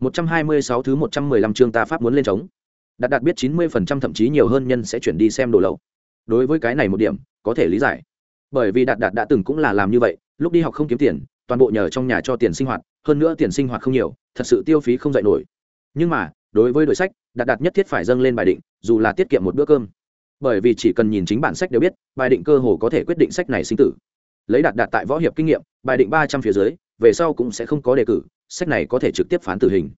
126 thứ 115 chương ta pháp muốn lên trống. Đạt đạt biết 90% thậm chí nhiều hơn nhân sẽ chuyển đi xem đồ lậu. Đối với cái này một điểm, có thể lý giải. Bởi vì Đạt đạt đã từng cũng là làm như vậy, lúc đi học không kiếm tiền, toàn bộ nhờ trong nhà cho tiền sinh hoạt, hơn nữa tiền sinh hoạt không nhiều, thật sự tiêu phí không dậy nổi. Nhưng mà, đối với đổi sách, Đạt đạt nhất thiết phải dâng lên bài định, dù là tiết kiệm một bữa cơm. Bởi vì chỉ cần nhìn chính bản sách đều biết, bài định cơ hồ có thể quyết định sách này sinh tử. Lấy Đạt đạt tại võ hiệp kinh nghiệm, bài định 300 phía dưới, về sau cũng sẽ không có đề cử, sách này có thể trực tiếp phán tử hình.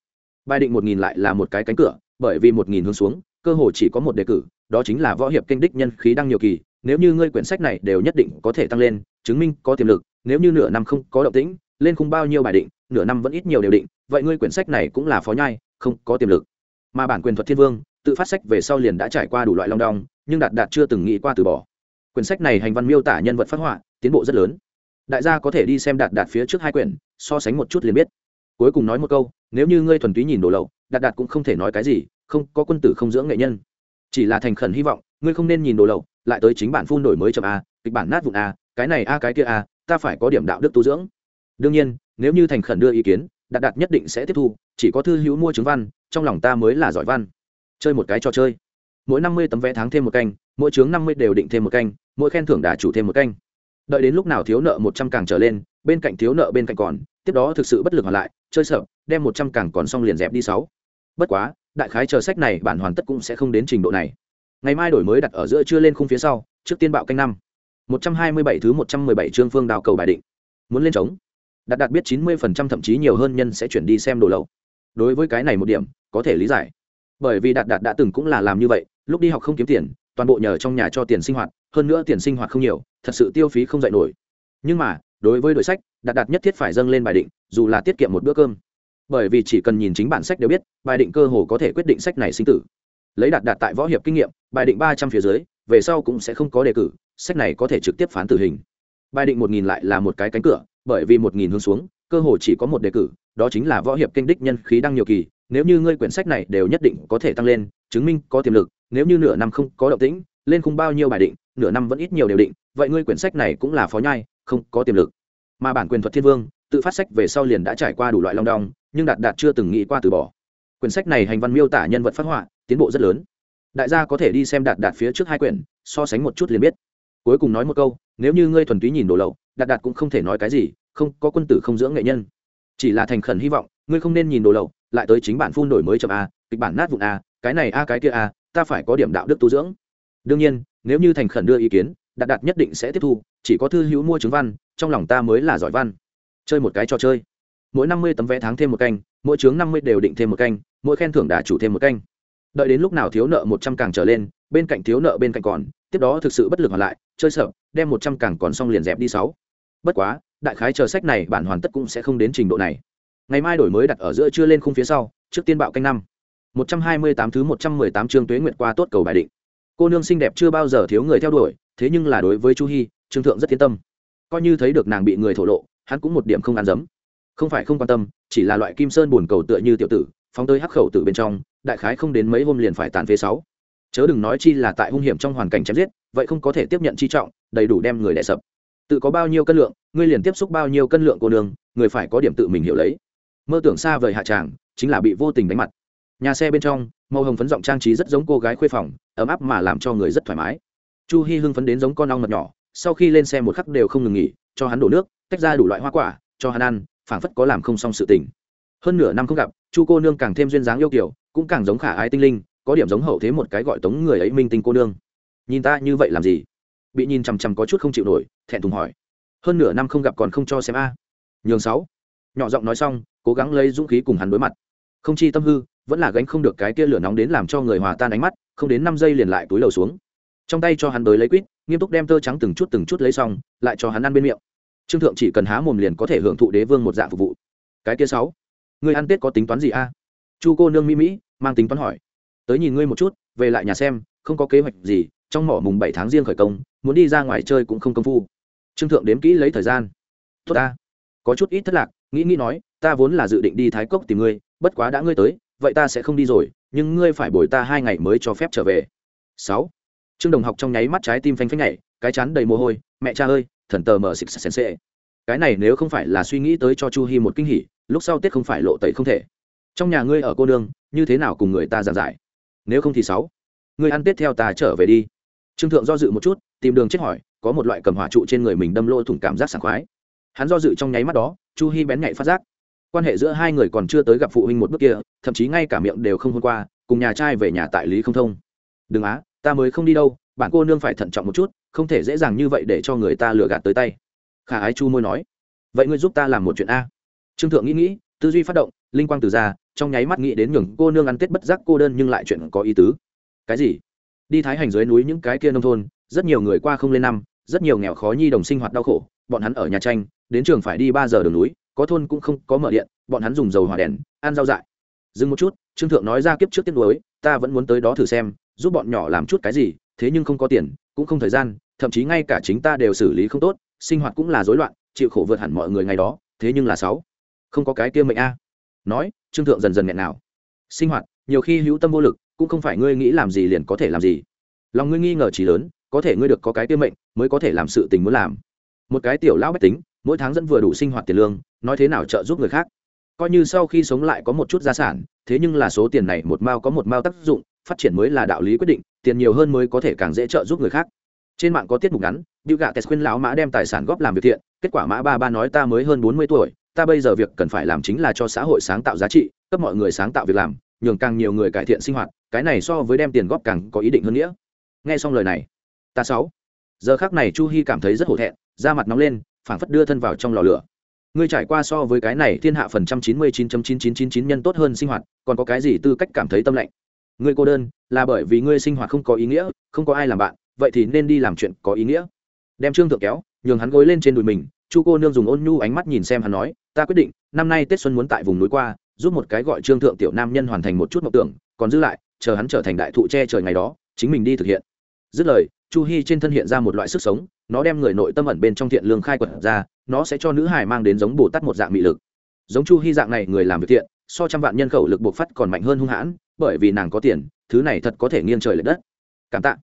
Bài định một nghìn lại là một cái cánh cửa bởi vì một nghìn hướng xuống cơ hồ chỉ có một đề cử đó chính là võ hiệp kinh đích nhân khí đăng nhiều kỳ nếu như ngươi quyển sách này đều nhất định có thể tăng lên chứng minh có tiềm lực nếu như nửa năm không có động tĩnh lên không bao nhiêu bài định nửa năm vẫn ít nhiều đều định vậy ngươi quyển sách này cũng là phó nhai không có tiềm lực. Mà bản quyền thuật thiên vương tự phát sách về sau liền đã trải qua đủ loại long đong nhưng đạt đạt chưa từng nghĩ qua từ bỏ. Quyển sách này hành văn miêu tả nhân vật phát họa tiến bộ rất lớn đại gia có thể đi xem đạt đạt phía trước hai quyển, so sánh một chút liền biết. Cuối cùng nói một câu, nếu như ngươi thuần túy nhìn đồ lậu, đạt đạt cũng không thể nói cái gì, không, có quân tử không dưỡng nghệ nhân. Chỉ là thành khẩn hy vọng, ngươi không nên nhìn đồ lậu, lại tới chính bản phun đổi mới chậm a, kịch bản nát vụn a, cái này a, cái kia a, ta phải có điểm đạo đức tu dưỡng. Đương nhiên, nếu như thành khẩn đưa ý kiến, đạt đạt nhất định sẽ tiếp thu, chỉ có thư hữu mua chứng văn, trong lòng ta mới là giỏi văn. Chơi một cái trò chơi. Mỗi năm mươi tấm vé tháng thêm một canh, mỗi chướng năm mươi đều định thêm một canh, mỗi khen thưởng đà chủ thêm một canh đợi đến lúc nào thiếu nợ một trăm càng trở lên, bên cạnh thiếu nợ bên cạnh còn, tiếp đó thực sự bất lực hoàn lại, chơi sợ, đem một trăm càng còn xong liền dẹp đi sáu. Bất quá, đại khái chờ sách này bản hoàn tất cũng sẽ không đến trình độ này. Ngày mai đổi mới đặt ở giữa chưa lên khung phía sau, trước tiên bạo canh năm. Một trăm hai mươi bảy thứ một trăm mười bảy chương phương đào cầu bài định. Muốn lên trống. Đạt đạt biết chín mươi phần trăm thậm chí nhiều hơn nhân sẽ chuyển đi xem đồ lậu. Đối với cái này một điểm, có thể lý giải. Bởi vì đạt đạt đã từng cũng là làm như vậy, lúc đi học không kiếm tiền toàn bộ nhờ trong nhà cho tiền sinh hoạt, hơn nữa tiền sinh hoạt không nhiều, thật sự tiêu phí không dạy nổi. Nhưng mà, đối với đội sách, đạt đạt nhất thiết phải dâng lên bài định, dù là tiết kiệm một bữa cơm. Bởi vì chỉ cần nhìn chính bản sách đều biết, bài định cơ hồ có thể quyết định sách này sinh tử. Lấy đạt đạt tại võ hiệp kinh nghiệm, bài định ba trăm phía dưới, về sau cũng sẽ không có đề cử, sách này có thể trực tiếp phán tử hình. Bài định một nghìn lại là một cái cánh cửa, bởi vì một nghìn hướng xuống, cơ hồ chỉ có một đề cử, đó chính là võ hiệp kinh đích nhân khí đăng nhiều kỳ, nếu như ngươi quyển sách này đều nhất định có thể tăng lên, chứng minh có tiềm lực nếu như nửa năm không có động tĩnh, lên khung bao nhiêu bài định, nửa năm vẫn ít nhiều đều định, vậy ngươi quyển sách này cũng là phó nhai, không có tiềm lực. Mà bản quyền thuật thiên vương, tự phát sách về sau liền đã trải qua đủ loại long đong, nhưng đạt đạt chưa từng nghĩ qua từ bỏ. Quyển sách này hành văn miêu tả nhân vật phát họa, tiến bộ rất lớn. Đại gia có thể đi xem đạt đạt phía trước hai quyển, so sánh một chút liền biết. Cuối cùng nói một câu, nếu như ngươi thuần túy nhìn đồ lậu, đạt đạt cũng không thể nói cái gì, không, có quân tử không dưỡng nghệ nhân. Chỉ là thành khẩn hy vọng, ngươi không nên nhìn đồ lậu, lại tới chính bản phun đổi mới chậm a, kịch bản nát vụn a, cái này a cái kia a ta phải có điểm đạo đức tu dưỡng. Đương nhiên, nếu như thành khẩn đưa ý kiến, đạt đạt nhất định sẽ tiếp thu, chỉ có thư hữu mua chứng văn, trong lòng ta mới là giỏi văn. Chơi một cái trò chơi. Mỗi năm mươi tấm vé tháng thêm một canh, mỗi chướng năm mươi đều định thêm một canh, mỗi khen thưởng đà chủ thêm một canh. Đợi đến lúc nào thiếu nợ một trăm càng trở lên, bên cạnh thiếu nợ bên cạnh còn, tiếp đó thực sự bất lực hoàn lại, chơi sợ, đem một trăm càng còn xong liền dẹp đi sáu. Bất quá, đại khái chờ sách này bản hoàn tất cũng sẽ không đến trình độ này. Ngày mai đổi mới đặt ở giữa chưa lên khung phía sau, trước tiên bạo canh năm một trăm hai mươi tám thứ một trăm mười tám chương tuế nguyệt qua tốt cầu bài định. Cô nương xinh đẹp chưa bao giờ thiếu người theo đuổi, thế nhưng là đối với chu hi, trương thượng rất yên tâm. Coi như thấy được nàng bị người thổ lộ, hắn cũng một điểm không ăn dấm. Không phải không quan tâm, chỉ là loại kim sơn buồn cầu tựa như tiểu tử, phóng tới hắc khẩu tử bên trong, đại khái không đến mấy hôm liền phải tàn phế sáu. Chớ đừng nói chi là tại hung hiểm trong hoàn cảnh chém giết, vậy không có thể tiếp nhận chi trọng, đầy đủ đem người đè sập. Tự có bao nhiêu cân lượng, ngươi liền tiếp xúc bao nhiêu cân lượng cô nương, người phải có điểm tự mình hiểu lấy. Mơ tưởng xa vời hạ tràng, chính là bị vô tình đánh mặt nhà xe bên trong, màu hồng phấn giọng trang trí rất giống cô gái khuê phòng, ấm áp mà làm cho người rất thoải mái. Chu hy hưng phấn đến giống con ong mật nhỏ, sau khi lên xe một khắc đều không ngừng nghỉ, cho hắn đổ nước, tách ra đủ loại hoa quả, cho hắn ăn, phảng phất có làm không xong sự tình. Hơn nửa năm không gặp, chu cô nương càng thêm duyên dáng yêu kiểu cũng càng giống khả ái tinh linh, có điểm giống hậu thế một cái gọi tống người ấy minh tinh cô nương. Nhìn ta như vậy làm gì? Bị nhìn chằm chằm có chút không chịu nổi, thẹn thùng hỏi. Hơn nửa năm không gặp còn không cho xem a. Nhường sáu. Nhỏ giọng nói xong, cố gắng lấy dũng khí cùng hắn đối mặt. Không chi tâm hư vẫn là gánh không được cái kia lửa nóng đến làm cho người hòa tan ánh mắt, không đến năm giây liền lại túi lầu xuống. Trong tay cho hắn tới lấy quýt, nghiêm túc đem tơ trắng từng chút từng chút lấy xong, lại cho hắn ăn bên miệng. Trương thượng chỉ cần há mồm liền có thể hưởng thụ đế vương một dạng phục vụ. Cái kia sáu, người ăn tết có tính toán gì a? À? Chu cô nương mỹ mỹ, mang tính toán hỏi. Tới nhìn ngươi một chút, về lại nhà xem, không có kế hoạch gì, trong mỏ mùng bảy tháng riêng khởi công, muốn đi ra ngoài chơi cũng không công phu. Trương thượng đếm kỹ lấy thời gian. Tốt ta. Có chút ít thất lạc, nghĩ nghĩ nói, ta vốn là dự định đi thái cốc tìm ngươi, bất quá đã ngươi tới vậy ta sẽ không đi rồi, nhưng ngươi phải bồi ta hai ngày mới cho phép trở về. Sáu. Trương đồng học trong nháy mắt trái tim phanh phanh nhảy, cái chắn đầy mồ hôi, mẹ cha ơi, thần tờ mờ xịt xèn xệ cái này nếu không phải là suy nghĩ tới cho chu hi một kinh hỉ, lúc sau tết không phải lộ tẩy không thể. Trong nhà ngươi ở cô nương, như thế nào cùng người ta giảng giải? Nếu không thì sáu. Ngươi ăn tết theo ta trở về đi. Trương thượng do dự một chút, tìm đường chết hỏi, có một loại cầm hỏa trụ trên người mình đâm lỗ thủng cảm giác sảng khoái. Hắn do dự trong nháy mắt đó, chu hi bén nhạy phát giác quan hệ giữa hai người còn chưa tới gặp phụ huynh một bước kia, thậm chí ngay cả miệng đều không hôn qua, cùng nhà trai về nhà tại lý không thông. Đừng á, ta mới không đi đâu, bạn cô nương phải thận trọng một chút, không thể dễ dàng như vậy để cho người ta lừa gạt tới tay. Khả ái chu môi nói. Vậy ngươi giúp ta làm một chuyện a. Trương thượng nghĩ nghĩ, tư duy phát động, linh quang từ ra, trong nháy mắt nghĩ đến nhường cô nương ăn tết bất giác cô đơn nhưng lại chuyện có ý tứ. Cái gì? Đi thái hành dưới núi những cái kia nông thôn, rất nhiều người qua không lên năm, rất nhiều nghèo khó nhi đồng sinh hoạt đau khổ, bọn hắn ở nhà tranh, đến trường phải đi ba giờ đường núi có thôn cũng không có mở điện, bọn hắn dùng dầu hỏa đèn, ăn rau dại. Dừng một chút, trương thượng nói ra kiếp trước tiết lối ta vẫn muốn tới đó thử xem, giúp bọn nhỏ làm chút cái gì, thế nhưng không có tiền, cũng không thời gian, thậm chí ngay cả chính ta đều xử lý không tốt, sinh hoạt cũng là rối loạn, chịu khổ vượt hẳn mọi người ngày đó, thế nhưng là sáu. Không có cái kia mệnh a. Nói, trương thượng dần dần nghẹn nào. Sinh hoạt, nhiều khi hữu tâm vô lực, cũng không phải ngươi nghĩ làm gì liền có thể làm gì. Lòng ngươi nghi ngờ chỉ lớn, có thể ngươi được có cái kia mệnh, mới có thể làm sự tình muốn làm. Một cái tiểu lão bách tính mỗi tháng dẫn vừa đủ sinh hoạt tiền lương nói thế nào trợ giúp người khác coi như sau khi sống lại có một chút gia sản thế nhưng là số tiền này một mao có một mao tác dụng phát triển mới là đạo lý quyết định tiền nhiều hơn mới có thể càng dễ trợ giúp người khác trên mạng có tiết mục ngắn Bill Gates khuyên lão mã đem tài sản góp làm việc thiện, kết quả mã ba ba nói ta mới hơn bốn mươi tuổi, ta bây giờ việc cần phải làm chính là cho xã hội sáng tạo giá trị, cấp mọi người sáng tạo việc làm, nhường càng nhiều người cải thiện sinh hoạt, cái này so với đem tiền góp càng có ý định hơn nghĩa. Nghe xong lời này, ta sáu. Giờ khắc này Chu Hi cảm thấy rất hổ thẹn, da mặt nóng lên, phảng phất đưa thân vào trong lò lửa. Ngươi trải qua so với cái này thiên hạ phần trăm chín mươi chín chín chín chín chín nhân tốt hơn sinh hoạt, còn có cái gì tư cách cảm thấy tâm lạnh? Ngươi cô đơn, là bởi vì ngươi sinh hoạt không có ý nghĩa, không có ai làm bạn, vậy thì nên đi làm chuyện có ý nghĩa đem trương thượng kéo nhường hắn gối lên trên đùi mình chu cô nương dùng ôn nhu ánh mắt nhìn xem hắn nói ta quyết định năm nay tết xuân muốn tại vùng núi qua giúp một cái gọi trương thượng tiểu nam nhân hoàn thành một chút mộng tưởng còn giữ lại chờ hắn trở thành đại thụ tre trời ngày đó chính mình đi thực hiện dứt lời chu hy trên thân hiện ra một loại sức sống nó đem người nội tâm ẩn bên trong thiện lương khai quật ra, nó sẽ cho nữ hải mang đến giống bồ tát một dạng mị lực. Giống chu hy dạng này người làm việc thiện, so trăm vạn nhân khẩu lực buộc phát còn mạnh hơn hung hãn, bởi vì nàng có tiền, thứ này thật có thể nghiêng trời l ệ đất. Cảm tạ.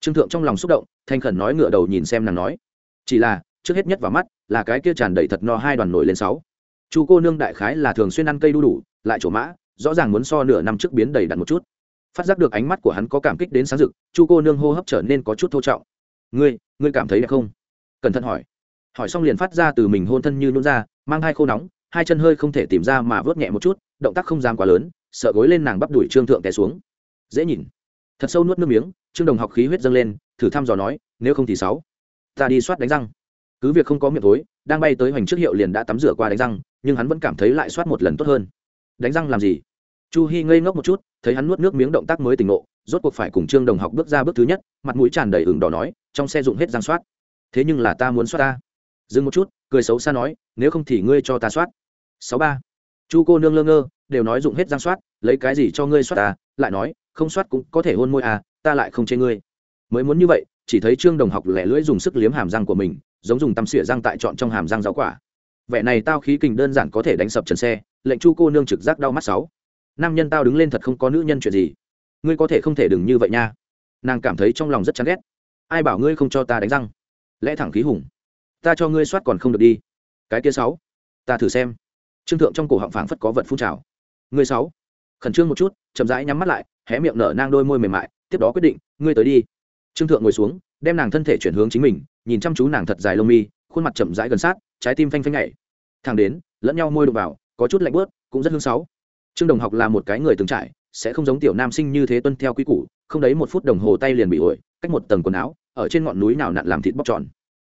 Trương thượng trong lòng xúc động thanh khẩn nói ngựa đầu nhìn xem nàng nói. Chỉ là, trước hết nhất vào mắt, là cái kia tràn đầy thật no hai đoàn nổi lên sáu. Chu cô nương đại khái là thường xuyên ăn cây đu đủ, lại chỗ mã, rõ ràng muốn so nửa năm trước biến đầy đặn một chút. Phát giác được ánh mắt của hắn có cảm kích đến sáng rực, chu cô nương hô hấp trở nên có chút thô trọng ngươi ngươi cảm thấy đẹp không? Cẩn thận hỏi. Hỏi xong liền phát ra từ mình hôn thân như nôn ra, mang hai khô nóng, hai chân hơi không thể tìm ra mà vớt nhẹ một chút, động tác không dám quá lớn, sợ gối lên nàng bắp đuổi trương thượng té xuống. Dễ nhìn. Thật sâu nuốt nước miếng, trương đồng học khí huyết dâng lên, thử thăm dò nói, nếu không thì sáu. Ta đi soát đánh răng. Cứ việc không có miệng tối đang bay tới hoành trước hiệu liền đã tắm rửa qua đánh răng, nhưng hắn vẫn cảm thấy lại soát một lần tốt hơn. Đánh răng làm gì? Chu hi ngây ngốc một chút, thấy hắn nuốt nước miếng động tác mới tỉnh ngộ rốt cuộc phải cùng trương đồng học bước ra bước thứ nhất, mặt mũi tràn đầy ửng đỏ nói, trong xe dụng hết răng soát. Thế nhưng là ta muốn soát ta. Dừng một chút, cười xấu xa nói, nếu không thì ngươi cho ta soát. Sáu ba. Chu cô nương lơ ngơ, đều nói dụng hết răng soát, lấy cái gì cho ngươi soát ta lại nói, không soát cũng có thể hôn môi à ta lại không chê ngươi. Mới muốn như vậy, chỉ thấy trương đồng học lẻ lưỡi dùng sức liếm hàm răng của mình, giống dùng tăm xỉa răng tại chọn trong hàm răng rau quả. Vẻ này tao khí kình đơn giản có thể đánh sập trần xe, lệnh chu cô nương trực giác đau mắt sáu. Nam nhân tao đứng lên thật không có nữ nhân chuyện gì ngươi có thể không thể đừng như vậy nha. Nàng cảm thấy trong lòng rất chán ghét. Ai bảo ngươi không cho ta đánh răng? Lẽ thẳng khí hùng. Ta cho ngươi soát còn không được đi. Cái kia sáu. Ta thử xem. Trương thượng trong cổ họng phảng phất có vật phun trào. Ngươi sáu. Khẩn trương một chút, chậm rãi nhắm mắt lại, hé miệng nở nang đôi môi mềm mại, tiếp đó quyết định, ngươi tới đi. Trương thượng ngồi xuống, đem nàng thân thể chuyển hướng chính mình, nhìn chăm chú nàng thật dài lông mi, khuôn mặt chậm rãi gần sát, trái tim phanh phanh nhảy. Thằng đến, lẫn nhau môi đụng vào, có chút lạnh bớt cũng rất hương sáu. Trương đồng học là một cái người từng trải sẽ không giống tiểu nam sinh như thế tuân theo quy củ, không đấy một phút đồng hồ tay liền bị ổi, cách một tầng quần áo, ở trên ngọn núi nào nặn làm thịt bóc tròn.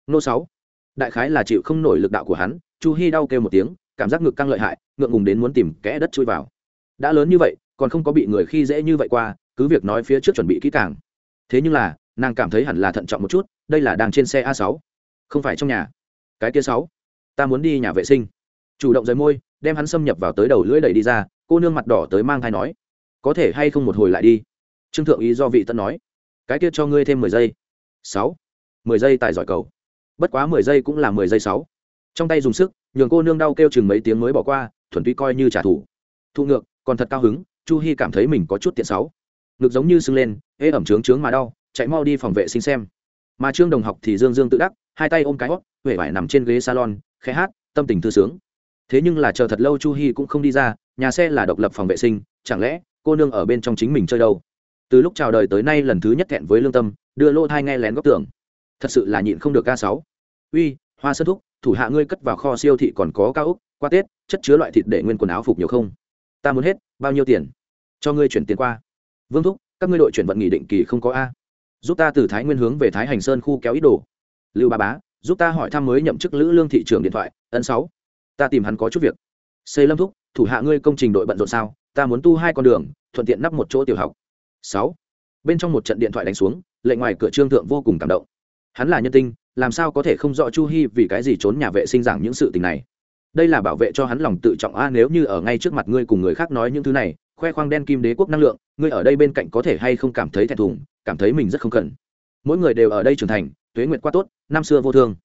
Nô sáu, đại khái là chịu không nổi lực đạo của hắn, chu hy đau kêu một tiếng, cảm giác ngực căng lợi hại, ngượng ngùng đến muốn tìm kẽ đất chui vào. Đã lớn như vậy, còn không có bị người khi dễ như vậy qua, cứ việc nói phía trước chuẩn bị kỹ càng. Thế nhưng là, nàng cảm thấy hẳn là thận trọng một chút, đây là đang trên xe a sáu. Không phải trong nhà. Cái kia sáu, ta muốn đi nhà vệ sinh. Chủ động rời môi, đem hắn xâm nhập vào tới đầu lưỡi đẩy đi ra, cô nương mặt đỏ tới mang thai nói có thể hay không một hồi lại đi? Trương thượng ý do vị tân nói. Cái kia cho ngươi thêm mười giây. Sáu. Mười giây tài giỏi cầu. Bất quá mười giây cũng là mười giây sáu. Trong tay dùng sức, nhường cô nương đau kêu chừng mấy tiếng mới bỏ qua, thuần túy coi như trả thù. Thụ ngược, còn thật cao hứng, chu hy cảm thấy mình có chút tiện sáu. Ngực giống như sưng lên, ê ẩm trướng trướng mà đau, chạy mau đi phòng vệ sinh xem. Mà trương đồng học thì dương dương tự đắc, hai tay ôm cái hót, huệ vải nằm trên ghế salon, khẽ hát, tâm tình thư sướng. Thế nhưng là chờ thật lâu chu hy cũng không đi ra, nhà xe là độc lập phòng vệ sinh, chẳng lẽ cô nương ở bên trong chính mình chơi đâu. Từ lúc chào đời tới nay lần thứ nhất thẹn với lương tâm, đưa lô thai nghe lén góc tường. thật sự là nhịn không được ca sáu. Uy, hoa sơn thúc, thủ hạ ngươi cất vào kho siêu thị còn có cao úc, qua tết, chất chứa loại thịt để nguyên quần áo phục nhiều không? Ta muốn hết, bao nhiêu tiền? Cho ngươi chuyển tiền qua. Vương thúc, các ngươi đội chuyển vận nghỉ định kỳ không có a. Giúp ta từ thái nguyên hướng về thái hành sơn khu kéo ít đồ. Lưu ba bá, giúp ta hỏi thăm mới nhậm chức lữ lương thị trường điện thoại ấn sáu. Ta tìm hắn có chút việc. Xây lâm thúc, thủ hạ ngươi công trình đội bận rộn sao? Ta muốn tu hai con đường, thuận tiện nắp một chỗ tiểu học. Sáu. Bên trong một trận điện thoại đánh xuống, lệnh ngoài cửa trương thượng vô cùng cảm động. Hắn là nhân tinh, làm sao có thể không rõ chu hy vì cái gì trốn nhà vệ sinh giảng những sự tình này? Đây là bảo vệ cho hắn lòng tự trọng a, nếu như ở ngay trước mặt ngươi cùng người khác nói những thứ này, khoe khoang đen kim đế quốc năng lượng, ngươi ở đây bên cạnh có thể hay không cảm thấy thẹn thùng, cảm thấy mình rất không cần. Mỗi người đều ở đây trưởng thành, tuế nguyện quá tốt, năm xưa vô thương.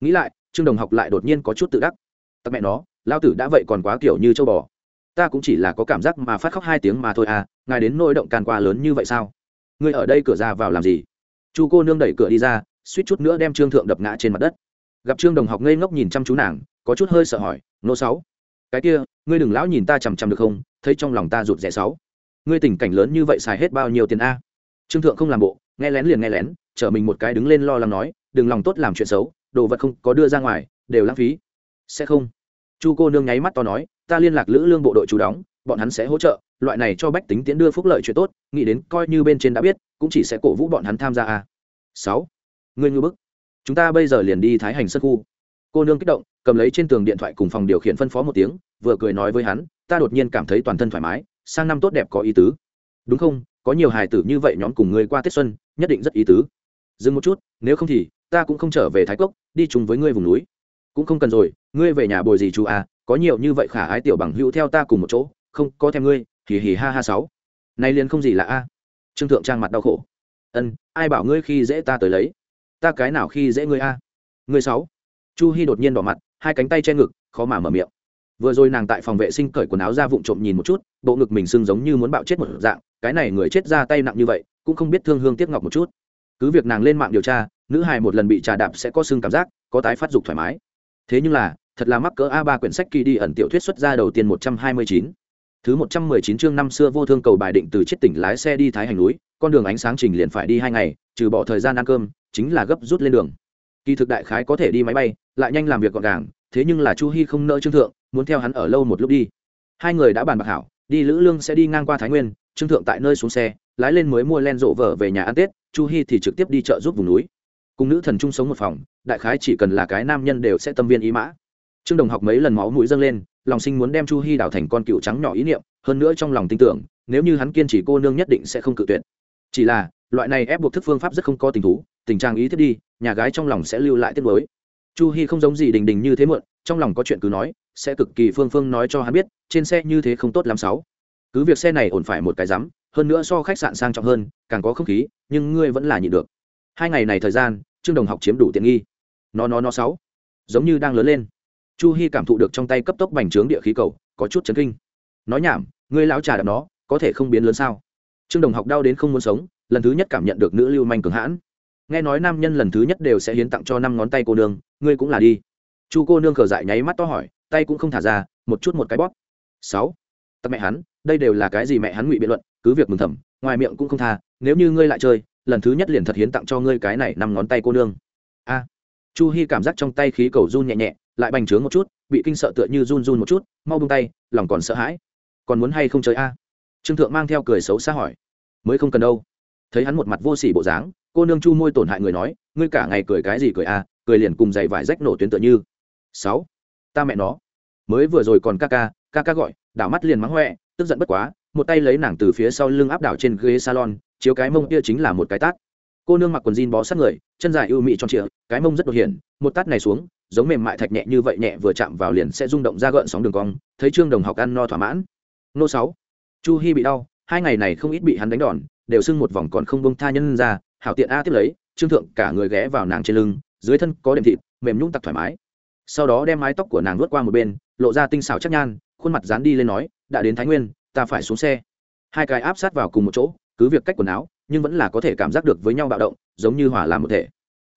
Nghĩ lại, trương đồng học lại đột nhiên có chút tự đắc. Tặc mẹ nó lao tử đã vậy còn quá kiểu như châu bò ta cũng chỉ là có cảm giác mà phát khóc hai tiếng mà thôi à ngài đến nỗi động can qua lớn như vậy sao? Ngươi ở đây cửa ra vào làm gì? Chu cô nương đẩy cửa đi ra, suýt chút nữa đem trương thượng đập ngã trên mặt đất. Gặp trương đồng học ngây ngốc nhìn chăm chú nàng, có chút hơi sợ hỏi, nô sáu, cái kia, ngươi đừng lão nhìn ta chằm chằm được không? Thấy trong lòng ta rụt rẻ sáu. Ngươi tình cảnh lớn như vậy xài hết bao nhiêu tiền a? Trương thượng không làm bộ, nghe lén liền nghe lén chở mình một cái đứng lên lo lắng nói, đừng lòng tốt làm chuyện xấu, đồ vật không có đưa ra ngoài, đều lãng phí. Sẽ không. Chu cô nương nháy mắt to nói ta liên lạc lữ lương bộ đội chú đóng, bọn hắn sẽ hỗ trợ, loại này cho bách tính tiến đưa phúc lợi chuyện tốt, nghĩ đến coi như bên trên đã biết, cũng chỉ sẽ cổ vũ bọn hắn tham gia a. Sáu, ngươi ngư bức. Chúng ta bây giờ liền đi thái hành sân khu. Cô nương kích động, cầm lấy trên tường điện thoại cùng phòng điều khiển phân phó một tiếng, vừa cười nói với hắn, ta đột nhiên cảm thấy toàn thân thoải mái, sang năm tốt đẹp có ý tứ. Đúng không? Có nhiều hài tử như vậy nhóm cùng ngươi qua tết xuân, nhất định rất ý tứ. Dừng một chút, nếu không thì, ta cũng không trở về thái cốc, đi chung với ngươi vùng núi. Cũng không cần rồi, ngươi về nhà bồi gì chú à có nhiều như vậy khả ái tiểu bằng hữu theo ta cùng một chỗ, không, có thêm ngươi, hì hì ha ha sáu. Nay liền không gì là a. Trương thượng trang mặt đau khổ. Ân, ai bảo ngươi khi dễ ta tới lấy? Ta cái nào khi dễ ngươi a? Ngươi sáu. Chu hi đột nhiên đỏ mặt, hai cánh tay che ngực, khó mà mở miệng. Vừa rồi nàng tại phòng vệ sinh cởi quần áo ra vụng trộm nhìn một chút, bộ ngực mình sưng giống như muốn bạo chết một dạng, cái này người chết ra tay nặng như vậy, cũng không biết thương hương tiếc ngọc một chút. Cứ việc nàng lên mạng điều tra, nữ hài một lần bị trà đạp sẽ có sưng cảm giác, có tái phát dục thoải mái. Thế nhưng là thật là mắc cỡ a ba quyển sách kỳ đi ẩn tiểu thuyết xuất ra đầu tiên một trăm hai mươi chín. Thứ một trăm mười chín chương năm xưa vô thương cầu bài định từ chết tỉnh lái xe đi thái hành núi, con đường ánh sáng trình liền phải đi hai ngày, trừ bỏ thời gian ăn cơm, chính là gấp rút lên đường. Kỳ thực đại khái có thể đi máy bay, lại nhanh làm việc gọn gàng, thế nhưng là chu hy không nỡ trương thượng, muốn theo hắn ở lâu một lúc đi. Hai người đã bàn bạc hảo, đi lữ lương sẽ đi ngang qua thái nguyên, trương thượng tại nơi xuống xe, lái lên mới mua len rộ vợ về nhà ăn tết, chu hy thì trực tiếp đi chợ giúp vùng núi. Cùng nữ thần chung sống một phòng, đại khái chỉ cần là cái nam nhân đều sẽ tâm viên ý mã trương đồng học mấy lần máu mũi dâng lên, lòng sinh muốn đem chu hy đào thành con cựu trắng nhỏ ý niệm, hơn nữa trong lòng tin tưởng, nếu như hắn kiên trì cô nương nhất định sẽ không cự tuyệt. Chỉ là, loại này ép buộc thức phương pháp rất không có tình thú, tình trạng ý thiết đi, nhà gái trong lòng sẽ lưu lại tiết mới chu hy không giống gì đình đình như thế muộn, trong lòng có chuyện cứ nói, sẽ cực kỳ phương phương nói cho hắn biết, trên xe như thế không tốt lắm sáu. Cứ việc xe này ổn phải một cái rắm, hơn nữa so khách sạn sang trọng hơn, càng có không khí, nhưng ngươi vẫn là nhịn được. Hai ngày này thời gian, trương đồng học chiếm đủ tiện nghi. Nó nó nó sáu. Giống như đang lớn lên chu hy cảm thụ được trong tay cấp tốc bành trướng địa khí cầu, có chút chấn kinh. Nói nhảm, ngươi lão trà đạp nó, có thể không biến lớn sao? Trương đồng học đau đến không muốn sống, lần thứ nhất cảm nhận được nữ lưu manh cường hãn. Nghe nói nam nhân lần thứ nhất đều sẽ hiến tặng cho năm ngón tay cô nương, ngươi cũng là đi. Chu cô nương khờ dại nháy mắt to hỏi, tay cũng không thả ra, một chút một cái bóp. Sáu. Tặc mẹ hắn, đây đều là cái gì mẹ hắn ngụy biện luận, cứ việc mừng thầm, ngoài miệng cũng không tha, nếu như ngươi lại chơi, lần thứ nhất liền thật hiến tặng cho ngươi cái này năm ngón tay cô nương. A. Chu hy cảm giác trong tay khí cầu run nhẹ nhẹ lại bành trướng một chút, bị kinh sợ tựa như run run một chút, mau bung tay, lòng còn sợ hãi. Còn muốn hay không chơi a? Trương thượng mang theo cười xấu xa hỏi. Mới không cần đâu. Thấy hắn một mặt vô sỉ bộ dáng, cô nương chu môi tổn hại người nói, ngươi cả ngày cười cái gì cười a, cười liền cùng giày vải rách nổ tuyến tựa như. Sáu. Ta mẹ nó. Mới vừa rồi còn ca ca ca ca gọi, đảo mắt liền mắng hoẹ, tức giận bất quá, một tay lấy nàng từ phía sau lưng áp đảo trên ghế salon, chiếu cái mông kia chính là một cái tát. Cô nương mặc quần jean bó sát người, chân dài ưu mị tròn trịa, cái mông rất đột hiển một tát này xuống giống mềm mại thạch nhẹ như vậy nhẹ vừa chạm vào liền sẽ rung động ra gợn sóng đường cong, thấy trương đồng học ăn no thỏa mãn. Nô sáu, chu hi bị đau, hai ngày này không ít bị hắn đánh đòn, đều sưng một vòng còn không bông tha nhân ra, hảo tiện a tiếp lấy, trương thượng cả người ghé vào nàng trên lưng, dưới thân có đệm thịt, mềm nhung tặc thoải mái. Sau đó đem mái tóc của nàng vuốt qua một bên, lộ ra tinh xảo chắc nhan, khuôn mặt dán đi lên nói, đã đến thái nguyên, ta phải xuống xe. Hai cái áp sát vào cùng một chỗ, cứ việc cách quần áo, nhưng vẫn là có thể cảm giác được với nhau bạo động, giống như hỏa làm một thể.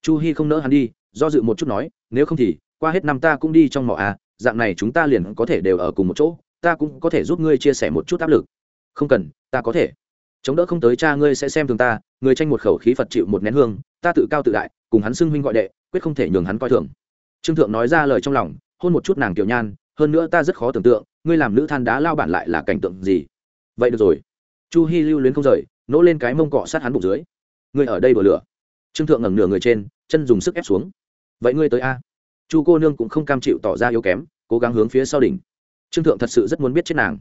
Chu hi không nỡ hắn đi do dự một chút nói, nếu không thì, qua hết năm ta cũng đi trong mỏ à dạng này chúng ta liền có thể đều ở cùng một chỗ, ta cũng có thể giúp ngươi chia sẻ một chút áp lực. Không cần, ta có thể. Chống đỡ không tới cha ngươi sẽ xem thường ta, người tranh một khẩu khí phật chịu một nén hương, ta tự cao tự đại, cùng hắn xưng huynh gọi đệ, quyết không thể nhường hắn coi thường. Trương thượng nói ra lời trong lòng, hôn một chút nàng tiểu nhan, hơn nữa ta rất khó tưởng tượng, ngươi làm nữ than đá lao bản lại là cảnh tượng gì. Vậy được rồi. Chu hy lưu luyến không rời, nỗ lên cái mông cọ sát hắn bụng dưới. Ngươi ở đây bờ lửa. Trương thượng ngẩng nửa người trên, chân dùng sức ép xuống vậy ngươi tới a? Chu cô nương cũng không cam chịu tỏ ra yếu kém, cố gắng hướng phía sau đỉnh. Trương thượng thật sự rất muốn biết chết nàng.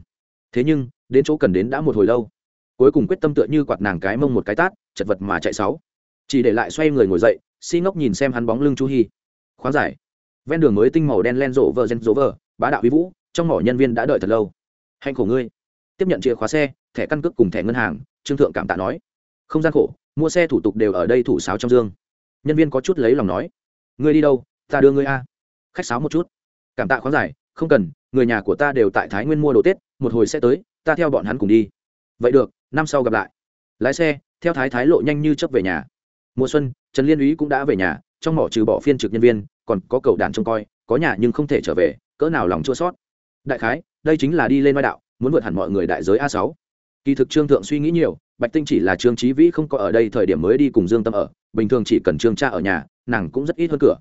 Thế nhưng, đến chỗ cần đến đã một hồi lâu. Cuối cùng quyết tâm tựa như quạt nàng cái mông một cái tát, chật vật mà chạy sáu. Chỉ để lại xoay người ngồi dậy, si ngốc nhìn xem hắn bóng lưng chu hy khoáng giải. Ven đường mới tinh màu đen len rộ vờ gen rộ vờ, bá đạo vi vũ, trong mỏ nhân viên đã đợi thật lâu. Hạnh khổ ngươi. Tiếp nhận chìa khóa xe, thẻ căn cước cùng thẻ ngân hàng, trương thượng cảm tạ nói. Không gian khổ, mua xe thủ tục đều ở đây thủ sáo trong dương. Nhân viên có chút lấy lòng nói ngươi đi đâu? Ta đưa ngươi a. Khách sáo một chút. Cảm tạ khoáng giải, không cần, người nhà của ta đều tại thái nguyên mua đồ tết, một hồi sẽ tới, ta theo bọn hắn cùng đi. Vậy được, năm sau gặp lại. Lái xe, theo thái thái lộ nhanh như chấp về nhà. Mùa xuân, trần liên úy cũng đã về nhà, trong mỏ trừ bỏ phiên trực nhân viên, còn có cầu đàn trông coi, có nhà nhưng không thể trở về, cỡ nào lòng chua sót đại khái, đây chính là đi lên mai đạo, muốn vượt hẳn mọi người đại giới a sáu. Kỳ thực trương thượng suy nghĩ nhiều, bạch tinh chỉ là trương trí vĩ không có ở đây thời điểm mới đi cùng dương tâm ở bình thường chỉ cần trương cha ở nhà, nàng cũng rất ít hơn cửa.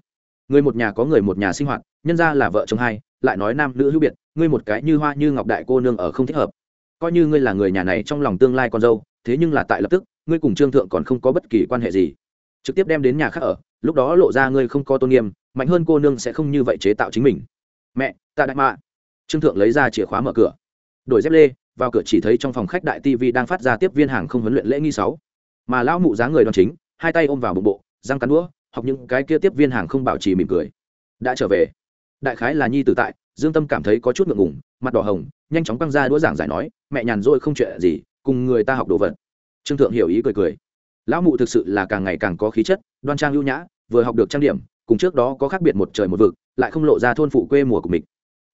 Người một nhà có người một nhà sinh hoạt, nhân ra là vợ chồng hai, lại nói nam nữ hữu biệt, ngươi một cái như hoa như ngọc đại cô nương ở không thích hợp. Coi như ngươi là người nhà này trong lòng tương lai con dâu, thế nhưng là tại lập tức, ngươi cùng trương thượng còn không có bất kỳ quan hệ gì. Trực tiếp đem đến nhà khác ở, lúc đó lộ ra ngươi không có tôn nghiêm, mạnh hơn cô nương sẽ không như vậy chế tạo chính mình. Mẹ, ta đại mạ. Trương thượng lấy ra chìa khóa mở cửa. Đổi dép lê, vào cửa chỉ thấy trong phòng khách đại tivi đang phát ra tiếp viên hàng không huấn luyện lễ nghi sáu. Mà lão mụ dáng người đoan chính hai tay ôm vào bụng bộ, răng cắn đũa, học những cái kia tiếp viên hàng không bảo trì mỉm cười. Đã trở về. Đại khái là nhi tử tại, dương tâm cảm thấy có chút ngượng ngùng, mặt đỏ hồng, nhanh chóng căng ra đũa giảng giải nói, mẹ nhàn rỗi không chuyện gì, cùng người ta học đồ vật. Trương thượng hiểu ý cười cười. Lão mụ thực sự là càng ngày càng có khí chất, đoan trang lưu nhã, vừa học được trang điểm, cùng trước đó có khác biệt một trời một vực, lại không lộ ra thôn phụ quê mùa của mình.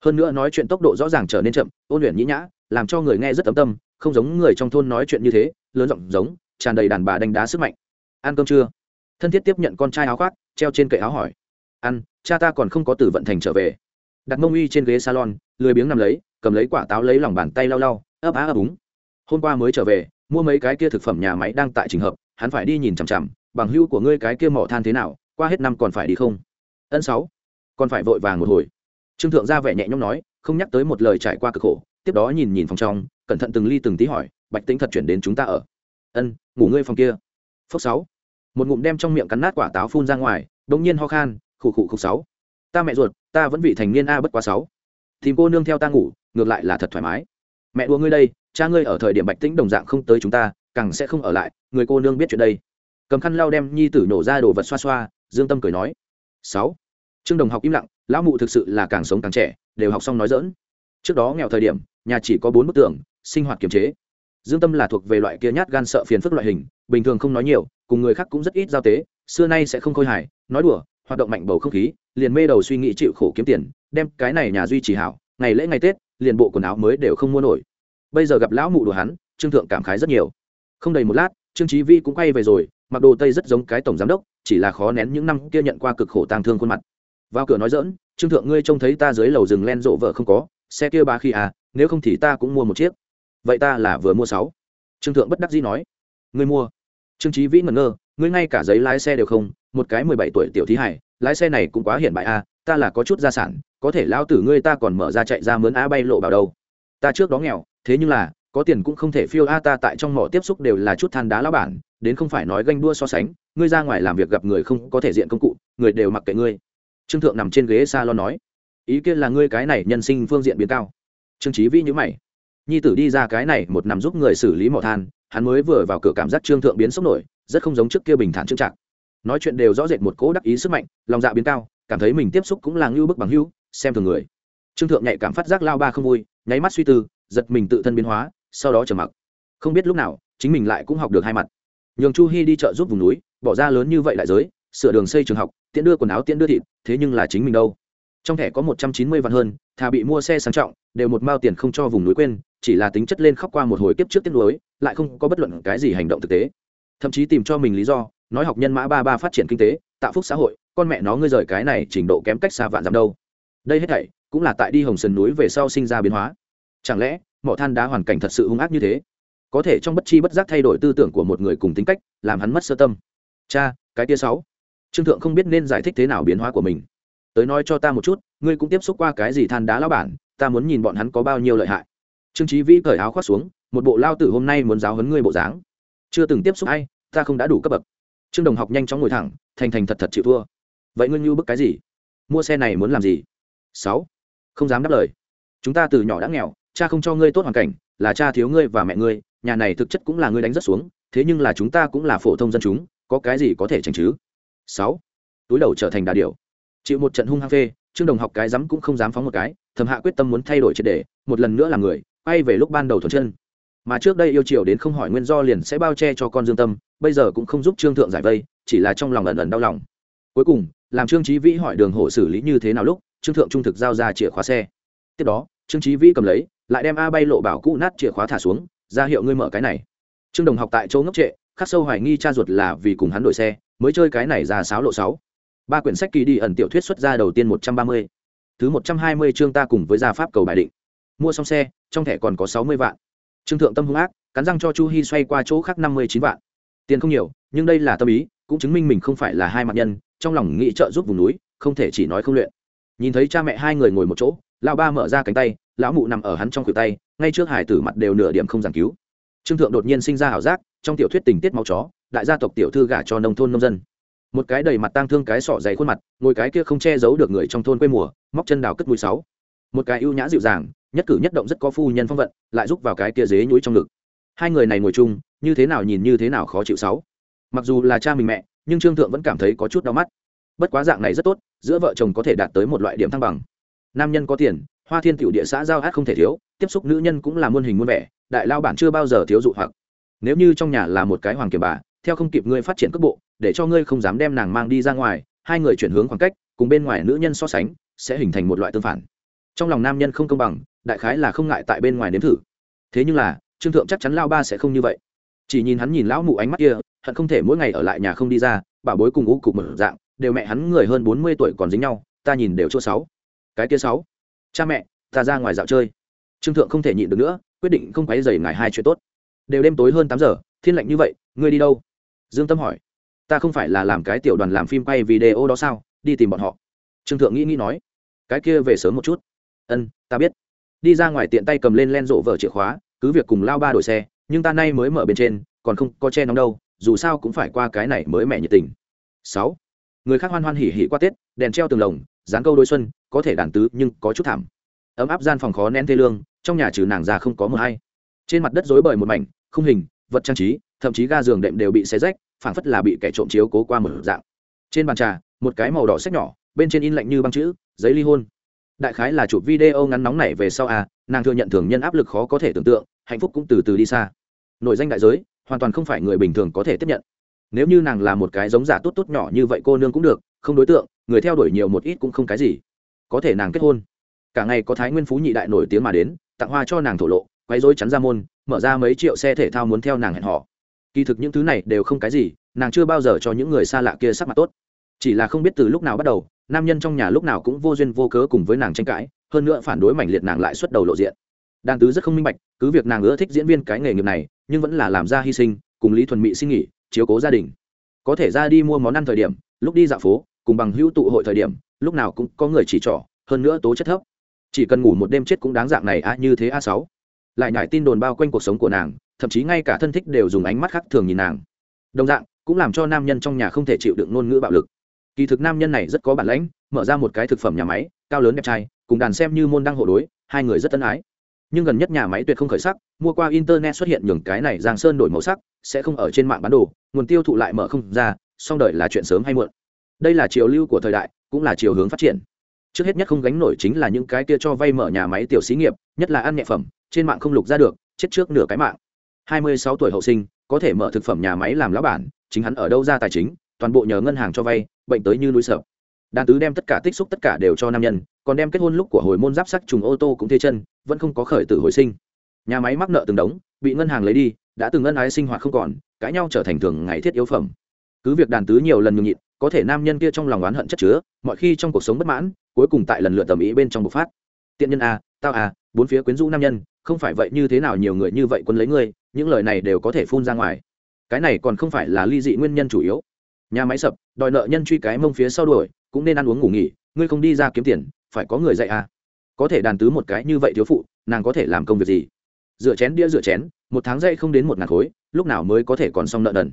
Hơn nữa nói chuyện tốc độ rõ ràng trở nên chậm, ôn luyện nhĩ nhã, làm cho người nghe rất ấm tâm, không giống người trong thôn nói chuyện như thế, lớn giọng giống, tràn đầy đàn bà đánh đá sức mạnh ăn cơm chưa? Thân thiết tiếp nhận con trai áo khoác, treo trên cậy áo hỏi. Ăn, cha ta còn không có từ vận thành trở về. Đặt mông uy trên ghế salon, lười biếng nằm lấy, cầm lấy quả táo lấy lòng bàn tay lau lau, ấp á ấp úng. Hôm qua mới trở về, mua mấy cái kia thực phẩm nhà máy đang tại trình hợp, hắn phải đi nhìn chằm chằm, bằng hưu của ngươi cái kia mỏ than thế nào, qua hết năm còn phải đi không? Ân sáu, còn phải vội vàng một hồi. Trương thượng ra vẻ nhẹ nhõm nói, không nhắc tới một lời trải qua cực khổ, tiếp đó nhìn nhìn phòng trong, cẩn thận từng ly từng tí hỏi, bạch tĩnh thật chuyển đến chúng ta ở. Ân, ngủ ngươi phòng kia. Phước sáu một ngụm đem trong miệng cắn nát quả táo phun ra ngoài đống nhiên ho khan, khụ khụ khụ sáu. Ta mẹ ruột, ta vẫn vị thành niên a bất quá sáu. Tìm cô nương theo ta ngủ, ngược lại là thật thoải mái. Mẹ đùa ngươi đây, cha ngươi ở thời điểm bạch tĩnh đồng dạng không tới chúng ta, càng sẽ không ở lại, người cô nương biết chuyện đây. Cầm khăn lau đem nhi tử nổ ra đồ vật xoa xoa, dương tâm cười nói. Sáu. Trương đồng học im lặng, lão mụ thực sự là càng sống càng trẻ, đều học xong nói dỡn trước đó nghèo thời điểm, nhà chỉ có bốn bức tường, sinh hoạt kiềm chế. Dương tâm là thuộc về loại kia nhát gan sợ phiền phức loại hình bình thường không nói nhiều, cùng người khác cũng rất ít giao tế, xưa nay sẽ không khôi hài, nói đùa, hoạt động mạnh bầu không khí, liền mê đầu suy nghĩ chịu khổ kiếm tiền, đem cái này nhà duy trì hảo, ngày lễ ngày tết, liền bộ quần áo mới đều không mua nổi. Bây giờ gặp lão mụ đùa hắn, trương thượng cảm khái rất nhiều. Không đầy một lát, trương trí vi cũng quay về rồi, mặc đồ tây rất giống cái tổng giám đốc, chỉ là khó nén những năm kia nhận qua cực khổ tang thương khuôn mặt. Vào cửa nói dỡn trương thượng, ngươi trông thấy ta dưới lầu rừng len rộ vợ không có, xe kia ba khi à nếu không thì ta cũng mua một chiếc. Vậy ta là vừa mua sáu. Trương thượng bất đắc dĩ nói. Ngươi mua trương trí vĩ ngẩn ngơ ngươi ngay cả giấy lái xe đều không một cái mười bảy tuổi tiểu thí hải lái xe này cũng quá hiển bại a à, ta là có chút gia sản có thể lao tử ngươi ta còn mở ra chạy ra mướn a bay lộ vào đâu. Ta trước đó nghèo thế nhưng là có tiền cũng không thể phiêu a ta tại trong mỏ tiếp xúc đều là chút than đá lao bản đến không phải nói ganh đua so sánh ngươi ra ngoài làm việc gặp người không có thể diện công cụ người đều mặc kệ ngươi. Trương thượng nằm trên ghế s a lon nói ý kiến là ngươi cái này nhân sinh phương diện biến cao. Trương trí vĩ nhữ mày nhi tử đi ra cái này một nằm giúp người xử lý mỏ than hắn mới vừa vào cửa cảm giác trương thượng biến sốc nổi, rất không giống trước kia bình thản trưng trạng nói chuyện đều rõ rệt một cỗ đắc ý sức mạnh, lòng dạ biến cao, cảm thấy mình tiếp xúc cũng là ngưu bức bằng hưu xem thường người. Trương thượng nhạy cảm phát giác lao ba không vui, nháy mắt suy tư, giật mình tự thân biến hóa, sau đó trở mặc. Không biết lúc nào, chính mình lại cũng học được hai mặt. Nhường chu hy đi chợ giúp vùng núi, bỏ ra lớn như vậy lại giới, sửa đường xây trường học tiện đưa quần áo tiện đưa thịt, thế nhưng là chính mình đâu. Trong thẻ có một trăm chín mươi vạn hơn, thà bị mua xe sang trọng, đều một mao tiền không cho vùng núi quên chỉ là tính chất lên khóc qua một hồi kiếp trước tiết lối lại không có bất luận cái gì hành động thực tế. Thậm chí tìm cho mình lý do, nói học nhân mã ba ba phát triển kinh tế, tạo phúc xã hội, con mẹ nó ngươi rời cái này trình độ kém cách xa vạn dặm đâu. Đây hết thảy, cũng là tại đi hồng sườn núi về sau sinh ra biến hóa. Chẳng lẽ, mỏ than đá hoàn cảnh thật sự hung ác như thế? Có thể trong bất chi bất giác thay đổi tư tưởng của một người cùng tính cách, làm hắn mất sơ tâm. Cha, cái tia sáu. Trương thượng không biết nên giải thích thế nào biến hóa của mình. Tới nói cho ta một chút, ngươi cũng tiếp xúc qua cái gì than đá lão bản, ta muốn nhìn bọn hắn có bao nhiêu lợi hại trương trí vĩ cởi áo khoác xuống, một bộ lao tử hôm nay muốn giáo hấn ngươi bộ dáng. Chưa từng tiếp xúc ai, ta không đã đủ cấp bậc. Trương đồng học nhanh chóng ngồi thẳng, thành thành thật thật chịu thua. Vậy ngươi như bức cái gì? Mua xe này muốn làm gì? Sáu. Không dám đáp lời. Chúng ta từ nhỏ đã nghèo, cha không cho ngươi tốt hoàn cảnh, là cha thiếu ngươi và mẹ ngươi, nhà này thực chất cũng là ngươi đánh rất xuống, thế nhưng là chúng ta cũng là phổ thông dân chúng, có cái gì có thể tránh chứ? Sáu. Túi đầu trở thành đà điều chịu một trận hung hăng phê, trương đồng học cái dám cũng không dám phóng một cái, thầm hạ quyết tâm muốn thay đổi triệt đề một lần nữa là người quay về lúc ban đầu thuần chân. Mà trước đây yêu chiều đến không hỏi nguyên do liền sẽ bao che cho con dương tâm, bây giờ cũng không giúp trương thượng giải vây, chỉ là trong lòng ẩn ẩn đau lòng. Cuối cùng, làm trương trí vĩ hỏi đường hổ xử lý như thế nào lúc, trương thượng trung thực giao ra chìa khóa xe. Tiếp đó, trương trí vĩ cầm lấy, lại đem a bay lộ bảo cũ nát chìa khóa thả xuống, ra hiệu ngươi mở cái này. Trương đồng học tại chỗ ngốc trệ, khắc sâu hoài nghi cha ruột là vì cùng hắn đổi xe, mới chơi cái này ra sáo lộ sáu. Ba quyển sách kỳ đi ẩn tiểu thuyết xuất ra đầu tiên một trăm ba mươi. Thứ một trăm hai mươi chương ta cùng với gia pháp cầu bài định mua xong xe, trong thẻ còn có sáu mươi vạn. Trương thượng tâm hung ác, cắn răng cho chu hy xoay qua chỗ khác năm mươi chín vạn. Tiền không nhiều, nhưng đây là tâm ý, cũng chứng minh mình không phải là hai mặt nhân, trong lòng nghĩ trợ giúp vùng núi, không thể chỉ nói không luyện. Nhìn thấy cha mẹ hai người ngồi một chỗ, lão ba mở ra cánh tay, lão mụ nằm ở hắn trong khuỷu tay, ngay trước hải tử mặt đều nửa điểm không giảng cứu. Trương thượng đột nhiên sinh ra ảo giác, trong tiểu thuyết tình tiết máu chó, đại gia tộc tiểu thư gả cho nông thôn nông dân. Một cái đầy mặt tang thương cái sọ dày khuôn mặt, ngồi cái kia không che giấu được người trong thôn quê mùa, móc chân đào cất mũi sáu. Một cái ưu nhã dịu dàng nhất cử nhất động rất có phu nhân phong vận, lại giúp vào cái kia dế nhũi trong ngực. Hai người này ngồi chung, như thế nào nhìn như thế nào khó chịu sáu. Mặc dù là cha mình mẹ, nhưng trương thượng vẫn cảm thấy có chút đau mắt. Bất quá dạng này rất tốt, giữa vợ chồng có thể đạt tới một loại điểm thăng bằng. Nam nhân có tiền, hoa thiên tiểu địa xã giao hát không thể thiếu, tiếp xúc nữ nhân cũng là muôn hình muôn vẻ, đại lao bản chưa bao giờ thiếu dụ hoặc. Nếu như trong nhà là một cái hoàng kiềm bà, theo không kịp ngươi phát triển cước bộ, để cho ngươi không dám đem nàng mang đi ra ngoài, hai người chuyển hướng khoảng cách, cùng bên ngoài nữ nhân so sánh, sẽ hình thành một loại tương phản. Trong lòng nam nhân không công bằng đại khái là không ngại tại bên ngoài nếm thử. Thế nhưng là, trương thượng chắc chắn lao ba sẽ không như vậy. Chỉ nhìn hắn nhìn lão mụ ánh mắt kia, hận không thể mỗi ngày ở lại nhà không đi ra, bảo bối cùng ngũ cục mở dạng, đều mẹ hắn người hơn bốn mươi tuổi còn dính nhau, ta nhìn đều chỗ sáu. Cái kia sáu. Cha mẹ, ta ra ngoài dạo chơi. Trương thượng không thể nhịn được nữa, quyết định không quấy dày ngài hai chuyện tốt. Đều đêm tối hơn tám giờ, thiên lạnh như vậy, ngươi đi đâu? Dương tâm hỏi. Ta không phải là làm cái tiểu đoàn làm phim quay video đó sao? Đi tìm bọn họ. Trương thượng nghĩ nghĩ nói. Cái kia về sớm một chút. Ân, ta biết đi ra ngoài tiện tay cầm lên len rộ vở chìa khóa, cứ việc cùng lao ba đổi xe, nhưng ta nay mới mở bên trên, còn không có che nóng đâu, dù sao cũng phải qua cái này mới mẹ nhiệt tình. Sáu. Người khác hoan hoan hỉ hỉ qua tết, đèn treo tường lồng, dán câu đôi xuân, có thể đàn tứ nhưng có chút thảm. Ấm áp gian phòng khó nén thê lương, trong nhà trừ nàng ra không có mờ hay trên mặt đất rối bời một mảnh, khung hình, vật trang trí, thậm chí ga giường đệm đều bị xé rách, phảng phất là bị kẻ trộm chiếu cố qua mở dạng. Trên bàn trà, một cái màu đỏ sách nhỏ, bên trên in lạnh như băng chữ, giấy ly hôn đại khái là chụp video ngắn nóng này về sau à nàng thừa nhận thường nhân áp lực khó có thể tưởng tượng, hạnh phúc cũng từ từ đi xa. Nội danh đại giới, hoàn toàn không phải người bình thường có thể tiếp nhận. Nếu như nàng là một cái giống giả tốt tốt nhỏ như vậy cô nương cũng được, không đối tượng, người theo đuổi nhiều một ít cũng không cái gì. Có thể nàng kết hôn. Cả ngày có thái nguyên phú nhị đại nổi tiếng mà đến, tặng hoa cho nàng thổ lộ quay dối chắn ra môn, mở ra mấy triệu xe thể thao muốn theo nàng hẹn họ kỳ thực những thứ này đều không cái gì, nàng chưa bao giờ cho những người xa lạ kia sắc mặt tốt. Chỉ là không biết từ lúc nào bắt đầu nam nhân trong nhà lúc nào cũng vô duyên vô cớ cùng với nàng tranh cãi, hơn nữa phản đối mảnh liệt nàng lại xuất đầu lộ diện. Đàn tứ rất không minh bạch, cứ việc nàng ưa thích diễn viên cái nghề nghiệp này, nhưng vẫn là làm ra hy sinh, cùng lý thuần mỹ xin nghỉ, chiếu cố gia đình. Có thể ra đi mua món ăn thời điểm, lúc đi dạo phố, cùng bằng hữu tụ hội thời điểm, lúc nào cũng có người chỉ trỏ, hơn nữa tố chất thấp. Chỉ cần ngủ một đêm chết cũng đáng dạng này, a, như thế a sáu. Lại nhải tin đồn bao quanh cuộc sống của nàng, thậm chí ngay cả thân thích đều dùng ánh mắt khác thường nhìn nàng. Đồng dạng, cũng làm cho nam nhân trong nhà không thể chịu đựng ngôn ngữ bạo lực kỳ thực nam nhân này rất có bản lãnh, mở ra một cái thực phẩm nhà máy, cao lớn đẹp trai, cùng đàn xem như môn đăng hộ đối, hai người rất tân ái. Nhưng gần nhất nhà máy tuyệt không khởi sắc, mua qua internet xuất hiện nhường cái này giang sơn đổi màu sắc, sẽ không ở trên mạng bán đồ, nguồn tiêu thụ lại mở không ra, song đợi là chuyện sớm hay muộn. Đây là chiều lưu của thời đại, cũng là chiều hướng phát triển. Trước hết nhất không gánh nổi chính là những cái kia cho vay mở nhà máy tiểu xí nghiệp, nhất là ăn nhẹ phẩm, trên mạng không lục ra được, chết trước nửa cái mạng. Hai mươi sáu tuổi hậu sinh, có thể mở thực phẩm nhà máy làm lão bản, chính hắn ở đâu ra tài chính, toàn bộ nhờ ngân hàng cho vay bệnh tới như núi sợ đàn tứ đem tất cả tích xúc tất cả đều cho nam nhân, còn đem kết hôn lúc của hồi môn giáp sắc trùng ô tô cũng thế chân, vẫn không có khởi tử hồi sinh. Nhà máy mắc nợ từng đống, bị ngân hàng lấy đi, đã từng ngân ái sinh hoạt không còn, cãi nhau trở thành thường ngày thiết yếu phẩm. Cứ việc đàn tứ nhiều lần nhường nhịn, có thể nam nhân kia trong lòng oán hận chất chứa, mọi khi trong cuộc sống bất mãn, cuối cùng tại lần lượt tầm ý bên trong bộc phát. Tiện nhân a tao a bốn phía quyến rũ nam nhân, không phải vậy như thế nào nhiều người như vậy quân lấy ngươi, những lời này đều có thể phun ra ngoài. Cái này còn không phải là ly dị nguyên nhân chủ yếu nhà máy sập, đòi nợ nhân truy cái mông phía sau đuổi, cũng nên ăn uống ngủ nghỉ, ngươi không đi ra kiếm tiền, phải có người dạy à. Có thể đàn tứ một cái như vậy thiếu phụ, nàng có thể làm công việc gì? Rửa chén đĩa rửa chén, một tháng dạy không đến một ngàn khối, lúc nào mới có thể còn xong nợ nần?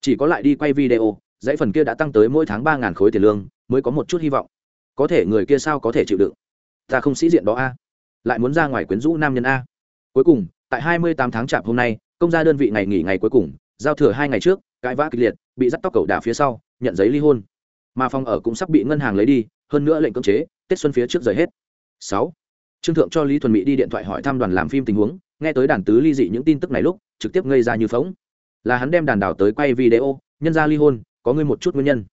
Chỉ có lại đi quay video, dãy phần kia đã tăng tới mỗi tháng ba ngàn khối tiền lương, mới có một chút hy vọng. Có thể người kia sao có thể chịu đựng? Ta không sĩ diện đó a. Lại muốn ra ngoài quyến rũ nam nhân a. Cuối cùng, tại hai mươi tám tháng chạp hôm nay, công gia đơn vị ngày nghỉ ngày cuối cùng, giao thừa hai ngày trước cãi vã kịch liệt, bị dắt tóc cầu đà phía sau, nhận giấy ly hôn. Mà phòng ở cũng sắp bị ngân hàng lấy đi, hơn nữa lệnh cưỡng chế, tết xuân phía trước rời hết. Sáu, trương thượng cho lý thuần mỹ đi điện thoại hỏi thăm đoàn làm phim tình huống, nghe tới đàn tứ ly dị những tin tức này lúc, trực tiếp ngây ra như phóng là hắn đem đàn đảo tới quay video, nhân ra ly hôn, có ngươi một chút nguyên nhân.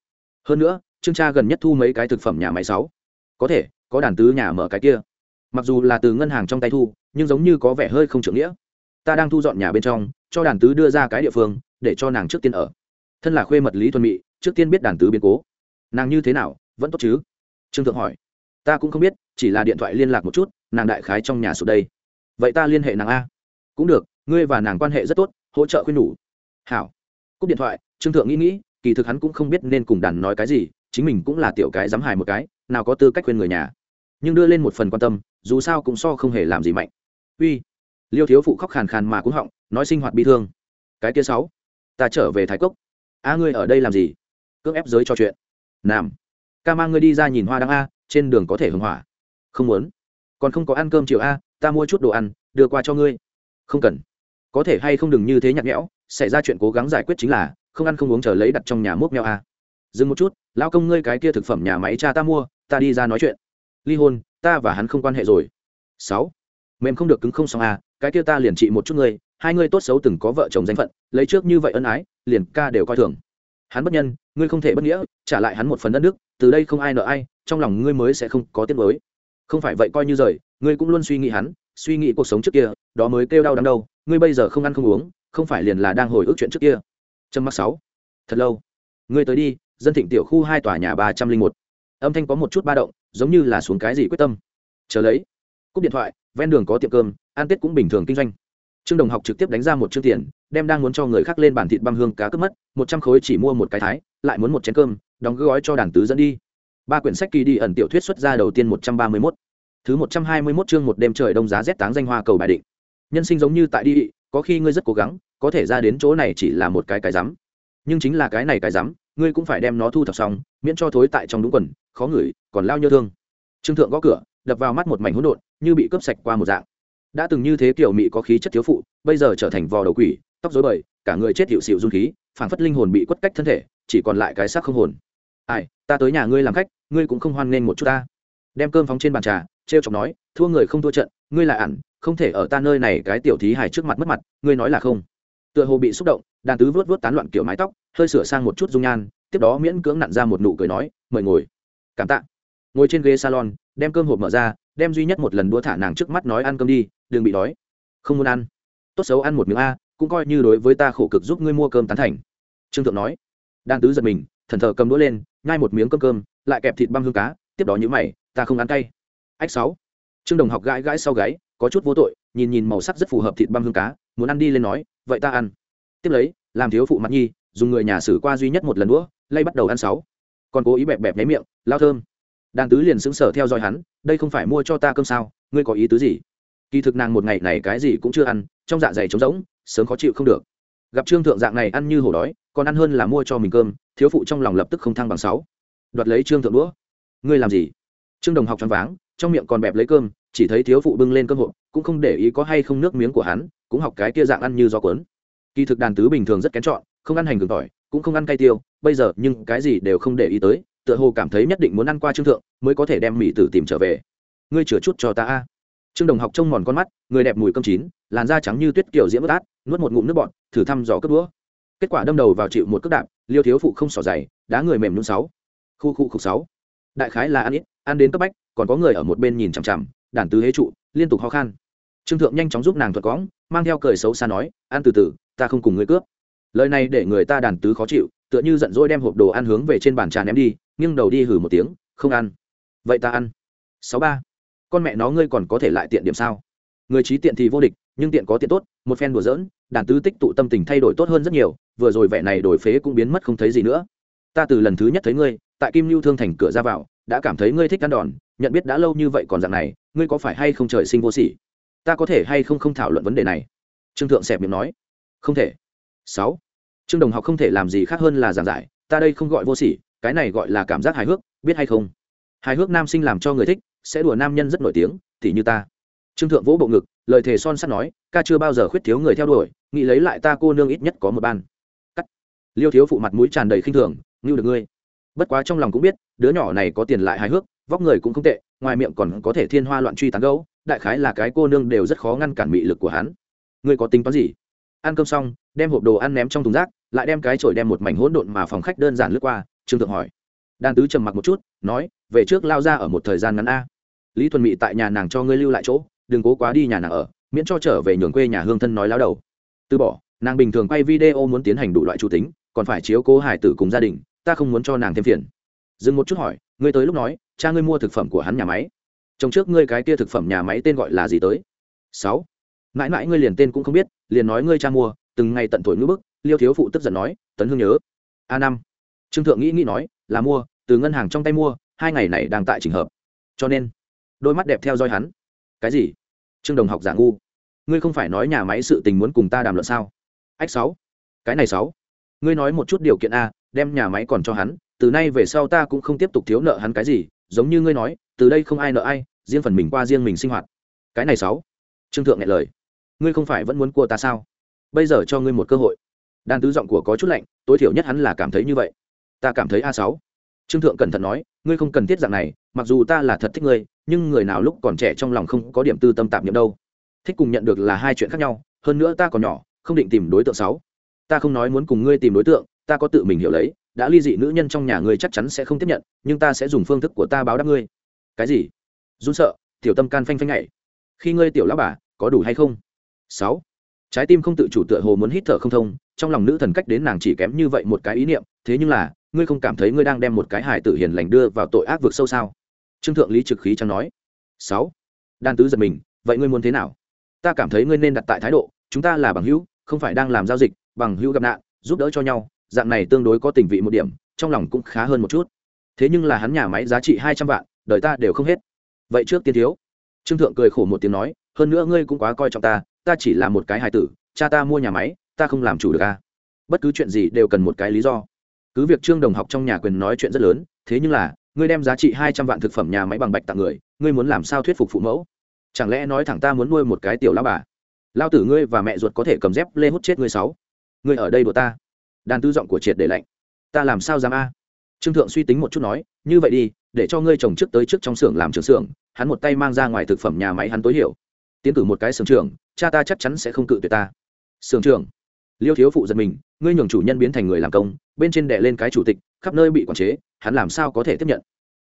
Hơn nữa, trương cha gần nhất thu mấy cái thực phẩm nhà máy sáu. Có thể, có đàn tứ nhà mở cái kia. Mặc dù là từ ngân hàng trong tay thu, nhưng giống như có vẻ hơi không trưởng nghĩa. Ta đang thu dọn nhà bên trong, cho đàn tứ đưa ra cái địa phương để cho nàng trước tiên ở. Thân là khuê mật lý thuần mỹ trước tiên biết đàn tứ biến cố. Nàng như thế nào, vẫn tốt chứ? Trương thượng hỏi. Ta cũng không biết, chỉ là điện thoại liên lạc một chút, nàng đại khái trong nhà sụp đây. Vậy ta liên hệ nàng a. Cũng được, ngươi và nàng quan hệ rất tốt, hỗ trợ khuyên nhủ. Hảo. Cúp điện thoại, trương thượng nghĩ nghĩ, kỳ thực hắn cũng không biết nên cùng đàn nói cái gì, chính mình cũng là tiểu cái dám hài một cái, nào có tư cách khuyên người nhà. Nhưng đưa lên một phần quan tâm, dù sao cũng so không hề làm gì mạnh. Uy. Liêu thiếu phụ khóc khàn khàn mà cũng họng, nói sinh hoạt bi thương. Cái kia sáu ta trở về thái cốc. A, ngươi ở đây làm gì? Cưỡng ép giới cho chuyện. Nam. Ca mang ngươi đi ra nhìn hoa đăng a, trên đường có thể hưng hỏa. Không muốn. Còn không có ăn cơm chiều a, ta mua chút đồ ăn, đưa qua cho ngươi. Không cần. Có thể hay không đừng như thế nhạt nhẽo, xảy ra chuyện cố gắng giải quyết chính là, không ăn không uống chờ lấy đặt trong nhà múc mèo a. Dừng một chút lao công ngươi cái kia thực phẩm nhà máy cha ta mua, ta đi ra nói chuyện. Ly hôn, ta và hắn không quan hệ rồi. Sáu. Mềm không được cứng không xong a, cái kia ta liền trị một chút ngươi hai ngươi tốt xấu từng có vợ chồng danh phận, lấy trước như vậy ân ái, liền ca đều coi thường. Hắn bất nhân, ngươi không thể bất nghĩa, trả lại hắn một phần đất nước, từ đây không ai nợ ai, trong lòng ngươi mới sẽ không có tiết mới không phải vậy coi như rời, ngươi cũng luôn suy nghĩ hắn, suy nghĩ cuộc sống trước kia, đó mới kêu đau đắng đâu, ngươi bây giờ không ăn không uống, không phải liền là đang hồi ức chuyện trước kia. Trâm mắc sáu, thật lâu. Ngươi tới đi, dân thịnh tiểu khu hai tòa nhà ba trăm linh một. Âm thanh có một chút ba động, giống như là xuống cái gì quyết tâm. Chờ lấy. Cúp điện thoại, ven đường có tiệm cơm, ăn tết cũng bình thường kinh doanh trương đồng học trực tiếp đánh ra một chữ tiền, đem đang muốn cho người khác lên bản thịt băm hương cá cướp mất, một trăm khối chỉ mua một cái thái, lại muốn một chén cơm, đóng gói cho đàn tứ dẫn đi. Ba quyển sách kỳ đi ẩn tiểu thuyết xuất ra đầu tiên một trăm ba mươi mốt. Thứ một trăm hai mươi mốt chương một đêm trời đông giá rét táng danh hoa cầu bài định. Nhân sinh giống như tại đi, có khi ngươi rất cố gắng, có thể ra đến chỗ này chỉ là một cái cái rắm. Nhưng chính là cái này cái rắm, ngươi cũng phải đem nó thu thập xong, miễn cho thối tại trong đúng quần, khó ngửi, còn lao nhơ thương. Trương thượng gõ cửa, đập vào mắt một mảnh hỗn độn, như bị cướp sạch qua một dạng đã từng như thế kiểu mị có khí chất thiếu phụ, bây giờ trở thành vò đầu quỷ, tóc dối bời, cả người chết hiệu xịu dung khí, phảng phất linh hồn bị quất cách thân thể, chỉ còn lại cái xác không hồn. Ai, ta tới nhà ngươi làm khách, ngươi cũng không hoan nghênh một chút ta. Đem cơm phóng trên bàn trà, trêu chọc nói, thua người không thua trận, ngươi là ẩn, không thể ở ta nơi này cái tiểu thí hài trước mặt mất mặt, ngươi nói là không. Tựa hồ bị xúc động, đàn tứ vớt vớt tán loạn kiểu mái tóc, hơi sửa sang một chút dung nhan, tiếp đó miễn cưỡng nặn ra một nụ cười nói, mời ngồi. Cảm tạ. Ngồi trên ghế salon, đem cơm hộp mở ra đem duy nhất một lần đũa thả nàng trước mắt nói ăn cơm đi, đừng bị đói. Không muốn ăn. Tốt xấu ăn một miếng a, cũng coi như đối với ta khổ cực giúp ngươi mua cơm tán thành. Trương thượng nói. Đan tứ giật mình, thần thờ cầm đũa lên, nhai một miếng cơm cơm, lại kẹp thịt băm hương cá, tiếp đó nhữ mày, ta không ăn cay. Ách sáu. Trương đồng học gãi gãi sau gáy, có chút vô tội, nhìn nhìn màu sắc rất phù hợp thịt băm hương cá, muốn ăn đi lên nói, vậy ta ăn. Tiếp lấy, làm thiếu phụ mặt nhi, dùng người nhà xử qua duy nhất một lần đũa, lay bắt đầu ăn sáu. Còn cố ý bẹp bẹp nháy miệng, lao thơm đàn tứ liền sững sờ theo dõi hắn, đây không phải mua cho ta cơm sao? Ngươi có ý tứ gì? Kỳ thực nàng một ngày này cái gì cũng chưa ăn, trong dạ dày trống rỗng, sớm khó chịu không được. Gặp trương thượng dạng này ăn như hổ đói, còn ăn hơn là mua cho mình cơm, thiếu phụ trong lòng lập tức không thăng bằng sáu. Đoạt lấy trương thượng đũa. Ngươi làm gì? Trương đồng học choáng váng, trong miệng còn bẹp lấy cơm, chỉ thấy thiếu phụ bưng lên cơm hộp, cũng không để ý có hay không nước miếng của hắn, cũng học cái kia dạng ăn như gió cuốn. Kỳ thực đàn tứ bình thường rất kén chọn, không ăn hành gừng tỏi, cũng không ăn cay tiêu, bây giờ nhưng cái gì đều không để ý tới tựa hồ cảm thấy nhất định muốn ăn qua trương thượng, mới có thể đem mỹ tử tìm trở về. Ngươi chừa chút cho ta a. Trương đồng học trông mòn con mắt, người đẹp mùi cơm chín, làn da trắng như tuyết kiểu diễm bất át, nuốt một ngụm nước bọt, thử thăm dò cất đũa. Kết quả đâm đầu vào chịu một cước đạp, liêu thiếu phụ không sỏ dày, đá người mềm nhún sáu. Khu khu khục sáu. Đại khái là ăn ít, ăn đến cấp bách, còn có người ở một bên nhìn chằm chằm, đàn tứ hế trụ, liên tục ho khan. Trương thượng nhanh chóng giúp nàng thuật cõng, mang theo cười xấu xa nói, ăn từ từ, ta không cùng ngươi cướp. Lời này để người ta đàn tứ khó chịu, tựa như giận dỗi đem hộp đồ ăn hướng về trên bàn trà ném đi nghiêng đầu đi hử một tiếng, không ăn. Vậy ta ăn. Sáu ba, con mẹ nó ngươi còn có thể lại tiện điểm sao? Người trí tiện thì vô địch, nhưng tiện có tiện tốt, một phen đùa giỡn, đàn tứ tích tụ tâm tình thay đổi tốt hơn rất nhiều, vừa rồi vẻ này đổi phế cũng biến mất không thấy gì nữa. Ta từ lần thứ nhất thấy ngươi, tại kim lưu thương thành cửa ra vào, đã cảm thấy ngươi thích ăn đòn, nhận biết đã lâu như vậy còn dạng này, ngươi có phải hay không trời sinh vô sỉ? Ta có thể hay không không thảo luận vấn đề này? Trương thượng xẹp miệng nói. Không thể. Sáu, trương đồng học không thể làm gì khác hơn là giảng giải, ta đây không gọi vô sỉ cái này gọi là cảm giác hài hước, biết hay không? Hài hước nam sinh làm cho người thích, sẽ đùa nam nhân rất nổi tiếng, thì như ta. Trương thượng vỗ bộ ngực, lời thề son sắt nói, ca chưa bao giờ khuyết thiếu người theo đuổi, nghĩ lấy lại ta cô nương ít nhất có một ban. Cắt. Liêu thiếu phụ mặt mũi tràn đầy khinh thường, ngưu được ngươi. Bất quá trong lòng cũng biết, đứa nhỏ này có tiền lại hài hước, vóc người cũng không tệ, ngoài miệng còn có thể thiên hoa loạn truy tán gấu, đại khái là cái cô nương đều rất khó ngăn cản mị lực của hắn. Ngươi có tính toán gì? Ăn cơm xong, đem hộp đồ ăn ném trong thùng rác, lại đem cái chổi đem một mảnh hỗn độn mà phòng khách đơn giản lướt qua trương thượng hỏi. Đan tứ trầm mặc một chút, nói, về trước lao ra ở một thời gian ngắn a. Lý thuần mị tại nhà nàng cho ngươi lưu lại chỗ, đừng cố quá đi nhà nàng ở, miễn cho trở về nhường quê nhà hương thân nói lao đầu. Từ bỏ, nàng bình thường quay video muốn tiến hành đủ loại chủ tính, còn phải chiếu cố hải tử cùng gia đình, ta không muốn cho nàng thêm phiền. Dừng một chút hỏi, ngươi tới lúc nói, cha ngươi mua thực phẩm của hắn nhà máy. Trong trước ngươi cái kia thực phẩm nhà máy tên gọi là gì tới? Sáu. Mãi mãi ngươi liền tên cũng không biết, liền nói ngươi cha mua, từng ngày tận tuổi ngữ bức, liêu thiếu phụ tức giận nói, tấn hương nhớ. A năm trương thượng nghĩ nghĩ nói, là mua, từ ngân hàng trong tay mua, hai ngày này đang tại trình hợp. Cho nên, đôi mắt đẹp theo dõi hắn. Cái gì? Trương đồng học giả ngu. Ngươi không phải nói nhà máy sự tình muốn cùng ta đàm luận sao? Ách sáu. Cái này sáu. Ngươi nói một chút điều kiện a, đem nhà máy còn cho hắn, từ nay về sau ta cũng không tiếp tục thiếu nợ hắn cái gì, giống như ngươi nói, từ đây không ai nợ ai, riêng phần mình qua riêng mình sinh hoạt. Cái này sáu. Trương thượng nghe lời. Ngươi không phải vẫn muốn cua ta sao? Bây giờ cho ngươi một cơ hội. Đàn tứ giọng của có chút lạnh, tối thiểu nhất hắn là cảm thấy như vậy ta cảm thấy a sáu. Trương thượng cẩn thận nói, ngươi không cần thiết dạng này, mặc dù ta là thật thích ngươi, nhưng người nào lúc còn trẻ trong lòng không có điểm tư tâm tạp nhiệm đâu. Thích cùng nhận được là hai chuyện khác nhau, hơn nữa ta còn nhỏ, không định tìm đối tượng sáu. Ta không nói muốn cùng ngươi tìm đối tượng, ta có tự mình hiểu lấy, đã ly dị nữ nhân trong nhà ngươi chắc chắn sẽ không tiếp nhận, nhưng ta sẽ dùng phương thức của ta báo đáp ngươi. Cái gì? Run sợ, tiểu tâm can phanh phanh nhảy. Khi ngươi tiểu lão bà, có đủ hay không? Sáu. Trái tim không tự chủ tựa hồ muốn hít thở không thông, trong lòng nữ thần cách đến nàng chỉ kém như vậy một cái ý niệm, thế nhưng là ngươi không cảm thấy ngươi đang đem một cái hài tử hiền lành đưa vào tội ác vực sâu sao? Trương thượng lý trực khí chẳng nói. Sáu. Đan tứ giật mình, vậy ngươi muốn thế nào? Ta cảm thấy ngươi nên đặt tại thái độ, chúng ta là bằng hữu, không phải đang làm giao dịch, bằng hữu gặp nạn, giúp đỡ cho nhau, dạng này tương đối có tình vị một điểm, trong lòng cũng khá hơn một chút. Thế nhưng là hắn nhà máy giá trị hai trăm vạn, đời ta đều không hết. Vậy trước tiên thiếu. Trương thượng cười khổ một tiếng nói, hơn nữa ngươi cũng quá coi trọng ta ta chỉ là một cái hài tử, cha ta mua nhà máy, ta không làm chủ được a bất cứ chuyện gì đều cần một cái lý do cứ việc trương đồng học trong nhà quyền nói chuyện rất lớn, thế nhưng là, ngươi đem giá trị hai trăm vạn thực phẩm nhà máy bằng bạch tặng người, ngươi muốn làm sao thuyết phục phụ mẫu? Chẳng lẽ nói thẳng ta muốn nuôi một cái tiểu lao bà? Lao tử ngươi và mẹ ruột có thể cầm dép lê hút chết ngươi sáu. Ngươi ở đây đùa ta. Đàn tư giọng của triệt để lạnh. Ta làm sao dám a? Trương thượng suy tính một chút nói, như vậy đi, để cho ngươi chồng trước tới trước trong xưởng làm trưởng xưởng, hắn một tay mang ra ngoài thực phẩm nhà máy hắn tối hiểu. Tiến cử một cái xưởng trưởng, cha ta chắc chắn sẽ không cự tuyệt ta. Xưởng trưởng. Liêu thiếu phụ giật mình ngươi nhường chủ nhân biến thành người làm công, bên trên đè lên cái chủ tịch, khắp nơi bị quản chế, hắn làm sao có thể tiếp nhận?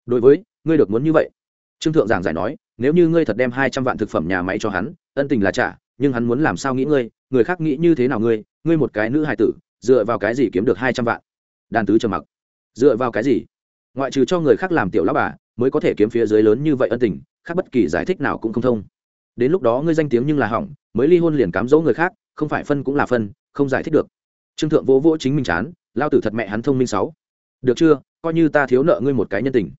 Đối với, ngươi được muốn như vậy. Trương thượng giảng giải nói, nếu như ngươi thật đem hai trăm vạn thực phẩm nhà máy cho hắn, ân tình là trả, nhưng hắn muốn làm sao nghĩ ngươi, người khác nghĩ như thế nào ngươi ngươi một cái nữ hài tử, dựa vào cái gì kiếm được hai trăm vạn? Đàn tứ trầm mặc. Dựa vào cái gì? Ngoại trừ cho người khác làm tiểu lão bà, mới có thể kiếm phía dưới lớn như vậy ân tình, khác bất kỳ giải thích nào cũng không thông. Đến lúc đó ngươi danh tiếng nhưng là hỏng, mới ly hôn liền cám dỗ người khác, không phải phân cũng là phân, không giải thích được trương thượng vỗ vỗ chính mình chán, lao tử thật mẹ hắn thông minh sáu. Được chưa, coi như ta thiếu nợ ngươi một cái nhân tình.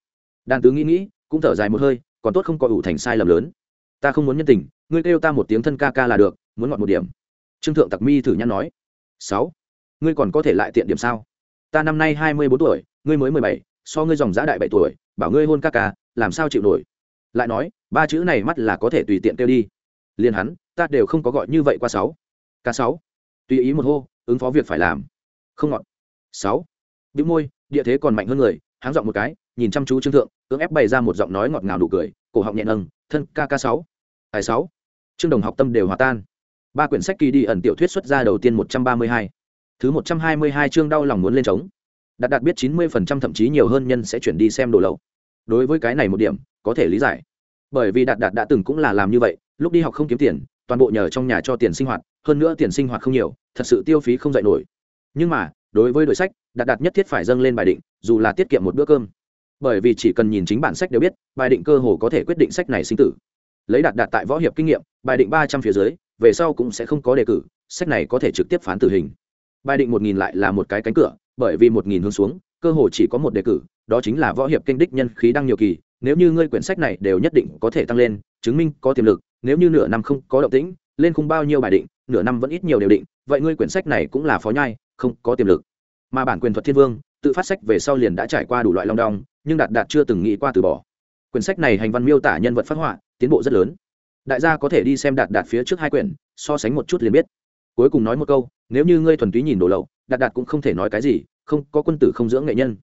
Đàn tứ nghĩ nghĩ, cũng thở dài một hơi, còn tốt không có ủ thành sai lầm lớn. Ta không muốn nhân tình, ngươi kêu ta một tiếng thân ca ca là được, muốn ngọn một điểm. Trương thượng tặc mi thử nhăn nói. Sáu. Ngươi còn có thể lại tiện điểm sao? Ta năm nay hai mươi bốn tuổi, ngươi mới mười bảy, so ngươi dòng giã đại bảy tuổi, bảo ngươi hôn ca ca, làm sao chịu nổi? Lại nói, ba chữ này mắt là có thể tùy tiện kêu đi. Liền hắn, ta đều không có gọi như vậy qua sáu. Ca sáu. Tùy ý một hô ứng phó việc phải làm. Không ngọt. Sáu. Bị môi, địa thế còn mạnh hơn người, háng giọng một cái, nhìn chăm chú trương thượng, cưỡng ép bày ra một giọng nói ngọt ngào nụ cười, cổ họng nhẹ nâng, thân kk sáu. Tài sáu. Trương đồng học tâm đều hòa tan. Ba quyển sách kỳ đi ẩn tiểu thuyết xuất ra đầu tiên một trăm ba mươi hai. Thứ một trăm hai mươi hai chương đau lòng muốn lên trống. Đạt đạt biết chín mươi phần trăm, thậm chí nhiều hơn nhân sẽ chuyển đi xem đồ lậu. Đối với cái này một điểm, có thể lý giải. Bởi vì đạt đạt đã từng cũng là làm như vậy, lúc đi học không kiếm tiền toàn bộ nhờ trong nhà cho tiền sinh hoạt, hơn nữa tiền sinh hoạt không nhiều, thật sự tiêu phí không dạy nổi. Nhưng mà, đối với đội sách, đạt đạt nhất thiết phải dâng lên bài định, dù là tiết kiệm một bữa cơm. Bởi vì chỉ cần nhìn chính bản sách đều biết, bài định cơ hồ có thể quyết định sách này sinh tử. Lấy đạt đạt tại võ hiệp kinh nghiệm, bài định ba trăm phía dưới, về sau cũng sẽ không có đề cử, sách này có thể trực tiếp phán tử hình. Bài định một nghìn lại là một cái cánh cửa, bởi vì một nghìn hướng xuống, cơ hồ chỉ có một đề cử, đó chính là võ hiệp kinh đích nhân khí đăng nhiều kỳ, nếu như ngươi quyển sách này đều nhất định có thể tăng lên, chứng minh có tiềm lực nếu như nửa năm không có động tĩnh, lên khung bao nhiêu bài định, nửa năm vẫn ít nhiều đều định, vậy ngươi quyển sách này cũng là phó nhai, không có tiềm lực. Mà bản quyền thuật thiên vương, tự phát sách về sau liền đã trải qua đủ loại long đong, nhưng đạt đạt chưa từng nghĩ qua từ bỏ. Quyển sách này hành văn miêu tả nhân vật phát họa, tiến bộ rất lớn. Đại gia có thể đi xem đạt đạt phía trước hai quyển, so sánh một chút liền biết. Cuối cùng nói một câu, nếu như ngươi thuần túy nhìn đồ lậu, đạt đạt cũng không thể nói cái gì, không, có quân tử không dưỡng nghệ nhân.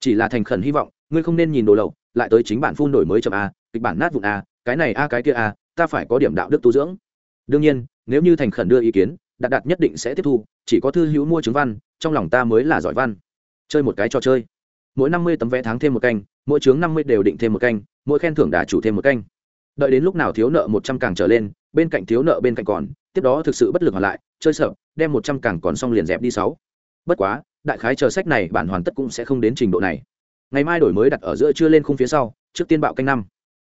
Chỉ là thành khẩn hy vọng, ngươi không nên nhìn đồ lậu, lại tới chính bản phun đổi mới chậm a, kịch bản nát vụn a, cái này a cái kia a ta phải có điểm đạo đức tu dưỡng. Đương nhiên, nếu như thành khẩn đưa ý kiến, đạt đạt nhất định sẽ tiếp thu, chỉ có thư hữu mua chứng văn, trong lòng ta mới là giỏi văn. Chơi một cái trò chơi. Mỗi năm mươi tấm vé tháng thêm một canh, mỗi chướng năm mươi đều định thêm một canh, mỗi khen thưởng đà chủ thêm một canh. Đợi đến lúc nào thiếu nợ một trăm càng trở lên, bên cạnh thiếu nợ bên cạnh còn, tiếp đó thực sự bất lực hoàn lại, chơi sợ, đem một trăm càng còn xong liền dẹp đi sáu. Bất quá, đại khái chờ sách này bản hoàn tất cũng sẽ không đến trình độ này. Ngày mai đổi mới đặt ở giữa chưa lên khung phía sau, trước tiên bạo canh năm.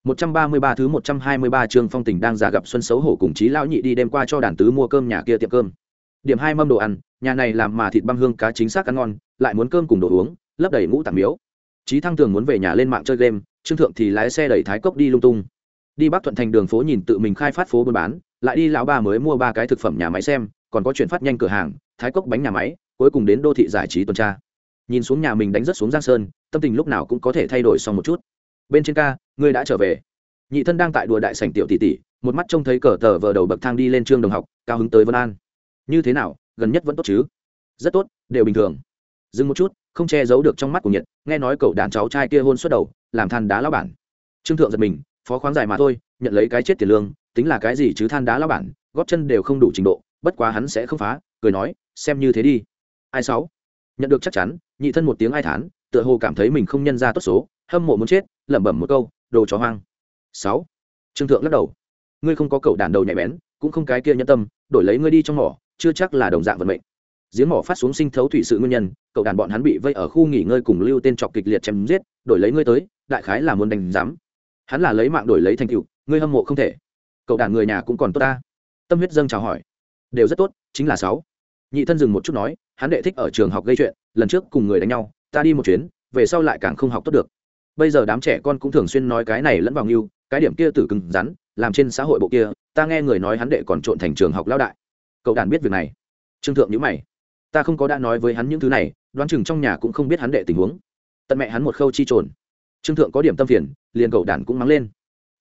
133 thứ 123 chương phong tình đang già gặp xuân xấu hổ cùng chí lão nhị đi đêm qua cho đàn tứ mua cơm nhà kia tiệm cơm. Điểm hai mâm đồ ăn, nhà này làm mà thịt băm hương cá chính xác ăn ngon, lại muốn cơm cùng đồ uống, lấp đầy ngũ tạng miếu. Chí Thăng Tường muốn về nhà lên mạng chơi game, Trương Thượng thì lái xe đẩy Thái Cốc đi lung tung. Đi Bắc Thuận thành đường phố nhìn tự mình khai phát phố buôn bán, lại đi lão ba mới mua ba cái thực phẩm nhà máy xem, còn có chuyển phát nhanh cửa hàng, Thái Cốc bánh nhà máy, cuối cùng đến đô thị giải trí tuần tra. Nhìn xuống nhà mình đánh rất xuống Giang Sơn, tâm tình lúc nào cũng có thể thay đổi xong một chút. Bên trên ca, ngươi đã trở về. Nhị thân đang tại đùa đại sảnh tiểu tỷ tỷ một mắt trông thấy cờ tờ vờ đầu bậc thang đi lên trường đồng học cao hứng tới vân an. Như thế nào gần nhất vẫn tốt chứ? Rất tốt đều bình thường. Dừng một chút không che giấu được trong mắt của nhiệt nghe nói cậu đàn cháu trai kia hôn suốt đầu làm than đá lao bản. Trương thượng giật mình phó khoáng dài mà thôi nhận lấy cái chết tiền lương tính là cái gì chứ than đá lao bản góp chân đều không đủ trình độ bất quá hắn sẽ không phá cười nói xem như thế đi. Ai sáu? Nhận được chắc chắn nhị thân một tiếng ai thán tựa hồ cảm thấy mình không nhân ra tốt số hâm mộ muốn chết lẩm bẩm một câu, đồ chó hoang. Sáu. Trương thượng lắc đầu. Ngươi không có cậu đàn đầu nhạy bén, cũng không cái kia nhân tâm, đổi lấy ngươi đi trong mỏ, chưa chắc là đồng dạng vận mệnh. Giếng mỏ phát xuống sinh thấu thủy sự nguyên nhân, cậu đàn bọn hắn bị vây ở khu nghỉ ngơi cùng lưu tên trọc kịch liệt chém giết, đổi lấy ngươi tới, đại khái là muốn đánh giám. Hắn là lấy mạng đổi lấy thành tựu, ngươi hâm mộ không thể. Cậu đàn người nhà cũng còn tốt ta. Tâm huyết dâng chào hỏi. Đều rất tốt, chính là sáu. Nhị thân dừng một chút nói, hắn đệ thích ở trường học gây chuyện, lần trước cùng người đánh nhau, ta đi một chuyến, về sau lại càng không học tốt được bây giờ đám trẻ con cũng thường xuyên nói cái này lẫn vào nghiêu, cái điểm kia tử cứng rắn, làm trên xã hội bộ kia, ta nghe người nói hắn đệ còn trộn thành trường học lao đại. Cậu đàn biết việc này. Trương thượng nhữ mày. Ta không có đã nói với hắn những thứ này, đoán chừng trong nhà cũng không biết hắn đệ tình huống. Tận mẹ hắn một khâu chi trồn. Trương thượng có điểm tâm phiền, liền cậu đàn cũng mắng lên.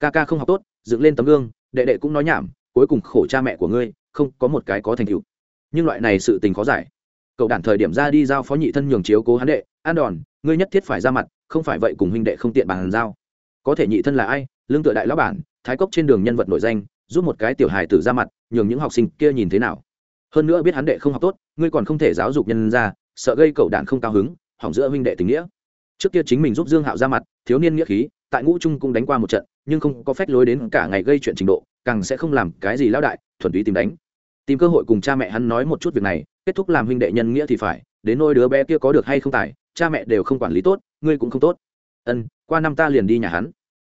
Ca ca không học tốt, dựng lên tấm gương, đệ đệ cũng nói nhảm, cuối cùng khổ cha mẹ của ngươi, không có một cái có thành tựu. Nhưng loại này sự tình khó giải. Cậu đàn thời điểm ra đi giao phó nhị thân nhường chiếu cố hắn đệ, an đòn ngươi nhất thiết phải ra mặt, không phải vậy cùng huynh đệ không tiện bàn giao. Có thể nhị thân là ai, lương tựa đại lão bản, thái cốc trên đường nhân vật nổi danh, giúp một cái tiểu hài tử ra mặt, nhường những học sinh kia nhìn thế nào. Hơn nữa biết hắn đệ không học tốt, ngươi còn không thể giáo dục nhân ra, sợ gây cậu đạn không cao hứng, hỏng giữa huynh đệ tình nghĩa. Trước kia chính mình giúp dương hạo ra mặt, thiếu niên nghĩa khí, tại ngũ trung cũng đánh qua một trận, nhưng không có phép lối đến cả ngày gây chuyện trình độ, càng sẽ không làm cái gì lão đại, thuần túy tìm đánh. Tìm cơ hội cùng cha mẹ hắn nói một chút việc này, kết thúc làm huynh đệ nhân nghĩa thì phải, đến nôi đứa bé kia có được hay không tài cha mẹ đều không quản lý tốt, ngươi cũng không tốt. Ân, qua năm ta liền đi nhà hắn.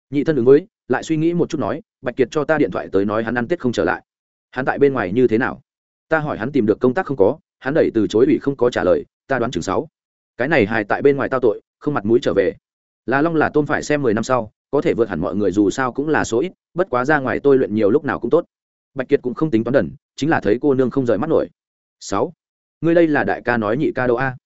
Nhị thân ứng với, lại suy nghĩ một chút nói, bạch kiệt cho ta điện thoại tới nói hắn ăn tết không trở lại. Hắn tại bên ngoài như thế nào? Ta hỏi hắn tìm được công tác không có, hắn đẩy từ chối ủy không có trả lời, ta đoán chừng sáu. Cái này hài tại bên ngoài tao tội, không mặt mũi trở về. Là long là tôm phải xem mười năm sau, có thể vượt hẳn mọi người dù sao cũng là số ít, bất quá ra ngoài tôi luyện nhiều lúc nào cũng tốt. Bạch kiệt cũng không tính toán đần, chính là thấy cô nương không rời mắt nổi. Sáu. Ngươi đây là đại ca nói nhị ca đâu a?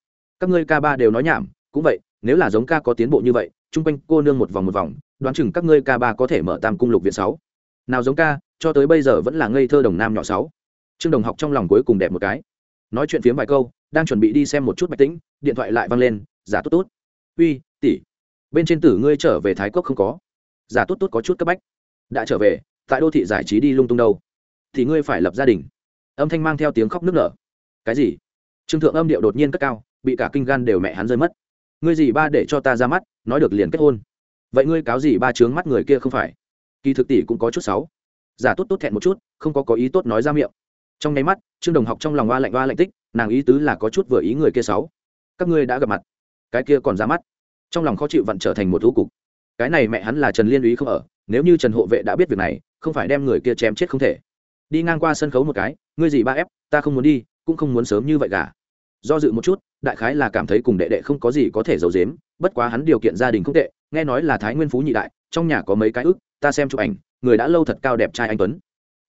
Các ngươi ca ba đều nói nhảm, cũng vậy, nếu là giống ca có tiến bộ như vậy, chung quanh cô nương một vòng một vòng, đoán chừng các ngươi ca ba có thể mở tam cung lục viện sáu. Nào giống ca, cho tới bây giờ vẫn là ngây thơ đồng nam nhỏ sáu. Trương đồng học trong lòng cuối cùng đẹp một cái. Nói chuyện phiếm vài câu, đang chuẩn bị đi xem một chút bạch tĩnh, điện thoại lại văng lên, giả tốt tốt. Uy, tỷ, bên trên tử ngươi trở về thái quốc không có. Giả tốt tốt có chút cấp bách. Đã trở về, tại đô thị giải trí đi lung tung đâu. Thì ngươi phải lập gia đình. Âm thanh mang theo tiếng khóc nức nở. Cái gì? Trương thượng âm điệu đột nhiên cất cao bị cả kinh gan đều mẹ hắn rơi mất. Ngươi gì ba để cho ta ra mắt, nói được liền kết hôn. Vậy ngươi cáo gì ba trướng mắt người kia không phải? Kỳ thực tỷ cũng có chút xấu. Giả tốt tốt thẹn một chút, không có có ý tốt nói ra miệng. Trong nháy mắt, trương đồng học trong lòng oa lạnh oa lạnh tích, nàng ý tứ là có chút vừa ý người kia xấu. Các ngươi đã gặp mặt, cái kia còn ra mắt. Trong lòng khó chịu vặn trở thành một thú cục. Cái này mẹ hắn là trần liên úy không ở, nếu như trần hộ vệ đã biết việc này, không phải đem người kia chém chết không thể. Đi ngang qua sân khấu một cái, ngươi gì ba ép, ta không muốn đi, cũng không muốn sớm như vậy cả do dự một chút, đại khái là cảm thấy cùng đệ đệ không có gì có thể giấu dếm bất quá hắn điều kiện gia đình không tệ, nghe nói là thái nguyên phú nhị đại, trong nhà có mấy cái ức, ta xem chụp ảnh, người đã lâu thật cao đẹp trai anh tuấn.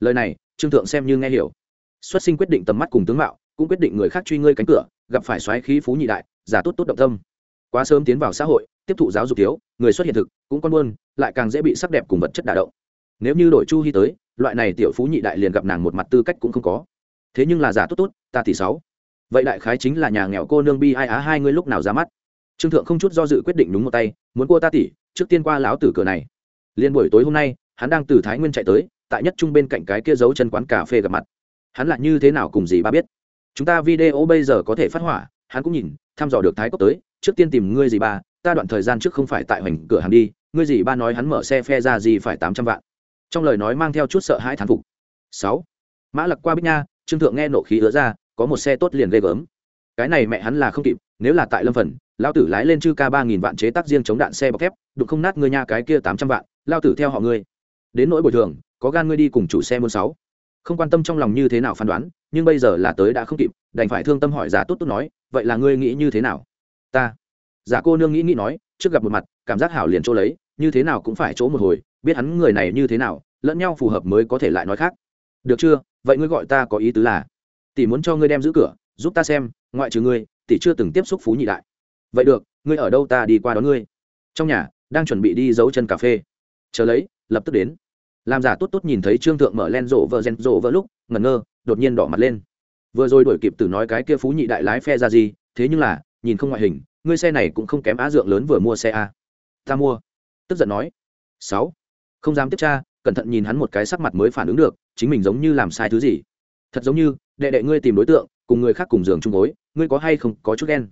Lời này, trương thượng xem như nghe hiểu. Xuất sinh quyết định tầm mắt cùng tướng mạo, cũng quyết định người khác truy ngươi cánh cửa, gặp phải xoáy khí phú nhị đại, giả tốt tốt động tâm. Quá sớm tiến vào xã hội, tiếp thụ giáo dục thiếu, người xuất hiện thực, cũng con buôn, lại càng dễ bị sắc đẹp cùng vật chất đả động. Nếu như đổi chu hy tới, loại này tiểu phú nhị đại liền gặp nàng một mặt tư cách cũng không có. Thế nhưng là giả tốt tốt, ta thì sáu vậy đại khái chính là nhà nghèo cô nương bi ai á hai ngươi lúc nào ra mắt? Trương thượng không chút do dự quyết định đúng một tay, muốn cô ta tỷ trước tiên qua lão tử cửa này. Liên buổi tối hôm nay, hắn đang từ thái nguyên chạy tới, tại nhất trung bên cạnh cái kia giấu chân quán cà phê gặp mặt. Hắn là như thế nào cùng gì ba biết? Chúng ta video bây giờ có thể phát hỏa, hắn cũng nhìn, thăm dò được thái cốc tới, trước tiên tìm ngươi gì ba, ta đoạn thời gian trước không phải tại hoành cửa hàng đi, ngươi gì ba nói hắn mở xe phe ra gì phải tám trăm vạn. Trong lời nói mang theo chút sợ hãi thán phục. Sáu. Mã lặc qua bích nha, trương thượng nghe nộ khí ứa ra có một xe tốt liền ghê gớm. Cái này mẹ hắn là không kịp, nếu là tại lâm phần lao tử lái lên chư ca ba nghìn vạn chế tác riêng chống đạn xe bọc thép, đụng không nát ngươi nha cái kia tám trăm vạn lao tử theo họ ngươi. Đến nỗi bồi thường, có gan ngươi đi cùng chủ xe muôn sáu. Không quan tâm trong lòng như thế nào phán đoán, nhưng bây giờ là tới đã không kịp, đành phải thương tâm hỏi giả tốt tốt nói, vậy là ngươi nghĩ như thế nào? Ta. Giả cô nương nghĩ nghĩ nói, trước gặp một mặt, cảm giác hảo liền chỗ lấy, như thế nào cũng phải chỗ một hồi, biết hắn người này như thế nào, lẫn nhau phù hợp mới có thể lại nói khác. Được chưa? Vậy ngươi gọi ta có ý tứ là? Tỷ muốn cho ngươi đem giữ cửa, giúp ta xem, ngoại trừ ngươi, tỷ chưa từng tiếp xúc phú nhị đại. Vậy được, ngươi ở đâu ta đi qua đón ngươi. Trong nhà, đang chuẩn bị đi giấu chân cà phê. Chờ lấy, lập tức đến. Làm giả tốt tốt nhìn thấy trương thượng mở len rộ vợ rèn rộ vợ lúc, ngẩn ngơ, đột nhiên đỏ mặt lên. Vừa rồi đổi kịp từ nói cái kia phú nhị đại lái phe ra gì, thế nhưng là, nhìn không ngoại hình, ngươi xe này cũng không kém á dượng lớn vừa mua xe a. Ta mua. Tức giận nói. Sáu. Không dám tiếp tra, cẩn thận nhìn hắn một cái sắc mặt mới phản ứng được, chính mình giống như làm sai thứ gì. Thật giống như đệ đệ ngươi tìm đối tượng cùng người khác cùng giường chung gối ngươi có hay không có chút ghen?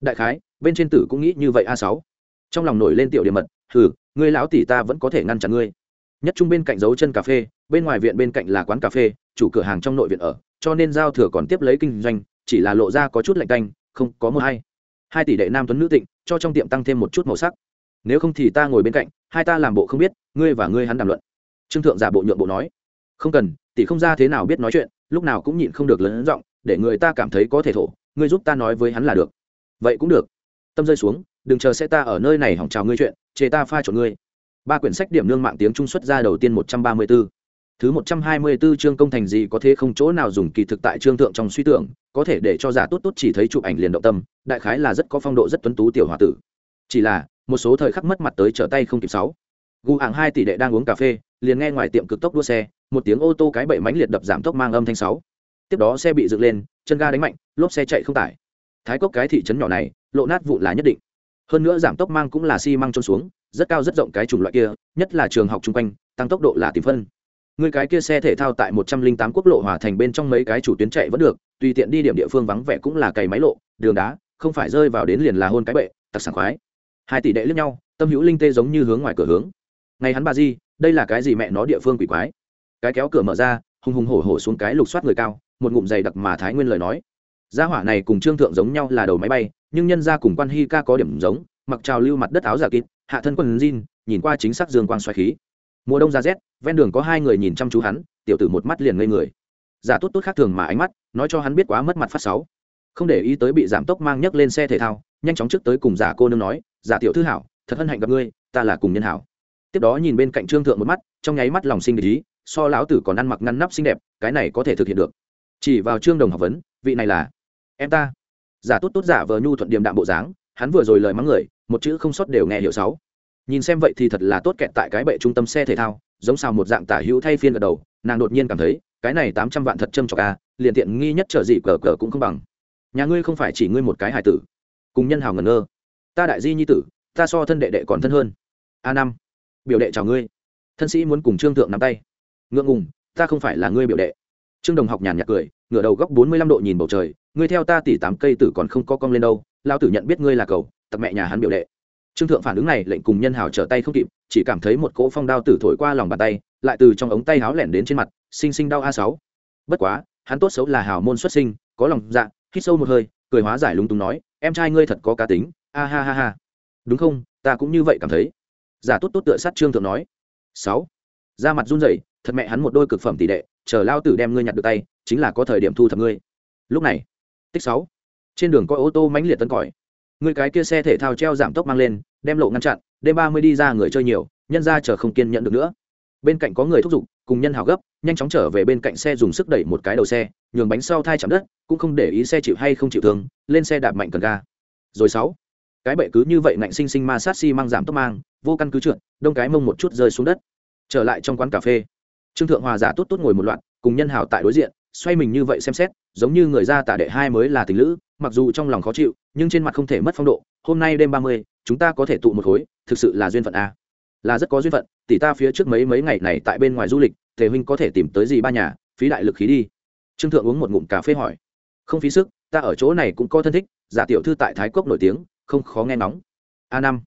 Đại khái bên trên tử cũng nghĩ như vậy a sáu. Trong lòng nổi lên tiểu điểm mật thử, ngươi lão tỷ ta vẫn có thể ngăn chặn ngươi. Nhất trung bên cạnh dấu chân cà phê bên ngoài viện bên cạnh là quán cà phê chủ cửa hàng trong nội viện ở cho nên giao thừa còn tiếp lấy kinh doanh chỉ là lộ ra có chút lạnh canh không có mưa hay. Hai tỷ đệ nam tuấn nữ tịnh cho trong tiệm tăng thêm một chút màu sắc. Nếu không thì ta ngồi bên cạnh hai ta làm bộ không biết ngươi và ngươi hắn đàm luận. Trương thượng giả bộ nhượng bộ nói. Không cần tỷ không ra thế nào biết nói chuyện lúc nào cũng nhịn không được lớn giọng để người ta cảm thấy có thể thổ ngươi giúp ta nói với hắn là được vậy cũng được tâm rơi xuống đừng chờ xe ta ở nơi này hỏng chào ngươi chuyện chê ta pha trộn ngươi ba quyển sách điểm nương mạng tiếng trung xuất ra đầu tiên một trăm ba mươi 134. Thứ một trăm hai mươi 124 chương công thành gì có thế không chỗ nào dùng kỳ thực tại trương thượng trong suy tưởng, có thể để cho giả tốt tốt chỉ thấy chụp ảnh liền động tâm, đại khái là rất có phong độ rất tuấn tú tiểu hòa tử. Chỉ là, một số thời khắc mất mặt tới trở tay không kịp sáu. Gu hạng hai tỷ đệ đang uống cà phê, liền nghe ngoài tiệm cực tốc đua xe, một tiếng ô tô cái bậy mánh liệt đập giảm tốc mang âm thanh sáu. Tiếp đó xe bị dựng lên, chân ga đánh mạnh, lốp xe chạy không tải. Thái cốc cái thị trấn nhỏ này, lộ nát vụ là nhất định. Hơn nữa giảm tốc mang cũng là xi măng trôn xuống, rất cao rất rộng cái chủng loại kia nhất là trường học chung quanh tăng tốc độ là tìm phân người cái kia xe thể thao tại một trăm linh tám quốc lộ hòa thành bên trong mấy cái chủ tuyến chạy vẫn được tùy tiện đi điểm địa phương vắng vẻ cũng là cày máy lộ đường đá không phải rơi vào đến liền là hôn cái bệ tặc sảng khoái hai tỷ đệ lướt nhau tâm hữu linh tê giống như hướng ngoài cửa hướng ngày hắn bà di đây là cái gì mẹ nó địa phương quỷ quái cái kéo cửa mở ra, hùng hùng hổ hổ xuống cái lục soát người cao, một ngụm dày đặc mà thái nguyên lời nói. Gia hỏa này cùng trương thượng giống nhau là đầu máy bay, nhưng nhân ra cùng quan Hi ca có điểm giống, mặc trào lưu mặt đất áo giả kịt hạ thân quần jean, nhìn qua chính xác dương quang xoáy khí. Mùa đông ra rét, ven đường có hai người nhìn chăm chú hắn, tiểu tử một mắt liền ngây người. Giả tốt tốt khác thường mà ánh mắt, nói cho hắn biết quá mất mặt phát sáu. Không để ý tới bị giảm tốc mang nhấc lên xe thể thao, nhanh chóng trước tới cùng giả cô nương nói, giả tiểu thư hảo, thật hân hạnh gặp ngươi, ta là cùng nhân hảo. Tiếp đó nhìn bên cạnh trương thượng một mắt, trong nháy mắt lòng sinh để ý so lão tử còn ăn mặc ngăn nắp xinh đẹp, cái này có thể thực hiện được. Chỉ vào trương đồng học vấn, vị này là, em ta. Giả tốt tốt giả vờ nhu thuận điềm đạm bộ dáng, hắn vừa rồi lời mắng người, một chữ không sót đều nghe hiểu sáu. Nhìn xem vậy thì thật là tốt kẹt tại cái bệ trung tâm xe thể thao, giống sao một dạng tả hữu thay phiên gật đầu, nàng đột nhiên cảm thấy, cái này tám trăm vạn thật châm trọc a à, liền tiện nghi nhất trở gì cờ cờ cũng không bằng. Nhà ngươi không phải chỉ ngươi một cái hài tử. Cùng nhân hào ngẩn ngơ. Ta đại di nhi tử, ta so thân đệ đệ còn thân hơn. A năm. Biểu đệ chào ngươi. Thân sĩ muốn cùng trương thượng nắm tay ngượng ngùng, ta không phải là ngươi biểu đệ. Trương đồng học nhàn nhạt cười, ngửa đầu góc bốn mươi lăm độ nhìn bầu trời, ngươi theo ta tỉ tám cây tử còn không có cong lên đâu lao tử nhận biết ngươi là cầu tập mẹ nhà hắn biểu đệ. Trương thượng phản ứng này lệnh cùng nhân hào trở tay không kịp, chỉ cảm thấy một cỗ phong đao tử thổi qua lòng bàn tay, lại từ trong ống tay háo lẻn đến trên mặt, sinh sinh đau a sáu. Bất quá, hắn tốt xấu là hào môn xuất sinh, có lòng dạ hít sâu một hơi, cười hóa giải lúng túng nói, em trai ngươi thật có cá tính, a ha ha ha. Đúng không? Ta cũng như vậy cảm thấy. Giả tốt tốt tựa sát trương thượng nói. Sáu. Da mặt run rẩy thật mẹ hắn một đôi cực phẩm tỷ đệ, chờ lao tử đem ngươi nhặt được tay, chính là có thời điểm thu thập ngươi. Lúc này, tích sáu, trên đường có ô tô mãnh liệt tấn còi. Người cái kia xe thể thao treo giảm tốc mang lên, đem lộ ngăn chặn, đêm ba mươi đi ra người chơi nhiều, nhân ra chờ không kiên nhận được nữa. Bên cạnh có người thúc giục, cùng nhân hào gấp, nhanh chóng trở về bên cạnh xe dùng sức đẩy một cái đầu xe, nhường bánh sau thai chạm đất, cũng không để ý xe chịu hay không chịu thương, lên xe đạp mạnh cần ga. Rồi sáu, cái bệ cứ như vậy ngạnh sinh sinh ma sát xi mang giảm tốc mang, vô căn cứ trượt, đông cái mông một chút rơi xuống đất. Trở lại trong quán cà phê trương thượng hòa giả tốt tốt ngồi một loạt, cùng nhân hào tại đối diện, xoay mình như vậy xem xét, giống như người ra tả đệ hai mới là tình lữ, mặc dù trong lòng khó chịu, nhưng trên mặt không thể mất phong độ. Hôm nay đêm ba mươi, chúng ta có thể tụ một khối, thực sự là duyên phận a. Là rất có duyên phận, tỷ ta phía trước mấy mấy ngày này tại bên ngoài du lịch thể huynh có thể tìm tới gì ba nhà, phí đại lực khí đi. Trương thượng uống một ngụm cà phê hỏi. Không phí sức, ta ở chỗ này cũng có thân thích, giả tiểu thư tại thái cốc nổi tiếng, không khó nghe nóng a năm.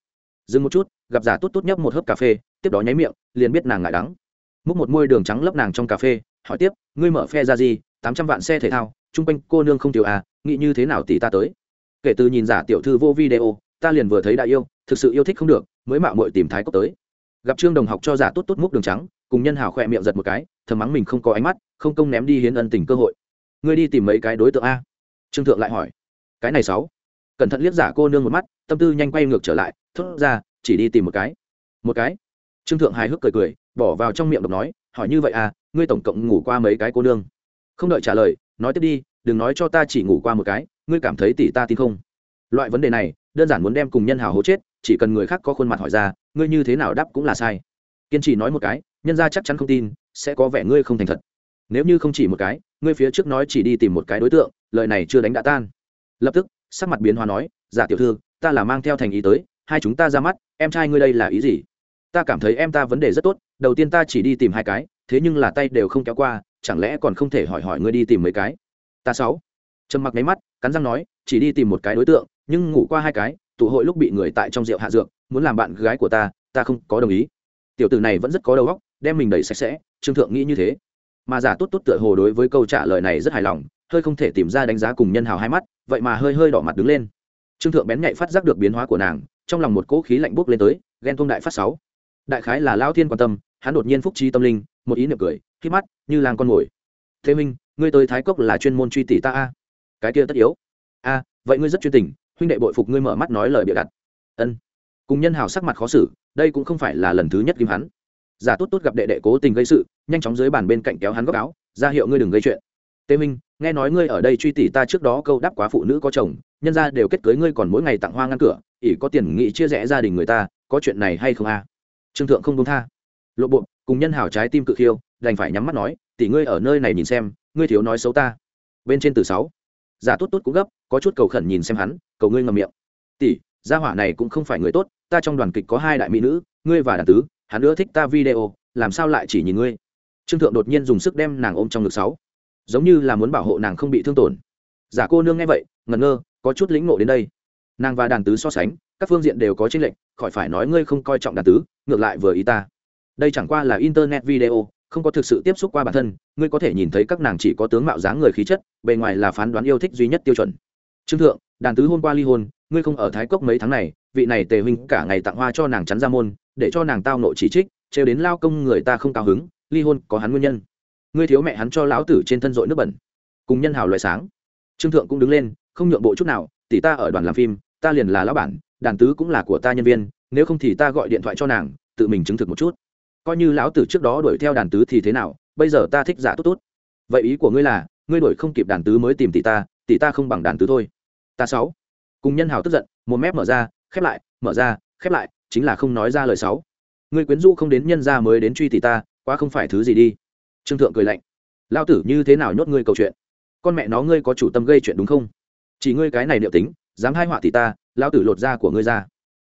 Dừng một chút, gặp giả tốt tốt nhấp một hớp cà phê, tiếp đó nháy miệng, liền biết nàng ngại đắng múc một môi đường trắng lấp nàng trong cà phê, hỏi tiếp, ngươi mở phe ra gì? Tám trăm vạn xe thể thao, chung quanh cô nương không tiểu à nghĩ như thế nào tỷ ta tới? Kể từ nhìn giả tiểu thư vô video, ta liền vừa thấy đã yêu, thực sự yêu thích không được, mới mạo muội tìm thái cốc tới. Gặp trương đồng học cho giả tốt tốt múc đường trắng, cùng nhân hào khỏe miệng giật một cái, thầm mắng mình không có ánh mắt, không công ném đi hiến ân tình cơ hội. Ngươi đi tìm mấy cái đối tượng a? Trương thượng lại hỏi. Cái này sáu. Cẩn thận liếc giả cô nương một mắt, tâm tư nhanh quay ngược trở lại, thốt ra, chỉ đi tìm một cái. Một cái? Trương thượng hài hước cười cười, bỏ vào trong miệng độc nói, hỏi như vậy à ngươi tổng cộng ngủ qua mấy cái cô nương? Không đợi trả lời, nói tiếp đi, đừng nói cho ta chỉ ngủ qua một cái, ngươi cảm thấy tỷ ta tin không? Loại vấn đề này, đơn giản muốn đem cùng nhân hào hố chết, chỉ cần người khác có khuôn mặt hỏi ra, ngươi như thế nào đáp cũng là sai. Kiên trì nói một cái, nhân ra chắc chắn không tin, sẽ có vẻ ngươi không thành thật. Nếu như không chỉ một cái, ngươi phía trước nói chỉ đi tìm một cái đối tượng, lời này chưa đánh đã tan. Lập tức, sắc mặt biến hóa nói, giả tiểu thư, ta là mang theo thành ý tới, hai chúng ta ra mắt, em trai ngươi đây là ý gì? Ta cảm thấy em ta vấn đề rất tốt, đầu tiên ta chỉ đi tìm hai cái, thế nhưng là tay đều không kéo qua, chẳng lẽ còn không thể hỏi hỏi ngươi đi tìm mấy cái? Ta sáu. Trầm mặc mấy mắt, cắn răng nói, chỉ đi tìm một cái đối tượng, nhưng ngủ qua hai cái, tụ hội lúc bị người tại trong rượu hạ dược, muốn làm bạn gái của ta ta không có đồng ý. Tiểu tử này vẫn rất có đầu óc, đem mình đẩy sạch sẽ, trương thượng nghĩ như thế. Mà giả tốt tốt tựa hồ đối với câu trả lời này rất hài lòng, hơi không thể tìm ra đánh giá cùng nhân hào hai mắt, vậy mà hơi hơi đỏ mặt đứng lên. Trương thượng bén nhạy phát giác được biến hóa của nàng, trong lòng một cỗ khí lạnh bốc lên tới, ghen thông đại phát sáu đại khái là lao thiên quan tâm, hắn đột nhiên phúc trí tâm linh, một ý niệm cười, khi mắt, như làng con mồi. Thế minh ngươi tới thái cốc là chuyên môn truy tỷ ta a? Cái kia tất yếu. A, vậy ngươi rất chuyên tình, huynh đệ bội phục ngươi mở mắt nói lời bịa đặt. Ân. Cùng nhân hào sắc mặt khó xử, đây cũng không phải là lần thứ nhất kim hắn. Giả tốt tốt gặp đệ đệ cố tình gây sự, nhanh chóng dưới bàn bên cạnh kéo hắn góc áo, ra hiệu ngươi đừng gây chuyện. Tê minh nghe nói ngươi ở đây truy tỷ ta trước đó câu đáp quá phụ nữ có chồng, nhân ra đều kết cưới ngươi còn mỗi ngày tặng hoa ngăn cửa, ỷ có tiền nghị chia rẽ gia đình người ta, có chuyện này hay không a? Trương thượng không công tha. Lộ bộ, cùng nhân hảo trái tim cự khiêu, đành phải nhắm mắt nói, tỷ ngươi ở nơi này nhìn xem, ngươi thiếu nói xấu ta. Bên trên từ sáu. Giả tốt tốt cũng gấp, có chút cầu khẩn nhìn xem hắn, cầu ngươi ngầm miệng. Tỷ, gia hỏa này cũng không phải người tốt, ta trong đoàn kịch có hai đại mỹ nữ, ngươi và đàn tứ, hắn nữa thích ta video, làm sao lại chỉ nhìn ngươi? Trương thượng đột nhiên dùng sức đem nàng ôm trong ngực sáu. Giống như là muốn bảo hộ nàng không bị thương tổn. Giả cô nương nghe vậy, ngẩn ngơ, có chút lĩnh ngộ đến đây. Nàng và đàn tứ so sánh các phương diện đều có chênh lệch, khỏi phải nói ngươi không coi trọng đàn tứ, ngược lại vừa ý ta. Đây chẳng qua là internet video, không có thực sự tiếp xúc qua bản thân, ngươi có thể nhìn thấy các nàng chỉ có tướng mạo dáng người khí chất, bề ngoài là phán đoán yêu thích duy nhất tiêu chuẩn. Trương thượng, đàn tứ hôm qua ly hôn, ngươi không ở thái cốc mấy tháng này, vị này tề huynh cả ngày tặng hoa cho nàng chắn ra môn, để cho nàng tao nộ chỉ trích, trêu đến lao công người ta không cao hứng, ly hôn có hắn nguyên nhân. Ngươi thiếu mẹ hắn cho lão tử trên thân dội nước bẩn. Cùng nhân hào loại sáng. Trương thượng cũng đứng lên, không nhượng bộ chút nào, tỷ ta ở đoàn làm phim, ta liền là lão bản đàn tứ cũng là của ta nhân viên, nếu không thì ta gọi điện thoại cho nàng, tự mình chứng thực một chút. Coi như lão tử trước đó đuổi theo đàn tứ thì thế nào, bây giờ ta thích giả tốt tốt. Vậy ý của ngươi là, ngươi đuổi không kịp đàn tứ mới tìm tỷ ta tỷ ta không bằng đàn tứ thôi. Ta sáu. Cùng nhân hào tức giận, một mép mở ra, khép lại, mở ra, khép lại, chính là không nói ra lời sáu. Ngươi quyến rũ không đến nhân ra mới đến truy tỷ ta, quá không phải thứ gì đi. Trương thượng cười lạnh. Lao tử như thế nào nhốt ngươi câu chuyện? Con mẹ nó ngươi có chủ tâm gây chuyện đúng không? Chỉ ngươi cái này liệu tính dám hai họa thì ta lao tử lột da của ngươi ra.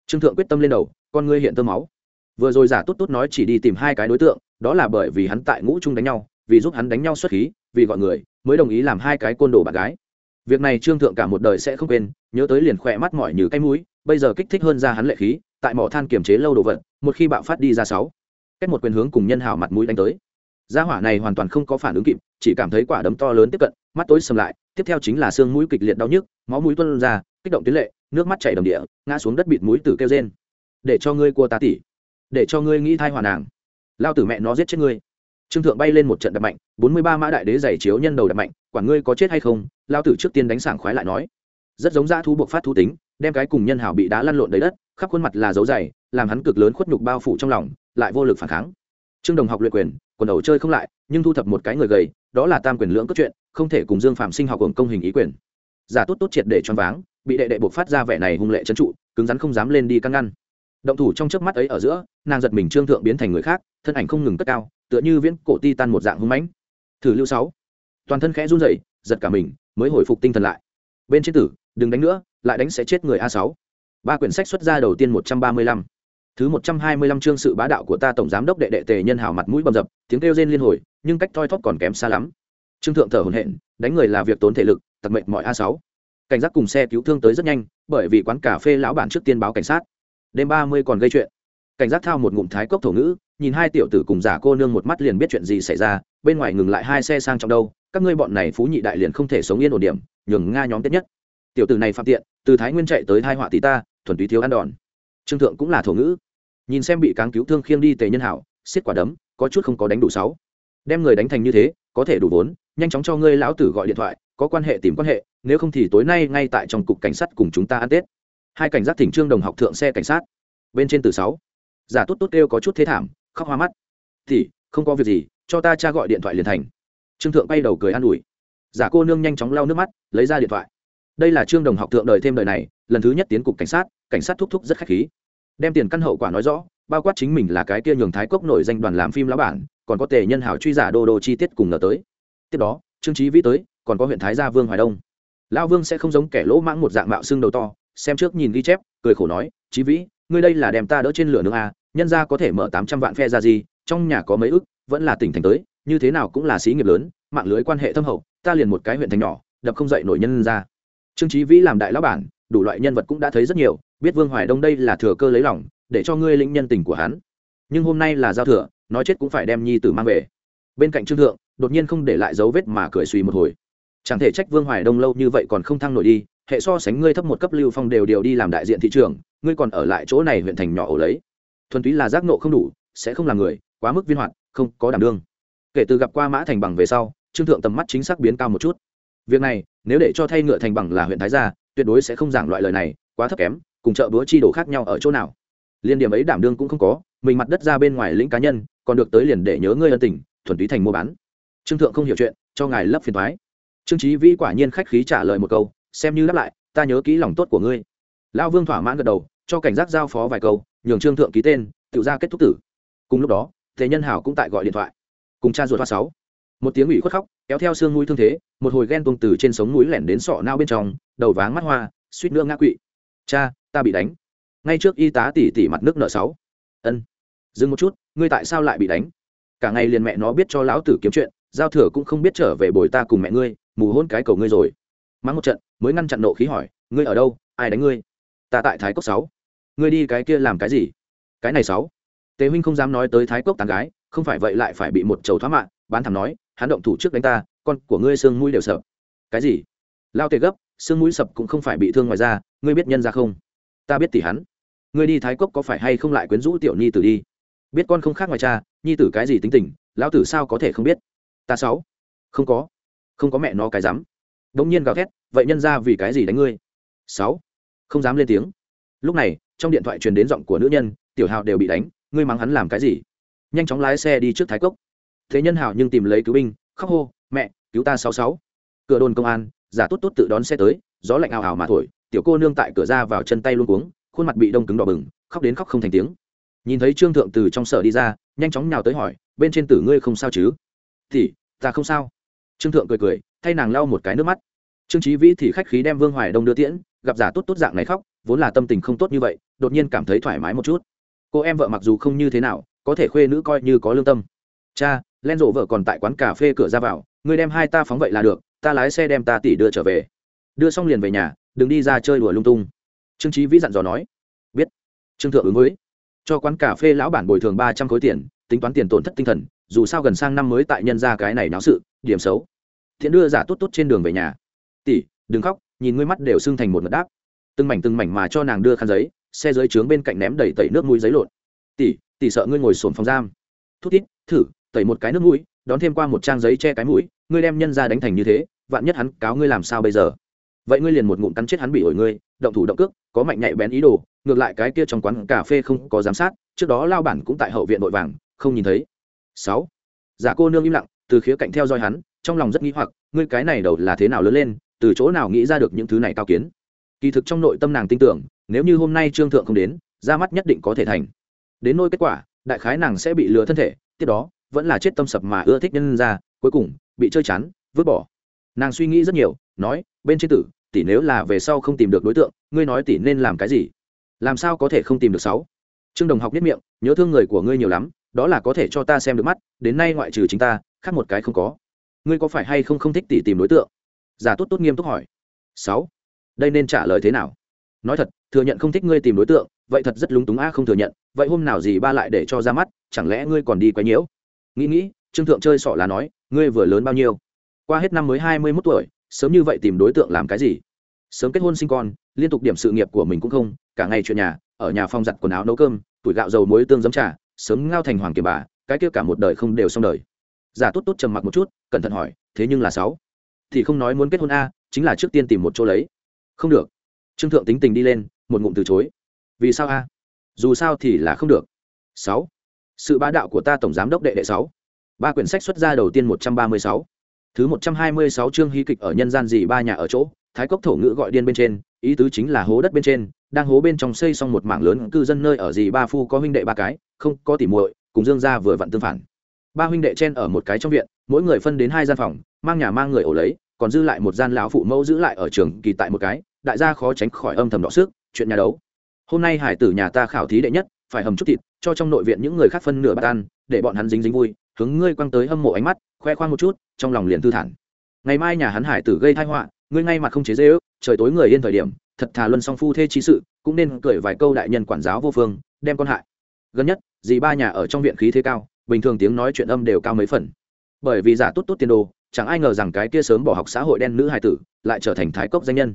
Trương thượng quyết tâm lên đầu, con ngươi hiện tơ máu. Vừa rồi giả tốt tốt nói chỉ đi tìm hai cái đối tượng, đó là bởi vì hắn tại ngũ trung đánh nhau, vì giúp hắn đánh nhau xuất khí, vì gọi người, mới đồng ý làm hai cái côn đồ bạn gái. Việc này trương thượng cả một đời sẽ không quên, nhớ tới liền khỏe mắt mỏi như cái mũi, bây giờ kích thích hơn ra hắn lệ khí, tại mỏ than kiềm chế lâu đồ vật, một khi bạo phát đi ra sáu. Cách một quyền hướng cùng nhân hào mặt mũi đánh tới. Gia hỏa này hoàn toàn không có phản ứng kịp, chỉ cảm thấy quả đấm to lớn tiếp cận, mắt tối sầm lại, tiếp theo chính là xương mũi kịch liệt đau nhức, máu mũi tuôn ra kích động tuyến lệ nước mắt chảy đầm địa ngã xuống đất bịt mũi tử kêu rên. Để cho ngươi cua ta tỉ để cho ngươi nghĩ thai hòa nàng. Lao tử mẹ nó giết chết ngươi. Trương thượng bay lên một trận đập mạnh bốn mươi ba mã đại đế giày chiếu nhân đầu đập mạnh quản ngươi có chết hay không? Lao tử trước tiên đánh sảng khoái lại nói. Rất giống dã thú buộc phát thú tính đem cái cùng nhân hảo bị đá lăn lộn đầy đất khắp khuôn mặt là dấu dày làm hắn cực lớn khuất nhục bao phủ trong lòng lại vô lực phản kháng. Trương đồng học luyện quyền quần đầu chơi không lại nhưng thu thập một cái người gầy đó là tam quyền lưỡng cất chuyện, không thể cùng dương phạm sinh học hưởng công hình ý quyền. Giả tốt tốt triệt để choáng váng bị đệ đệ buộc phát ra vẻ này hung lệ trấn trụ, cứng rắn không dám lên đi căn ngăn. Động thủ trong chớp mắt ấy ở giữa, nàng giật mình trương thượng biến thành người khác, thân ảnh không ngừng cất cao, tựa như viễn cổ ti tan một dạng hung mãnh. Thử lưu sáu. Toàn thân khẽ run rẩy, giật cả mình, mới hồi phục tinh thần lại. Bên trên tử, đừng đánh nữa, lại đánh sẽ chết người a sáu. Ba quyển sách xuất ra đầu tiên một trăm ba mươi lăm. Thứ một trăm hai mươi lăm chương sự bá đạo của ta tổng giám đốc đệ đệ tề nhân hảo mặt mũi bầm dập, tiếng kêu rên liên hồi, nhưng cách thoi thóp còn kém xa lắm. Trương thượng thở hổn hển, đánh người là việc tốn thể lực, tặc mệnh mọi a sáu cảnh giác cùng xe cứu thương tới rất nhanh, bởi vì quán cà phê lão bản trước tiên báo cảnh sát. Đêm ba mươi còn gây chuyện. Cảnh giác thao một ngụm thái cốc thổ ngữ, nhìn hai tiểu tử cùng giả cô nương một mắt liền biết chuyện gì xảy ra, bên ngoài ngừng lại hai xe sang trọng đâu, các ngươi bọn này phú nhị đại liền không thể sống yên ổn điểm, nhường nga nhóm tết nhất. Tiểu tử này phạm tiện, từ thái nguyên chạy tới hai họa tỷ ta, thuần túy thiếu ăn đòn. Trương thượng cũng là thổ ngữ. Nhìn xem bị cáng cứu thương khiêng đi tề nhân hảo, xiết quả đấm, có chút không có đánh đủ sáu. Đem người đánh thành như thế, có thể đủ vốn, nhanh chóng cho ngươi lão tử gọi điện thoại có quan hệ tìm quan hệ, nếu không thì tối nay ngay tại trong cục cảnh sát cùng chúng ta ăn tết. Hai cảnh giác thỉnh trương đồng học thượng xe cảnh sát. Bên trên từ sáu. Giả tốt tốt kêu có chút thế thảm, khóc hoa mắt. Thì, không có việc gì, cho ta cha gọi điện thoại liền thành. Trương thượng bay đầu cười an ủi. Giả cô nương nhanh chóng lau nước mắt, lấy ra điện thoại. Đây là trương đồng học thượng đời thêm đời này, lần thứ nhất tiến cục cảnh sát cảnh sát thúc thúc rất khách khí. Đem tiền căn hậu quả nói rõ, bao quát chính mình là cái kia nhường thái cốc nổi danh đoàn làm phim lão bản, còn có tề nhân hảo truy giả đô đô chi tiết cùng ngờ tới. Tiếp đó, trương trí vĩ tới còn có huyện thái gia vương hoài đông. Lão vương sẽ không giống kẻ lỗ mãng một dạng mạo xương đầu to, xem trước nhìn ghi chép, cười khổ nói trí vĩ, ngươi đây là đem ta đỡ trên lửa nước a à, nhân ra có thể mở tám trăm vạn phe ra gì, trong nhà có mấy ức, vẫn là tỉnh thành tới, như thế nào cũng là sĩ nghiệp lớn, mạng lưới quan hệ thâm hậu, ta liền một cái huyện thành nhỏ, đập không dậy nổi nhân ra trương trí vĩ làm đại lão bản, đủ loại nhân vật cũng đã thấy rất nhiều, biết vương hoài đông đây là thừa cơ lấy lòng, để cho ngươi lĩnh nhân tình của hắn. Nhưng hôm nay là giao thừa, nói chết cũng phải đem nhi tử mang về. Bên cạnh trương thượng, đột nhiên không để lại dấu vết mà cười suy một hồi chẳng thể trách vương hoài đông lâu như vậy còn không thăng nổi đi, hệ so sánh ngươi thấp một cấp lưu phong đều điều đi làm đại diện thị trường, ngươi còn ở lại chỗ này huyện thành nhỏ ổ lấy. Thuần túy là giác nộ không đủ, sẽ không làm người, quá mức viên hoạt, không có đảm đương. Kể từ gặp qua mã thành bằng về sau, trương thượng tầm mắt chính xác biến cao một chút. Việc này, nếu để cho thay ngựa thành bằng là huyện thái gia, tuyệt đối sẽ không giảng loại lời này, quá thấp kém, cùng chợ búa chi đồ khác nhau ở chỗ nào. Liên điểm ấy đảm đương cũng không có, mình mặt đất ra bên ngoài lĩnh cá nhân, còn được tới liền để nhớ ngươi ân tình, thuần túy thành mua bán. Trương thượng không hiểu chuyện, cho ngài lấp phiền thoái trương trí vĩ quả nhiên khách khí trả lời một câu, xem như đáp lại, ta nhớ kỹ lòng tốt của ngươi. Lão vương thỏa mãn gật đầu, cho cảnh giác giao phó vài câu, nhường trương thượng ký tên, tự ra kết thúc tử. Cùng lúc đó thế nhân hảo cũng tại gọi điện thoại. Cùng cha ruột hoa sáu. Một tiếng ủy khuất khóc, kéo theo xương mũi thương thế, một hồi ghen tuông từ trên sống mũi lẻn đến sọ nao bên trong, đầu váng mắt hoa, suýt nữa ngã quỵ. Cha, ta bị đánh. Ngay trước y tá tỉ tỉ mặt nước nợ sáu. Ân. Dừng một chút, ngươi tại sao lại bị đánh? Cả ngày liền mẹ nó biết cho lão tử kiếm chuyện, giao thừa cũng không biết trở về bồi ta cùng mẹ ngươi mù hôn cái cầu ngươi rồi. Mắng một trận, mới ngăn chặn nộ khí hỏi, ngươi ở đâu? Ai đánh ngươi? Ta tại thái cốc sáu. Ngươi đi cái kia làm cái gì? Cái này sáu. Tề huynh không dám nói tới thái cốc tán gái, không phải vậy lại phải bị một chầu thoá mạng, bán thảm nói, hắn động thủ trước đánh ta, con của ngươi xương mũi đều sợ cái gì? Lao tề gấp, xương mũi sập cũng không phải bị thương ngoài ra ngươi biết nhân ra không? Ta biết tỷ hắn. Ngươi đi thái cốc có phải hay không lại quyến rũ tiểu nhi tử đi? Biết con không khác ngoài cha, nhi tử cái gì tính tình, lão tử sao có thể không biết? Ta sáu. Không có không có mẹ nó cái dám. Đống nhiên gào thét, vậy nhân ra vì cái gì đánh ngươi? Sáu. Không dám lên tiếng. Lúc này, trong điện thoại truyền đến giọng của nữ nhân, tiểu hào đều bị đánh, ngươi mắng hắn làm cái gì? Nhanh chóng lái xe đi trước thái cốc. Thế nhân hào nhưng tìm lấy cứu binh, khóc hô, mẹ, cứu ta sáu sáu. Cửa đồn công an, giả tốt tốt tự đón xe tới, gió lạnh ào ào mà thổi, tiểu cô nương tại cửa ra vào chân tay luôn cuống, khuôn mặt bị đông cứng đỏ bừng, khóc đến khóc không thành tiếng. Nhìn thấy trương thượng từ trong sở đi ra, nhanh chóng nhào tới hỏi, bên trên tử ngươi không sao chứ? Thì, ta không sao trương thượng cười cười, thay nàng lau một cái nước mắt. Trương trí vĩ thì khách khí đem vương hoài đông đưa tiễn, gặp giả tốt tốt dạng này khóc, vốn là tâm tình không tốt như vậy, đột nhiên cảm thấy thoải mái một chút. Cô em vợ mặc dù không như thế nào, có thể khuê nữ coi như có lương tâm. Cha, len rộ vợ còn tại quán cà phê cửa ra vào, ngươi đem hai ta phóng vậy là được, ta lái xe đem ta tỷ đưa trở về. Đưa xong liền về nhà, đừng đi ra chơi đùa lung tung. Trương trí vĩ dặn dò nói. Biết. Trương thượng ứng với. Cho quán cà phê lão bản bồi thường ba trăm khối tiền tính toán tiền tổn thất tinh thần, dù sao gần sang năm mới tại nhân ra cái này náo sự, điểm xấu. Thiện đưa giả tốt tốt trên đường về nhà. Tỷ, đừng khóc, nhìn ngươi mắt đều sưng thành một ngật đáp. Từng mảnh từng mảnh mà cho nàng đưa khăn giấy, xe dưới trướng bên cạnh ném đầy tẩy nước mũi giấy lộn. Tỷ tỷ sợ ngươi ngồi sồn phòng giam. Thút thít, thử, tẩy một cái nước mũi, đón thêm qua một trang giấy che cái mũi, ngươi đem nhân ra đánh thành như thế, vạn nhất hắn cáo ngươi làm sao bây giờ? Vậy ngươi liền một ngụm cắn chết hắn bị ổi ngươi, động thủ động cước, có mạnh nhạy bén ý đồ, ngược lại cái kia trong quán cà phê không có giám sát, trước đó lao bản cũng tại hậu viện vội vàng không nhìn thấy. Sáu. Giả cô nương im lặng, từ khía cạnh theo dõi hắn, trong lòng rất nghĩ hoặc, ngươi cái này đầu là thế nào lớn lên, từ chỗ nào nghĩ ra được những thứ này cao kiến? Kỳ thực trong nội tâm nàng tin tưởng, nếu như hôm nay trương thượng không đến, ra mắt nhất định có thể thành. Đến nôi kết quả, đại khái nàng sẽ bị lừa thân thể, tiếp đó, vẫn là chết tâm sập mà ưa thích nhân ra, cuối cùng, bị chơi chán, vứt bỏ. Nàng suy nghĩ rất nhiều, nói, bên trên tử, tỷ nếu là về sau không tìm được đối tượng, ngươi nói tỷ nên làm cái gì? Làm sao có thể không tìm được sáu? Trương đồng học biết miệng, nhớ thương người của ngươi nhiều lắm đó là có thể cho ta xem được mắt, đến nay ngoại trừ chính ta, khác một cái không có. Ngươi có phải hay không không thích tỷ tìm đối tượng? Giả tốt tốt nghiêm túc hỏi. Sáu. Đây nên trả lời thế nào? Nói thật, thừa nhận không thích ngươi tìm đối tượng, vậy thật rất lúng túng a, không thừa nhận, vậy hôm nào gì ba lại để cho ra mắt, chẳng lẽ ngươi còn đi quấy nhiễu? Nghĩ nghĩ, trương thượng chơi sọ là nói, ngươi vừa lớn bao nhiêu? Qua hết năm mới hai mươi mốt tuổi, sớm như vậy tìm đối tượng làm cái gì? Sớm kết hôn sinh con, liên tục điểm sự nghiệp của mình cũng không, cả ngày chuyện nhà, ở nhà phòng giặt quần áo nấu cơm, tuổi gạo dầu muối tương giấm trà sớm ngao thành hoàng kiềm bà, cái kia cả một đời không đều xong đời. Giả tốt tốt trầm mặc một chút, cẩn thận hỏi, thế nhưng là sáu? Thì không nói muốn kết hôn a, chính là trước tiên tìm một chỗ lấy. Không được. Trương thượng tính tình đi lên, một ngụm từ chối. Vì sao a? Dù sao thì là không được. Sáu? Sự bá đạo của ta tổng giám đốc đệ đệ sáu. Ba quyển sách xuất ra đầu tiên một trăm ba mươi sáu. Thứ một trăm hai mươi sáu chương hí kịch ở nhân gian gì ba nhà ở chỗ? Thái cốc thổ ngữ gọi điên bên trên, ý tứ chính là hố đất bên trên đang hố bên trong xây xong một mảng lớn cư dân nơi ở gì ba phu có huynh đệ ba cái, không có tỉ muội, cùng dương gia vừa vặn tương phản. Ba huynh đệ chen ở một cái trong viện, mỗi người phân đến hai gian phòng, mang nhà mang người ổ lấy, còn dư lại một gian lão phụ mẫu giữ lại ở trường kỳ tại một cái, đại gia khó tránh khỏi âm thầm đỏ sức, chuyện nhà đấu. Hôm nay hải tử nhà ta khảo thí đệ nhất, phải hầm chút thịt, cho trong nội viện những người khác phân nửa bát ăn, để bọn hắn dính dính vui, hướng ngươi quăng tới hâm mộ ánh mắt, khoe khoang một chút, trong lòng liền thư thản. Ngày mai nhà hắn hải tử gây thai họa, ngươi ngay mặt không chế dễ ước, trời tối người yên thời điểm thật thà luân song phu thê trí sự, cũng nên cười vài câu đại nhân quản giáo vô phương, đem con hại. Gần nhất, dì ba nhà ở trong viện khí thế cao, bình thường tiếng nói chuyện âm đều cao mấy phần. Bởi vì giả tốt tốt tiền đồ, chẳng ai ngờ rằng cái kia sớm bỏ học xã hội đen nữ hài tử, lại trở thành thái cốc danh nhân.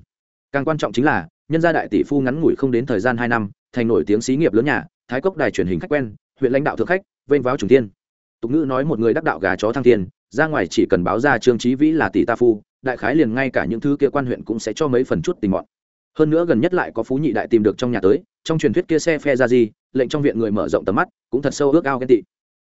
Càng quan trọng chính là, nhân gia đại tỷ phu ngắn ngủi không đến thời gian hai năm, thành nổi tiếng xí nghiệp lớn nhà, thái cốc đài truyền hình khách quen, huyện lãnh đạo thượng khách, vênh váo trùng tiên. Tục ngữ nói một người đắc đạo gà chó thăng thiên ra ngoài chỉ cần báo ra trương trí vĩ là tỷ ta phu, đại khái liền ngay cả những thứ kia quan huyện cũng sẽ cho mấy phần chút tình mọn hơn nữa gần nhất lại có phú nhị đại tìm được trong nhà tới, trong truyền thuyết kia xe phe ra gì, lệnh trong viện người mở rộng tầm mắt, cũng thật sâu ước ao ghen tị.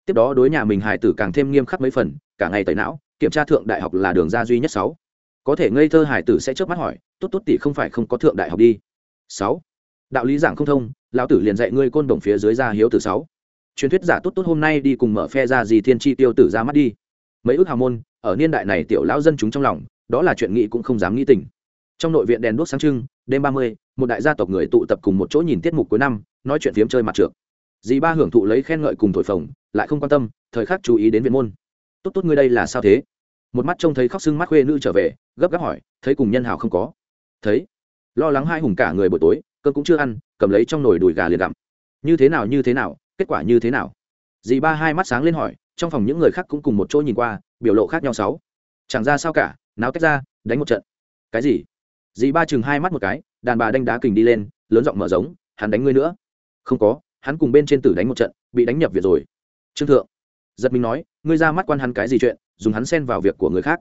Tiếp đó đối nhà mình hài tử càng thêm nghiêm khắc mấy phần, cả ngày tẩy não, kiểm tra thượng đại học là đường ra duy nhất sáu. Có thể ngây thơ hài tử sẽ chớp mắt hỏi, tốt tốt tỷ không phải không có thượng đại học đi? Sáu. Đạo lý giảng không thông, lão tử liền dạy ngươi côn đồng phía dưới ra hiếu từ sáu. Truyền thuyết giả tốt tốt hôm nay đi cùng mở phe ra gì thiên chi tiêu tử ra mắt đi. Mấy ước hào môn, ở niên đại này tiểu lão dân chúng trong lòng, đó là chuyện nghị cũng không dám nghĩ tình. Trong nội viện đèn đuốc sáng trưng đêm ba mươi, một đại gia tộc người tụ tập cùng một chỗ nhìn tiết mục cuối năm, nói chuyện phiếm chơi mặt trượt dì ba hưởng thụ lấy khen ngợi cùng thổi phồng, lại không quan tâm, thời khắc chú ý đến viện môn. Tốt tốt, ngươi đây là sao thế? Một mắt trông thấy khóc sưng mắt khuê nữ trở về, gấp gáp hỏi, thấy cùng nhân hào không có? Thấy. Lo lắng hai hùng cả người buổi tối cơn cũng chưa ăn, cầm lấy trong nồi đùi gà liền gặm. Như thế nào, như thế nào, kết quả như thế nào? Dì ba hai mắt sáng lên hỏi, trong phòng những người khác cũng cùng một chỗ nhìn qua, biểu lộ khác nhau sáu. Chẳng ra sao cả náo tách ra, đánh một trận. Cái gì? Dì ba chừng hai mắt một cái, đàn bà đánh đá kình đi lên, lớn giọng mở giống, hắn đánh ngươi nữa. Không có, hắn cùng bên trên tử đánh một trận, bị đánh nhập viện rồi. Trương thượng giật mình nói, ngươi ra mắt quan hắn cái gì chuyện, dùng hắn xen vào việc của người khác.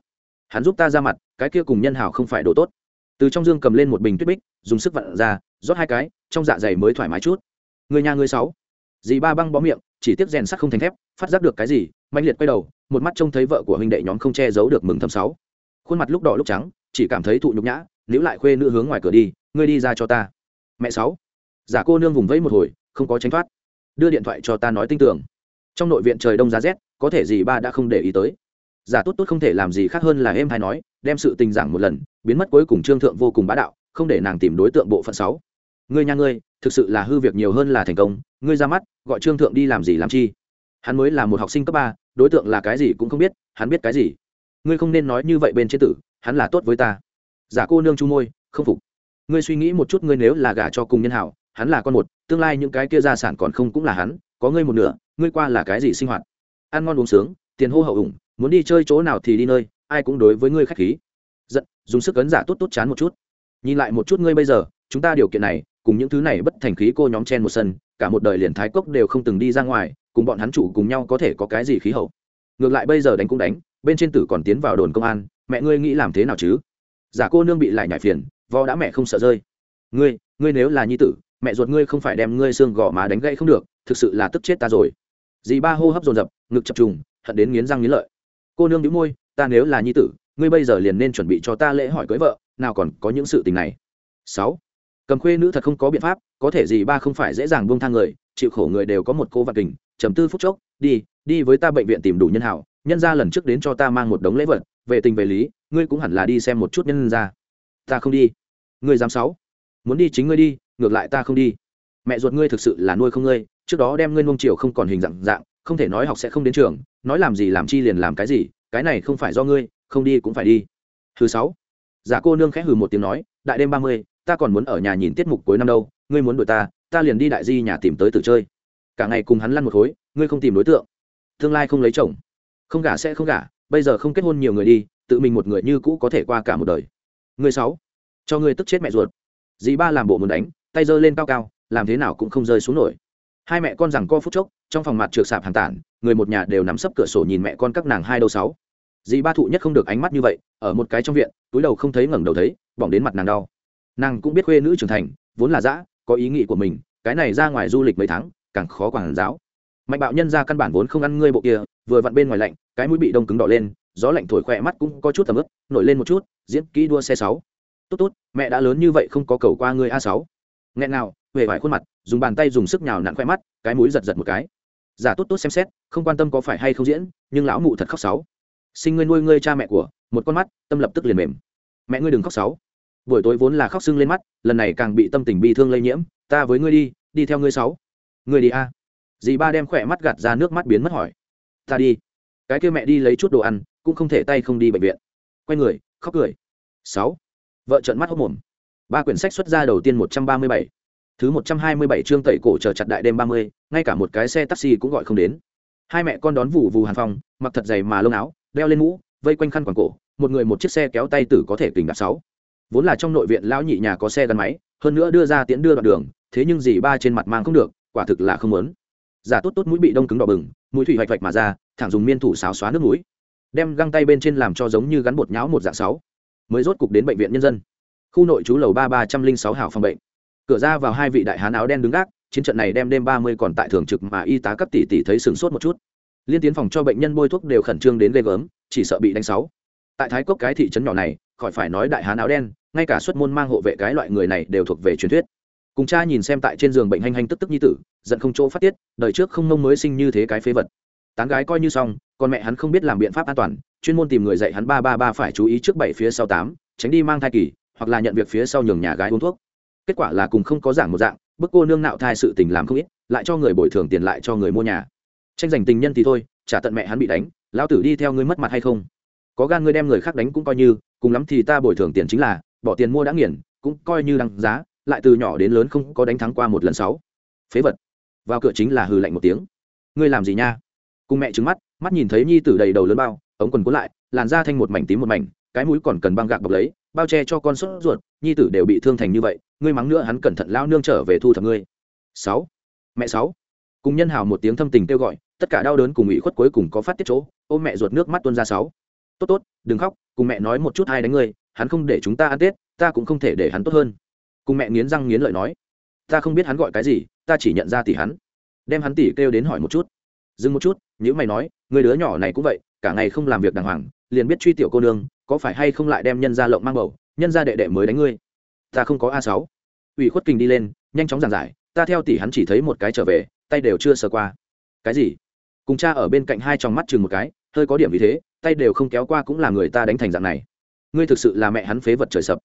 Hắn giúp ta ra mặt, cái kia cùng nhân hảo không phải đồ tốt. Từ trong dương cầm lên một bình tuyết bích, dùng sức vặn ra, rót hai cái, trong dạ dày mới thoải mái chút. Người nhà người sáu. Dì ba băng bó miệng, chỉ tiếp rèn sắt không thành thép, phát giác được cái gì mạnh liệt quay đầu, một mắt trông thấy vợ của huynh đệ nhóm không che giấu được mừng thầm sáu. Khuôn mặt lúc đỏ lúc trắng, chỉ cảm thấy thụ nhục nhã nếu lại khuê nữ hướng ngoài cửa đi, ngươi đi ra cho ta. Mẹ sáu. Giả cô nương vùng vẫy một hồi, không có tránh thoát. Đưa điện thoại cho ta nói tin tưởng. Trong nội viện trời đông giá rét, có thể gì ba đã không để ý tới. Giả tốt tốt không thể làm gì khác hơn là em hay nói, đem sự tình giảng một lần, biến mất cuối cùng trương thượng vô cùng bá đạo, không để nàng tìm đối tượng bộ phận sáu. Ngươi nha ngươi, thực sự là hư việc nhiều hơn là thành công, ngươi ra mắt, gọi trương thượng đi làm gì làm chi? Hắn mới là một học sinh cấp ba, đối tượng là cái gì cũng không biết, hắn biết cái gì. Ngươi không nên nói như vậy bên chế tử, hắn là tốt với ta giả cô nương chu môi, không phục. Ngươi suy nghĩ một chút, ngươi nếu là gả cho cùng nhân hảo, hắn là con một, tương lai những cái kia gia sản còn không cũng là hắn, có ngươi một nửa, ngươi qua là cái gì sinh hoạt? Ăn ngon uống sướng, tiền hô hậu ủng, muốn đi chơi chỗ nào thì đi nơi, ai cũng đối với ngươi khách khí. Giận, dùng sức ấn giả tốt tốt chán một chút. Nhìn lại một chút ngươi bây giờ, chúng ta điều kiện này, cùng những thứ này bất thành khí cô nhóm chen một sân, cả một đời liền thái cốc đều không từng đi ra ngoài, cùng bọn hắn chủ cùng nhau có thể có cái gì khí hậu? Ngược lại bây giờ đánh cũng đánh, bên trên tử còn tiến vào đồn công an, mẹ ngươi nghĩ làm thế nào chứ? Giả cô nương bị lại nhảy phiền vò đã mẹ không sợ rơi. Ngươi ngươi nếu là nhi tử, mẹ ruột ngươi không phải đem ngươi xương gò má đánh gãy không được, thực sự là tức chết ta rồi. Dì ba hô hấp dồn dập, ngực chập trùng, hận đến nghiến răng nghiến lợi. Cô nương đĩu môi, ta nếu là nhi tử, ngươi bây giờ liền nên chuẩn bị cho ta lễ hỏi cưới vợ, nào còn có những sự tình này. Sáu, cầm khuê nữ thật không có biện pháp, có thể gì ba không phải dễ dàng buông thang người, chịu khổ người đều có một cô vật kình trầm tư phút chốc, đi đi với ta bệnh viện tìm đủ nhân hảo, nhân ra lần trước đến cho ta mang một đống lễ vật, về tình về lý ngươi cũng hẳn là đi xem một chút nhân ra. Ta không đi. Ngươi dám sáu muốn đi chính ngươi đi, ngược lại ta không đi. Mẹ ruột ngươi thực sự là nuôi không ngươi, trước đó đem ngươi nuông chiều không còn hình dạng dạng, không thể nói học sẽ không đến trường, nói làm gì làm chi liền làm cái gì, cái này không phải do ngươi, không đi cũng phải đi. Thứ sáu. Giả cô nương khẽ hừ một tiếng nói, đại đêm ba mươi, ta còn muốn ở nhà nhìn tiết mục cuối năm đâu, ngươi muốn đuổi ta ta liền đi đại di nhà tìm tới từ chơi. Cả ngày cùng hắn lăn một khối, ngươi không tìm đối tượng. Tương lai không lấy chồng. Không gả sẽ không gả, bây giờ không kết hôn nhiều người đi tự mình một người như cũ có thể qua cả một đời. Người sáu, cho ngươi tức chết mẹ ruột. Dì ba làm bộ muốn đánh, tay giơ lên cao cao, làm thế nào cũng không rơi xuống nổi. Hai mẹ con rằng co phút chốc, trong phòng mặt trượt sạp hàng tản, người một nhà đều nắm sấp cửa sổ nhìn mẹ con các nàng hai đầu sáu. Dì ba thụ nhất không được ánh mắt như vậy, ở một cái trong viện, túi đầu không thấy ngẩng đầu thấy, bỏng đến mặt nàng đau. Nàng cũng biết khuê nữ trưởng thành, vốn là dã, có ý nghĩ của mình, cái này ra ngoài du lịch mấy tháng, càng khó quản giáo. Mạnh bạo nhân ra căn bản vốn không ăn ngươi bộ kia, vừa vặn bên ngoài lạnh, cái mũi bị đông cứng đỏ lên gió lạnh thổi khỏe mắt cũng có chút tầm ướp nổi lên một chút, diễn kỹ đua xe sáu. Tốt tốt, mẹ đã lớn như vậy không có cầu qua người a sáu. Nghẹn nào huệ vải khuôn mặt, dùng bàn tay dùng sức nhào nặn khoe mắt, cái mũi giật giật một cái. Giả tốt tốt xem xét, không quan tâm có phải hay không diễn, nhưng lão mụ thật khóc sáu. Sinh ngươi nuôi ngươi cha mẹ của, một con mắt, tâm lập tức liền mềm. Mẹ ngươi đừng khóc sáu. Buổi tối vốn là khóc sưng lên mắt, lần này càng bị tâm tình bi thương lây nhiễm, ta với ngươi đi đi theo ngươi sáu. Ngươi đi a. Dì ba đem khỏe mắt gạt ra, nước mắt biến mất hỏi. Ta đi cái kia mẹ đi lấy chút đồ ăn, cũng không thể tay không đi bệnh viện. Quay người, khóc cười. Sáu. Vợ trợn mắt hốc mồm. Ba quyển sách xuất ra đầu tiên một trăm ba mươi bảy. Thứ một trăm hai mươi bảy chương tẩy cổ chờ chặt đại đêm ba mươi, ngay cả một cái xe taxi cũng gọi không đến. Hai mẹ con đón vụ vù hàn phòng, mặc thật dày mà lông áo, đeo lên mũ, vây quanh khăn quàng cổ, một người một chiếc xe kéo tay tử có thể kình đạp sáu. Vốn là trong nội viện lão nhị nhà có xe gắn máy, hơn nữa đưa ra tiễn đưa đoạn đường, thế nhưng dì ba trên mặt mang không được, quả thực là không muốn. Giả tốt tốt mũi bị đông cứng đỏ bừng, mũi thủy hoạch hoạch mà ra thẳng dùng miên thủ xáo xóa nước mũi, đem găng tay bên trên làm cho giống như gắn bột nháo một dạng sáu, mới rốt cục đến bệnh viện nhân dân. Khu nội trú lầu ba ba trăm linh sáu hảo phòng bệnh. Cửa ra vào hai vị đại hán áo đen đứng gác, chiến trận này đem đêm ba mươi còn tại thường trực mà y tá cấp tỷ tỷ thấy sửng sốt một chút. Liên tiến phòng cho bệnh nhân bôi thuốc đều khẩn trương đến ghê gớm, chỉ sợ bị đánh sáu. Tại thái cốc cái thị trấn nhỏ này, khỏi phải nói đại hán áo đen, ngay cả xuất môn mang hộ vệ cái loại người này đều thuộc về truyền thuyết. Cùng cha nhìn xem tại trên giường bệnh hành hành tức tức như tử, giận không chỗ phát tiết, đời trước không nông mới sinh như thế cái phế vật tán gái coi như xong, còn mẹ hắn không biết làm biện pháp an toàn, chuyên môn tìm người dạy hắn ba ba ba phải chú ý trước bảy phía sau tám, tránh đi mang thai kỳ, hoặc là nhận việc phía sau nhường nhà gái uống thuốc. Kết quả là cùng không có giảng một dạng, bức cô nương nạo thai sự tình làm không ít, lại cho người bồi thường tiền lại cho người mua nhà. Tranh giành tình nhân thì thôi, trả tận mẹ hắn bị đánh, lão tử đi theo ngươi mất mặt hay không? Có gan ngươi đem người khác đánh cũng coi như, cùng lắm thì ta bồi thường tiền chính là, bỏ tiền mua đã nghiền, cũng coi như đăng giá, lại từ nhỏ đến lớn không có đánh thắng qua một lần sáu. Phế vật. Vào cửa chính là hừ lạnh một tiếng. Ngươi làm gì nha? Cùng mẹ trứng mắt mắt nhìn thấy nhi tử đầy đầu lớn bao, ống quần cuốn lại, làn da thanh một mảnh tím một mảnh, cái mũi còn cần băng gạc bọc lấy, bao che cho con sốt ruột, nhi tử đều bị thương thành như vậy, ngươi mắng nữa hắn cẩn thận lao nương trở về thu thập ngươi. Sáu. Mẹ sáu. Cùng nhân hào một tiếng thâm tình kêu gọi, tất cả đau đớn cùng ủy khuất cuối cùng có phát tiết chỗ, ôm mẹ ruột nước mắt tuôn ra sáu. Tốt tốt, đừng khóc, cùng mẹ nói một chút ai đánh ngươi, hắn không để chúng ta ăn tết, ta cũng không thể để hắn tốt hơn. Cùng mẹ nghiến răng nghiến lợi nói, ta không biết hắn gọi cái gì, ta chỉ nhận ra tỷ hắn. Đem hắn tỷ kêu đến hỏi một chút dừng một chút nhữ mày nói, người đứa nhỏ này cũng vậy, cả ngày không làm việc đàng hoàng, liền biết truy tiểu cô nương, có phải hay không lại đem nhân ra lộng mang bầu, nhân ra đệ đệ mới đánh ngươi? Ta không có a sáu. Ủy khuất kình đi lên, nhanh chóng giảng giải, ta theo tỷ hắn chỉ thấy một cái trở về, tay đều chưa sờ qua. Cái gì? Cùng cha ở bên cạnh hai tròng mắt chừng một cái, hơi có điểm vì thế, tay đều không kéo qua cũng là người ta đánh thành dạng này. Ngươi thực sự là mẹ hắn phế vật trời sập.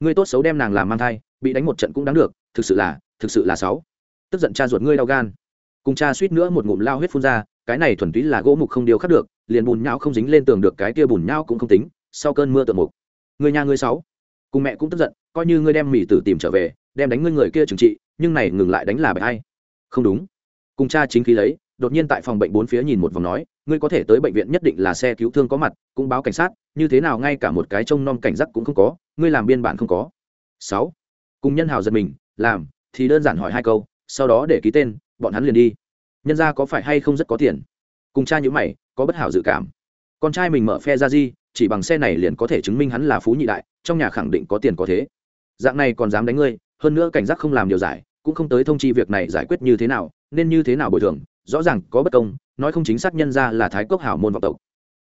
Ngươi tốt xấu đem nàng làm mang thai, bị đánh một trận cũng đáng được, thực sự là, thực sự là sáu tức giận cha ruột ngươi đau gan cùng cha suýt nữa một ngụm lao huyết phun ra, cái này thuần túy là gỗ mục không điều khắc được, liền bùn nhão không dính lên tường được, cái kia bùn nhão cũng không tính, sau cơn mưa tượng mục. Người nhà ngươi sáu, cùng mẹ cũng tức giận, coi như ngươi đem mỹ tử tìm trở về, đem đánh ngươi người kia trừng trị, nhưng này ngừng lại đánh là bại hay không đúng. Cùng cha chính khí lấy, đột nhiên tại phòng bệnh bốn phía nhìn một vòng nói, ngươi có thể tới bệnh viện nhất định là xe cứu thương có mặt, cũng báo cảnh sát, như thế nào ngay cả một cái trông nom cảnh giác cũng không có, ngươi làm biên bản không có. Sáu, cùng nhân hào giật mình, làm, thì đơn giản hỏi hai câu, sau đó để ký tên bọn hắn liền đi. Nhân ra có phải hay không rất có tiền? Cùng cha nhữ mày, có bất hảo dự cảm. Con trai mình mở phe ra di chỉ bằng xe này liền có thể chứng minh hắn là phú nhị đại, trong nhà khẳng định có tiền có thế. Dạng này còn dám đánh ngươi, hơn nữa cảnh giác không làm điều giải, cũng không tới thông chi việc này giải quyết như thế nào, nên như thế nào bồi thường, rõ ràng có bất công, nói không chính xác nhân ra là thái cốc hảo môn vọng tộc.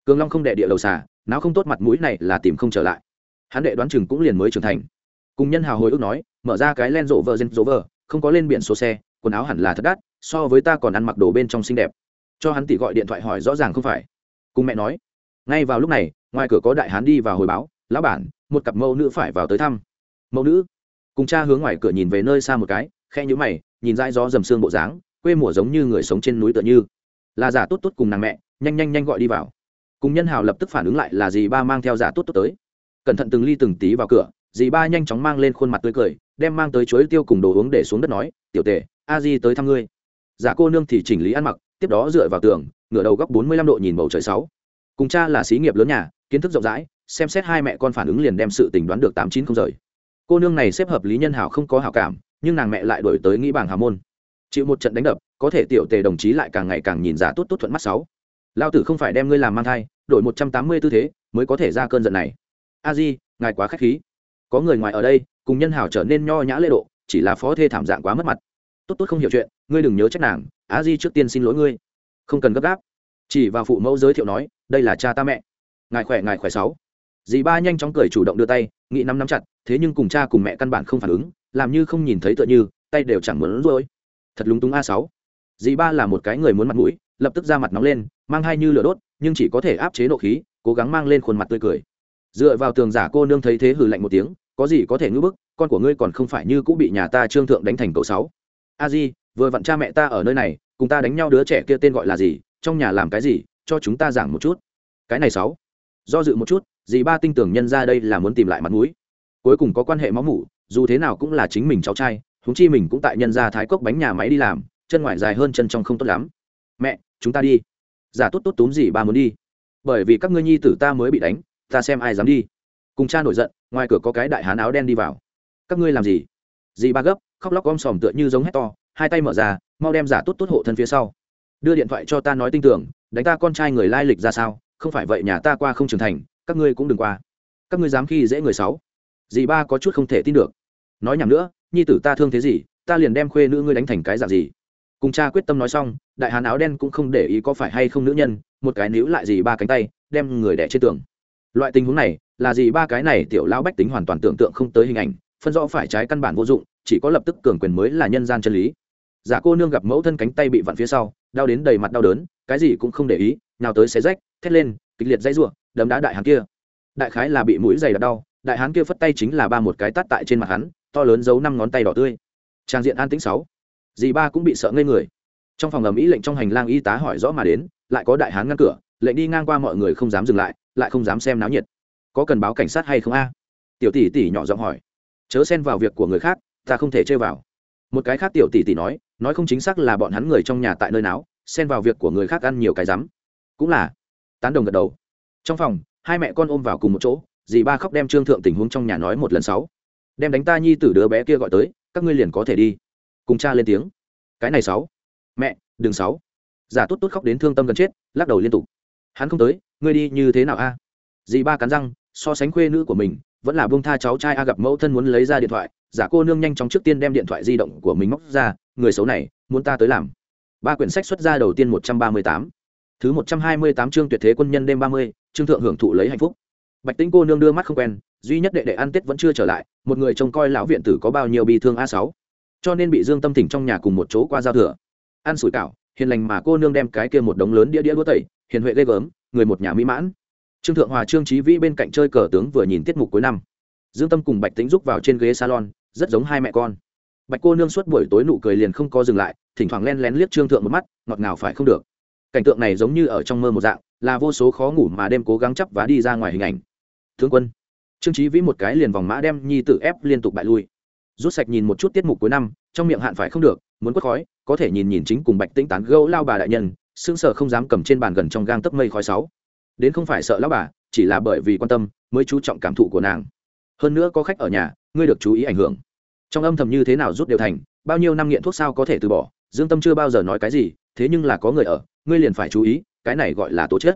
Cường long không đệ địa đầu xà não không tốt mặt mũi này là tìm không trở lại. Hắn đệ đoán chừng cũng liền mới trưởng thành. Cùng nhân hào hồi ước nói, mở ra cái len rộ vợ gen rộ vợ không có lên biển số xe, quần áo hẳn là thật đắt so với ta còn ăn mặc đồ bên trong xinh đẹp. Cho hắn tỷ gọi điện thoại hỏi rõ ràng không phải. Cùng mẹ nói, ngay vào lúc này, ngoài cửa có đại hán đi vào hồi báo, lão bản, một cặp mẫu nữ phải vào tới thăm. Mẫu nữ? Cùng cha hướng ngoài cửa nhìn về nơi xa một cái khe nhữ mày, nhìn dãi gió dầm xương bộ dáng, quê mùa giống như người sống trên núi tựa như. Là giả tốt tốt cùng nàng mẹ, nhanh nhanh nhanh gọi đi vào. Cùng nhân hào lập tức phản ứng lại là dì ba mang theo giả tốt tốt tới. Cẩn thận từng ly từng tí vào cửa, dì ba nhanh chóng mang lên khuôn mặt tươi cười, đem mang tới chuối tiêu cùng đồ uống để xuống đất nói, tiểu tề, a di tới thăm ngươi giả cô nương thì chỉnh lý ăn mặc, tiếp đó dựa vào tường, ngửa đầu góc bốn mươi lăm độ nhìn bầu trời sáu. Cùng cha là xí nghiệp lớn nhà, kiến thức rộng rãi, xem xét hai mẹ con phản ứng liền đem sự tình đoán được tám chín không rời. Cô nương này xếp hợp lý nhân hảo không có hảo cảm, nhưng nàng mẹ lại đổi tới nghĩ bảng hào môn. Chịu một trận đánh đập, có thể tiểu tề đồng chí lại càng ngày càng nhìn giả tốt tốt thuận mắt sáu. Lao tử không phải đem ngươi làm mang thai, đổi một trăm tám mươi tư thế mới có thể ra cơn giận này. A di, ngài quá k h á c h khí. Có người ngoài ở đây, cùng nhân hảo trở nên nho nhã lễ độ, chỉ là phó thê thảm dạng quá mất mặt tốt tốt không hiểu chuyện, ngươi đừng nhớ trách nàng, á di trước tiên xin lỗi ngươi. Không cần gấp gáp. Chỉ vào phụ mẫu giới thiệu nói, đây là cha ta mẹ. Ngài khỏe ngài khỏe sáu. Dì ba nhanh chóng cười chủ động đưa tay nghĩ nắm nắm chặt, thế nhưng cùng cha cùng mẹ căn bản không phản ứng, làm như không nhìn thấy tựa như, tay đều chẳng muốn rồi thật lúng túng a sáu. Dì ba là một cái người muốn mặt mũi, lập tức ra mặt nóng lên, mang hai như lửa đốt, nhưng chỉ có thể áp chế nộ khí, cố gắng mang lên khuôn mặt tươi cười. Dựa vào tường giả cô nương thấy thế hừ lạnh một tiếng, có gì có thể ngưỡng bức, con của ngươi còn không phải như cũng bị nhà ta trương thượng đánh thành cậu sáu a di, vừa vặn cha mẹ ta ở nơi này, cùng ta đánh nhau đứa trẻ kia tên gọi là gì, trong nhà làm cái gì, cho chúng ta giảng một chút. Cái này sáu. Do dự một chút, dì ba tinh tưởng nhân ra đây là muốn tìm lại mặt mũi. Cuối cùng có quan hệ máu mủ, dù thế nào cũng là chính mình cháu trai húng chi mình cũng tại nhân gia thái cốc bánh nhà máy đi làm, chân ngoài dài hơn chân trong không tốt lắm. Mẹ, chúng ta đi. Giả tốt tốt túm gì ba muốn đi. Bởi vì các ngươi nhi tử ta mới bị đánh, ta xem ai dám đi. Cùng cha nổi giận, ngoài cửa có cái đại hán áo đen đi vào. Các ngươi làm gì? Dì ba gấp, khóc lóc om sòm tựa như giống hét to, hai tay mở ra, mau đem giả tốt tốt hộ thân phía sau. Đưa điện thoại cho ta nói tin tưởng, đánh ta con trai người lai lịch ra sao, không phải vậy nhà ta qua không trưởng thành, các ngươi cũng đừng qua. Các ngươi dám khi dễ người sáu dì ba có chút không thể tin được. Nói nhầm nữa, nhi tử ta thương thế gì, ta liền đem khuê nữ ngươi đánh thành cái dạng gì. Cùng cha quyết tâm nói xong, đại hán áo đen cũng không để ý có phải hay không nữ nhân, một cái níu lại dì ba cánh tay, đem người đẻ trên tường. Loại tình huống này, là dì ba cái này tiểu lão bách tính hoàn toàn tưởng tượng không tới hình ảnh phân rõ phải trái căn bản vô dụng, chỉ có lập tức cường quyền mới là nhân gian chân lý. Giả cô nương gặp mẫu thân cánh tay bị vặn phía sau, đau đến đầy mặt đau đớn, cái gì cũng không để ý, nào tới xé rách, thét lên, kịch liệt dây r đấm đá đại hán kia. Đại khái là bị mũi dày đập đau, đại hán kia phất tay chính là ba một cái tắt tại trên mặt hắn, to lớn giấu năm ngón tay đỏ tươi. Trang diện an tĩnh sáu. Dì ba cũng bị sợ ngây người. Trong phòng ầm ĩ lệnh trong hành lang y tá hỏi rõ mà đến, lại có đại hán ngăn cửa, lệnh đi ngang qua mọi người không dám dừng lại lại không dám xem náo nhiệt. Có cần báo cảnh sát hay không a? Tiểu tỷ tỷ nhỏ giọng hỏi chớ xen vào việc của người khác, ta không thể chơi vào. Một cái khác tiểu tỷ tỷ nói nói không chính xác là bọn hắn người trong nhà tại nơi nào, xen vào việc của người khác ăn nhiều cái rắm. Cũng là, tán đồng gật đầu. Trong phòng, hai mẹ con ôm vào cùng một chỗ, dì ba khóc đem trương thượng tình huống trong nhà nói một lần sáu. Đem đánh ta nhi tử đứa bé kia gọi tới, các ngươi liền có thể đi. Cùng cha lên tiếng. Cái này sáu. Mẹ, đừng sáu. Giả tốt tốt khóc đến thương tâm gần chết, lắc đầu liên tục. Hắn không tới, ngươi đi như thế nào a? Dì ba cắn răng, so sánh khuê nữ của mình vẫn là buông tha cháu trai a gặp mẫu thân muốn lấy ra điện thoại, giả cô nương nhanh chóng trước tiên đem điện thoại di động của mình móc ra, người xấu này, muốn ta tới làm. Ba quyển sách xuất ra đầu tiên một trăm ba mươi tám. Thứ một trăm hai mươi tám chương tuyệt thế quân nhân đêm ba mươi, chương thượng hưởng thụ lấy hạnh phúc. Bạch tĩnh cô nương đưa mắt không quen, duy nhất đệ đệ ăn tết vẫn chưa trở lại, một người trông coi lão viện tử có bao nhiêu bi thương a sáu. Cho nên bị dương tâm thỉnh trong nhà cùng một chỗ qua giao thừa. Ăn sủi cảo, hiền lành mà cô nương đem cái kia một đống lớn đĩa đĩa đũa tẩy, hiền huệ ghê gớm, người một nhà mỹ mãn trương thượng hòa, trương trí vĩ bên cạnh chơi cờ tướng vừa nhìn tiết mục cuối năm. Dương tâm cùng bạch tĩnh rúc vào trên ghế salon, rất giống hai mẹ con. Bạch cô nương suốt buổi tối nụ cười liền không co dừng lại, thỉnh thoảng len lén liếc trương thượng một mắt, ngọt ngào phải không được. Cảnh tượng này giống như ở trong mơ một dạng, là vô số khó ngủ mà đêm cố gắng chấp và đi ra ngoài hình ảnh. Thương quân. Trương trí vĩ một cái liền vòng mã đem nhi Tử ép liên tục bại lui. Rút sạch nhìn một chút tiết mục cuối năm, trong miệng hạn phải không được, muốn quất khói, có thể nhìn nhìn chính cùng bạch tĩnh tán gâu lao bà đại nhân, sững sờ không dám cầm trên bàn gần trong gang tấc mây khói sáu đến không phải sợ lão bà, chỉ là bởi vì quan tâm mới chú trọng cảm thụ của nàng. Hơn nữa có khách ở nhà, ngươi được chú ý ảnh hưởng. Trong âm thầm như thế nào rút đều thành, bao nhiêu năm nghiện thuốc sao có thể từ bỏ, dương tâm chưa bao giờ nói cái gì, thế nhưng là có người ở, ngươi liền phải chú ý, cái này gọi là tố chết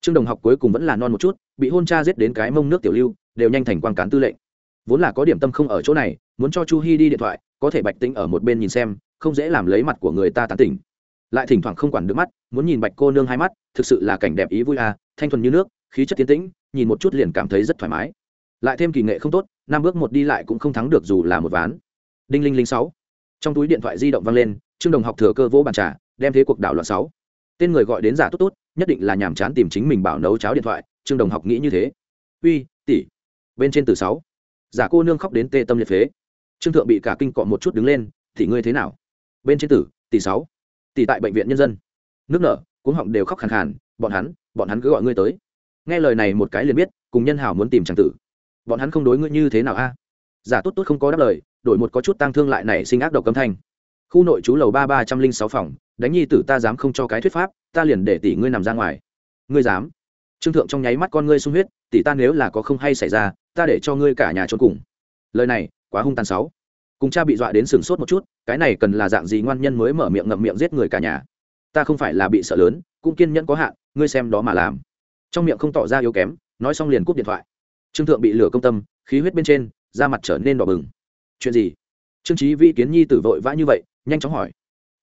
trương đồng học cuối cùng vẫn là non một chút, bị hôn cha giết đến cái mông nước tiểu lưu, đều nhanh thành quan cán tư lệnh. Vốn là có điểm tâm không ở chỗ này, muốn cho chu hi đi điện thoại, có thể bạch tĩnh ở một bên nhìn xem, không dễ làm lấy mặt của người ta tán tỉnh. Lại thỉnh thoảng không quản được mắt, muốn nhìn bạch cô nương hai mắt, thực sự là cảnh đẹp ý vui à thanh thuần như nước, khí chất tiến tĩnh, nhìn một chút liền cảm thấy rất thoải mái. Lại thêm kỳ nghệ không tốt, năm bước một đi lại cũng không thắng được dù là một ván. Đinh linh linh sáu. Trong túi điện thoại di động vang lên, trương đồng học thừa cơ vỗ bàn trà, đem thế cuộc đảo loạn sáu. Tên người gọi đến giả tốt tốt, nhất định là nhàm chán tìm chính mình bảo nấu cháo điện thoại, trương đồng học nghĩ như thế. Uy, tỷ. Bên trên từ sáu. Giả cô nương khóc đến tê tâm liệt phế. Trương thượng bị cả kinh cọ một chút đứng lên thì ngươi thế nào? Bên trên tử, tỷ sáu. Tỷ tại bệnh viện nhân dân. Nước nở, cuống họng đều khóc khàn khàn, bọn hắn bọn hắn cứ gọi ngươi tới. Nghe lời này một cái liền biết, cùng nhân hảo muốn tìm chàng tử. Bọn hắn không đối ngươi như thế nào a? Giả tốt tốt không có đáp lời, đổi một có chút tăng thương lại này sinh ác độc cấm thanh. Khu nội trú lầu ba ba trăm linh sáu phòng, đánh nhi tử ta dám không cho cái thuyết pháp, ta liền để tỷ ngươi nằm ra ngoài. Ngươi dám? Trương thượng trong nháy mắt con ngươi sung huyết, tỷ ta nếu là có không hay xảy ra, ta để cho ngươi cả nhà trốn cùng. Lời này, quá hung tàn sáu. Cùng cha bị dọa đến sừng sốt một chút, cái này cần là dạng gì ngoan nhân mới mở miệng ngậm miệng giết người cả nhà? Ta không phải là bị sợ lớn cũng kiên nhẫn có hạn, ngươi xem đó mà làm. Trong miệng không tỏ ra yếu kém, nói xong liền cúp điện thoại. Trương thượng bị lửa công tâm, khí huyết bên trên, da mặt trở nên đỏ bừng. Chuyện gì? Trương trí vi kiến nhi tử vội vã như vậy, nhanh chóng hỏi.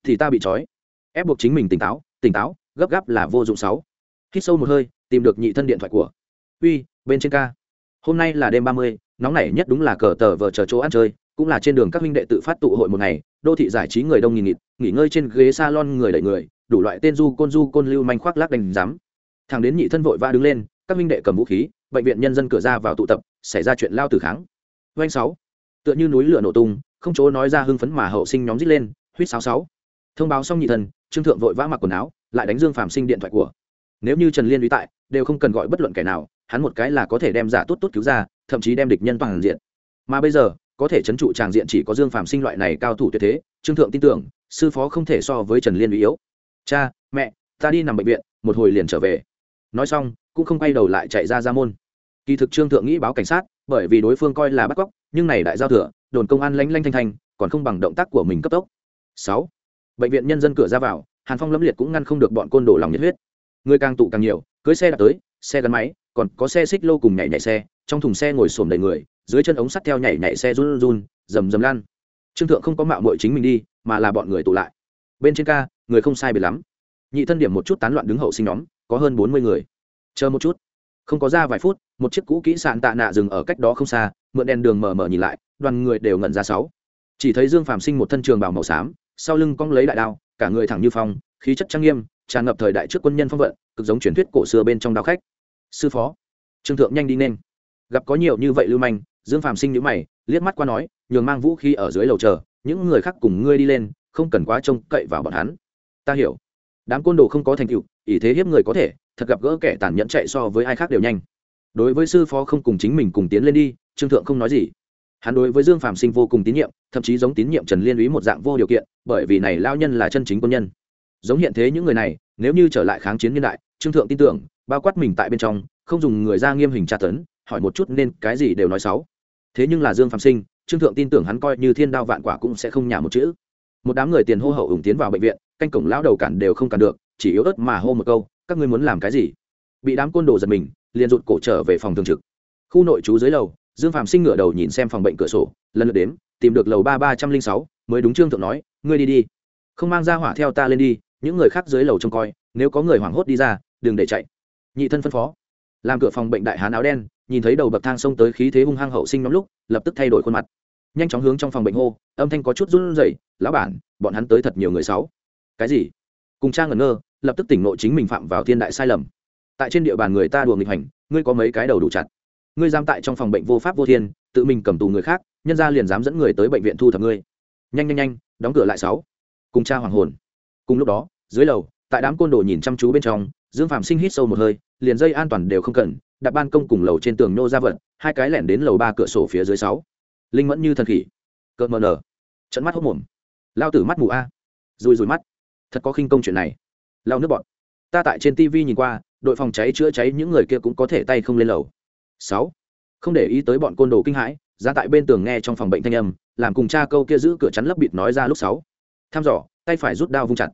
Thì ta bị trói. Ép buộc chính mình tỉnh táo tỉnh táo, gấp gáp là vô dụng sáu. Hít sâu một hơi, tìm được nhị thân điện thoại của. Uy, bên trên ca. Hôm nay là đêm ba mươi, nóng nảy nhất đúng là cờ tờ vờ chờ chỗ ăn chơi, cũng là trên đường các huynh đệ tự phát tụ hội một ngày, đô thị giải trí người đông nghìn nghịt, nghỉ ngơi trên ghế salon người đẩy người đủ loại tên du côn du côn lưu manh khoác lác đành dám thằng đến nhị thân vội va đứng lên, các minh đệ cầm vũ khí, bệnh viện nhân dân cửa ra vào tụ tập, xảy ra chuyện lao tử kháng. Doanh sáu. Tựa như núi lửa nổ tung, không chỗ nói ra hưng phấn mà hậu sinh nhóm rít lên huýt sáu sáu. Thông báo xong nhị thân, trương thượng vội vã mặc quần áo, lại đánh dương phạm sinh điện thoại của. Nếu như trần liên uy tại, đều không cần gọi bất luận kẻ nào, hắn một cái là có thể đem giả tốt tốt cứu ra, thậm chí đem địch nhân toàn diện. Mà bây giờ, có thể chấn trụ tràng diện chỉ có dương phạm sinh loại này cao thủ tuyệt thế, trương thượng tin tưởng, sư phó không thể so với trần liên uy yếu cha, mẹ, ta đi nằm bệnh viện, một hồi liền trở về. Nói xong, cũng không quay đầu lại chạy ra ra môn. Kỳ thực trương thượng nghĩ báo cảnh sát, bởi vì đối phương coi là bắt cóc, nhưng này đại giao thừa, đồn công an lanh lanh thanh thanh, còn không bằng động tác của mình cấp tốc. Sáu, bệnh viện nhân dân cửa ra vào, hàn phong lâm liệt cũng ngăn không được bọn côn đổ lòng nhiệt huyết. Người càng tụ càng nhiều, cưới xe đã tới, xe gắn máy, còn có xe xích lô cùng nhảy nhảy xe, trong thùng xe ngồi xổm đầy người, dưới chân ống sắt theo nhảy nhảy xe run run, rầm rầm lan. Trương thượng không có mạo muội chính mình đi, mà là bọn người tụ lại. Bên trên ca người không sai biệt lắm. Nhị thân điểm một chút tán loạn đứng hậu sinh nhóm, có hơn bốn mươi người. Chờ một chút. Không có ra vài phút, một chiếc cũ kỹ sạn tạ nạ dừng ở cách đó không xa, mượn đèn đường mờ mờ nhìn lại, đoàn người đều ngẩn ra sáu. Chỉ thấy dương phàm sinh một thân trường bào màu xám, sau lưng cong lấy đại đao, cả người thẳng như phong, khí chất trang nghiêm, tràn ngập thời đại trước quân nhân phong vận, cực giống truyền thuyết cổ xưa bên trong đao khách. Sư phó, trương thượng nhanh đi nên. Gặp có nhiều như vậy lưu manh, dương phàm sinh nhíu mày, liếc mắt qua nói, nhường mang vũ khí ở dưới lầu chờ, những người khác cùng ngươi đi lên, không cần quá trông cậy vào bọn hắn ta hiểu. Đám côn đồ không có thành tựu, ỷ thế hiếp người có thể, thật gặp gỡ kẻ tàn nhẫn chạy so với ai khác đều nhanh. Đối với sư phó không cùng chính mình cùng tiến lên đi, trương thượng không nói gì. Hắn đối với dương phạm sinh vô cùng tín nhiệm, thậm chí giống tín nhiệm trần liên úy một dạng vô điều kiện, bởi vì này lao nhân là chân chính quân nhân. Giống hiện thế những người này, nếu như trở lại kháng chiến niên đại, trương thượng tin tưởng, bao quát mình tại bên trong, không dùng người ra nghiêm hình tra tấn, hỏi một chút nên cái gì đều nói xấu. Thế nhưng là dương phạm sinh, trương thượng tin tưởng hắn coi như thiên đao vạn quả cũng sẽ không nhả một chữ. Một đám người tiền hô hậu ủng tiến vào bệnh viện canh cổng lão đầu cản đều không cản được, chỉ yếu ớt mà hô một câu, các ngươi muốn làm cái gì? Bị đám côn đồ giật mình, liền rụt cổ trở về phòng thường trực. Khu nội trú dưới lầu, dương phạm sinh ngửa đầu nhìn xem phòng bệnh cửa sổ, lần lượt đếm, tìm được lầu ba ba trăm linh sáu, mới đúng trương thượng nói, ngươi đi đi. Không mang ra hỏa theo ta lên đi, những người khác dưới lầu trông coi, nếu có người hoảng hốt đi ra, đừng để chạy. Nhị thân phân phó. Làm cửa phòng bệnh đại hán áo đen, nhìn thấy đầu bậc thang xông tới khí thế hung hăng hậu sinh nhóm lúc, lập tức thay đổi khuôn mặt. Nhanh chóng hướng trong phòng bệnh hô, âm thanh có chút run rẩy, lão bản, bọn hắn tới thật nhiều người sáu cái gì? Cùng trang ngẩn ngơ, lập tức tỉnh nội chính mình phạm vào thiên đại sai lầm. Tại trên địa bàn người ta đùa nghịch hành, ngươi có mấy cái đầu đủ chặt? Ngươi giam tại trong phòng bệnh vô pháp vô thiên, tự mình cầm tù người khác, nhân ra liền dám dẫn người tới bệnh viện thu thập ngươi. Nhanh nhanh nhanh, đóng cửa lại sáu. Cùng cha hoàng hồn. Cùng lúc đó, dưới lầu, tại đám côn đồ nhìn chăm chú bên trong, dương phạm sinh hít sâu một hơi, liền dây an toàn đều không cần, đặt ban công cùng lầu trên tường nô ra vật, hai cái lẻn đến lầu ba cửa sổ phía dưới sáu. Linh mẫn như thần khỉ. Cợt mờ nở. Trận mắt hốc mồm. Lao tử mắt mù a. Rùi rùi mắt thật có khinh công chuyện này. Lao nước bọn ta tại trên tv nhìn qua, đội phòng cháy chữa cháy những người kia cũng có thể tay không lên lầu. Sáu. Không để ý tới bọn côn đồ kinh hãi ra tại bên tường nghe trong phòng bệnh thanh âm, làm cùng cha câu kia giữ cửa chắn lấp bịt nói ra lúc sáu. Thăm dò, tay phải rút đao vung chặt.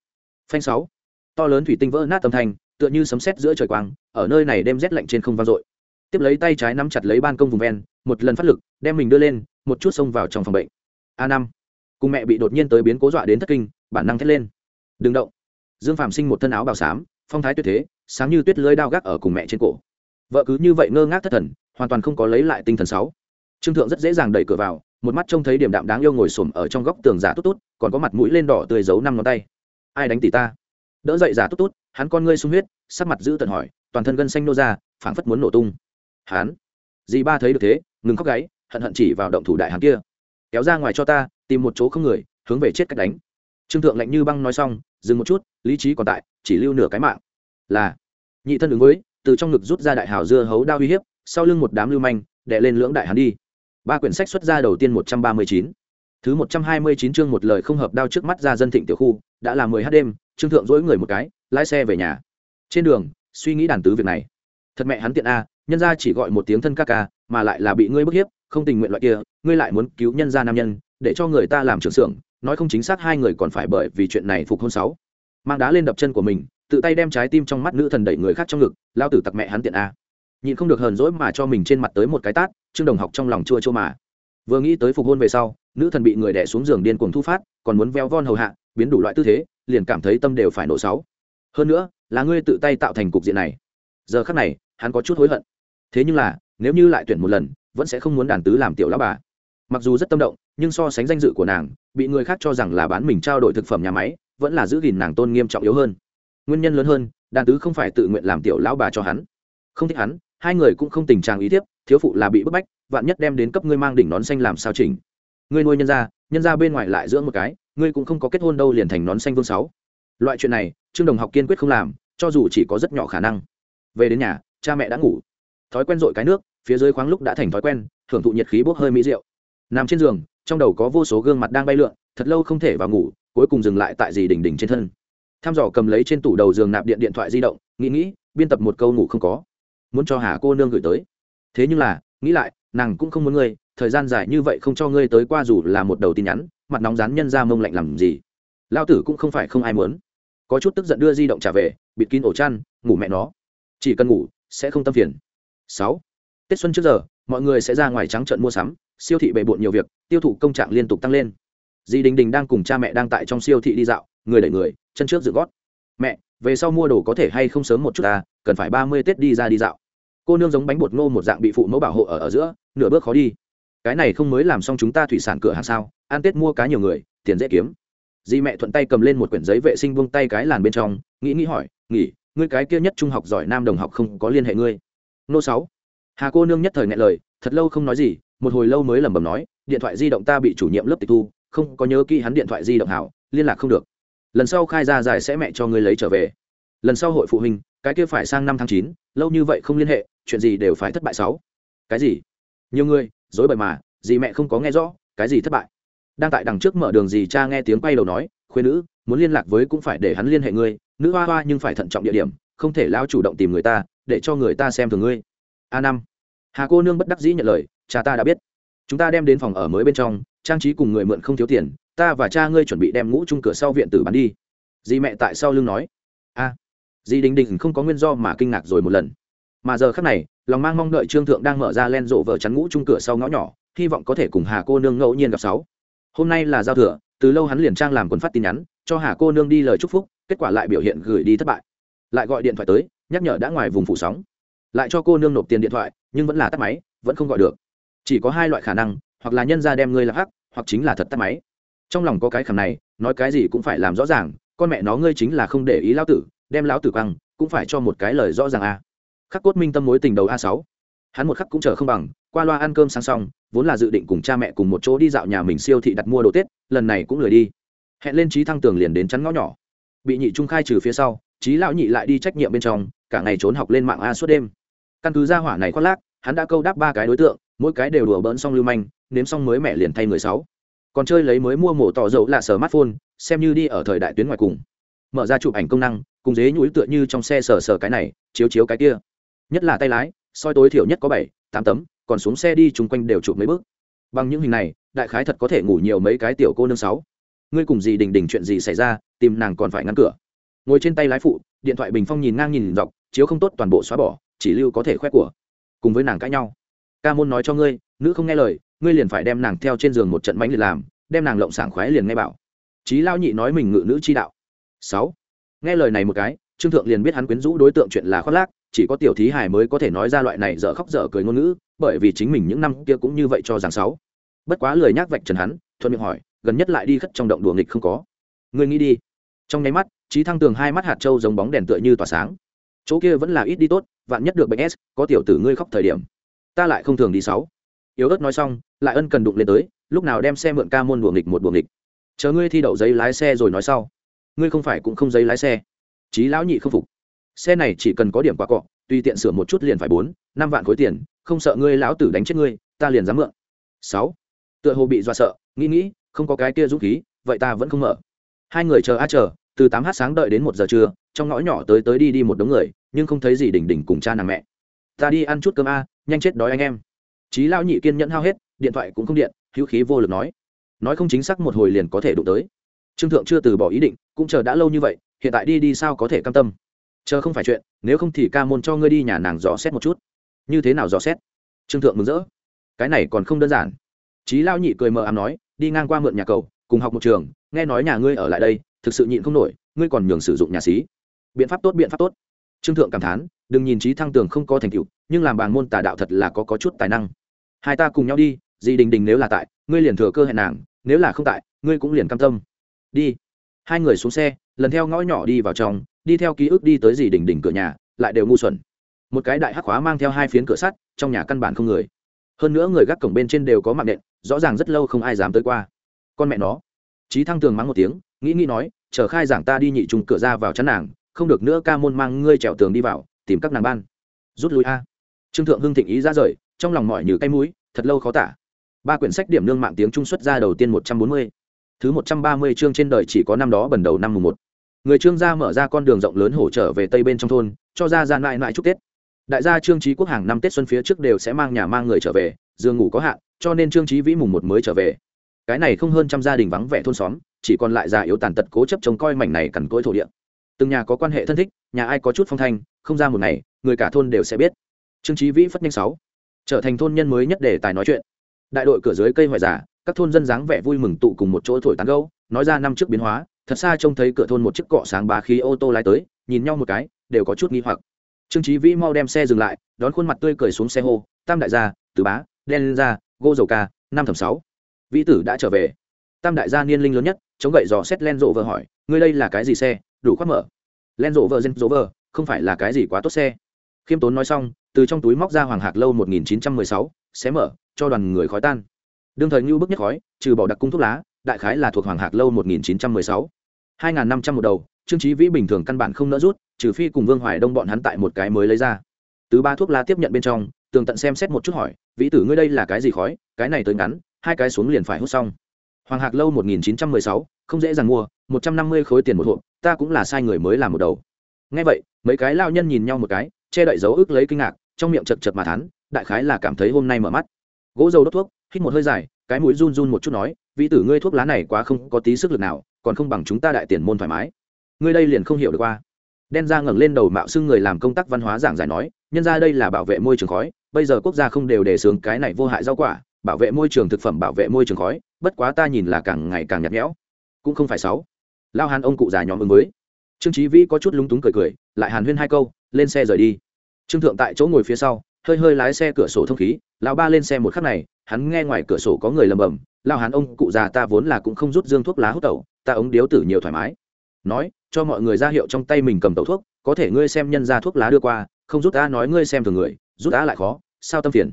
Phanh sáu. To lớn thủy tinh vỡ nát âm thanh, tựa như sấm sét giữa trời quang, ở nơi này đem rét lạnh trên không vang dội. Tiếp lấy tay trái nắm chặt lấy ban công vùng ven, một lần phát lực, đem mình đưa lên, một chút xông vào trong phòng bệnh. A năm. Cùng mẹ bị đột nhiên tới biến cố dọa đến thất kinh, bản năng thét lên đừng động. Dương phạm sinh một thân áo bào xám, phong thái tuyệt thế, sáng như tuyết lưới đao gác ở cùng mẹ trên cổ. Vợ cứ như vậy ngơ ngác thất thần, hoàn toàn không có lấy lại tinh thần sáu. Trương thượng rất dễ dàng đẩy cửa vào, một mắt trông thấy điểm đạm đáng yêu ngồi xổm ở trong góc tường giả tốt tốt, còn có mặt mũi lên đỏ tươi giấu năm ngón tay. Ai đánh tỷ ta? Đỡ dậy giả tốt tốt, hắn con ngươi sung huyết, sắc mặt giữ tận hỏi, toàn thân gân xanh nô ra, phảng phất muốn nổ tung. Hắn? Dì ba thấy được thế, ngừng khóc gáy, hận hận chỉ vào động thủ đại hắn kia. Kéo ra ngoài cho ta, tìm một chỗ không người, hướng về chết cách đánh trương thượng lạnh như băng nói xong, dừng một chút, lý trí còn tại, chỉ lưu nửa cái mạng. Là, nhị thân ứng với, từ trong ngực rút ra đại hào dưa hấu đao uy hiếp, sau lưng một đám lưu manh đệ lên lưỡng đại hắn đi. Ba quyển sách xuất ra đầu tiên một trăm ba mươi chín. Thứ một trăm hai mươi chín chương một lời không hợp đao trước mắt ra dân thịnh tiểu khu, đã là mười h đêm, trương thượng dỗi người một cái, lái xe về nhà. Trên đường, suy nghĩ đàn tứ việc này. Thật mẹ hắn tiện a, nhân ra chỉ gọi một tiếng thân ca ca, mà lại là bị ngươi bức hiếp, không tình nguyện loại kia, ngươi lại muốn cứu nhân gia nam nhân, để cho người ta làm trưởng xưởng nói không chính xác hai người còn phải bởi vì chuyện này phục hôn sáu. Mang đá lên đập chân của mình, tự tay đem trái tim trong mắt nữ thần đẩy người khác trong ngực, lao tử tặc mẹ hắn tiện a. Nhịn không được hờn dỗi mà cho mình trên mặt tới một cái tát, trương đồng học trong lòng chua chua mà. Vừa nghĩ tới phục hôn về sau, nữ thần bị người đẻ xuống giường điên cuồng thu phát, còn muốn veo von hầu hạ, biến đủ loại tư thế, liền cảm thấy tâm đều phải nổ sáu. Hơn nữa, là ngươi tự tay tạo thành cục diện này. Giờ khắc này, hắn có chút hối hận. Thế nhưng là, nếu như lại tuyển một lần, vẫn sẽ không muốn đàn tứ làm tiểu lão bà. Mặc dù rất tâm động nhưng so sánh danh dự của nàng, bị người khác cho rằng là bán mình trao đổi thực phẩm nhà máy, vẫn là giữ gìn nàng tôn nghiêm trọng yếu hơn. Nguyên nhân lớn hơn, đàn tứ không phải tự nguyện làm tiểu lão bà cho hắn. Không thích hắn, hai người cũng không tình trạng ý tiếp thiếu phụ là bị bức bách, vạn nhất đem đến cấp ngươi mang đỉnh nón xanh làm sao chỉnh. Ngươi nuôi nhân ra nhân ra bên ngoài lại dưỡng một cái, ngươi cũng không có kết hôn đâu liền thành nón xanh vương sáu. Loại chuyện này, trương đồng học kiên quyết không làm, cho dù chỉ có rất nhỏ khả năng. Về đến nhà, cha mẹ đã ngủ. Thói quen dội cái nước, phía dưới khoáng lúc đã thành thói quen, thưởng thụ nhiệt khí bốc hơi mỹ rượu. Nằm trên giường trong đầu có vô số gương mặt đang bay lượn, thật lâu không thể vào ngủ, cuối cùng dừng lại tại dì đỉnh đỉnh trên thân. Tham dò cầm lấy trên tủ đầu giường nạp điện điện thoại di động, nghĩ nghĩ, biên tập một câu ngủ không có. Muốn cho hà cô nương gửi tới. Thế nhưng là, nghĩ lại, nàng cũng không muốn ngươi, thời gian dài như vậy không cho ngươi tới qua dù là một đầu tin nhắn, mặt nóng rán nhân ra mông lạnh làm gì. Lao tử cũng không phải không ai muốn. Có chút tức giận đưa di động trả về, bịt kín ổ chăn, ngủ mẹ nó. Chỉ cần ngủ, sẽ không tâm phiền. Sáu. Tết xuân trước giờ mọi người sẽ ra ngoài trắng trận mua sắm, siêu thị bề bộn nhiều việc, tiêu thụ công trạng liên tục tăng lên. Dì đình đình đang cùng cha mẹ đang tại trong siêu thị đi dạo, người đẩy người, chân trước dự gót. Mẹ, về sau mua đồ có thể hay không sớm một chút ta, cần phải ba mươi tết đi ra đi dạo. Cô nương giống bánh bột ngô một dạng bị phụ mẫu bảo hộ ở ở giữa, nửa bước khó đi. Cái này không mới làm xong chúng ta thủy sản cửa hàng sao, ăn tết mua cá nhiều người, tiền dễ kiếm. Dì mẹ thuận tay cầm lên một quyển giấy vệ sinh buông tay cái làn bên trong, nghĩ nghĩ hỏi, nghỉ, ngươi cái kia nhất trung học giỏi nam đồng học không có liên hệ ngươi? Nô sáu hà cô nương nhất thời ngại lời, thật lâu không nói gì, một hồi lâu mới lẩm bẩm nói, điện thoại di động ta bị chủ nhiệm lớp tịch thu, không có nhớ kỹ hắn điện thoại di động hảo, liên lạc không được. Lần sau khai ra giải sẽ mẹ cho ngươi lấy trở về. Lần sau hội phụ huynh, cái kia phải sang năm tháng chín, lâu như vậy không liên hệ, chuyện gì đều phải thất bại sáu. Cái gì? Nhiều người, dối bời mà gì mẹ không có nghe rõ, cái gì thất bại? Đang tại đằng trước mở đường gì cha nghe tiếng quay đầu nói khuyên nữ, muốn liên lạc với cũng phải để hắn liên hệ ngươi, nữ hoa hoa nhưng phải thận trọng địa điểm, không thể lao chủ động tìm người ta, để cho người ta xem thường ngươi a năm. Hà cô nương bất đắc dĩ nhận lời cha ta đã biết. Chúng ta đem đến phòng ở mới bên trong trang trí cùng người mượn không thiếu tiền ta và cha ngươi chuẩn bị đem ngũ chung cửa sau viện tử bán đi. Dì mẹ tại sau lưng nói. A. À, dì đình đình không có nguyên do mà kinh ngạc rồi một lần. Mà giờ khác này lòng mang mong đợi trương thượng đang mở ra len rộ vợ chắn ngũ chung cửa sau ngõ nhỏ hy vọng có thể cùng hà cô nương ngẫu nhiên gặp sáu. Hôm nay là giao thừa từ lâu hắn liền trang làm quần phát tin nhắn cho hà cô nương đi lời chúc phúc kết quả lại biểu hiện gửi đi thất bại. Lại gọi điện thoại tới nhắc nhở đã ngoài vùng phủ sóng lại cho cô nương nộp tiền điện thoại, nhưng vẫn là tắt máy, vẫn không gọi được. Chỉ có hai loại khả năng, hoặc là nhân ra đem ngươi là hắc, hoặc chính là thật tắt máy. Trong lòng có cái khảm này, nói cái gì cũng phải làm rõ ràng, con mẹ nó ngươi chính là không để ý lão tử, đem lão tử căng cũng phải cho một cái lời rõ ràng a. Khắc cốt minh tâm mối tình đầu a sáu. Hắn một khắc cũng chờ không bằng, qua loa ăn cơm sáng xong, vốn là dự định cùng cha mẹ cùng một chỗ đi dạo nhà mình siêu thị đặt mua đồ tết, lần này cũng lười đi. Hẹn lên trí thăng tường liền đến chắn ngõ nhỏ. Bị nhị trung khai trừ phía sau trí lão nhị lại đi trách nhiệm bên trong, cả ngày trốn học lên mạng a suốt đêm căn cứ ra hỏa này khoác lác, hắn đã câu đáp ba cái đối tượng, mỗi cái đều đùa bỡn xong lưu manh, nếm xong mới mẹ liền thay người sáu. Còn chơi lấy mới mua mổ tỏ dầu là sở smartphone, xem như đi ở thời đại tuyến ngoài cùng. Mở ra chụp ảnh công năng, cùng dế nhũi tựa như trong xe sờ sờ cái này, chiếu chiếu cái kia. Nhất là tay lái, soi tối thiểu nhất có bảy, tám tấm, còn xuống xe đi chung quanh đều chụp mấy bước. Bằng những hình này, đại khái thật có thể ngủ nhiều mấy cái tiểu cô nương sáu. Ngươi cùng gì đình đình chuyện gì xảy ra, tìm nàng còn phải ngăn cửa. Ngồi trên tay lái phụ, điện thoại bình phong nhìn ngang nhìn dọc, chiếu không tốt toàn bộ xóa bỏ chỉ lưu có thể khoe của. Cùng với nàng cãi nhau. Ca môn nói cho ngươi, nữ không nghe lời, ngươi liền phải đem nàng theo trên giường một trận bánh liền làm, đem nàng lộng sảng khoái liền nghe bảo. Trí lao nhị nói mình ngự nữ chi đạo. Sáu. Nghe lời này một cái, trương thượng liền biết hắn quyến rũ đối tượng chuyện là khoác lác, chỉ có tiểu thí hải mới có thể nói ra loại này dở khóc dở cười ngôn ngữ, bởi vì chính mình những năm kia cũng như vậy cho rằng sáu. Bất quá lời nhắc vạch trần hắn, thuận miệng hỏi, gần nhất lại đi khất trong động đùa nghịch không có? Ngươi nghĩ đi. Trong nháy mắt trí thăng tường hai mắt hạt trâu giống bóng đèn tựa như tỏa sáng. Chỗ kia vẫn là ít đi tốt vạn nhất được bệnh s, có tiểu tử ngươi khóc thời điểm. Ta lại không thường đi sáu. Yếu ớt nói xong, lại ân cần đụng lên tới, lúc nào đem xe mượn ca môn buồng nghịch một buồng nghịch. Chờ ngươi thi đậu giấy lái xe rồi nói sau. Ngươi không phải cũng không giấy lái xe. Trí lão nhị không phục. Xe này chỉ cần có điểm quả cọ, tùy tiện sửa một chút liền phải bốn, năm vạn khối tiền, không sợ ngươi lão tử đánh chết ngươi, ta liền dám mượn. Sáu. Tựa hồ bị dọa sợ, nghĩ nghĩ, không có cái kia dũng khí, vậy ta vẫn không mở. Hai người chờ a chờ, từ tám h sáng đợi đến một giờ trưa, trong ngõ nhỏ tới tới đi đi một đống người nhưng không thấy gì đỉnh đỉnh cùng cha nàng mẹ. Ta đi ăn chút cơm a, nhanh chết đói anh em. Trí lão nhị kiên nhẫn hao hết, điện thoại cũng không điện, hữu khí vô lực nói. Nói không chính xác một hồi liền có thể đụng tới. Trương thượng chưa từ bỏ ý định, cũng chờ đã lâu như vậy, hiện tại đi đi sao có thể cam tâm. Chờ không phải chuyện, nếu không thì ca môn cho ngươi đi nhà nàng dò xét một chút. Như thế nào dò xét? Trương thượng mừng rỡ. Cái này còn không đơn giản. Trí lao nhị cười mờ ám nói, đi ngang qua mượn nhà cầu, cùng học một trường, nghe nói nhà ngươi ở lại đây, thực sự nhịn không nổi, ngươi còn nhường sử dụng nhà xí. Biện pháp tốt, biện pháp tốt trương thượng cảm thán đừng nhìn trí thăng tường không có thành tựu nhưng làm bàng môn tà đạo thật là có, có chút tài năng. Hai ta cùng nhau đi dì đình đình nếu là tại ngươi liền thừa cơ hẹn nàng nếu là không tại ngươi cũng liền cam tâm. Đi. Hai người xuống xe lần theo ngõ nhỏ đi vào trong đi theo ký ức đi tới dì đình đình cửa nhà lại đều ngu xuẩn. Một cái đại hắc khóa mang theo hai phiến cửa sắt trong nhà căn bản không người. Hơn nữa người gác cổng bên trên đều có mạng nện rõ ràng rất lâu không ai dám tới qua. Con mẹ nó. Trí thăng tường mắng một tiếng nghĩ nghĩ nói chờ khai giảng ta đi nhị trùng cửa ra vào chắn nàng không được nữa ca môn mang ngươi trèo tường đi vào, tìm các nàng ban. Rút lui a. Trương thượng hưng thịnh ý ra rời, trong lòng mỏi như cay mũi, thật lâu khó tả. Ba quyển sách điểm nương mạng tiếng trung xuất ra đầu tiên một trăm bốn mươi, thứ một trăm ba mươi chương trên đời chỉ có năm đó bần đầu năm mùng một. Người trương gia mở ra con đường rộng lớn hỗ trở về tây bên trong thôn, cho ra ra lại lại chúc tết. Đại gia trương trí quốc hàng năm tết xuân phía trước đều sẽ mang nhà mang người trở về, giường ngủ có hạn, cho nên trương trí vĩ mùng một mới trở về. Cái này không hơn trăm gia đình vắng vẻ thôn xóm, chỉ còn lại già yếu tàn tật cố chấp trông coi mảnh này cằn cỗi thổ địa từng nhà có quan hệ thân thích, nhà ai có chút phong thanh, không ra một ngày, người cả thôn đều sẽ biết. Trương trí vĩ phất nhanh sáu. Trở thành thôn nhân mới nhất để tài nói chuyện. Đại đội cửa dưới cây hoài giả, các thôn dân dáng vẻ vui mừng tụ cùng một chỗ thổi tán gâu nói ra năm trước biến hóa, thật xa trông thấy cửa thôn một chiếc cọ sáng bá khí ô tô lái tới, nhìn nhau một cái, đều có chút nghi hoặc. Trương trí vĩ mau đem xe dừng lại, đón khuôn mặt tươi cười xuống xe hô, tam đại gia từ bá, đen lên ra, gô dầu ca, năm thẩm sáu. Vĩ tử đã trở về. Tam đại gia niên linh lớn nhất, chống gậy dò xét len rộ vợ hỏi, ngươi đây là cái gì xe? Đủ khoác mở. Len rộ vợ dân rộ vợ, không phải là cái gì quá tốt xe. Khiêm tốn nói xong, từ trong túi móc ra hoàng hạc lâu một nghìn chín trăm mười sáu, xé mở, cho đoàn người khói tan. Đương thời ngưu bức nhất khói, trừ bỏ đặc cung thuốc lá, đại khái là thuộc hoàng hạc lâu một nghìn chín trăm mười sáu. hai nghìn năm trăm một đầu, trương trí vĩ bình thường căn bản không nỡ rút, trừ phi cùng vương hoài đông bọn hắn tại một cái mới lấy ra. Từ ba thuốc lá tiếp nhận bên trong, tường tận xem xét một chút hỏi, vĩ tử ngươi đây là cái gì khói? Cái này tới ngắn, hai cái xuống liền phải hút xong. Hoàng hạc lâu một nghìn chín trăm mười sáu không dễ dàng mua một trăm năm mươi khối tiền một hộp ta cũng là sai người mới làm một đầu. Ngay vậy mấy cái lao nhân nhìn nhau một cái che đậy dấu ức lấy kinh ngạc trong miệng chật chật mà thán, đại khái là cảm thấy hôm nay mở mắt. Gỗ dầu đốt thuốc hít một hơi dài cái mũi run run một chút nói vị tử ngươi thuốc lá này quá không có tí sức lực nào còn không bằng chúng ta đại tiền môn thoải mái. Ngươi đây liền không hiểu được qua. Đen ra ngẩng lên đầu mạo xưng người làm công tác văn hóa giảng giải nói nhân ra đây là bảo vệ môi trường khói bây giờ quốc gia không đều đề xướng cái này vô hại rau quả bảo vệ môi trường thực phẩm bảo vệ môi trường khói bất quá ta nhìn là càng ngày càng nhạt nhẽo cũng không phải sáu. Lao hàn ông cụ già nhóm ứng với. Trương trí vĩ có chút lúng túng cười cười, lại hàn huyên hai câu, lên xe rời đi. Trương thượng tại chỗ ngồi phía sau, hơi hơi lái xe cửa sổ thông khí, lão ba lên xe một khắc này, hắn nghe ngoài cửa sổ có người lầm bầm, lao hàn ông cụ già ta vốn là cũng không rút dương thuốc lá hút tẩu, ta ống điếu tử nhiều thoải mái. Nói, cho mọi người ra hiệu trong tay mình cầm tẩu thuốc, có thể ngươi xem nhân ra thuốc lá đưa qua, không rút ta nói ngươi xem thường người, rút ta lại khó, sao tâm phiền?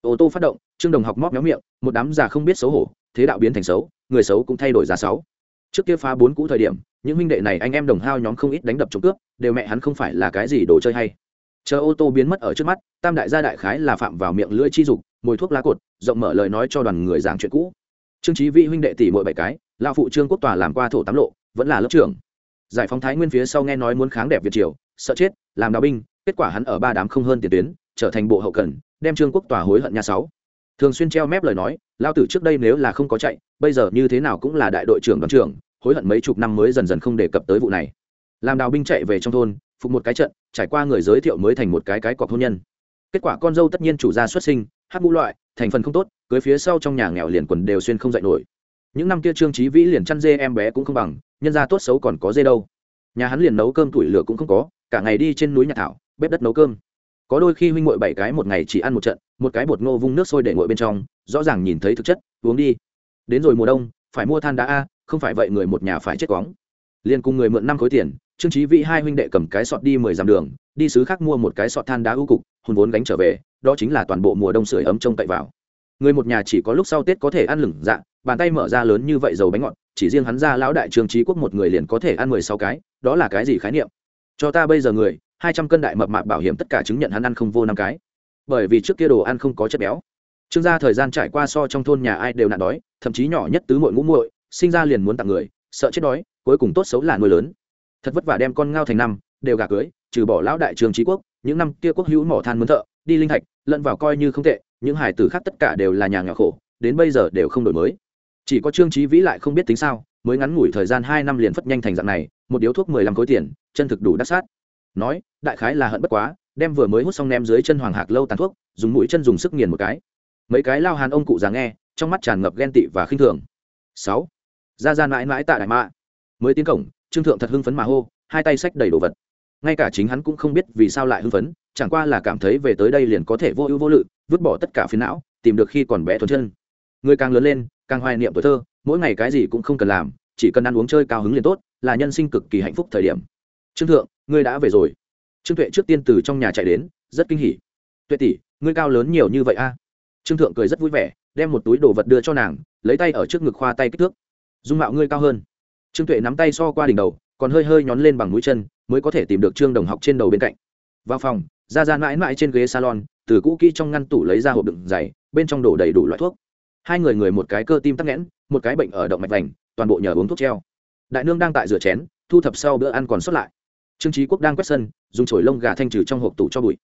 Ô tô phát động, trương đồng học móc méo miệng, một đám già không biết xấu hổ, thế đạo biến thành xấu, người xấu cũng thay đổi giá xấu trước kia phá bốn cũ thời điểm, những huynh đệ này anh em đồng hao nhóm không ít đánh đập trộm cướp, đều mẹ hắn không phải là cái gì đồ chơi hay. Chờ ô tô biến mất ở trước mắt, tam đại gia đại khái là phạm vào miệng lưỡi chi dục mùi thuốc lá cột, rộng mở lời nói cho đoàn người giảng chuyện cũ. Trương trí vị huynh đệ tỷ mỗi bảy cái lao phụ trương quốc tòa làm qua thổ tám lộ, vẫn là lớp trưởng. Giải phóng thái nguyên phía sau nghe nói muốn kháng đẹp việt triều, sợ chết, làm đào binh, kết quả hắn ở ba đám không hơn tiền tuyến, trở thành bộ hậu cần, đem trương quốc tòa hối hận nhà sáu thường xuyên treo mép lời nói lao tử trước đây nếu là không có chạy, bây giờ như thế nào cũng là đại đội trưởng đoàn trưởng, hối hận mấy chục năm mới dần dần không đề cập tới vụ này. Làm đào binh chạy về trong thôn, phục một cái trận, trải qua người giới thiệu mới thành một cái cái cọc hôn nhân. Kết quả con dâu tất nhiên chủ gia xuất sinh hát ngũ loại, thành phần không tốt, cưới phía sau trong nhà nghèo liền quần đều xuyên không dạy nổi. Những năm kia trương trí vĩ liền chăn dê em bé cũng không bằng, nhân gia tốt xấu còn có dê đâu. Nhà hắn liền nấu cơm tuổi lửa cũng không có, cả ngày đi trên núi nhà thảo, bếp đất nấu cơm có đôi khi huynh ngội bảy cái một ngày chỉ ăn một trận, một cái bột ngô vung nước sôi để ngội bên trong, rõ ràng nhìn thấy thực chất, uống đi. Đến rồi mùa đông, phải mua than đá a, không phải vậy người một nhà phải chết quóng. Liền cùng người mượn năm khối tiền, trương trí vĩ hai huynh đệ cầm cái sọt đi mười dặm đường, đi xứ khác mua một cái sọt than đá ưu cục, hùn vốn gánh trở về, đó chính là toàn bộ mùa đông sưởi ấm trông cậy vào. Người một nhà chỉ có lúc sau tết có thể ăn lửng dạ bàn tay mở ra lớn như vậy dầu bánh ngọt, chỉ riêng hắn ra lão đại trương trí quốc một người liền có thể ăn mười sáu cái, đó là cái gì khái niệm? Cho ta bây giờ người hai trăm cân đại mập mạp bảo hiểm tất cả chứng nhận hắn ăn không vô năm cái. Bởi vì trước kia đồ ăn không có chất béo. Trương gia thời gian trải qua so trong thôn nhà ai đều nạn đói, thậm chí nhỏ nhất tứ muội ngũ muội, sinh ra liền muốn tặng người, sợ chết đói, cuối cùng tốt xấu là nuôi lớn. Thật vất vả đem con ngao thành năm, đều gà cưới, trừ bỏ lão đại trường trí quốc, những năm kia quốc hữu mỏ than mướn thợ, đi linh thạch, lẫn vào coi như không tệ, những hải tử khác tất cả đều là nhà nhỏ khổ, đến bây giờ đều không đổi mới. Chỉ có trương trí vĩ lại không biết tính sao, mới ngắn ngủi thời gian hai năm liền phất nhanh thành dạng này, một điếu thuốc mười lăm khối tiền, chân thực đủ đắt sát nói, đại khái là hận bất quá, đem vừa mới hút xong ném dưới chân hoàng hạc lâu tàn thuốc, dùng mũi chân dùng sức nghiền một cái. Mấy cái lao hàn ông cụ già nghe, trong mắt tràn ngập ghen tị và khinh thường. Sáu. Ra ra mãi mãi tạ đại mạ. Mới tiến cổng, trương thượng thật hưng phấn mà hô, hai tay xách đầy đồ vật. Ngay cả chính hắn cũng không biết vì sao lại hưng phấn, chẳng qua là cảm thấy về tới đây liền có thể vô ưu vô lự, vứt bỏ tất cả phiến não, tìm được khi còn bé thuần chân. Người càng lớn lên, càng hoài niệm tuổi thơ, mỗi ngày cái gì cũng không cần làm, chỉ cần ăn uống chơi cao hứng liền tốt, là nhân sinh cực kỳ hạnh phúc thời điểm. Trương thượng ngươi đã về rồi. Trương tuệ trước tiên từ trong nhà chạy đến, rất kinh hỉ. Tuệ tỷ, ngươi cao lớn nhiều như vậy a? Trương thượng cười rất vui vẻ, đem một túi đồ vật đưa cho nàng, lấy tay ở trước ngực khoa tay kích thước. Dung mạo ngươi cao hơn. Trương tuệ nắm tay so qua đỉnh đầu, còn hơi hơi nhón lên bằng mũi chân, mới có thể tìm được trương đồng học trên đầu bên cạnh. Vào phòng ra ra mãi mãi trên ghế salon, từ cũ kỹ trong ngăn tủ lấy ra hộp đựng dày bên trong đổ đầy đủ loại thuốc. Hai người người một cái cơ tim tắc nghẽn, một cái bệnh ở động mạch vành, toàn bộ nhờ uống thuốc treo. Đại nương đang tại rửa chén, thu thập sau bữa ăn còn sót lại trương trí quốc đang quét sân, dùng chổi lông gà thanh trừ trong hộp tủ cho bụi.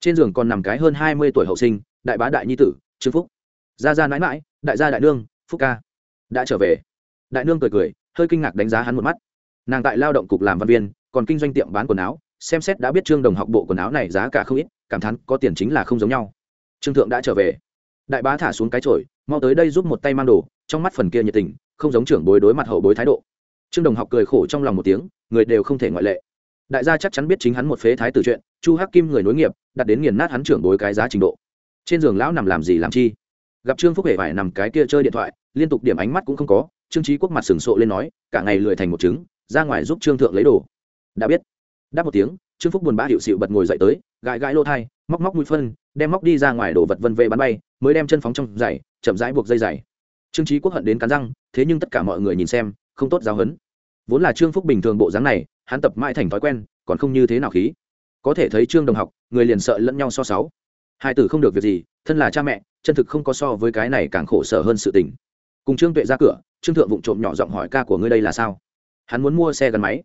Trên giường còn nằm cái hơn hai mươi tuổi hậu sinh, đại bá đại nhi tử, trương phúc. Gia gia mãi mãi đại gia đại nương, phúc ca. Đã trở về. Đại nương cười cười, hơi kinh ngạc đánh giá hắn một mắt. Nàng tại lao động cục làm văn viên, còn kinh doanh tiệm bán quần áo, xem xét đã biết trương đồng học bộ quần áo này giá cả không ít, cảm thán có tiền chính là không giống nhau. Trương thượng đã trở về. Đại bá thả xuống cái chổi, mau tới đây giúp một tay mang đồ, trong mắt phần kia nhiệt tình, không giống trưởng bối đối mặt hậu bối thái độ. Trương đồng học cười khổ trong lòng một tiếng, người đều không thể ngoại lệ đại gia chắc chắn biết chính hắn một phế thái tử chuyện, chu hắc kim người nối nghiệp, đặt đến nghiền nát hắn trưởng bối cái giá trình độ. Trên giường lão nằm làm gì làm chi? Gặp trương phúc hề phải nằm cái kia chơi điện thoại, liên tục điểm ánh mắt cũng không có, trương trí quốc mặt sừng sộ lên nói, cả ngày lười thành một trứng, ra ngoài giúp trương thượng lấy đồ. Đã biết. Đáp một tiếng, trương phúc buồn bã hiệu xịu bật ngồi dậy tới, gãi gãi lô thai, móc móc mũi phân, đem móc đi ra ngoài đồ vật vân vệ bắn bay, mới đem chân phóng trong giày, chậm rãi buộc dây giày. Trương trí quốc hận đến cắn răng, thế nhưng tất cả mọi người nhìn xem, không tốt giáo hấn vốn là trương phúc bình thường bộ dáng này hắn tập mãi thành thói quen, còn không như thế nào khí. Có thể thấy trương đồng học, người liền sợ lẫn nhau so sáu. Hai tử không được việc gì, thân là cha mẹ, chân thực không có so với cái này càng khổ sở hơn sự tình. Cùng trương tuệ ra cửa, trương thượng vụng trộm nhỏ giọng hỏi ca của ngươi đây là sao? Hắn muốn mua xe gắn máy.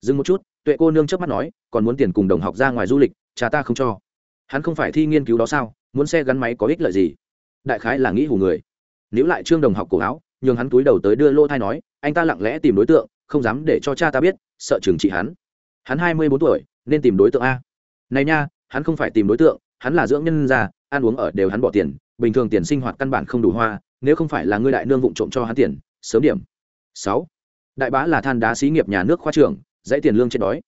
Dừng một chút, tuệ cô nương trước mắt nói, còn muốn tiền cùng đồng học ra ngoài du lịch, cha ta không cho. Hắn không phải thi nghiên cứu đó sao, muốn xe gắn máy có ích lợi gì? Đại khái là nghĩ hù người. Nếu lại trương đồng học cổ áo, nhường hắn túi đầu tới đưa lô thai nói, anh ta lặng lẽ tìm đối tượng, không dám để cho cha ta biết sợ trừng trị hắn. Hắn hai mươi bốn tuổi, nên tìm đối tượng a. Này nha, hắn không phải tìm đối tượng, hắn là dưỡng nhân già ăn uống ở đều hắn bỏ tiền, bình thường tiền sinh hoạt căn bản không đủ hoa, nếu không phải là ngươi đại nương vụng trộm cho hắn tiền, sớm điểm. Sáu. Đại bá là than đá xí nghiệp nhà nước khoa trưởng, dãy tiền lương chết đói.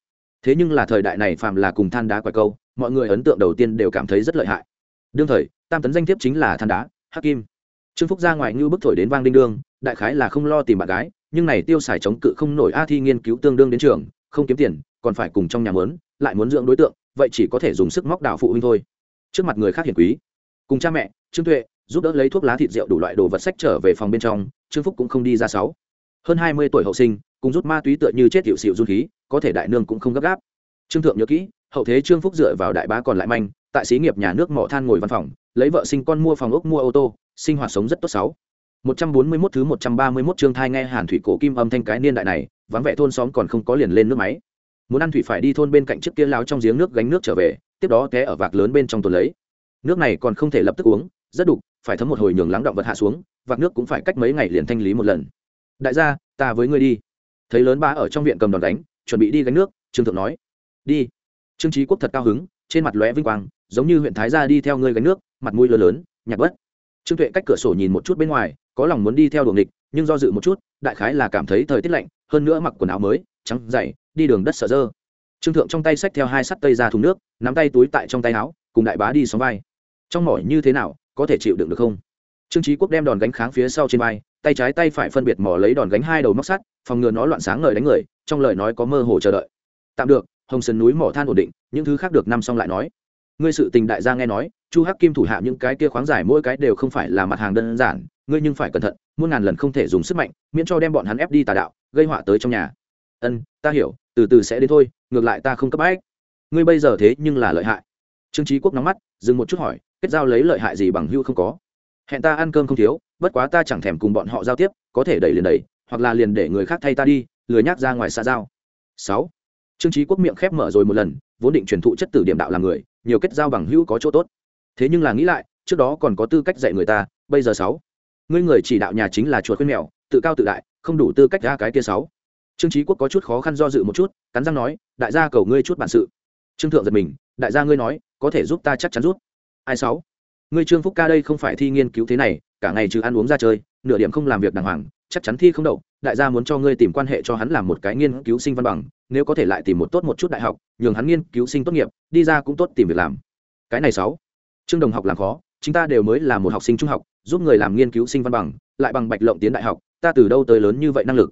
Thế nhưng là thời đại này phàm là cùng than đá quài câu, mọi người ấn tượng đầu tiên đều cảm thấy rất lợi hại. Đương thời, tam tấn danh thiếp chính là than đá, hắc kim. Trương phúc ra ngoài như bức thổi đến vang đinh đương, đại khái là không lo tìm bạn gái nhưng này tiêu xài chống cự không nổi a thi nghiên cứu tương đương đến trường, không kiếm tiền, còn phải cùng trong nhà mớn, lại muốn dưỡng đối tượng, vậy chỉ có thể dùng sức móc đạo phụ huynh thôi. Trước mặt người khác hiền quý, cùng cha mẹ, trương tuệ, giúp đỡ lấy thuốc lá thịt rượu đủ loại đồ vật sách trở về phòng bên trong, trương phúc cũng không đi ra sáu. Hơn hai mươi tuổi hậu sinh, cùng rút ma túy tựa như chết hiệu xịu run khí, có thể đại nương cũng không gấp gáp. Trương thượng nhớ kỹ, hậu thế trương phúc dựa vào đại bá còn lại manh, tại xí nghiệp nhà nước mỏ than ngồi văn phòng, lấy vợ sinh con mua phòng ốc mua ô tô, sinh hoạt sống rất tốt sáu một trăm bốn mươi 141 thứ một trăm ba mươi 131 chương thai nghe Hàn Thủy cổ kim âm thanh cái niên đại này, vắng vẻ thôn xóm còn không có liền lên nước máy. Muốn ăn thủy phải đi thôn bên cạnh trước kia lão trong giếng nước gánh nước trở về, tiếp đó té ở vạc lớn bên trong tuần lấy. Nước này còn không thể lập tức uống, rất đục, phải thấm một hồi nhường lắng động vật hạ xuống, vạc nước cũng phải cách mấy ngày liền thanh lý một lần. Đại gia, ta với ngươi đi. Thấy lớn ba ở trong viện cầm đòn đánh, chuẩn bị đi gánh nước, trương thượng nói đi trương trí quốc thật cao hứng trên mặt lóe vinh quang giống như huyện thái gia đi theo ngươi gánh nước mặt mũi lớn lớn nhạc bất trương tuệ cách cửa sổ nhìn một chút bên ngoài có lòng muốn đi theo đường địch nhưng do dự một chút, đại khái là cảm thấy thời tiết lạnh, hơn nữa mặc quần áo mới, trắng dày, đi đường đất sợ dơ. Trương thượng trong tay xách theo hai sắt tây ra thùng nước, nắm tay túi tại trong tay áo, cùng đại bá đi xóm vai. Trong mỏi như thế nào, có thể chịu đựng được không? Trương trí quốc đem đòn gánh kháng phía sau trên vai, tay trái tay phải phân biệt mỏ lấy đòn gánh hai đầu móc sắt, phòng ngừa nó loạn sáng ngời đánh người, trong lời nói có mơ hồ chờ đợi. Tạm được, hồng sơn núi mỏ than ổn định, những thứ khác được năm xong lại nói ngươi sự tình đại gia nghe nói, chu hắc kim thủ hạ những cái kia khoáng giải mỗi cái đều không phải là mặt hàng đơn giản, ngươi nhưng phải cẩn thận, muôn ngàn lần không thể dùng sức mạnh, miễn cho đem bọn hắn ép đi tà đạo, gây họa tới trong nhà. Ân, ta hiểu, từ từ sẽ đến thôi, ngược lại ta không cấp bách. Ngươi bây giờ thế nhưng là lợi hại. Trương trí quốc nóng mắt, dừng một chút hỏi, kết giao lấy lợi hại gì bằng hưu không có? Hẹn ta ăn cơm không thiếu, bất quá ta chẳng thèm cùng bọn họ giao tiếp, có thể đẩy liền đẩy, hoặc là liền để người khác thay ta đi, lười nhác ra ngoài xa giao. Sáu, trương trí quốc miệng khép mở rồi một lần vốn định truyền thụ chất tử điểm đạo làm người, nhiều kết giao bằng hữu có chỗ tốt. Thế nhưng là nghĩ lại, trước đó còn có tư cách dạy người ta, bây giờ sáu. Ngươi người chỉ đạo nhà chính là chuột khuyên mèo, tự cao tự đại, không đủ tư cách ra cái kia sáu. Trương trí quốc có chút khó khăn do dự một chút, cắn răng nói, đại gia cầu ngươi chút bản sự. Trương thượng giật mình, đại gia ngươi nói, có thể giúp ta chắc chắn rút. Ai sáu? Ngươi trương phúc ca đây không phải thi nghiên cứu thế này, cả ngày trừ ăn uống ra chơi, nửa điểm không làm việc đàng hoàng chắc chắn thi không đậu, đại gia muốn cho ngươi tìm quan hệ cho hắn làm một cái nghiên cứu sinh văn bằng, nếu có thể lại tìm một tốt một chút đại học, nhường hắn nghiên cứu sinh tốt nghiệp, đi ra cũng tốt tìm việc làm. Cái này sáu. Trương đồng học làm khó, chúng ta đều mới là một học sinh trung học, giúp người làm nghiên cứu sinh văn bằng, lại bằng bạch lộng tiến đại học, ta từ đâu tới lớn như vậy năng lực?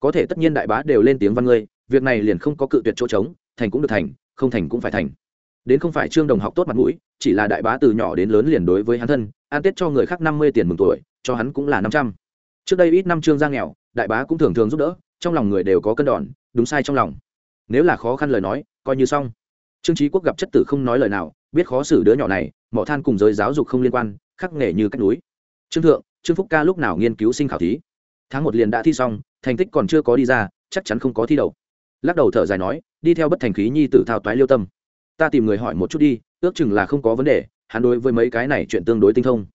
Có thể tất nhiên đại bá đều lên tiếng văn ngươi, việc này liền không có cự tuyệt chỗ trống, thành cũng được thành, không thành cũng phải thành. Đến không phải trương đồng học tốt mặt mũi, chỉ là đại bá từ nhỏ đến lớn liền đối với hắn thân an tết cho người khác năm mươi tiền mừng tuổi, cho hắn cũng là năm trăm trước đây ít năm trương gia nghèo, đại bá cũng thường thường giúp đỡ, trong lòng người đều có cân đòn, đúng sai trong lòng. Nếu là khó khăn lời nói, coi như xong. Trương trí quốc gặp chất tử không nói lời nào, biết khó xử đứa nhỏ này, mỏ than cùng giới giáo dục không liên quan, khắc nghề như cách núi. Trương thượng, trương phúc ca lúc nào nghiên cứu sinh khảo thí? Tháng một liền đã thi xong, thành tích còn chưa có đi ra, chắc chắn không có thi đầu. Lắc đầu thở dài nói, đi theo bất thành khí nhi tử thao toái liêu tâm. Ta tìm người hỏi một chút đi, ước chừng là không có vấn đề, hắn đối với mấy cái này chuyện tương đối tinh thông.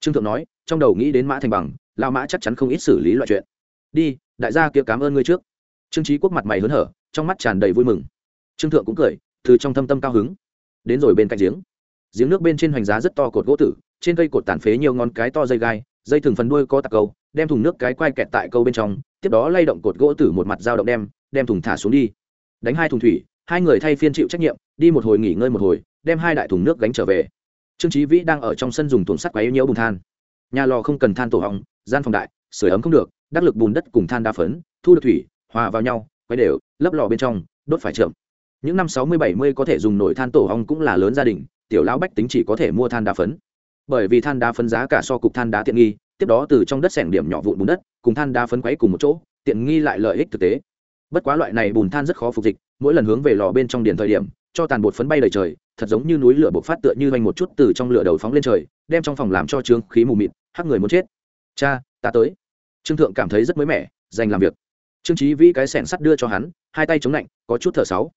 Trương thượng nói, trong đầu nghĩ đến mã thành bằng lao mã chắc chắn không ít xử lý loại chuyện. Đi, đại gia kia cảm ơn ngươi trước. Trương trí quốc mặt mày hớn hở, trong mắt tràn đầy vui mừng. Trương thượng cũng cười, từ trong thâm tâm cao hứng, đến rồi bên cạnh giếng. Giếng nước bên trên hoành giá rất to cột gỗ tử, trên cây cột tàn phế nhiều ngón cái to dây gai, dây thừng phần đuôi có tạc câu, đem thùng nước cái quay kẹt tại câu bên trong, tiếp đó lay động cột gỗ tử một mặt dao động đem đem thùng thả xuống đi. Đánh hai thùng thủy, hai người thay phiên chịu trách nhiệm, đi một hồi nghỉ ngơi một hồi, đem hai đại thùng nước gánh trở về. Trương trí vĩ đang ở trong sân dùng thùng sắt quấy nhiễu bùn than nhà lò không cần than tổ hỏng gian phòng đại sửa ấm không được, đắc lực bùn đất cùng than đa phấn, thu được thủy, hòa vào nhau, quay đều, lấp lò bên trong, đốt phải chậm. Những năm sáu mươi bảy mươi có thể dùng nổi than tổ hong cũng là lớn gia đình, tiểu lão bách tính chỉ có thể mua than đá phấn. Bởi vì than đá phấn giá cả so cục than đá tiện nghi, tiếp đó từ trong đất sẻng điểm nhỏ vụn bùn đất, cùng than đá phấn quấy cùng một chỗ, tiện nghi lại lợi ích thực tế. Bất quá loại này bùn than rất khó phục dịch, mỗi lần hướng về lò bên trong điền thời điểm, cho tàn bột phấn bay đầy trời, thật giống như núi lửa bộc phát tựa như vanh một chút từ trong lửa đầu phóng lên trời, đem trong phòng làm cho trương khí mù mịt hắc người muốn chết. Cha, ta tới. Trương thượng cảm thấy rất mới mẻ dành làm việc. Trương trí vĩ cái sẻng sắt đưa cho hắn, hai tay chống lạnh, có chút thở sáu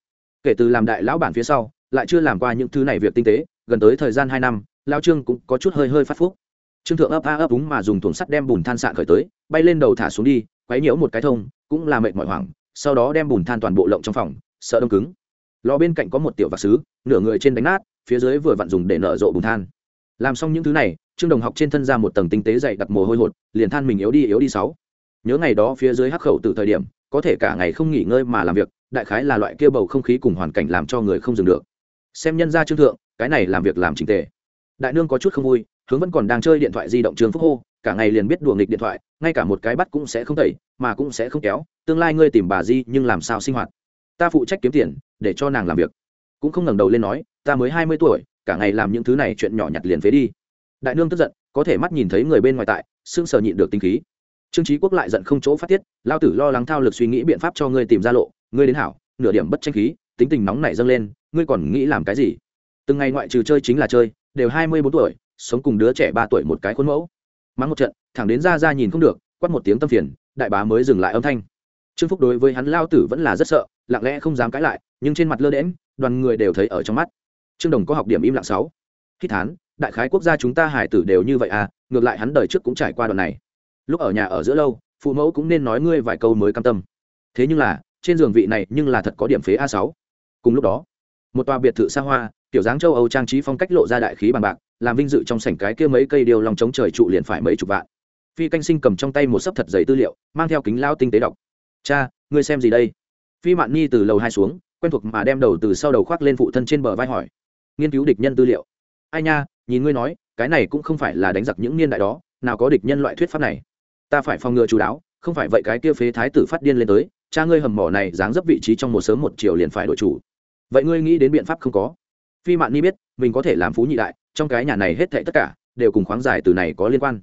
kể từ làm đại lão bản phía sau, lại chưa làm qua những thứ này việc tinh tế, gần tới thời gian hai năm lao trương cũng có chút hơi hơi phát phúc. Trương thượng ấp a ấp úng mà dùng thùng sắt đem bùn than sạn khởi tới, bay lên đầu thả xuống đi, quấy nhiễu một cái thông, cũng là mệt mỏi hoảng, sau đó đem bùn than toàn bộ lộng trong phòng, sợ đông cứng. Lò bên cạnh có một tiểu vạc xứ nửa người trên đánh nát, phía dưới vừa vặn dùng để nở rộ bùn than. Làm xong những thứ này trương đồng học trên thân ra một tầng tinh tế dày đặc mồ hôi hột, liền than mình yếu đi yếu đi sáu. Nhớ ngày đó phía dưới hắc khẩu từ thời điểm, có thể cả ngày không nghỉ ngơi mà làm việc, đại khái là loại kia bầu không khí cùng hoàn cảnh làm cho người không dừng được. Xem nhân ra trương thượng, cái này làm việc làm trình tề. Đại nương có chút không vui, hướng vẫn còn đang chơi điện thoại di động trường phúc hô, cả ngày liền biết đùa nghịch điện thoại, ngay cả một cái bắt cũng sẽ không tẩy, mà cũng sẽ không kéo, tương lai ngươi tìm bà di nhưng làm sao sinh hoạt? Ta phụ trách kiếm tiền, để cho nàng làm việc. Cũng không ngẩng đầu lên nói, ta mới hai mươi tuổi, cả ngày làm những thứ này chuyện nhỏ nhặt liền phế đi đại nương tức giận, có thể mắt nhìn thấy người bên ngoài tại sưng sờ nhịn được tinh khí. Trương trí quốc lại giận không chỗ phát tiết, lao tử lo lắng thao lực suy nghĩ biện pháp cho ngươi tìm ra lộ, ngươi đến hảo, nửa điểm bất tranh khí, tính tình nóng nảy dâng lên, ngươi còn nghĩ làm cái gì? Từng ngày ngoại trừ chơi chính là chơi, đều hai mươi bốn tuổi, sống cùng đứa trẻ ba tuổi một cái khuôn mẫu. Mắng một trận, thẳng đến ra ra nhìn không được, quát một tiếng tâm phiền, đại bá mới dừng lại âm thanh. Trương phúc đối với hắn lao tử vẫn là rất sợ, lặng lẽ không dám cãi lại, nhưng trên mặt lơ đễm đoàn người đều thấy ở trong mắt. Trương đồng có học điểm im lặng sáu khi thán, đại khái quốc gia chúng ta hải tử đều như vậy à ngược lại hắn đời trước cũng trải qua đoạn này. Lúc ở nhà ở giữa lâu, phụ mẫu cũng nên nói ngươi vài câu mới cam tâm. Thế nhưng là, trên giường vị này nhưng là thật có điểm phế a sáu. Cùng lúc đó, một tòa biệt thự xa hoa tiểu dáng châu âu trang trí phong cách lộ ra đại khí bằng bạc, làm vinh dự trong sảnh cái kia mấy cây điều lòng chống trời trụ liền phải mấy chục vạn. Phi canh sinh cầm trong tay một sấp thật giấy tư liệu, mang theo kính lao tinh tế đọc. Cha, ngươi xem gì đây? Phi mạn nhi từ lầu hai xuống, quen thuộc mà đem đầu từ sau đầu khoác lên phụ thân trên bờ vai hỏi. Nghiên cứu địch nhân tư liệu ai nha, nhìn ngươi nói, cái này cũng không phải là đánh giặc những niên đại đó, nào có địch nhân loại thuyết pháp này. Ta phải phòng ngừa chú đáo, không phải vậy cái kia phế thái tử phát điên lên tới, cha ngươi hầm mỏ này dáng dấp vị trí trong một sớm một chiều liền phải đổi chủ. Vậy ngươi nghĩ đến biện pháp không có? Phi mạn ni biết, mình có thể làm phú nhị đại, trong cái nhà này hết thệ tất cả, đều cùng khoáng giải từ này có liên quan.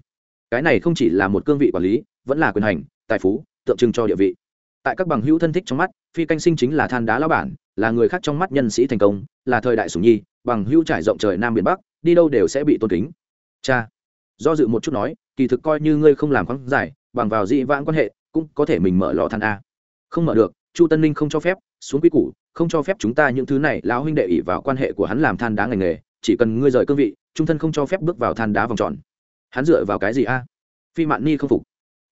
Cái này không chỉ là một cương vị quản lý, vẫn là quyền hành, tài phú, tượng trưng cho địa vị. Tại các bằng hữu thân thích trong mắt, phi canh sinh chính là than đá lao bản là người khác trong mắt nhân sĩ thành công, là thời đại sủng nhi, bằng hữu trải rộng trời nam biển bắc, đi đâu đều sẽ bị tôn kính. Cha, do dự một chút nói, kỳ thực coi như ngươi không làm khoáng giải, bằng vào dị vãng quan hệ, cũng có thể mình mở lò than a. Không mở được, chu tân ninh không cho phép, xuống quy củ, không cho phép chúng ta những thứ này lão huynh đệ ỉ vào quan hệ của hắn làm than đá ngành nghề, chỉ cần ngươi rời cương vị, trung thân không cho phép bước vào than đá vòng tròn. Hắn dựa vào cái gì a? Phi mạn ni không phục.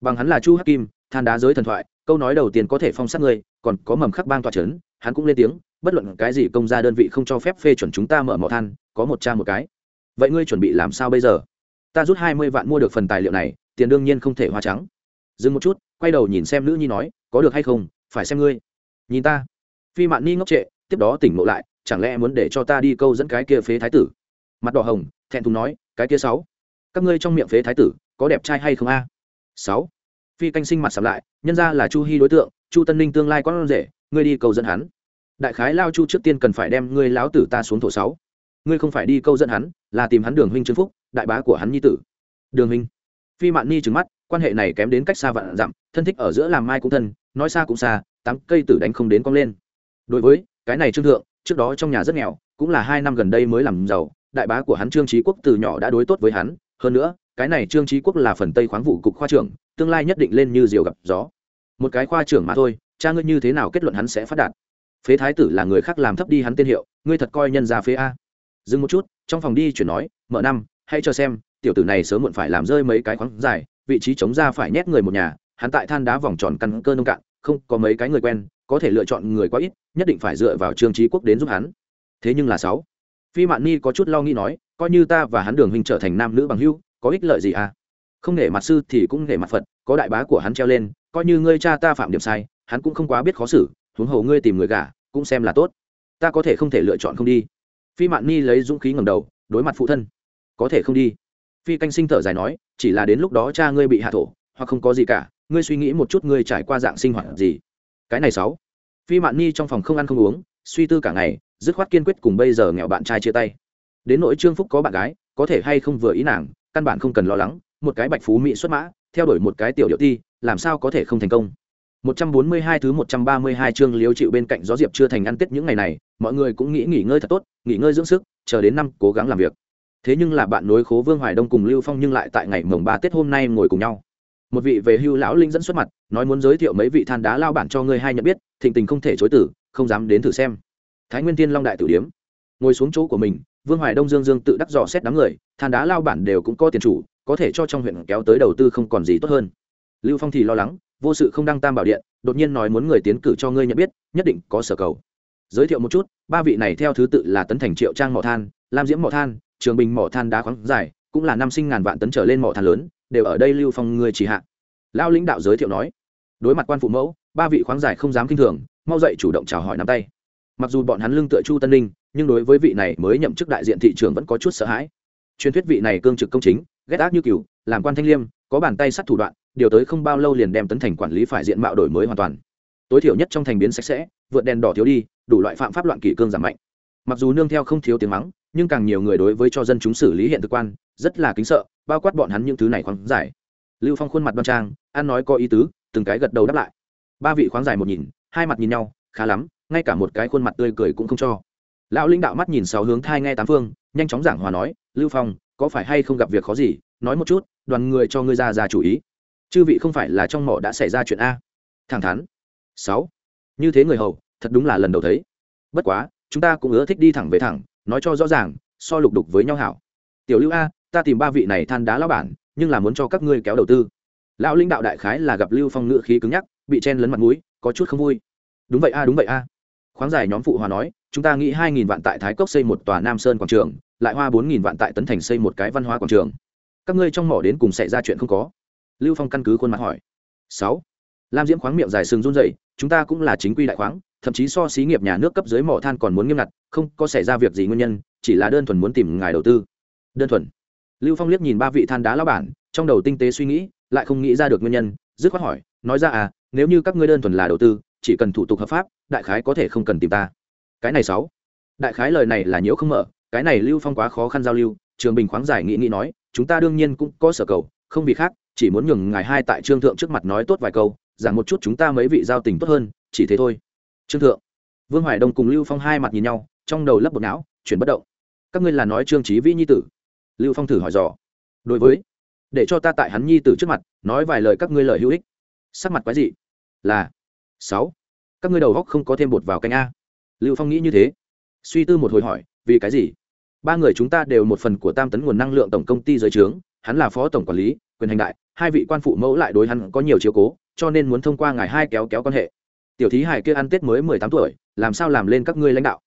Bằng hắn là chu hắc kim, than đá giới thần thoại câu nói đầu tiên có thể phong sát ngươi, còn có mầm khắc bang tòa c hắn cũng lên tiếng, bất luận cái gì công gia đơn vị không cho phép phê chuẩn chúng ta mở mỏ than, có một cha một cái. Vậy ngươi chuẩn bị làm sao bây giờ? Ta rút hai mươi vạn mua được phần tài liệu này, tiền đương nhiên không thể hoa trắng. Dừng một chút, quay đầu nhìn xem nữ nhi nói, có được hay không, phải xem ngươi. Nhìn ta. Phi mạn ni ngốc trệ, tiếp đó tỉnh ngộ lại, chẳng lẽ muốn để cho ta đi câu dẫn cái kia phế thái tử? Mặt đỏ hồng, thẹn thùng nói, cái kia sáu. Các ngươi trong miệng phế thái tử, có đẹp trai hay không a? Sáu phi canh sinh mặt sầm lại, nhân ra là chu hy đối tượng, chu tân ninh tương lai con rể ngươi đi cầu dẫn hắn. Đại khái lao chu trước tiên cần phải đem ngươi láo tử ta xuống thổ sáu. Ngươi không phải đi câu dẫn hắn, là tìm hắn đường huynh trương phúc, đại bá của hắn nhi tử. Đường huynh. Phi mạn ni trừng mắt, quan hệ này kém đến cách xa vạn dặm, thân thích ở giữa làm mai cũng thân, nói xa cũng xa, tám cây tử đánh không đến cong lên. Đối với cái này trương thượng, trước đó trong nhà rất nghèo, cũng là hai năm gần đây mới làm giàu, đại bá của hắn trương trí quốc từ nhỏ đã đối tốt với hắn, hơn nữa, cái này trương trí quốc là phần tây khoáng vụ cục khoa trưởng tương lai nhất định lên như diều gặp gió. Một cái khoa trưởng mà thôi, cha ngươi như thế nào kết luận hắn sẽ phát đạt? Phế thái tử là người khác làm thấp đi hắn tên hiệu, ngươi thật coi nhân ra phế a. Dừng một chút, trong phòng đi chuyển nói, mở năm, hãy cho xem, tiểu tử này sớm muộn phải làm rơi mấy cái khoáng dài, vị trí chống ra phải nhét người một nhà, hắn tại than đá vòng tròn căn cơ nông cạn, không có mấy cái người quen, có thể lựa chọn người quá ít, nhất định phải dựa vào trương trí quốc đến giúp hắn. Thế nhưng là sáu, phi mạn ni có chút lo nghĩ nói, coi như ta và hắn đường huynh trở thành nam nữ bằng hưu có ích lợi gì à? Không nể mặt sư thì cũng nể mặt phật, có đại bá của hắn treo lên, coi như ngươi cha ta phạm điểm sai, hắn cũng không quá biết khó xử, huống hồ ngươi tìm người gả, cũng xem là tốt. Ta có thể không thể lựa chọn không đi. Phi mạn ni lấy dũng khí ngầm đầu, đối mặt phụ thân. Có thể không đi. Phi canh sinh thở dài nói, chỉ là đến lúc đó cha ngươi bị hạ thổ, hoặc không có gì cả, ngươi suy nghĩ một chút ngươi trải qua dạng sinh hoạt gì. Cái này sáu. Phi mạn ni trong phòng không ăn không uống, suy tư cả ngày, dứt khoát kiên quyết cùng bây giờ nghèo bạn trai chia tay. Đến nỗi trương phúc có bạn gái, có thể hay không vừa ý nàng, căn bản không cần lo lắng một cái bạch phú mỹ xuất mã, theo đuổi một cái tiểu điệu ti, làm sao có thể không thành công? 142 thứ 132 chương liếu chịu bên cạnh gió diệp chưa thành ăn tết những ngày này, mọi người cũng nghĩ nghỉ ngơi thật tốt, nghỉ ngơi dưỡng sức, chờ đến năm cố gắng làm việc. Thế nhưng là bạn nối khố vương hoài đông cùng lưu phong nhưng lại tại ngày mồng ba tết hôm nay ngồi cùng nhau. Một vị về hưu lão linh dẫn xuất mặt, nói muốn giới thiệu mấy vị than đá lao bản cho ngươi hai nhận biết, thịnh tình không thể chối tử, không dám đến thử xem. Thái nguyên tiên long đại tử điếm. Ngồi xuống chỗ của mình, vương hoài đông dương dương tự đắc dò xét đám người, than đá lao bản đều cũng có tiền chủ có thể cho trong huyện kéo tới đầu tư không còn gì tốt hơn. Lưu phong thì lo lắng, vô sự không đăng tam bảo điện, đột nhiên nói muốn người tiến cử cho ngươi nhận biết, nhất định có sở cầu. Giới thiệu một chút, ba vị này theo thứ tự là tấn thành triệu trang mỏ than, lam diễm mỏ than, trường bình mỏ than đá khoáng dài, cũng là năm sinh ngàn vạn tấn trở lên mỏ than lớn, đều ở đây lưu phong ngươi chỉ hạ. Lao lãnh đạo giới thiệu nói. Đối mặt quan phụ mẫu, ba vị khoáng giải không dám kinh thường, mau dậy chủ động chào hỏi nắm tay. Mặc dù bọn hắn lưng tựa chu tân ninh, nhưng đối với vị này mới nhậm chức đại diện thị trường vẫn có chút sợ hãi. Truyền thuyết vị này cương trực công chính ghét ác như cừu, làm quan thanh liêm, có bàn tay sắt thủ đoạn, điều tới không bao lâu liền đem tấn thành quản lý phải diện mạo đổi mới hoàn toàn. Tối thiểu nhất trong thành biến sạch sẽ, vượt đèn đỏ thiếu đi, đủ loại phạm pháp loạn kỷ cương giảm mạnh. Mặc dù nương theo không thiếu tiếng mắng, nhưng càng nhiều người đối với cho dân chúng xử lý hiện thực quan, rất là kính sợ, bao quát bọn hắn những thứ này khoáng giải. Lưu phong khuôn mặt đoan trang, ăn nói có ý tứ, từng cái gật đầu đáp lại. Ba vị khoáng giải một nhìn, hai mặt nhìn nhau, khá lắm, ngay cả một cái khuôn mặt tươi cười cũng không cho. Lão linh đạo mắt nhìn sáu hướng thai nghe tám phương, nhanh chóng giảng hòa nói, lưu phong có phải hay không gặp việc khó gì, nói một chút, đoàn người cho ngươi ra ra chủ ý. Chư vị không phải là trong mỏ đã xảy ra chuyện a. Thẳng thắn. Sáu. Như thế người hầu, thật đúng là lần đầu thấy. Bất quá, chúng ta cũng ưa thích đi thẳng về thẳng, nói cho rõ ràng, so lục đục với nhau hảo. Tiểu lưu a, ta tìm ba vị này than đá lão bản, nhưng là muốn cho các ngươi kéo đầu tư. Lão lãnh đạo đại khái là gặp lưu phong ngựa khí cứng nhắc, bị chen lấn mặt mũi, có chút không vui. Đúng vậy a, đúng vậy a. Khoáng giải nhóm phụ hòa nói, chúng ta nghĩ hai nghìn vạn tại thái cốc xây một tòa nam sơn quảng trường lại hoa bốn nghìn vạn tại tấn thành xây một cái văn hóa quảng trường. Các ngươi trong mỏ đến cùng xảy ra chuyện không có? Lưu phong căn cứ khuôn mặt hỏi. Sáu. Lam diễm khoáng miệng dài sừng run rẩy, chúng ta cũng là chính quy đại khoáng thậm chí so xí nghiệp nhà nước cấp dưới mỏ than còn muốn nghiêm ngặt không có xảy ra việc gì nguyên nhân chỉ là đơn thuần muốn tìm ngài đầu tư. Đơn thuần. Lưu phong liếc nhìn ba vị than đá lao bản trong đầu tinh tế suy nghĩ lại không nghĩ ra được nguyên nhân dứt khoát hỏi nói ra à nếu như các ngươi đơn thuần là đầu tư chỉ cần thủ tục hợp pháp đại khái có thể không cần tìm ta. Cái này sáu. Đại khái lời này là nhiễu không mở cái này lưu phong quá khó khăn giao lưu, trường bình khoáng giải nghĩ nghĩ nói, chúng ta đương nhiên cũng có sở cầu, không vì khác, chỉ muốn nhường ngài hai tại trương thượng trước mặt nói tốt vài câu, giảng một chút chúng ta mấy vị giao tình tốt hơn, chỉ thế thôi. Trương thượng, vương hoài đông cùng lưu phong hai mặt nhìn nhau, trong đầu lấp bột não, chuyển bất động. Các ngươi là nói trương trí vĩ nhi tử? Lưu phong thử hỏi dò. Đối với, để cho ta tại hắn nhi tử trước mặt, nói vài lời các ngươi lời hữu ích. Sắc mặt quái dị. Là, sáu. Các ngươi đầu góc không có thêm bột vào canh a. Lưu phong nghĩ như thế. Suy tư một hồi hỏi, vì cái gì? Ba người chúng ta đều một phần của tam tấn nguồn năng lượng tổng công ty giới trướng, hắn là phó tổng quản lý, quyền hành đại, hai vị quan phụ mẫu lại đối hắn có nhiều chiếu cố, cho nên muốn thông qua ngài hai kéo kéo quan hệ. Tiểu thí hải kia ăn tết mới mười tám tuổi, làm sao làm lên các ngươi lãnh đạo?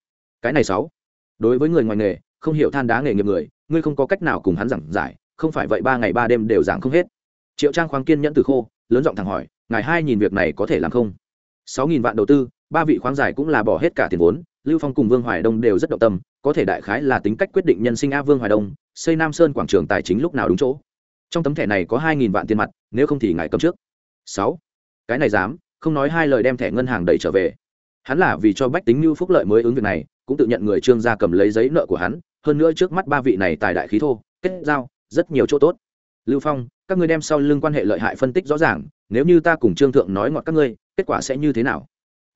Cái này sáu. Đối với người ngoài nghề, không hiểu than đá nghề nghiệp người, ngươi không có cách nào cùng hắn giảng giải, không phải vậy ba ngày ba đêm đều giảng không hết. Triệu trang khoáng kiên nhẫn từ khô, lớn giọng thẳng hỏi, ngài hai nhìn việc này có thể làm không? Sáu nghìn vạn đầu tư, ba vị khoáng giải cũng là bỏ hết cả tiền vốn lưu phong cùng vương hoài đông đều rất động tâm, có thể đại khái là tính cách quyết định nhân sinh a vương hoài đông, xây nam sơn quảng trường tài chính lúc nào đúng chỗ. Trong tấm thẻ này có hai nghìn vạn tiền mặt, nếu không thì ngài cầm trước. Sáu. Cái này dám, không nói hai lời đem thẻ ngân hàng đẩy trở về. Hắn là vì cho bách tính như phúc lợi mới ứng việc này, cũng tự nhận người trương gia cầm lấy giấy nợ của hắn, hơn nữa trước mắt ba vị này tài đại khí thô, kết giao, rất nhiều chỗ tốt. Lưu phong, các ngươi đem sau lưng quan hệ lợi hại phân tích rõ ràng, nếu như ta cùng trương thượng nói ngọt các ngươi, kết quả sẽ như thế nào?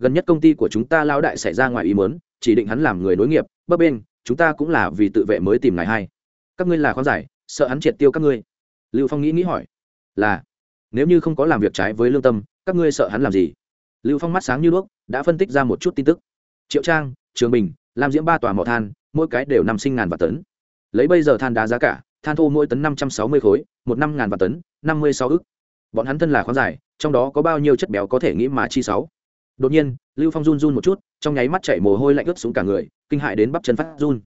Gần nhất công ty của chúng ta lao đại xảy ra ngoài ý mớn chỉ định hắn làm người nối nghiệp, bấp bên chúng ta cũng là vì tự vệ mới tìm ngài hai các ngươi là khoan giải, sợ hắn triệt tiêu các ngươi. Lưu phong nghĩ nghĩ hỏi. Là, nếu như không có làm việc trái với lương tâm, các ngươi sợ hắn làm gì? Lưu phong mắt sáng như đuốc, đã phân tích ra một chút tin tức. Triệu trang, trường bình làm diễm ba tòa mỏ than, mỗi cái đều năm sinh ngàn và tấn. Lấy bây giờ than đá giá cả, than thô mỗi tấn năm trăm sáu mươi khối, một năm ngàn và tấn, năm mươi sáu ức. Bọn hắn thân là khoáng giải, trong đó có bao nhiêu chất béo có thể nghĩ mà chi sáu? Đột nhiên, lưu phong run run một chút, trong nháy mắt chảy mồ hôi lạnh ướt xuống cả người, kinh hại đến bắp chân phát run.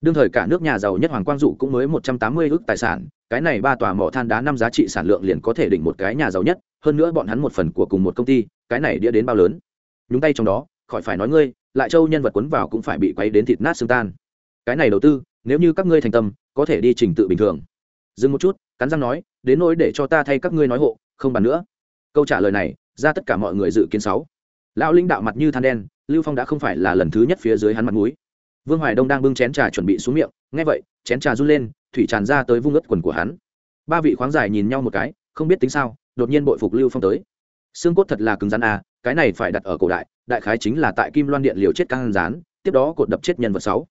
Đương thời cả nước nhà giàu nhất hoàng quang dụ cũng mới một trăm tám mươi ước tài sản, cái này ba tòa mỏ than đá năm giá trị sản lượng liền có thể đỉnh một cái nhà giàu nhất, hơn nữa bọn hắn một phần của cùng một công ty, cái này đĩa đến bao lớn? Nhúng tay trong đó, khỏi phải nói ngươi, lại châu nhân vật quấn vào cũng phải bị quấy đến thịt nát xương tan. Cái này đầu tư, nếu như các ngươi thành tâm, có thể đi trình tự bình thường. Dừng một chút, cắn răng nói, đến nỗi để cho ta thay các ngươi nói hộ, không bàn nữa. Câu trả lời này, ra tất cả mọi người dự kiến sáu lão lĩnh đạo mặt như than đen, lưu phong đã không phải là lần thứ nhất phía dưới hắn mặt mũi. Vương hoài đông đang bưng chén trà chuẩn bị xuống miệng, nghe vậy, chén trà run lên, thủy tràn ra tới vung ớt quần của hắn. Ba vị khoáng giải nhìn nhau một cái, không biết tính sao, đột nhiên bội phục lưu phong tới. Xương cốt thật là cứng rắn à cái này phải đặt ở cổ đại đại khái chính là tại kim loan điện liều chết căng rán, tiếp đó cột đập chết nhân vật sáu.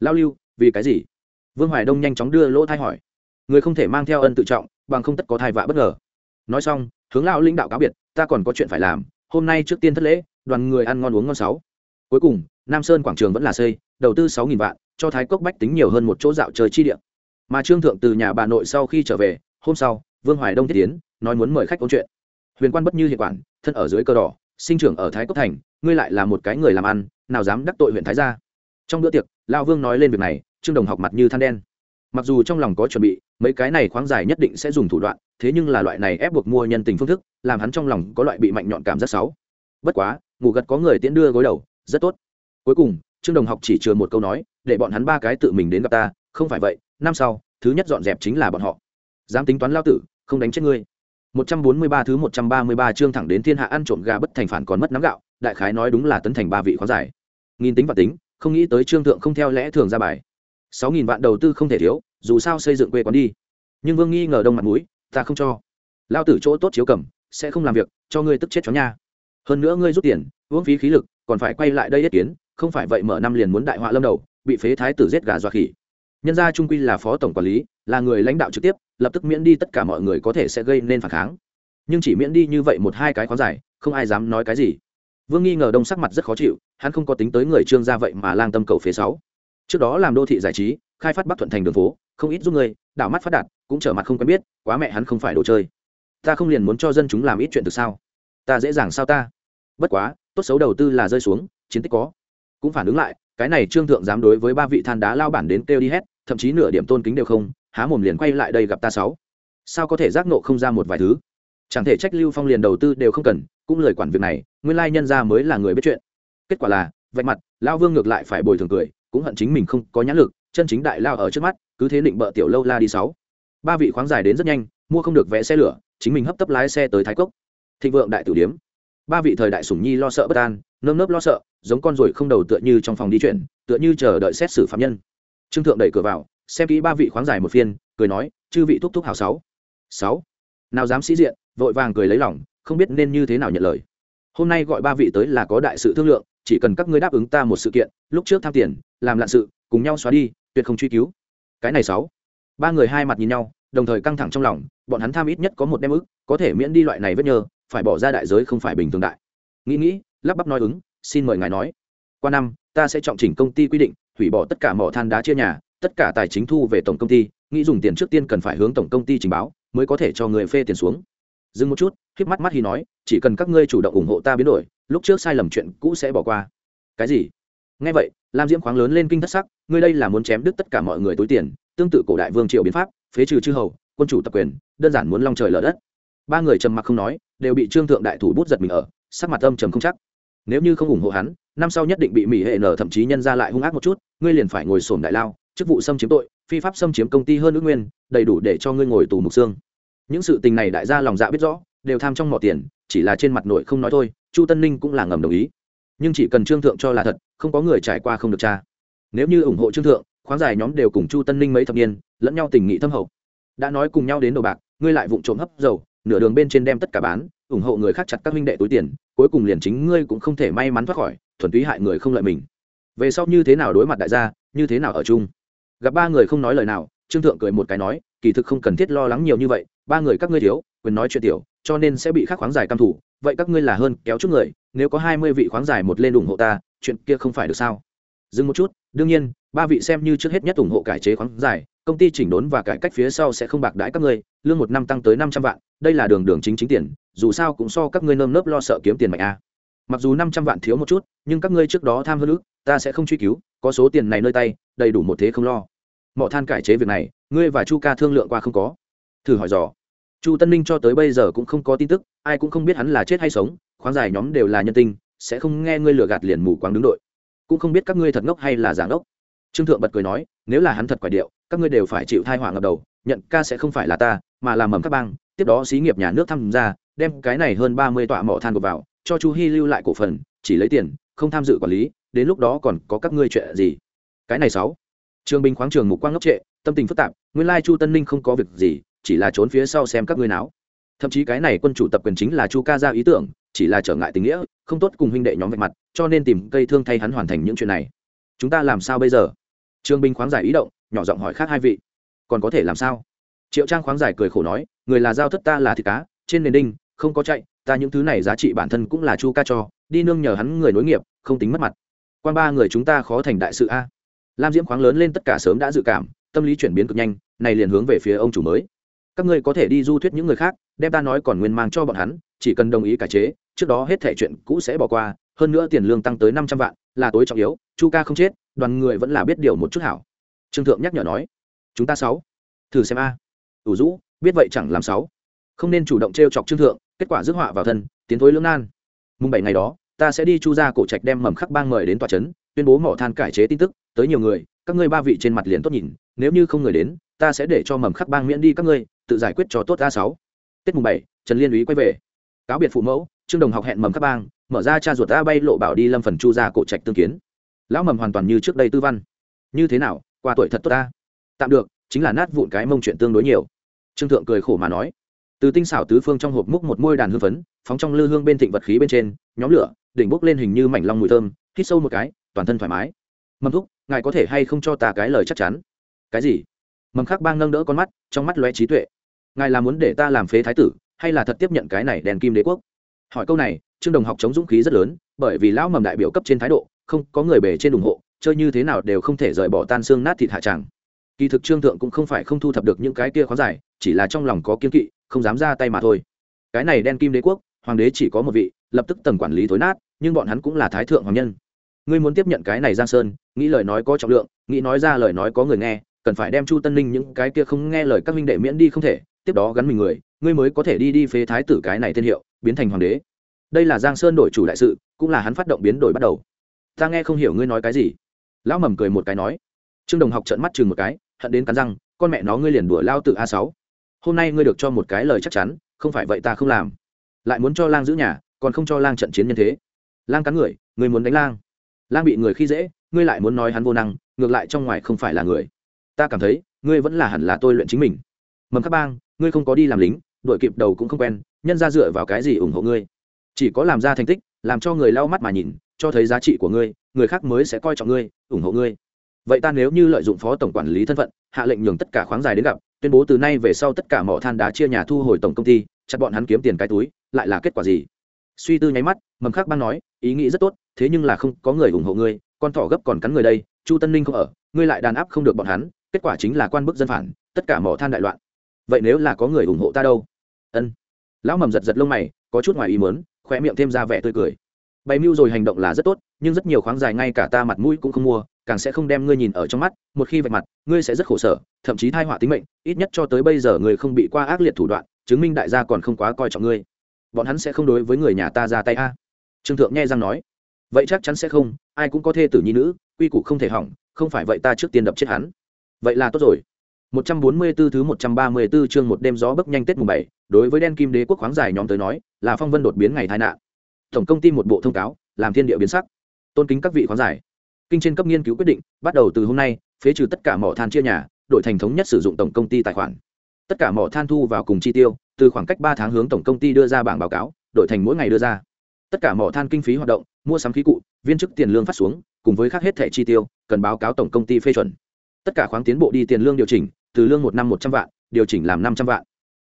Lao lưu, vì cái gì? Vương hoài đông nhanh chóng đưa lỗ thai hỏi. Người không thể mang theo ân tự trọng, bằng không tất có thai vạ bất ngờ. Nói xong, hướng lão lãnh đạo cáo biệt, ta còn có chuyện phải làm, hôm nay trước tiên thất lễ đoàn người ăn ngon uống ngon sáu. Cuối cùng, nam sơn quảng trường vẫn là xây, đầu tư sáu nghìn vạn, cho thái cốc bách tính nhiều hơn một chỗ dạo trời chi địa. Mà trương thượng từ nhà bà nội sau khi trở về, hôm sau, vương hoài đông thiết tiến, nói muốn mời khách ôn chuyện. Huyền quan bất như hiện quản, thân ở dưới cờ đỏ, sinh trưởng ở thái cốc thành, ngươi lại là một cái người làm ăn, nào dám đắc tội huyện thái gia. Trong bữa tiệc lao vương nói lên việc này, trương đồng học mặt như than đen. Mặc dù trong lòng có chuẩn bị, mấy cái này khoáng dài nhất định sẽ dùng thủ đoạn, thế nhưng là loại này ép buộc mua nhân tình phương thức, làm hắn trong lòng có loại bị mạnh nhọn cảm giác xấu bất quá ngủ gật có người tiễn đưa gối đầu, rất tốt. Cuối cùng, trương đồng học chỉ chừa một câu nói, để bọn hắn ba cái tự mình đến gặp ta, không phải vậy, năm sau, thứ nhất dọn dẹp chính là bọn họ. Dám tính toán lao tử, không đánh chết ngươi. 143 thứ 133 chương thẳng đến thiên hạ ăn trộm gà bất thành phản còn mất nắm gạo, đại khái nói đúng là tấn thành ba vị khó giải nghìn tính và tính, không nghĩ tới trương thượng không theo lẽ thường ra bài. Sáu nghìn vạn đầu tư không thể thiếu, dù sao xây dựng quê quán đi. Nhưng vương nghi ngờ đông mặt mũi, ta không cho. Lao tử chỗ tốt chiếu cầm, sẽ không làm việc, cho ngươi tức chết chó nha hơn nữa ngươi rút tiền, uống phí khí lực, còn phải quay lại đây yết kiến, không phải vậy mở năm liền muốn đại họa lâm đầu, bị phế thái tử giết gà dọa khỉ. Nhân gia trung quy là phó tổng quản lý, là người lãnh đạo trực tiếp, lập tức miễn đi tất cả mọi người có thể sẽ gây nên phản kháng. Nhưng chỉ miễn đi như vậy một hai cái khó giải, không ai dám nói cái gì. Vương nghi ngờ đông sắc mặt rất khó chịu, hắn không có tính tới người trương gia vậy mà lang tâm cầu phế sáu. Trước đó làm đô thị giải trí, khai phát bắc thuận thành đường phố, không ít giúp người, đảo mắt phát đạt, cũng trở mặt không quen biết, quá mẹ hắn không phải đồ chơi. Ta không liền muốn cho dân chúng làm ít chuyện từ sao? Ta dễ dàng sao ta? Bất quá, tốt xấu đầu tư là rơi xuống, chiến tích có. Cũng phản ứng lại, cái này trương thượng dám đối với ba vị than đá lao bản đến kêu đi hết, thậm chí nửa điểm tôn kính đều không, há mồm liền quay lại đây gặp ta sáu. Sao có thể giác nộ không ra một vài thứ? Chẳng thể trách lưu phong liền đầu tư đều không cần, cũng lời quản việc này, nguyên lai nhân ra mới là người biết chuyện. Kết quả là, vạch mặt, lao vương ngược lại phải bồi thường cười, cũng hận chính mình không có nhãn lực, chân chính đại lao ở trước mắt, cứ thế định bợ tiểu lâu la đi sáu. Ba vị khoáng dài đến rất nhanh, mua không được vé xe lửa, chính mình hấp tấp lái xe tới thái cốc thịnh vượng đại tử điếm. Ba vị thời đại sủng nhi lo sợ bất an, nơm nớp lo sợ, giống con ruồi không đầu tựa như trong phòng đi chuyển, tựa như chờ đợi xét xử phạm nhân. Trương thượng đẩy cửa vào, xem kỹ ba vị khoáng dài một phiên, cười nói, chư vị thúc thúc hào sáu. Sáu. Nào dám sĩ diện, vội vàng cười lấy lòng, không biết nên như thế nào nhận lời. Hôm nay gọi ba vị tới là có đại sự thương lượng, chỉ cần các ngươi đáp ứng ta một sự kiện, lúc trước tham tiền, làm lạn sự, cùng nhau xóa đi, tuyệt không truy cứu. Cái này sáu. Ba người hai mặt nhìn nhau, đồng thời căng thẳng trong lòng, bọn hắn tham ít nhất có một đem ức, có thể miễn đi loại này vết nhơ phải bỏ ra đại giới không phải bình thường đại. Nghĩ nghĩ, lắp bắp nói ứng, xin mời ngài nói. Qua năm, ta sẽ trọng chỉnh công ty quy định, hủy bỏ tất cả mỏ than đá chia nhà, tất cả tài chính thu về tổng công ty, nghĩ dùng tiền trước tiên cần phải hướng tổng công ty trình báo, mới có thể cho người phê tiền xuống. Dừng một chút, híp mắt mắt hy nói, chỉ cần các ngươi chủ động ủng hộ ta biến đổi, lúc trước sai lầm chuyện cũ sẽ bỏ qua. Cái gì? Nghe vậy, lam diễm khoáng lớn lên kinh thất sắc, ngươi đây là muốn chém đứt tất cả mọi người túi tiền, tương tự cổ đại vương triều biến pháp, phế trừ chư hầu, quân chủ tập quyền, đơn giản muốn long trời lở đất ba người trầm mặc không nói, đều bị trương thượng đại thủ bút giật mình ở, sắc mặt âm trầm không chắc. Nếu như không ủng hộ hắn, năm sau nhất định bị mỹ hệ nở thậm chí nhân ra lại hung ác một chút, ngươi liền phải ngồi sổm đại lao, chức vụ xâm chiếm tội, phi pháp xâm chiếm công ty hơn ước nguyên, đầy đủ để cho ngươi ngồi tù mục xương. Những sự tình này đại gia lòng dạ biết rõ, đều tham trong mỏ tiền, chỉ là trên mặt nội không nói thôi, chu tân ninh cũng là ngầm đồng ý. Nhưng chỉ cần trương thượng cho là thật, không có người trải qua không được cha. Nếu như ủng hộ trương thượng, khoáng giải nhóm đều cùng chu tân ninh mấy thập niên, lẫn nhau tình nghị thâm hậu. Đã nói cùng nhau đến đồ bạc, ngươi lại vụng trộm hấp dầu nửa đường bên trên đem tất cả bán, ủng hộ người khác chặt các huynh đệ túi tiền, cuối cùng liền chính ngươi cũng không thể may mắn thoát khỏi, thuần túy hại người không lợi mình. Về sau như thế nào đối mặt đại gia, như thế nào ở chung? Gặp ba người không nói lời nào, trương thượng cười một cái nói, kỳ thực không cần thiết lo lắng nhiều như vậy, ba người các ngươi thiếu, quyền nói chuyện tiểu, cho nên sẽ bị khắc khoáng giải cam thủ, vậy các ngươi là hơn kéo chút người, nếu có hai mươi vị khoáng giải một lên ủng hộ ta, chuyện kia không phải được sao? Dừng một chút, đương nhiên ba vị xem như trước hết nhất ủng hộ cải chế khoáng giải, công ty chỉnh đốn và cải cách phía sau sẽ không bạc đãi các ngươi, lương một năm tăng tới năm trăm vạn, đây là đường đường chính chính tiền, dù sao cũng so các ngươi nơm nớp lo sợ kiếm tiền mạnh a. Mặc dù năm trăm vạn thiếu một chút, nhưng các ngươi trước đó tham hơn ước ta sẽ không truy cứu, có số tiền này nơi tay, đầy đủ một thế không lo. Mỏ than cải chế việc này, ngươi và chu ca thương lượng qua không có? Thử hỏi dò. Chu tân ninh cho tới bây giờ cũng không có tin tức, ai cũng không biết hắn là chết hay sống, khoáng giải nhóm đều là nhân tinh sẽ không nghe ngươi lừa gạt liền mù quáng đứng đội. Cũng không biết các ngươi thật ngốc hay là giảng ngốc trương thượng bật cười nói, nếu là hắn thật quả điệu, các ngươi đều phải chịu thai hoàng ngập đầu, nhận ca sẽ không phải là ta, mà là mầm các bang, tiếp đó xí nghiệp nhà nước tham gia, đem cái này hơn ba mươi tọa mỏ than gộp vào, cho chu hy lưu lại cổ phần, chỉ lấy tiền, không tham dự quản lý, đến lúc đó còn có các ngươi chuyện gì? Cái này sáu. Trương bình khoáng trường mục quang ngốc trệ, tâm tình phức tạp, nguyên lai chu tân ninh không có việc gì, chỉ là trốn phía sau xem các ngươi náo. Thậm chí cái này quân chủ tập quyền chính là chu ca ra ý tưởng, chỉ là trở ngại tình nghĩa, không tốt cùng huynh đệ nhóm vạch mặt, cho nên tìm cây thương thay hắn hoàn thành những chuyện này. Chúng ta làm sao bây giờ? Trương binh khoáng giải ý động, nhỏ giọng hỏi khác hai vị. Còn có thể làm sao? Triệu trang khoáng giải cười khổ nói, người là giao thất ta là thịt cá, trên nền đinh, không có chạy, ta những thứ này giá trị bản thân cũng là chu ca cho, đi nương nhờ hắn người nối nghiệp, không tính mất mặt. Quan ba người chúng ta khó thành đại sự a. Lam diễm khoáng lớn lên tất cả sớm đã dự cảm, tâm lý chuyển biến cực nhanh, này liền hướng về phía ông chủ mới. Các ngươi có thể đi du thuyết những người khác, đem ta nói còn nguyên mang cho bọn hắn, chỉ cần đồng ý cải chế, trước đó hết thể chuyện cũ sẽ bỏ qua, hơn nữa tiền lương tăng tới năm trăm vạn, là tối trọng yếu, chu ca không chết đoàn người vẫn là biết điều một chút hảo. Trương thượng nhắc nhở nói, chúng ta sáu, thử xem a. À. ủ rũ biết vậy chẳng làm sáu. Không nên chủ động t r e o chọc trương thượng, kết quả rước họa vào thân, tiến thối lưỡng nan. Mùng bảy ngày đó, ta sẽ đi chu ra cổ trạch đem mầm khắc bang mời đến tòa trấn, tuyên bố mỏ than cải chế tin tức, tới nhiều người, các ngươi ba vị trên mặt liền tốt nhìn, nếu như không người đến, ta sẽ để cho mầm khắc bang miễn đi các ngươi, tự giải quyết cho tốt a sáu. Tết mùng bảy, trần liên úy quay về. Cáo biệt phụ mẫu, trương đồng học hẹn mầm khắc bang, mở ra cha ruột ta bay lộ bảo đi lâm phần chu ra cổ trạch tương kiến lão mầm hoàn toàn như trước đây tư văn. Như thế nào, qua tuổi thật tốt ta? Tạm được, chính là nát vụn cái mông chuyện tương đối nhiều. Trương thượng cười khổ mà nói. Từ tinh xảo tứ phương trong hộp múc một môi đàn hương phấn, phóng trong lư hương bên thịnh vật khí bên trên, nhóm lửa, đỉnh bốc lên hình như mảnh long mùi thơm, hít sâu một cái, toàn thân thoải mái. Mầm thúc, ngài có thể hay không cho ta cái lời chắc chắn? Cái gì? Mầm khắc bang nâng đỡ con mắt, trong mắt lóe trí tuệ. Ngài là muốn để ta làm phế thái tử, hay là thật tiếp nhận cái này đèn kim đế quốc? Hỏi câu này, trương đồng học chống dũng khí rất lớn, bởi vì lão mầm đại biểu cấp trên thái độ không có người bề trên ủng hộ, chơi như thế nào đều không thể rời bỏ tan xương nát thịt hạ tràng. Kỳ thực trương thượng cũng không phải không thu thập được những cái kia khó giải, chỉ là trong lòng có kiên kỵ, không dám ra tay mà thôi. Cái này đen kim đế quốc, hoàng đế chỉ có một vị, lập tức tầng quản lý thối nát, nhưng bọn hắn cũng là thái thượng hoàng nhân. Ngươi muốn tiếp nhận cái này giang sơn, nghĩ lời nói có trọng lượng, nghĩ nói ra lời nói có người nghe, cần phải đem chu tân ninh những cái kia không nghe lời các minh đệ miễn đi không thể, tiếp đó gắn mình người, ngươi mới có thể đi đi phế thái tử cái này tên hiệu, biến thành hoàng đế. Đây là giang sơn đổi chủ đại sự, cũng là hắn phát động biến đổi bắt đầu ta nghe không hiểu ngươi nói cái gì. Lão mầm cười một cái nói. Trương đồng học trợn mắt chừng một cái, hận đến cắn răng, con mẹ nó ngươi liền đùa lao tự a sáu. Hôm nay ngươi được cho một cái lời chắc chắn, không phải vậy ta không làm. Lại muốn cho lang giữ nhà, còn không cho lang trận chiến nhân thế. Lang cắn người người muốn đánh lang. Lang bị người khi dễ, ngươi lại muốn nói hắn vô năng, ngược lại trong ngoài không phải là người. Ta cảm thấy, ngươi vẫn là hẳn là tôi luyện chính mình. Mầm các bang, ngươi không có đi làm lính đội kịp đầu cũng không quen, nhân ra dựa vào cái gì ủng hộ ngươi? Chỉ có làm ra thành tích, làm cho người lau mắt mà nhìn cho thấy giá trị của ngươi, người khác mới sẽ coi trọng ngươi, ủng hộ ngươi. Vậy ta nếu như lợi dụng phó tổng quản lý thân phận, hạ lệnh nhường tất cả khoáng dài đến gặp, tuyên bố từ nay về sau tất cả mỏ than đá chia nhà thu hồi tổng công ty, chặt bọn hắn kiếm tiền cái túi, lại là kết quả gì? Suy tư nháy mắt, mầm khắc băng nói, ý nghĩ rất tốt, thế nhưng là không có người ủng hộ ngươi, con thỏ gấp còn cắn người đây, chu tân ninh không ở, ngươi lại đàn áp không được bọn hắn, kết quả chính là quan bức dân phản, tất cả mỏ than đại loạn. Vậy nếu là có người ủng hộ ta đâu? Ân. Lão mầm giật giật lông mày, có chút ngoài ý mớn khoe miệng thêm ra vẻ tươi cười bày mưu rồi hành động là rất tốt nhưng rất nhiều khoáng dài ngay cả ta mặt mũi cũng không mua càng sẽ không đem ngươi nhìn ở trong mắt một khi vạch mặt ngươi sẽ rất khổ sở thậm chí thai họa tính mệnh ít nhất cho tới bây giờ ngươi không bị qua ác liệt thủ đoạn chứng minh đại gia còn không quá coi trọng ngươi. Bọn hắn sẽ không đối với người nhà ta ra tay a. Trương thượng nghe răng nói. Vậy chắc chắn sẽ không ai cũng có thê tử nhi nữ quy củ không thể hỏng không phải vậy ta trước tiên đập chết hắn. Vậy là tốt rồi. 144 thứ 134 chương một đêm gió bấc nhanh Tết mùng 7, đối với đen kim đế quốc khoáng dài nhóm tới nói, là phong vân đột biến ngày tai nạn. Tổng công ty một bộ thông cáo, làm thiên địa biến sắc. Tôn kính các vị khoáng giải. Kinh trên cấp nghiên cứu quyết định, bắt đầu từ hôm nay, phế trừ tất cả mỏ than chia nhà, đổi thành thống nhất sử dụng tổng công ty tài khoản. Tất cả mỏ than thu vào cùng chi tiêu, từ khoảng cách ba tháng hướng tổng công ty đưa ra bảng báo cáo, đổi thành mỗi ngày đưa ra. Tất cả mỏ than kinh phí hoạt động, mua sắm khí cụ, viên chức tiền lương phát xuống, cùng với khác hết thẻ chi tiêu, cần báo cáo tổng công ty phê chuẩn. Tất cả khoáng tiến bộ đi tiền lương điều chỉnh, từ lương một năm một trăm vạn điều chỉnh làm năm trăm vạn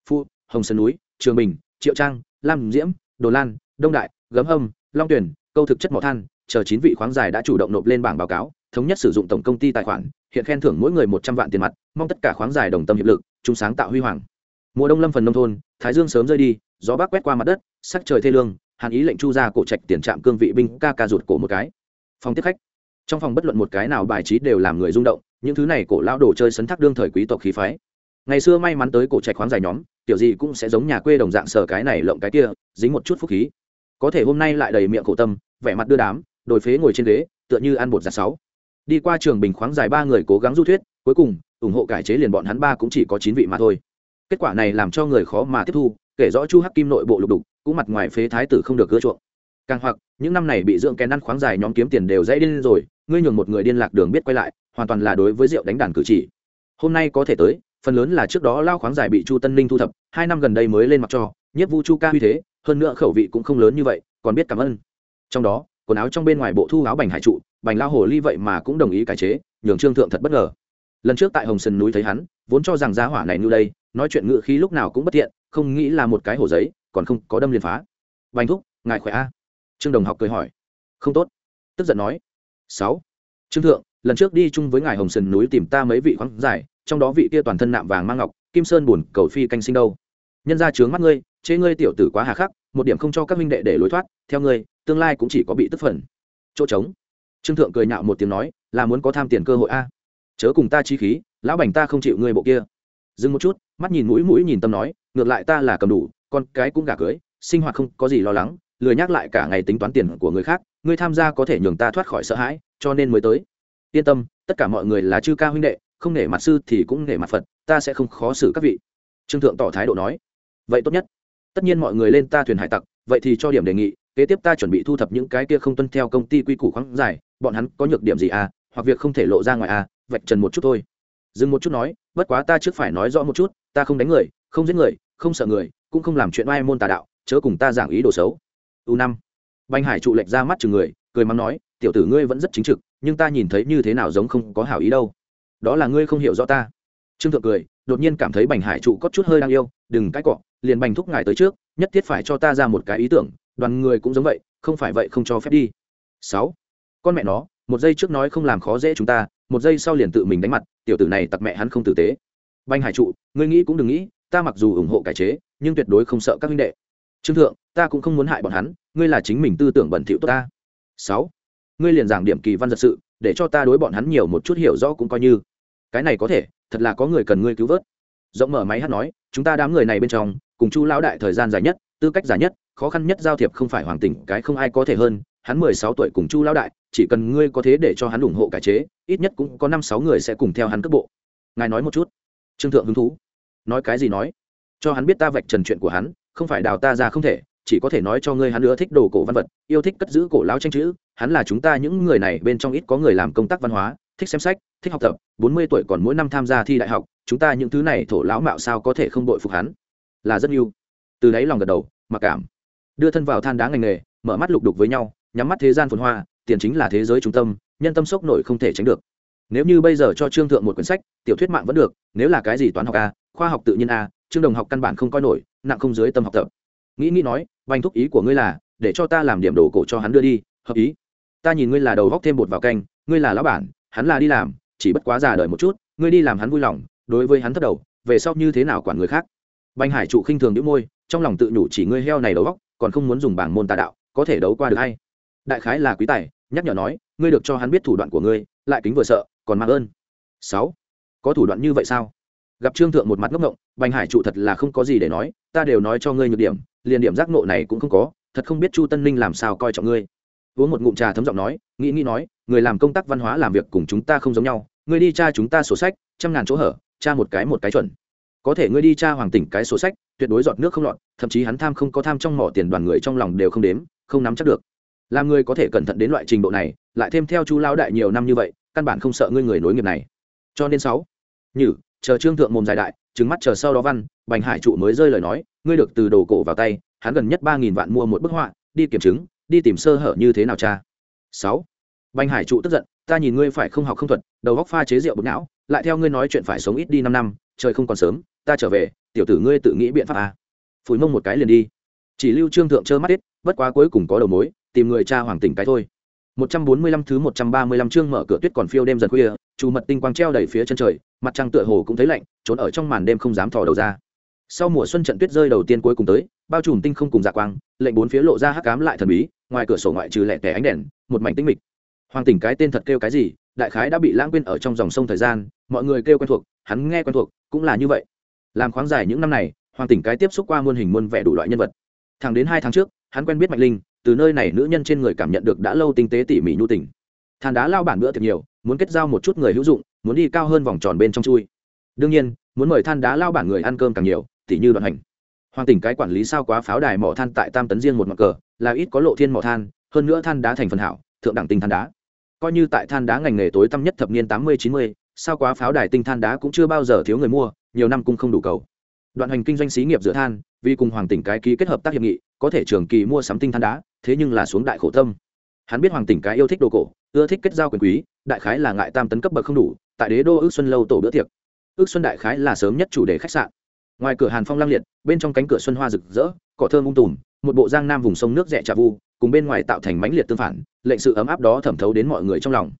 phu hồng sơn núi trường bình triệu trang lam diễm đồ lan đông đại gấm hâm, long tuyển, câu thực chất mỏ than, chờ chín vị khoáng dài đã chủ động nộp lên bảng báo cáo, thống nhất sử dụng tổng công ty tài khoản, hiện khen thưởng mỗi người một trăm vạn tiền mặt, mong tất cả khoáng dài đồng tâm hiệp lực, chung sáng tạo huy hoàng. Mùa đông lâm phần nông thôn, thái dương sớm rơi đi, gió bắc quét qua mặt đất, sắc trời thê lương, hàn ý lệnh chu ra cổ trạch tiền trạm cương vị binh ca ca rụt cổ một cái. Phòng tiếp khách. Trong phòng bất luận một cái nào bài trí đều làm người rung động, những thứ này cổ lão đồ chơi sấn thác đương thời quý tộc khí phái. Ngày xưa may mắn tới cổ trạch khoáng dài nhóm, tiểu gì cũng sẽ giống nhà quê đồng dạng sở cái này lộng cái kia, dính một chút phúc khí có thể hôm nay lại đầy miệng khổ tâm, vẻ mặt đưa đám, đổi phế ngồi trên ghế, tựa như ăn bột giặt sáu. Đi qua trường bình khoáng dài ba người cố gắng du thuyết, cuối cùng, ủng hộ cải chế liền bọn hắn ba cũng chỉ có chín vị mà thôi. Kết quả này làm cho người khó mà tiếp thu, kể rõ chu hắc kim nội bộ lục đục, cũng mặt ngoài phế thái tử không được gỡ chuộng. Càng hoặc, những năm này bị dưỡng kén ăn khoáng dài nhóm kiếm tiền đều dãy điên rồi, ngươi nhường một người điên lạc đường biết quay lại, hoàn toàn là đối với rượu đánh đàn cử chỉ. Hôm nay có thể tới, phần lớn là trước đó lao khoáng dài bị chu tân ninh thu thập, hai năm gần đây mới lên mặt cho, nhiếp vu chu ca uy thế hơn nữa khẩu vị cũng không lớn như vậy, còn biết cảm ơn. Trong đó, quần áo trong bên ngoài bộ thu áo bành hải trụ, bành lao hồ ly vậy mà cũng đồng ý cải chế, nhường trương thượng thật bất ngờ. Lần trước tại hồng sơn núi thấy hắn, vốn cho rằng giá hỏa này như đây, nói chuyện ngự khí lúc nào cũng bất tiện không nghĩ là một cái hồ giấy, còn không có đâm liền phá. Bành thúc, ngài khỏe a? Trương đồng học cười hỏi. Không tốt. Tức giận nói. Sáu. Trương thượng, lần trước đi chung với ngài hồng sơn núi tìm ta mấy vị khoáng giải, trong đó vị kia toàn thân nạm vàng mang ngọc, kim sơn buồn cầu phi canh sinh đâu? Nhân ra trướng mắt ngươi, chế ngươi tiểu tử quá hà khắc, một điểm không cho các minh đệ để lối thoát, theo ngươi, tương lai cũng chỉ có bị tức phần. Chỗ trống. Trương thượng cười nhạo một tiếng nói, là muốn có tham tiền cơ hội a. Chớ cùng ta chi khí, lão bành ta không chịu ngươi bộ kia. Dừng một chút, mắt nhìn mũi mũi nhìn tâm nói, ngược lại ta là cầm đủ, con cái cũng gả cưới, sinh hoạt không có gì lo lắng, lười nhắc lại cả ngày tính toán tiền của người khác, ngươi tham gia có thể nhường ta thoát khỏi sợ hãi, cho nên mới tới. Yên tâm, tất cả mọi người là chư ca huynh đệ, không nể mặt sư thì cũng nể mặt phật, ta sẽ không khó xử các vị. Trương thượng tỏ thái độ nói vậy tốt nhất. Tất nhiên mọi người lên ta thuyền hải tặc, vậy thì cho điểm đề nghị, kế tiếp ta chuẩn bị thu thập những cái kia không tuân theo công ty quy củ khoáng giải, bọn hắn có nhược điểm gì à hoặc việc không thể lộ ra ngoài à vạch trần một chút thôi. Dừng một chút nói, bất quá ta trước phải nói rõ một chút, ta không đánh người, không giết người, không sợ người, cũng không làm chuyện oai môn tà đạo, chớ cùng ta giảng ý đồ xấu. U năm. Banh hải trụ lệch ra mắt chừng người, cười mắng nói, tiểu tử ngươi vẫn rất chính trực, nhưng ta nhìn thấy như thế nào giống không có hảo ý đâu. Đó là ngươi không hiểu rõ ta. Trương thượng cười, đột nhiên cảm thấy bành hải trụ có chút hơi đang yêu, đừng cãi cọ liền bành thúc ngài tới trước, nhất thiết phải cho ta ra một cái ý tưởng, đoàn người cũng giống vậy, không phải vậy không cho phép đi. Sáu, con mẹ nó, một giây trước nói không làm khó dễ chúng ta, một giây sau liền tự mình đánh mặt, tiểu tử này tặc mẹ hắn không tử tế. Banh hải trụ, ngươi nghĩ cũng đừng nghĩ, ta mặc dù ủng hộ cải chế, nhưng tuyệt đối không sợ các huynh đệ. Trương thượng, ta cũng không muốn hại bọn hắn, ngươi là chính mình tư tưởng bẩn thỉu tốt ta. Sáu, ngươi liền giảng điểm kỳ văn giật sự, để cho ta đối bọn hắn nhiều một chút hiểu rõ cũng coi như. Cái này có thể, thật là có người cần ngươi cứu vớt rộng mở máy hát nói, chúng ta đám người này bên trong, cùng chu lão đại thời gian dài nhất, tư cách dài nhất, khó khăn nhất giao thiệp không phải hoàng tỉnh cái không ai có thể hơn. Hắn mười sáu tuổi cùng chu lão đại, chỉ cần ngươi có thế để cho hắn ủng hộ cải chế, ít nhất cũng có năm sáu người sẽ cùng theo hắn cước bộ. Ngài nói một chút. Trương thượng hứng thú. Nói cái gì nói? Cho hắn biết ta vạch trần chuyện của hắn, không phải đào ta ra không thể, chỉ có thể nói cho ngươi hắn nữa thích đồ cổ văn vật, yêu thích cất giữ cổ lão tranh chữ. Hắn là chúng ta những người này bên trong ít có người làm công tác văn hóa, thích xem sách, thích học tập, bốn mươi tuổi còn mỗi năm tham gia thi đại học chúng ta những thứ này thổ lão mạo sao có thể không đội phục hắn? Là rất yêu từ đáy lòng gật đầu, mặc cảm. Đưa thân vào than đá ngành nghề, mở mắt lục đục với nhau, nhắm mắt thế gian phồn hoa, tiền chính là thế giới trung tâm, nhân tâm sốc nổi không thể tránh được. Nếu như bây giờ cho trương thượng một quyển sách, tiểu thuyết mạng vẫn được, nếu là cái gì toán học a, khoa học tự nhiên a, trương đồng học căn bản không coi nổi, nặng không dưới tâm học tập. Nghĩ nghĩ nói vanh thúc ý của ngươi là, để cho ta làm điểm đồ cổ cho hắn đưa đi, hợp ý. Ta nhìn ngươi là đầu góc thêm bột vào canh, ngươi là lão bản, hắn là đi làm, chỉ bất quá già đợi một chút, ngươi đi làm hắn vui lòng đối với hắn thất đầu, về sau như thế nào quản người khác? Banh hải trụ khinh thường đĩu môi, trong lòng tự nhủ chỉ ngươi heo này đầu góc còn không muốn dùng bảng môn tà đạo, có thể đấu qua được hay? Đại khái là quý tài, nhắc nhở nói, ngươi được cho hắn biết thủ đoạn của ngươi, lại kính vừa sợ, còn mạng ơn. Sáu. Có thủ đoạn như vậy sao? Gặp trương thượng một mặt ngốc ngộng, bành hải trụ thật là không có gì để nói, ta đều nói cho ngươi nhược điểm, liền điểm giác nộ này cũng không có, thật không biết chu tân ninh làm sao coi trọng ngươi. Uống một ngụm trà thấm giọng nói, nghĩ nghĩ nói, người làm công tác văn hóa làm việc cùng chúng ta không giống nhau ngươi đi tra chúng ta sổ sách, trăm ngàn chỗ hở tra một cái một cái chuẩn. Có thể ngươi đi tra hoàng tỉnh cái sổ sách, tuyệt đối giọt nước không lọt, thậm chí hắn tham không có tham trong mỏ tiền đoàn người trong lòng đều không đếm, không nắm chắc được. Làm người có thể cẩn thận đến loại trình độ này, lại thêm theo chu lao đại nhiều năm như vậy, căn bản không sợ ngươi người nối nghiệp này. Cho nên sáu, nhử, chờ trương thượng mồm dài đại trứng mắt chờ sau đó văn, bành hải trụ mới rơi lời nói, ngươi được từ đồ cổ vào tay, hắn gần nhất ba nghìn vạn mua một bức họa, đi kiểm chứng, đi tìm sơ hở như thế nào cha? Sáu, bành hải trụ tức giận, ta nhìn ngươi phải không học không thuật, đầu góc pha chế rượu bột não lại theo ngươi nói chuyện phải sống ít đi năm năm trời không còn sớm ta trở về tiểu tử ngươi tự nghĩ biện pháp à. phủi mông một cái liền đi chỉ lưu trương thượng trơ mắt ít bất quá cuối cùng có đầu mối tìm người cha hoàng tỉnh cái thôi 145 thứ 135 chương mở cửa tuyết còn phiêu đêm dần khuya, chu mật tinh quang treo đầy phía chân trời, mặt trăng tựa hồ cũng thấy lạnh, trốn ở trong màn đêm không dám thò đầu ra. Sau mùa xuân trận tuyết rơi đầu tiên cuối cùng tới, bao trùm tinh không cùng dạ quang, lệnh bốn phía lộ ra hắc ám lại thần bí, ngoài cửa sổ ngoại trừ lẻ tẻ ánh đèn, một mảnh tĩnh mịch. Hoàng tỉnh cái tên thật kêu cái gì, đại khái đã bị lãng quên ở trong dòng sông thời gian, mọi người kêu quen thuộc, hắn nghe quen thuộc, cũng là như vậy. Làm khoáng giải những năm này, Hoàng tỉnh cái tiếp xúc qua muôn hình muôn vẻ đủ loại nhân vật. Thẳng đến hai tháng trước, hắn quen biết Mạnh Linh, từ nơi này nữ nhân trên người cảm nhận được đã lâu tinh tế tỉ mỉ nhu tình than đá lao bản bữa thật nhiều muốn kết giao một chút người hữu dụng muốn đi cao hơn vòng tròn bên trong chui đương nhiên muốn mời than đá lao bản người ăn cơm càng nhiều tỉ như đoạn hành hoàng tỉnh cái quản lý sao quá pháo đài mỏ than tại tam tấn riêng một mặt cờ là ít có lộ thiên mỏ than hơn nữa than đá thành phần hảo thượng đẳng tinh than đá coi như tại than đá ngành nghề tối tăm nhất thập niên tám mươi, chín mươi, sao quá pháo đài tinh than đá cũng chưa bao giờ thiếu người mua, nhiều năm cũng không đủ cầu. Đoạn hành kinh doanh xí nghiệp dựa than, vì cùng hoàng tỉnh cái ký kết hợp tác hiệp nghị, có thể trường kỳ mua sắm tinh than đá, thế nhưng là xuống đại khổ tâm. Hắn biết hoàng tỉnh cái yêu thích đồ cổ, ưa thích kết giao quyền quý, đại khái là ngại tam tấn cấp bậc không đủ, tại đế đô ước xuân lâu tổ bữa tiệc. Ước xuân đại khái là sớm nhất chủ đề khách sạn ngoài cửa hàn phong Lang liệt, bên trong cánh cửa xuân hoa rực rỡ, cỏ thơm ung tùm, một bộ giang nam vùng sông nước rẻ trà vu, cùng bên ngoài tạo thành mãnh liệt tương phản, lệnh sự ấm áp đó thẩm thấu đến mọi người trong lòng.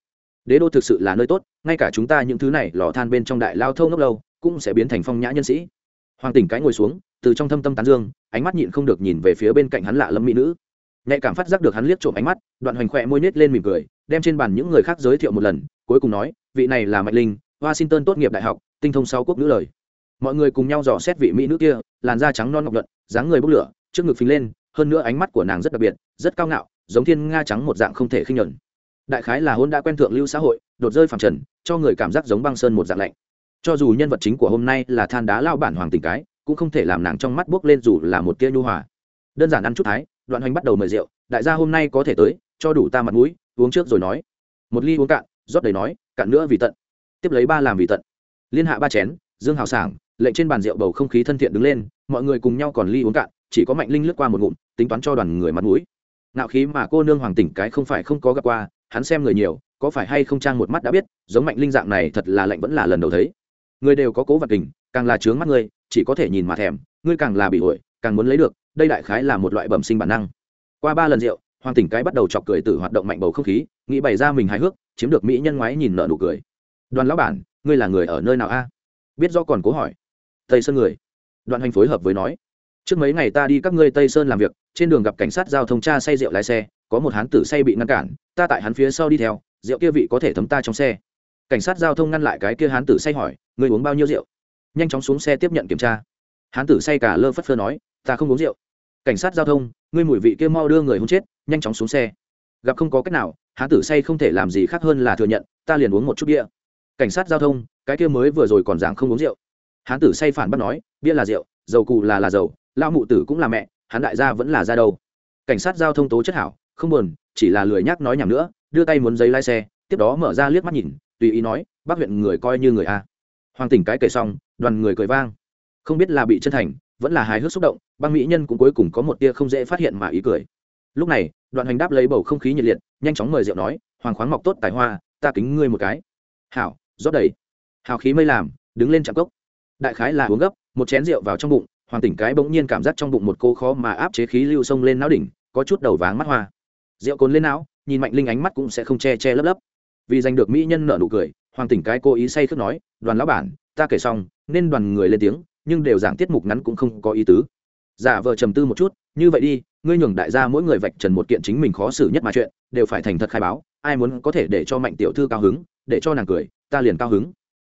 Đế đô thực sự là nơi tốt, ngay cả chúng ta những thứ này lò than bên trong đại lao thâu ngốc lâu, cũng sẽ biến thành phong nhã nhân sĩ. Hoàng tỉnh cái ngồi xuống, từ trong thâm tâm tán dương, ánh mắt nhịn không được nhìn về phía bên cạnh hắn lạ lâm mỹ nữ. Nhạy cảm phát giác được hắn liếc trộm ánh mắt, đoạn hoành khỏe môi nết lên mỉm cười, đem trên bàn những người khác giới thiệu một lần, cuối cùng nói, vị này là mạnh linh, washington tốt nghiệp đại học, tinh thông sáu quốc ngữ lời mọi người cùng nhau dò xét vị mỹ nữ kia, làn da trắng non ngọc luận dáng người bốc lửa, trước ngực phình lên, hơn nữa ánh mắt của nàng rất đặc biệt, rất cao ngạo, giống thiên nga trắng một dạng không thể khinh nhuận. Đại khái là hôn đã quen thượng lưu xã hội, đột rơi phẳng trần, cho người cảm giác giống băng sơn một dạng lạnh. Cho dù nhân vật chính của hôm nay là than đá lao bản hoàng tình cái, cũng không thể làm nàng trong mắt buốc lên dù là một tia nhu hòa. Đơn giản ăn chút thái, đoạn hoành bắt đầu mời rượu, đại gia hôm nay có thể tới, cho đủ ta mặt mũi, uống trước rồi nói. Một ly uống cạn, rót đầy nói, cạn nữa vì tận. Tiếp lấy ba làm vì tận. Liên hạ ba chén, dương hào sảng lệnh trên bàn rượu bầu không khí thân thiện đứng lên, mọi người cùng nhau còn ly uống cạn, chỉ có mạnh linh lướt qua một ngụm, tính toán cho đoàn người mặt mũi. Nạo khí mà cô nương hoàng tỉnh cái không phải không có gặp qua, hắn xem người nhiều, có phải hay không trang một mắt đã biết, giống mạnh linh dạng này thật là lạnh vẫn là lần đầu thấy. Người đều có cố vật tình, càng là trướng mắt ngươi chỉ có thể nhìn mà thèm, ngươi càng là bị ổi càng muốn lấy được, đây đại khái là một loại bẩm sinh bản năng. Qua ba lần rượu, hoàng tỉnh cái bắt đầu chọc cười từ hoạt động mạnh bầu không khí, nghĩ bày ra mình hài hước, chiếm được mỹ nhân ngoái nhìn nợ nụ cười. Đoàn lão bản, ngươi là người ở nơi nào a? Biết do còn cố hỏi tây sơn người. Đoàn hành phối hợp với nói, trước mấy ngày ta đi các ngươi tây sơn làm việc, trên đường gặp cảnh sát giao thông tra say rượu lái xe, có một hán tử say bị ngăn cản, ta tại hắn phía sau đi theo, rượu kia vị có thể thấm ta trong xe. Cảnh sát giao thông ngăn lại cái kia hán tử say hỏi người uống bao nhiêu rượu? Nhanh chóng xuống xe tiếp nhận kiểm tra. Hán tử say cả lơ phất phơ nói, ta không uống rượu. Cảnh sát giao thông, ngươi mùi vị kia mau đưa người hôn chết, nhanh chóng xuống xe. Gặp không có cách nào, hán tử say không thể làm gì khác hơn là thừa nhận, ta liền uống một chút bia. Cảnh sát giao thông, cái kia mới vừa rồi còn giảng không uống rượu hán tử say phản bắt nói, bia là rượu, dầu cụ là là dầu lao mụ tử cũng là mẹ, hắn đại gia vẫn là ra đâu. Cảnh sát giao thông tố chất hảo, không buồn, chỉ là lười nhắc nói nhảm nữa, đưa tay muốn giấy lái xe, tiếp đó mở ra liếc mắt nhìn, tùy ý nói, bác huyện người coi như người a. Hoàng tỉnh cái kể xong, đoàn người cười vang. Không biết là bị chân thành, vẫn là hài hước xúc động băng mỹ nhân cũng cuối cùng có một tia không dễ phát hiện mà ý cười. Lúc này đoạn hành đáp lấy bầu không khí nhiệt liệt, nhanh chóng mời rượu nói, hoàng khoáng mọc tốt tài hoa, ta kính ngươi một cái. Hảo, rót đầy. Hào khí mây làm, đứng lên chạm cốc đại khái là uống gấp, một chén rượu vào trong bụng, hoàng tỉnh cái bỗng nhiên cảm giác trong bụng một cô khó mà áp chế khí lưu sông lên não đỉnh, có chút đầu váng mắt hoa. Rượu cồn lên não, nhìn mạnh linh ánh mắt cũng sẽ không che che lấp lấp. Vì giành được mỹ nhân nở nụ cười, hoàng tỉnh cái cố ý say khước nói, đoàn lão bản, ta kể xong, nên đoàn người lên tiếng, nhưng đều giảng tiết mục ngắn cũng không có ý tứ. Giả vờ trầm tư một chút, như vậy đi, ngươi nhường đại gia mỗi người vạch trần một kiện chính mình khó xử nhất mà chuyện, đều phải thành thật khai báo, ai muốn có thể để cho mạnh tiểu thư cao hứng, để cho nàng cười, ta liền cao hứng.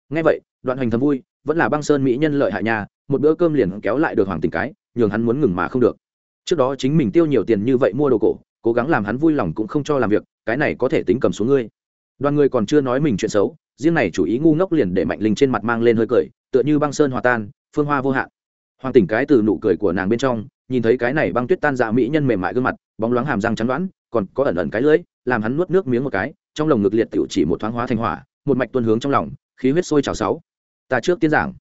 Ngay vậy, đoạn hành thầm vui vẫn là băng sơn mỹ nhân lợi hại nhà một bữa cơm liền kéo lại được hoàng tình cái, nhường hắn muốn ngừng mà không được. Trước đó chính mình tiêu nhiều tiền như vậy mua đồ cổ, cố gắng làm hắn vui lòng cũng không cho làm việc, cái này có thể tính cầm xuống ngươi. Đoàn người còn chưa nói mình chuyện xấu, riêng này chủ ý ngu ngốc liền để mạnh linh trên mặt mang lên hơi cười, tựa như băng sơn hòa tan, phương hoa vô hạn. Hoàng tỉnh cái từ nụ cười của nàng bên trong, nhìn thấy cái này băng tuyết tan dạ mỹ nhân mềm mại gương mặt, bóng loáng hàm răng chắn đoán, còn có ẩn ẩn cái lưỡi, làm hắn nuốt nước miếng một cái, trong lồng ngực liệt tiểu chỉ một thoáng hóa thành hỏa, một mạch tuôn hướng trong lòng, khí huyết sôi trào sáu ta trước tiên giảng.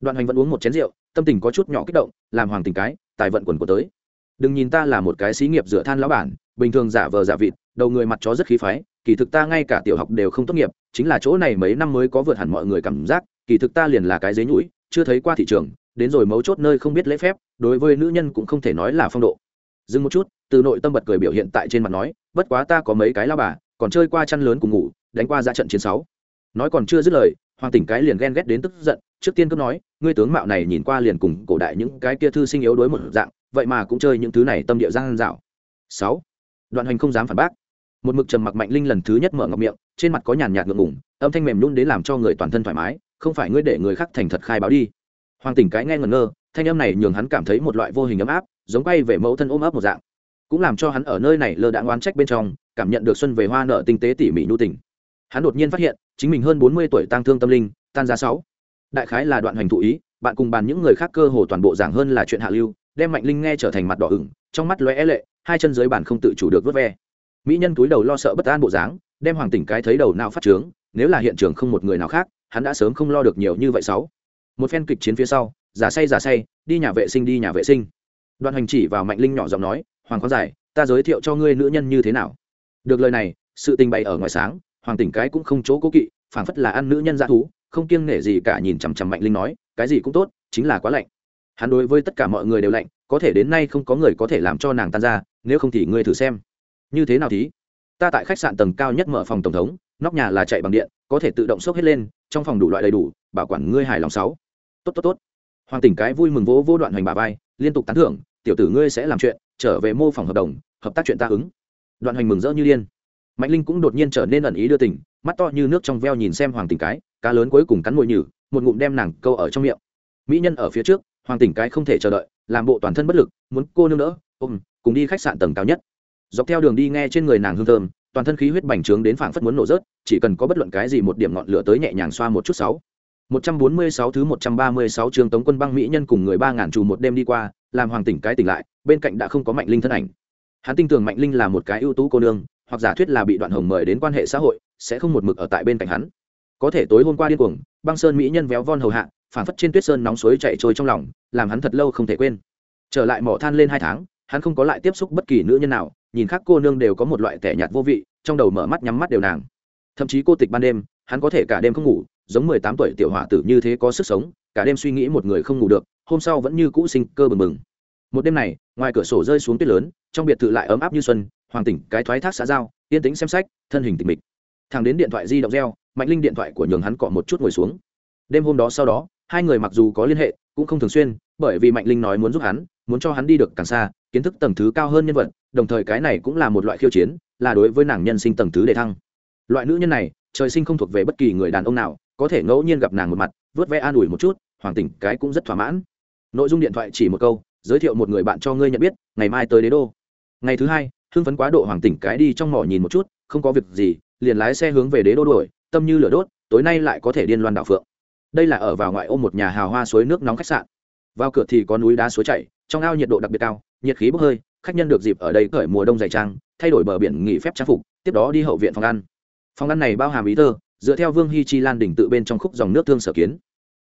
Đoạn hành vẫn uống một chén rượu, tâm tình có chút nhỏ kích động, làm hoàng tình cái, tài vận quần của tới. Đừng nhìn ta là một cái xí nghiệp dựa than lão bản, bình thường giả vờ giả vịt, đầu người mặt chó rất khí phái, kỳ thực ta ngay cả tiểu học đều không tốt nghiệp, chính là chỗ này mấy năm mới có vượt hẳn mọi người cảm giác, kỳ thực ta liền là cái dế nhũi chưa thấy qua thị trường, đến rồi mấu chốt nơi không biết lễ phép, đối với nữ nhân cũng không thể nói là phong độ. Dừng một chút, từ nội tâm bật cười biểu hiện tại trên mặt nói, bất quá ta có mấy cái lao bà, còn chơi qua chăn lớn cùng ngủ, đánh qua ra trận chiến sáu. Nói còn chưa dứt lời hoàng tỉnh cái liền ghen ghét đến tức giận, trước tiên cứ nói, ngươi tướng mạo này nhìn qua liền cùng cổ đại những cái kia thư sinh yếu đối một dạng, vậy mà cũng chơi những thứ này tâm địa giang dạo. Sáu, đoạn hành không dám phản bác. Một mực trầm mặc mạnh linh lần thứ nhất mở ngọc miệng, trên mặt có nhàn nhạt ngượng ngủng âm thanh mềm nhún đến làm cho người toàn thân thoải mái, không phải ngươi để người khác thành thật khai báo đi. Hoàng tỉnh cái nghe ngẩn ngơ, thanh âm này nhường hắn cảm thấy một loại vô hình ấm áp, giống quay về mẫu thân ôm ấp một dạng. Cũng làm cho hắn ở nơi này lơ đãng oán trách bên trong, cảm nhận được xuân về hoa nợ tinh tế tỉ mỉ nhu tình hắn đột nhiên phát hiện, chính mình hơn bốn mươi tuổi tăng thương tâm linh, tan ra sáu. Đại khái là đoạn hoành thụ ý, bạn cùng bàn những người khác cơ hồ toàn bộ giảng hơn là chuyện hạ lưu, đem mạnh linh nghe trở thành mặt đỏ ửng, trong mắt lóe lệ, hai chân dưới bàn không tự chủ được vớt ve. Mỹ nhân túi đầu lo sợ bất an bộ dáng, đem hoàng tỉnh cái thấy đầu nào phát trướng, nếu là hiện trường không một người nào khác, hắn đã sớm không lo được nhiều như vậy sáu. Một phen kịch chiến phía sau, giả say giả say, đi nhà vệ sinh đi nhà vệ sinh. Đoạn hành chỉ vào mạnh linh nhỏ giọng nói, hoàng có giải, ta giới thiệu cho ngươi nữ nhân như thế nào. Được lời này, sự tình bày ở ngoài sáng hoàng tỉnh cái cũng không chỗ cố kỵ, phảng phất là ăn nữ nhân dã thú, không kiêng nể gì cả nhìn chằm chằm mạnh linh nói, cái gì cũng tốt, chính là quá lạnh. Hắn đối với tất cả mọi người đều lạnh, có thể đến nay không có người có thể làm cho nàng tan ra, nếu không thì ngươi thử xem. Như thế nào thí? Ta tại khách sạn tầng cao nhất mở phòng tổng thống, nóc nhà là chạy bằng điện, có thể tự động xốc hết lên, trong phòng đủ loại đầy đủ, bảo quản ngươi hài lòng sáu. Tốt tốt tốt. Hoàng tỉnh cái vui mừng vỗ vô đoạn hoành bà vai, liên tục tán thưởng, tiểu tử ngươi sẽ làm chuyện, trở về mô phỏng hợp đồng, hợp tác chuyện ta ứng. Đoạn hoành mừng rỡ như liên mạnh linh cũng đột nhiên trở nên ẩn ý đưa tình mắt to như nước trong veo nhìn xem hoàng tỉnh cái cá lớn cuối cùng cắn mồi nhử một ngụm đem nàng câu ở trong miệng. Mỹ nhân ở phía trước hoàng tỉnh cái không thể chờ đợi làm bộ toàn thân bất lực muốn cô nương đỡ ôm cùng đi khách sạn tầng cao nhất. Dọc theo đường đi nghe trên người nàng hương thơm toàn thân khí huyết bành trướng đến phảng phất muốn nổ rớt chỉ cần có bất luận cái gì một điểm ngọn lửa tới nhẹ nhàng xoa một chút sáu. 146 thứ 136 trường Tống quân băng mỹ nhân cùng người 3000 trù một đêm đi qua, làm hoàng tỉnh cái tỉnh lại, bên cạnh đã không có Mạnh Linh thân ảnh. Hắn tin tưởng Mạnh Linh là một cái ưu tú cô nương, hoặc giả thuyết là bị Đoạn Hồng mời đến quan hệ xã hội, sẽ không một mực ở tại bên cạnh hắn. Có thể tối hôm qua điên cuồng, băng sơn mỹ nhân véo von hầu hạ, phản phất trên tuyết sơn nóng suối chạy trôi trong lòng, làm hắn thật lâu không thể quên. Trở lại mỏ than lên hai tháng, hắn không có lại tiếp xúc bất kỳ nữ nhân nào, nhìn khác cô nương đều có một loại tẻ nhạt vô vị, trong đầu mở mắt nhắm mắt đều nàng. Thậm chí cô tịch ban đêm, hắn có thể cả đêm không ngủ, giống mười tám tuổi tiểu hỏa tử như thế có sức sống cả đêm suy nghĩ một người không ngủ được hôm sau vẫn như cũ sinh cơ bừng bừng một đêm này ngoài cửa sổ rơi xuống tuyết lớn, trong biệt thự lại ấm áp như xuân, hoàng tỉnh, cái thoái thác xã giao, yên tĩnh xem sách, thân hình tịch mịch. Thằng đến điện thoại di động reo, mạnh linh điện thoại của nhường hắn cọ một chút ngồi xuống. Đêm hôm đó sau đó, hai người mặc dù có liên hệ, cũng không thường xuyên, bởi vì mạnh linh nói muốn giúp hắn, muốn cho hắn đi được càng xa, kiến thức tầng thứ cao hơn nhân vật, đồng thời cái này cũng là một loại khiêu chiến, là đối với nàng nhân sinh tầng thứ để thăng. Loại nữ nhân này, trời sinh không thuộc về bất kỳ người đàn ông nào, có thể ngẫu nhiên gặp nàng một mặt, vớt ve an ủi một chút, hoàng tỉnh, cái cũng rất thỏa mãn. Nội dung điện thoại chỉ một câu giới thiệu một người bạn cho ngươi nhận biết, ngày mai tới đế đô. Ngày thứ hai, hưng phấn quá độ hoàng tỉnh cái đi trong mỏ nhìn một chút, không có việc gì, liền lái xe hướng về đế đô đuổi, tâm như lửa đốt, tối nay lại có thể điên loan đạo phượng. Đây là ở vào ngoại ô một nhà hào hoa suối nước nóng khách sạn. Vào cửa thì có núi đá suối chảy, trong ao nhiệt độ đặc biệt cao, nhiệt khí bốc hơi, khách nhân được dịp ở đây cởi mùa đông dày trang, thay đổi bờ biển nghỉ phép trang phục, tiếp đó đi hậu viện phòng ăn. Phòng ăn này bao hàm ý thơ, dựa theo vương hy chi lan đỉnh tự bên trong khúc dòng nước thương sở kiến.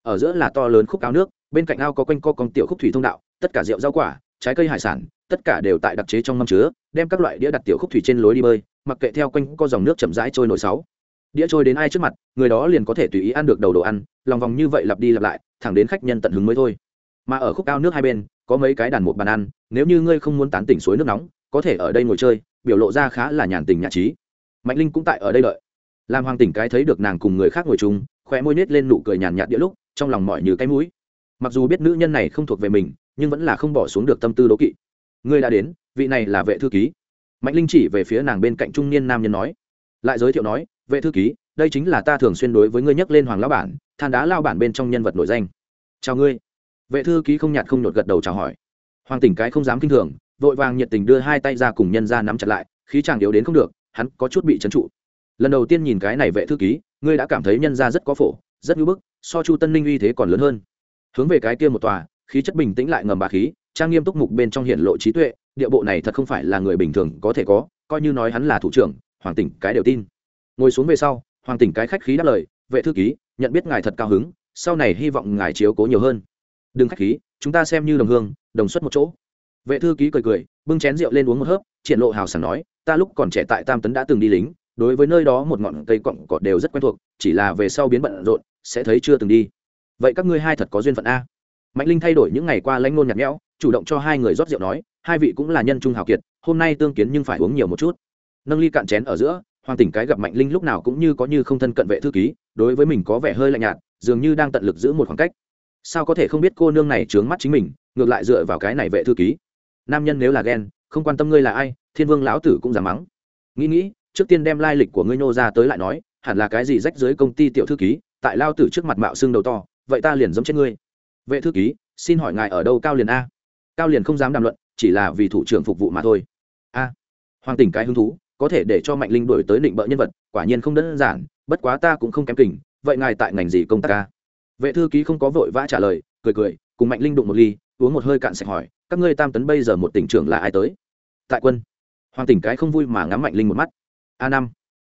Ở giữa là to lớn khúc ao nước, bên cạnh ao có quanh co con tiểu khúc thủy thông đạo tất cả rượu rau quả, trái cây hải sản, tất cả đều tại đặc chế trong mâm chứa, đem các loại đĩa đặt tiểu khúc thủy trên lối đi bơi, mặc kệ theo quanh co dòng nước chậm rãi trôi nổi sáu. Đĩa trôi đến ai trước mặt, người đó liền có thể tùy ý ăn được đầu đồ ăn, lòng vòng như vậy lặp đi lặp lại, thẳng đến khách nhân tận hứng mới thôi. Mà ở khúc cao nước hai bên, có mấy cái đàn một bàn ăn, nếu như ngươi không muốn tán tỉnh suối nước nóng, có thể ở đây ngồi chơi, biểu lộ ra khá là nhàn tình nhạc trí. Mạnh linh cũng tại ở đây đợi. Làm hoàng tỉnh cái thấy được nàng cùng người khác ngồi chung khoe môi nết lên nụ cười nhàn nhạt đĩa lúc, trong lòng mỏi như cái mũi. Mặc dù biết nữ nhân này không thuộc về mình nhưng vẫn là không bỏ xuống được tâm tư đố kỵ. Ngươi đã đến, vị này là vệ thư ký. Mạnh linh chỉ về phía nàng bên cạnh trung niên nam nhân nói. Lại giới thiệu nói, vệ thư ký, đây chính là ta thường xuyên đối với ngươi nhắc lên hoàng lão bản, than đá lao bản bên trong nhân vật nổi danh. Chào ngươi. Vệ thư ký không nhạt không nhột gật đầu chào hỏi. Hoàng tỉnh cái không dám kinh thường, vội vàng nhiệt tình đưa hai tay ra cùng nhân ra nắm chặt lại, khí chàng yếu đến không được, hắn có chút bị trấn trụ. Lần đầu tiên nhìn cái này vệ thư ký, ngươi đã cảm thấy nhân ra rất có phổ, rất ngưỡng bức, so chu tân ninh uy thế còn lớn hơn. Hướng về cái kia một tòa khí chất bình tĩnh lại ngầm bà khí, trang nghiêm túc mục bên trong hiện lộ trí tuệ, địa bộ này thật không phải là người bình thường có thể có, coi như nói hắn là thủ trưởng, hoàng tỉnh cái đều tin. Ngồi xuống về sau, hoàng tỉnh cái khách khí đáp lời, vệ thư ký, nhận biết ngài thật cao hứng, sau này hy vọng ngài chiếu cố nhiều hơn. Đừng khách khí, chúng ta xem như đồng hương, đồng xuất một chỗ. Vệ thư ký cười cười, bưng chén rượu lên uống một hớp, triển lộ hào sảng nói, ta lúc còn trẻ tại tam tấn đã từng đi lính, đối với nơi đó một ngọn cây cọng cọt đều rất quen thuộc, chỉ là về sau biến bận rộn, sẽ thấy chưa từng đi. Vậy các ngươi hai thật có duyên phận a mạnh linh thay đổi những ngày qua lãnh nôn nhạt nhẽo, chủ động cho hai người rót rượu nói, hai vị cũng là nhân trung hào kiệt, hôm nay tương kiến nhưng phải uống nhiều một chút. Nâng ly cạn chén ở giữa, hoàng tỉnh cái gặp mạnh linh lúc nào cũng như có như không thân cận vệ thư ký, đối với mình có vẻ hơi lạnh nhạt, dường như đang tận lực giữ một khoảng cách. Sao có thể không biết cô nương này trướng mắt chính mình, ngược lại dựa vào cái này vệ thư ký. Nam nhân nếu là ghen, không quan tâm ngươi là ai, thiên vương lão tử cũng dám mắng. Nghĩ nghĩ, trước tiên đem lai lịch của ngươi nô ra tới lại nói, hẳn là cái gì rách dưới công ty tiểu thư ký, tại lao tử trước mặt mạo xương đầu to, vậy ta liền giống chết ngươi vệ thư ký, xin hỏi ngài ở đâu cao liền a? Cao liền không dám đàm luận, chỉ là vì thủ trưởng phục vụ mà thôi. A, hoàng tỉnh cái hứng thú, có thể để cho mạnh linh đổi tới định bợ nhân vật, quả nhiên không đơn giản, bất quá ta cũng không kém kỉnh vậy ngài tại ngành gì công tác a? Vệ thư ký không có vội vã trả lời, cười cười, cùng mạnh linh đụng một ly, uống một hơi cạn sạch hỏi, các ngươi tam tấn bây giờ một tỉnh trưởng là ai tới? Tại quân. Hoàng tỉnh cái không vui mà ngắm mạnh linh một mắt. A năm,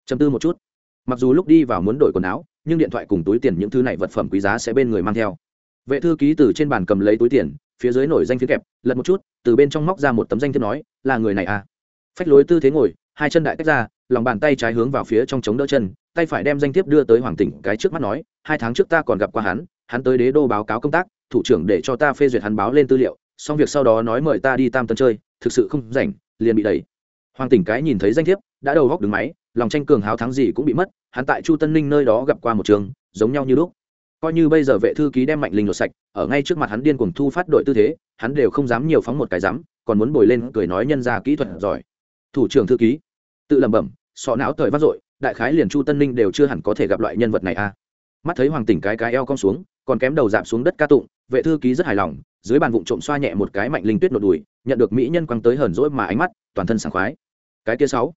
chấm tư một chút. Mặc dù lúc đi vào muốn đổi quần áo, nhưng điện thoại cùng túi tiền những thứ này vật phẩm quý giá sẽ bên người mang theo vệ thư ký từ trên bàn cầm lấy túi tiền, phía dưới nổi danh phiến kẹp, lật một chút, từ bên trong móc ra một tấm danh thiếp nói, là người này à? Phách lối tư thế ngồi, hai chân đại tách ra, lòng bàn tay trái hướng vào phía trong chống đỡ chân, tay phải đem danh thiếp đưa tới hoàng tỉnh cái trước mắt nói, hai tháng trước ta còn gặp qua hắn hắn tới đế đô báo cáo công tác, thủ trưởng để cho ta phê duyệt hắn báo lên tư liệu, xong việc sau đó nói mời ta đi tam tân chơi, thực sự không rảnh, liền bị đẩy. Hoàng tỉnh cái nhìn thấy danh thiếp, đã đầu góc đứng máy, lòng tranh cường háo thắng gì cũng bị mất, hắn tại chu tân ninh nơi đó gặp qua một trường, giống nhau như lúc coi như bây giờ vệ thư ký đem mạnh linh lột sạch, ở ngay trước mặt hắn điên cuồng thu phát đội tư thế, hắn đều không dám nhiều phóng một cái dám còn muốn bồi lên cười nói nhân ra kỹ thuật giỏi. Thủ trưởng thư ký, tự lẩm bẩm, sọ não thời vắt dội, đại khái liền chu tân ninh đều chưa hẳn có thể gặp loại nhân vật này a. Mắt thấy hoàng tỉnh cái cái eo cong xuống, còn kém đầu giảm xuống đất ca tụng, vệ thư ký rất hài lòng, dưới bàn vụng trộm xoa nhẹ một cái mạnh linh tuyết nột đùi, nhận được mỹ nhân quăng tới hờn rỗi mà ánh mắt, toàn thân sảng khoái. Cái kia sáu,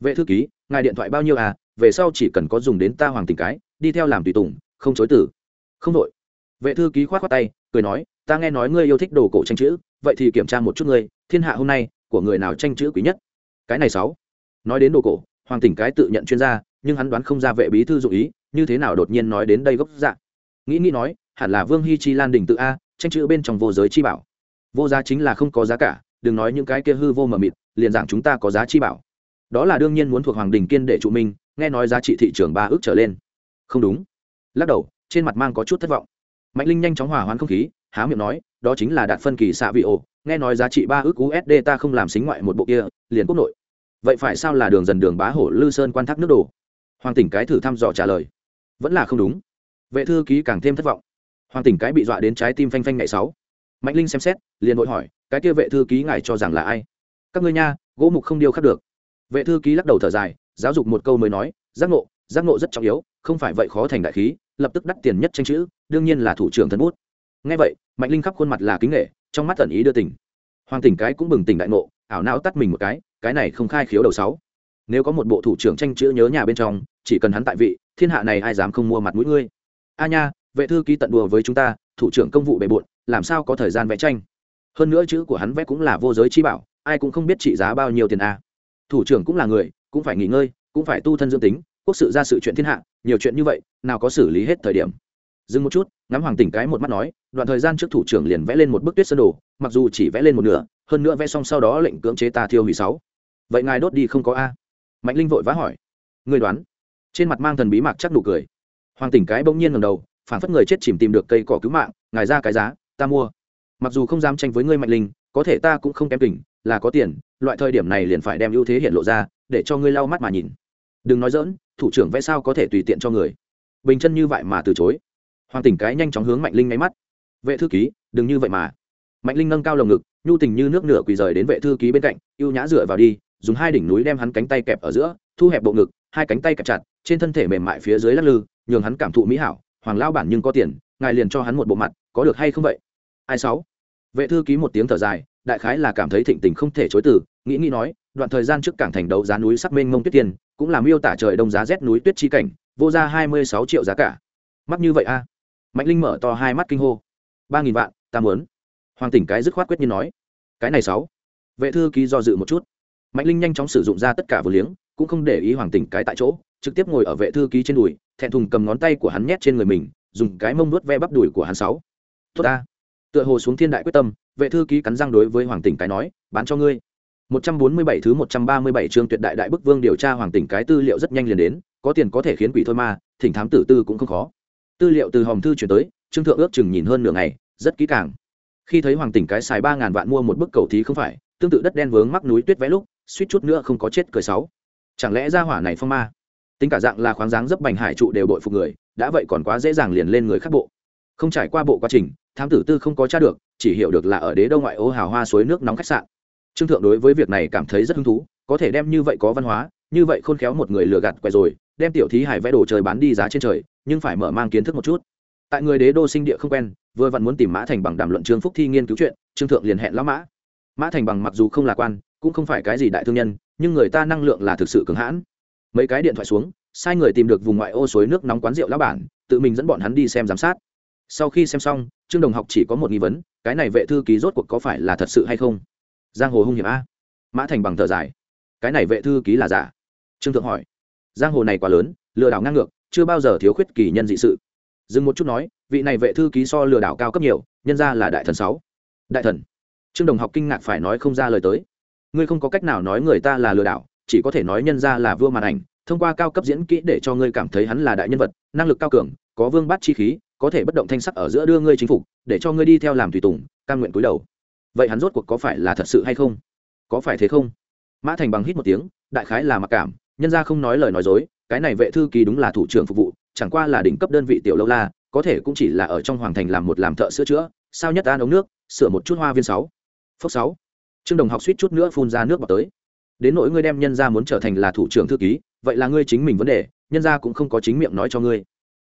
vệ thư ký, ngài điện thoại bao nhiêu à về sau chỉ cần có dùng đến ta hoàng tỉnh cái, đi theo làm tùy tùng, không chối tử không đội. Vệ thư ký khoát khoát tay cười nói ta nghe nói ngươi yêu thích đồ cổ tranh chữ vậy thì kiểm tra một chút ngươi thiên hạ hôm nay của người nào tranh chữ quý nhất? Cái này sáu. Nói đến đồ cổ hoàng tỉnh cái tự nhận chuyên gia nhưng hắn đoán không ra vệ bí thư dụ ý như thế nào đột nhiên nói đến đây gốc dạ, nghĩ nghĩ nói hẳn là vương hy chi lan đình tự a tranh chữ bên trong vô giới chi bảo. Vô giá chính là không có giá cả đừng nói những cái kia hư vô mờ mịt liền dạng chúng ta có giá chi bảo. Đó là đương nhiên muốn thuộc hoàng đình kiên để trụ minh nghe nói giá trị thị trường ba ước trở lên. Không đúng. Lắc đầu trên mặt mang có chút thất vọng. Mạnh linh nhanh chóng hòa hoãn không khí, há miệng nói, đó chính là đạt phân kỳ xạ vị ổ, nghe nói giá trị ba ước usd ta không làm xính ngoại một bộ kia, liền quốc nội. Vậy phải sao là đường dần đường bá hổ lư sơn quan thác nước đồ? Hoàng tỉnh cái thử thăm dò trả lời. Vẫn là không đúng. Vệ thư ký càng thêm thất vọng. Hoàng tỉnh cái bị dọa đến trái tim phanh phanh ngày sáu. Mạnh linh xem xét, liền vội hỏi, cái kia vệ thư ký ngài cho rằng là ai? Các ngươi nha, gỗ mục không điêu khắc được. Vệ thư ký lắc đầu thở dài, giáo dục một câu mới nói, giác ngộ giác ngộ rất trọng yếu, không phải vậy khó thành đại khí lập tức đắt tiền nhất tranh chữ, đương nhiên là thủ trưởng thân bút. Ngay vậy, mạnh linh khắp khuôn mặt là kính nghệ trong mắt tần ý đưa tỉnh hoàng tỉnh cái cũng bừng tỉnh đại ngộ, ảo não tắt mình một cái cái này không khai khiếu đầu sáu. Nếu có một bộ thủ trưởng tranh chữ nhớ nhà bên trong, chỉ cần hắn tại vị, thiên hạ này ai dám không mua mặt mũi ngươi? A nha, vệ thư ký tận đùa với chúng ta, thủ trưởng công vụ bề bộn, làm sao có thời gian vẽ tranh? Hơn nữa chữ của hắn vẽ cũng là vô giới chi bảo, ai cũng không biết trị giá bao nhiêu tiền a. Thủ trưởng cũng là người, cũng phải nghỉ ngơi, cũng phải tu thân dưỡng tính quốc sự ra sự chuyện thiên hạ, nhiều chuyện như vậy, nào có xử lý hết thời điểm. Dừng một chút, ngắm hoàng tỉnh cái một mắt nói, đoạn thời gian trước thủ trưởng liền vẽ lên một bức tuyết sơn đồ, mặc dù chỉ vẽ lên một nửa, hơn nữa vẽ xong sau đó lệnh cưỡng chế ta thiêu hủy sáu. Vậy ngài đốt đi không có a? Mạnh linh vội vã hỏi. Người đoán? Trên mặt mang thần bí mạc chắc nụ cười. Hoàng tỉnh cái bỗng nhiên ngầm đầu phản phất người chết chìm tìm được cây cỏ cứu mạng, ngài ra cái giá, ta mua. Mặc dù không dám tranh với ngươi mạnh linh, có thể ta cũng không kém tình, là có tiền, loại thời điểm này liền phải đem ưu thế hiện lộ ra, để cho ngươi lau mắt mà nhìn. Đừng nói dỡn thủ trưởng vẽ sao có thể tùy tiện cho người? Bình chân như vậy mà từ chối. Hoàng tỉnh cái nhanh chóng hướng mạnh linh nháy mắt. Vệ thư ký, đừng như vậy mà. Mạnh linh nâng cao lồng ngực, nhu tình như nước nửa quỳ rời đến vệ thư ký bên cạnh, ưu nhã dựa vào đi, dùng hai đỉnh núi đem hắn cánh tay kẹp ở giữa, thu hẹp bộ ngực, hai cánh tay kẹp chặt, trên thân thể mềm mại phía dưới lắc lư, nhường hắn cảm thụ mỹ hảo, hoàng lao bản nhưng có tiền, ngài liền cho hắn một bộ mặt, có được hay không vậy? Ai sáu? Vệ thư ký một tiếng thở dài, đại khái là cảm thấy thịnh tình không thể chối từ nghĩ nghĩ nói, đoạn thời gian trước cảng thành đấu giá núi sắc mênh mông tuyết tiền cũng làm miêu tả trời đông giá rét núi tuyết chi cảnh, vô ra hai mươi sáu triệu giá cả. Mắc như vậy a? Mạnh linh mở to hai mắt kinh hô. ba nghìn vạn, ta muốn. Hoàng tỉnh cái dứt khoát quyết như nói. Cái này sáu. Vệ thư ký do dự một chút. Mạnh linh nhanh chóng sử dụng ra tất cả vừa liếng, cũng không để ý hoàng tỉnh cái tại chỗ, trực tiếp ngồi ở vệ thư ký trên đùi, thẹn thùng cầm ngón tay của hắn nhét trên người mình, dùng cái mông nuốt ve bắp đùi của hắn sáu. Tốt ta. Tựa hồ xuống thiên đại quyết tâm, vệ thư ký cắn răng đối với hoàng tỉnh cái nói, bán cho ngươi. 147 thứ 137 chương tuyệt đại đại bức vương điều tra hoàng tỉnh cái tư liệu rất nhanh liền đến, có tiền có thể khiến quỷ thôi mà, thỉnh thám tử tư cũng không khó. Tư liệu từ hòm thư chuyển tới, trương thượng ước chừng nhìn hơn nửa ngày, rất kỹ càng. Khi thấy hoàng tỉnh cái xài ba ngàn vạn mua một bức cầu thí không phải, tương tự đất đen vướng mắc núi tuyết vẽ lúc, suýt chút nữa không có chết cười sáu chẳng lẽ ra hỏa này phong ma? Tính cả dạng là khoáng dáng dấp bành hải trụ đều bội phục người, đã vậy còn quá dễ dàng liền lên người khác bộ. Không trải qua bộ quá trình, thám tử tư không có tra được, chỉ hiểu được là ở đế đô ngoại ô hào hoa suối nước nóng khách sạn trương thượng đối với việc này cảm thấy rất hứng thú, có thể đem như vậy có văn hóa, như vậy khôn khéo một người lừa gạt quẹ rồi, đem tiểu thí hải vẽ đồ trời bán đi giá trên trời, nhưng phải mở mang kiến thức một chút. Tại người đế đô sinh địa không quen, vừa vặn muốn tìm mã thành bằng đàm luận trương phúc thi nghiên cứu chuyện, trương thượng liền hẹn lão mã. Mã thành bằng mặc dù không lạc quan, cũng không phải cái gì đại thương nhân, nhưng người ta năng lượng là thực sự cường hãn. Mấy cái điện thoại xuống, sai người tìm được vùng ngoại ô suối nước nóng quán rượu lão bản, tự mình dẫn bọn hắn đi xem giám sát. Sau khi xem xong, trương đồng học chỉ có một nghi vấn, cái này vệ thư ký rốt cuộc có phải là thật sự hay không? Giang hồ hung hiểm a. Mã thành bằng thở dài. Cái này vệ thư ký là giả? Trương thượng hỏi. Giang hồ này quá lớn, lừa đảo ngang ngược, chưa bao giờ thiếu khuyết kỳ nhân dị sự. Dừng một chút nói, vị này vệ thư ký so lừa đảo cao cấp nhiều, nhân ra là đại thần sáu. Đại thần. Trương đồng học kinh ngạc phải nói không ra lời tới. Ngươi không có cách nào nói người ta là lừa đảo, chỉ có thể nói nhân ra là vua màn ảnh, thông qua cao cấp diễn kỹ để cho ngươi cảm thấy hắn là đại nhân vật, năng lực cao cường, có vương bát chi khí, có thể bất động thanh sắc ở giữa đưa ngươi chính phục, để cho ngươi đi theo làm tùy tùng, cam nguyện cúi đầu vậy hắn rốt cuộc có phải là thật sự hay không? Có phải thế không? Mã thành bằng hít một tiếng, đại khái là mặc cảm, nhân ra không nói lời nói dối, cái này vệ thư kỳ đúng là thủ trưởng phục vụ, chẳng qua là đỉnh cấp đơn vị tiểu lâu la, có thể cũng chỉ là ở trong hoàng thành làm một làm thợ sửa chữa, sao nhất an ống nước, sửa một chút hoa viên sáu. Phốc sáu. Trương đồng học suýt chút nữa phun ra nước vào tới. Đến nỗi ngươi đem nhân ra muốn trở thành là thủ trưởng thư ký, vậy là ngươi chính mình vấn đề, nhân ra cũng không có chính miệng nói cho ngươi.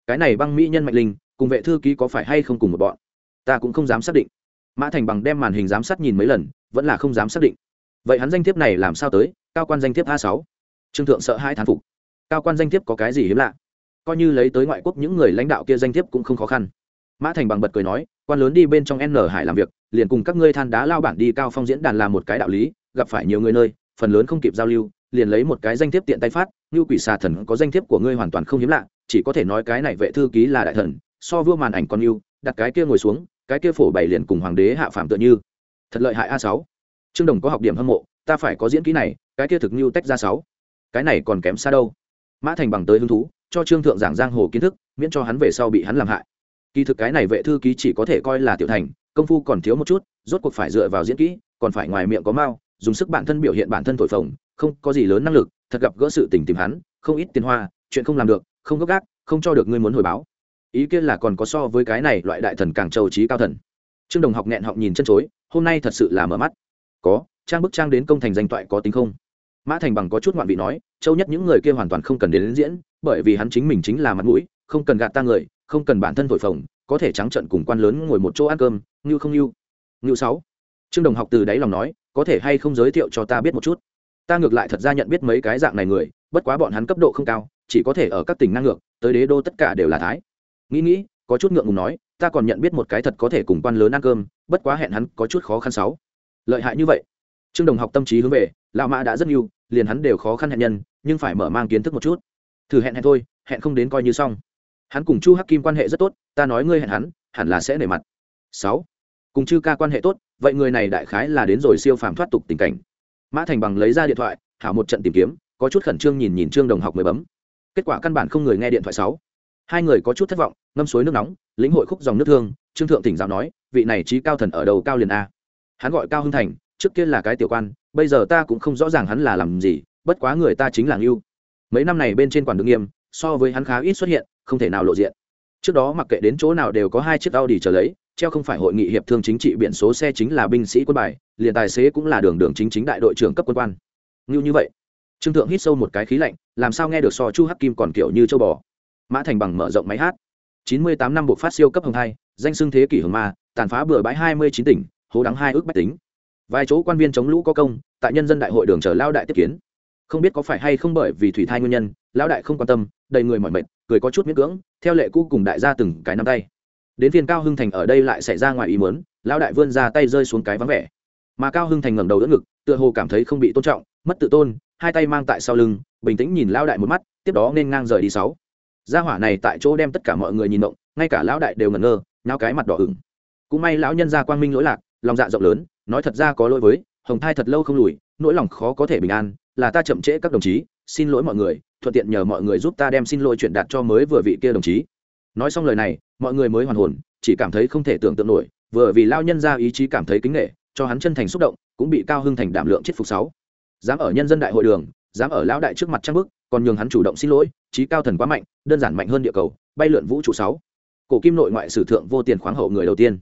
Cái này băng mỹ nhân mạnh linh, cùng vệ thư ký có phải hay không cùng một bọn? Ta cũng không dám xác định mã thành bằng đem màn hình giám sát nhìn mấy lần, vẫn là không dám xác định. Vậy hắn danh thiếp này làm sao tới? Cao quan danh thiếp a sáu. Trương thượng sợ hai thán phục. Cao quan danh thiếp có cái gì hiếm lạ? Coi như lấy tới ngoại quốc những người lãnh đạo kia danh thiếp cũng không khó khăn. Mã thành bằng bật cười nói, quan lớn đi bên trong n hải làm việc, liền cùng các ngươi than đá lao bản đi cao phong diễn đàn là một cái đạo lý, gặp phải nhiều người nơi, phần lớn không kịp giao lưu, liền lấy một cái danh thiếp tiện tay phát, như quỷ xà thần có danh thiếp của ngươi hoàn toàn không hiếm lạ, chỉ có thể nói cái này vệ thư ký là đại thần, so vua màn ảnh con yêu, đặt cái kia ngồi xuống cái kia phổ bảy liền cùng hoàng đế hạ phàm tựa như. Thật lợi hại a sáu. Trương đồng có học điểm hâm mộ, ta phải có diễn kỹ này, cái kia thực như tách ra sáu. Cái này còn kém xa đâu. Mã thành bằng tới hứng thú, cho trương thượng giảng giang hồ kiến thức, miễn cho hắn về sau bị hắn làm hại. Kỳ thực cái này vệ thư ký chỉ có thể coi là tiểu thành, công phu còn thiếu một chút, rốt cuộc phải dựa vào diễn kỹ, còn phải ngoài miệng có mao dùng sức bản thân biểu hiện bản thân thổi phồng, không có gì lớn năng lực, thật gặp gỡ sự tình tìm hắn, không ít tiền hoa, chuyện không làm được, không gấp gác không cho được ngươi muốn hồi báo ý kiến là còn có so với cái này loại đại thần càng châu trí cao thần. Trương đồng học nghẹn họng nhìn chân chối hôm nay thật sự là mở mắt. Có trang bức trang đến công thành danh toại có tính không? Mã thành bằng có chút ngoạn vị nói châu nhất những người kia hoàn toàn không cần đến, đến diễn bởi vì hắn chính mình chính là mặt mũi không cần gạt ta người không cần bản thân thổi phồng có thể trắng trận cùng quan lớn ngồi một chỗ ăn cơm ngưu không ngưu. Ngưu sáu. Trương đồng học từ đáy lòng nói có thể hay không giới thiệu cho ta biết một chút? Ta ngược lại thật ra nhận biết mấy cái dạng này người bất quá bọn hắn cấp độ không cao chỉ có thể ở các tỉnh năng ngược tới đế đô tất cả đều là thái nghĩ nghĩ, có chút ngượng ngùng nói, ta còn nhận biết một cái thật có thể cùng quan lớn ăn cơm, bất quá hẹn hắn có chút khó khăn sáu. Lợi hại như vậy? Trương đồng học tâm trí hướng về, lão mã đã rất nhiều liền hắn đều khó khăn hẹn nhân, nhưng phải mở mang kiến thức một chút. Thử hẹn hẹn thôi, hẹn không đến coi như xong. Hắn cùng chu hắc kim quan hệ rất tốt, ta nói ngươi hẹn hắn, hẳn là sẽ nể mặt. Sáu. Cùng chư ca quan hệ tốt, vậy người này đại khái là đến rồi siêu phàm thoát tục tình cảnh. Mã thành bằng lấy ra điện thoại hảo một trận tìm kiếm, có chút khẩn trương nhìn nhìn trương đồng học mới bấm. Kết quả căn bản không người nghe điện thoại sáu hai người có chút thất vọng, ngâm suối nước nóng, lĩnh hội khúc dòng nước thương, trương thượng tỉnh giáo nói, vị này trí cao thần ở đầu cao liền a. Hắn gọi cao hưng thành, trước kia là cái tiểu quan, bây giờ ta cũng không rõ ràng hắn là làm gì, bất quá người ta chính là ngưu. Mấy năm này bên trên quản đường nghiêm, so với hắn khá ít xuất hiện, không thể nào lộ diện. Trước đó mặc kệ đến chỗ nào đều có hai chiếc a u chờ lấy, treo không phải hội nghị hiệp thương chính trị biển số xe chính là binh sĩ quân bài, liền tài xế cũng là đường đường chính chính đại đội trưởng cấp quân quan. Ngưu như vậy. Trương thượng hít sâu một cái khí lạnh, làm sao nghe được so chu hắc kim còn kiểu như châu bò mã thành bằng mở rộng máy hát. Chín mươi tám năm buộc phát siêu cấp hồng hai, danh xưng thế kỷ hồng ma, tàn phá bừa bãi hai mươi chín tỉnh, hố đắng hai ước bách tính. Vài chỗ quan viên chống lũ có công, tại nhân dân đại hội đường chờ lao đại tiếp kiến. Không biết có phải hay không bởi vì thủy thai nguyên nhân, lão đại không quan tâm, đầy người mỏi mệt, cười có chút miễn cưỡng, theo lệ cũ cùng đại gia từng cái nắm tay. Đến phiên cao hưng thành ở đây lại xảy ra ngoài ý muốn, lão đại vươn ra tay rơi xuống cái vắng vẻ. Mà cao hưng thành ngẩng đầu đỡ ngực, tựa hồ cảm thấy không bị tôn trọng, mất tự tôn, hai tay mang tại sau lưng, bình tĩnh nhìn lão đại một mắt, tiếp đó nên ngang rời đi sáu gia hỏa này tại chỗ đem tất cả mọi người nhìn động, ngay cả lão đại đều ngẩn ngơ nháo cái mặt đỏ ửng. Cũng may lão nhân gia quang minh lỗi lạc, lòng dạ rộng lớn, nói thật ra có lỗi với, hồng thai thật lâu không lùi, nỗi lòng khó có thể bình an, là ta chậm trễ các đồng chí, xin lỗi mọi người, thuận tiện nhờ mọi người giúp ta đem xin lỗi chuyển đạt cho mới vừa vị kia đồng chí. Nói xong lời này, mọi người mới hoàn hồn, chỉ cảm thấy không thể tưởng tượng nổi, vừa vì lao nhân ra ý chí cảm thấy kính nghệ cho hắn chân thành xúc động, cũng bị cao hưng thành đảm lượng chết phục sáu. Dám ở nhân dân đại hội đường, dám ở lão đại trước mặt trang bức còn nhường hắn chủ động xin lỗi, trí cao thần quá mạnh, đơn giản mạnh hơn địa cầu, bay lượn vũ trụ sáu. Cổ kim nội ngoại sử thượng vô tiền khoáng hậu người đầu tiên.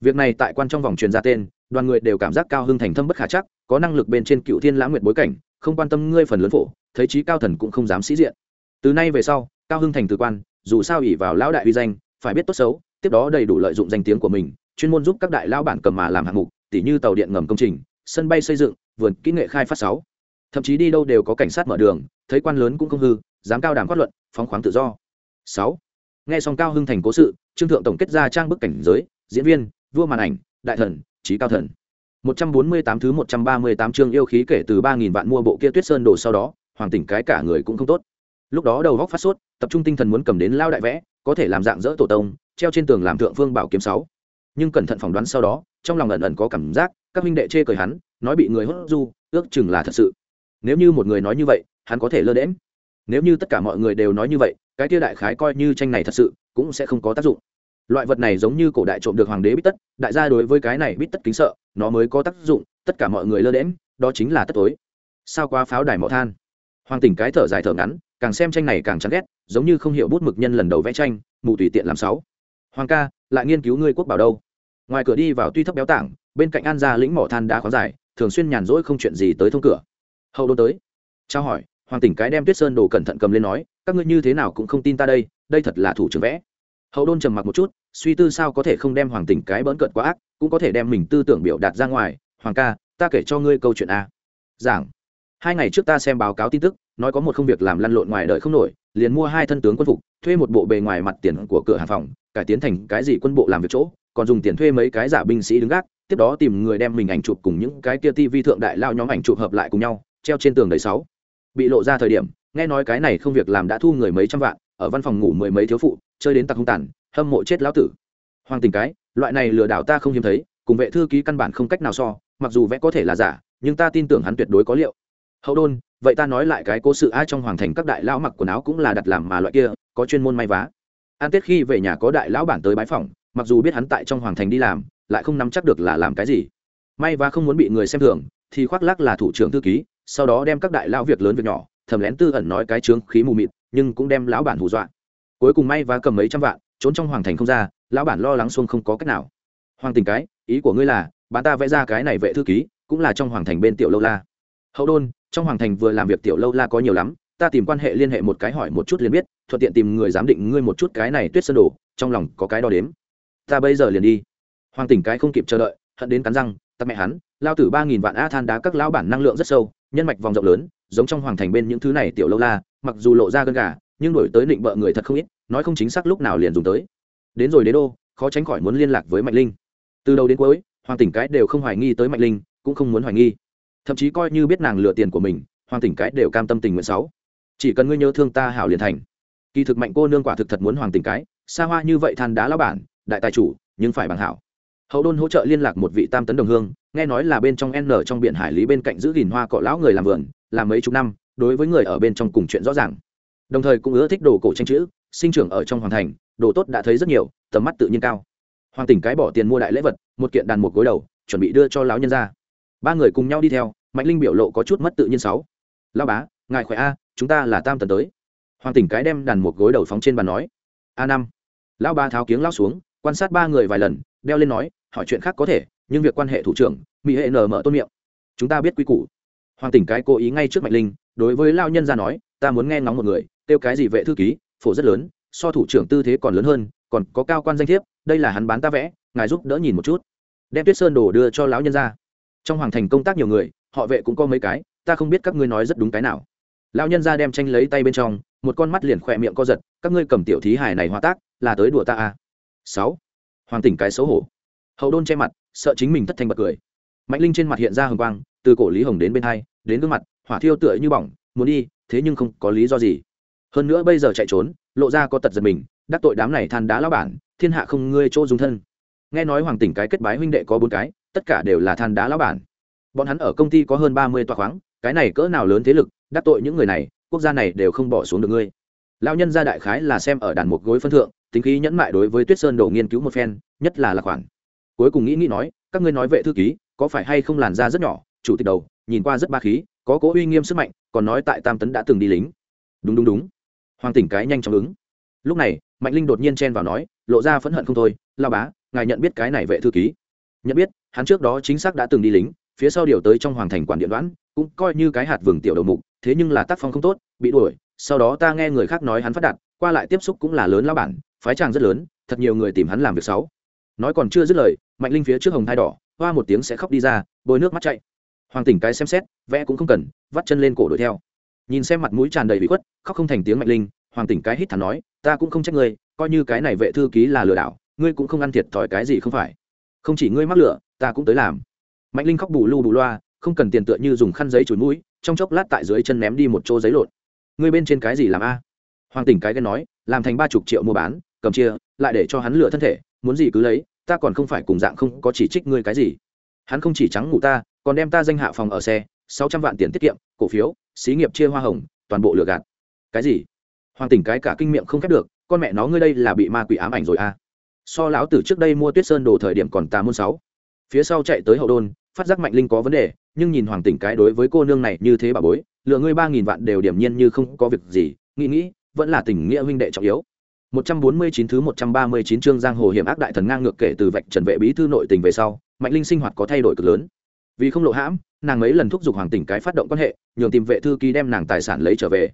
Việc này tại quan trong vòng truyền ra tên, đoàn người đều cảm giác cao hưng thành thâm bất khả chắc, có năng lực bên trên cựu thiên lãng nguyệt bối cảnh, không quan tâm ngươi phần lớn phổ, thấy trí cao thần cũng không dám sĩ diện. Từ nay về sau, cao hưng thành từ quan, dù sao ỉ vào lão đại uy danh, phải biết tốt xấu, tiếp đó đầy đủ lợi dụng danh tiếng của mình, chuyên môn giúp các đại lão bản cầm mà làm hạng mục, tỉ như tàu điện ngầm công trình, sân bay xây dựng, vườn kỹ nghệ khai phát sáu thậm chí đi đâu đều có cảnh sát mở đường thấy quan lớn cũng không hư dám cao đàm phát luận phóng khoáng tự do sáu nghe xong cao hưng thành cố sự trương thượng tổng kết ra trang bức cảnh giới diễn viên vua màn ảnh đại thần trí cao thần 148 thứ 138 chương yêu khí kể từ 3000 vạn mua bộ kia Tuyết Sơn đồ sau đó, hoàng tỉnh cái cả người cũng không tốt. Lúc đó đầu góc phát sốt, tập trung tinh thần muốn cầm đến lao đại vẽ, có thể làm dạng dỡ tổ tông, treo trên tường làm thượng phương bảo kiếm 6. Nhưng cẩn thận phỏng đoán sau đó, trong lòng ẩn ẩn có cảm giác, các huynh đệ chê cười hắn, nói bị người hốt du, ước chừng là thật sự. Nếu như một người nói như vậy, hắn có thể lơ đễm Nếu như tất cả mọi người đều nói như vậy, cái kia đại khái coi như tranh này thật sự, cũng sẽ không có tác dụng. Loại vật này giống như cổ đại trộm được hoàng đế bít tất đại gia đối với cái này bít tất kính sợ nó mới có tác dụng tất cả mọi người lơ đễm đó chính là tất tối. Sao qua pháo đài mỏ than? Hoàng tỉnh cái thở dài thở ngắn càng xem tranh này càng chán ghét giống như không hiểu bút mực nhân lần đầu vẽ tranh mù tùy tiện làm sáu. Hoàng ca lại nghiên cứu ngươi quốc bảo đâu? Ngoài cửa đi vào tuy thấp béo tảng bên cạnh an gia lĩnh mỏ than đá khoáng dài thường xuyên nhàn rỗi không chuyện gì tới thông cửa hậu đô tới. Trao hỏi, hoàng tỉnh cái đem tuyết sơn đồ cẩn thận cầm lên nói, các ngươi như thế nào cũng không tin ta đây đây thật là thủ trưởng vẽ. Hậu đôn trầm mặc một chút, suy tư sao có thể không đem hoàng tỉnh cái bỡn cợt quá ác, cũng có thể đem mình tư tưởng biểu đạt ra ngoài. Hoàng ca, ta kể cho ngươi câu chuyện a. Giảng. Hai ngày trước ta xem báo cáo tin tức, nói có một công việc làm lăn lộn ngoài đời không nổi, liền mua hai thân tướng quân phục, thuê một bộ bề ngoài mặt tiền của cửa hàng phòng, cải tiến thành cái gì quân bộ làm việc chỗ, còn dùng tiền thuê mấy cái giả binh sĩ đứng gác, tiếp đó tìm người đem mình ảnh chụp cùng những cái kia tivi thượng đại lao nhóm ảnh chụp hợp lại cùng nhau treo trên tường đầy sáu. Bị lộ ra thời điểm, nghe nói cái này không việc làm đã thu người mấy trăm vạn, ở văn phòng ngủ mười mấy thiếu phụ, chơi đến tặc hung tàn, hâm mộ chết lão tử. Hoàng tình cái, loại này lừa đảo ta không hiếm thấy, cùng vệ thư ký căn bản không cách nào so, mặc dù vẽ có thể là giả, nhưng ta tin tưởng hắn tuyệt đối có liệu. Hậu đôn, vậy ta nói lại cái cố sự ai trong hoàng thành các đại lão mặc quần áo cũng là đặt làm mà loại kia, có chuyên môn may vá. An tết khi về nhà có đại lão bản tới bái phòng mặc dù biết hắn tại trong hoàng thành đi làm, lại không nắm chắc được là làm cái gì. May vá không muốn bị người xem thường, thì khoác lác là thủ trưởng thư ký sau đó đem các đại lão việc lớn việc nhỏ, thầm lén tư ẩn nói cái trướng khí mù mịt, nhưng cũng đem lão bản hù dọa. Cuối cùng may và cầm mấy trăm vạn, trốn trong hoàng thành không ra, lão bản lo lắng xuông không có cách nào. Hoàng tình cái, ý của ngươi là bán ta vẽ ra cái này vệ thư ký, cũng là trong hoàng thành bên tiểu lâu la. Hậu đôn, trong hoàng thành vừa làm việc tiểu lâu la có nhiều lắm, ta tìm quan hệ liên hệ một cái hỏi một chút liền biết, thuận tiện tìm người giám định ngươi một chút cái này tuyết sơn đổ trong lòng có cái đo đếm. Ta bây giờ liền đi. Hoàng tỉnh cái không kịp chờ đợi, hận đến cắn răng tắt mẹ hắn lao tử ba nghìn vạn a than đá các lão bản năng lượng rất sâu, nhân mạch vòng rộng lớn, giống trong hoàng thành bên những thứ này tiểu lâu la, mặc dù lộ ra gân gà, nhưng đổi tới định bợ người thật không ít, nói không chính xác lúc nào liền dùng tới. Đến rồi đế đô, khó tránh khỏi muốn liên lạc với mạnh linh. Từ đầu đến cuối, hoàng tỉnh cái đều không hoài nghi tới mạnh linh, cũng không muốn hoài nghi. Thậm chí coi như biết nàng lừa tiền của mình, hoàng tỉnh cái đều cam tâm tình nguyện sáu. Chỉ cần ngươi nhớ thương ta hảo liền thành. Kỳ thực mạnh cô nương quả thực thật muốn hoàng tỉnh cái, xa hoa như vậy than đá lão bản, đại tài chủ, nhưng phải bằng hảo hậu đôn hỗ trợ liên lạc một vị tam tấn đồng hương, nghe nói là bên trong n trong biển hải lý bên cạnh giữ gìn hoa cọ lão người làm vườn làm mấy chục năm, đối với người ở bên trong cùng chuyện rõ ràng. Đồng thời cũng ưa thích đồ cổ tranh chữ, sinh trưởng ở trong hoàng thành, đồ tốt đã thấy rất nhiều, tầm mắt tự nhiên cao. Hoàng tỉnh cái bỏ tiền mua đại lễ vật, một kiện đàn một gối đầu, chuẩn bị đưa cho lão nhân ra. Ba người cùng nhau đi theo, mạnh linh biểu lộ có chút mất tự nhiên sáu. Lao bá, ngài khỏe a, chúng ta là tam tần tới. Hoàng tỉnh cái đem đàn một gối đầu phóng trên bàn nói. A năm. Lão ba tháo kiếng lao xuống, quan sát ba người vài lần đeo lên nói, hỏi chuyện khác có thể, nhưng việc quan hệ thủ trưởng, mỹ hệ nở mở tôn miệng. Chúng ta biết quy củ. Hoàng tỉnh cái cố ý ngay trước mạnh linh, đối với lao nhân ra nói, ta muốn nghe ngóng một người tiêu cái gì vệ thư ký, phổ rất lớn, so thủ trưởng tư thế còn lớn hơn, còn có cao quan danh thiếp, đây là hắn bán ta vẽ, ngài giúp đỡ nhìn một chút. Đem tuyết sơn đồ đưa cho lão nhân ra. Trong hoàng thành công tác nhiều người, họ vệ cũng có mấy cái, ta không biết các ngươi nói rất đúng cái nào. Lão nhân ra đem tranh lấy tay bên trong, một con mắt liền khỏe miệng co giật, các ngươi cầm tiểu thí hài này hóa tác, là tới đùa ta à. sáu hoàng tỉnh cái xấu hổ. Hậu đôn che mặt, sợ chính mình thất thanh bật cười. Mạnh linh trên mặt hiện ra hồng quang, từ cổ lý hồng đến bên hai, đến gương mặt, hỏa thiêu tựa như bỏng, muốn đi, thế nhưng không có lý do gì. Hơn nữa bây giờ chạy trốn, lộ ra có tật giật mình, đắc tội đám này than đá lao bản, thiên hạ không ngươi chỗ dung thân. Nghe nói hoàng tỉnh cái kết bái huynh đệ có bốn cái, tất cả đều là than đá lao bản. Bọn hắn ở công ty có hơn ba mươi tòa khoáng, cái này cỡ nào lớn thế lực, đắc tội những người này, quốc gia này đều không bỏ xuống được ngươi. Lao nhân gia đại khái là xem ở đàn một gối phân thượng tính khí nhẫn mại đối với tuyết sơn đổ nghiên cứu một phen, nhất là là khoản cuối cùng nghĩ nghĩ nói, các ngươi nói vệ thư ký, có phải hay không làn da rất nhỏ, chủ tịch đầu, nhìn qua rất ba khí, có cố uy nghiêm sức mạnh, còn nói tại tam tấn đã từng đi lính. Đúng đúng đúng. Hoàng tỉnh cái nhanh chóng ứng. Lúc này, mạnh linh đột nhiên chen vào nói, lộ ra phẫn hận không thôi, lao bá, ngài nhận biết cái này vệ thư ký? Nhận biết, hắn trước đó chính xác đã từng đi lính, phía sau điều tới trong hoàng thành quản điện đoán, cũng coi như cái hạt vừng tiểu đầu mục, thế nhưng là tác phong không tốt, bị đuổi, sau đó ta nghe người khác nói hắn phát đạt, qua lại tiếp xúc cũng là lớn lao bản phái tràng rất lớn, thật nhiều người tìm hắn làm việc xấu. Nói còn chưa dứt lời, mạnh linh phía trước hồng thai đỏ, hoa một tiếng sẽ khóc đi ra, bôi nước mắt chạy. Hoàng tỉnh cái xem xét, vẽ cũng không cần, vắt chân lên cổ đuổi theo. Nhìn xem mặt mũi tràn đầy bị khuất, khóc không thành tiếng mạnh linh, hoàng tỉnh cái hít thẳng nói, ta cũng không trách ngươi, coi như cái này vệ thư ký là lừa đảo, ngươi cũng không ăn thiệt thòi cái gì không phải. Không chỉ ngươi mắc lửa, ta cũng tới làm. Mạnh linh khóc bù lu bù loa, không cần tiền tựa như dùng khăn giấy chùi mũi, trong chốc lát tại dưới chân ném đi một chỗ giấy lộn. Ngươi bên trên cái gì làm a? Hoàng tỉnh cái ghen nói, làm thành ba chục triệu mua bán cầm chia, lại để cho hắn lựa thân thể, muốn gì cứ lấy, ta còn không phải cùng dạng không có chỉ trích ngươi cái gì. Hắn không chỉ trắng ngủ ta, còn đem ta danh hạ phòng ở xe, sáu trăm vạn tiền tiết kiệm, cổ phiếu, xí nghiệp chia hoa hồng, toàn bộ lừa gạt. Cái gì? Hoàng tỉnh cái cả kinh miệng không khép được, con mẹ nó ngươi đây là bị ma quỷ ám ảnh rồi à? So lão tử trước đây mua tuyết sơn đồ thời điểm còn tám môn sáu. Phía sau chạy tới hậu đôn, phát giác mạnh linh có vấn đề, nhưng nhìn hoàng tỉnh cái đối với cô nương này như thế bà bối lựa ngươi ba nghìn vạn đều điểm nhiên như không có việc gì, nghĩ nghĩ, vẫn là tình nghĩa huynh đệ trọng yếu. 149 thứ 139 chương giang hồ hiểm ác đại thần ngang ngược kể từ vạch trần vệ bí thư nội tình về sau, Mạnh Linh sinh hoạt có thay đổi cực lớn. Vì không lộ hãm, nàng mấy lần thúc giục hoàng tỉnh cái phát động quan hệ, nhường tìm vệ thư ký đem nàng tài sản lấy trở về.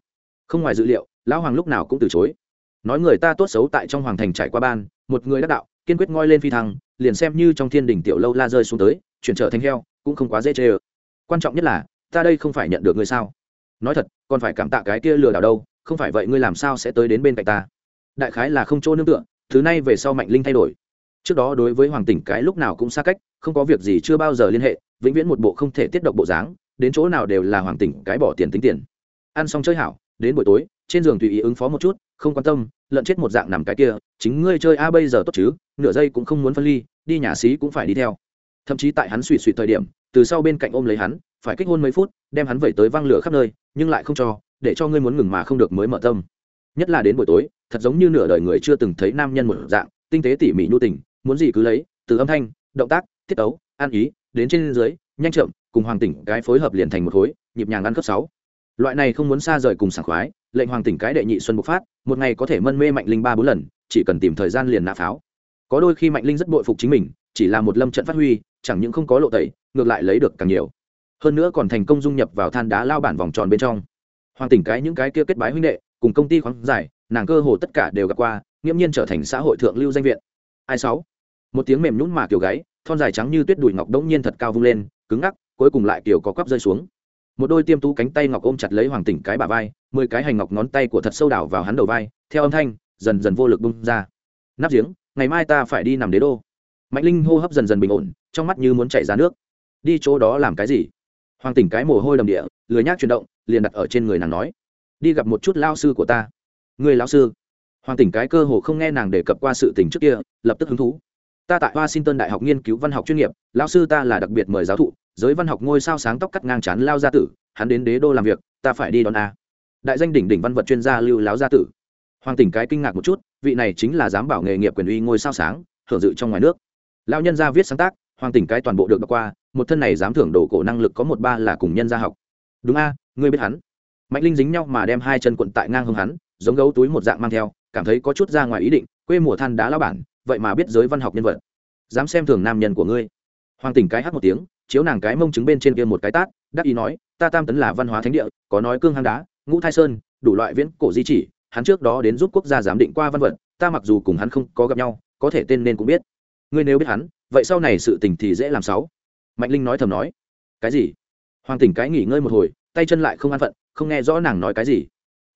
Không ngoài dự liệu, lão hoàng lúc nào cũng từ chối. Nói người ta tốt xấu tại trong hoàng thành trải qua ban, một người đắc đạo, kiên quyết ngoi lên phi thăng, liền xem như trong thiên đỉnh tiểu lâu la rơi xuống tới, chuyển trở thành heo, cũng không quá dễ chơi. Quan trọng nhất là, ta đây không phải nhận được ngươi sao? Nói thật, còn phải cảm tạ cái kia lừa đảo đâu, không phải vậy ngươi làm sao sẽ tới đến bên cạnh ta? Đại khái là không chỗ nương tựa, thứ này về sau mạnh linh thay đổi. Trước đó đối với hoàng tỉnh cái lúc nào cũng xa cách, không có việc gì chưa bao giờ liên hệ, vĩnh viễn một bộ không thể tiết độc bộ dáng, đến chỗ nào đều là hoàng tỉnh cái bỏ tiền tính tiền. Ăn xong chơi hảo, đến buổi tối, trên giường tùy ý ứng phó một chút, không quan tâm lợn chết một dạng nằm cái kia, chính ngươi chơi a bây giờ tốt chứ, nửa giây cũng không muốn phân ly, đi nhà xí cũng phải đi theo. Thậm chí tại hắn suy suy thời điểm, từ sau bên cạnh ôm lấy hắn, phải kích hôn mấy phút, đem hắn vẩy tới văng lửa khắp nơi, nhưng lại không cho, để cho ngươi muốn ngừng mà không được mới mở tâm. Nhất là đến buổi tối thật giống như nửa đời người chưa từng thấy nam nhân một dạng, tinh tế tỉ mỉ nhu tình, muốn gì cứ lấy, từ âm thanh, động tác, tiết tấu an ý, đến trên dưới, nhanh chậm, cùng hoàng tỉnh cái phối hợp liền thành một khối, nhịp nhàng ăn cấp sáu. Loại này không muốn xa rời cùng sảng khoái, lệnh hoàng tỉnh cái đệ nhị xuân bộc phát, một ngày có thể mân mê mạnh linh ba bốn lần, chỉ cần tìm thời gian liền nạp pháo. Có đôi khi mạnh linh rất bội phục chính mình, chỉ là một lâm trận phát huy, chẳng những không có lộ tẩy, ngược lại lấy được càng nhiều. Hơn nữa còn thành công dung nhập vào than đá lao bản vòng tròn bên trong. Hoàng tỉnh cái những cái kia kết bái huynh đệ cùng công ty khoáng giải, nàng cơ hồ tất cả đều gặp qua, nghiễm nhiên trở thành xã hội thượng lưu danh viện. Ai sáu? Một tiếng mềm nhún mà kiểu gáy, thon dài trắng như tuyết đùi ngọc đống nhiên thật cao vung lên, cứng ngắc, cuối cùng lại kiểu có quắp rơi xuống. Một đôi tiêm tú cánh tay ngọc ôm chặt lấy hoàng tỉnh cái bà vai, mười cái hành ngọc ngón tay của thật sâu đảo vào hắn đầu vai, theo âm thanh, dần dần vô lực bung ra. Nắp giếng, ngày mai ta phải đi nằm đế đô. Mạnh linh hô hấp dần dần bình ổn, trong mắt như muốn chảy ra nước. Đi chỗ đó làm cái gì? Hoàng tỉnh cái mồ hôi đầm địa, lười nhác chuyển động, liền đặt ở trên người nàng nói đi gặp một chút lao sư của ta. Người lao sư. Hoàng tỉnh cái cơ hồ không nghe nàng đề cập qua sự tình trước kia, lập tức hứng thú. Ta tại washington đại học nghiên cứu văn học chuyên nghiệp lao sư ta là đặc biệt mời giáo thụ, giới văn học ngôi sao sáng tóc cắt ngang chán lao gia tử, hắn đến đế đô làm việc, ta phải đi đón a. Đại danh đỉnh đỉnh văn vật chuyên gia lưu láo gia tử. Hoàng tỉnh cái kinh ngạc một chút, vị này chính là giám bảo nghề nghiệp quyền uy ngôi sao sáng, thưởng dự trong ngoài nước. Lao nhân gia viết sáng tác, hoàng tỉnh cái toàn bộ được đọc qua, một thân này dám thưởng đồ cổ năng lực có một ba là cùng nhân gia học. Đúng a, ngươi biết hắn mạnh linh dính nhau mà đem hai chân quận tại ngang hông hắn, giống gấu túi một dạng mang theo, cảm thấy có chút ra ngoài ý định, quê mùa than đá lao bản, vậy mà biết giới văn học nhân vật. Dám xem thường nam nhân của ngươi. Hoàng tỉnh cái hát một tiếng, chiếu nàng cái mông chứng bên trên kia một cái tát, đắc ý nói, ta tam tấn là văn hóa thánh địa, có nói cương hang đá, ngũ thai sơn, đủ loại viễn cổ di chỉ, hắn trước đó đến giúp quốc gia giám định qua văn vật, ta mặc dù cùng hắn không có gặp nhau, có thể tên nên cũng biết. Ngươi nếu biết hắn, vậy sau này sự tình thì dễ làm sáu mạnh linh nói thầm nói, cái gì? Hoàng tỉnh cái nghỉ ngơi một hồi tay chân lại không an phận, không nghe rõ nàng nói cái gì.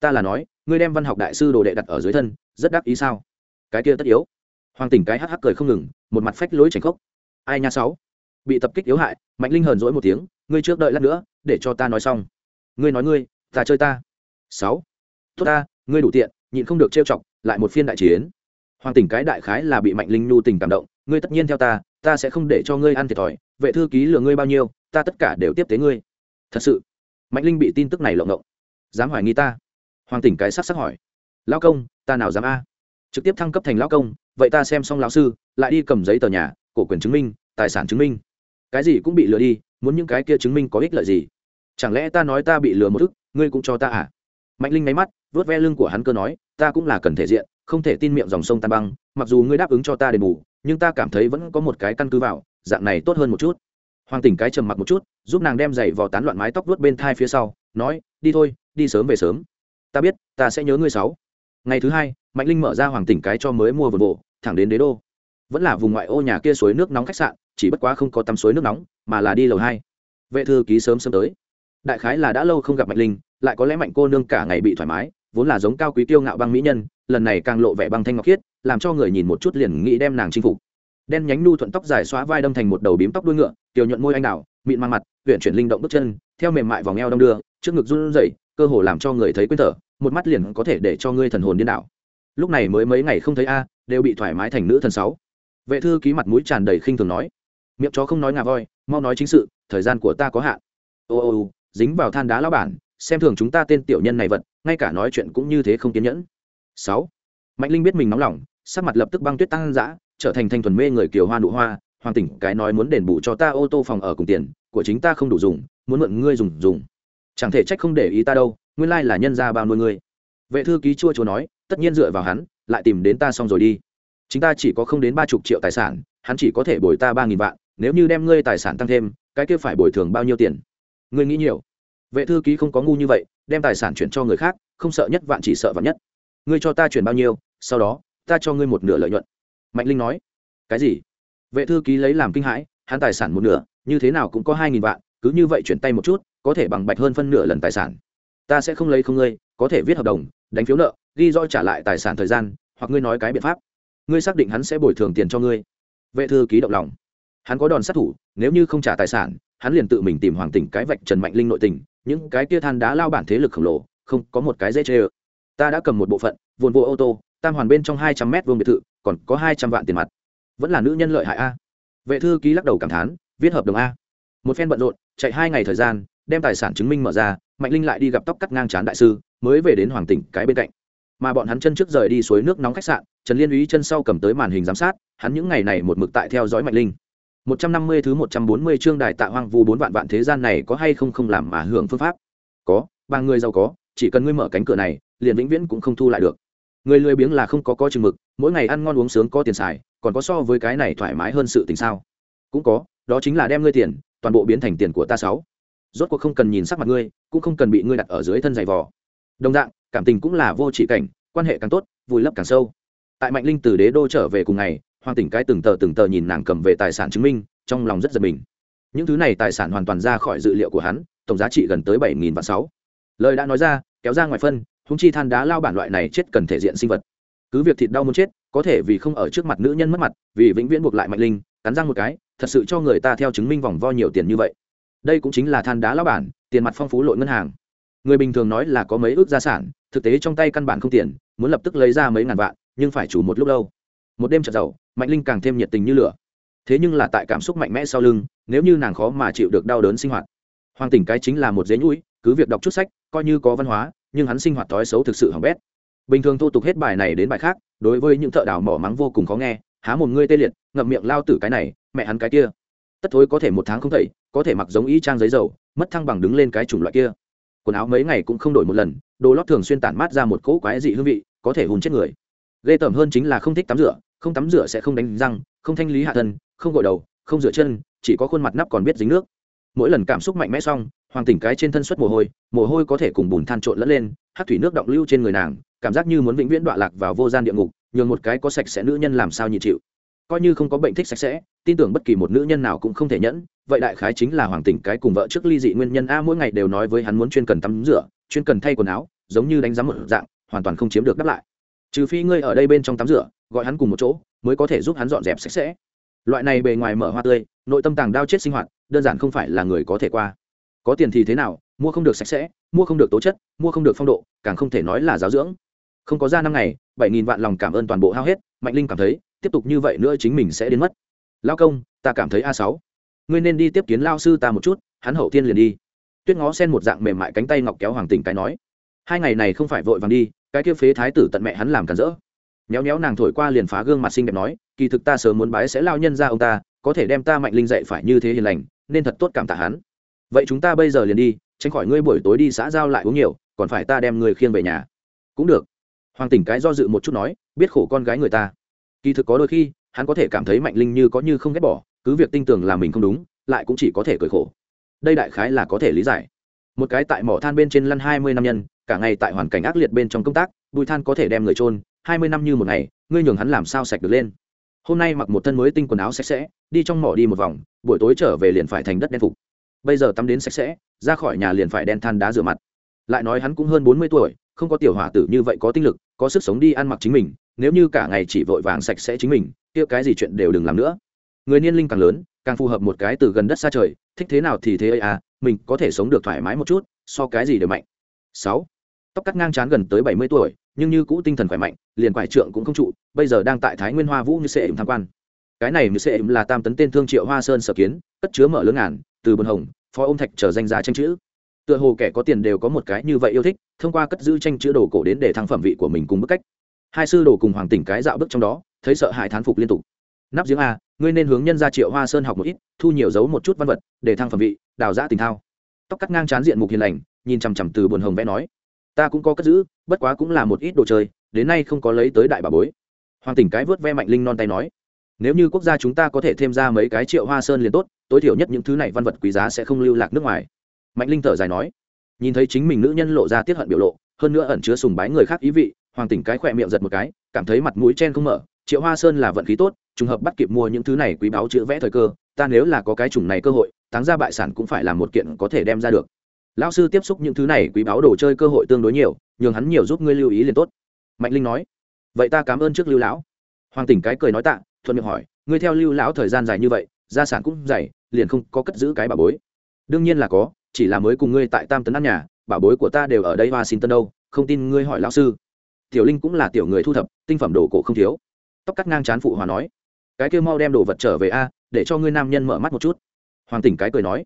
Ta là nói, ngươi đem văn học đại sư đồ đệ đặt ở dưới thân, rất đắc ý sao? Cái kia tất yếu. Hoàng tỉnh cái hắc hắc cười không ngừng, một mặt phách lối tránh khốc. Ai nha sáu? Bị tập kích yếu hại, mạnh linh hờn dỗi một tiếng, ngươi trước đợi lát nữa, để cho ta nói xong. Ngươi nói ngươi, ta chơi ta. Sáu? Tốt ta, ngươi đủ tiện, nhịn không được trêu chọc, lại một phiên đại chiến. Hoàng tỉnh cái đại khái là bị mạnh linh nhu tình cảm động, ngươi tất nhiên theo ta ta sẽ không để cho ngươi ăn thiệt thòi, vệ thư ký lừa ngươi bao nhiêu, ta tất cả đều tiếp tế ngươi. Thật sự mạnh linh bị tin tức này lộng ngộng dám hoài nghi ta? Hoàng tỉnh cái sắc sắc hỏi. Lao công, ta nào dám a? Trực tiếp thăng cấp thành lao công, vậy ta xem xong lão sư, lại đi cầm giấy tờ nhà, cổ quyền chứng minh, tài sản chứng minh. Cái gì cũng bị lừa đi, muốn những cái kia chứng minh có ích lợi gì? Chẳng lẽ ta nói ta bị lừa một thức, ngươi cũng cho ta à? Mạnh linh nháy mắt vớt ve lưng của hắn cơ nói, ta cũng là cần thể diện, không thể tin miệng dòng sông tan băng, mặc dù ngươi đáp ứng cho ta đền bù, nhưng ta cảm thấy vẫn có một cái căn cứ vào, dạng này tốt hơn một chút hoàng tỉnh cái trầm mặc một chút, giúp nàng đem giày vò tán loạn mái tóc vuốt bên thai phía sau, nói, đi thôi, đi sớm về sớm. Ta biết, ta sẽ nhớ ngươi sáu. Ngày thứ hai, mạnh linh mở ra hoàng tỉnh cái cho mới mua vườn bộ, thẳng đến đế đô. Vẫn là vùng ngoại ô nhà kia suối nước nóng khách sạn, chỉ bất quá không có tắm suối nước nóng, mà là đi lầu hai. Vệ thư ký sớm sớm tới. Đại khái là đã lâu không gặp mạnh linh, lại có lẽ mạnh cô nương cả ngày bị thoải mái, vốn là giống cao quý tiêu ngạo băng mỹ nhân, lần này càng lộ vẻ băng thanh ngọc khiết, làm cho người nhìn một chút liền nghĩ đem nàng chinh phục. Đen nhánh nu thuận tóc dài xóa vai đâm thành một đầu bím tóc đuôi ngựa tiểu nhuận môi anh đào, mịn mang mặt huyện chuyển linh động bước chân, theo mềm mại vòng eo đong đưa, trước ngực run rẩy, cơ hồ làm cho người thấy quên thở, một mắt liền có thể để cho ngươi thần hồn điên đảo. Lúc này mới mấy ngày không thấy a, đều bị thoải mái thành nữ thần sáu. Vệ thư ký mặt mũi tràn đầy khinh thường nói, miệng chó không nói ngà voi, mau nói chính sự, thời gian của ta có hạn. Ô ô ô, dính vào than đá lão bản, xem thường chúng ta tên tiểu nhân này vật, ngay cả nói chuyện cũng như thế không kiên nhẫn. Sáu. Mạnh linh biết mình nóng lòng, sắc mặt lập tức băng tuyết tăng dã, trở thành thanh thuần mê người kiều hoa nụ hoa hoàng tỉnh, cái nói muốn đền bù cho ta ô tô phòng ở cùng tiền, của chính ta không đủ dùng, muốn mượn ngươi dùng dùng. Chẳng thể trách không để ý ta đâu, nguyên lai là nhân ra bao nuôi ngươi. Vệ thư ký chua chua nói, tất nhiên dựa vào hắn, lại tìm đến ta xong rồi đi. Chính ta chỉ có không đến ba chục triệu tài sản, hắn chỉ có thể bồi ta ba nghìn vạn, nếu như đem ngươi tài sản tăng thêm, cái kia phải bồi thường bao nhiêu tiền? Ngươi nghĩ nhiều. Vệ thư ký không có ngu như vậy, đem tài sản chuyển cho người khác, không sợ nhất vạn chỉ sợ vạn nhất. Ngươi cho ta chuyển bao nhiêu, sau đó, ta cho ngươi một nửa lợi nhuận. Mạnh linh nói. Cái gì? Vệ thư ký lấy làm kinh hãi, hắn tài sản một nửa, như thế nào cũng có hai nghìn vạn, cứ như vậy chuyển tay một chút, có thể bằng bạch hơn phân nửa lần tài sản. Ta sẽ không lấy không ngươi, có thể viết hợp đồng, đánh phiếu nợ, ghi rõ trả lại tài sản thời gian, hoặc ngươi nói cái biện pháp. Ngươi xác định hắn sẽ bồi thường tiền cho ngươi. Vệ thư ký động lòng. Hắn có đòn sát thủ, nếu như không trả tài sản, hắn liền tự mình tìm hoàng tỉnh cái vạch trần mạnh linh nội tình, những cái kia than đá lao bản thế lực khổng lồ, không có một cái dễ chê ơ. Ta đã cầm một bộ phận vồn vô ô tô, tam hoàn bên trong hai trăm mét vuông biệt thự, còn có hai trăm vạn tiền mặt vẫn là nữ nhân lợi hại a. Vệ thư ký lắc đầu cảm thán, viết hợp đồng a. Một phen bận rộn, chạy hai ngày thời gian, đem tài sản chứng minh mở ra, mạnh linh lại đi gặp tóc cắt ngang chán đại sư, mới về đến hoàng tỉnh, cái bên cạnh. Mà bọn hắn chân trước rời đi suối nước nóng khách sạn, trần liên úy chân sau cầm tới màn hình giám sát, hắn những ngày này một mực tại theo dõi mạnh linh. Một trăm năm mươi thứ một trăm bốn mươi chương đài tạ hoang vu bốn vạn vạn thế gian này có hay không không làm mà hưởng phương pháp? Có, ba người giàu có, chỉ cần ngươi mở cánh cửa này, liền vĩnh viễn cũng không thu lại được. Người lười biếng là không có có chừng mực mỗi ngày ăn ngon uống sướng có tiền xài, còn có so với cái này thoải mái hơn sự tình sao? Cũng có, đó chính là đem ngươi tiền, toàn bộ biến thành tiền của ta sáu. Rốt cuộc không cần nhìn sắc mặt ngươi, cũng không cần bị ngươi đặt ở dưới thân giày vò. Đồng dạng, cảm tình cũng là vô chỉ cảnh, quan hệ càng tốt, vùi lấp càng sâu. Tại mạnh linh từ đế đô trở về cùng ngày, hoàng tỉnh cái từng tờ từng tờ nhìn nàng cầm về tài sản chứng minh, trong lòng rất giật mình. Những thứ này tài sản hoàn toàn ra khỏi dự liệu của hắn, tổng giá trị gần tới bảy nghìn vạn sáu. Lời đã nói ra, kéo ra ngoài phân húng chi than đá lao bản loại này chết cần thể diện sinh vật cứ việc thịt đau muốn chết, có thể vì không ở trước mặt nữ nhân mất mặt, vì vĩnh viễn buộc lại mạnh linh, cắn răng một cái, thật sự cho người ta theo chứng minh vòng vo nhiều tiền như vậy. Đây cũng chính là than đá lao bản, tiền mặt phong phú lội ngân hàng. Người bình thường nói là có mấy ước gia sản, thực tế trong tay căn bản không tiền, muốn lập tức lấy ra mấy ngàn vạn, nhưng phải chủ một lúc lâu. Một đêm trật giàu, mạnh linh càng thêm nhiệt tình như lửa. Thế nhưng là tại cảm xúc mạnh mẽ sau lưng, nếu như nàng khó mà chịu được đau đớn sinh hoạt. Hoàng tỉnh cái chính là một dế nhũi, cứ việc đọc chút sách, coi như có văn hóa, nhưng hắn sinh hoạt thói xấu thực sự hỏng bét bình thường thô tục hết bài này đến bài khác, đối với những thợ đào mỏ mắng vô cùng khó nghe, há một ngươi tê liệt, ngậm miệng lao tử cái này, mẹ hắn cái kia. Tất thối có thể một tháng không thầy có thể mặc giống y trang giấy dầu, mất thăng bằng đứng lên cái chủng loại kia. Quần áo mấy ngày cũng không đổi một lần, đồ lót thường xuyên tản mát ra một cỗ quái dị hương vị, có thể hùn chết người. Ghê tởm hơn chính là không thích tắm rửa, không tắm rửa sẽ không đánh răng, không thanh lý hạ thân, không gội đầu, không rửa chân, chỉ có khuôn mặt nắp còn biết dính nước. Mỗi lần cảm xúc mạnh mẽ xong, hoàng tỉnh cái trên thân xuất mồ hôi mồ hôi có thể cùng bùn than trộn lẫn lên hát thủy nước động lưu trên người nàng cảm giác như muốn vĩnh viễn đọa lạc vào vô gian địa ngục, nhường một cái có sạch sẽ nữ nhân làm sao nhị chịu. Coi như không có bệnh thích sạch sẽ, tin tưởng bất kỳ một nữ nhân nào cũng không thể nhẫn, vậy đại khái chính là hoàng tỉnh cái cùng vợ trước ly dị nguyên nhân a mỗi ngày đều nói với hắn muốn chuyên cần tắm rửa, chuyên cần thay quần áo, giống như đánh giá một dạng, hoàn toàn không chiếm được đáp lại. Trừ phi ngươi ở đây bên trong tắm rửa, gọi hắn cùng một chỗ, mới có thể giúp hắn dọn dẹp sạch sẽ. Loại này bề ngoài mở hoa tươi, nội tâm tàng đao chết sinh hoạt, đơn giản không phải là người có thể qua. Có tiền thì thế nào, mua không được sạch sẽ, mua không được tố chất, mua không được phong độ, càng không thể nói là giáo dưỡng không có ra năm ngày, bảy nghìn vạn lòng cảm ơn toàn bộ hao hết, mạnh linh cảm thấy, tiếp tục như vậy nữa chính mình sẽ đến mất. Lao công, ta cảm thấy a sáu. Ngươi nên đi tiếp kiến lao sư ta một chút, hắn hậu tiên liền đi. Tuyết ngó sen một dạng mềm mại cánh tay ngọc kéo hoàng tình cái nói. Hai ngày này không phải vội vàng đi, cái kia phế thái tử tận mẹ hắn làm cản rỡ. Nhéo nhéo nàng thổi qua liền phá gương mặt xinh đẹp nói, kỳ thực ta sớm muốn bái sẽ lao nhân ra ông ta, có thể đem ta mạnh linh dạy phải như thế hiền lành, nên thật tốt cảm tạ hắn. Vậy chúng ta bây giờ liền đi, tránh khỏi ngươi buổi tối đi xã giao lại uống nhiều, còn phải ta đem người khiêng về nhà. Cũng được hoàng tỉnh cái do dự một chút nói, biết khổ con gái người ta. Kỳ thực có đôi khi, hắn có thể cảm thấy mạnh linh như có như không ghét bỏ, cứ việc tin tưởng là mình không đúng, lại cũng chỉ có thể cười khổ. Đây đại khái là có thể lý giải. Một cái tại mỏ than bên trên lăn hai mươi năm nhân, cả ngày tại hoàn cảnh ác liệt bên trong công tác bụi than có thể đem người trôn hai mươi năm như một ngày, ngươi nhường hắn làm sao sạch được lên. Hôm nay mặc một thân mới tinh quần áo sạch sẽ, đi trong mỏ đi một vòng, buổi tối trở về liền phải thành đất đen phục. Bây giờ tắm đến sạch sẽ, ra khỏi nhà liền phải đen than đá rửa mặt. Lại nói hắn cũng hơn bốn mươi tuổi không có tiểu hòa tử như vậy có tinh lực, có sức sống đi ăn mặc chính mình, nếu như cả ngày chỉ vội vàng sạch sẽ chính mình, kia cái gì chuyện đều đừng làm nữa. Người niên linh càng lớn, càng phù hợp một cái từ gần đất xa trời, thích thế nào thì thế ấy à mình có thể sống được thoải mái một chút, so cái gì đều mạnh. Sáu, tóc cắt ngang chán gần tới bảy mươi tuổi, nhưng như cũ tinh thần khỏe mạnh, liền quải trượng cũng không trụ, bây giờ đang tại thái nguyên hoa vũ như sệ tham quan. Cái này như sệ là tam tấn tên thương triệu hoa sơn sở kiến, cất chứa mở lớn ngàn, từ bồn hồng, phó ôm thạch trở danh giá tranh chữ tựa hồ kẻ có tiền đều có một cái như vậy yêu thích, thông qua cất giữ tranh chữ đồ cổ đến để thăng phẩm vị của mình cùng bức cách. Hai sư đồ cùng hoàng tỉnh cái dạo bước trong đó, thấy sợ hãi thán phục liên tục. Nắp giếng a, ngươi nên hướng nhân ra triệu hoa sơn học một ít, thu nhiều dấu một chút văn vật, để thăng phẩm vị, đào giã tình thao. Tóc cắt ngang chán diện mục hiền lành, nhìn chằm chằm từ buồn hồng vẽ nói. Ta cũng có cất giữ, bất quá cũng là một ít đồ chơi, đến nay không có lấy tới đại bà bối. Hoàng tỉnh cái vớt ve mạnh linh non tay nói. Nếu như quốc gia chúng ta có thể thêm ra mấy cái triệu hoa sơn liền tốt, tối thiểu nhất những thứ này văn vật quý giá sẽ không lưu lạc nước ngoài mạnh linh thở dài nói, nhìn thấy chính mình nữ nhân lộ ra tiết hận biểu lộ, hơn nữa ẩn chứa sùng bái người khác ý vị, hoàng tỉnh cái khỏe miệng giật một cái, cảm thấy mặt mũi chen không mở, triệu hoa sơn là vận khí tốt, trùng hợp bắt kịp mua những thứ này quý báu chữ vẽ thời cơ, ta nếu là có cái chủng này cơ hội, táng ra bại sản cũng phải là một kiện có thể đem ra được. Lão sư tiếp xúc những thứ này quý báu đồ chơi cơ hội tương đối nhiều, nhường hắn nhiều giúp ngươi lưu ý liền tốt. Mạnh linh nói, vậy ta cảm ơn trước lưu lão. Hoàng tỉnh cái cười nói tạ, thuận miệng hỏi, ngươi theo lưu lão thời gian dài như vậy, gia sản cũng dày, liền không có cất giữ cái bà bối. Đương nhiên là có chỉ là mới cùng ngươi tại tam tấn ăn nhà, bảo bối của ta đều ở đây washington đâu, không tin ngươi hỏi lão sư. Tiểu linh cũng là tiểu người thu thập, tinh phẩm đồ cổ không thiếu. Tóc cắt ngang chán phụ hòa nói, cái kêu mau đem đồ vật trở về a, để cho ngươi nam nhân mở mắt một chút. Hoàng tỉnh cái cười nói,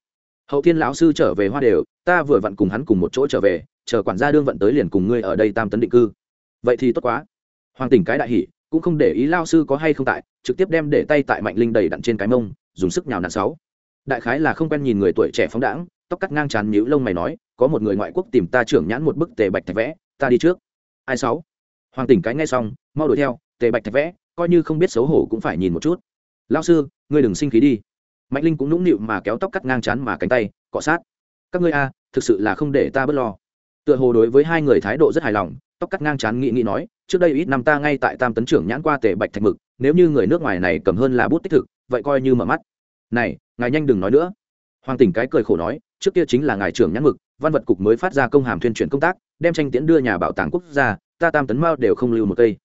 hậu thiên lão sư trở về hoa đều, ta vừa vặn cùng hắn cùng một chỗ trở về, chờ quản gia đương vận tới liền cùng ngươi ở đây tam tấn định cư. Vậy thì tốt quá. Hoàng tỉnh cái đại hỉ, cũng không để ý lao sư có hay không tại, trực tiếp đem để tay tại mạnh linh đầy đặn trên cái mông, dùng sức nhào nặn sáu. Đại khái là không quen nhìn người tuổi trẻ phóng đãng tóc cắt ngang chán nhíu lông mày nói, có một người ngoại quốc tìm ta trưởng nhãn một bức tề bạch thạch vẽ, ta đi trước. Ai sáu? Hoàng tỉnh cái nghe xong, mau đuổi theo, tề bạch thạch vẽ, coi như không biết xấu hổ cũng phải nhìn một chút. Lão sư, ngươi đừng sinh khí đi. Mạnh linh cũng nũng nịu mà kéo tóc cắt ngang chán mà cánh tay, cọ sát. Các ngươi a thực sự là không để ta bớt lo. Tựa hồ đối với hai người thái độ rất hài lòng, tóc cắt ngang chán nghĩ nghĩ nói, trước đây ít năm ta ngay tại tam tấn trưởng nhãn qua tề bạch thạch mực, nếu như người nước ngoài này cầm hơn là bút tích thực, vậy coi như mở mắt. Này, ngài nhanh đừng nói nữa. Hoàng tỉnh cái cười khổ nói trước kia chính là ngài trưởng nhãn mực, văn vật cục mới phát ra công hàm tuyên truyền công tác, đem tranh tiễn đưa nhà bảo tàng quốc gia, ta tam tấn mao đều không lưu một cây.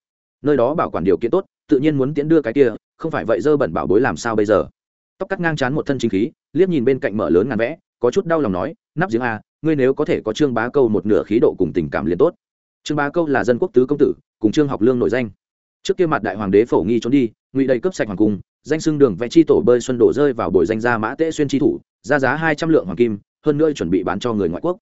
Nơi đó bảo quản điều kiện tốt, tự nhiên muốn tiễn đưa cái kia, không phải vậy dơ bẩn bảo bối làm sao bây giờ? Tóc cắt ngang chán một thân chính khí, liếc nhìn bên cạnh mở lớn ngàn vẽ, có chút đau lòng nói, nắp giếng a ngươi nếu có thể có trương bá câu một nửa khí độ cùng tình cảm liền tốt. Trương bá câu là dân quốc tứ công tử, cùng trương học lương nổi danh. Trước kia mặt đại hoàng đế phổ nghi trốn đi, ngụy đầy cướp sạch hoàng cung, danh xưng đường vẽ chi tổ bơi xuân đổ rơi vào bồi danh gia mã tễ xuyên chi thủ ra giá hai trăm lượng hoàng kim, hơn nữa chuẩn bị bán cho người ngoại quốc.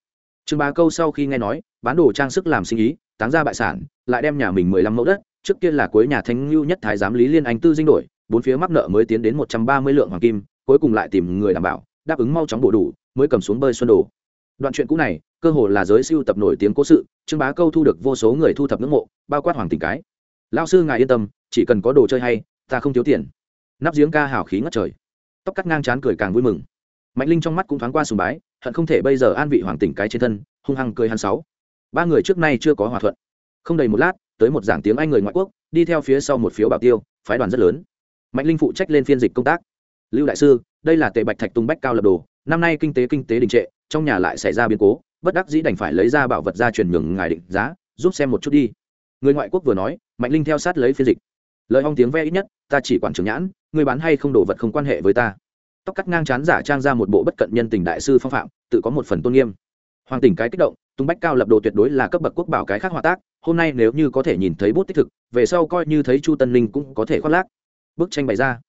Trương bá câu sau khi nghe nói, bán đồ trang sức làm sinh ý, táng ra bại sản, lại đem nhà mình mười lăm mẫu đất, trước kia là cuối nhà Thánh lưu nhất thái giám lý liên anh tư dinh đổi, bốn phía mắc nợ mới tiến đến một trăm ba mươi lượng hoàng kim, cuối cùng lại tìm người đảm bảo, đáp ứng mau chóng bổ đủ, mới cầm xuống bơi xuân đồ. Đoạn chuyện cũ này, cơ hồ là giới siêu tập nổi tiếng cố sự, trương bá câu thu được vô số người thu thập ngưỡng mộ, bao quát hoàng tình cái. Lao sư ngài yên tâm, chỉ cần có đồ chơi hay, ta không thiếu tiền. Nắp giếng ca hào khí ngất trời. Tóc cắt ngang chán cười càng vui mừng mạnh linh trong mắt cũng thoáng qua sùng bái, hận không thể bây giờ an vị hoàng tỉnh cái trên thân, hung hăng cười hắn sáu. Ba người trước nay chưa có hòa thuận. Không đầy một lát, tới một giảng tiếng anh người ngoại quốc, đi theo phía sau một phiếu bảo tiêu, phái đoàn rất lớn. Mạnh linh phụ trách lên phiên dịch công tác. Lưu đại sư, đây là tệ bạch thạch tung bách cao lập đồ, năm nay kinh tế kinh tế đình trệ, trong nhà lại xảy ra biến cố, bất đắc dĩ đành phải lấy ra bảo vật ra truyền nhường ngài định giá, giúp xem một chút đi. Người ngoại quốc vừa nói, mạnh linh theo sát lấy phiên dịch. Lời hong tiếng ve ít nhất, ta chỉ quản trưởng nhãn, người bán hay không đổ vật không quan hệ với ta tóc cắt ngang chán giả trang ra một bộ bất cận nhân tình đại sư phong phạm, tự có một phần tôn nghiêm. Hoàng tỉnh cái kích động tung bách cao lập đồ tuyệt đối là cấp bậc quốc bảo cái khác hòa tác, hôm nay nếu như có thể nhìn thấy bút tích thực, về sau coi như thấy chu tân linh cũng có thể khoác lác. Bức tranh bày ra.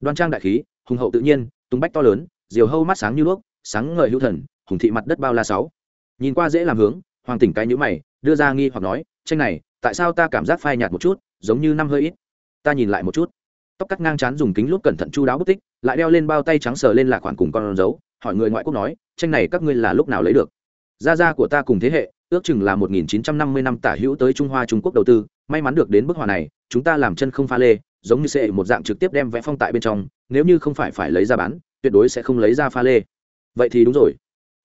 Đoan trang đại khí, hùng hậu tự nhiên tung bách to lớn, diều hâu mắt sáng như đuốc, sáng ngời hữu thần, hùng thị mặt đất bao la sáu. Nhìn qua dễ làm hướng, hoàng tỉnh cái nhữ mày, đưa ra nghi hoặc nói, tranh này, tại sao ta cảm giác phai nhạt một chút, giống như năm hơi ít? Ta nhìn lại một chút tóc cắt ngang chán dùng kính lút cẩn thận chu đáo bút tích, lại đeo lên bao tay trắng sờ lên là khoản cùng con dấu, hỏi người ngoại quốc nói, tranh này các ngươi là lúc nào lấy được? Gia gia của ta cùng thế hệ, ước chừng là 1950 năm tả hữu tới trung hoa trung quốc đầu tư, may mắn được đến bức họa này, chúng ta làm chân không pha lê, giống như sẽ một dạng trực tiếp đem vẽ phong tại bên trong, nếu như không phải phải lấy ra bán, tuyệt đối sẽ không lấy ra pha lê. Vậy thì đúng rồi.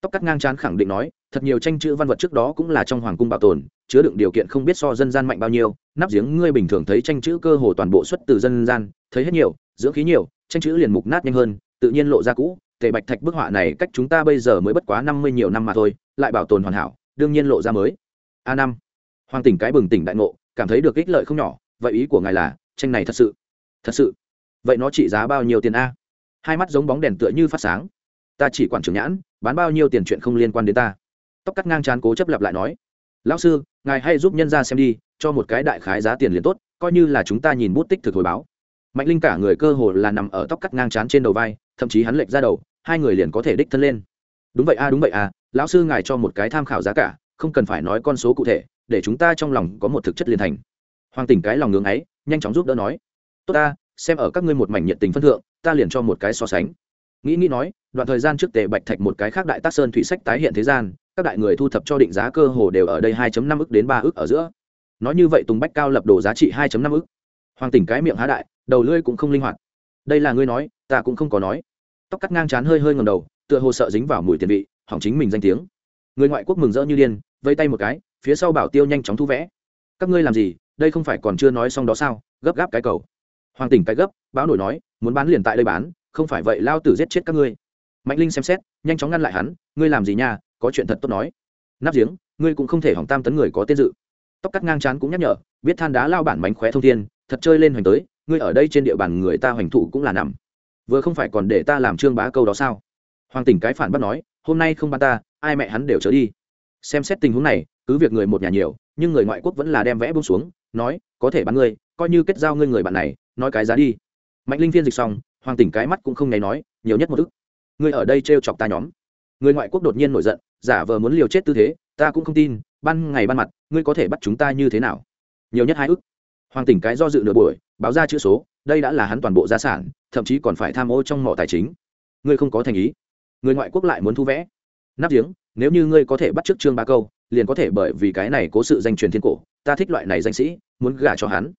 Tóc cắt ngang chán khẳng định nói, thật nhiều tranh chữ văn vật trước đó cũng là trong hoàng cung bảo tồn, chứa đựng điều kiện không biết so dân gian mạnh bao nhiêu, nắp giếng ngươi bình thường thấy tranh chữ cơ hồ toàn bộ xuất từ dân gian thấy hết nhiều, dưỡng khí nhiều, tranh chữ liền mục nát nhanh hơn, tự nhiên lộ ra cũ, tề bạch thạch bức họa này cách chúng ta bây giờ mới bất quá năm mươi nhiều năm mà thôi, lại bảo tồn hoàn hảo, đương nhiên lộ ra mới. A năm. Hoàng tỉnh cái bừng tỉnh đại ngộ, cảm thấy được ích lợi không nhỏ, vậy ý của ngài là, tranh này thật sự. Thật sự. Vậy nó trị giá bao nhiêu tiền a? Hai mắt giống bóng đèn tựa như phát sáng. Ta chỉ quản trưởng nhãn, bán bao nhiêu tiền chuyện không liên quan đến ta. Tóc cắt ngang chán cố chấp lặp lại nói. Lão sư, ngài hay giúp nhân ra xem đi, cho một cái đại khái giá tiền liền tốt, coi như là chúng ta nhìn bút tích thực hồi báo mạnh linh cả người cơ hồ là nằm ở tóc cắt ngang chán trên đầu vai, thậm chí hắn lệch ra đầu, hai người liền có thể đích thân lên. Đúng vậy a, đúng vậy a, lão sư ngài cho một cái tham khảo giá cả, không cần phải nói con số cụ thể, để chúng ta trong lòng có một thực chất liên thành. Hoàng tỉnh cái lòng ngưỡng ấy, nhanh chóng giúp đỡ nói. Tốt ta, xem ở các ngươi một mảnh nhiệt tình phân thượng, ta liền cho một cái so sánh. Nghĩ nghĩ nói, đoạn thời gian trước tề bạch thạch một cái khác đại tác sơn thủy sách tái hiện thế gian, các đại người thu thập cho định giá cơ hồ đều ở đây 2 năm ức đến ba ức ở giữa. Nói như vậy tùng bách cao lập đồ giá trị 2 năm ức. Hoàng tỉnh cái miệng há đại đầu lưỡi cũng không linh hoạt. Đây là ngươi nói, ta cũng không có nói. Tóc cắt ngang chán hơi hơi ngầm đầu, tựa hồ sợ dính vào mùi tiền vị, hỏng chính mình danh tiếng. Người ngoại quốc mừng rỡ như điên vây tay một cái, phía sau bảo tiêu nhanh chóng thu vẽ. Các ngươi làm gì, đây không phải còn chưa nói xong đó sao, gấp gáp cái cầu. Hoàng tỉnh cái gấp, báo nổi nói, muốn bán liền tại đây bán, không phải vậy lao tử giết chết các ngươi. Mạnh linh xem xét, nhanh chóng ngăn lại hắn, ngươi làm gì nha, có chuyện thật tốt nói. Nắp giếng, ngươi cũng không thể hỏng tam tấn người có tên dự. Tóc cắt ngang chán cũng nhắc nhở, biết than đá lao bản mánh khóe thông thiên, thật chơi lên hoành tới ngươi ở đây trên địa bàn người ta hoành thụ cũng là nằm. Vừa không phải còn để ta làm trương bá câu đó sao? Hoàng tỉnh cái phản bắt nói, hôm nay không ban ta, ai mẹ hắn đều trở đi. Xem xét tình huống này, cứ việc người một nhà nhiều, nhưng người ngoại quốc vẫn là đem vẽ bông xuống, nói, có thể bán ngươi, coi như kết giao ngươi người bạn này, nói cái giá đi. Mạnh linh phiên dịch xong, hoàng tỉnh cái mắt cũng không nháy nói, nhiều nhất một ức. Ngươi ở đây trêu chọc ta nhóm. Người ngoại quốc đột nhiên nổi giận, giả vờ muốn liều chết tư thế, ta cũng không tin, ban ngày ban mặt, ngươi có thể bắt chúng ta như thế nào? Nhiều nhất hai ức hoàng tỉnh cái do dự nửa buổi, báo ra chữ số, đây đã là hắn toàn bộ gia sản, thậm chí còn phải tham ô trong mỏ tài chính. Ngươi không có thành ý. Người ngoại quốc lại muốn thu vẽ. Nắp giếng, nếu như ngươi có thể bắt trước trương ba câu, liền có thể bởi vì cái này cố sự danh truyền thiên cổ, ta thích loại này danh sĩ, muốn gả cho hắn.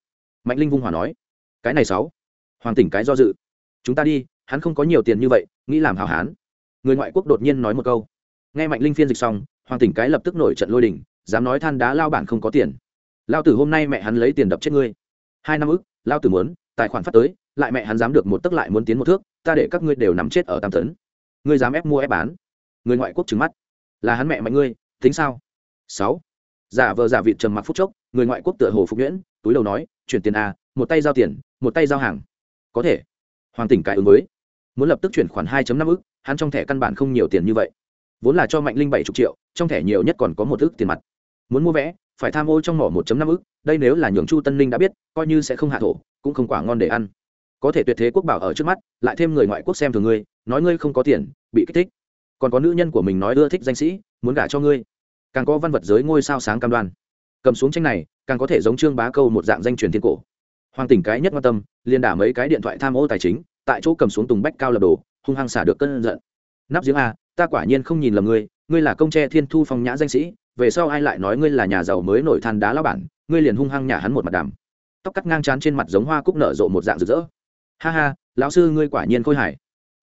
Mạnh linh vung hòa nói. Cái này sáu. Hoàng tỉnh cái do dự. Chúng ta đi, hắn không có nhiều tiền như vậy, nghĩ làm hảo hán. Người ngoại quốc đột nhiên nói một câu. Nghe mạnh linh phiên dịch xong, hoàng tỉnh cái lập tức nổi trận lôi đình, dám nói than đá lao bản không có tiền lao tử hôm nay mẹ hắn lấy tiền đập chết ngươi. Hai năm ức, lao tử muốn, tài khoản phát tới, lại mẹ hắn dám được một tấc lại muốn tiến một thước, ta để các ngươi đều nằm chết ở tam tấn. Ngươi dám ép mua ép bán. Người ngoại quốc trừng mắt. Là hắn mẹ mạnh ngươi, tính sao? Sáu. Giả vờ giả vịt trầm mặc phút chốc, người ngoại quốc tựa hồ phục nhuyễn, túi đầu nói, chuyển tiền a một tay giao tiền, một tay giao hàng. Có thể. Hoàng tỉnh cải ứng mới muốn lập tức chuyển khoản hai năm ức, hắn trong thẻ căn bản không nhiều tiền như vậy. Vốn là cho mạnh linh bảy chục triệu, trong thẻ nhiều nhất còn có một ức tiền mặt. Muốn mua vé phải tham ô trong mỏ một năm ức, đây nếu là nhường chu tân ninh đã biết, coi như sẽ không hạ thổ, cũng không quả ngon để ăn. Có thể tuyệt thế quốc bảo ở trước mắt, lại thêm người ngoại quốc xem thường ngươi, nói ngươi không có tiền, bị kích thích. Còn có nữ nhân của mình nói ưa thích danh sĩ, muốn gả cho ngươi. Càng có văn vật giới ngôi sao sáng cam đoan. Cầm xuống tranh này, càng có thể giống trương bá câu một dạng danh truyền thiên cổ. Hoàng tỉnh cái nhất quan tâm, liên đả mấy cái điện thoại tham ô tài chính, tại chỗ cầm xuống tùng bách cao lập đồ, hung hăng xả được cơn giận. Nắp giếng a, ta quả nhiên không nhìn lầm ngươi ngươi là công tre thiên thu phong nhã danh sĩ về sau ai lại nói ngươi là nhà giàu mới nổi than đá lao bản, ngươi liền hung hăng nhả hắn một mặt đàm. Tóc cắt ngang chán trên mặt giống hoa cúc nở rộ một dạng rực rỡ. Ha ha, lão sư ngươi quả nhiên khôi hài.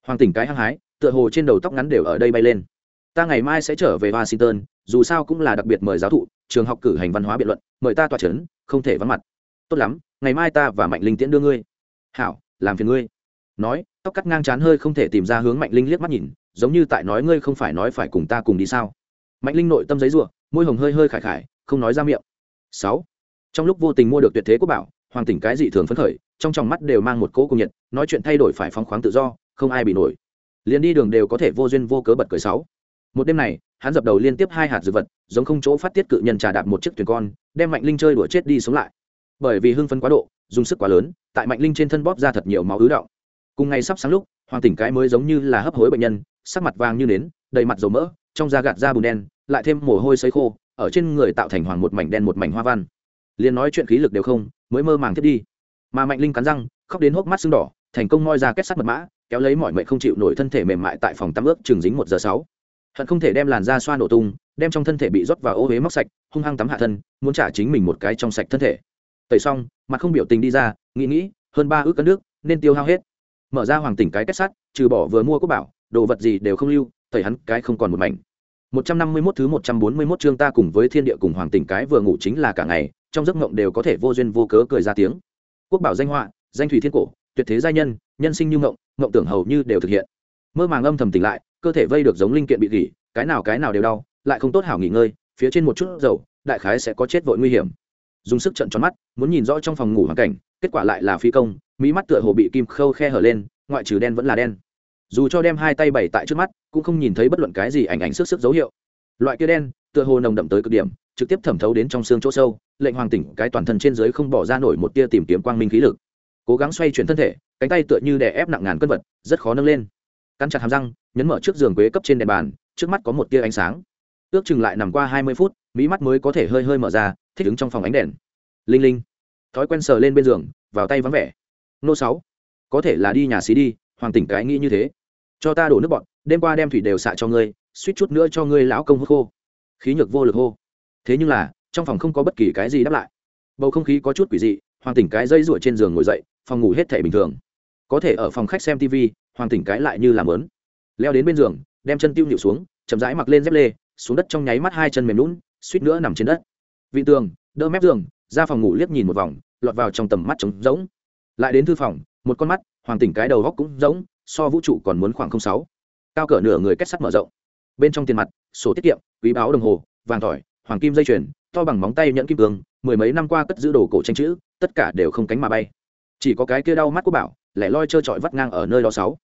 Hoàng tỉnh cái hăng hái, tựa hồ trên đầu tóc ngắn đều ở đây bay lên. Ta ngày mai sẽ trở về washington, dù sao cũng là đặc biệt mời giáo thụ, trường học cử hành văn hóa biện luận, mời ta tòa c h ấ n không thể vắng mặt. Tốt lắm, ngày mai ta và mạnh linh tiễn đưa ngươi. Hảo, làm phiền ngươi. Nói, tóc cắt ngang chán hơi không thể tìm ra hướng mạnh linh liếc mắt nhìn, giống như tại nói ngươi không phải nói phải cùng ta cùng đi sao? Mạnh linh nội tâm giấy ruộng môi hồng hơi hơi khải khải, không nói ra miệng. Sáu. Trong lúc vô tình mua được tuyệt thế quốc bảo, hoàng tỉnh cái dị thường phấn khởi, trong tròng mắt đều mang một cỗ cung nhiệt, nói chuyện thay đổi phải phóng khoáng tự do, không ai bị nổi. Liền đi đường đều có thể vô duyên vô cớ bật cười sáu. Một đêm này, hắn dập đầu liên tiếp hai hạt dược vật, giống không chỗ phát tiết cự nhân trà đạp một chiếc thuyền con, đem mạnh linh chơi đuổi chết đi sống lại. Bởi vì hưng phấn quá độ, dùng sức quá lớn, tại mạnh linh trên thân bóp ra thật nhiều máu ứ động. Cùng ngày sắp sáng lúc, hoàng tỉnh cái mới giống như là hấp hối bệnh nhân, sắc mặt vàng như nến, đầy mặt dầu mỡ trong da gạt da bùn đen, lại thêm mồ hôi sấy khô, ở trên người tạo thành hoàng một mảnh đen một mảnh hoa văn. Liền nói chuyện khí lực đều không, mới mơ màng thiết đi. Mà mạnh linh cắn răng, khóc đến hốc mắt sưng đỏ, thành công moi ra kết sắt mật mã, kéo lấy mọi mệnh không chịu nổi thân thể mềm mại tại phòng tắm ướp chừng dính một giờ sáu. Hận không thể đem làn da xoa nổ tung, đem trong thân thể bị rót vào ô huế móc sạch, hung hăng tắm hạ thân, muốn trả chính mình một cái trong sạch thân thể. Tẩy xong, mặt không biểu tình đi ra, nghĩ nghĩ, hơn ba ước cân nước, nên tiêu hao hết. Mở ra hoàng tỉnh cái kết sắt, trừ bỏ vừa mua quốc bảo, đồ vật gì đều không lưu, tẩy hắn cái không còn một mảnh. 151 thứ 141 chương ta cùng với thiên địa cùng hoàng tỉnh cái vừa ngủ chính là cả ngày, trong giấc mộng đều có thể vô duyên vô cớ cười ra tiếng. Quốc bảo danh họa, danh thủy thiên cổ, tuyệt thế giai nhân nhân sinh như mộng mộng tưởng hầu như đều thực hiện. Mơ màng âm thầm tỉnh lại, cơ thể vây được giống linh kiện bị gỉ, cái nào cái nào đều đau, lại không tốt hảo nghỉ ngơi, phía trên một chút dầu, đại khái sẽ có chết vội nguy hiểm. Dùng sức trợn tròn mắt, muốn nhìn rõ trong phòng ngủ hoàn cảnh, kết quả lại là phi công mỹ mắt tựa hồ bị kim khâu khe hở lên, ngoại trừ đen vẫn là đen dù cho đem hai tay bày tại trước mắt, cũng không nhìn thấy bất luận cái gì ảnh ảnh sức sức dấu hiệu. Loại kia đen, tựa hồ nồng đậm tới cực điểm, trực tiếp thẩm thấu đến trong xương chỗ sâu, lệnh hoàng tỉnh cái toàn thân trên dưới không bỏ ra nổi một tia tìm kiếm quang minh khí lực. Cố gắng xoay chuyển thân thể, cánh tay tựa như đè ép nặng ngàn cân vật, rất khó nâng lên. Cắn chặt hàm răng, nhấn mở trước giường quế cấp trên đèn bàn, trước mắt có một tia ánh sáng. Ước chừng lại nằm qua hai mươi phút, mỹ mắt mới có thể hơi hơi mở ra, thích ứng trong phòng ánh đèn. Linh linh. Thói quen sờ lên bên giường, vào tay vắng vẻ. Nô sáu. Có thể là đi nhà xí đi, hoàng tỉnh cái nghĩ như thế cho ta đổ nước bọn đêm qua đem thủy đều xạ cho ngươi, suýt chút nữa cho ngươi lão công hút khô. Khí nhược vô lực hô. Thế nhưng là, trong phòng không có bất kỳ cái gì đáp lại. Bầu không khí có chút quỷ dị, hoàng tỉnh cái dây ruổi trên giường ngồi dậy, phòng ngủ hết thể bình thường. Có thể ở phòng khách xem tv hoàng tỉnh cái lại như làm lớn leo đến bên giường, đem chân tiêu nhịu xuống, chậm rãi mặc lên dép lê, xuống đất trong nháy mắt hai chân mềm lún suýt nữa nằm trên đất. Vị tường, đỡ mép giường, ra phòng ngủ liếc nhìn một vòng, lọt vào trong tầm mắt trống rỗng. Lại đến thư phòng, một con mắt, hoàng tỉnh cái đầu góc cũng rỗng so vũ trụ còn muốn khoảng không sáu. Cao cỡ nửa người kết sắt mở rộng. Bên trong tiền mặt, sổ tiết kiệm, quý báo đồng hồ, vàng tỏi hoàng kim dây chuyền, to bằng móng tay nhẫn kim cương, mười mấy năm qua cất giữ đồ cổ tranh chữ, tất cả đều không cánh mà bay. Chỉ có cái kia đau mắt của bảo, lẻ loi trơ trọi vắt ngang ở nơi đó sáu.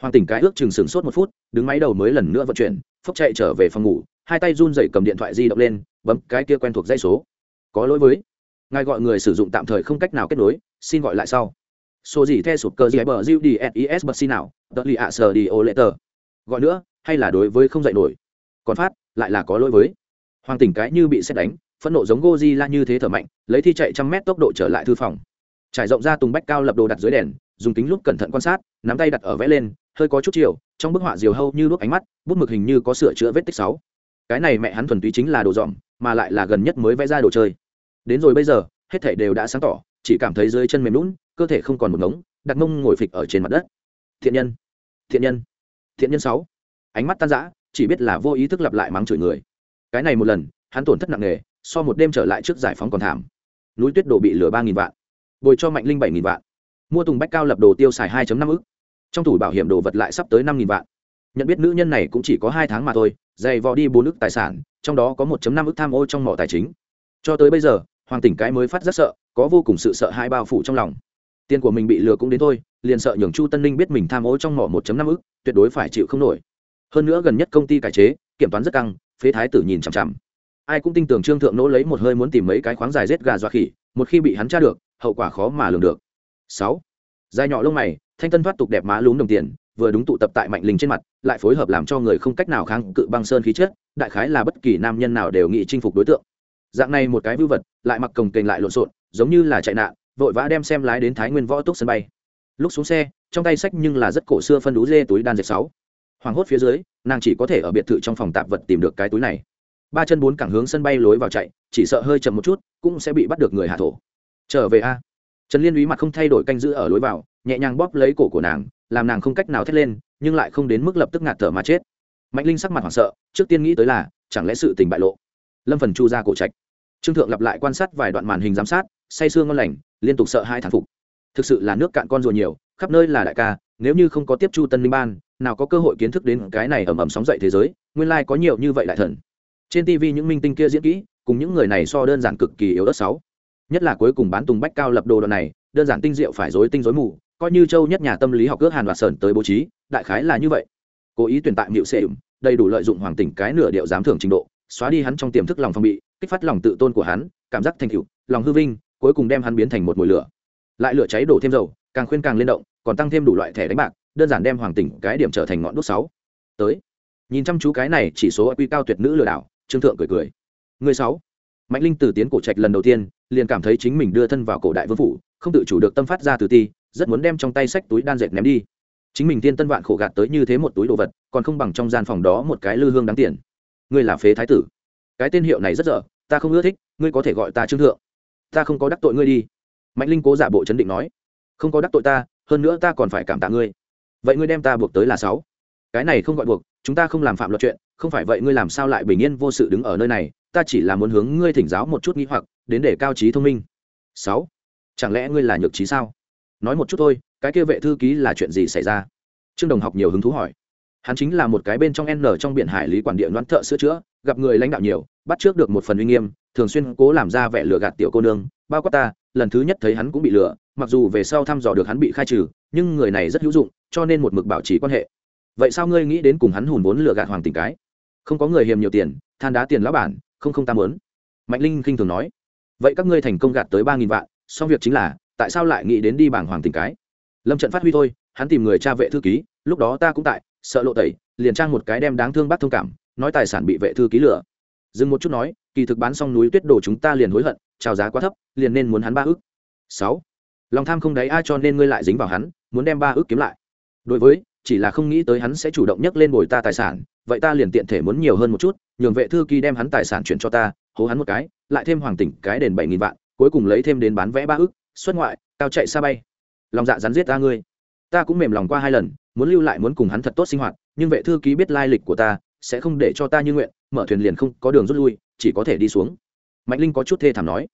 Hoàng tỉnh cái ước chừng sửng sốt một phút, đứng máy đầu mới lần nữa vận chuyển, phốc chạy trở về phòng ngủ, hai tay run dậy cầm điện thoại di động lên, bấm cái kia quen thuộc dây số. Có lỗi với. Ngài gọi người sử dụng tạm thời không cách nào kết nối, xin gọi lại sau số gì the sụp cơ gì bờ diu đi s bật xin nào đợt lì ạ sờ đi ô lệ tờ. Gọi nữa hay là đối với không dạy nổi? Còn phát lại là có lỗi với. Hoàng tỉnh cái như bị xét đánh phẫn nộ giống Godzilla như thế thở mạnh lấy thi chạy trăm mét tốc độ trở lại thư phòng. Trải rộng ra tùng bách cao lập đồ đặt dưới đèn dùng kính lúc cẩn thận quan sát nắm tay đặt ở vẽ lên hơi có chút chiều trong bức họa diều hâu như lúc ánh mắt bút mực hình như có sửa chữa vết tích sáu. Cái này mẹ hắn thuần túy chính là đồ dọn, mà lại là gần nhất mới vẽ ra đồ chơi. Đến rồi bây giờ hết thảy đều đã sáng tỏ chỉ cảm thấy dưới chân mềm lún, cơ thể không còn một ngống, đặt mông ngồi phịch ở trên mặt đất. Thiện nhân thiện nhân thiện nhân sáu. Ánh mắt tan rã, chỉ biết là vô ý thức lặp lại mắng chửi người. Cái này một lần, hắn tổn thất nặng nề, so một đêm trở lại trước giải phóng còn thảm. Núi tuyết đổ bị lửa ba nghìn vạn, bồi cho mạnh linh bảy nghìn vạn. Mua tùng bách cao lập đồ tiêu xài hai năm ức. Trong tủ bảo hiểm đồ vật lại sắp tới năm nghìn vạn. Nhận biết nữ nhân này cũng chỉ có hai tháng mà thôi, dày vò đi bốn ức tài sản, trong đó có một năm ức tham ô trong mỏ tài chính. Cho tới bây giờ, hoàng tỉnh cái mới phát rất sợ có vô cùng sự sợ hai bao phủ trong lòng. Tiền của mình bị lừa cũng đến thôi, liền sợ nhường chu tân ninh biết mình tham ô trong mỏ một năm ức, tuyệt đối phải chịu không nổi. Hơn nữa gần nhất công ty cải chế, kiểm toán rất căng, phế thái tử nhìn chằm chằm. Ai cũng tin tưởng trương thượng nỗ lấy một hơi muốn tìm mấy cái khoáng dài rết gà dọa khỉ, một khi bị hắn tra được, hậu quả khó mà lường được. Sáu. Dài nhỏ lông mày, thanh tân thoát tục đẹp má lún đồng tiền, vừa đúng tụ tập tại mạnh linh trên mặt, lại phối hợp làm cho người không cách nào kháng cự băng sơn khí chất, đại khái là bất kỳ nam nhân nào đều nghĩ chinh phục đối tượng. Dạng này một cái vưu vật, lại mặc cồng kềnh lại lộn xộn giống như là chạy nạn, vội vã đem xem lái đến thái nguyên võ túc sân bay. Lúc xuống xe, trong tay sách nhưng là rất cổ xưa phân đú dê túi đan dệt sáu. Hoàng hốt phía dưới, nàng chỉ có thể ở biệt thự trong phòng tạp vật tìm được cái túi này. Ba chân bốn cẳng hướng sân bay lối vào chạy, chỉ sợ hơi chậm một chút, cũng sẽ bị bắt được người hạ thổ. Trở về a. Trần liên úy mặt không thay đổi canh giữ ở lối vào, nhẹ nhàng bóp lấy cổ của nàng, làm nàng không cách nào thét lên, nhưng lại không đến mức lập tức ngạt thở mà chết. Mạnh linh sắc mặt hoảng sợ, trước tiên nghĩ tới là, chẳng lẽ sự tình bại lộ? Lâm phần chu ra cổ trạch. Trương thượng lặp lại quan sát vài đoạn màn hình giám sát say sương ngon lành, liên tục sợ hai thằng phục. Thực sự là nước cạn con rùa nhiều, khắp nơi là đại ca, nếu như không có tiếp chu tân minh ban, nào có cơ hội kiến thức đến cái này ầm ầm sóng dậy thế giới, nguyên lai có nhiều như vậy đại thần. Trên tv những minh tinh kia diễn kỹ, cùng những người này so đơn giản cực kỳ yếu ớt sáu. Nhất là cuối cùng bán tùng bách cao lập đồ đoạn này, đơn giản tinh diệu phải dối tinh dối mù, coi như châu nhất nhà tâm lý học ước hàn và sờn tới bố trí, đại khái là như vậy. Cố ý tuyển tại miệu sệ đầy đủ lợi dụng hoàng tỉnh cái nửa điệu giám thưởng trình độ, xóa đi hắn trong tiềm thức lòng phong bị, kích phát lòng tự tôn của hắn, cảm giác thành cựu lòng hư vinh cuối cùng đem hắn biến thành một mùi lửa. Lại lửa cháy đổ thêm dầu, càng khuyên càng lên động, còn tăng thêm đủ loại thẻ đánh bạc, đơn giản đem hoàng tỉnh cái điểm trở thành ngọn đốt sáu. Tới. Nhìn chăm chú cái này chỉ số quy cao tuyệt nữ lừa đảo, trương thượng cười cười. Người sáu. Mạnh linh từ tiến cổ trạch lần đầu tiên, liền cảm thấy chính mình đưa thân vào cổ đại vương phủ, không tự chủ được tâm phát ra từ ti, rất muốn đem trong tay sách túi đan dệt ném đi. Chính mình tiên tân vạn khổ gạt tới như thế một túi đồ vật, còn không bằng trong gian phòng đó một cái lư hương đáng tiền. Ngươi là phế thái tử. Cái tên hiệu này rất dở, ta không ưa thích, ngươi có thể gọi ta trương thượng ta không có đắc tội ngươi đi. Mạnh linh cố giả bộ chấn định nói. Không có đắc tội ta, hơn nữa ta còn phải cảm tạ ngươi. Vậy ngươi đem ta buộc tới là sáu. Cái này không gọi buộc, chúng ta không làm phạm luật chuyện, không phải vậy ngươi làm sao lại bình yên vô sự đứng ở nơi này, ta chỉ là muốn hướng ngươi thỉnh giáo một chút nghĩ hoặc, đến để cao trí thông minh. Sáu. Chẳng lẽ ngươi là nhược trí sao? Nói một chút thôi, cái kia vệ thư ký là chuyện gì xảy ra? Trương đồng học nhiều hứng thú hỏi hắn chính là một cái bên trong n trong biển hải lý quản địa đoán thợ sửa chữa, gặp người lãnh đạo nhiều, bắt trước được một phần uy nghiêm, thường xuyên cố làm ra vẻ lừa gạt tiểu cô nương, bao quát ta, lần thứ nhất thấy hắn cũng bị lừa, mặc dù về sau thăm dò được hắn bị khai trừ, nhưng người này rất hữu dụng, cho nên một mực bảo trì quan hệ. Vậy sao ngươi nghĩ đến cùng hắn hùn vốn lừa gạt hoàng tình cái? Không có người hiềm nhiều tiền, than đá tiền lão bản, không không ta mớn mạnh linh khinh thường nói. Vậy các ngươi thành công gạt tới ba nghìn vạn song việc chính là, tại sao lại nghĩ đến đi bảng hoàng tình cái? Lâm trận phát huy thôi, hắn tìm người cha vệ thư ký, lúc đó ta cũng tại sợ lộ tẩy liền trang một cái đem đáng thương bắt thông cảm nói tài sản bị vệ thư ký lửa, dừng một chút nói kỳ thực bán xong núi tuyết đồ chúng ta liền hối hận trào giá quá thấp liền nên muốn hắn ba ước. Sáu. Lòng tham không đáy ai cho nên ngươi lại dính vào hắn muốn đem ba ước kiếm lại. Đối với chỉ là không nghĩ tới hắn sẽ chủ động nhấc lên bồi ta tài sản vậy ta liền tiện thể muốn nhiều hơn một chút nhường vệ thư ký đem hắn tài sản chuyển cho ta hố hắn một cái lại thêm hoàng tỉnh cái đền bảy nghìn vạn cuối cùng lấy thêm đến bán vẽ ba ước xuất ngoại cao chạy xa bay. Lòng dạ rắn giết ta ngươi. Ta cũng mềm lòng qua hai lần muốn lưu lại muốn cùng hắn thật tốt sinh hoạt, nhưng vệ thư ký biết lai lịch của ta, sẽ không để cho ta như nguyện, mở thuyền liền không có đường rút lui, chỉ có thể đi xuống. Mạnh linh có chút thê thảm nói.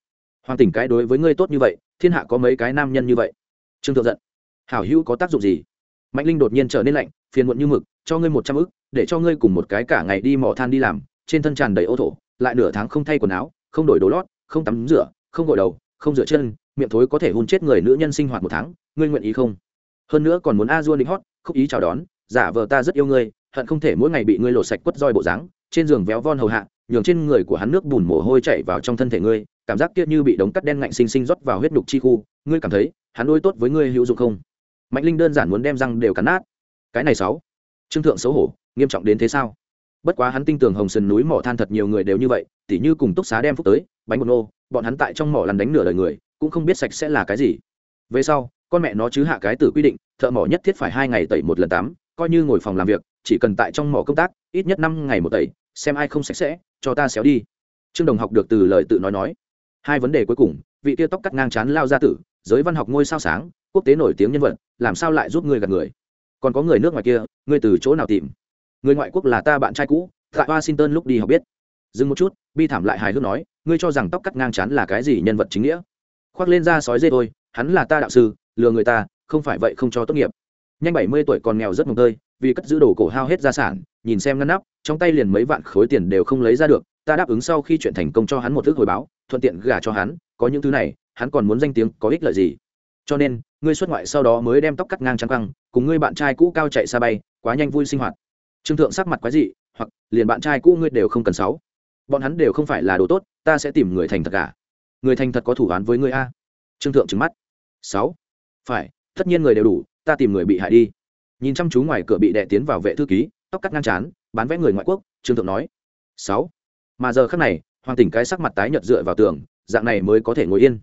Hoàng tỉnh cái đối với ngươi tốt như vậy, thiên hạ có mấy cái nam nhân như vậy? Trương thượng giận. Hảo hữu có tác dụng gì? Mạnh linh đột nhiên trở nên lạnh, phiền muộn như mực, cho ngươi một trăm ức, để cho ngươi cùng một cái cả ngày đi mò than đi làm, trên thân tràn đầy ô thổ, lại nửa tháng không thay quần áo, không đổi đồ lót, không tắm rửa, không gội đầu, không rửa chân, miệng thối có thể hôn chết người nữ nhân sinh hoạt một tháng, ngươi nguyện ý không? Hơn nữa còn muốn a dua định hót khúc ý chào đón, giả vờ ta rất yêu ngươi, hận không thể mỗi ngày bị ngươi lột sạch quất roi bộ dáng, trên giường véo von hầu hạ, nhường trên người của hắn nước bùn mồ hôi chảy vào trong thân thể ngươi, cảm giác kia như bị đống cắt đen ngạnh xinh xinh rót vào huyết nhục chi khu, ngươi cảm thấy hắn đôi tốt với ngươi hữu dụng không? Mạnh linh đơn giản muốn đem răng đều cắn nát. Cái này sáu, trương thượng xấu hổ, nghiêm trọng đến thế sao? Bất quá hắn tin tưởng hồng sườn núi mỏ than thật nhiều người đều như vậy, tỉ như cùng túc xá đem phúc tới, bánh bột nô, bọn hắn tại trong mỏ lăn đánh nửa đời người, cũng không biết sạch sẽ là cái gì. Về sau, con mẹ nó chứ hạ cái tử quy định thợ mỏ nhất thiết phải hai ngày tẩy một lần tắm, coi như ngồi phòng làm việc, chỉ cần tại trong mỏ công tác, ít nhất năm ngày một tẩy, xem ai không sạch sẽ, cho ta xéo đi. Trương đồng học được từ lời tự nói nói. Hai vấn đề cuối cùng, vị tia tóc cắt ngang chán lao ra tử, giới văn học ngôi sao sáng, quốc tế nổi tiếng nhân vật, làm sao lại giúp ngươi gặp người? Còn có người nước ngoài kia, ngươi từ chỗ nào tìm? Người ngoại quốc là ta bạn trai cũ tại washington lúc đi học biết. Dừng một chút, bi thảm lại hài hước nói, ngươi cho rằng tóc cắt ngang chán là cái gì nhân vật chính nghĩa? Khoác lên ra sói dê thôi, hắn là ta đạo sư, lừa người ta không phải vậy không cho tốt nghiệp. Nhanh bảy mươi tuổi còn nghèo rất mồng tơi, vì cất giữ đồ cổ hao hết gia sản, nhìn xem ngăn nắp, trong tay liền mấy vạn khối tiền đều không lấy ra được, ta đáp ứng sau khi chuyện thành công cho hắn một thứ hồi báo, thuận tiện gả cho hắn, có những thứ này, hắn còn muốn danh tiếng, có ích lợi gì? Cho nên, ngươi xuất ngoại sau đó mới đem tóc cắt ngang trắng căng cùng ngươi bạn trai cũ cao chạy xa bay, quá nhanh vui sinh hoạt. Trương thượng sắc mặt quái dị, hoặc, liền bạn trai cũ ngươi đều không cần sáu. Bọn hắn đều không phải là đồ tốt, ta sẽ tìm người thành thật cả. Người thành thật có thủ án với ngươi a. Trương thượng trừng mắt. Sáu. Phải tất nhiên người đều đủ ta tìm người bị hại đi. Nhìn chăm chú ngoài cửa bị đè tiến vào vệ thư ký tóc cắt ngang chán bán vẽ người ngoại quốc trương thượng nói. Sáu. Mà giờ khác này hoàng tỉnh cái sắc mặt tái nhợt dựa vào tường dạng này mới có thể ngồi yên.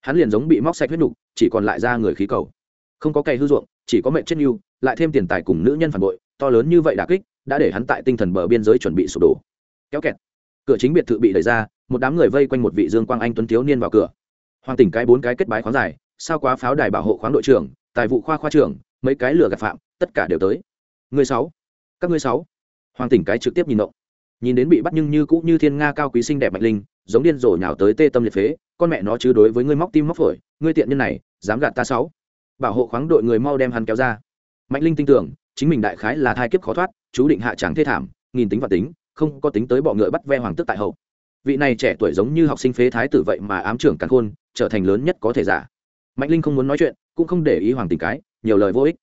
Hắn liền giống bị móc sạch huyết nục chỉ còn lại ra người khí cầu. Không có cây hư ruộng chỉ có mệnh chết yêu, lại thêm tiền tài cùng nữ nhân phản bội to lớn như vậy đà kích đã để hắn tại tinh thần bờ biên giới chuẩn bị sụp đổ. Kéo kẹt. Cửa chính biệt thự bị đẩy ra một đám người vây quanh một vị dương quang anh tuấn thiếu niên vào cửa. Hoàng tỉnh cái bốn cái kết bái khoáng dài sao quá pháo đài bảo hộ khoáng đội trưởng, tài vụ khoa khoa trưởng, mấy cái lửa gạt phạm, tất cả đều tới. Người sáu. Các ngươi sáu. Hoàng tỉnh cái trực tiếp nhìn động nhìn đến bị bắt nhưng như cũ như thiên nga cao quý xinh đẹp mạnh linh, giống điên rồ nhào tới tê tâm liệt phế, con mẹ nó chứ đối với ngươi móc tim móc phổi, ngươi tiện nhân này, dám gạt ta sáu. Bảo hộ khoáng đội người mau đem hắn kéo ra. Mạnh linh tin tưởng, chính mình đại khái là thai kiếp khó thoát, chú định hạ tràng thê thảm, nghìn tính và tính, không có tính tới bọ ngựa bắt ve hoàng tức tại hậu. Vị này trẻ tuổi giống như học sinh phế thái tử vậy mà ám trưởng càng khôn, trở thành lớn nhất có thể giả mạnh linh không muốn nói chuyện, cũng không để ý hoàng tình cái, nhiều lời vô ích.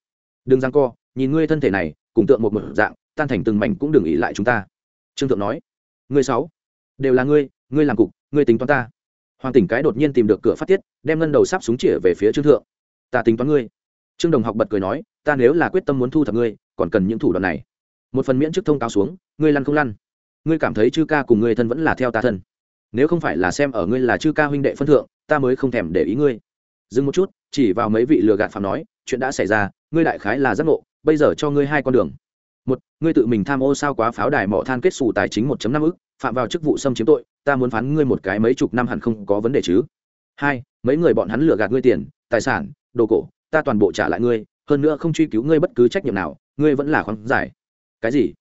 Đừng giang co, nhìn ngươi thân thể này, cùng tượng một một dạng, tan thành từng mảnh cũng đừng ỉ lại chúng ta. Trương thượng nói. Ngươi sáu, đều là ngươi ngươi làm cục, ngươi tính toán ta. Hoàng tỉnh cái đột nhiên tìm được cửa phát tiết, đem ngân đầu sắp súng chĩa về phía trương thượng. Ta tính toán ngươi. Trương đồng học bật cười nói, ta nếu là quyết tâm muốn thu thập ngươi, còn cần những thủ đoạn này. Một phần miễn chức thông cáo xuống, ngươi lăn không lăn. Ngươi cảm thấy chư ca cùng ngươi thân vẫn là theo ta thân. Nếu không phải là xem ở ngươi là chư ca huynh đệ phân thượng, ta mới không thèm để ý ngươi dừng một chút, chỉ vào mấy vị lừa gạt phạm nói, chuyện đã xảy ra, ngươi đại khái là giác ngộ, bây giờ cho ngươi hai con đường. Một, ngươi tự mình tham ô sao quá pháo đài mỏ than kết xù tài chính một năm ức, phạm vào chức vụ xâm chiếm tội, ta muốn phán ngươi một cái mấy chục năm hẳn không có vấn đề chứ. Hai, mấy người bọn hắn lừa gạt ngươi tiền, tài sản, đồ cổ, ta toàn bộ trả lại ngươi, hơn nữa không truy cứu ngươi bất cứ trách nhiệm nào, ngươi vẫn là khoáng giải. Cái gì?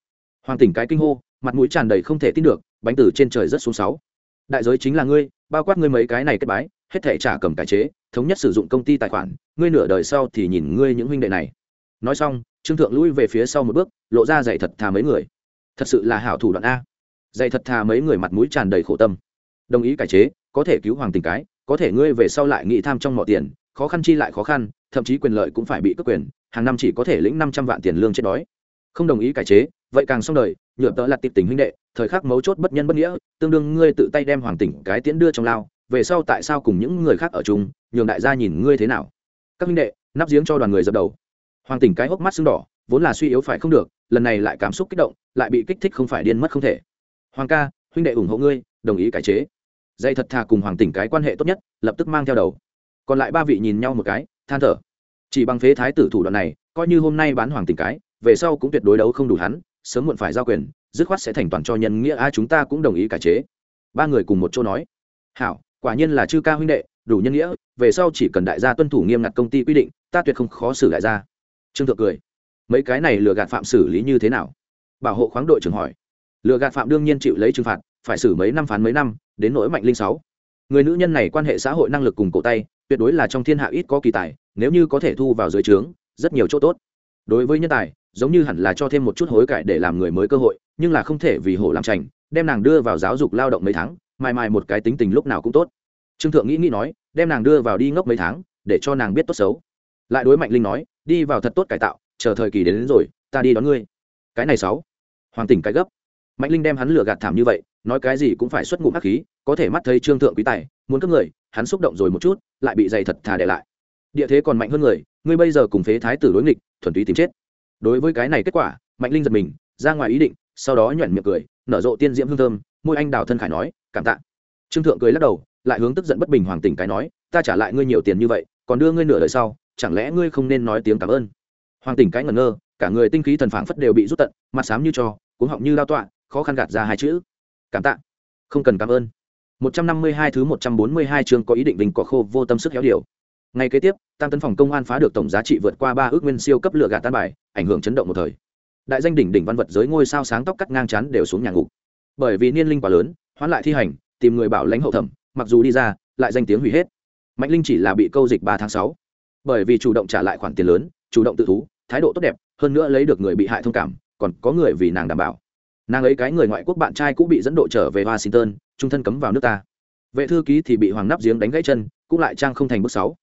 Hoàng tỉnh cái kinh hô, mặt mũi tràn đầy không thể tin được, bánh từ trên trời rất xuống sáu. Đại giới chính là ngươi, bao quát ngươi mấy cái này kết bái hết thể trả cầm cải chế, thống nhất sử dụng công ty tài khoản, ngươi nửa đời sau thì nhìn ngươi những huynh đệ này. Nói xong, trương thượng lui về phía sau một bước, lộ ra dạy thật thà mấy người. Thật sự là hảo thủ đoạn a. Dạy thật thà mấy người mặt mũi tràn đầy khổ tâm. Đồng ý cải chế, có thể cứu hoàng tình cái, có thể ngươi về sau lại nghị tham trong mọi tiền, khó khăn chi lại khó khăn, thậm chí quyền lợi cũng phải bị cướp quyền, hàng năm chỉ có thể lĩnh năm trăm vạn tiền lương chết đói. Không đồng ý cải chế, vậy càng xong đời, nhựa tớ là tiệp tình huynh đệ, thời khắc mấu chốt bất nhân bất nghĩa, tương đương ngươi tự tay đem hoàng tỉnh cái tiễn đưa trong lao về sau tại sao cùng những người khác ở chung, nhường đại gia nhìn ngươi thế nào? Các huynh đệ, nắp giếng cho đoàn người dập đầu. Hoàng tỉnh cái hốc mắt sưng đỏ, vốn là suy yếu phải không được, lần này lại cảm xúc kích động, lại bị kích thích không phải điên mất không thể. Hoàng ca, huynh đệ ủng hộ ngươi, đồng ý cải chế. Dây thật thà cùng hoàng tỉnh cái quan hệ tốt nhất, lập tức mang theo đầu. Còn lại ba vị nhìn nhau một cái, than thở. Chỉ bằng phế thái tử thủ đoạn này, coi như hôm nay bán hoàng tỉnh cái, về sau cũng tuyệt đối đấu không đủ hắn, sớm muộn phải giao quyền, dứt khoát sẽ thành toàn cho nhân nghĩa, a, chúng ta cũng đồng ý cải chế. Ba người cùng một chỗ nói. Hảo quả nhiên là chư ca huynh đệ, đủ nhân nghĩa, về sau chỉ cần đại gia tuân thủ nghiêm ngặt công ty quy định, ta tuyệt không khó xử đại gia. Trương thượng cười. Mấy cái này lừa gạt phạm xử lý như thế nào? Bảo hộ khoáng đội trưởng hỏi. Lừa gạt phạm đương nhiên chịu lấy trừng phạt, phải xử mấy năm phán mấy năm, đến nỗi mạnh linh sáu. Người nữ nhân này quan hệ xã hội năng lực cùng cổ tay, tuyệt đối là trong thiên hạ ít có kỳ tài, nếu như có thể thu vào dưới trướng, rất nhiều chỗ tốt. Đối với nhân tài, giống như hẳn là cho thêm một chút hối cải để làm người mới cơ hội, nhưng là không thể vì hổ làm trành đem nàng đưa vào giáo dục lao động mấy tháng mài mài một cái tính tình lúc nào cũng tốt. Trương thượng nghĩ nghĩ nói đem nàng đưa vào đi ngốc mấy tháng để cho nàng biết tốt xấu. Lại đối mạnh linh nói đi vào thật tốt cải tạo chờ thời kỳ đến, đến rồi ta đi đón ngươi. Cái này sáu. Hoàng tỉnh cái gấp. Mạnh linh đem hắn lừa gạt thảm như vậy nói cái gì cũng phải xuất ngụm hắc khí có thể mắt thấy trương thượng quý tài muốn cướp người hắn xúc động rồi một chút lại bị dày thật thà để lại. Địa thế còn mạnh hơn người ngươi bây giờ cùng phế thái tử đối nghịch thuần túy tìm chết. Đối với cái này kết quả mạnh linh giật mình ra ngoài ý định sau đó nhoẻn miệng cười nở rộ tiên diễm hương thơm môi anh đào thân khải nói cảm tạ trương thượng cười lắc đầu lại hướng tức giận bất bình hoàng tỉnh cái nói ta trả lại ngươi nhiều tiền như vậy còn đưa ngươi nửa đời sau chẳng lẽ ngươi không nên nói tiếng cảm ơn hoàng tỉnh cái ngẩn ngơ cả người tinh khí thần phảng phất đều bị rút tận mặt xám như cho cuống họng như lao tọa khó khăn gạt ra hai chữ cảm tạ không cần cảm ơn 152 thứ 142 chương có ý định vinh cỏ khô vô tâm sức héo điều. Ngày kế tiếp, Tam tấn phòng công an phá được tổng giá trị vượt qua 3 ước nguyên siêu cấp lựa gạt tan bài, ảnh hưởng chấn động một thời. Đại danh đỉnh đỉnh văn vật giới ngôi sao sáng tóc cắt ngang chán đều xuống nhà ngục. Bởi vì niên linh quá lớn, hoán lại thi hành, tìm người bảo lãnh hậu thẩm, mặc dù đi ra, lại danh tiếng hủy hết. Mạnh Linh chỉ là bị câu dịch ba tháng sáu. Bởi vì chủ động trả lại khoản tiền lớn, chủ động tự thú, thái độ tốt đẹp, hơn nữa lấy được người bị hại thông cảm, còn có người vì nàng đảm bảo. Nàng ấy cái người ngoại quốc bạn trai cũng bị dẫn độ trở về Washington, trung thân cấm vào nước ta vệ thư ký thì bị hoàng nắp giếng đánh gãy chân cũng lại trang không thành bước sáu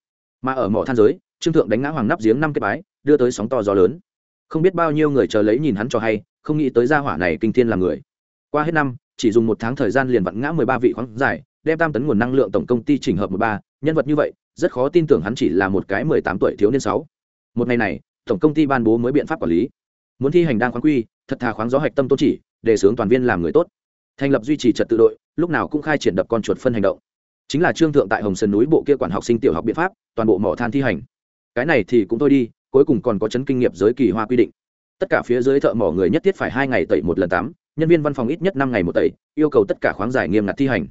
mà ở mỏ than giới trương thượng đánh ngã hoàng nắp giếng năm cái bái đưa tới sóng to gió lớn không biết bao nhiêu người chờ lấy nhìn hắn cho hay không nghĩ tới gia hỏa này kinh thiên là người qua hết năm, chỉ dùng một tháng thời gian liền vặn ngã mười ba vị khoáng giải, đem tam tấn nguồn năng lượng tổng công ty chỉnh hợp một ba. Nhân vật như vậy, rất khó tin tưởng hắn chỉ là một cái mười tám tuổi thiếu niên sáu. Một ngày này, tổng công ty ban bố mới biện pháp quản lý. Muốn thi hành đang khoáng quy, thật thà khoáng gió hạch tâm tôn chỉ, để sướng toàn viên làm người tốt. Thành lập duy trì trật tự đội, lúc nào cũng khai triển đập con chuột phân hành động. Chính là trương thượng tại hồng sơn núi bộ kia quản học sinh tiểu học biện pháp, toàn bộ mỏ than thi hành. Cái này thì cũng thôi đi, cuối cùng còn có chấn kinh nghiệm giới kỳ hoa quy định. Tất cả phía dưới thợ mỏ người nhất thiết phải hai ngày tẩy một lần tắm nhân viên văn phòng ít nhất năm ngày một tẩy yêu cầu tất cả khoáng giải nghiêm ngặt thi hành.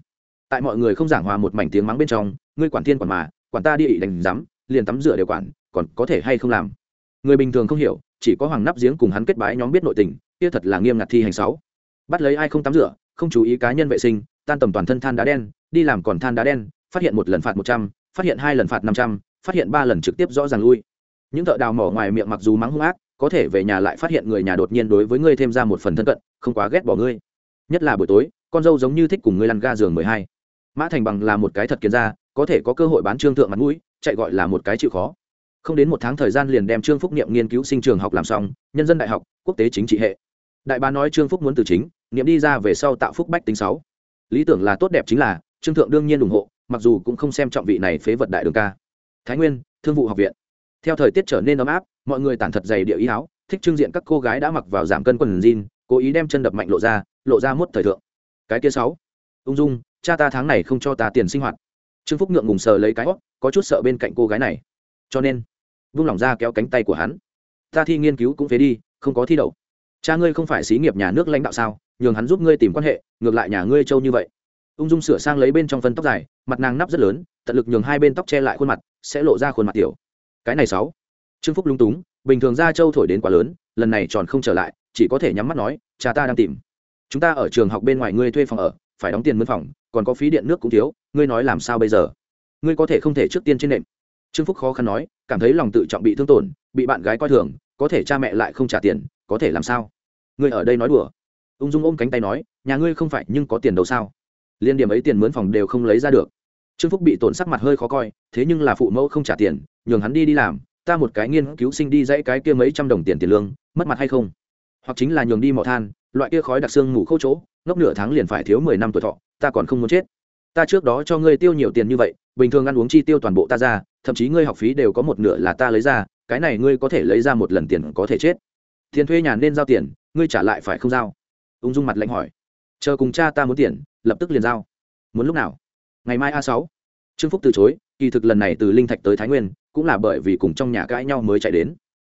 Tại mọi người không giảng hòa một mảnh tiếng mắng bên trong ngươi quản thiên quản mà quản ta đi ị đánh dám, liền tắm rửa đều quản còn có thể hay không làm? Người bình thường không hiểu chỉ có hoàng nắp giếng cùng hắn kết bái nhóm biết nội tình kia thật là nghiêm ngặt thi hành sáu. Bắt lấy ai không tắm rửa không chú ý cá nhân vệ sinh tan tầm toàn thân than đá đen đi làm còn than đá đen phát hiện một lần phạt một trăm phát hiện hai lần phạt năm trăm phát hiện ba lần trực tiếp rõ ràng lui. Những thợ đào mỏ ngoài miệng mặc dù mắng hung ác có thể về nhà lại phát hiện người nhà đột nhiên đối với ngươi thêm ra một phần thân cận, không quá ghét bỏ ngươi. Nhất là buổi tối, con dâu giống như thích cùng ngươi lăn ga giường mười hai. Mã thành bằng là một cái thật kiến ra có thể có cơ hội bán trương thượng mặt mũi, chạy gọi là một cái chịu khó. Không đến một tháng thời gian liền đem trương phúc niệm nghiên cứu sinh trường học làm xong, nhân dân đại học, quốc tế chính trị hệ. Đại bá nói trương phúc muốn từ chính, niệm đi ra về sau tạo phúc bách tính sáu. Lý tưởng là tốt đẹp chính là, trương thượng đương nhiên ủng hộ, mặc dù cũng không xem trọng vị này phế vật đại đường ca. Thái nguyên, thương vụ học viện theo thời tiết trở nên ấm áp, mọi người tản thật dày địa ý áo, thích trưng diện các cô gái đã mặc vào giảm cân quần jean, cố ý đem chân đập mạnh lộ ra lộ ra mốt thời thượng. Cái kia sáu. Ung dung, cha ta tháng này không cho ta tiền sinh hoạt. Trương phúc ngượng ngùng sờ lấy cái hót có chút sợ bên cạnh cô gái này. Cho nên, vung lòng ra kéo cánh tay của hắn. Ta thi nghiên cứu cũng phế đi, không có thi đậu. Cha ngươi không phải xí nghiệp nhà nước lãnh đạo sao, nhường hắn giúp ngươi tìm quan hệ, ngược lại nhà ngươi trâu như vậy. Ung dung sửa sang lấy bên trong phân tóc dài, mặt nàng nắp rất lớn, tận lực nhường hai bên tóc che lại khuôn mặt, sẽ lộ ra khuôn mặt tiểu cái này sáu. Trương phúc lung túng, bình thường ra châu thổi đến quá lớn, lần này tròn không trở lại, chỉ có thể nhắm mắt nói, cha ta đang tìm. Chúng ta ở trường học bên ngoài ngươi thuê phòng ở, phải đóng tiền mướn phòng, còn có phí điện nước cũng thiếu, ngươi nói làm sao bây giờ? Ngươi có thể không thể trước tiên trên nệm. Trương phúc khó khăn nói, cảm thấy lòng tự trọng bị thương tổn, bị bạn gái coi thường, có thể cha mẹ lại không trả tiền, có thể làm sao? Ngươi ở đây nói đùa. Ung dung ôm cánh tay nói, nhà ngươi không phải nhưng có tiền đâu sao? Liên điểm ấy tiền mướn phòng đều không lấy ra được trương phúc bị tổn sắc mặt hơi khó coi, thế nhưng là phụ mẫu không trả tiền, nhường hắn đi đi làm, ta một cái nghiên cứu sinh đi dãy cái kia mấy trăm đồng tiền tiền lương, mất mặt hay không? Hoặc chính là nhường đi mỏ than, loại kia khói đặc xương ngủ khâu chỗ, ngốc nửa tháng liền phải thiếu mười năm tuổi thọ, ta còn không muốn chết. Ta trước đó cho ngươi tiêu nhiều tiền như vậy, bình thường ăn uống chi tiêu toàn bộ ta ra, thậm chí ngươi học phí đều có một nửa là ta lấy ra, cái này ngươi có thể lấy ra một lần tiền có thể chết. Tiền thuê nhà nên giao tiền, ngươi trả lại phải không giao? Ung dung mặt lạnh hỏi. Chờ cùng cha ta muốn tiền, lập tức liền giao. Muốn lúc nào? Ngày mai a sáu. Trương phúc từ chối kỳ thực lần này từ linh thạch tới thái nguyên cũng là bởi vì cùng trong nhà cãi nhau mới chạy đến.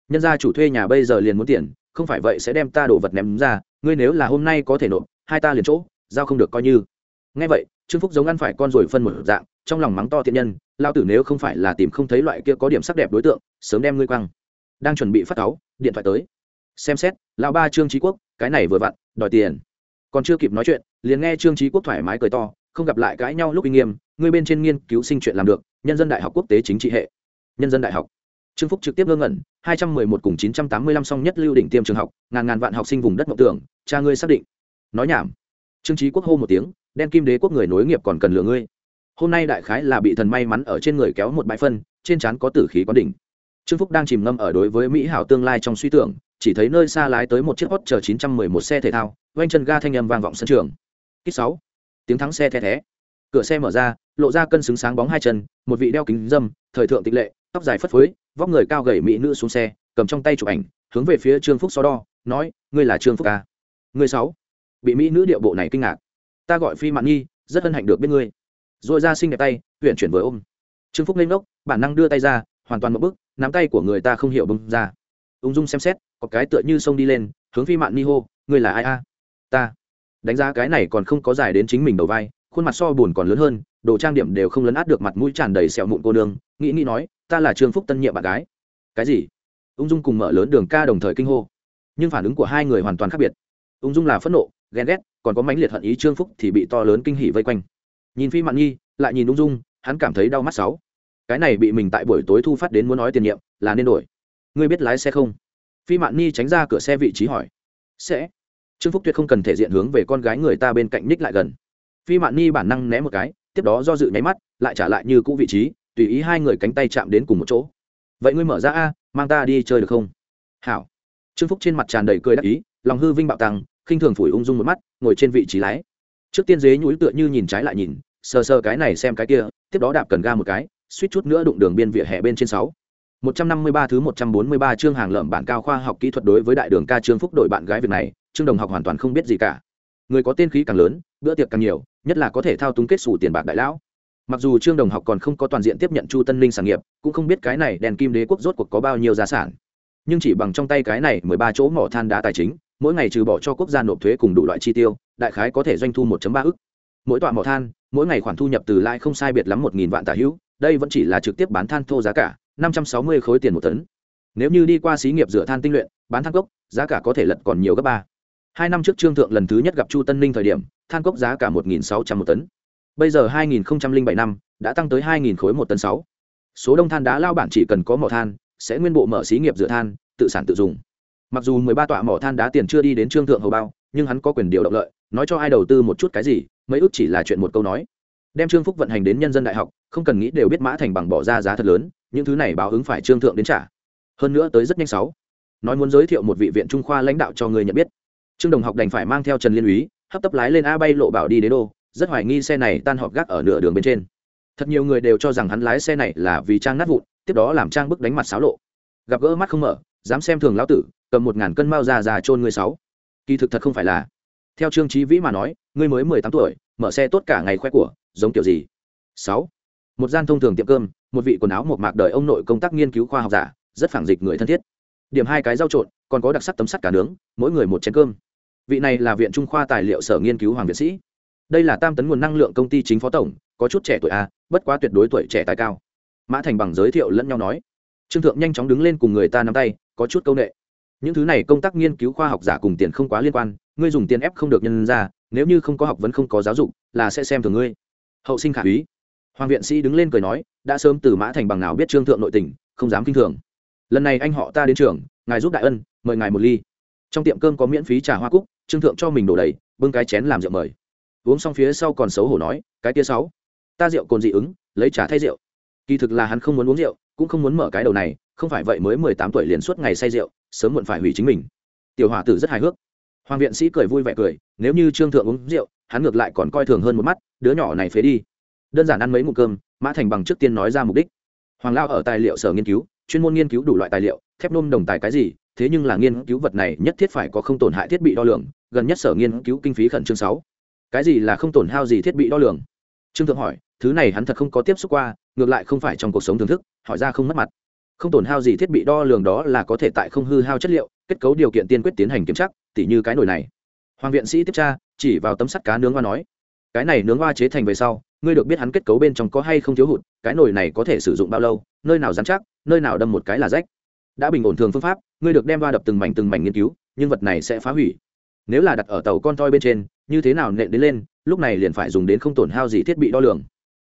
Nhân gia chủ thuê nhà bây giờ liền muốn tiền không phải vậy sẽ đem ta đồ vật ném ra ngươi nếu là hôm nay có thể nộp hai ta liền chỗ giao không được coi như. Nghe vậy trương phúc giống ăn phải con rồi phân một dạng trong lòng mắng to thiện nhân lao tử nếu không phải là tìm không thấy loại kia có điểm sắc đẹp đối tượng sớm đem ngươi quăng. Đang chuẩn bị phát táo, điện thoại tới. Xem xét lão ba trương trí quốc cái này vừa vặn đòi tiền. Còn chưa kịp nói chuyện liền nghe trương trí quốc thoải mái cười to không gặp lại cãi nhau lúc uy nghiêm, ngươi bên trên nghiên cứu sinh chuyện làm được, nhân dân đại học quốc tế chính trị hệ. Nhân dân đại học. Trương phúc trực tiếp ngơ ngẩn, hai trăm mười một cùng chín trăm tám mươi lăm song nhất lưu đỉnh tiêm trường học, ngàn ngàn vạn học sinh vùng đất mộng tưởng, cha ngươi xác định. Nói nhảm. Trương trí quốc hô một tiếng, đen kim đế quốc người nối nghiệp còn cần lừa ngươi. Hôm nay đại khái là bị thần may mắn ở trên người kéo một bãi phân, trên trán có tử khí có đỉnh. Trương phúc đang chìm ngâm ở đối với mỹ hảo tương lai trong suy tưởng, chỉ thấy nơi xa lái tới một chiếc hot chờ 911 xe thể thao quanh chân ga thanh âm vang vọng sân trường. Kích sáu tiếng thắng xe the thé. Cửa xe mở ra, lộ ra cân xứng sáng bóng hai chân, một vị đeo kính dâm, thời thượng tịch lệ, tóc dài phất phới, vóc người cao gầy mỹ nữ xuống xe, cầm trong tay chụp ảnh, hướng về phía trương phúc so đo, nói, ngươi là trương phúc ca ngươi sáu. Bị mỹ nữ điệu bộ này kinh ngạc. Ta gọi phi mạn nhi, rất hân hạnh được biết ngươi. Rồi ra xinh đẹp tay huyện chuyển với ôm. Trương phúc lên ngốc, bản năng đưa tay ra, hoàn toàn một bức nắm tay của người ta không hiểu bưng ra. Ung dung xem xét, có cái tựa như sông đi lên, hướng phi mạn ni hô, ngươi là ai a? Ta đánh giá cái này còn không có dài đến chính mình đầu vai, khuôn mặt so buồn còn lớn hơn, đồ trang điểm đều không lấn át được mặt mũi tràn đầy sẹo mụn cô nương, nghĩ nghĩ nói, ta là trương phúc tân nhiệm bạn gái. Cái gì? Ung dung cùng mở lớn đường ca đồng thời kinh hô. Nhưng phản ứng của hai người hoàn toàn khác biệt. Ung dung là phẫn nộ, ghen ghét, còn có mãnh liệt hận ý trương phúc thì bị to lớn kinh hỉ vây quanh. Nhìn phi mạn nhi, lại nhìn ung dung, hắn cảm thấy đau mắt sáu. Cái này bị mình tại buổi tối thu phát đến muốn nói tiền nhiệm, là nên đổi. Ngươi biết lái xe không? Phi mạn nhi tránh ra cửa xe vị trí hỏi. Sẽ trương phúc tuyệt không cần thể diện hướng về con gái người ta bên cạnh ních lại gần. Phi mạn nhi bản năng né một cái, tiếp đó do dự nháy mắt, lại trả lại như cũ vị trí, tùy ý hai người cánh tay chạm đến cùng một chỗ. Vậy ngươi mở ra a, mang ta đi chơi được không? Hảo. Trương phúc trên mặt tràn đầy cười đắc ý, lòng hư vinh bạo tăng, khinh thường phủi ung dung một mắt, ngồi trên vị trí lái. Trước tiên dế nhúi tựa như nhìn trái lại nhìn, sờ sờ cái này xem cái kia, tiếp đó đạp cần ga một cái, suýt chút nữa đụng đường biên vỉa hè bên trên sáu. 153 thứ 143 chương hàng lợm bản cao khoa học kỹ thuật đối với đại đường ca trương phúc đội bạn gái việc này, Trương Đồng học hoàn toàn không biết gì cả. Người có tên khí càng lớn, bữa tiệc càng nhiều, nhất là có thể thao túng kết sủ tiền bạc đại lão. Mặc dù Trương Đồng học còn không có toàn diện tiếp nhận Chu Tân Ninh sản nghiệp, cũng không biết cái này đèn kim đế quốc rốt cuộc có bao nhiêu gia sản. Nhưng chỉ bằng trong tay cái này 13 chỗ mỏ than đá tài chính, mỗi ngày trừ bỏ cho quốc gia nộp thuế cùng đủ loại chi tiêu, đại khái có thể doanh thu 1.3 ức. Mỗi tọa mỏ than, mỗi ngày khoản thu nhập từ lãi không sai biệt lắm 1000 vạn tả hữu, đây vẫn chỉ là trực tiếp bán than thô giá cả, năm trăm sáu mươi khối tiền một tấn. Nếu như đi qua xí nghiệp rửa than tinh luyện bán than cốc giá cả có thể lật còn nhiều gấp ba. Hai năm trước trương thượng lần thứ nhất gặp chu tân ninh thời điểm than cốc giá cả một nghìn sáu trăm một tấn. Bây giờ hai nghìn bảy năm đã tăng tới hai nghìn khối một tấn sáu. Số đông than đá lao bản chỉ cần có mỏ than sẽ nguyên bộ mở xí nghiệp rửa than tự sản tự dùng. Mặc dù mười ba tọa mỏ than đá tiền chưa đi đến trương thượng hầu bao nhưng hắn có quyền điều động lợi nói cho ai đầu tư một chút cái gì mấy ước chỉ là chuyện một câu nói. Đem trương phúc vận hành đến nhân dân đại học không cần nghĩ đều biết mã thành bằng bỏ ra giá thật lớn, những thứ này báo ứng phải trương thượng đến trả. Hơn nữa tới rất nhanh sáu. Nói muốn giới thiệu một vị viện trung khoa lãnh đạo cho người nhận biết. Trương đồng học đành phải mang theo trần liên úy, hấp tấp lái lên a bay lộ bảo đi đến đô, rất hoài nghi xe này tan họp gác ở nửa đường bên trên. Thật nhiều người đều cho rằng hắn lái xe này là vì trang nát vụn, tiếp đó làm trang bức đánh mặt xáo lộ. Gặp gỡ mắt không mở, dám xem thường lão tử, cầm một ngàn cân mao già già trôn người sáu. Kỳ thực thật không phải là. Theo trương trí vĩ mà nói ngươi mới mười tám tuổi, mở xe tốt cả ngày khoe của, giống kiểu gì? Sáu một gian thông thường tiệm cơm, một vị quần áo một mạc đời ông nội công tác nghiên cứu khoa học giả, rất phản dịch người thân thiết. Điểm hai cái rau trộn, còn có đặc sắc tấm sắt cả nướng, mỗi người một chén cơm. Vị này là viện trung khoa tài liệu sở nghiên cứu hoàng viện sĩ. Đây là tam tấn nguồn năng lượng công ty chính phó tổng, có chút trẻ tuổi a bất quá tuyệt đối tuổi trẻ tài cao. Mã thành bằng giới thiệu lẫn nhau nói. Trương thượng nhanh chóng đứng lên cùng người ta nắm tay, có chút công nghệ những thứ này công tác nghiên cứu khoa học giả cùng tiền không quá liên quan, ngươi dùng tiền ép không được nhân ra, nếu như không có học vấn không có giáo dục, là sẽ xem thường ngươi. Hậu sinh khả úy hoàng viện sĩ đứng lên cười nói, đã sớm từ mã thành bằng nào biết trương thượng nội tình, không dám kinh thường. Lần này anh họ ta đến trường, ngài giúp đại ân, mời ngài một ly. Trong tiệm cơm có miễn phí trà hoa cúc, trương thượng cho mình đổ đầy, bưng cái chén làm rượu mời. Uống xong phía sau còn xấu hổ nói, cái tia sáu, ta rượu còn dị ứng, lấy trà thay rượu. Kỳ thực là hắn không muốn uống rượu, cũng không muốn mở cái đầu này, không phải vậy mới mười tám tuổi liền suốt ngày say rượu, sớm muộn phải hủy chính mình. Tiểu hòa tử rất hài hước. Hoàng viện sĩ cười vui vẻ cười, nếu như trương thượng uống rượu, hắn ngược lại còn coi thường hơn một mắt, đứa nhỏ này phế đi đơn giản ăn mấy mụ cơm, mã thành bằng trước tiên nói ra mục đích. Hoàng lao ở tài liệu sở nghiên cứu, chuyên môn nghiên cứu đủ loại tài liệu, thép nôm đồng tài cái gì, thế nhưng là nghiên cứu vật này nhất thiết phải có không tổn hại thiết bị đo lường, gần nhất sở nghiên cứu kinh phí khẩn trương sáu. Cái gì là không tổn hao gì thiết bị đo lường? Trương thượng hỏi, thứ này hắn thật không có tiếp xúc qua, ngược lại không phải trong cuộc sống thưởng thức, hỏi ra không mất mặt. Không tổn hao gì thiết bị đo lường đó là có thể tại không hư hao chất liệu, kết cấu điều kiện tiên quyết tiến hành kiểm tra, tỉ như cái nồi này. Hoàng viện sĩ tiếp tra, chỉ vào tấm sắt cá nướng hoa nói. Cái này nướng hoa chế thành về sau ngươi được biết hắn kết cấu bên trong có hay không thiếu hụt, cái nồi này có thể sử dụng bao lâu, nơi nào dán chắc, nơi nào đâm một cái là rách. Đã bình ổn thường phương pháp, ngươi được đem va đập từng mảnh từng mảnh nghiên cứu, nhưng vật này sẽ phá hủy. Nếu là đặt ở tàu con toi bên trên, như thế nào nện đến lên, lúc này liền phải dùng đến không tổn hao gì thiết bị đo lường.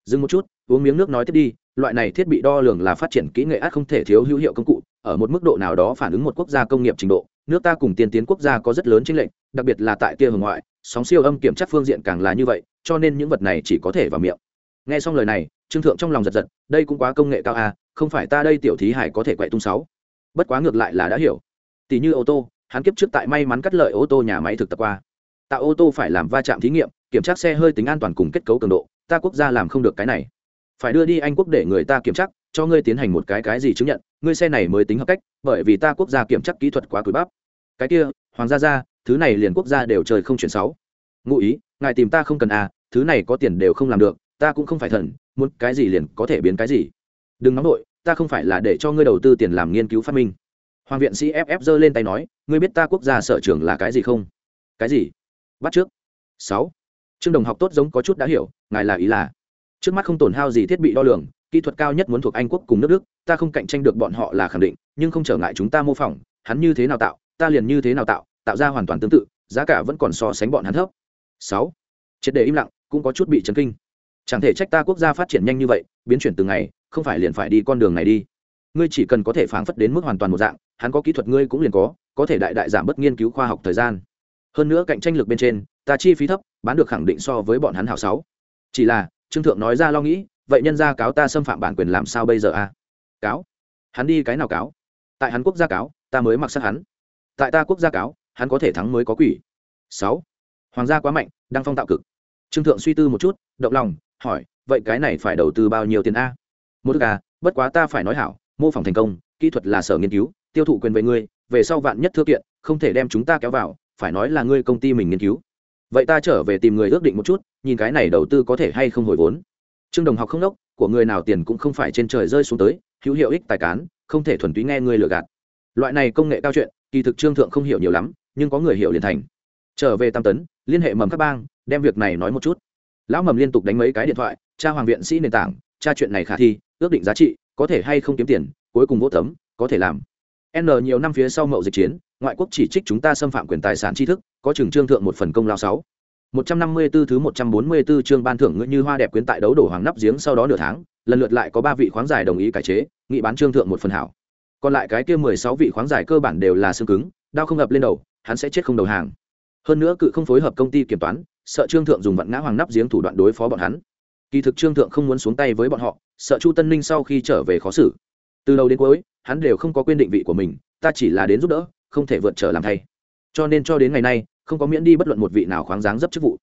Dừng một chút, uống miếng nước nói tiếp đi, loại này thiết bị đo lường là phát triển kỹ nghệ át không thể thiếu hữu hiệu công cụ, ở một mức độ nào đó phản ứng một quốc gia công nghiệp trình độ, nước ta cùng tiên tiến quốc gia có rất lớn chính lệnh đặc biệt là tại tia hưởng ngoại, sóng siêu âm kiểm tra phương diện càng là như vậy cho nên những vật này chỉ có thể vào miệng. Nghe xong lời này, trương thượng trong lòng giật giật, đây cũng quá công nghệ cao à không phải ta đây tiểu thí hải có thể quậy tung sáu. Bất quá ngược lại là đã hiểu. Tỷ như ô tô, hắn kiếp trước tại may mắn cắt lợi ô tô nhà máy thực tập qua. Tạo ô tô phải làm va chạm thí nghiệm, kiểm tra xe hơi tính an toàn cùng kết cấu cường độ, ta quốc gia làm không được cái này. Phải đưa đi anh quốc để người ta kiểm tra, cho ngươi tiến hành một cái cái gì chứng nhận, ngươi xe này mới tính hợp cách, bởi vì ta quốc gia kiểm tra kỹ thuật quá cúi bắp. Cái kia, hoàng gia gia, thứ này liền quốc gia đều trời không chuyển sáu ngụ ý ngài tìm ta không cần à thứ này có tiền đều không làm được ta cũng không phải thần muốn cái gì liền có thể biến cái gì. Đừng nóng đội, ta không phải là để cho ngươi đầu tư tiền làm nghiên cứu phát minh. Hoàng viện sĩ ff giơ lên tay nói ngươi biết ta quốc gia sở trường là cái gì không? Cái gì? Bắt trước. Sáu. Trương đồng học tốt giống có chút đã hiểu ngài là ý là trước mắt không tổn hao gì thiết bị đo lường kỹ thuật cao nhất muốn thuộc anh quốc cùng nước đức ta không cạnh tranh được bọn họ là khẳng định nhưng không trở ngại chúng ta mô phỏng hắn như thế nào tạo ta liền như thế nào tạo tạo ra hoàn toàn tương tự giá cả vẫn còn so sánh bọn hắn thấp sáu. Triệt để im lặng, cũng có chút bị chấn kinh. Chẳng thể trách ta quốc gia phát triển nhanh như vậy, biến chuyển từng ngày, không phải liền phải đi con đường này đi. Ngươi chỉ cần có thể phảng phất đến mức hoàn toàn một dạng, hắn có kỹ thuật ngươi cũng liền có có thể đại đại giảm bớt nghiên cứu khoa học thời gian. Hơn nữa cạnh tranh lực bên trên, ta chi phí thấp, bán được khẳng định so với bọn hắn hảo sáu. Chỉ là, trương thượng nói ra lo nghĩ, vậy nhân gia cáo ta xâm phạm bản quyền làm sao bây giờ a cáo? Hắn đi cái nào cáo? Tại hắn quốc gia cáo, ta mới mặc sát hắn. Tại ta quốc gia cáo, hắn có thể thắng mới có quỷ. Sáu hoàng gia quá mạnh, đang phong tạo cực. Trương thượng suy tư một chút, động lòng, hỏi, vậy cái này phải đầu tư bao nhiêu tiền a? Một thức à bất quá ta phải nói hảo, mô phỏng thành công, kỹ thuật là sở nghiên cứu, tiêu thụ quyền về ngươi, về sau vạn nhất thư kiện, không thể đem chúng ta kéo vào, phải nói là ngươi công ty mình nghiên cứu. Vậy ta trở về tìm người ước định một chút, nhìn cái này đầu tư có thể hay không hồi vốn. Trương đồng học không đốc, của người nào tiền cũng không phải trên trời rơi xuống tới, hữu hiệu ích tài cán, không thể thuần túy nghe ngươi lừa gạt. Loại này công nghệ cao chuyện, kỳ thực trương thượng không hiểu nhiều lắm, nhưng có người hiểu liền thành trở về tam tấn liên hệ mầm các bang đem việc này nói một chút lão mầm liên tục đánh mấy cái điện thoại cha hoàng viện sĩ nền tảng cha chuyện này khả thi ước định giá trị có thể hay không kiếm tiền cuối cùng vô tấm có thể làm n nhiều năm phía sau mậu dịch chiến ngoại quốc chỉ trích chúng ta xâm phạm quyền tài sản tri thức có trường trương thượng một phần công lao sáu một trăm năm mươi 154 thứ một trăm bốn mươi 144 chương ban thưởng ngựa như hoa đẹp quyến tại đấu đổ hoàng nắp giếng sau đó nửa tháng, lần lượt lại có ba vị khoáng giải đồng ý cải chế, nghị bán trương thượng một phần hảo. Còn lại cái kia mười sáu vị khoáng giải cơ bản đều là xương cứng, đao không ngập lên đầu, hắn sẽ chết không đầu hàng. Hơn nữa cự không phối hợp công ty kiểm toán, sợ trương thượng dùng vận ngã hoàng nắp giếng thủ đoạn đối phó bọn hắn. Kỳ thực trương thượng không muốn xuống tay với bọn họ, sợ Chu Tân Ninh sau khi trở về khó xử. Từ đầu đến cuối, hắn đều không có quên định vị của mình, ta chỉ là đến giúp đỡ, không thể vượt trở làm thay. Cho nên cho đến ngày nay, không có miễn đi bất luận một vị nào khoáng dáng dấp chức vụ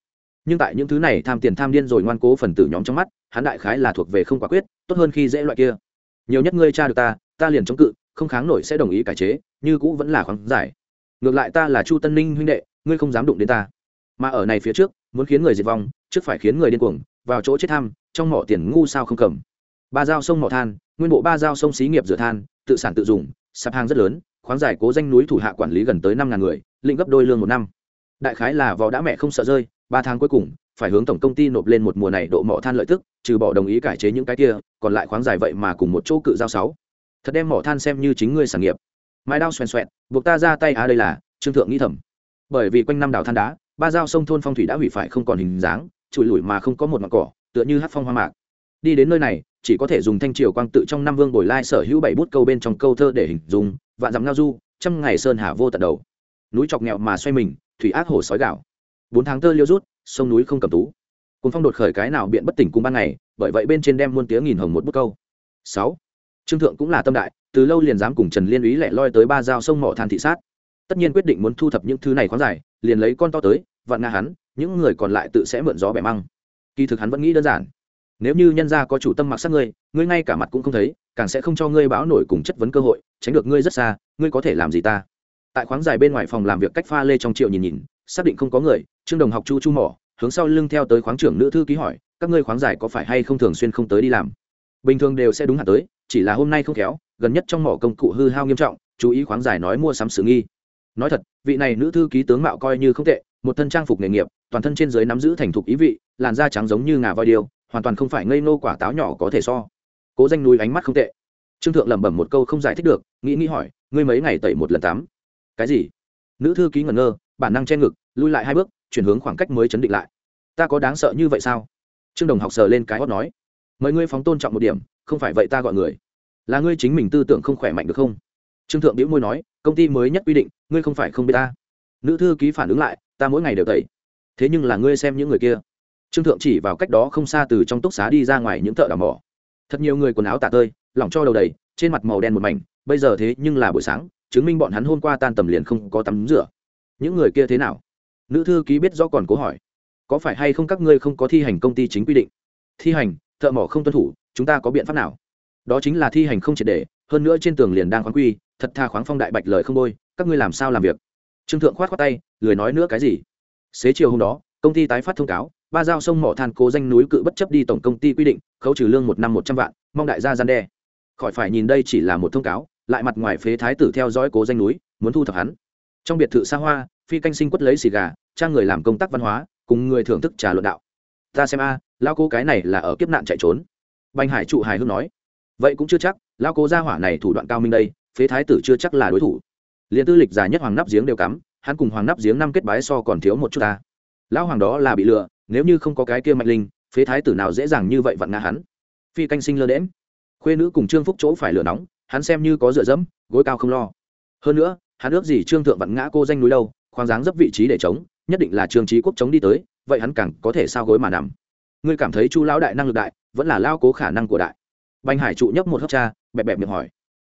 nhưng tại những thứ này tham tiền tham điên rồi ngoan cố phần tử nhóm trong mắt hắn đại khái là thuộc về không quả quyết tốt hơn khi dễ loại kia nhiều nhất ngươi cha được ta ta liền chống cự không kháng nổi sẽ đồng ý cải chế như cũ vẫn là khoáng giải ngược lại ta là chu tân ninh huynh đệ ngươi không dám đụng đến ta. Mà ở này phía trước, muốn khiến người diệt vong, trước phải khiến người điên cuồng, vào chỗ chết tham, trong mỏ tiền ngu sao không cầm. Ba dao sông mỏ than, nguyên bộ ba dao sông xí nghiệp rửa than, tự sản tự dùng, sạp hàng rất lớn, khoáng giải cố danh núi thủ hạ quản lý gần tới năm ngàn người, lĩnh gấp đôi lương một năm. Đại khái là vò đã mẹ không sợ rơi, ba tháng cuối cùng, phải hướng tổng công ty nộp lên một mùa này độ mỏ than lợi tức, trừ bỏ đồng ý cải chế những cái kia, còn lại khoáng giải vậy mà cùng một chỗ cự giao sáu. Thật đem mỏ than xem như chính ngươi sản nghiệp. Mái đao xoèn xoẹn buộc ta ra tay á đây là, trương thượng nghĩ thầm bởi vì quanh năm đào than đá, ba giao sông thôn phong thủy đã hủy phải không còn hình dáng, trụi lủi mà không có một mặt cỏ, tựa như hát phong hoa mạc. Đi đến nơi này, chỉ có thể dùng thanh triều quang tự trong năm vương bồi lai sở hữu bảy bút câu bên trong câu thơ để hình dung, vạn dặm ngao du, trăm ngày sơn hà vô tận đầu. Núi chọc nghèo mà xoay mình, thủy ác hồ sói gạo. Bốn tháng tơ liêu rút, sông núi không cầm tú. Cùng phong đột khởi cái nào biện bất tỉnh cùng ban ngày, bởi vậy bên trên đem muôn tiếng nghìn hồng một bút câu. Sáu. Trương thượng cũng là tâm đại, từ lâu liền dám cùng trần liên úy lẻ loi tới ba dao sông mỏ than thị sát tất nhiên quyết định muốn thu thập những thứ này khoáng dài liền lấy con to tới vạn nga hắn, những người còn lại tự sẽ mượn gió bẻ măng. Kỳ thực hắn vẫn nghĩ đơn giản. Nếu như nhân gia có chủ tâm mặc sắc ngươi ngươi ngay cả mặt cũng không thấy, càng sẽ không cho ngươi báo nổi cùng chất vấn cơ hội, tránh được ngươi rất xa, ngươi có thể làm gì ta? Tại khoáng dài bên ngoài phòng làm việc cách pha lê trong triệu nhìn nhìn, xác định không có người, trương đồng học chu chu mỏ, hướng sau lưng theo tới khoáng trưởng nữ thư ký hỏi, các ngươi khoáng giải có phải hay không thường xuyên không tới đi làm? Bình thường đều sẽ đúng hạn tới, chỉ là hôm nay không khéo, gần nhất trong mỏ công cụ hư hao nghiêm trọng, chú ý khoáng giải nói mua sắm sự nghi nói thật, vị này nữ thư ký tướng mạo coi như không tệ, một thân trang phục nghề nghiệp, toàn thân trên dưới nắm giữ thành thục ý vị, làn da trắng giống như ngà voi điêu, hoàn toàn không phải ngây nô quả táo nhỏ có thể so. Cố danh núi ánh mắt không tệ. Trương thượng lẩm bẩm một câu không giải thích được, nghĩ nghĩ hỏi, ngươi mấy ngày tẩy một lần tắm? Cái gì? Nữ thư ký ngẩn ngơ, bản năng che ngực, lui lại hai bước, chuyển hướng khoảng cách mới chấn định lại. Ta có đáng sợ như vậy sao? Trương đồng học sờ lên cái hót nói. Mời ngươi phóng tôn trọng một điểm, không phải vậy ta gọi người. Là ngươi chính mình tư tưởng không khỏe mạnh được không? Trương thượng biễu môi nói công ty mới nhất quy định, ngươi không phải không biết ta. Nữ thư ký phản ứng lại, ta mỗi ngày đều tẩy. Thế nhưng là ngươi xem những người kia. Trương thượng chỉ vào cách đó không xa từ trong túc xá đi ra ngoài những thợ đào mỏ. Thật nhiều người quần áo tả tơi, lỏng cho đầu đầy, trên mặt màu đen một mảnh, bây giờ thế nhưng là buổi sáng, chứng minh bọn hắn hôm qua tan tầm liền không có tắm rửa. Những người kia thế nào? Nữ thư ký biết rõ còn cố hỏi. Có phải hay không các ngươi không có thi hành công ty chính quy định? Thi hành, thợ mỏ không tuân thủ, chúng ta có biện pháp nào? Đó chính là thi hành không triệt để, hơn nữa trên tường liền đang khoán quy thật tha khoáng phong đại bạch lời không bôi các ngươi làm sao làm việc? Trương thượng khoát khoát tay, lười nói nữa cái gì? Xế chiều hôm đó, công ty tái phát thông cáo, ba giao sông mỏ than cố danh núi cự bất chấp đi tổng công ty quy định, khấu trừ lương một năm một trăm vạn, mong đại gia gian đe. Khỏi phải nhìn đây chỉ là một thông cáo, lại mặt ngoài phế thái tử theo dõi cố danh núi, muốn thu thập hắn. Trong biệt thự xa hoa, phi canh sinh quất lấy xì gà, trang người làm công tác văn hóa, cùng người thưởng thức trà luận đạo. Ta xem a lao cô cái này là ở kiếp nạn chạy trốn. Bành hải trụ hài hước nói. Vậy cũng chưa chắc lao cố gia hỏa này thủ đoạn cao minh đây phế thái tử chưa chắc là đối thủ. Liền tư lịch dài nhất hoàng nắp giếng đều cắm, hắn cùng hoàng nắp giếng năm kết bái so còn thiếu một chút ta. Lão hoàng đó là bị lừa, nếu như không có cái kia mạnh linh, phế thái tử nào dễ dàng như vậy vặn ngã hắn. Phi canh sinh lơ đễm khuê nữ cùng trương phúc chỗ phải lửa nóng, hắn xem như có dựa dẫm, gối cao không lo. Hơn nữa, hắn ước gì trương thượng vặn ngã cô danh núi đâu, khoáng dáng dấp vị trí để chống nhất định là trương trí quốc chống đi tới, vậy hắn càng có thể sao gối mà nằm. Ngươi cảm thấy chu lão đại năng lực đại, vẫn là lao cố khả năng của đại. Bành hải trụ nhấp một hớp cha bẹp bẹp miệng hỏi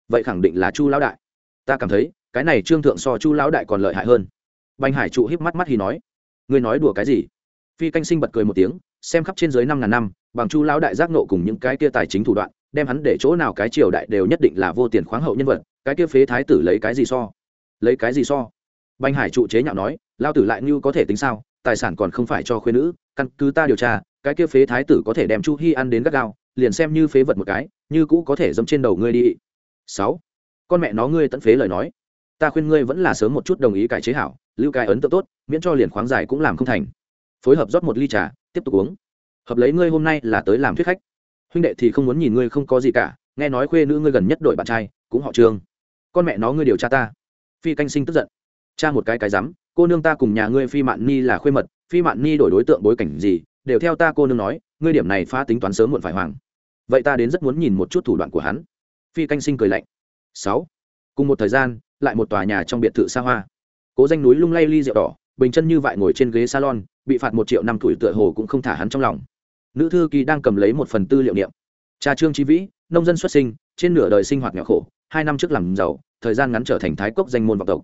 vậy khẳng định là chu lão đại. Ta cảm thấy, cái này trương thượng so chu lão đại còn lợi hại hơn. Bành hải trụ híp mắt mắt thì nói, ngươi nói đùa cái gì? Phi canh sinh bật cười một tiếng, xem khắp trên dưới năm ngàn năm, bằng chu lão đại giác nộ cùng những cái kia tài chính thủ đoạn, đem hắn để chỗ nào cái triều đại đều nhất định là vô tiền khoáng hậu nhân vật, cái kia phế thái tử lấy cái gì so? Lấy cái gì so? Bành hải trụ chế nhạo nói, lao tử lại như có thể tính sao? Tài sản còn không phải cho khuyên nữ, căn cứ ta điều tra, cái kia phế thái tử có thể đem chu hy ăn đến gắt gao, liền xem như phế vật một cái, như cũ có thể dẫm trên đầu ngươi đi sáu. Con mẹ nó ngươi tận phế lời nói. Ta khuyên ngươi vẫn là sớm một chút đồng ý cải chế hảo, lưu cái ấn tượng tốt, miễn cho liền khoáng dài cũng làm không thành. Phối hợp rót một ly trà, tiếp tục uống. Hợp lấy ngươi hôm nay là tới làm thuyết khách. Huynh đệ thì không muốn nhìn ngươi không có gì cả, nghe nói khuê nữ ngươi gần nhất đội bạn trai, cũng họ trương. Con mẹ nó ngươi điều tra ta. Phi canh sinh tức giận. Cha một cái cái rắm, cô nương ta cùng nhà ngươi phi mạn ni là khuê mật, phi mạn ni đổi đối tượng bối cảnh gì, đều theo ta cô nương nói, ngươi điểm này phá tính toán sớm muộn phải hoàng. Vậy ta đến rất muốn nhìn một chút thủ đoạn của hắn phi canh sinh cười lạnh. Sáu. Cùng một thời gian, lại một tòa nhà trong biệt thự xa hoa. Cố danh núi lung lay ly rượu đỏ, bình chân như vại ngồi trên ghế salon, bị phạt một triệu năm tuổi tựa hồ cũng không thả hắn trong lòng. Nữ thư ký đang cầm lấy một phần tư liệu niệm. Cha trương trí vĩ, nông dân xuất sinh, trên nửa đời sinh hoạt nghèo khổ, hai năm trước làm giàu, thời gian ngắn trở thành thái cốc danh môn vọng tộc.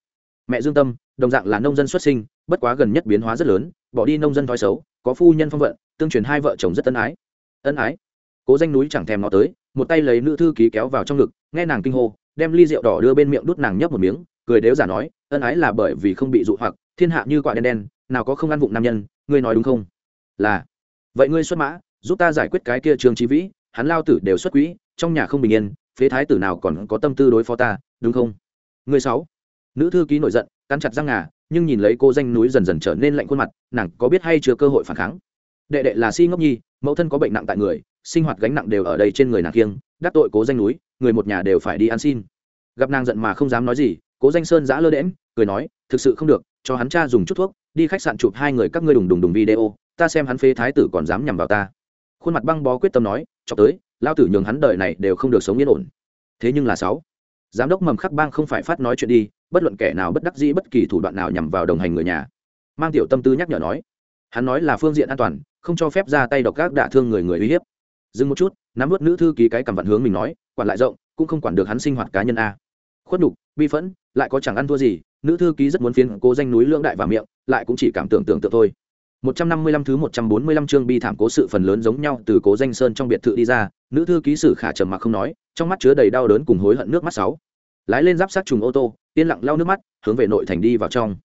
Mẹ dương tâm, đồng dạng là nông dân xuất sinh, bất quá gần nhất biến hóa rất lớn, bỏ đi nông dân thói xấu, có phu nhân phong vận, tương truyền hai vợ chồng rất ân ái. Ân ái? Cố danh núi chẳng thèm nó tới một tay lấy nữ thư ký kéo vào trong ngực nghe nàng kinh hô đem ly rượu đỏ đưa bên miệng đút nàng nhấp một miếng cười đếu giả nói ân ái là bởi vì không bị dụ hoặc thiên hạ như quả đen đen nào có không ăn vụng nam nhân ngươi nói đúng không là vậy ngươi xuất mã giúp ta giải quyết cái kia trương trí vĩ hắn lao tử đều xuất quỹ trong nhà không bình yên phế thái tử nào còn có tâm tư đối phó ta đúng không Ngươi sáu. Nữ thư ký nổi giận, cắn chặt răng ngà, nhưng nhìn lấy cô danh núi dần dần trở nên lạnh khuôn mặt, nàng có biết hay chưa cơ hội phản kháng. Đệ đệ là Si Ngốc Nhi, mẫu thân có bệnh nặng tại người, sinh hoạt gánh nặng đều ở đây trên người nàng kiêng, đắc tội cố danh núi, người một nhà đều phải đi ăn xin. Gặp nàng giận mà không dám nói gì, Cố Danh Sơn giã lơ đễm cười nói, thực sự không được, cho hắn cha dùng chút thuốc, đi khách sạn chụp hai người các ngươi đùng đùng đùng video, ta xem hắn phế thái tử còn dám nhằm vào ta. Khuôn mặt băng bó quyết tâm nói, cho tới, lao tử nhường hắn đời này đều không được sống yên ổn. Thế nhưng là sáu giám đốc mầm khắc bang không phải phát nói chuyện đi bất luận kẻ nào bất đắc dĩ bất kỳ thủ đoạn nào nhằm vào đồng hành người nhà mang tiểu tâm tư nhắc nhở nói hắn nói là phương diện an toàn không cho phép ra tay độc các đả thương người người uy hiếp dừng một chút, nắm vớt nữ thư ký cái cầm vặn hướng mình nói, quản lại rộng, cũng không quản được hắn sinh hoạt cá nhân a. Khuất đục bi phẫn, lại có chẳng ăn thua gì, nữ thư ký rất muốn phiến cố danh núi lưỡng đại và miệng, lại cũng chỉ cảm tưởng tượng tượng thôi. 155 thứ 145 chương bi thảm cố sự phần lớn giống nhau từ cố danh sơn trong biệt thự đi ra, nữ thư ký sử khả trầm mặc không nói, trong mắt chứa đầy đau đớn cùng hối hận nước mắt sáu. Lái lên giáp sát trùng ô tô, yên lặng lau nước mắt, hướng về nội thành đi vào trong.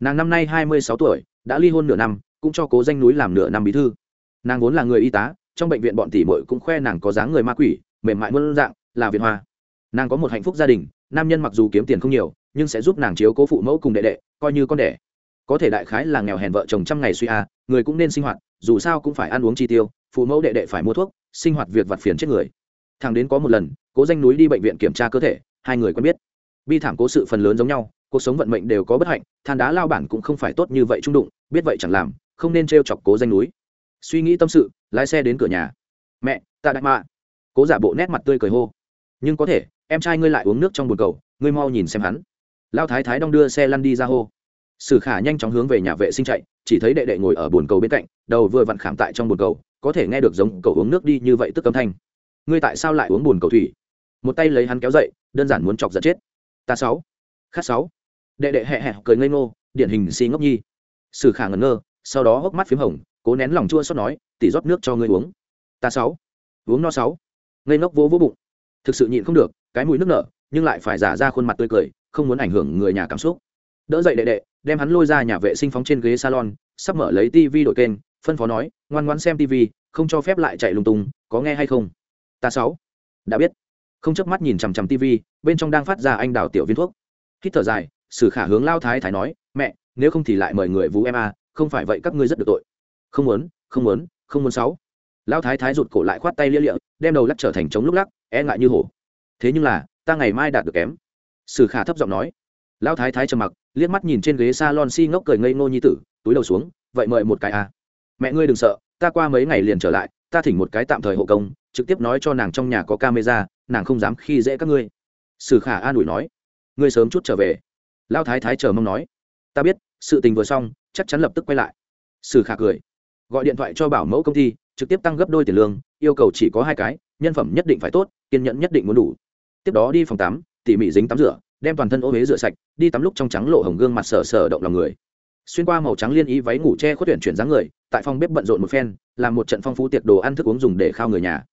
Nàng năm nay 26 tuổi, đã ly hôn nửa năm, cũng cho cố danh núi làm nửa năm bí thư. Nàng vốn là người y tá trong bệnh viện bọn tỷ muội cũng khoe nàng có dáng người ma quỷ, mềm mại muôn dạng, là việt hoa. Nàng có một hạnh phúc gia đình, nam nhân mặc dù kiếm tiền không nhiều, nhưng sẽ giúp nàng chiếu cố phụ mẫu cùng đệ đệ, coi như con đẻ. Có thể đại khái là nghèo hèn vợ chồng trăm ngày suy a, người cũng nên sinh hoạt, dù sao cũng phải ăn uống chi tiêu, phụ mẫu đệ đệ phải mua thuốc, sinh hoạt việc vặt phiền chết người. Thằng đến có một lần, cố danh núi đi bệnh viện kiểm tra cơ thể, hai người quen biết. Bi thảm cố sự phần lớn giống nhau, cuộc sống vận mệnh đều có bất hạnh, than đá lao bản cũng không phải tốt như vậy trung đụng, biết vậy chẳng làm, không nên t chọc cố danh núi. Suy nghĩ tâm sự lái xe đến cửa nhà. Mẹ, ta đại mạ. Cố giả bộ nét mặt tươi cười hô. Nhưng có thể, em trai ngươi lại uống nước trong bồn cầu, ngươi mau nhìn xem hắn. Lao thái thái đong đưa xe lăn đi ra hô. Sử khả nhanh chóng hướng về nhà vệ sinh chạy, chỉ thấy đệ đệ ngồi ở bồn cầu bên cạnh, đầu vừa vặn khảm tại trong bồn cầu, có thể nghe được giống cầu uống nước đi như vậy tức âm thanh. Ngươi tại sao lại uống bồn cầu thủy? Một tay lấy hắn kéo dậy, đơn giản muốn chọc giật chết. Ta sáu. Khát sáu. Đệ đệ hẹ hẹ cười ngây ngô, điển hình si ngốc nhi. Sử khả ngẩn ngơ, sau đó hốc mắt p h í m hồng, cố nén lòng chua xót nói tỉ rót nước cho ngươi uống. Ta sáu. Uống no sáu. Ngây ngốc vỗ vỗ bụng. Thực sự nhịn không được, cái mùi nước nở, nhưng lại phải giả ra khuôn mặt tươi cười, không muốn ảnh hưởng người nhà cảm xúc. Đỡ dậy đệ đệ, đem hắn lôi ra nhà vệ sinh phóng trên ghế salon, sắp mở lấy tivi đổi kênh, phân phó nói, ngoan ngoan xem tivi, không cho phép lại chạy lung tung, có nghe hay không? Ta sáu. Đã biết. Không chớp mắt nhìn chằm chằm tivi, bên trong đang phát ra anh đào tiểu viên thuốc. Hít thở dài, sử khả hướng lao thái thái nói, mẹ, nếu không thì lại mời người vũ em a, không phải vậy các ngươi rất được tội. Không muốn không muốn không muốn sáu. Lão thái thái rụt cổ lại khoát tay lia lịa, đem đầu lắc trở thành trống lúc lắc e ngại như hổ. Thế nhưng là, ta ngày mai đạt được kém. Sử khả thấp giọng nói. Lão thái thái trầm mặc, liếc mắt nhìn trên ghế s a lon si ngốc cười ngây ngô nhi tử, túi đầu xuống, vậy mời một cái à. Mẹ ngươi đừng sợ, ta qua mấy ngày liền trở lại, ta thỉnh một cái tạm thời hộ công, trực tiếp nói cho nàng trong nhà có camera, nàng không dám khi dễ các ngươi. Sử khả an ủi nói. Ngươi sớm chút trở về. Lão thái thái chờ mong nói. Ta biết, sự tình vừa xong, chắc chắn lập tức quay lại. Sử khả cười gọi điện thoại cho bảo mẫu công ty, trực tiếp tăng gấp đôi tiền lương, yêu cầu chỉ có hai cái, nhân phẩm nhất định phải tốt, kiên nhẫn nhất định muốn đủ. Tiếp đó đi phòng tắm, tỉ mỉ dính tắm rửa, đem toàn thân ô huế rửa sạch, đi tắm lúc trong trắng lộ hồng gương mặt sờ sờ động lòng người. Xuyên qua màu trắng liên ý váy ngủ che khuất tuyển chuyển dáng người, tại phòng bếp bận rộn một phen, làm một trận phong phú tiệc đồ ăn thức uống dùng để khao người nhà.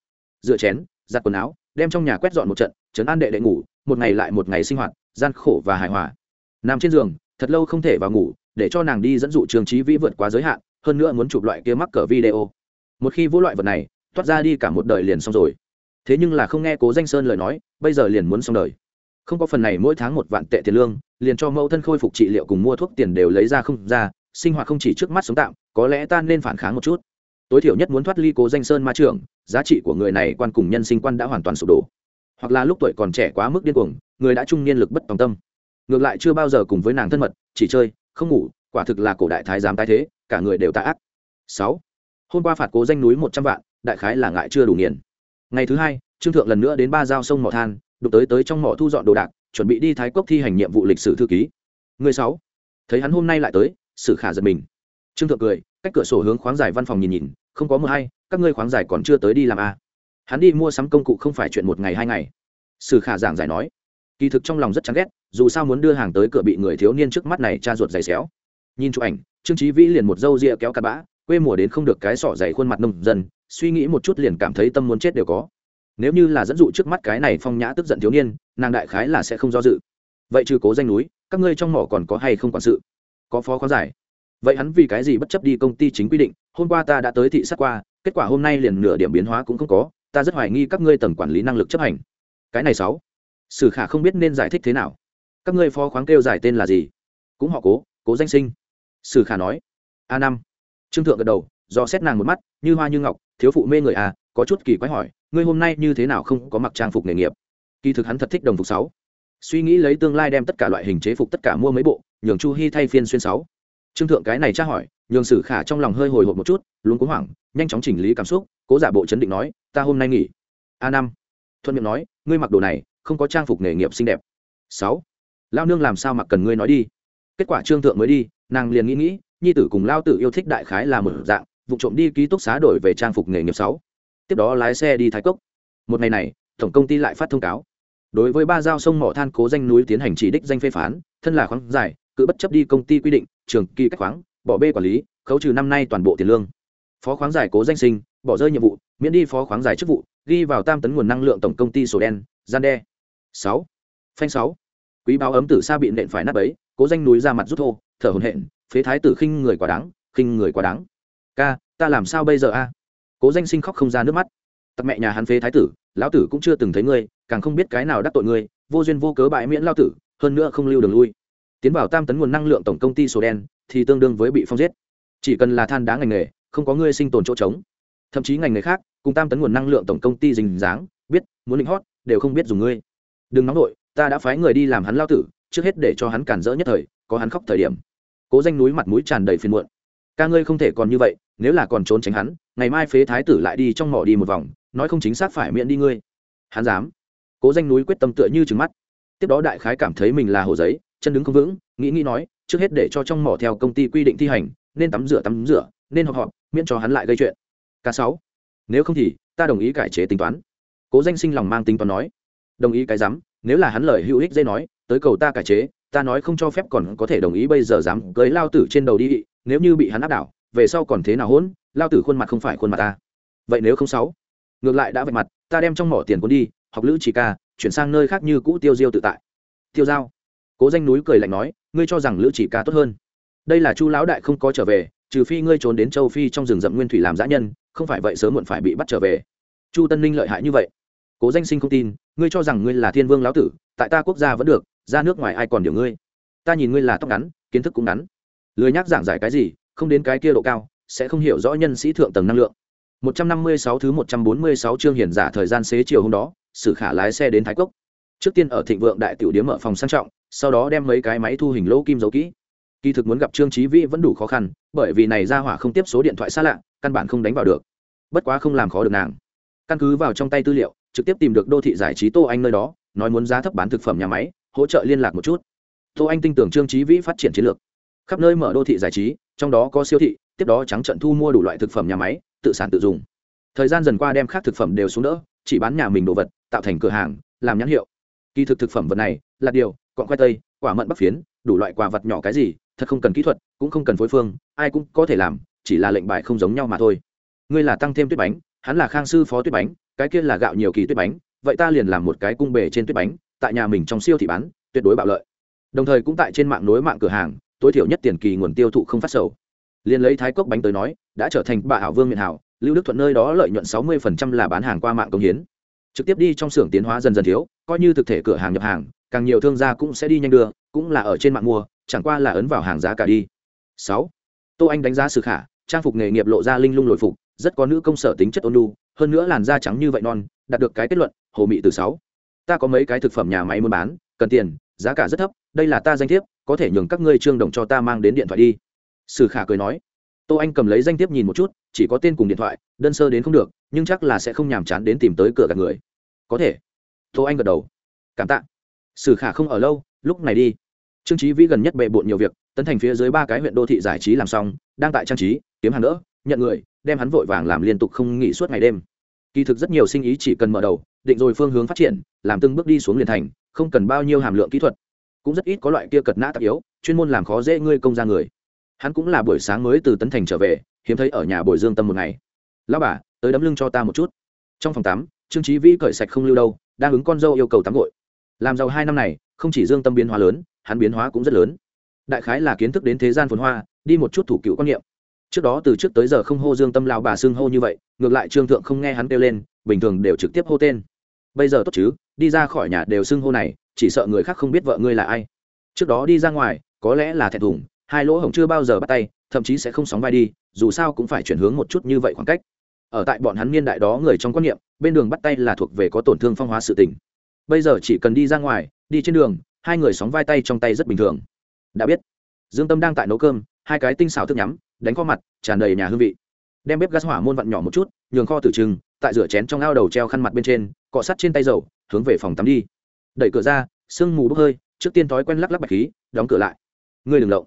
Rửa chén, giặt quần áo, đem trong nhà quét dọn một trận chấn an đệ đệ ngủ, một ngày lại một ngày sinh hoạt, gian khổ và hài hòa. Nằm trên giường, thật lâu không thể vào ngủ, để cho nàng đi dẫn dụ trường trí vĩ vượt quá giới hạn hơn nữa muốn chụp loại kia mắc cỡ video. Một khi vô loại vật này, toát ra đi cả một đời liền xong rồi. Thế nhưng là không nghe cố danh sơn lời nói, bây giờ liền muốn xong đời. Không có phần này mỗi tháng một vạn tệ tiền lương, liền cho mẫu thân khôi phục trị liệu cùng mua thuốc tiền đều lấy ra không ra, sinh hoạt không chỉ trước mắt sống tạm, có lẽ ta nên phản kháng một chút. Tối thiểu nhất muốn thoát ly cố danh sơn ma trưởng, giá trị của người này quan cùng nhân sinh quan đã hoàn toàn sụp đổ. Hoặc là lúc tuổi còn trẻ quá mức điên cuồng, người đã trung niên lực bất tòng tâm. Ngược lại chưa bao giờ cùng với nàng thân mật, chỉ chơi, không ngủ quả thực là cổ đại thái giám tái thế, cả người đều tạ ác. Sáu, hôm qua phạt cố danh núi một trăm vạn, đại khái là ngại chưa đủ nghiền. Ngày thứ hai, trương thượng lần nữa đến ba giao sông mỏ than, đụng tới tới trong mỏ thu dọn đồ đạc, chuẩn bị đi thái cốc thi hành nhiệm vụ lịch sử thư ký. Người sáu, thấy hắn hôm nay lại tới sử khả giật mình. Trương thượng cười, cách cửa sổ hướng khoáng giải văn phòng nhìn nhìn, không có mưa hay, các ngươi khoáng giải còn chưa tới đi làm a à. hắn đi mua sắm công cụ không phải chuyện một ngày hai ngày. Sử khả giảng giải nói, kỳ thực trong lòng rất chán ghét, dù sao muốn đưa hàng tới cửa bị người thiếu niên trước mắt này cha ruột dày xéo nhìn chụp ảnh, trương trí vĩ liền một dâu ria kéo cặp bã, quê mùa đến không được cái sỏ dày khuôn mặt nông dân, suy nghĩ một chút liền cảm thấy tâm muốn chết đều có. Nếu như là dẫn dụ trước mắt cái này phong nhã tức giận thiếu niên, nàng đại khái là sẽ không do dự. Vậy trừ cố danh núi, các ngươi trong mỏ còn có hay không quản sự? Có phó khoáng giải. Vậy hắn vì cái gì bất chấp đi công ty chính quy định, hôm qua ta đã tới thị sát qua, kết quả hôm nay liền nửa điểm biến hóa cũng không có, ta rất hoài nghi các ngươi tầng quản lý năng lực chấp hành. Cái này sáu. Sử khả không biết nên giải thích thế nào. Các ngươi phó khoáng kêu giải tên là gì? Cũng họ cố cố danh sinh sử khả nói, a năm. Trương thượng gật đầu do xét nàng một mắt, như hoa như ngọc, thiếu phụ mê người à có chút kỳ quái hỏi, ngươi hôm nay như thế nào không có mặc trang phục nghề nghiệp? Kỳ thực hắn thật thích đồng phục sáu. Suy nghĩ lấy tương lai đem tất cả loại hình chế phục tất cả mua mấy bộ, nhường chu hy thay phiên xuyên sáu. Trương thượng cái này tra hỏi, nhường sử khả trong lòng hơi hồi hộp một chút luôn cố hoảng, nhanh chóng chỉnh lý cảm xúc, cố giả bộ chấn định nói, ta hôm nay nghỉ. A năm. Thuận miệng nói, ngươi mặc đồ này, không có trang phục nghề nghiệp xinh đẹp. Sáu. Lao nương làm sao mặc cần ngươi nói đi. Kết quả trương thượng mới đi nàng liền nghĩ nghĩ, nhi tử cùng lao tử yêu thích đại khái là một dạng, vụ trộm đi ký túc xá đổi về trang phục nghề nghiệp sáu. Tiếp đó lái xe đi thái cốc. Một ngày này, tổng công ty lại phát thông cáo. Đối với ba giao sông mỏ than cố danh núi tiến hành chỉ đích danh phê phán, thân là khoáng giải, cứ bất chấp đi công ty quy định, trường kỳ cách khoáng, bỏ bê quản lý, khấu trừ năm nay toàn bộ tiền lương. Phó khoáng giải cố danh sinh, bỏ rơi nhiệm vụ, miễn đi phó khoáng giải chức vụ, ghi vào tam tấn nguồn năng lượng tổng công ty sổ đen, gian đe. Sáu. Phanh sáu. Quý báo ấm tử xa bị nện phải nắp ấy cố danh núi ra mặt rút thô thở hổn hển, phế thái tử khinh người quá đáng khinh người quá đáng. Ca ta làm sao bây giờ a? Cố danh sinh khóc không ra nước mắt. Tặc mẹ nhà hắn phế thái tử lão tử cũng chưa từng thấy ngươi càng không biết cái nào đắc tội ngươi vô duyên vô cớ bại miễn lao tử hơn nữa không lưu đường lui. Tiến vào tam tấn nguồn năng lượng tổng công ty sổ đen thì tương đương với bị phong giết. Chỉ cần là than đá ngành nghề không có ngươi sinh tồn chỗ trống. Thậm chí ngành nghề khác cùng tam tấn nguồn năng lượng tổng công ty dình dáng biết muốn định hót đều không biết dùng ngươi. Đừng nóng nổi ta đã phái người đi làm hắn lao tử trước hết để cho hắn cản rỡ nhất thời có hắn khóc thời điểm cố danh núi mặt mũi tràn đầy phiền muộn. Ca ngươi không thể còn như vậy, nếu là còn trốn tránh hắn, ngày mai phế thái tử lại đi trong mỏ đi một vòng, nói không chính xác phải miễn đi ngươi. Hắn dám. Cố danh núi quyết tâm tựa như trừng mắt. Tiếp đó đại khái cảm thấy mình là hồ giấy, chân đứng không vững, nghĩ nghĩ nói, trước hết để cho trong mỏ theo công ty quy định thi hành, nên tắm rửa tắm rửa, nên họp họp, miễn cho hắn lại gây chuyện. K sáu. Nếu không thì, ta đồng ý cải chế tính toán. Cố danh sinh lòng mang tính toán nói. Đồng ý cái dám, nếu là hắn lời hữu ích dây nói, tới cầu ta cải chế ta nói không cho phép còn có thể đồng ý bây giờ dám cưới lao tử trên đầu đi, nếu như bị hắn áp đảo, về sau còn thế nào hỗn? Lao tử khuôn mặt không phải khuôn mặt ta. Vậy nếu không sáu? Ngược lại đã vạch mặt, ta đem trong mỏ tiền cuốn đi, học lữ chỉ ca, chuyển sang nơi khác như cũ tiêu diêu tự tại. Tiêu giao. Cố danh núi cười lạnh nói, ngươi cho rằng lữ chỉ ca tốt hơn. Đây là chu lão đại không có trở về, trừ phi ngươi trốn đến châu phi trong rừng rậm nguyên thủy làm giã nhân, không phải vậy sớm muộn phải bị bắt trở về. Chu tân ninh lợi hại như vậy. Cố danh sinh không tin, ngươi cho rằng ngươi là thiên vương lão tử, tại ta quốc gia vẫn được ra nước ngoài ai còn điều ngươi? Ta nhìn ngươi là tóc ngắn, kiến thức cũng ngắn. Lười nhác giảng giải cái gì, không đến cái kia độ cao, sẽ không hiểu rõ nhân sĩ thượng tầng năng lượng. 156 thứ 146 chương hiển giả thời gian xế chiều hôm đó, sử khả lái xe đến thái cốc. Trước tiên ở thịnh vượng đại tiểu điếm mở phòng sang trọng, sau đó đem mấy cái máy thu hình lỗ kim giấu kỹ. Kỳ thực muốn gặp trương trí vĩ vẫn đủ khó khăn, bởi vì này ra hỏa không tiếp số điện thoại xa lạ, căn bản không đánh vào được. Bất quá không làm khó được nàng. Căn cứ vào trong tay tư liệu, trực tiếp tìm được đô thị giải trí tô anh nơi đó, nói muốn giá thấp bán thực phẩm nhà máy hỗ trợ liên lạc một chút. Tô anh tin tưởng trương trí vĩ phát triển chiến lược. Khắp nơi mở đô thị giải trí, trong đó có siêu thị, tiếp đó trắng trận thu mua đủ loại thực phẩm nhà máy, tự sản tự dùng. Thời gian dần qua đem khác thực phẩm đều xuống đỡ, chỉ bán nhà mình đồ vật, tạo thành cửa hàng, làm nhãn hiệu. Kỳ thực thực phẩm vật này, là điều, cọn khoai tây, quả mận bắc phiến, đủ loại quà vật nhỏ cái gì, thật không cần kỹ thuật, cũng không cần phối phương, ai cũng có thể làm, chỉ là lệnh bài không giống nhau mà thôi. Ngươi là tăng thêm tuyết bánh, hắn là khang sư phó tuyết bánh, cái kia là gạo nhiều kỳ tuyết bánh, vậy ta liền làm một cái cung bể trên tuyết bánh tại nhà mình trong siêu thị bán, tuyệt đối bạo lợi. Đồng thời cũng tại trên mạng nối mạng cửa hàng, tối thiểu nhất tiền kỳ nguồn tiêu thụ không phát sầu. Liền lấy thái cốc bánh tới nói, đã trở thành bà hảo vương miền hảo, lưu đức thuận nơi đó lợi nhuận sáu mươi là bán hàng qua mạng công hiến. Trực tiếp đi trong xưởng tiến hóa dần dần thiếu, coi như thực thể cửa hàng nhập hàng, càng nhiều thương gia cũng sẽ đi nhanh đưa, cũng là ở trên mạng mua, chẳng qua là ấn vào hàng giá cả đi. Sáu. Tô anh đánh giá sự khả, trang phục nghề nghiệp lộ ra linh lung lội phục, rất có nữ công sở tính chất ôn lu hơn nữa làn da trắng như vậy non, đạt được cái kết luận, hồ mị từ sáu ta có mấy cái thực phẩm nhà máy muốn bán, cần tiền, giá cả rất thấp, đây là ta danh thiếp, có thể nhường các ngươi trương đồng cho ta mang đến điện thoại đi. Sử khả cười nói. Tô anh cầm lấy danh thiếp nhìn một chút, chỉ có tên cùng điện thoại, đơn sơ đến không được, nhưng chắc là sẽ không nhàm chán đến tìm tới cửa gạt người. Có thể. Tô anh gật đầu. Cảm tạ. Sử khả không ở lâu, lúc này đi. Trương trí vĩ gần nhất bệ bộn nhiều việc, tấn thành phía dưới ba cái huyện đô thị giải trí làm xong, đang tại trang trí, kiếm hàng nữa nhận người, đem hắn vội vàng làm liên tục không nghỉ suốt ngày đêm. Kỳ thực rất nhiều sinh ý chỉ cần mở đầu định rồi phương hướng phát triển, làm từng bước đi xuống liền thành, không cần bao nhiêu hàm lượng kỹ thuật. Cũng rất ít có loại kia cật nã tạp yếu, chuyên môn làm khó dễ ngươi công ra người. Hắn cũng là buổi sáng mới từ tấn thành trở về, hiếm thấy ở nhà bồi dương tâm một ngày. Lão bà, tới đấm lưng cho ta một chút. Trong phòng tắm, trương trí vĩ cởi sạch không lưu đâu, đang ứng con dâu yêu cầu tắm gội. Làm giàu hai năm này, không chỉ dương tâm biến hóa lớn, hắn biến hóa cũng rất lớn. Đại khái là kiến thức đến thế gian phồn hoa, đi một chút thủ cựu quan niệm. Trước đó từ trước tới giờ không hô dương tâm lao bà xưng hô như vậy, ngược lại trương thượng không nghe hắn kêu lên, bình thường đều trực tiếp hô tên bây giờ tốt chứ, đi ra khỏi nhà đều xưng hô này, chỉ sợ người khác không biết vợ ngươi là ai. Trước đó đi ra ngoài, có lẽ là thẹn thùng, hai lỗ hổng chưa bao giờ bắt tay, thậm chí sẽ không sóng vai đi, dù sao cũng phải chuyển hướng một chút như vậy khoảng cách. Ở tại bọn hắn niên đại đó người trong quan niệm, bên đường bắt tay là thuộc về có tổn thương phong hóa sự tình. Bây giờ chỉ cần đi ra ngoài, đi trên đường, hai người sóng vai tay trong tay rất bình thường. Đã biết. Dương tâm đang tại nấu cơm, hai cái tinh xào thức nhắm, đánh kho mặt, tràn đầy nhà hương vị đem bếp gas hỏa môn vặn nhỏ một chút, nhường kho tử trừng tại rửa chén trong ao đầu treo khăn mặt bên trên, cọ sắt trên tay dầu, hướng về phòng tắm đi. Đẩy cửa ra, sương mù bốc hơi, trước tiên thói quen lắc lắc bạch khí, đóng cửa lại. Ngươi đừng lộng.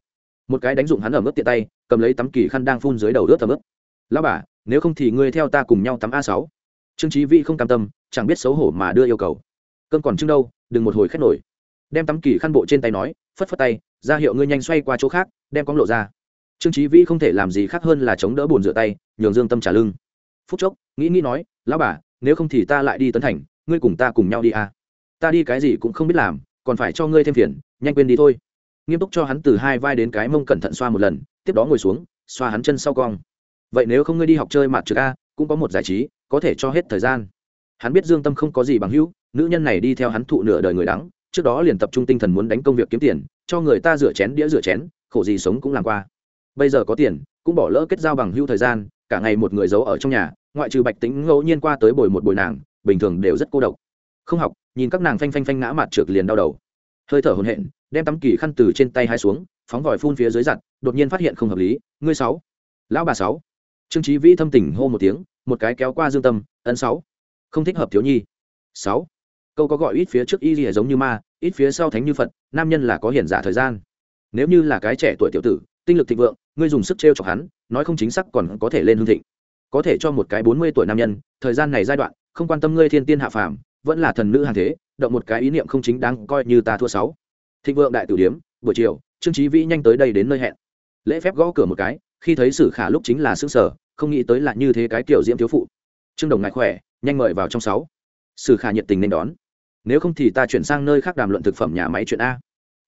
Một cái đánh dụng hắn ở mức tiện tay, cầm lấy tắm kỳ khăn đang phun dưới đầu ướt tầm ướt. lao bà, nếu không thì ngươi theo ta cùng nhau tắm a sáu. Trương trí vĩ không cam tâm, chẳng biết xấu hổ mà đưa yêu cầu. Cơn còn trưng đâu, đừng một hồi khét nổi. Đem tắm kỳ khăn bộ trên tay nói, phất phất tay, ra hiệu ngươi nhanh xoay qua chỗ khác, đem con lộ ra trương trí vĩ không thể làm gì khác hơn là chống đỡ bồn rửa tay, nhường dương tâm trả lưng. Phút chốc, nghĩ nghĩ nói, lão bà, nếu không thì ta lại đi tấn thành, ngươi cùng ta cùng nhau đi à. ta đi cái gì cũng không biết làm, còn phải cho ngươi thêm phiền, nhanh quên đi thôi. Nghiêm túc cho hắn từ hai vai đến cái mông cẩn thận xoa một lần, tiếp đó ngồi xuống, xoa hắn chân sau cong. Vậy nếu không ngươi đi học chơi mặt trực a, cũng có một giải trí, có thể cho hết thời gian. Hắn biết dương tâm không có gì bằng hữu, nữ nhân này đi theo hắn thụ nửa đời người đắng, trước đó liền tập trung tinh thần muốn đánh công việc kiếm tiền, cho người ta rửa chén đĩa rửa chén, khổ gì sống cũng làm qua bây giờ có tiền, cũng bỏ lỡ kết giao bằng hữu thời gian, cả ngày một người giấu ở trong nhà, ngoại trừ bạch tính ngẫu nhiên qua tới bồi một bồi nàng, bình thường đều rất cô độc. Không học, nhìn các nàng phanh phanh phanh ngã mặt trượt liền đau đầu. Hơi thở hồn hện đem tắm kỳ khăn từ trên tay hai xuống, phóng vòi phun phía dưới giặt, đột nhiên phát hiện không hợp lý, ngươi sáu, lão bà sáu. Trương trí vĩ thâm tình hô một tiếng, một cái kéo qua dương tâm ấn sáu. Không thích hợp thiếu nhi. Sáu. Câu có gọi ít phía trước y gì giống như ma, ít phía sau thánh như phật, nam nhân là có hiển giả thời gian. Nếu như là cái trẻ tuổi tiểu tử tinh lực thịnh vượng, ngươi dùng sức t r e o chọc hắn, nói không chính xác còn có thể lên hương thịnh. Có thể cho một cái bốn mươi tuổi nam nhân, thời gian này giai đoạn, không quan tâm ngươi thiên tiên hạ phàm, vẫn là thần nữ hàng thế, động một cái ý niệm không chính đáng coi như ta thua sáu. Thịnh vượng đại tử điếm, buổi chiều, trương trí vĩ nhanh tới đây đến nơi hẹn. Lễ phép gõ cửa một cái, khi thấy sử khả lúc chính là xứ sở không nghĩ tới là như thế cái kiểu diễm thiếu phụ. Trương đồng ngại khỏe, nhanh mời vào trong sáu. Sử khả nhiệt tình nên đón. Nếu không thì ta chuyển sang nơi khác đàm luận thực phẩm nhà máy chuyện a.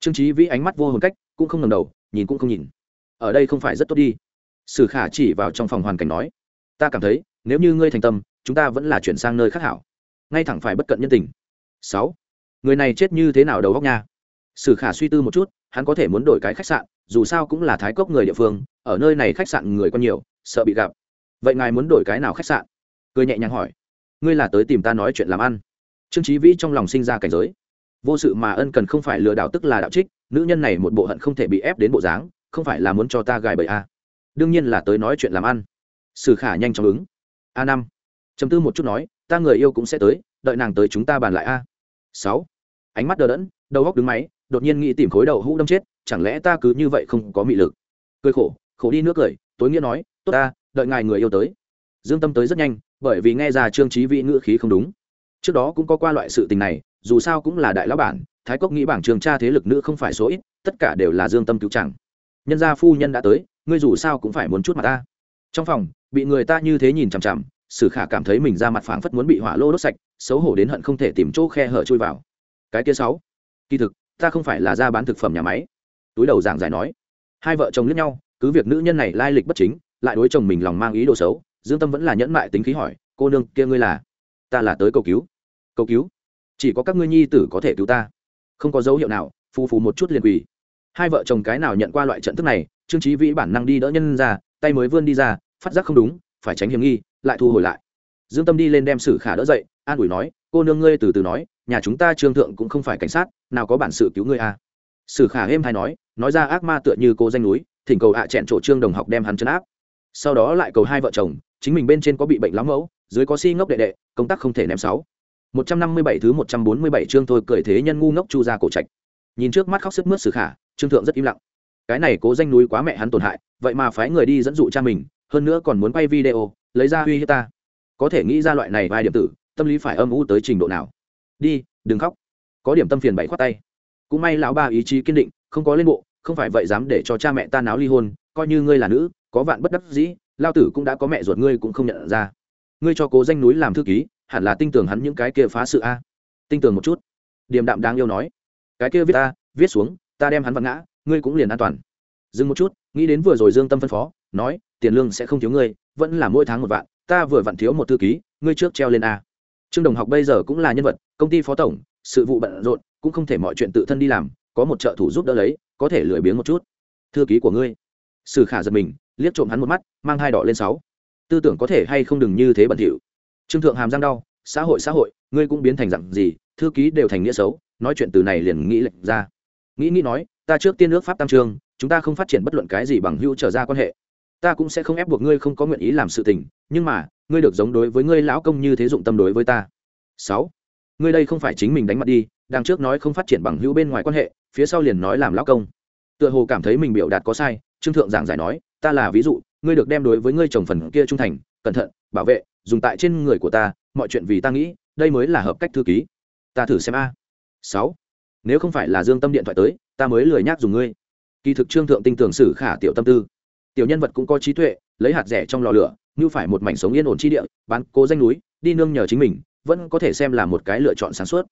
Trương trí vĩ ánh mắt vô hồn cách, cũng không ngầm đầu, nhìn cũng không nhìn ở đây không phải rất tốt đi. Sử khả chỉ vào trong phòng hoàn cảnh nói, ta cảm thấy, nếu như ngươi thành tâm, chúng ta vẫn là chuyển sang nơi khác hảo. Ngay thẳng phải bất cận nhân tình. Sáu, người này chết như thế nào đầu góc nha? Sử khả suy tư một chút, hắn có thể muốn đổi cái khách sạn, dù sao cũng là thái cốc người địa phương, ở nơi này khách sạn người còn nhiều, sợ bị gặp. Vậy ngài muốn đổi cái nào khách sạn? Cười nhẹ nhàng hỏi, ngươi là tới tìm ta nói chuyện làm ăn. Trương trí vĩ trong lòng sinh ra cảnh giới. Vô sự mà ân cần không phải lừa đảo tức là đạo trích, nữ nhân này một bộ hận không thể bị ép đến bộ dáng không phải là muốn cho ta gài bậy a à. đương nhiên là tới nói chuyện làm ăn. Sử khả nhanh chóng ứng. A năm. Chấm tư một chút nói, ta người yêu cũng sẽ tới, đợi nàng tới chúng ta bàn lại a. Sáu. Ánh mắt đờ đẫn, đầu góc đứng máy, đột nhiên nghĩ tìm khối đầu hũ đâm chết, chẳng lẽ ta cứ như vậy không có mị lực? Cười khổ khổ đi nước cười, tối nghĩa nói, tốt ta, đợi ngài người yêu tới. Dương tâm tới rất nhanh, bởi vì nghe ra trương trí vị ngữ khí không đúng. Trước đó cũng có qua loại sự tình này, dù sao cũng là đại lão bản, thái cốc nghĩ bảng trường tra thế lực nữ không phải số ít, tất cả đều là dương tâm cứu chẳng nhân gia phu nhân đã tới, ngươi dù sao cũng phải muốn chút mặt ta. Trong phòng, bị người ta như thế nhìn chằm chằm, sử khả cảm thấy mình ra mặt phảng phất muốn bị hỏa lô đốt sạch, xấu hổ đến hận không thể tìm chỗ khe hở chui vào. Cái kia sáu, kỳ thực, ta không phải là ra bán thực phẩm nhà máy. Túi đầu giảng giải nói. Hai vợ chồng lẫn nhau, cứ việc nữ nhân này lai lịch bất chính, lại đối chồng mình lòng mang ý đồ xấu, dương tâm vẫn là nhẫn mại tính khí hỏi, cô nương, kia ngươi là? Ta là tới cầu cứu. Cầu cứu? Chỉ có các ngươi nhi tử có thể cứu ta. Không có dấu hiệu nào, phù phù một chút liền quỳ hai vợ chồng cái nào nhận qua loại trận thức này, trương trí vĩ bản năng đi đỡ nhân ra, tay mới vươn đi ra, phát giác không đúng, phải tránh hiểm nghi, lại thu hồi lại. Dương tâm đi lên đem sử khả đỡ dậy, an ủi nói, cô nương ngươi từ từ nói, nhà chúng ta trương thượng cũng không phải cảnh sát, nào có bản sự cứu ngươi à. sử khả êm hay nói nói ra ác ma tựa như cô danh núi, thỉnh cầu hạ à chẹn chỗ trương đồng học đem hắn chấn áp. Sau đó lại cầu hai vợ chồng, chính mình bên trên có bị bệnh lắm mẫu, dưới có si ngốc đệ đệ, công tác không thể ném sáu. Một trăm năm mươi bảy thứ một trăm bốn mươi bảy chương thôi cười thế nhân ngu ngốc chu ra cổ trạch. Nhìn trước mắt khóc sức mướt sử khả trương thượng rất im lặng. Cái này cố danh núi quá mẹ hắn tổn hại, vậy mà phái người đi dẫn dụ cha mình, hơn nữa còn muốn quay video, lấy ra uy hiếp ta. Có thể nghĩ ra loại này vài điểm tử, tâm lý phải âm u tới trình độ nào. Đi, đừng khóc. Có điểm tâm phiền bảy khoát tay. Cũng may lão ba ý chí kiên định, không có lên bộ, không phải vậy dám để cho cha mẹ ta náo ly hôn, coi như ngươi là nữ, có vạn bất đắc dĩ, lao tử cũng đã có mẹ ruột ngươi cũng không nhận ra. Ngươi cho cố danh núi làm thư ký, hẳn là tin tưởng hắn những cái kia phá sự a. Tin tưởng một chút. Điềm đạm đáng yêu nói. Cái kia viết ta, viết xuống ta đem hắn vặn ngã, ngươi cũng liền an toàn. Dừng một chút, nghĩ đến vừa rồi dương tâm phân phó, nói, tiền lương sẽ không thiếu ngươi, vẫn là mỗi tháng một vạn, ta vừa vặn thiếu một thư ký, ngươi trước treo lên a. Trương đồng học bây giờ cũng là nhân vật, công ty phó tổng, sự vụ bận rộn, cũng không thể mọi chuyện tự thân đi làm, có một trợ thủ giúp đỡ lấy, có thể lười biếng một chút. Thư ký của ngươi. Sử khả giật mình, liếc trộm hắn một mắt, mang hai đỏ lên sáu. Tư tưởng có thể hay không đừng như thế bẩn thỉu. Trương thượng hàm răng đau, xã hội xã hội, ngươi cũng biến thành dặn gì, thư ký đều thành nghĩa xấu, nói chuyện từ này liền nghĩ lệch ra nghĩ nghĩ nói, ta trước tiên nước pháp tam trường, chúng ta không phát triển bất luận cái gì bằng hữu trở ra quan hệ. Ta cũng sẽ không ép buộc ngươi không có nguyện ý làm sự tình, nhưng mà, ngươi được giống đối với ngươi lão công như thế dụng tâm đối với ta. Sáu, ngươi đây không phải chính mình đánh mặt đi, đằng trước nói không phát triển bằng hữu bên ngoài quan hệ, phía sau liền nói làm lão công. Tựa hồ cảm thấy mình biểu đạt có sai, trương thượng giảng giải nói, ta là ví dụ, ngươi được đem đối với ngươi chồng phần kia trung thành, cẩn thận, bảo vệ, dùng tại trên người của ta, mọi chuyện vì ta nghĩ, đây mới là hợp cách thư ký. Ta thử xem a. Sáu nếu không phải là dương tâm điện thoại tới, ta mới lười nhác dùng ngươi. Kỳ thực trương thượng tinh tưởng sử khả tiểu tâm tư. Tiểu nhân vật cũng có trí tuệ, lấy hạt rẻ trong lò lửa, như phải một mảnh sống yên ổn chi địa, bán cố danh núi, đi nương nhờ chính mình, vẫn có thể xem là một cái lựa chọn sáng suốt.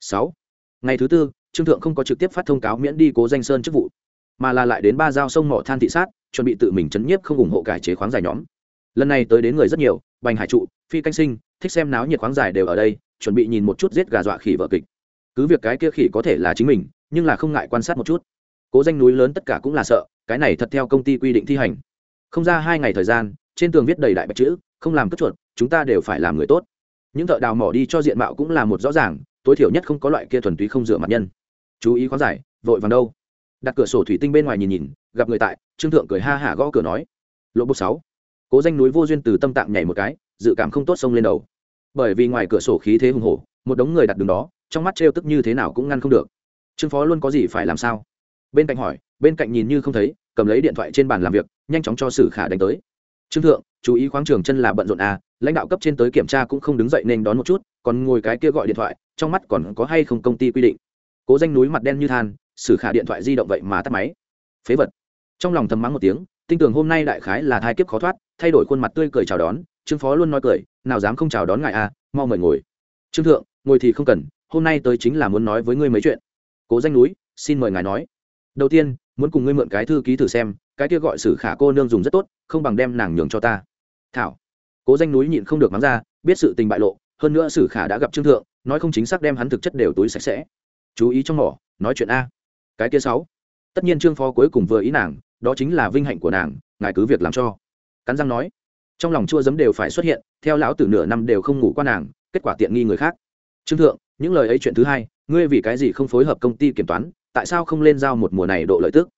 Sáu. Ngày thứ tư, trương thượng không có trực tiếp phát thông cáo miễn đi cố danh sơn chức vụ, mà là lại đến ba giao sông mỏ than thị sát, chuẩn bị tự mình chấn nhiếp không ủng hộ cải chế khoáng giải nhóm. Lần này tới đến người rất nhiều, bành hải trụ, phi canh sinh, thích xem náo nhiệt khoáng giải đều ở đây, chuẩn bị nhìn một chút giết gà dọa khỉ vợ kịch cứ việc cái kia khỉ có thể là chính mình, nhưng là không ngại quan sát một chút. Cố danh núi lớn tất cả cũng là sợ, cái này thật theo công ty quy định thi hành. Không ra hai ngày thời gian, trên tường viết đầy đại bạch chữ, không làm cất chuột, chúng ta đều phải làm người tốt. Những thợ đào mỏ đi cho diện mạo cũng là một rõ ràng, tối thiểu nhất không có loại kia thuần túy không rửa mặt nhân. Chú ý khoáng giải, vội vàng đâu. Đặt cửa sổ thủy tinh bên ngoài nhìn nhìn, gặp người tại, trương thượng cười ha hả gõ cửa nói. Lộ bốc sáu. Cố danh núi vô duyên từ tâm tạng nhảy một cái, dự cảm không tốt xông lên đầu. Bởi vì ngoài cửa sổ khí thế hùng hổ, một đống người đặt đường đó trong mắt trêu tức như thế nào cũng ngăn không được. Trương phó luôn có gì phải làm sao? Bên cạnh hỏi, bên cạnh nhìn như không thấy, cầm lấy điện thoại trên bàn làm việc, nhanh chóng cho sử khả đánh tới. Trương thượng, chú ý khoáng trường chân là bận rộn à lãnh đạo cấp trên tới kiểm tra cũng không đứng dậy nên đón một chút, còn ngồi cái kia gọi điện thoại, trong mắt còn có hay không công ty quy định. Cố danh núi mặt đen như than, sử khả điện thoại di động vậy mà tắt máy. Phế vật. Trong lòng thầm mắng một tiếng tinh tưởng hôm nay đại khái là thai kiếp khó thoát, thay đổi khuôn mặt tươi cười chào đón, trương phó luôn nói cười, nào dám không chào đón ngài à mau mời ngồi. Trương thượng, ngồi thì không cần hôm nay tới chính là muốn nói với ngươi mấy chuyện. Cố danh núi, xin mời ngài nói. Đầu tiên, muốn cùng ngươi mượn cái thư ký thử xem, cái kia gọi sử khả cô nương dùng rất tốt, không bằng đem nàng nhường cho ta. Thảo. Cố danh núi nhịn không được mắng ra, biết sự tình bại lộ, hơn nữa sử khả đã gặp trương thượng, nói không chính xác đem hắn thực chất đều túi sạch sẽ. Chú ý trong mỏ, nói chuyện a. Cái kia sáu. Tất nhiên trương phó cuối cùng vừa ý nàng, đó chính là vinh hạnh của nàng, ngài cứ việc làm cho. Cắn răng nói. Trong lòng chua giấm đều phải xuất hiện, theo lão tử nửa năm đều không ngủ qua nàng, kết quả tiện nghi người khác. Trương thượng những lời ấy chuyện thứ hai ngươi vì cái gì không phối hợp công ty kiểm toán tại sao không lên giao một mùa này độ lợi tức?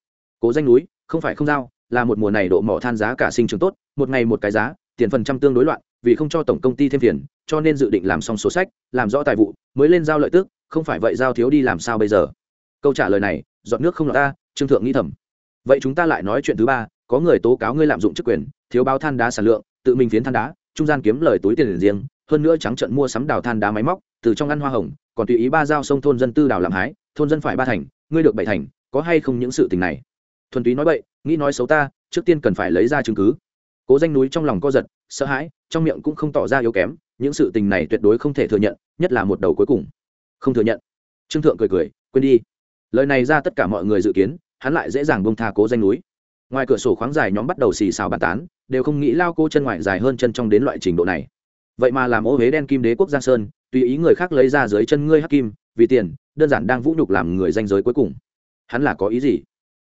Cố danh núi không phải không giao là một mùa này độ mỏ than giá cả sinh trường tốt một ngày một cái giá tiền phần trăm tương đối loạn vì không cho tổng công ty thêm tiền, cho nên dự định làm xong số sách làm rõ tài vụ mới lên giao lợi tức không phải vậy giao thiếu đi làm sao bây giờ? Câu trả lời này dọn nước không lọt ta trương thượng nghĩ thầm. Vậy chúng ta lại nói chuyện thứ ba có người tố cáo ngươi lạm dụng chức quyền thiếu báo than đá sản lượng tự mình phiến than đá trung gian kiếm lời túi tiền riêng hơn nữa trắng trận mua sắm đào than đá máy móc, từ trong ăn hoa hồng, còn tùy ý ba giao sông thôn dân tư đào làm hái, thôn dân phải ba thành, ngươi được bảy thành, có hay không những sự tình này? Thuần túy nói bậy, nghĩ nói xấu ta, trước tiên cần phải lấy ra chứng cứ. Cố danh núi trong lòng co giật, sợ hãi, trong miệng cũng không tỏ ra yếu kém, những sự tình này tuyệt đối không thể thừa nhận, nhất là một đầu cuối cùng. Không thừa nhận. Trương thượng cười cười, quên đi. Lời này ra tất cả mọi người dự kiến, hắn lại dễ dàng bông tha cố danh núi. Ngoài cửa sổ khoáng dài nhóm bắt đầu xì xào bàn tán, đều không nghĩ lao cô chân ngoài dài hơn chân trong đến loại trình độ này vậy mà làm ô huế đen kim đế quốc giang sơn, tùy ý người khác lấy ra dưới chân ngươi hắc kim, vì tiền, đơn giản đang vũ nhục làm người danh giới cuối cùng. Hắn là có ý gì?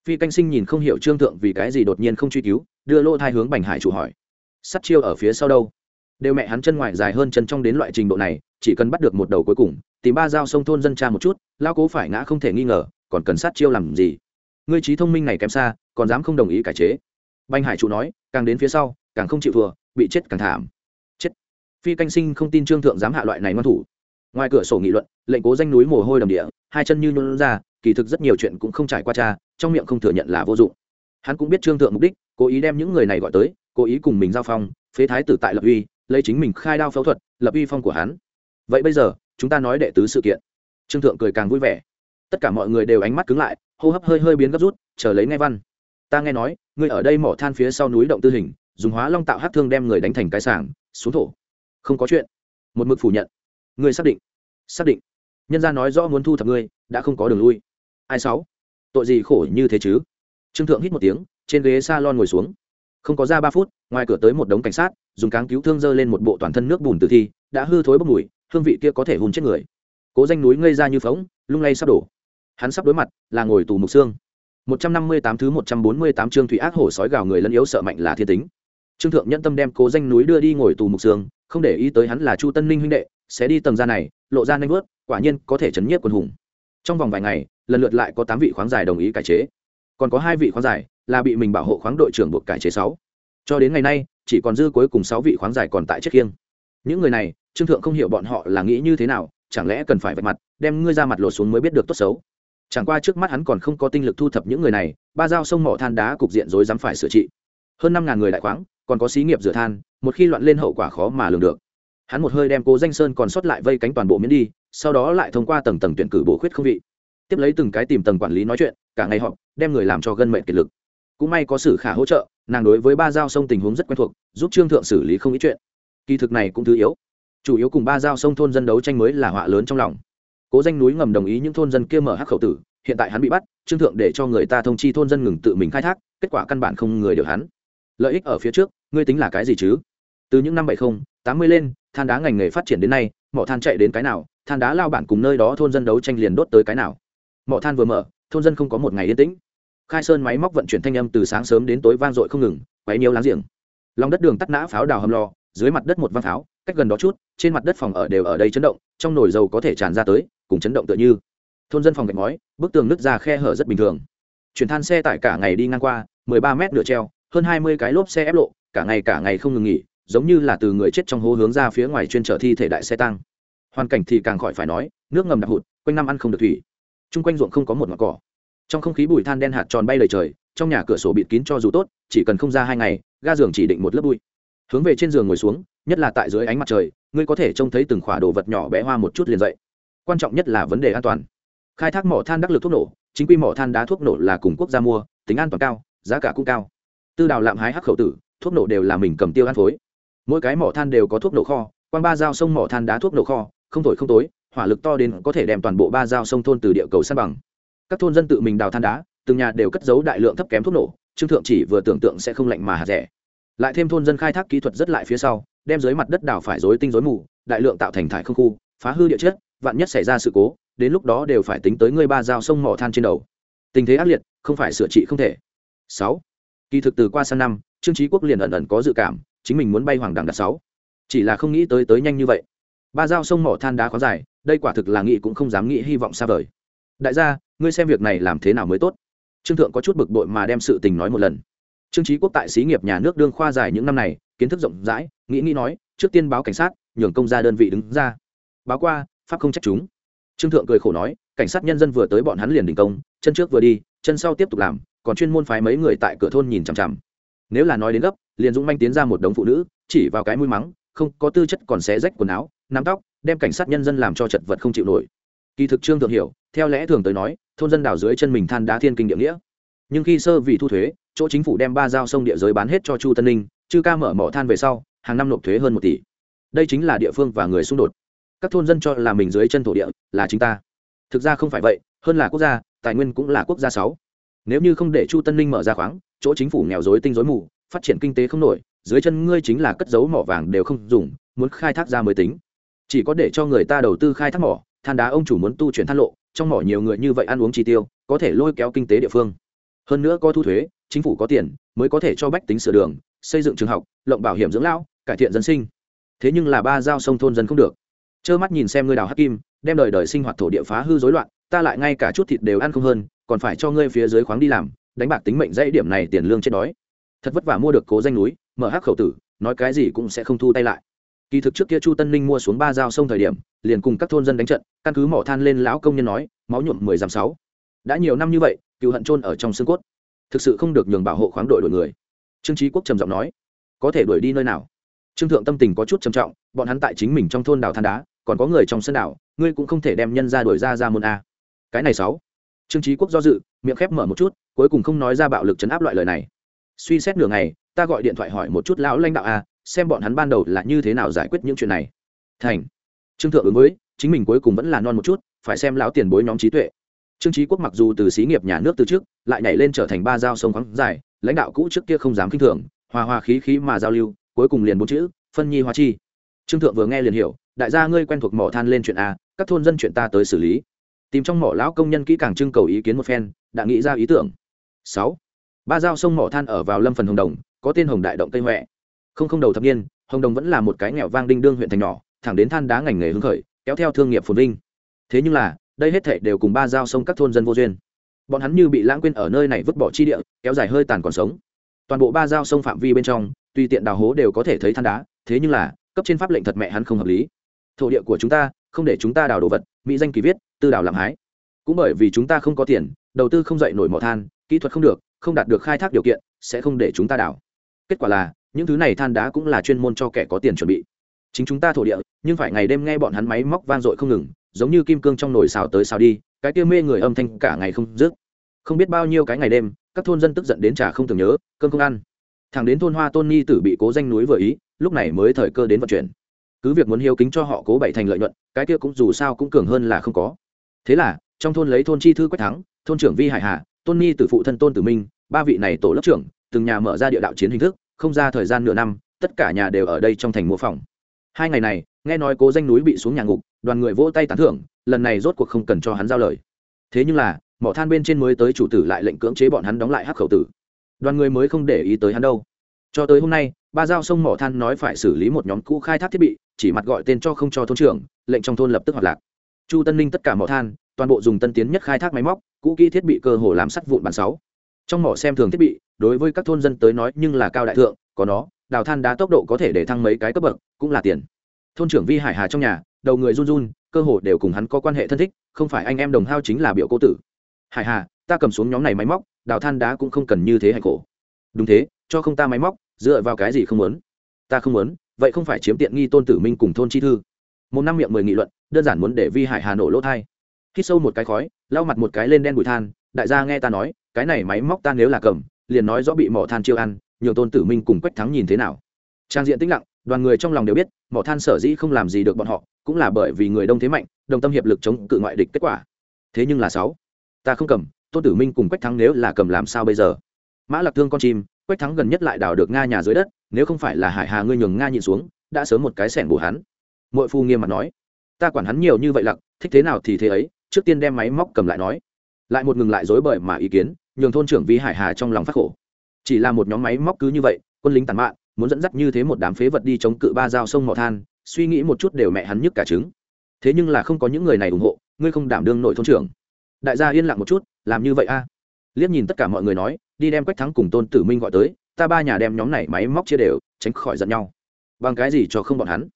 Phi canh sinh nhìn không hiểu trương thượng vì cái gì đột nhiên không truy cứu, đưa lô thai hướng bành hải chủ hỏi. Sắt chiêu ở phía sau đâu? Đều mẹ hắn chân ngoài dài hơn chân trong đến loại trình độ này, chỉ cần bắt được một đầu cuối cùng, tìm ba dao sông thôn dân cha một chút, lao cố phải ngã không thể nghi ngờ, còn cần sát chiêu làm gì? Ngươi trí thông minh này kém xa, còn dám không đồng ý cải chế. Banh hải chủ nói, càng đến phía sau, càng không chịu thua, bị chết càng thảm phi canh sinh không tin trương thượng dám hạ loại này ngoan thủ. Ngoài cửa sổ nghị luận, lệnh cố danh núi mồ hôi đầm địa, hai chân như nôn ra, kỳ thực rất nhiều chuyện cũng không trải qua cha, trong miệng không thừa nhận là vô dụng. Hắn cũng biết trương thượng mục đích, cố ý đem những người này gọi tới, cố ý cùng mình giao phong, phế thái tử tại lập uy, lấy chính mình khai đao phẫu thuật, lập uy phong của hắn. Vậy bây giờ, chúng ta nói đệ tứ sự kiện. Trương thượng cười càng vui vẻ. Tất cả mọi người đều ánh mắt cứng lại, hô hấp hơi hơi biến gấp rút, chờ lấy nghe văn. Ta nghe nói, ngươi ở đây mỏ than phía sau núi động tư hình, dùng hóa long tạo hát thương đem người đánh thành cái sảng, xuống thổ không có chuyện. Một mực phủ nhận. Ngươi xác định. Xác định. Nhân gia nói rõ muốn thu thập ngươi, đã không có đường lui. Ai sáu? Tội gì khổ như thế chứ? Trương thượng hít một tiếng, trên ghế s a lon ngồi xuống. Không có ra ba phút, ngoài cửa tới một đống cảnh sát, dùng cáng cứu thương dơ lên một bộ toàn thân nước bùn tử thi, đã hư thối bốc mùi, hương vị kia có thể hùn chết người. Cố danh núi ngây ra như phóng lung lay sắp đổ. Hắn sắp đối mặt, là ngồi tù mục xương. Một trăm năm mươi tám thứ một trăm bốn mươi tám chương thủy ác hổ sói gào người lẫn yếu sợ mạnh là thiên tính trương thượng nhân tâm đem cố danh núi đưa đi ngồi tù mục sương, không để ý tới hắn là chu tân ninh huynh đệ, sẽ đi tầng ra này, lộ ra nanh vớt quả nhiên có thể chấn nhiếp quân hùng. Trong vòng vài ngày, lần lượt lại có tám vị khoáng giải đồng ý cải chế. Còn có hai vị khoáng giải là bị mình bảo hộ khoáng đội trưởng buộc cải chế sáu. Cho đến ngày nay, chỉ còn dư cuối cùng sáu vị khoáng giải còn tại chiếc khiêng. Những người này, trương thượng không hiểu bọn họ là nghĩ như thế nào, chẳng lẽ cần phải vạch mặt, đem ngươi ra mặt lột xuống mới biết được tốt xấu. Chẳng qua trước mắt hắn còn không có tinh lực thu thập những người này, ba dao sông mỏ than đá cục diện rối dám phải sửa trị. Hơn năm ngàn người đại khoáng còn có xí nghiệp rửa than, một khi loạn lên hậu quả khó mà lường được. Hắn một hơi đem cố danh sơn còn sót lại vây cánh toàn bộ miễn đi, sau đó lại thông qua tầng tầng tuyển cử bổ khuyết không vị. Tiếp lấy từng cái tìm tầng quản lý nói chuyện, cả ngày họ đem người làm cho gân mệnh kiệt lực. Cũng may có sử khả hỗ trợ, nàng đối với ba giao sông tình huống rất quen thuộc, giúp trương thượng xử lý không ít chuyện. Kỳ thực này cũng thứ yếu. Chủ yếu cùng ba giao sông thôn dân đấu tranh mới là họa lớn trong lòng. Cố danh núi ngầm đồng ý những thôn dân kia mở hắc khẩu tử, hiện tại hắn bị bắt, trương thượng để cho người ta thông chi thôn dân ngừng tự mình khai thác, kết quả căn bản không người được hắn lợi ích ở phía trước, ngươi tính là cái gì chứ? Từ những năm bảy mươi tám mươi lên, than đá ngành nghề phát triển đến nay, mỏ than chạy đến cái nào, than đá lao bản cùng nơi đó thôn dân đấu tranh liền đốt tới cái nào. Mỏ than vừa mở, thôn dân không có một ngày yên tĩnh. Khai sơn máy móc vận chuyển thanh âm từ sáng sớm đến tối vang dội không ngừng, quấy nhiều láng giềng. Lòng đất đường tắt nã pháo đào hầm lò, dưới mặt đất một vang pháo, cách gần đó chút, trên mặt đất phòng ở đều ở đây chấn động, trong nồi dầu có thể tràn ra tới, cùng chấn động tựa như. Thôn dân phòng gạch ngói, bức tường nứt ra khe hở rất bình thường. Chuyển than xe tải cả ngày đi ngang qua, mười ba mét nửa treo hơn hai mươi cái lốp xe ép lộ, cả ngày cả ngày không ngừng nghỉ, giống như là từ người chết trong hố hướng ra phía ngoài chuyên chở thi thể đại xe tăng. Hoàn cảnh thì càng khỏi phải nói, nước ngầm đặc hụt, quanh năm ăn không được thủy. Chung quanh ruộng không có một ngọn cỏ. Trong không khí bụi than đen hạt tròn bay lời trời, trong nhà cửa sổ bịt kín cho dù tốt, chỉ cần không ra hai ngày, ga giường chỉ định một lớp bụi. Hướng về trên giường ngồi xuống, nhất là tại dưới ánh mặt trời, ngươi có thể trông thấy từng khỏa đồ vật nhỏ bé hoa một chút liền dậy. Quan trọng nhất là vấn đề an toàn. Khai thác mỏ than đắc lực thuốc nổ, chính quy mỏ than đá thuốc nổ là cùng quốc gia mua, tính an toàn cao, giá cả cũng cao tư đào lạm hái hắc khẩu tử, thuốc nổ đều là mình cầm tiêu ăn phối. Mỗi cái mỏ than đều có thuốc nổ kho quan ba dao sông mỏ than đá thuốc nổ kho, không thổi không tối, hỏa lực to đến có thể đem toàn bộ ba dao sông thôn từ địa cầu san bằng. Các thôn dân tự mình đào than đá, từng nhà đều cất giấu đại lượng thấp kém thuốc nổ, trương thượng chỉ vừa tưởng tượng sẽ không lạnh mà hạt rẻ. Lại thêm thôn dân khai thác kỹ thuật rất lại phía sau, đem dưới mặt đất đào phải rối tinh rối mù, đại lượng tạo thành thải không khu, phá hư địa chất, vạn nhất xảy ra sự cố, đến lúc đó đều phải tính tới ngươi ba dao sông mỏ than trên đầu. Tình thế ác liệt, không phải sửa trị không thể. Sáu kỳ thực từ qua sang năm, trương trí quốc liền ẩn ẩn có dự cảm, chính mình muốn bay hoàng đẳng đặt sáu. Chỉ là không nghĩ tới tới nhanh như vậy. Ba dao sông mỏ than đá khó dài, đây quả thực là nghĩ cũng không dám nghĩ hy vọng xa vời. Đại gia, ngươi xem việc này làm thế nào mới tốt? Trương thượng có chút bực bội mà đem sự tình nói một lần. Trương trí quốc tại xí nghiệp nhà nước đương khoa dài những năm này, kiến thức rộng rãi, nghĩ nghĩ nói, trước tiên báo cảnh sát, nhường công ra đơn vị đứng ra. Báo qua, pháp không trách chúng. Trương thượng cười khổ nói, cảnh sát nhân dân vừa tới bọn hắn liền đình công, chân trước vừa đi, chân sau tiếp tục làm còn chuyên môn phái mấy người tại cửa thôn nhìn chằm chằm. Nếu là nói đến gấp, liền dũng manh tiến ra một đống phụ nữ, chỉ vào cái mũi mắng, không, có tư chất còn xé rách quần áo, nắm tóc, đem cảnh sát nhân dân làm cho chật vật không chịu nổi. Kỳ thực trương thượng hiểu, theo lẽ thường tới nói, thôn dân đào dưới chân mình than đá thiên kinh địa nghĩa. Nhưng khi sơ vị thu thuế, chỗ chính phủ đem ba giao sông địa giới bán hết cho chu tân ninh, chư ca mở mỏ than về sau, hàng năm nộp thuế hơn một tỷ. Đây chính là địa phương và người xung đột. Các thôn dân cho là mình dưới chân thổ địa là chính ta. Thực ra không phải vậy, hơn là quốc gia, tài nguyên cũng là quốc gia sáu nếu như không để chu tân ninh mở ra khoáng, chỗ chính phủ nghèo dối tinh dối mù, phát triển kinh tế không nổi, dưới chân ngươi chính là cất giấu mỏ vàng đều không dùng, muốn khai thác ra mới tính. Chỉ có để cho người ta đầu tư khai thác mỏ, than đá ông chủ muốn tu chuyển than lộ, trong mỏ nhiều người như vậy ăn uống chi tiêu, có thể lôi kéo kinh tế địa phương. Hơn nữa có thu thuế, chính phủ có tiền, mới có thể cho bách tính sửa đường, xây dựng trường học, lộng bảo hiểm dưỡng lão, cải thiện dân sinh. Thế nhưng là ba giao sông thôn dân không được. Trơ mắt nhìn xem ngươi đào hắc kim, đem đời đời sinh hoạt thổ địa phá hư rối loạn, ta lại ngay cả chút thịt đều ăn không hơn còn phải cho ngươi phía dưới khoáng đi làm, đánh bạc tính mệnh dãy điểm này tiền lương chết đói. Thật vất vả mua được cố danh núi, mở hắc khẩu tử, nói cái gì cũng sẽ không thu tay lại. Kỳ thực trước kia chu tân ninh mua xuống ba dao sông thời điểm, liền cùng các thôn dân đánh trận, căn cứ mỏ than lên lão công nhân nói, máu nhuộm mười dặm sáu. Đã nhiều năm như vậy cựu hận trôn ở trong xương cốt. Thực sự không được nhường bảo hộ khoáng đội đổi người. Trương trí quốc trầm giọng nói, có thể đuổi đi nơi nào? Trương thượng tâm tình có chút trầm trọng, bọn hắn tại chính mình trong thôn đào than đá, còn có người trong sân đảo, ngươi cũng không thể đem nhân ra đuổi ra ra môn a. Cái này sáu trương trí quốc do dự, miệng khép mở một chút, cuối cùng không nói ra bạo lực chấn áp loại lời này. Suy xét nửa ngày, ta gọi điện thoại hỏi một chút lão lãnh đạo a, xem bọn hắn ban đầu là như thế nào giải quyết những chuyện này. Thành. Trương thượng ứng với, chính mình cuối cùng vẫn là non một chút, phải xem lão tiền bối nhóm trí tuệ. Trương trí quốc mặc dù từ xí nghiệp nhà nước từ trước, lại nhảy lên trở thành ba giao sông khoáng dài, lãnh đạo cũ trước kia không dám kinh thường, hòa hòa khí khí mà giao lưu, cuối cùng liền bốn chữ, phân nhi hoa chi. Trương thượng vừa nghe liền hiểu, đại gia ngươi quen thuộc mỏ than lên chuyện a, các thôn dân chuyện ta tới xử lý tìm trong mỏ lão công nhân kỹ càng trưng cầu ý kiến một phen, đã nghĩ ra ý tưởng. Sáu, ba giao sông mỏ than ở vào lâm phần hồng đồng, có tên hồng đại động tây huệ. Không không đầu thập niên, hồng đồng vẫn là một cái nghèo vang đinh đương huyện thành nhỏ, thẳng đến than đá ngành nghề hưng khởi, kéo theo thương nghiệp phồn vinh. Thế nhưng là, đây hết thảy đều cùng ba giao sông các thôn dân vô duyên. Bọn hắn như bị lãng quên ở nơi này vứt bỏ chi địa, kéo dài hơi tàn còn sống. Toàn bộ ba giao sông phạm vi bên trong, tùy tiện đào hố đều có thể thấy than đá, thế nhưng là, cấp trên pháp lệnh thật mẹ hắn không hợp lý. Thổ địa của chúng ta, không để chúng ta đào đồ vật mỹ danh kỳ viết, tư đào làm hái. Cũng bởi vì chúng ta không có tiền, đầu tư không dậy nổi mỏ than, kỹ thuật không được, không đạt được khai thác điều kiện, sẽ không để chúng ta đào kết quả là, những thứ này than đá cũng là chuyên môn cho kẻ có tiền chuẩn bị. Chính chúng ta thổ địa, nhưng phải ngày đêm nghe bọn hắn máy móc vang dội không ngừng, giống như kim cương trong nồi xào tới xào đi, cái kia mê người âm thanh cả ngày không dứt. Không biết bao nhiêu cái ngày đêm, các thôn dân tức giận đến trà không tưởng nhớ, cơm không ăn. Thằng đến thôn hoa tôn nhi tử bị cố danh núi vừa ý, lúc này mới thời cơ đến vận chuyển cứ việc muốn hiếu kính cho họ cố bảy thành lợi nhuận, cái kia cũng dù sao cũng cường hơn là không có. Thế là, trong thôn lấy thôn chi thư quách thắng, thôn trưởng vi hải hà, tôn nhi tử phụ thân tôn tử minh, ba vị này tổ lớp trưởng, từng nhà mở ra địa đạo chiến hình thức, không ra thời gian nửa năm, tất cả nhà đều ở đây trong thành mua phòng hai ngày này, nghe nói cố danh núi bị xuống nhà ngục, đoàn người vỗ tay tán thưởng, lần này rốt cuộc không cần cho hắn giao lời. Thế nhưng là, mỏ than bên trên mới tới chủ tử lại lệnh cưỡng chế bọn hắn đóng lại hắc khẩu tử. Đoàn người mới không để ý tới hắn đâu. Cho tới hôm nay ba giao sông mỏ than nói phải xử lý một nhóm cũ khai thác thiết bị, chỉ mặt gọi tên cho không cho thôn trưởng, lệnh trong thôn lập tức hoạt lạc. Chu tân ninh tất cả mỏ than, toàn bộ dùng tân tiến nhất khai thác máy móc, cũ kỹ thiết bị cơ hồ làm sắt vụn bàn sáu. Trong mỏ xem thường thiết bị, đối với các thôn dân tới nói nhưng là cao đại thượng, có nó, đào than đá tốc độ có thể để thăng mấy cái cấp bậc, cũng là tiền. Thôn trưởng vi hải hà trong nhà, đầu người run run, cơ hồ đều cùng hắn có quan hệ thân thích, không phải anh em đồng hao chính là biểu cô tử. Hải hà, ta cầm xuống nhóm này máy móc, đào than đá cũng không cần như thế hay khổ. Đúng thế, cho không ta máy móc dựa vào cái gì không muốn? Ta không muốn, vậy không phải chiếm tiện nghi tôn tử minh cùng thôn chi thư. Một năm miệng mười nghị luận, đơn giản muốn để vi hải hà nổ lỗ thai. Hít sâu một cái khói, lau mặt một cái lên đen bụi than, đại gia nghe ta nói, cái này máy móc ta nếu là cầm, liền nói rõ bị mỏ than chiêu ăn nhiều tôn tử minh cùng quách thắng nhìn thế nào. Trang diện tĩnh lặng, đoàn người trong lòng đều biết, mỏ than sở dĩ không làm gì được bọn họ, cũng là bởi vì người đông thế mạnh, đồng tâm hiệp lực chống cự ngoại địch kết quả. Thế nhưng là sáu, ta không cầm, tôn tử minh cùng quách thắng nếu là cầm làm sao bây giờ? Mã lạc thương con chim quách thắng gần nhất lại đào được nga nhà dưới đất, nếu không phải là hải hà ngươi nhường nga nhìn xuống, đã sớm một cái sẻn bù hắn. Mội phu nghiêm mặt nói, ta quản hắn nhiều như vậy lặc, thích thế nào thì thế ấy, trước tiên đem máy móc cầm lại nói. Lại một ngừng lại dối bời mà ý kiến, nhường thôn trưởng vi hải hà trong lòng phát khổ. Chỉ là một nhóm máy móc cứ như vậy, quân lính tàn mạn, muốn dẫn dắt như thế một đám phế vật đi chống cự ba dao sông mỏ than, suy nghĩ một chút đều mẹ hắn nhức cả trứng. Thế nhưng là không có những người này ủng hộ, ngươi không đảm đương nội thôn trưởng. Đại gia yên lặng một chút, làm như vậy a liếc nhìn tất cả mọi người nói đi đem quách thắng cùng tôn tử minh gọi tới ta ba nhà đem nhóm này máy móc chia đều tránh khỏi giận nhau. Bằng cái gì cho không bọn hắn?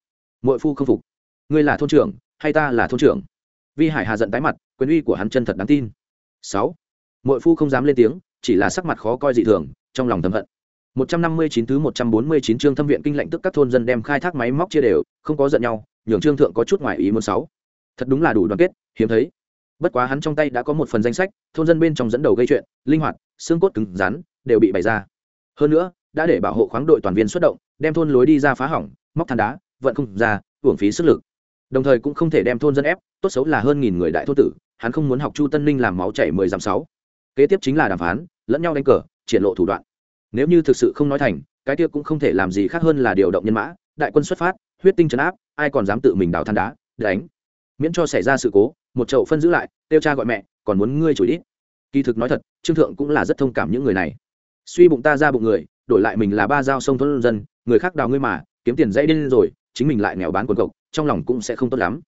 Mội phu không phục. Ngươi là thôn trưởng hay ta là thôn trưởng? Vi hải hà giận tái mặt quyền uy của hắn chân thật đáng tin. Sáu. Mội phu không dám lên tiếng chỉ là sắc mặt khó coi dị thường trong lòng thầm hận. 159 thứ 149 chương thâm viện kinh lệnh tức các thôn dân đem khai thác máy móc chia đều, không có giận nhau, nhường trương thượng có chút ngoài ý muốn sáu. Thật đúng là đủ đoàn kết, hiếm thấy. Bất quá hắn trong tay đã có một phần danh sách, thôn dân bên trong dẫn đầu gây chuyện, linh hoạt, xương cốt cứng rắn, đều bị bày ra. Hơn nữa, đã để bảo hộ khoáng đội toàn viên xuất động, đem thôn lối đi ra phá hỏng, móc than đá, vận không ra, uổng phí sức lực. Đồng thời cũng không thể đem thôn dân ép, tốt xấu là hơn nghìn người đại thôn tử, hắn không muốn học Chu Tân Ninh làm máu chảy mười dặm sáu. Kế tiếp chính là đàm phán, lẫn nhau đánh cờ, triển lộ thủ đoạn nếu như thực sự không nói thành cái kia cũng không thể làm gì khác hơn là điều động nhân mã đại quân xuất phát huyết tinh trấn áp ai còn dám tự mình đào than đá đánh miễn cho xảy ra sự cố, một chậu phân giữ lại tiêu cha gọi mẹ, còn muốn ngươi chửi ít kỳ thực nói thật, trương thượng cũng là rất thông cảm những người này. Suy bụng ta ra bụng người, đổi lại mình là ba dao sông thôn dân, người khác đào ngươi mà, kiếm tiền dãy điên rồi, chính mình lại nghèo bán quần cộc, trong lòng cũng sẽ không tốt lắm.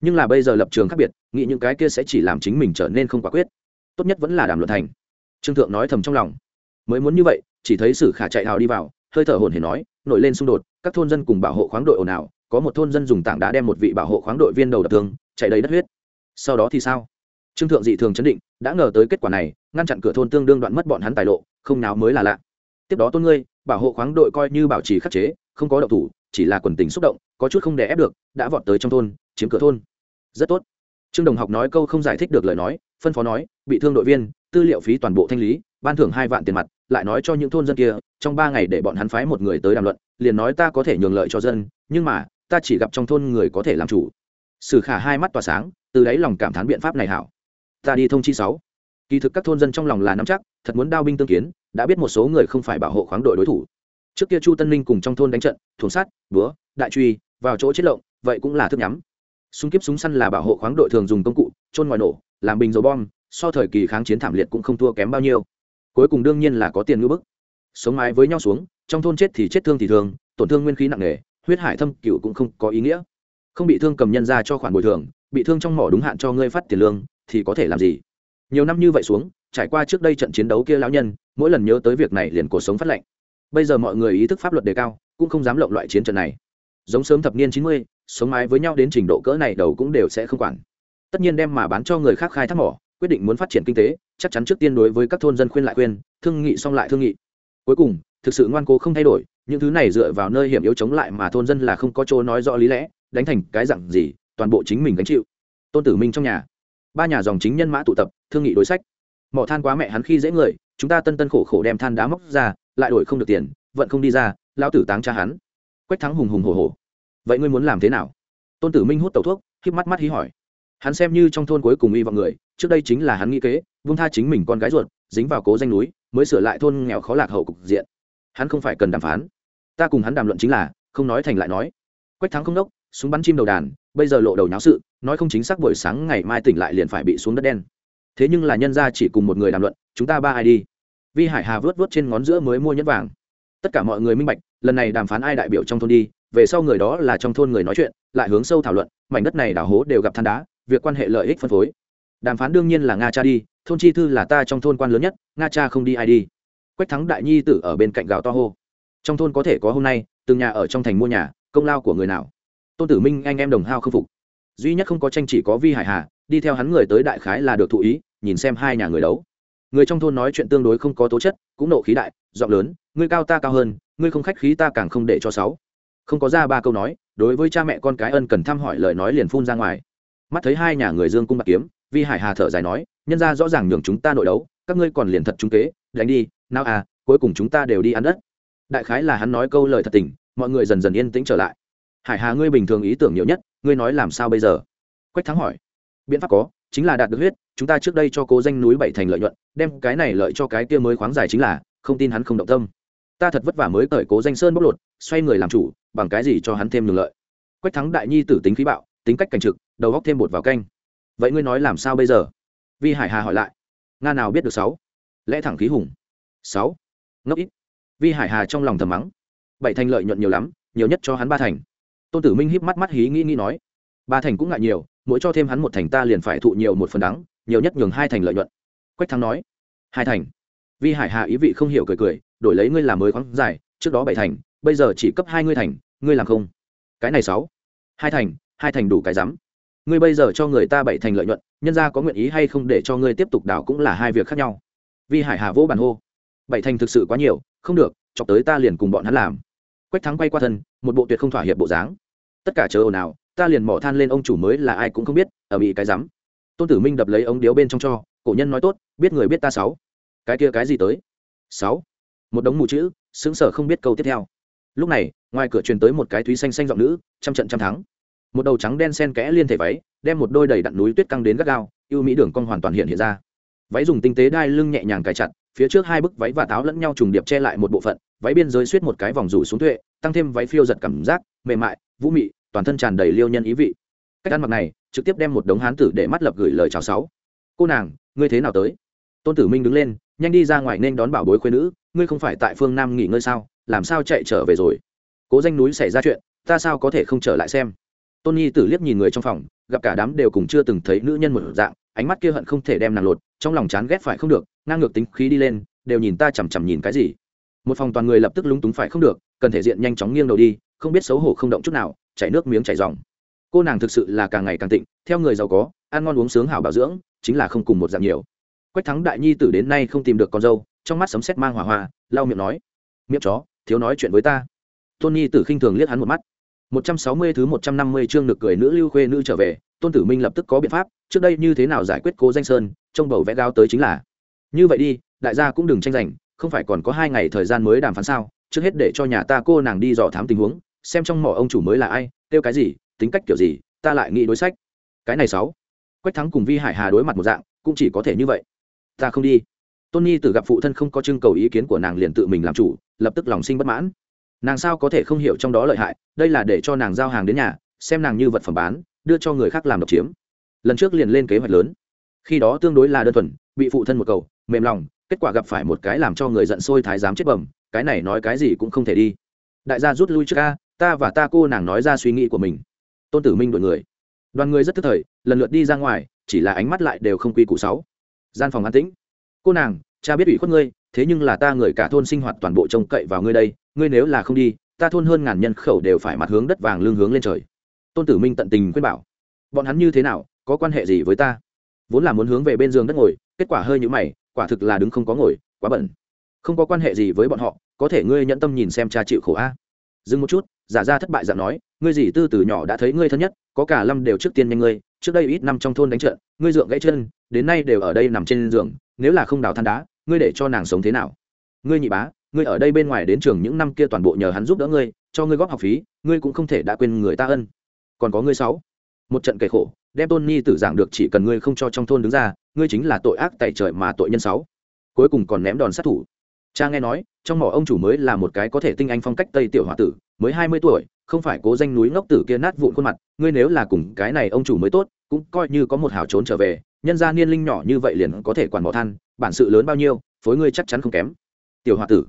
Nhưng là bây giờ lập trường khác biệt, nghĩ những cái kia sẽ chỉ làm chính mình trở nên không quả quyết. Tốt nhất vẫn là đàm luận thành. Trương thượng nói thầm trong lòng. Mới muốn như vậy, chỉ thấy sử khả chạy hào đi vào, hơi thở hồn hển nói, nổi lên xung đột, các thôn dân cùng bảo hộ khoáng đội ồn ào có một thôn dân dùng tảng đá đem một vị bảo hộ khoáng đội viên đầu đập thương, chạy đầy đất huyết. Sau đó thì sao? Trương thượng dị thường chấn định, đã ngờ tới kết quả này, ngăn chặn cửa thôn tương đương đoạn mất bọn hắn tài lộ, không nào mới là lạ. Tiếp đó tôn ngươi, bảo hộ khoáng đội coi như bảo trì khắc chế, không có động thủ, chỉ là quần tình xúc động, có chút không đè ép được, đã vọt tới trong thôn, chiếm cửa thôn. Rất tốt. Trương đồng học nói câu không giải thích được lời nói, phân phó nói, bị thương đội viên, tư liệu phí toàn bộ thanh lý, ban thưởng hai vạn tiền mặt, lại nói cho những thôn dân kia, trong ba ngày để bọn hắn phái một người tới đàm luận, liền nói ta có thể nhường lợi cho dân, nhưng mà ta chỉ gặp trong thôn người có thể làm chủ. Sử khả hai mắt tỏa sáng, từ đáy lòng cảm thán biện pháp này hảo. Ta đi thông chi sáu. Kỳ thực các thôn dân trong lòng là nắm chắc, thật muốn đao binh tương kiến, đã biết một số người không phải bảo hộ khoáng đội đối thủ. Trước kia chu tân ninh cùng trong thôn đánh trận thùng sát búa, đại truy, vào chỗ chết lộng, vậy cũng là thức nhắm. Súng kiếp súng săn là bảo hộ khoáng đội thường dùng công cụ trôn ngoài nổ, làm bình dầu bom, so thời kỳ kháng chiến thảm liệt cũng không thua kém bao nhiêu. Cuối cùng đương nhiên là có tiền ngưỡng bức. Sống mái với nhau xuống, trong thôn chết thì chết thương thì thương, tổn thương nguyên khí nặng nề huyết hải thâm cựu cũng không có ý nghĩa. Không bị thương cầm nhân ra cho khoản bồi thường, bị thương trong mỏ đúng hạn cho ngươi phát tiền lương, thì có thể làm gì? Nhiều năm như vậy xuống, trải qua trước đây trận chiến đấu kia lão nhân, mỗi lần nhớ tới việc này liền cuộc sống phát lệnh. Bây giờ mọi người ý thức pháp luật đề cao, cũng không dám lộng loại chiến trận này. Giống sớm thập niên chín mươi, sống mái với nhau đến trình độ cỡ này đầu cũng đều sẽ không quản. Tất nhiên đem mà bán cho người khác khai thác mỏ, quyết định muốn phát triển kinh tế, chắc chắn trước tiên đối với các thôn dân khuyên lại khuyên, thương nghị xong lại thương nghị. Cuối cùng, thực sự ngoan cố không thay đổi những thứ này dựa vào nơi hiểm yếu chống lại mà thôn dân là không có chỗ nói rõ lý lẽ, đánh thành cái dặn gì, toàn bộ chính mình gánh chịu. Tôn tử minh trong nhà. Ba nhà dòng chính nhân mã tụ tập, thương nghị đối sách. Mỏ than quá mẹ hắn khi dễ người, chúng ta tân tân khổ khổ đem than đá móc ra, lại đổi không được tiền, vận không đi ra, lão tử táng cha hắn. Quách thắng hùng hùng hồ hồ vậy ngươi muốn làm thế nào? Tôn tử minh hút tẩu thuốc k mắt mắt hí hỏi. Hắn xem như trong thôn cuối cùng y vọng người, trước đây chính là hắn nghĩ kế, vung tha chính mình con gái ruột, dính vào cố danh núi, mới sửa lại thôn nghèo khó lạc hậu cục diện. Hắn không phải cần đàm phán ta cùng hắn đàm luận chính là, không nói thành lại nói. Quách thắng không đốc, súng bắn chim đầu đàn, bây giờ lộ đầu nháo sự, nói không chính xác buổi sáng ngày mai tỉnh lại liền phải bị xuống đất đen. Thế nhưng là nhân ra chỉ cùng một người đàm luận, chúng ta ba ai đi? Vi hải hà vớt vớt trên ngón giữa mới mua nhẫn vàng. Tất cả mọi người minh bạch, lần này đàm phán ai đại biểu trong thôn đi, về sau người đó là trong thôn người nói chuyện, lại hướng sâu thảo luận, mảnh đất này đảo hố đều gặp than đá, việc quan hệ lợi ích phân phối. Đàm phán đương nhiên là nga cha đi, thôn chi thư là ta trong thôn quan lớn nhất, nga cha không đi ai đi. Quách thắng đại nhi tử ở bên cạnh gạo to hô trong thôn có thể có hôm nay, từng nhà ở trong thành mua nhà, công lao của người nào? Tôn tử minh anh em đồng hao không phục. Duy nhất không có tranh chỉ có vi hải hà, đi theo hắn người tới đại khái là được thụ ý, nhìn xem hai nhà người đấu. Người trong thôn nói chuyện tương đối không có tố chất, cũng nộ khí đại, giọng lớn, ngươi cao ta cao hơn, ngươi không khách khí ta càng không để cho sáu. Không có ra ba câu nói, đối với cha mẹ con cái ân cần thăm hỏi lời nói liền phun ra ngoài. Mắt thấy hai nhà người dương cung bạc kiếm, vi hải hà thở dài nói, nhân ra rõ ràng nhường chúng ta nội đấu, các ngươi còn liền thật trung kế, đánh đi, nào à cuối cùng chúng ta đều đi ăn đất đại khái là hắn nói câu lời thật tình, mọi người dần dần yên tĩnh trở lại. Hải hà, ngươi bình thường ý tưởng nhiều nhất, ngươi nói làm sao bây giờ? Quách thắng hỏi. Biện pháp có, chính là đạt được huyết, chúng ta trước đây cho cố danh núi bảy thành lợi nhuận, đem cái này lợi cho cái kia mới khoáng dài chính là, không tin hắn không động tâm. Ta thật vất vả mới cởi cố danh sơn bóc lột, xoay người làm chủ, bằng cái gì cho hắn thêm nhường lợi? Quách thắng đại nhi tử tính khí bạo, tính cách cảnh trực, đầu góc thêm bột vào canh. Vậy ngươi nói làm sao bây giờ? Vi hải hà hỏi lại. Nga nào biết được sáu? Lẽ thẳng khí hùng. Sáu. Ngốc ít vi hải hà trong lòng thầm mắng. Bảy thành lợi nhuận nhiều lắm, nhiều nhất cho hắn ba thành. Tôn tử minh híp mắt mắt hí nghĩ nghĩ nói, ba thành cũng ngại nhiều, mỗi cho thêm hắn một thành ta liền phải thụ nhiều một phần đắng, nhiều nhất nhường hai thành lợi nhuận. Quách thắng nói, hai thành. Vi hải hà ý vị không hiểu cười cười, đổi lấy ngươi làm mới khoáng dài trước đó bảy thành, bây giờ chỉ cấp hai ngươi thành, ngươi làm không? Cái này sáu. Hai thành hai thành đủ cái rắm. Ngươi bây giờ cho người ta bảy thành lợi nhuận, nhân ra có nguyện ý hay không để cho ngươi tiếp tục đảo cũng là hai việc khác nhau. Vi hải hà vỗ bàn hô, bảy thành thực sự quá nhiều không được, chọc tới ta liền cùng bọn hắn làm. Quách thắng quay qua thân, một bộ tuyệt không thỏa hiệp bộ dáng. Tất cả chớ ồn ào, ta liền mỏ than lên ông chủ mới là ai cũng không biết, ở bị cái rắm. Tôn tử minh đập lấy ống điếu bên trong cho, cổ nhân nói tốt, biết người biết ta sáu. Cái kia cái gì tới? Sáu. Một đống mù chữ xứng sở không biết câu tiếp theo. Lúc này, ngoài cửa truyền tới một cái thúy xanh xanh giọng nữ, trăm trận trăm thắng. Một đầu trắng đen sen kẽ liên thể váy, đem một đôi đầy đặn núi tuyết căng đến gắt gao ưu mỹ đường cong hoàn toàn hiện hiện ra. Váy dùng tinh tế đai lưng nhẹ nhàng cài chặt phía trước hai bức váy và táo lẫn nhau trùng điệp che lại một bộ phận, váy biên giới suýt một cái vòng rủ xuống tuệ, tăng thêm váy phiêu giật cảm giác, mềm mại, vũ mị, toàn thân tràn đầy liêu nhân ý vị. Cách ăn mặc này, trực tiếp đem một đống hán tử để mắt lập gửi lời chào sáu. Cô nàng, ngươi thế nào tới? Tôn tử minh đứng lên, nhanh đi ra ngoài nên đón bảo bối khuyên nữ, ngươi không phải tại phương nam nghỉ ngơi sao? Làm sao chạy trở về rồi? Cố danh núi xảy ra chuyện, ta sao có thể không trở lại xem? Tôn nhi tử liếc nhìn người trong phòng, gặp cả đám đều cùng chưa từng thấy nữ nhân một dạng, ánh mắt kia hận không thể đem nàng lột, trong lòng chán ghét phải không được ngang ngược tính khí đi lên, đều nhìn ta chằm chằm nhìn cái gì. Một phòng toàn người lập tức lúng túng phải không được, cần thể diện nhanh chóng nghiêng đầu đi, không biết xấu hổ không động chút nào, chảy nước miếng chảy dòng. Cô nàng thực sự là càng ngày càng tịnh, theo người giàu có, ăn ngon uống sướng hảo bảo dưỡng, chính là không cùng một dạng nhiều. Quách thắng đại nhi tử đến nay không tìm được con dâu, trong mắt sấm sét mang hỏa hoa, lau miệng nói, miệng chó, thiếu nói chuyện với ta. Tôn nhi tử khinh thường liếc hắn một mắt. Một trăm sáu mươi thứ một trăm năm mươi chương được cười nữ lưu khuê nữ trở về, tôn tử minh lập tức có biện pháp, trước đây như thế nào giải quyết cố danh sơn trong bầu vẽ gao tới chính là như vậy đi, đại gia cũng đừng tranh giành, không phải còn có hai ngày thời gian mới đàm phán sao? Trước hết để cho nhà ta cô nàng đi dò thám tình huống, xem trong mỏ ông chủ mới là ai, kêu cái gì, tính cách kiểu gì, ta lại nghĩ đối sách. Cái này sáu. Quách thắng cùng vi hải hà đối mặt một dạng, cũng chỉ có thể như vậy. Ta không đi. Tôn nhi từ gặp phụ thân không có trưng cầu ý kiến của nàng liền tự mình làm chủ, lập tức lòng sinh bất mãn. Nàng sao có thể không hiểu trong đó lợi hại, đây là để cho nàng giao hàng đến nhà, xem nàng như vật phẩm bán, đưa cho người khác làm độc chiếm. Lần trước liền lên kế hoạch lớn. Khi đó tương đối là đơn thuần bị phụ thân một cầu, mềm lòng, kết quả gặp phải một cái làm cho người giận sôi thái giám chết bẩm cái này nói cái gì cũng không thể đi. Đại gia rút lui trước ca ta và ta cô nàng nói ra suy nghĩ của mình. Tôn tử minh đổi người. Đoàn người rất tức thời, lần lượt đi ra ngoài, chỉ là ánh mắt lại đều không quy củ sáu. Gian phòng an tĩnh. Cô nàng, cha biết ủy khuất ngươi, thế nhưng là ta người cả thôn sinh hoạt toàn bộ trông cậy vào ngươi đây, ngươi nếu là không đi, ta thôn hơn ngàn nhân khẩu đều phải mặt hướng đất vàng lương hướng lên trời. Tôn tử minh tận tình khuyên bảo. Bọn hắn như thế nào, có quan hệ gì với ta? Vốn là muốn hướng về bên giường đất ngồi kết quả hơi nhũ mày, quả thực là đứng không có ngồi, quá bẩn. Không có quan hệ gì với bọn họ, có thể ngươi nhẫn tâm nhìn xem cha chịu khổ a. Dừng một chút, giả ra thất bại dạng nói, ngươi gì tư từ nhỏ đã thấy ngươi thân nhất, có cả lâm đều trước tiên nhanh ngươi, trước đây ít năm trong thôn đánh trận, ngươi dượng gãy chân, đến nay đều ở đây nằm trên giường, nếu là không đào than đá, ngươi để cho nàng sống thế nào? Ngươi nhị bá, ngươi ở đây bên ngoài đến trường những năm kia toàn bộ nhờ hắn giúp đỡ ngươi, cho ngươi góp học phí, ngươi cũng không thể đã quên người ta ân. Còn có ngươi sáu. Một trận kể khổ, đem tôn nhi tử giảng được chỉ cần ngươi không cho trong thôn đứng ra ngươi chính là tội ác tại trời mà tội nhân sáu. Cuối cùng còn ném đòn sát thủ. Cha nghe nói, trong mỏ ông chủ mới là một cái có thể tinh anh phong cách tây tiểu h tử, mới hai mươi tuổi, không phải cố danh núi ngốc tử kia nát vụn khuôn mặt, ngươi nếu là cùng cái này ông chủ mới tốt, cũng coi như có một hào trốn trở về, nhân gia niên linh nhỏ như vậy liền có thể quản mỏ than, bản sự lớn bao nhiêu, phối ngươi chắc chắn không kém. Tiểu h tử.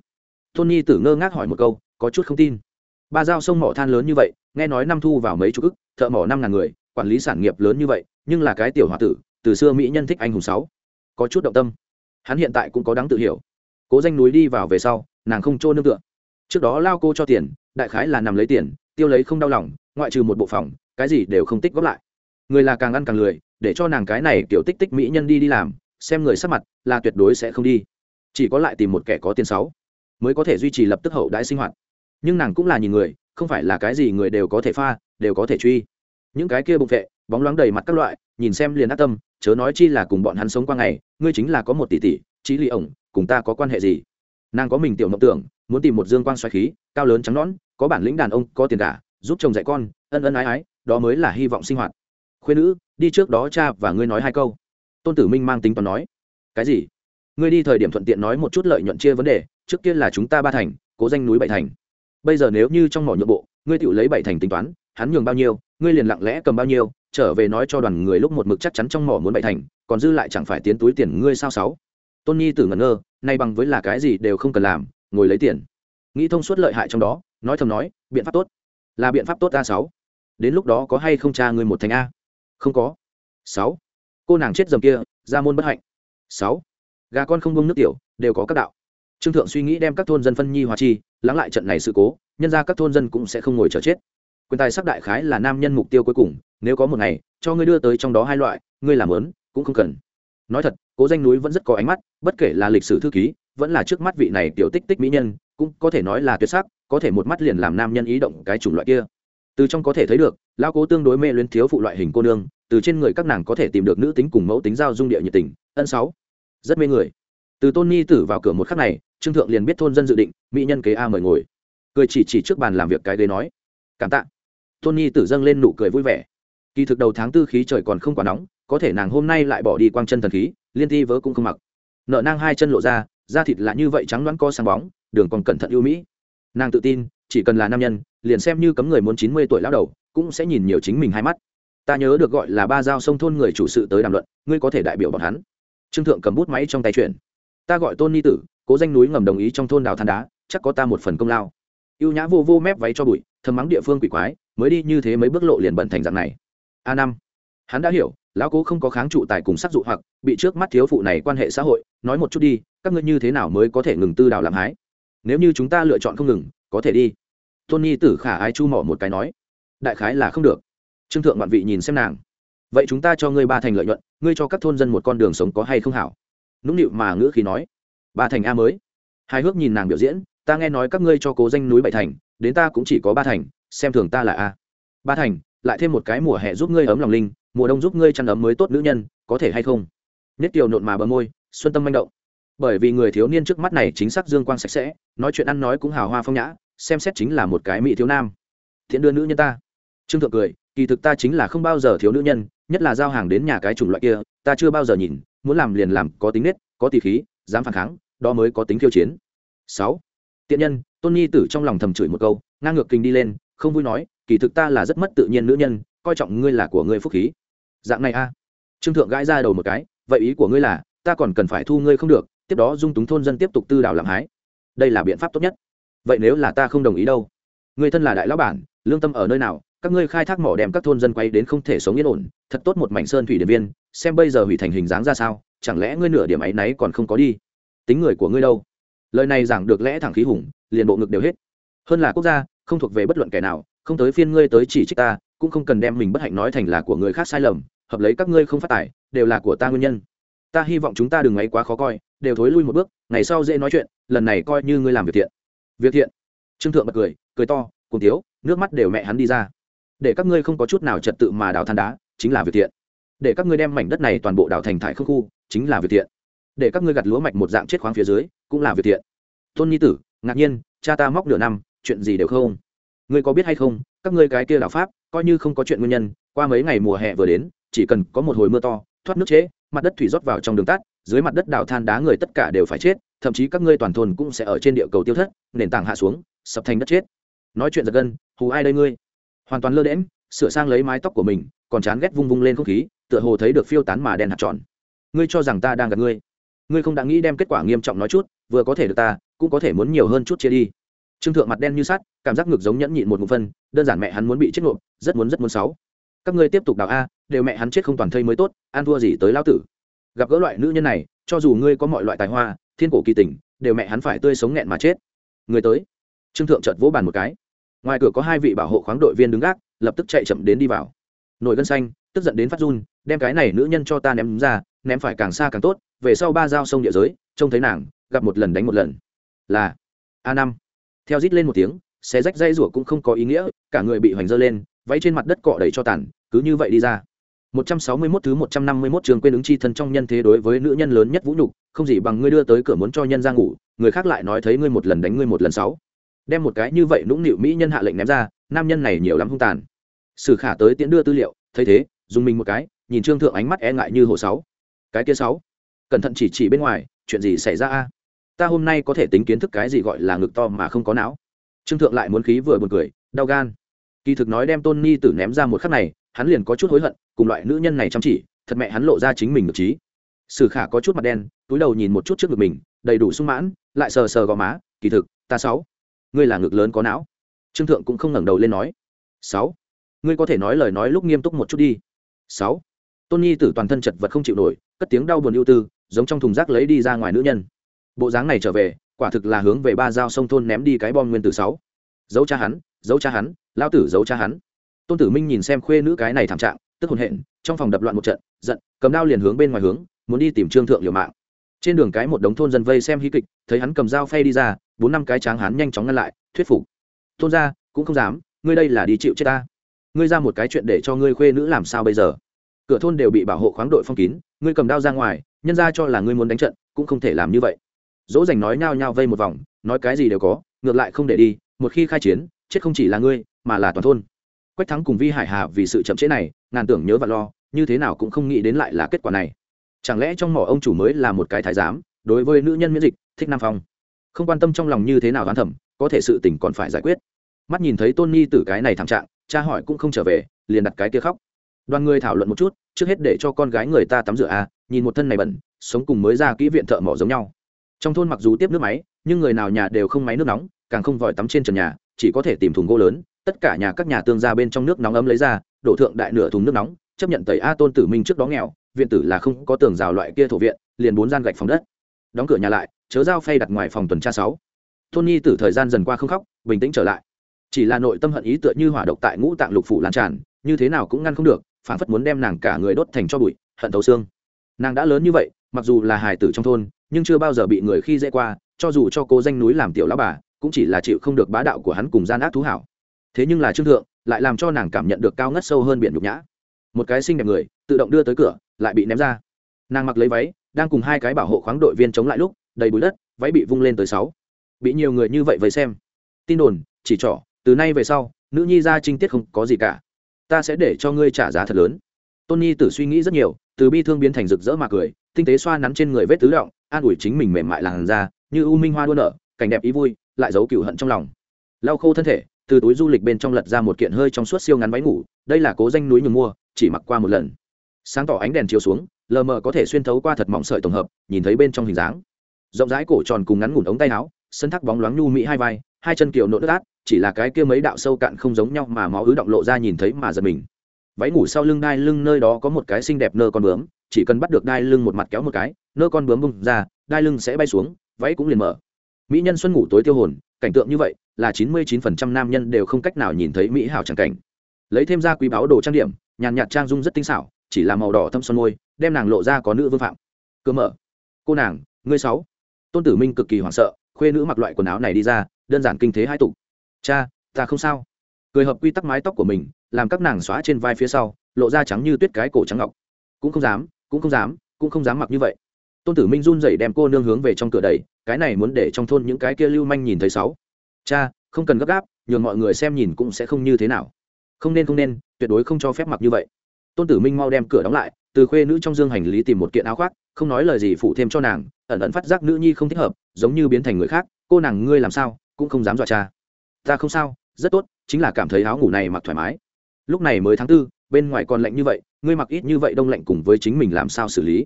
Tôn nhi tử ngơ ngác hỏi một câu, có chút không tin. Ba giao sông mỏ than lớn như vậy, nghe nói năm thu vào mấy chục ức, thợ mỏ năm ngàn người, quản lý sản nghiệp lớn như vậy, nhưng là cái tiểu h tử từ xưa mỹ nhân thích anh hùng sáu. Có chút động tâm. Hắn hiện tại cũng có đáng tự hiểu. Cố danh núi đi vào về sau, nàng không trôn nương tựa. Trước đó lao cô cho tiền, đại khái là nằm lấy tiền, tiêu lấy không đau lòng, ngoại trừ một bộ phòng, cái gì đều không tích góp lại. Người là càng ăn càng lười, để cho nàng cái này kiểu tích tích mỹ nhân đi đi làm, xem người sắc mặt, là tuyệt đối sẽ không đi. Chỉ có lại tìm một kẻ có tiền sáu, mới có thể duy trì lập tức hậu đãi sinh hoạt. Nhưng nàng cũng là nhìn người, không phải là cái gì người đều có thể pha, đều có thể truy. Những cái kia bụng vệ bóng loáng đầy mặt các loại nhìn xem liền ác tâm, chớ nói chi là cùng bọn hắn sống qua ngày, ngươi chính là có một tỷ tỷ trí lì ổng, cùng ta có quan hệ gì? Nàng có mình tiểu mộng tưởng, muốn tìm một dương quang xoáy khí, cao lớn trắng nõn, có bản lĩnh đàn ông, có tiền cả giúp chồng dạy con, ân ân ái ái, đó mới là hy vọng sinh hoạt. Khuyên nữ, đi trước đó cha và ngươi nói hai câu. Tôn tử minh mang tính toán nói. Cái gì? Ngươi đi thời điểm thuận tiện nói một chút lợi nhuận chia vấn đề, trước kia là chúng ta ba thành, cố danh núi bảy thành. Bây giờ nếu như trong mỏ nhượng bộ, ngươi tự lấy bảy thành tính toán, hắn nhường bao nhiêu, ngươi liền lặng lẽ cầm bao nhiêu trở về nói cho đoàn người lúc một mực chắc chắn trong mỏ muốn bậy thành, còn dư lại chẳng phải tiến túi tiền ngươi sao sáu? Tôn nhi tử ngẩn ngơ, nay bằng với là cái gì đều không cần làm, ngồi lấy tiền. Nghĩ thông suốt lợi hại trong đó, nói thầm nói, biện pháp tốt. Là biện pháp tốt a sáu. Đến lúc đó có hay không cha ngươi một thành a? Không có. Sáu. Cô nàng chết dầm kia, ra môn bất hạnh. Sáu. Gà con không bông nước tiểu, đều có các đạo. Trương thượng suy nghĩ đem các thôn dân phân nhi hòa chi, lắng lại trận này sự cố, nhân ra các thôn dân cũng sẽ không ngồi chờ chết. Quyền tài sắc đại khái là nam nhân mục tiêu cuối cùng nếu có một ngày, cho ngươi đưa tới trong đó hai loại, ngươi làm lớn, cũng không cần. Nói thật, cố danh núi vẫn rất có ánh mắt, bất kể là lịch sử thư ký, vẫn là trước mắt vị này tiểu tích tích mỹ nhân, cũng có thể nói là tuyệt sắc, có thể một mắt liền làm nam nhân ý động cái chủng loại kia. Từ trong có thể thấy được lao cố tương đối mê luyến thiếu phụ loại hình cô nương, từ trên người các nàng có thể tìm được nữ tính cùng mẫu tính giao dung địa nhiệt tình, ân sáu. Rất mê người. Từ tôn ni tử vào cửa một khắc này, trương thượng liền biết thôn dân dự định, mỹ nhân kế a mời ngồi. Cười chỉ chỉ trước bàn làm việc cái ghế nói. Cảm tạ. Tôn ni tử dâng lên nụ cười vui vẻ kỳ thực đầu tháng tư khí trời còn không quá nóng, có thể nàng hôm nay lại bỏ đi quang chân thần khí, liên ti vớ cũng không mặc. Nợ nang hai chân lộ ra, da thịt là như vậy trắng đoán co sáng bóng, đường còn cẩn thận ưu mỹ. Nàng tự tin, chỉ cần là nam nhân, liền xem như cấm người muốn chín mươi tuổi lão đầu, cũng sẽ nhìn nhiều chính mình hai mắt. Ta nhớ được gọi là ba giao sông thôn người chủ sự tới đàm luận, ngươi có thể đại biểu bọn hắn. Trương thượng cầm bút máy trong tay chuyển. Ta gọi tôn ni tử, cố danh núi ngầm đồng ý trong thôn đào than đá, chắc có ta một phần công lao. Ưu nhã vô vô mép váy cho bụi, thầm mắng địa phương quỷ quái, mới đi như thế mấy bước lộ liền bận thành dạng này a năm. Hắn đã hiểu, lão cố không có kháng trụ tài cùng sắc dụ hoặc, bị trước mắt thiếu phụ này quan hệ xã hội, nói một chút đi, các ngươi như thế nào mới có thể ngừng tư đào làm hái? Nếu như chúng ta lựa chọn không ngừng, có thể đi. Tony tử khả ai chu mỏ một cái nói. Đại khái là không được. Trương thượng ngoạn vị nhìn xem nàng. Vậy chúng ta cho ngươi ba thành lợi nhuận, ngươi cho các thôn dân một con đường sống có hay không hảo? Nũng nịu mà ngữ khí nói. Ba thành a mới. Hai hước nhìn nàng biểu diễn, ta nghe nói các ngươi cho cố danh núi bảy thành, đến ta cũng chỉ có ba thành, xem thường ta là a. Ba thành lại thêm một cái mùa hè giúp ngươi ấm lòng linh, mùa đông giúp ngươi chăn ấm mới tốt nữ nhân, có thể hay không? Nhất tiểu nộn mà bờ môi, xuân tâm manh động. Bởi vì người thiếu niên trước mắt này chính xác dương quang sạch sẽ, nói chuyện ăn nói cũng hào hoa phong nhã, xem xét chính là một cái mỹ thiếu nam. Thiện đưa nữ nhân ta. Trương thượng cười, kỳ thực ta chính là không bao giờ thiếu nữ nhân, nhất là giao hàng đến nhà cái chủng loại kia, ta chưa bao giờ nhìn, muốn làm liền làm, có tính nết, có tỷ khí, dám phản kháng, đó mới có tính khiêu chiến. Sáu. Tiện nhân, tôn nhi tử trong lòng thầm chửi một câu, ngang ngược kinh đi lên, không vui nói kỳ thực ta là rất mất tự nhiên nữ nhân, coi trọng ngươi là của ngươi phúc khí. Dạng này a. Trương thượng gãi ra đầu một cái, vậy ý của ngươi là, ta còn cần phải thu ngươi không được, tiếp đó dung túng thôn dân tiếp tục tư đào làm hái. Đây là biện pháp tốt nhất. Vậy nếu là ta không đồng ý đâu? Người thân là đại lão bản, lương tâm ở nơi nào, các ngươi khai thác mỏ đem các thôn dân quay đến không thể sống yên ổn, thật tốt một mảnh sơn thủy điện viên, xem bây giờ hủy thành hình dáng ra sao, chẳng lẽ ngươi nửa điểm ấy náy còn không có đi? Tính người của ngươi đâu? Lời này giảng được lẽ thẳng khí hùng, liền bộ ngực đều hết. Hơn là quốc gia, không thuộc về bất luận kẻ nào không tới phiên ngươi tới chỉ trích ta, cũng không cần đem mình bất hạnh nói thành là của người khác sai lầm, hợp lấy các ngươi không phát tài, đều là của ta nguyên nhân. Ta hy vọng chúng ta đừng ấy quá khó coi, đều thối lui một bước, ngày sau dễ nói chuyện, lần này coi như ngươi làm việc thiện. Việc thiện. Trương thượng bật cười cười to cùng tiếu, nước mắt đều mẹ hắn đi ra. Để các ngươi không có chút nào trật tự mà đào than đá, chính là việc thiện. Để các ngươi đem mảnh đất này toàn bộ đào thành thải không khu, chính là việc thiện. Để các ngươi gặt lúa mạch một dạng chết khoáng phía dưới, cũng là việc thiện. Tôn nhi tử, ngạc nhiên, cha ta móc nửa năm, chuyện gì đều không? Ngươi có biết hay không, các ngươi cái kia đạo pháp, coi như không có chuyện nguyên nhân, qua mấy ngày mùa hè vừa đến, chỉ cần có một hồi mưa to, thoát nước chế mặt đất thủy rót vào trong đường tắt, dưới mặt đất đào than đá người tất cả đều phải chết, thậm chí các ngươi toàn thôn cũng sẽ ở trên địa cầu tiêu thất, nền tảng hạ xuống, sập thành đất chết. Nói chuyện giật gân, hù ai đây ngươi? Hoàn toàn lơ đễm sửa sang lấy mái tóc của mình, còn chán ghét vung vung lên không khí, tựa hồ thấy được phiêu tán mà đen hạt tròn. Ngươi cho rằng ta đang gặp ngươi? Ngươi không đã nghĩ đem kết quả nghiêm trọng nói chút, vừa có thể được ta, cũng có thể muốn nhiều hơn chút chia đi. Trương thượng mặt đen như sắt cảm giác ngực giống nhẫn nhịn một một phân, đơn giản mẹ hắn muốn bị chết ngộp, rất muốn rất muốn sáu. Các ngươi tiếp tục đào a, đều mẹ hắn chết không toàn thây mới tốt an thua gì tới lao tử. Gặp gỡ loại nữ nhân này, cho dù ngươi có mọi loại tài hoa, thiên cổ kỳ tình, đều mẹ hắn phải tươi sống nghẹn mà chết. Người tới. Trương thượng chợt vỗ bàn một cái. Ngoài cửa có hai vị bảo hộ khoáng đội viên đứng gác, lập tức chạy chậm đến đi vào. Nổi gân xanh, tức giận đến phát run, đem cái này nữ nhân cho ta ném ra, ném phải càng xa càng tốt, về sau ba giao sông địa giới, trông thấy nàng, gặp một lần đánh một lần. Là a năm. Theo rít lên một tiếng xé rách dây rủa cũng không có ý nghĩa cả người bị hoành dơ lên váy trên mặt đất cọ đầy cho tàn cứ như vậy đi ra 161 thứ 151 trường quên ứng chi thân trong nhân thế đối với nữ nhân lớn nhất vũ nhục, không gì bằng ngươi đưa tới cửa muốn cho nhân ra ngủ, người khác lại nói thấy ngươi một lần đánh ngươi một lần sáu. Đem một cái như vậy nũng nịu mỹ nhân hạ lệnh ném ra, nam nhân này nhiều lắm hung tàn. Sử Khả tới tiễn đưa tư liệu, thấy thế, dùng mình một cái, nhìn Trương Thượng ánh mắt e ngại như hồ sáu. Cái kia sáu, cẩn thận chỉ chỉ bên ngoài, chuyện gì xảy ra a? Ta hôm nay có thể tính kiến thức cái gì gọi là ngực to mà không có não. Trương Thượng lại muốn khí vừa buồn cười, đau gan. Kỳ thực nói đem Tôn Ni tử ném ra một khắc này, hắn liền có chút hối hận cùng loại nữ nhân này chăm chỉ thật mẹ hắn lộ ra chính mình được trí sử khả có chút mặt đen túi đầu nhìn một chút trước ngực mình đầy đủ sung mãn lại sờ sờ gò má kỳ thực ta sáu. Ngươi là ngực lớn có não. Trương thượng cũng không ngẩng đầu lên nói. Sáu. Ngươi có thể nói lời nói lúc nghiêm túc một chút đi. Sáu. Tôn nhi tử toàn thân chật vật không chịu nổi cất tiếng đau buồn ưu tư giống trong thùng rác lấy đi ra ngoài nữ nhân. Bộ dáng này trở về quả thực là hướng về ba dao sông thôn ném đi cái bom nguyên tử sáu. Giấu cha hắn, giấu cha hắn lao tử giấu cha hắn. Tôn tử minh nhìn xem khuê nữ cái này thảm trạng, tức hồn hện, trong phòng đập loạn một trận, giận, cầm đao liền hướng bên ngoài hướng, muốn đi tìm trương thượng liều mạng. Trên đường cái một đống thôn dân vây xem hí kịch, thấy hắn cầm dao phay đi ra, bốn năm cái tráng hắn nhanh chóng ngăn lại, thuyết phục. Thôn ra cũng không dám, ngươi đây là đi chịu chết ta. Ngươi ra một cái chuyện để cho ngươi khuê nữ làm sao bây giờ? Cửa thôn đều bị bảo hộ khoáng đội phong kín, ngươi cầm đao ra ngoài, nhân ra cho là ngươi muốn đánh trận, cũng không thể làm như vậy dỗ dành nói nhao nhao vây một vòng, nói cái gì đều có, ngược lại không để đi, một khi khai chiến, chết không chỉ là ngươi, mà là toàn thôn. Quách thắng cùng vi hải hà vì sự chậm trễ này, ngàn tưởng nhớ và lo, như thế nào cũng không nghĩ đến lại là kết quả này. Chẳng lẽ trong mỏ ông chủ mới là một cái thái giám, đối với nữ nhân miễn dịch, thích nam phong? Không quan tâm trong lòng như thế nào đoán thẩm có thể sự tình còn phải giải quyết. Mắt nhìn thấy tôn nhi tử cái này thảm trạng, cha hỏi cũng không trở về, liền đặt cái kia khóc. Đoàn người thảo luận một chút, trước hết để cho con gái người ta tắm rửa à nhìn một thân này bẩn, sống cùng mới ra kỹ viện thợ mỏ giống nhau trong thôn mặc dù tiếp nước máy, nhưng người nào nhà đều không máy nước nóng, càng không vòi tắm trên trần nhà, chỉ có thể tìm thùng gỗ lớn, tất cả nhà các nhà tương ra bên trong nước nóng ấm lấy ra, đổ thượng đại nửa thùng nước nóng, chấp nhận tẩy a tôn tử minh trước đó nghèo, viện tử là không có tường rào loại kia thổ viện, liền bốn gian gạch phòng đất. Đóng cửa nhà lại, chớ dao phay đặt ngoài phòng tuần tra sáu. Thôn nhi tử thời gian dần qua không khóc, bình tĩnh trở lại. Chỉ là nội tâm hận ý tựa như hỏa độc tại ngũ tạng lục phủ lan tràn, như thế nào cũng ngăn không được phản phất muốn đem nàng cả người đốt thành cho bụi, hận thấu xương. Nàng đã lớn như vậy, mặc dù là hài tử trong thôn nhưng chưa bao giờ bị người khi dễ qua, cho dù cho cô danh núi làm tiểu lão bà, cũng chỉ là chịu không được bá đạo của hắn cùng gian ác thú hảo. Thế nhưng là trương thượng, lại làm cho nàng cảm nhận được cao ngất sâu hơn biển nhục nhã. Một cái xinh đẹp người, tự động đưa tới cửa, lại bị ném ra. Nàng mặc lấy váy, đang cùng hai cái bảo hộ khoáng đội viên chống lại lúc, đầy bụi đất, váy bị vung lên tới sáu. Bị nhiều người như vậy vây xem. Tin đồn, chỉ trỏ, từ nay về sau, nữ nhi ra trinh tiết không có gì cả. Ta sẽ để cho ngươi trả giá thật lớn. Tôn nhi tử suy nghĩ rất nhiều, từ bi thương biến thành rực rỡ mà cười tinh tế xoa nắn trên người vết tứ động, an ủi chính mình mềm mại làn da, như u minh hoa đua nở, cảnh đẹp ý vui, lại giấu cựu hận trong lòng. Lau khô thân thể, từ túi du lịch bên trong lật ra một kiện hơi trong suốt siêu ngắn váy ngủ, đây là cố danh núi nhường mua, chỉ mặc qua một lần. Sáng tỏ ánh đèn chiếu xuống, lờ mờ có thể xuyên thấu qua thật mỏng sợi tổng hợp, nhìn thấy bên trong hình dáng. Rộng rãi cổ tròn cùng ngắn ngủn ống tay áo, sân thác bóng loáng nhu mỹ hai vai, hai chân kiều nộ đất át, chỉ là cái kia mấy đạo sâu cạn không giống nhau mà máu ứ động lộ ra nhìn thấy mà giật mình. Váy ngủ sau lưng đai lưng nơi đó có một cái xinh đẹp nơ con bướm chỉ cần bắt được đai lưng một mặt kéo một cái, nơ con bướm bung ra, đai lưng sẽ bay xuống, váy cũng liền mở. Mỹ nhân xuân ngủ tối tiêu hồn, cảnh tượng như vậy là chín mươi chín phần trăm nam nhân đều không cách nào nhìn thấy mỹ hảo tràng cảnh. Lấy thêm ra quý báu đồ trang điểm, nhàn nhạt trang dung rất tinh xảo, chỉ là màu đỏ thâm son môi, đem nàng lộ ra có nữ vương phạm. Cơ mở. Cô nàng, ngươi sáu. Tôn tử minh cực kỳ hoảng sợ, khuê nữ mặc loại quần áo này đi ra, đơn giản kinh thế hai tục cha, ta không sao. Cười hợp quy tắc mái tóc của mình, làm các nàng xóa trên vai phía sau, lộ ra trắng như tuyết cái cổ trắng ngọc. Cũng không dám cũng không dám, cũng không dám mặc như vậy. Tôn tử minh run rẩy đem cô nương hướng về trong cửa đầy cái này muốn để trong thôn những cái kia lưu manh nhìn thấy sáu. Cha, không cần gấp gáp, nhường mọi người xem nhìn cũng sẽ không như thế nào. Không nên không nên, tuyệt đối không cho phép mặc như vậy. Tôn tử minh mau đem cửa đóng lại, từ khuê nữ trong dương hành lý tìm một kiện áo khoác, không nói lời gì phụ thêm cho nàng, ẩn ẩn phát giác nữ nhi không thích hợp, giống như biến thành người khác, cô nàng ngươi làm sao, cũng không dám dọa cha. Ta không sao, rất tốt, chính là cảm thấy áo ngủ này mặc thoải mái. Lúc này mới tháng tư bên ngoài còn lạnh như vậy, ngươi mặc ít như vậy đông lạnh cùng với chính mình làm sao xử lý?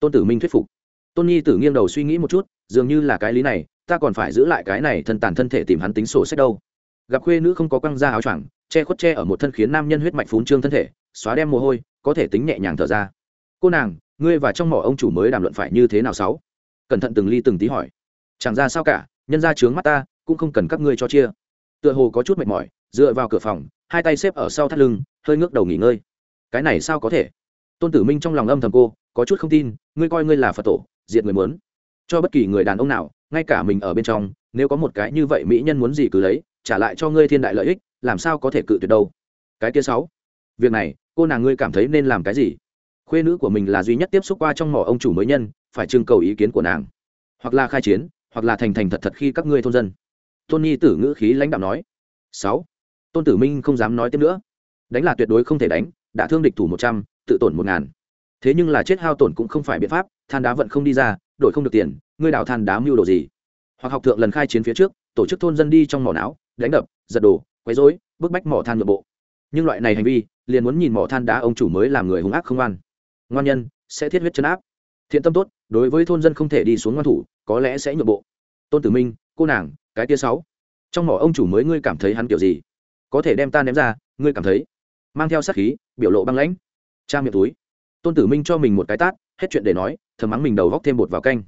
Tôn tử minh thuyết phục. Tôn nhi tử nghiêng đầu suy nghĩ một chút, dường như là cái lý này, ta còn phải giữ lại cái này thân tàn thân thể tìm hắn tính sổ sách đâu. Gặp khuê nữ không có quăng ra áo choàng, che khuất che ở một thân khiến nam nhân huyết mạch phún trương thân thể, xóa đem mồ hôi, có thể tính nhẹ nhàng thở ra. Cô nàng, ngươi và trong mỏ ông chủ mới đàm luận phải như thế nào sáu? Cẩn thận từng ly từng tí hỏi. Chẳng ra sao cả, nhân ra trướng mắt ta, cũng không cần các ngươi cho chia. Tựa hồ có chút mệt mỏi, dựa vào cửa phòng, hai tay xếp ở sau thắt lưng hơi ngước đầu nghỉ ngơi. Cái này sao có thể? Tôn tử minh trong lòng âm thầm cô, có chút không tin, ngươi coi ngươi là phật tổ, diệt người muốn. Cho bất kỳ người đàn ông nào, ngay cả mình ở bên trong, nếu có một cái như vậy mỹ nhân muốn gì cứ lấy, trả lại cho ngươi thiên đại lợi ích, làm sao có thể cự tuyệt đâu? Cái kia sáu. Việc này, cô nàng ngươi cảm thấy nên làm cái gì? Khuê nữ của mình là duy nhất tiếp xúc qua trong mỏ ông chủ mới nhân, phải trưng cầu ý kiến của nàng. Hoặc là khai chiến, hoặc là thành thành thật thật khi các ngươi thôn dân. Tôn nhi tử ngữ khí lãnh đạo nói. Sáu. Tôn tử minh không dám nói tiếp nữa đánh là tuyệt đối không thể đánh đã thương địch thủ một trăm, tự tổn một ngàn. Thế nhưng là chết hao tổn cũng không phải biện pháp, than đá vẫn không đi ra, đổi không được tiền, ngươi đào than đá mưu đồ gì? Hoặc học thượng lần khai chiến phía trước, tổ chức thôn dân đi trong mỏ não, đánh đập, giật đồ quấy rối, bức bách mỏ than nội bộ. Nhưng loại này hành vi, liền muốn nhìn mỏ than đá ông chủ mới làm người hung ác không ngoan. Ngoan nhân, sẽ thiết huyết chấn áp. Thiện tâm tốt, đối với thôn dân không thể đi xuống ngoan thủ, có lẽ sẽ nhượng bộ. Tôn tử minh, cô nàng, cái tia sáu. Trong mỏ ông chủ mới ngươi cảm thấy hắn kiểu gì? Có thể đem ta ném ra, ngươi cảm thấy? Mang theo sát khí, biểu lộ băng lãnh. Cha miệng túi. Tôn tử minh cho mình một cái tát, hết chuyện để nói, thầm mắng mình đầu góc thêm bột vào canh.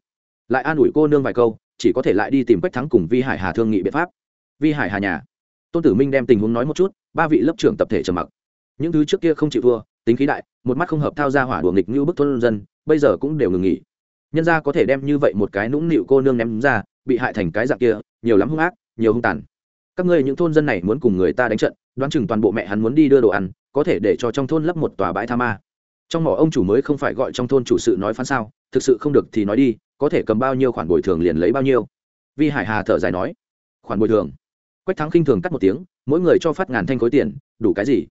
Lại an ủi cô nương vài câu, chỉ có thể lại đi tìm quách thắng cùng vi hải hà thương nghị biện pháp. Vi hải hà nhà. Tôn tử minh đem tình huống nói một chút, ba vị lớp trưởng tập thể trầm mặc. Những thứ trước kia không chịu thua, tính khí đại, một mắt không hợp thao ra hỏa đùa nghịch như bức thôn dân, bây giờ cũng đều ngừng nghỉ. Nhân ra có thể đem như vậy một cái nũng nịu cô nương ném ra, bị hại thành cái dạng kia, nhiều lắm hung ác, nhiều hung tàn. Các ngươi những thôn dân này muốn cùng người ta đánh trận đoán chừng toàn bộ mẹ hắn muốn đi đưa đồ ăn, có thể để cho trong thôn lấp một tòa bãi tha ma. Trong mỏ ông chủ mới không phải gọi trong thôn chủ sự nói phán sao, thực sự không được thì nói đi, có thể cầm bao nhiêu khoản bồi thường liền lấy bao nhiêu. Vi hải hà thở dài nói, khoản bồi thường. Quách thắng khinh thường cắt một tiếng, mỗi người cho phát ngàn thanh khối tiền, đủ cái gì?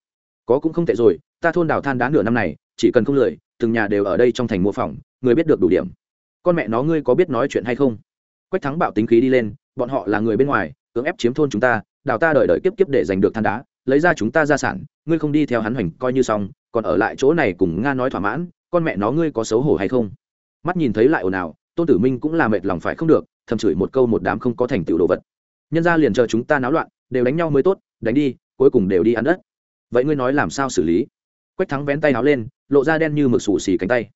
Có cũng không tệ rồi, ta thôn đào than đá nửa năm này, chỉ cần không lười, từng nhà đều ở đây trong thành mua phòng, người biết được đủ điểm. Con mẹ nó ngươi có biết nói chuyện hay không? Quách thắng bạo tính khí đi lên, bọn họ là người bên ngoài, cưỡng ép chiếm thôn chúng ta, đào ta đợi đợi kiếp kiếp để giành được than đá lấy ra chúng ta gia sản, ngươi không đi theo hắn hoành coi như xong, còn ở lại chỗ này cùng nga nói thỏa mãn, con mẹ nó ngươi có xấu hổ hay không? Mắt nhìn thấy lại ồn ào, tôn tử minh cũng là mệt lòng phải không được, thầm chửi một câu một đám không có thành tựu đồ vật. Nhân ra liền chờ chúng ta náo loạn, đều đánh nhau mới tốt, đánh đi, cuối cùng đều đi ăn đất. Vậy ngươi nói làm sao xử lý? Quách thắng vén tay áo lên, lộ ra đen như mực xù xì cánh tay.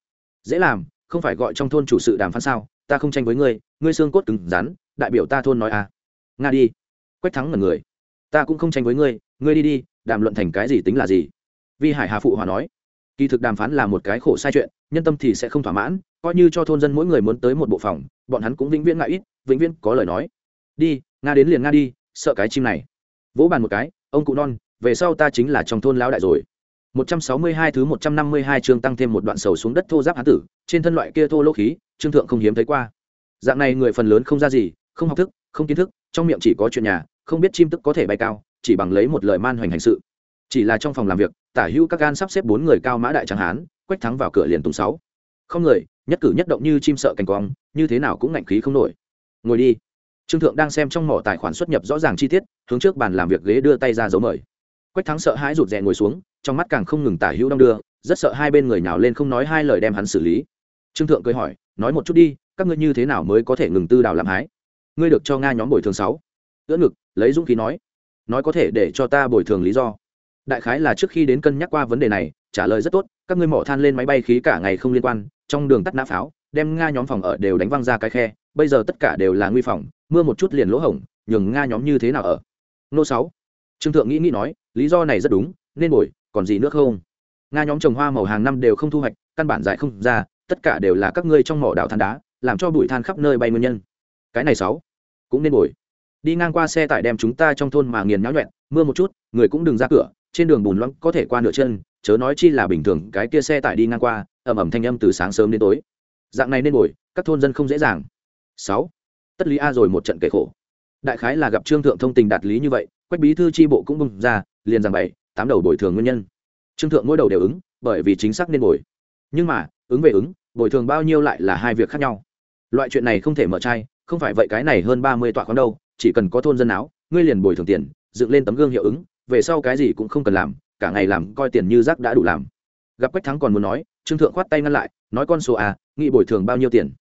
Dễ làm, không phải gọi trong thôn chủ sự đàm phán sao, ta không tranh với ngươi ngươi xương cốt cứng rắn, đại biểu ta thôn nói à. Nga đi. Quách thắng là người. Ta cũng không tranh với ngươi ngươi đi đi đàm luận thành cái gì tính là gì? Vi hải hà phụ hòa nói. Kỳ thực đàm phán là một cái khổ sai chuyện nhân tâm thì sẽ không thỏa mãn coi như cho thôn dân mỗi người muốn tới một bộ phòng bọn hắn cũng vĩnh viễn ngại ít vĩnh viễn có lời nói. Đi nga đến liền nga đi sợ cái chim này. Vỗ bàn một cái ông cụ non về sau ta chính là trong thôn lão đại rồi. 162 thứ 152 chương tăng thêm một đoạn sầu xuống đất thô giáp hán tử, trên thân loại kia thô lỗ khí, trương thượng không hiếm thấy qua. Dạng này người phần lớn không ra gì, không học thức, không kiến thức, trong miệng chỉ có chuyện nhà, không biết chim tức có thể bay cao, chỉ bằng lấy một lời man hoành hành sự. Chỉ là trong phòng làm việc, tả hữu các gan sắp xếp bốn người cao mã đại tráng hán, quách thắng vào cửa liền tung sáu. Không người, nhất cử nhất động như chim sợ cành quang, như thế nào cũng ngạnh khí không nổi. Ngồi đi. Trương thượng đang xem trong mỏ tài khoản xuất nhập rõ ràng chi tiết, hướng trước bàn làm việc ghế đưa tay ra dấu mời quách thắng sợ hãi rụt rè ngồi xuống trong mắt càng không ngừng tả hữu đong đưa rất sợ hai bên người nào lên không nói hai lời đem hắn xử lý trương thượng cười hỏi nói một chút đi các ngươi như thế nào mới có thể ngừng tư đào làm hái ngươi được cho nga nhóm bồi thường sáu ưỡn ngực lấy dũng khí nói nói có thể để cho ta bồi thường lý do. Đại khái là trước khi đến cân nhắc qua vấn đề này, trả lời rất tốt, các ngươi mỏ than lên máy bay khí cả ngày không liên quan, trong đường tắt nã pháo, đem nga nhóm phòng ở đều đánh văng ra cái khe, bây giờ tất cả đều là nguy phòng, mưa một chút liền lỗ hổng, nhường nga nhóm như thế nào ở? Nô sáu. Trương thượng nghĩ nghĩ nói, lý do này rất đúng, nên bồi, còn gì nữa không? Nga nhóm trồng hoa màu hàng năm đều không thu hoạch, căn bản giải không ra, tất cả đều là các ngươi trong mỏ đào than đá, làm cho bụi than khắp nơi bay nguyên nhân. Cái này sáu, cũng nên bồi đi ngang qua xe tải đem chúng ta trong thôn mà nghiền nháo nhuẹn, mưa một chút, người cũng đừng ra cửa, trên đường bùn loãng có thể qua nửa chân, chớ nói chi là bình thường, cái kia xe tải đi ngang qua, ầm ầm thanh âm từ sáng sớm đến tối. Dạng này nên bồi các thôn dân không dễ dàng. Sáu. Tất lý a rồi một trận kể khổ. Đại khái là gặp trương thượng thông tình đạt lý như vậy, quách bí thư tri bộ cũng bung ra, liền rằng bảy tám đầu bồi thường nguyên nhân. Trương thượng mỗi đầu đều ứng, bởi vì chính xác nên bồi. Nhưng mà, ứng về ứng, bồi thường bao nhiêu lại là hai việc khác nhau. Loại chuyện này không thể mở trai không phải vậy cái này hơn ba mươi tọa khoáng đâu chỉ cần có thôn dân áo, ngươi liền bồi thường tiền, dựng lên tấm gương hiệu ứng, về sau cái gì cũng không cần làm, cả ngày làm coi tiền như rác đã đủ làm. Gặp quách thắng còn muốn nói, trương thượng khoát tay ngăn lại, nói con số à nghị bồi thường bao nhiêu tiền?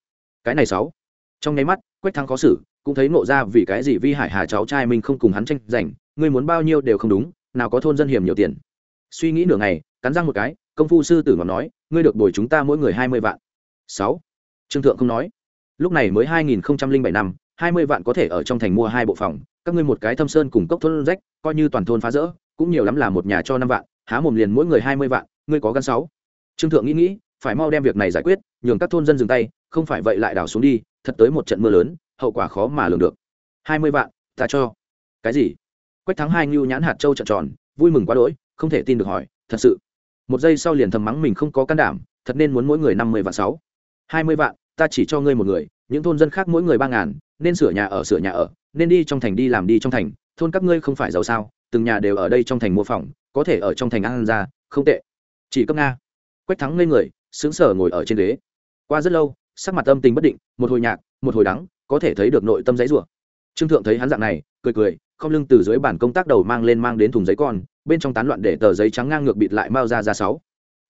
Cái này sáu. Trong nháy mắt, quách thắng khó xử, cũng thấy nộ ra vì cái gì vi hải hà cháu trai mình không cùng hắn tranh giành, ngươi muốn bao nhiêu đều không đúng, nào có thôn dân hiểm nhiều tiền. Suy nghĩ nửa ngày, cắn răng một cái, công phu sư tử ngọc nói, ngươi được bồi chúng ta mỗi người hai mươi vạn. Sáu. Trương thượng không nói. Lúc này mới hai nghìn bảy năm hai mươi vạn có thể ở trong thành mua hai bộ phòng, các ngươi một cái thâm sơn cùng cốc thôn rách, coi như toàn thôn phá rỡ, cũng nhiều lắm là một nhà cho năm vạn, há mồm liền mỗi người hai mươi vạn, ngươi có gan sáu. Trương thượng nghĩ nghĩ, phải mau đem việc này giải quyết, nhường các thôn dân dừng tay, không phải vậy lại đảo xuống đi, thật tới một trận mưa lớn, hậu quả khó mà lường được. hai mươi vạn, ta cho. Cái gì? Quách thắng hai ngưu nhãn hạt châu trợn tròn, vui mừng quá đỗi, không thể tin được hỏi, thật sự. Một giây sau liền thầm mắng mình không có can đảm, thật nên muốn mỗi người năm mươi vạn sáu. hai mươi vạn, ta chỉ cho ngươi một người, những thôn dân khác mỗi người ba ngàn nên sửa nhà ở, sửa nhà ở, nên đi trong thành đi làm đi trong thành, thôn các ngươi không phải giàu sao, từng nhà đều ở đây trong thành mua phòng, có thể ở trong thành ăn ra, không tệ. Chỉ cấp nga. Quách thắng lên người sướng sở ngồi ở trên ghế. Qua rất lâu, sắc mặt âm tình bất định, một hồi nhạc, một hồi đắng, có thể thấy được nội tâm giấy rủa. Trương thượng thấy hắn dạng này, cười cười, không lưng từ dưới bản công tác đầu mang lên mang đến thùng giấy con, bên trong tán loạn để tờ giấy trắng ngang ngược bịt lại mao ra ra sáu.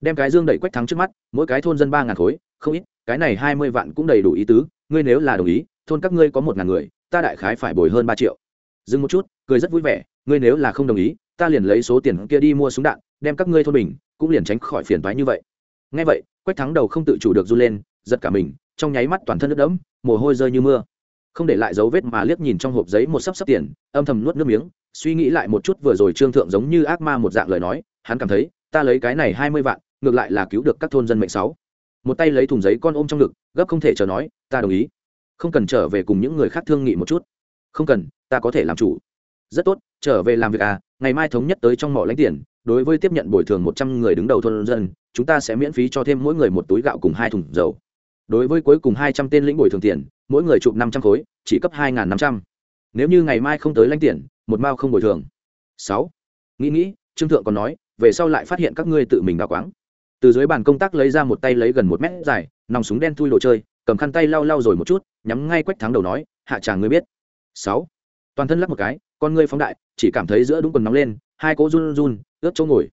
Đem cái dương đẩy quách thắng trước mắt, mỗi cái thôn dân ba ngàn khối, không ít, cái này hai mươi vạn cũng đầy đủ ý tứ ngươi nếu là đồng ý, thôn các ngươi có một ngàn người, ta đại khái phải bồi hơn ba triệu. Dừng một chút, cười rất vui vẻ, ngươi nếu là không đồng ý, ta liền lấy số tiền kia đi mua súng đạn, đem các ngươi thôn mình, cũng liền tránh khỏi phiền toái như vậy. Ngay vậy, quách thắng đầu không tự chủ được run lên, giật cả mình, trong nháy mắt toàn thân nước đẫm, mồ hôi rơi như mưa. Không để lại dấu vết mà liếc nhìn trong hộp giấy một sấp sấp tiền, âm thầm nuốt nước miếng, suy nghĩ lại một chút vừa rồi trương thượng giống như ác ma một dạng lời nói, hắn cảm thấy, ta lấy cái này hai mươi vạn, ngược lại là cứu được các thôn dân mệnh sáu một tay lấy thùng giấy con ôm trong ngực, gấp không thể chờ nói, ta đồng ý. Không cần trở về cùng những người khác thương nghị một chút. Không cần, ta có thể làm chủ. Rất tốt, trở về làm việc à ngày mai thống nhất tới trong mỏ lãnh tiền, đối với tiếp nhận bồi thường một trăm người đứng đầu thôn dân, chúng ta sẽ miễn phí cho thêm mỗi người một túi gạo cùng hai thùng dầu. Đối với cuối cùng hai trăm tên lĩnh bồi thường tiền, mỗi người chụp năm trăm khối, chỉ cấp hai năm trăm. Nếu như ngày mai không tới lãnh tiền, một mao không bồi thường. Sáu. Nghĩ nghĩ, trương thượng còn nói, về sau lại phát hiện các ngươi tự mình đào quáng từ dưới bàn công tác lấy ra một tay lấy gần một mét dài nòng súng đen thui đồ chơi cầm khăn tay lau lau rồi một chút nhắm ngay quách thắng đầu nói hạ trả ngươi biết. Sáu. Toàn thân lắp một cái con ngươi phóng đại chỉ cảm thấy giữa đúng quần nóng lên hai cỗ run run ướt chỗ ngồi.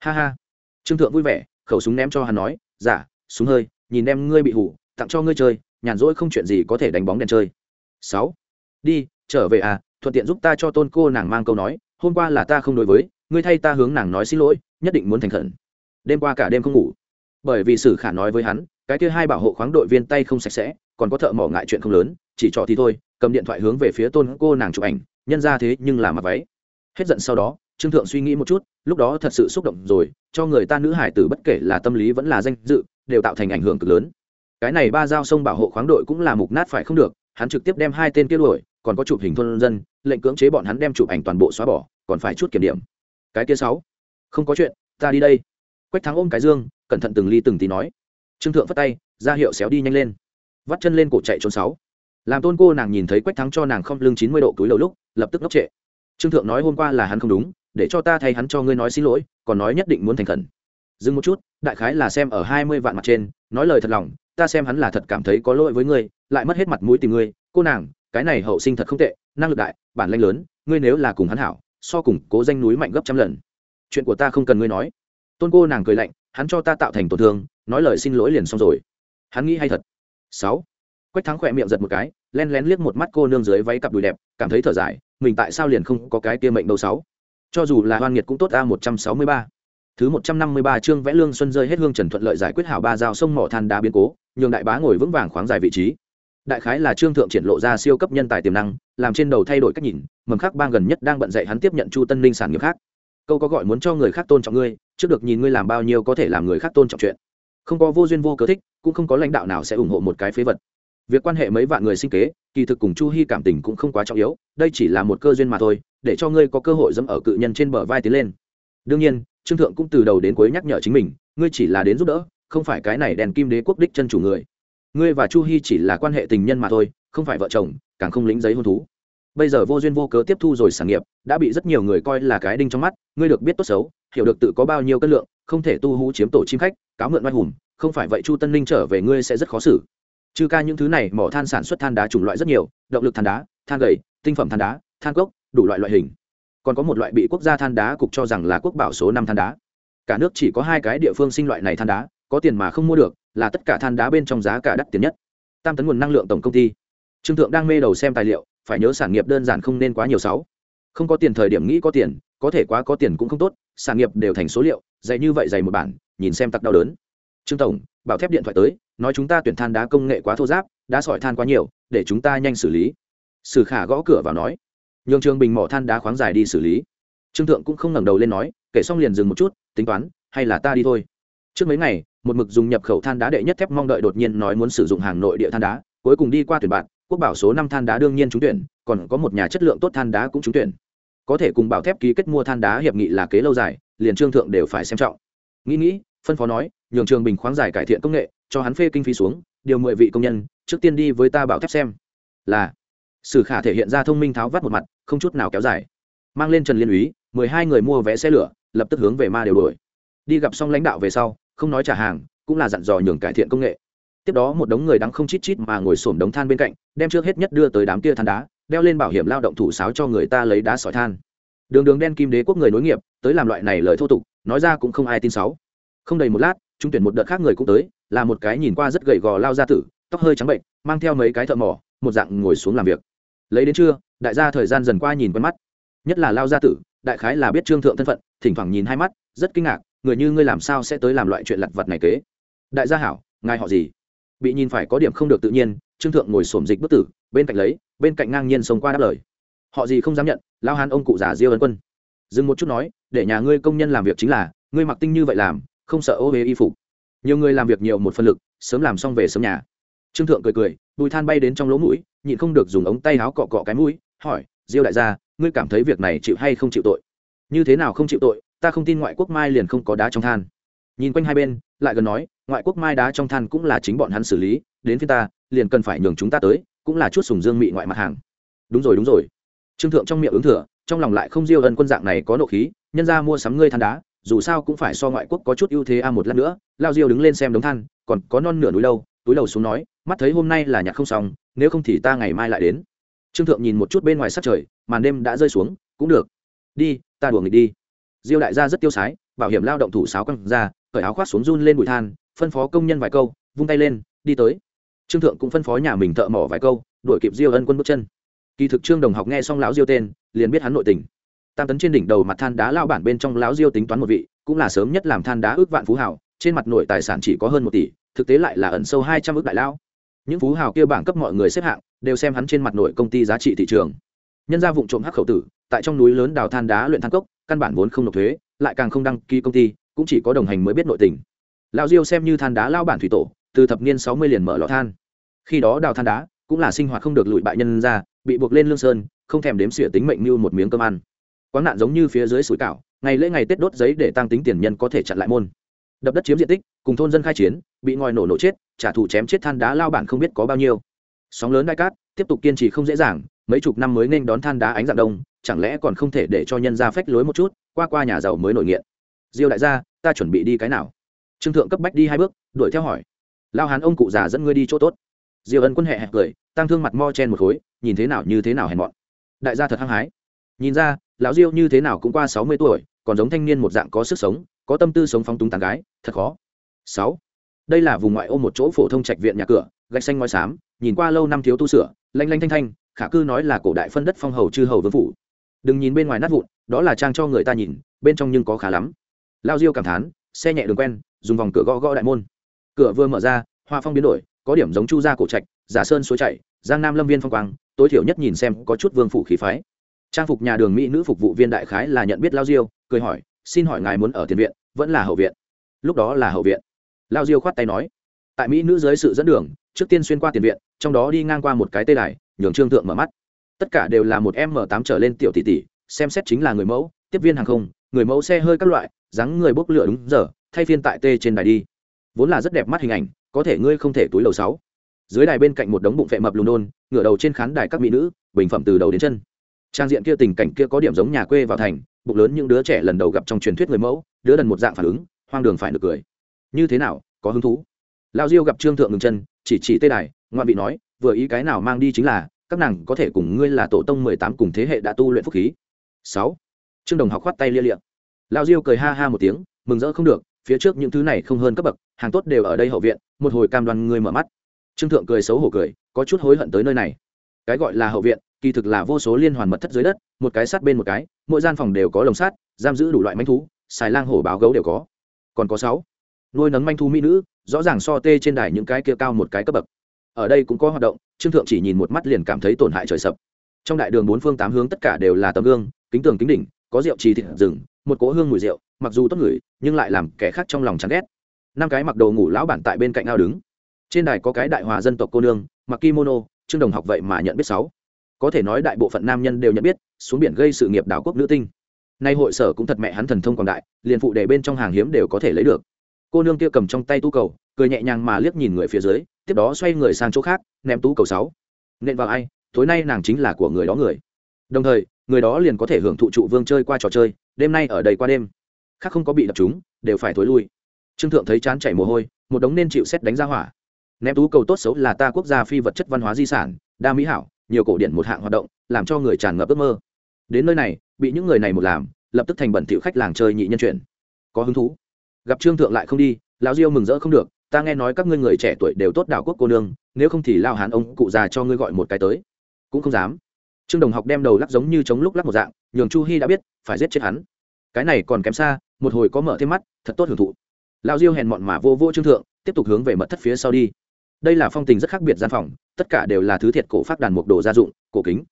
Ha ha. Trương thượng vui vẻ khẩu súng ném cho hắn nói giả dạ, súng hơi nhìn em ngươi bị hủ tặng cho ngươi chơi nhàn rỗi không chuyện gì có thể đánh bóng đèn chơi. Sáu. Đi trở về à thuận tiện giúp ta cho tôn cô nàng mang câu nói hôm qua là ta không đối với ngươi thay ta hướng nàng nói xin lỗi nhất định muốn thành khẩn đêm qua cả đêm không ngủ. Bởi vì sử khả nói với hắn, cái kia hai bảo hộ khoáng đội viên tay không sạch sẽ, còn có thợ mỏ ngại chuyện không lớn, chỉ trọ thì thôi, cầm điện thoại hướng về phía tôn cô nàng chụp ảnh, nhân ra thế nhưng là mặc váy. Hết giận sau đó, trương thượng suy nghĩ một chút, lúc đó thật sự xúc động rồi, cho người ta nữ hải tử bất kể là tâm lý vẫn là danh dự, đều tạo thành ảnh hưởng cực lớn. Cái này ba giao sông bảo hộ khoáng đội cũng là mục nát phải không được, hắn trực tiếp đem hai tên kia đuổi, còn có chụp hình thôn dân, lệnh cưỡng chế bọn hắn đem chụp ảnh toàn bộ xóa bỏ, còn phải chút kiểm điểm. Cái kia sáu, không có chuyện, ta đi đây quách thắng ôm cái dương, cẩn thận từng ly từng tí nói. Trương thượng phất tay, ra hiệu xéo đi nhanh lên. Vắt chân lên cổ chạy trốn sáu. Làm tôn cô nàng nhìn thấy quách thắng cho nàng không lưng chín mươi độ túi lầu lúc, lập tức ngốc trệ. Trương thượng nói hôm qua là hắn không đúng, để cho ta thay hắn cho ngươi nói xin lỗi, còn nói nhất định muốn thành khẩn. Dừng một chút, đại khái là xem ở hai mươi vạn mặt trên, nói lời thật lòng, ta xem hắn là thật cảm thấy có lỗi với ngươi, lại mất hết mặt mũi tìm ngươi. Cô nàng, cái này hậu sinh thật không tệ, năng lực đại, bản lanh lớn, ngươi nếu là cùng hắn hảo, so cùng cố danh núi mạnh gấp trăm lần. Chuyện của ta không cần ngươi nói tôn cô nàng cười lạnh, hắn cho ta tạo thành tổn thương, nói lời xin lỗi liền xong rồi. Hắn nghĩ hay thật. Sáu. Quách thắng khỏe miệng giật một cái, len lén liếc một mắt cô nương dưới váy cặp đùi đẹp, cảm thấy thở dài, mình tại sao liền không có cái kia mệnh đâu sáu. Cho dù là hoan nghiệt cũng tốt a, một trăm sáu mươi ba. Thứ một trăm năm mươi ba chương vẽ lương xuân rơi hết hương trần thuận lợi giải quyết hảo ba dao sông mỏ than đá biến cố, nhường đại bá ngồi vững vàng khoáng dài vị trí. Đại khái là trương thượng triển lộ ra siêu cấp nhân tài tiềm năng, làm trên đầu thay đổi cách nhìn, mầm khắc bang gần nhất đang bận dạy hắn tiếp nhận chu tân linh sản nghiệp khác. Câu có gọi muốn cho người khác tôn trọng ngươi trước được nhìn ngươi làm bao nhiêu có thể làm người khác tôn trọng chuyện. Không có vô duyên vô cớ thích, cũng không có lãnh đạo nào sẽ ủng hộ một cái phế vật. Việc quan hệ mấy vạn người sinh kế, kỳ thực cùng chu hy cảm tình cũng không quá trọng yếu, đây chỉ là một cơ duyên mà thôi, để cho ngươi có cơ hội dẫm ở cự nhân trên bờ vai tiến lên. Đương nhiên, trương thượng cũng từ đầu đến cuối nhắc nhở chính mình, ngươi chỉ là đến giúp đỡ, không phải cái này đèn kim đế quốc đích chân chủ người. Ngươi và chu hy chỉ là quan hệ tình nhân mà thôi, không phải vợ chồng, càng không lính giấy hôn thú. Bây giờ vô duyên vô cớ tiếp thu rồi sản nghiệp, đã bị rất nhiều người coi là cái đinh trong mắt ngươi được biết tốt xấu, hiểu được tự có bao nhiêu cân lượng, không thể tu hú chiếm tổ chim khách, cáo mượn oai hùng, không phải vậy chu tân ninh trở về ngươi sẽ rất khó xử. Trừ ca những thứ này, mỏ than sản xuất than đá chủng loại rất nhiều, động lực than đá, than gầy, tinh phẩm than đá, than cốc, đủ loại loại hình. Còn có một loại bị quốc gia than đá cục cho rằng là quốc bảo số năm than đá. Cả nước chỉ có hai cái địa phương sinh loại này than đá, có tiền mà không mua được, là tất cả than đá bên trong giá cả đắt tiền nhất. Tam tấn nguồn năng lượng tổng công ty. Trương thượng đang mê đầu xem tài liệu, phải nhớ sản nghiệp đơn giản không nên quá nhiều sáu. Không có tiền thời điểm nghĩ có tiền có thể quá có tiền cũng không tốt, sản nghiệp đều thành số liệu, dạy như vậy dày một bản, nhìn xem tặc đau đớn. Trương tổng, bảo thép điện thoại tới, nói chúng ta tuyển than đá công nghệ quá thô giáp, đá sỏi than quá nhiều, để chúng ta nhanh xử lý. Sử khả gõ cửa vào nói. Nhường trường bình mỏ than đá khoáng dài đi xử lý. Trương thượng cũng không ngẩng đầu lên nói, kể xong liền dừng một chút, tính toán, hay là ta đi thôi. Trước mấy ngày, một mực dùng nhập khẩu than đá đệ nhất thép mong đợi đột nhiên nói muốn sử dụng hàng nội địa than đá, cuối cùng đi qua tuyển bạn, quốc bảo số năm than đá đương nhiên trúng tuyển, còn có một nhà chất lượng tốt than đá cũng trúng tuyển có thể cùng bảo thép ký kết mua than đá hiệp nghị là kế lâu dài, liền trương thượng đều phải xem trọng. Nghĩ nghĩ, phân phó nói, nhường trường bình khoáng giải cải thiện công nghệ, cho hắn phê kinh phí xuống, điều mười vị công nhân, trước tiên đi với ta bảo thép xem. Là. Sử khả thể hiện ra thông minh tháo vắt một mặt, không chút nào kéo dài. Mang lên trần liên úy, mười hai người mua vé xe lửa, lập tức hướng về ma đều đuổi. Đi gặp xong lãnh đạo về sau, không nói trả hàng, cũng là dặn dò nhường cải thiện công nghệ. Tiếp đó một đống người đắng không chít chít mà ngồi xổm đống than bên cạnh, đem trước hết nhất đưa tới đám kia than đá đeo lên bảo hiểm lao động thủ sáo cho người ta lấy đá sỏi than. Đường đường đen kim đế quốc người nối nghiệp, tới làm loại này lời thô tục, nói ra cũng không ai tin sáu không đầy một lát chúng tuyển một đợt khác người cũng tới, là một cái nhìn qua rất gầy gò lao ra tử, tóc hơi trắng bệnh, mang theo mấy cái thợ mỏ, một dạng ngồi xuống làm việc. Lấy đến trưa, đại gia thời gian dần qua nhìn quen mắt. Nhất là lao gia tử, đại khái là biết trương thượng thân phận, thỉnh thoảng nhìn hai mắt, rất kinh ngạc, người như ngươi làm sao sẽ tới làm loại chuyện lặt vặt này kế? Đại gia hảo, ngài họ gì? Bị nhìn phải có điểm không được tự nhiên, trương thượng ngồi xổm dịch bức tử bên cạnh lấy, bên cạnh ngang nhiên xông qua đáp lời. Họ gì không dám nhận lao hán ông cụ già diêu ân quân. Dừng một chút nói, để nhà ngươi công nhân làm việc chính là, ngươi mặc tinh như vậy làm, không sợ ô huế y phục. Nhiều người làm việc nhiều một phân lực, sớm làm xong về sớm nhà. Trương thượng cười cười, bùi than bay đến trong lỗ mũi, nhịn không được dùng ống tay áo cọ cọ cái mũi, hỏi, diêu đại gia, ngươi cảm thấy việc này chịu hay không chịu tội? Như thế nào không chịu tội, ta không tin ngoại quốc mai liền không có đá trong than. Nhìn quanh hai bên, lại gần nói, ngoại quốc mai đá trong than cũng là chính bọn hắn xử lý, đến phía ta, liền cần phải nhường chúng ta tới cũng là chút sùng dương mị ngoại mặt hàng. Đúng rồi đúng rồi. Trương thượng trong miệng ứng thừa, trong lòng lại không diêu ân quân dạng này có nộ khí, nhân ra mua sắm ngươi than đá, dù sao cũng phải so ngoại quốc có chút ưu thế a một lát nữa, lao diêu đứng lên xem đống than, còn có non nửa núi lâu, túi đầu xuống nói, mắt thấy hôm nay là nhạc không xong, nếu không thì ta ngày mai lại đến. Trương thượng nhìn một chút bên ngoài sát trời, màn đêm đã rơi xuống, cũng được. Đi, ta đùa nghịch đi. Diêu đại gia rất tiêu sái, bảo hiểm lao động thủ sáo quăng ra, cởi áo khoác xuống run lên bụi than, phân phó công nhân vài câu, vung tay lên, đi tới trương thượng cũng phân phó nhà mình thợ mỏ vài câu, đuổi kịp diêu ân quân bước chân. Kỳ thực trương đồng học nghe xong lão diêu tên, liền biết hắn nội tình. Tam tấn trên đỉnh đầu mặt than đá lao bản bên trong lão diêu tính toán một vị, cũng là sớm nhất làm than đá ước vạn phú hảo trên mặt nội tài sản chỉ có hơn một tỷ, thực tế lại là ẩn sâu hai trăm ước đại lao những phú hào kia bảng cấp mọi người xếp hạng, đều xem hắn trên mặt nội công ty giá trị thị trường. Nhân ra vụ trộm hắc khẩu tử, tại trong núi lớn đào than đá luyện than cốc, căn bản vốn không nộp thuế, lại càng không đăng ký công ty, cũng chỉ có đồng hành mới biết nội tình. Lão diêu xem như than đá lao bản thủy tổ từ thập niên sáu mươi liền mở lò than. Khi đó đào than đá cũng là sinh hoạt không được lụi bại nhân ra, bị buộc lên lương sơn, không thèm đếm xỉa tính mệnh như một miếng cơm ăn. Quán nạn giống như phía dưới sủi cảo, ngày lễ ngày tết đốt giấy để tăng tính tiền nhân có thể chặn lại môn. Đập đất chiếm diện tích, cùng thôn dân khai chiến, bị ngòi nổ nổ chết, trả thù chém chết than đá lao bản không biết có bao nhiêu. Sóng lớn đại cát, tiếp tục kiên trì không dễ dàng, mấy chục năm mới nên đón than đá ánh dạng đông, chẳng lẽ còn không thể để cho nhân gia phách lối một chút, qua qua nhà giàu mới nổi nghiện. Diêu đại gia, ta chuẩn bị đi cái nào? Trương thượng cấp bách đi hai bước, đuổi theo hỏi lao hán ông cụ già dẫn ngươi đi chỗ tốt diêu ân quân hẹ hẹp cười tăng thương mặt mo chen một khối nhìn thế nào như thế nào hèn mọn đại gia thật hăng hái nhìn ra lão diêu như thế nào cũng qua sáu mươi tuổi còn giống thanh niên một dạng có sức sống có tâm tư sống phóng túng tàn gái thật khó sáu đây là vùng ngoại ô một chỗ phổ thông trạch viện nhà cửa gạch xanh ngói xám nhìn qua lâu năm thiếu tu sửa lanh lanh thanh thanh khả cư nói là cổ đại phân đất phong hầu chư hầu vương phủ đừng nhìn bên ngoài nát vụn đó là trang cho người ta nhìn bên trong nhưng có khá lắm lao diêu cảm thán xe nhẹ đường quen dùng vòng cửa gõ gõ đại môn cửa vừa mở ra hoa phong biến đổi, có điểm giống chu gia cổ trạch, giả sơn suối chảy, giang nam lâm viên phong quang, tối thiểu nhất nhìn xem có chút vương phủ khí phái. Trang phục nhà đường mỹ nữ phục vụ viên đại khái là nhận biết lao diêu, cười hỏi, xin hỏi ngài muốn ở tiền viện, vẫn là hậu viện? Lúc đó là hậu viện. Lao diêu khoát tay nói, tại mỹ nữ dưới sự dẫn đường, trước tiên xuyên qua tiền viện, trong đó đi ngang qua một cái tê đài, nhường trương thượng mở mắt. Tất cả đều là một m tám trở lên tiểu tỷ tỷ, xem xét chính là người mẫu, tiếp viên hàng không, người mẫu xe hơi các loại, dáng người bốc lửa đúng giờ, thay phiên tại tê trên đài đi vốn là rất đẹp mắt hình ảnh, có thể ngươi không thể túi lầu sáu. Dưới đài bên cạnh một đống bụng vệ mập lùn đôn, ngửa đầu trên khán đài các mỹ nữ, bình phẩm từ đầu đến chân. Trang diện kia tình cảnh kia có điểm giống nhà quê vào thành, bụng lớn những đứa trẻ lần đầu gặp trong truyền thuyết người mẫu, đứa đần một dạng phản ứng, hoang đường phải được cười. Như thế nào, có hứng thú? Lao diêu gặp trương thượng ngừng chân, chỉ chỉ tê đài ngoạn vị nói, vừa ý cái nào mang đi chính là, các nàng có thể cùng ngươi là tổ tông mười tám cùng thế hệ đã tu luyện phúc khí. Sáu. Trương đồng học khoát tay lia liệm lao diêu cười ha ha một tiếng, mừng rỡ không được phía trước những thứ này không hơn cấp bậc, hàng tốt đều ở đây hậu viện, một hồi cam đoan ngươi mở mắt. Trương thượng cười xấu hổ cười, có chút hối hận tới nơi này. Cái gọi là hậu viện, kỳ thực là vô số liên hoàn mật thất dưới đất, một cái sát bên một cái, mỗi gian phòng đều có lồng sắt, giam giữ đủ loại manh thú, xài lang hổ báo gấu đều có. Còn có sáu, nuôi nấng manh thú mỹ nữ, rõ ràng so tê trên đài những cái kia cao một cái cấp bậc. Ở đây cũng có hoạt động, trương thượng chỉ nhìn một mắt liền cảm thấy tổn hại trời sập. Trong đại đường bốn phương tám hướng tất cả đều là tấm gương, kính tường kính đỉnh có rượu trì thịt rừng, một cỗ hương mùi rượu, mặc dù tốt ngửi, nhưng lại làm kẻ khác trong lòng chán ghét. Năm cái mặc đồ ngủ lão bản tại bên cạnh ao đứng. Trên đài có cái đại hòa dân tộc cô nương, mặc kimono, trương đồng học vậy mà nhận biết sáu. Có thể nói đại bộ phận nam nhân đều nhận biết, xuống biển gây sự nghiệp đảo quốc nữ tinh. Nay hội sở cũng thật mẹ hắn thần thông quảng đại, liền phụ đề bên trong hàng hiếm đều có thể lấy được. Cô nương kia cầm trong tay tu cầu, cười nhẹ nhàng mà liếc nhìn người phía dưới, tiếp đó xoay người sang chỗ khác, ném tú cầu sáu. Nên vào ai, tối nay nàng chính là của người đó người. Đồng thời người đó liền có thể hưởng thụ trụ vương chơi qua trò chơi, đêm nay ở đây qua đêm. Khác không có bị đập chúng, đều phải thối lui. Trương thượng thấy chán chảy mồ hôi, một đống nên chịu xét đánh ra hỏa. Ném tú cầu tốt xấu là ta quốc gia phi vật chất văn hóa di sản, đa mỹ hảo, nhiều cổ điển một hạng hoạt động, làm cho người tràn ngập ước mơ. Đến nơi này, bị những người này một làm, lập tức thành bẩn thỉu khách làng chơi nhị nhân chuyển có hứng thú? Gặp trương thượng lại không đi, lão diêu mừng rỡ không được, ta nghe nói các ngươi người trẻ tuổi đều tốt đảo quốc cô nương, nếu không thì lao hán ông cụ già cho ngươi gọi một cái tới. Cũng không dám trương đồng học đem đầu lắc giống như chống lúc lắc một dạng, nhường chu hy đã biết, phải giết chết hắn. Cái này còn kém xa, một hồi có mở thêm mắt, thật tốt hưởng thụ. Lao diêu hèn mọn mà vô vô trương thượng, tiếp tục hướng về mật thất phía sau đi. Đây là phong tình rất khác biệt gian phòng, tất cả đều là thứ thiệt cổ phát đàn mục đồ gia dụng, cổ kính.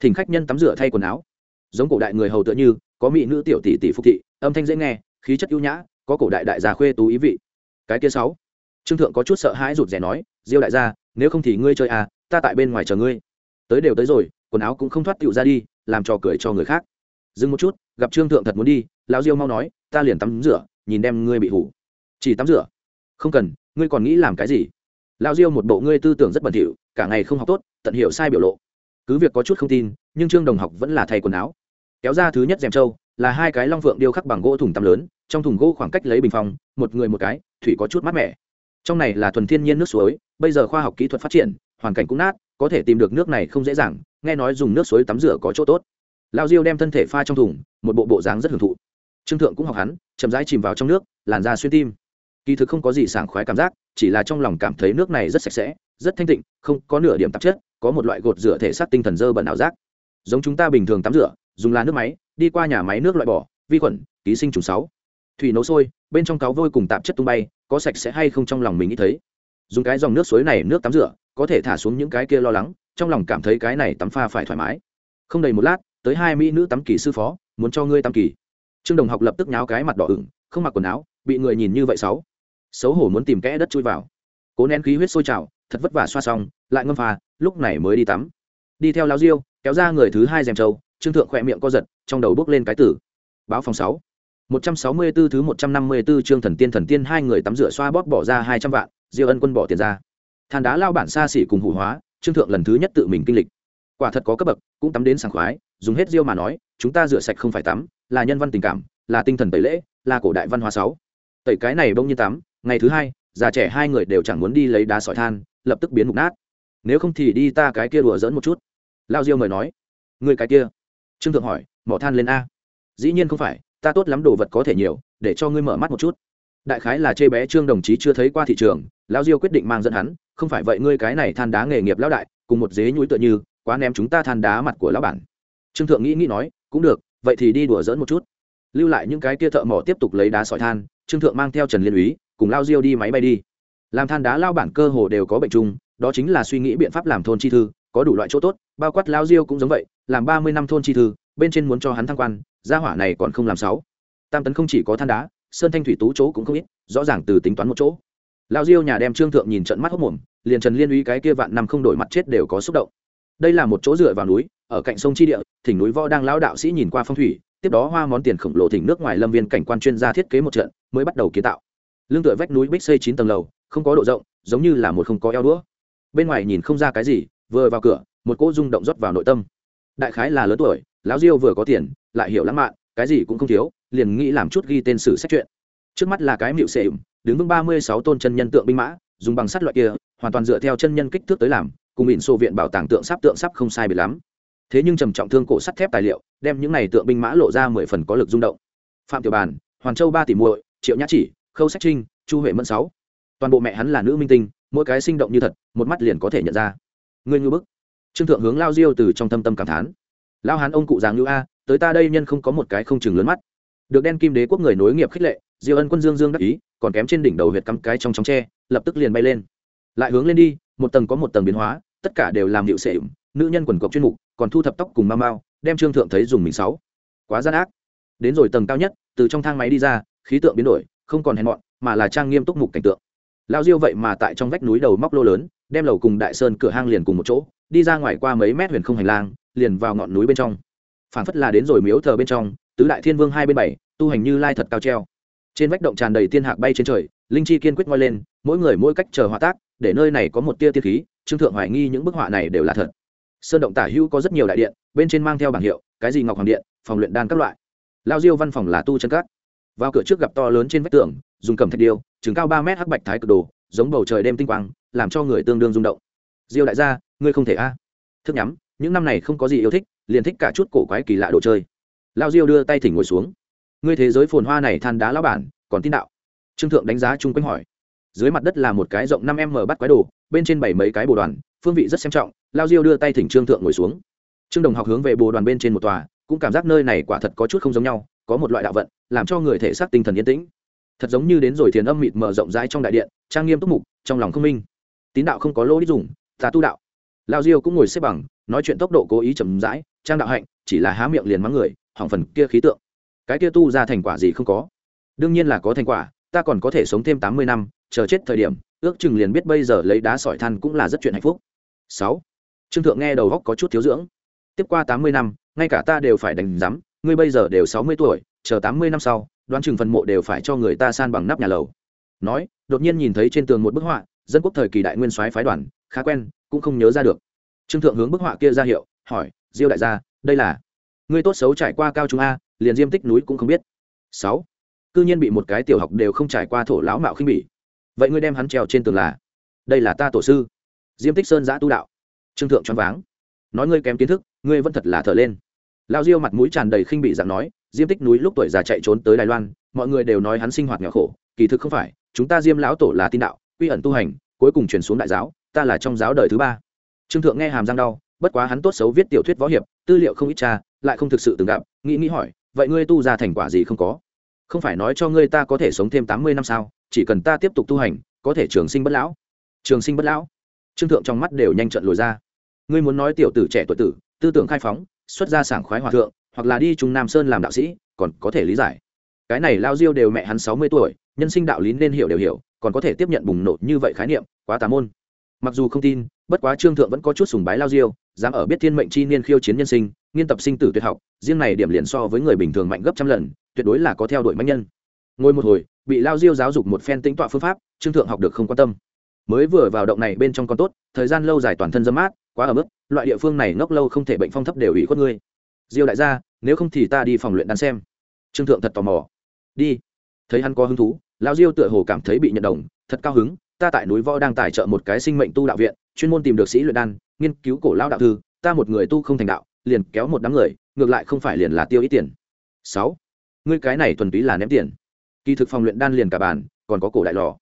Thỉnh khách nhân tắm rửa thay quần áo. Giống cổ đại người hầu tựa như, có mỹ nữ tiểu tỷ tỷ phục thị, âm thanh dễ nghe, khí chất ưu nhã, có cổ đại đại gia khuê tú ý vị. Cái kia sáu. Trương thượng có chút sợ hãi rụt rè nói, diêu đại gia, nếu không thì ngươi chơi à ta tại bên ngoài chờ ngươi. Tới đều tới rồi quần áo cũng không thoát tựu ra đi, làm trò cười cho người khác. Dừng một chút, gặp trương thượng thật muốn đi, lão diêu mau nói, ta liền tắm rửa, nhìn đem ngươi bị hủ. Chỉ tắm rửa? Không cần, ngươi còn nghĩ làm cái gì? Lão diêu một bộ ngươi tư tưởng rất bẩn thỉu, cả ngày không học tốt, tận hiểu sai biểu lộ. Cứ việc có chút không tin, nhưng trương đồng học vẫn là thay quần áo. Kéo ra thứ nhất dèm trâu, là hai cái long phượng điêu khắc bằng gỗ thùng tắm lớn, trong thùng gỗ khoảng cách lấy bình phong một người một cái, thủy có chút mát mẻ. Trong này là thuần thiên nhiên nước suối, bây giờ khoa học kỹ thuật phát triển, hoàn cảnh cũng nát, có thể tìm được nước này không dễ dàng nghe nói dùng nước suối tắm rửa có chỗ tốt. Lao diêu đem thân thể pha trong thùng, một bộ bộ dáng rất hưởng thụ. Trương thượng cũng học hắn, chậm rãi chìm vào trong nước, làn da xuyên tim. Kỳ thực không có gì sảng khoái cảm giác, chỉ là trong lòng cảm thấy nước này rất sạch sẽ, rất thanh tịnh, không có nửa điểm tạp chất, có một loại gột rửa thể xác tinh thần dơ bẩn ảo giác. Giống chúng ta bình thường tắm rửa, dùng là nước máy, đi qua nhà máy nước loại bỏ, vi khuẩn, ký sinh trùng sáu. Thủy nấu sôi, bên trong cáo vôi cùng tạp chất tung bay, có sạch sẽ hay không trong lòng mình nghĩ thấy dùng cái dòng nước suối này nước tắm rửa, có thể thả xuống những cái kia lo lắng, trong lòng cảm thấy cái này tắm pha phải thoải mái. Không đầy một lát, tới hai mỹ nữ tắm kỳ sư phó, muốn cho ngươi tắm kỳ. Trương đồng học lập tức nháo cái mặt đỏ ửng, không mặc quần áo, bị người nhìn như vậy sáu xấu hổ muốn tìm kẽ đất chui vào. Cố nén khí huyết sôi trào, thật vất vả xoa xong, lại ngâm pha, lúc này mới đi tắm. Đi theo lao diêu, kéo ra người thứ hai dèm trâu, trương thượng khỏe miệng co giật, trong đầu bước lên cái tử. Báo phòng sáu một trăm sáu mươi 164 thứ một trăm năm mươi 154 chương thần tiên thần tiên, hai người tắm rửa xoa bóp bỏ ra hai trăm vạn, diêu ân quân bỏ tiền ra. Than đá lao bản xa xỉ cùng hủ hóa, trương thượng lần thứ nhất tự mình kinh lịch. Quả thật có cấp bậc, cũng tắm đến sảng khoái, dùng hết diêu mà nói, chúng ta rửa sạch không phải tắm, là nhân văn tình cảm, là tinh thần tẩy lễ, là cổ đại văn hóa sáu. Tẩy cái này bông như tắm, ngày thứ hai, già trẻ hai người đều chẳng muốn đi lấy đá sỏi than, lập tức biến mục nát. Nếu không thì đi ta cái kia đùa giỡn một chút. Lao diêu mời nói. Người cái kia? Trương thượng hỏi, mỏ than lên a. Dĩ nhiên không phải ta tốt lắm đồ vật có thể nhiều, để cho ngươi mở mắt một chút. Đại khái là chê bé trương đồng chí chưa thấy qua thị trường, lão diêu quyết định mang dẫn hắn, không phải vậy ngươi cái này than đá nghề nghiệp lão đại, cùng một dế nhúi tựa như, quá ném chúng ta than đá mặt của lão bản. Trương thượng nghĩ nghĩ nói, cũng được, vậy thì đi đùa dỡn một chút. Lưu lại những cái kia thợ mỏ tiếp tục lấy đá sỏi than, trương thượng mang theo trần liên úy, cùng lao diêu đi máy bay đi. Làm than đá lao bản cơ hồ đều có bệnh chung, đó chính là suy nghĩ biện pháp làm thôn chi thư, có đủ loại chỗ tốt, bao quát lao diêu cũng giống vậy, làm ba mươi năm thôn chi thư bên trên muốn cho hắn thăng quan, gia hỏa này còn không làm sáu. Tam tấn không chỉ có than đá, sơn thanh thủy tú chỗ cũng không ít, rõ ràng từ tính toán một chỗ. Lao diêu nhà đem trương thượng nhìn trận mắt hốc mồm, liền trần liên uy cái kia vạn năm không đổi mặt chết đều có xúc động. Đây là một chỗ dựa vào núi, ở cạnh sông chi địa, thỉnh núi võ đang lão đạo sĩ nhìn qua phong thủy, tiếp đó hoa món tiền khổng lồ thỉnh nước ngoài lâm viên cảnh quan chuyên gia thiết kế một trận, mới bắt đầu kiến tạo. Lương tựa vách núi bích xây chín tầng lầu, không có độ rộng, giống như là một không có eo đũa. Bên ngoài nhìn không ra cái gì, vừa vào cửa, một cỗ rung động rót vào nội tâm. Đại khái là lớn tuổi lão diêu vừa có tiền, lại hiểu lãng mạn, cái gì cũng không thiếu, liền nghĩ làm chút ghi tên sử sách chuyện. Trước mắt là cái mịu xệ đứng vững ba mươi sáu tôn chân nhân tượng binh mã, dùng bằng sắt loại kia, hoàn toàn dựa theo chân nhân kích thước tới làm, cùng ỉn sô viện bảo tàng tượng sắp tượng sắp không sai biệt lắm. Thế nhưng trầm trọng thương cổ sắt thép tài liệu, đem những này tượng binh mã lộ ra mười phần có lực rung động. Phạm tiểu bàn, hoàn châu ba tỷ muội, triệu nhã chỉ, khâu sách trinh, chu huệ mẫn sáu. Toàn bộ mẹ hắn là nữ minh tinh, mỗi cái sinh động như thật, một mắt liền có thể nhận ra. Ngươi ngư bức. Trương thượng hướng lao diêu từ trong tâm tâm cảm thán lao hán ông cụ giáng ngữ a, tới ta đây nhân không có một cái không chừng lớn mắt. Được đen kim đế quốc người nối nghiệp khích lệ, diêu ân quân dương dương đắc ý, còn kém trên đỉnh đầu huyệt cắm cái trong trong tre, lập tức liền bay lên. Lại hướng lên đi, một tầng có một tầng biến hóa, tất cả đều làm hiệu sệ nữ nhân quần cộc chuyên mục, còn thu thập tóc cùng mau mau đem trương thượng thấy dùng mình sáu. Quá gian ác. Đến rồi tầng cao nhất, từ trong thang máy đi ra, khí tượng biến đổi, không còn hèn mọn, mà là trang nghiêm túc mục cảnh tượng. Lao diêu vậy mà tại trong vách núi đầu móc lô lớn, đem lầu cùng đại sơn cửa hang liền cùng một chỗ, đi ra ngoài qua mấy mét huyền không hành lang liền vào ngọn núi bên trong. Phảng phất là đến rồi miếu thờ bên trong, tứ đại thiên vương hai bên bảy, tu hành như lai thật cao treo. Trên vách động tràn đầy tiên hạc bay trên trời, linh chi kiên quyết ngoi lên, mỗi người mỗi cách chờ họa tác, để nơi này có một tia tiên khí, trương thượng hoài nghi những bức họa này đều là thật. Sơn động tả hữu có rất nhiều đại điện, bên trên mang theo bảng hiệu, cái gì ngọc hoàng điện, phòng luyện đan các loại. Lao diêu văn phòng là tu chân các. Vào cửa trước gặp to lớn trên vách tường, dùng cầm thạch điêu chừng cao ba mét hắc bạch thái cực đồ, giống bầu trời đêm tinh quang, làm cho người tương đương rung động. Diêu đại gia, ngươi không thể a. Thức nhắm những năm này không có gì yêu thích, liền thích cả chút cổ quái kỳ lạ đồ chơi. Lao diêu đưa tay thỉnh ngồi xuống. Ngươi thế giới phồn hoa này than đá lão bản, còn tin đạo? Trương thượng đánh giá chung quanh hỏi. Dưới mặt đất là một cái rộng năm m bắt quái đồ, bên trên bảy mấy cái bồ đoàn, phương vị rất xem trọng, lao diêu đưa tay thỉnh trương thượng ngồi xuống. Trương đồng học hướng về bồ đoàn bên trên một tòa, cũng cảm giác nơi này quả thật có chút không giống nhau, có một loại đạo vận, làm cho người thể xác tinh thần yên tĩnh. Thật giống như đến rồi thiền âm mịt mờ rộng rãi trong đại điện, trang nghiêm túc mục, trong lòng không minh. Tín đạo không có lỗ đi dùng ta tu đạo. Lao diêu cũng ngồi xếp bằng nói chuyện tốc độ cố ý chậm rãi, trang đạo hạnh, chỉ là há miệng liền mắng người, hỏng phần kia khí tượng. Cái kia tu ra thành quả gì không có? Đương nhiên là có thành quả, ta còn có thể sống thêm tám mươi năm, chờ chết thời điểm, ước chừng liền biết bây giờ lấy đá sỏi than cũng là rất chuyện hạnh phúc. Sáu. Trương thượng nghe đầu góc có chút thiếu dưỡng. Tiếp qua tám mươi năm, ngay cả ta đều phải đánh giám ngươi bây giờ đều sáu mươi tuổi, chờ tám mươi năm sau, đoán chừng phần mộ đều phải cho người ta san bằng nắp nhà lầu. Nói, đột nhiên nhìn thấy trên tường một bức họa, dân quốc thời kỳ đại nguyên soái phái đoàn, khá quen, cũng không nhớ ra được trương thượng hướng bức họa kia ra hiệu, hỏi, diêu đại gia, đây là ngươi tốt xấu trải qua cao trung a, liền diêm tích núi cũng không biết. Sáu. Cư nhiên bị một cái tiểu học đều không trải qua thổ lão mạo khinh bỉ. Vậy ngươi đem hắn treo trên tường là, đây là ta tổ sư. Diêm tích sơn giã tu đạo. Trương thượng choáng váng. Nói ngươi kém kiến thức, ngươi vẫn thật là thở lên. Lao diêu mặt mũi tràn đầy khinh bị dạng nói, diêm tích núi lúc tuổi già chạy trốn tới đài loan, mọi người đều nói hắn sinh hoạt nghèo khổ, kỳ thực không phải, chúng ta diêm lão tổ là tin đạo, quy ẩn tu hành, cuối cùng chuyển xuống đại giáo, ta là trong giáo đời thứ ba trương thượng nghe hàm răng đau, bất quá hắn tốt xấu viết tiểu thuyết võ hiệp, tư liệu không ít cha, lại không thực sự từng gặp, nghĩ nghĩ hỏi, vậy ngươi tu ra thành quả gì không có? Không phải nói cho ngươi ta có thể sống thêm tám mươi năm sao, chỉ cần ta tiếp tục tu hành, có thể trường sinh bất lão. Trường sinh bất lão? Trương thượng trong mắt đều nhanh trận lồi ra. Ngươi muốn nói tiểu tử trẻ tuổi tử, tư tưởng khai phóng, xuất ra sảng khoái hòa thượng, hoặc là đi trung nam sơn làm đạo sĩ, còn có thể lý giải. Cái này lao diêu đều mẹ hắn sáu mươi tuổi, nhân sinh đạo lý nên hiểu đều hiểu, còn có thể tiếp nhận bùng nổ như vậy khái niệm, quá tà môn mặc dù không tin, bất quá trương thượng vẫn có chút sùng bái lao diêu, dám ở biết thiên mệnh chi niên khiêu chiến nhân sinh, nghiên tập sinh tử tuyệt học, riêng này điểm liền so với người bình thường mạnh gấp trăm lần, tuyệt đối là có theo đuổi mạnh nhân. Ngồi một hồi, bị lao diêu giáo dục một phen tính tọa phương pháp, trương thượng học được không quan tâm. Mới vừa vào động này bên trong còn tốt, thời gian lâu dài toàn thân dâm mát, quá ở mức loại địa phương này ngốc lâu không thể bệnh phong thấp đều ủy khuất ngươi. Diêu đại gia, nếu không thì ta đi phòng luyện đan xem. Trương thượng thật tò mò. Đi. Thấy hắn có hứng thú, lao diêu tựa hồ cảm thấy bị nhận đồng, thật cao hứng ta tại núi võ đang tài trợ một cái sinh mệnh tu đạo viện, chuyên môn tìm được sĩ luyện đan, nghiên cứu cổ lao đạo thư, ta một người tu không thành đạo, liền kéo một đám người, ngược lại không phải liền là tiêu ít tiền. Sáu, ngươi cái này thuần túy là ném tiền. Kỳ thực phòng luyện đan liền cả bàn, còn có cổ đại lò.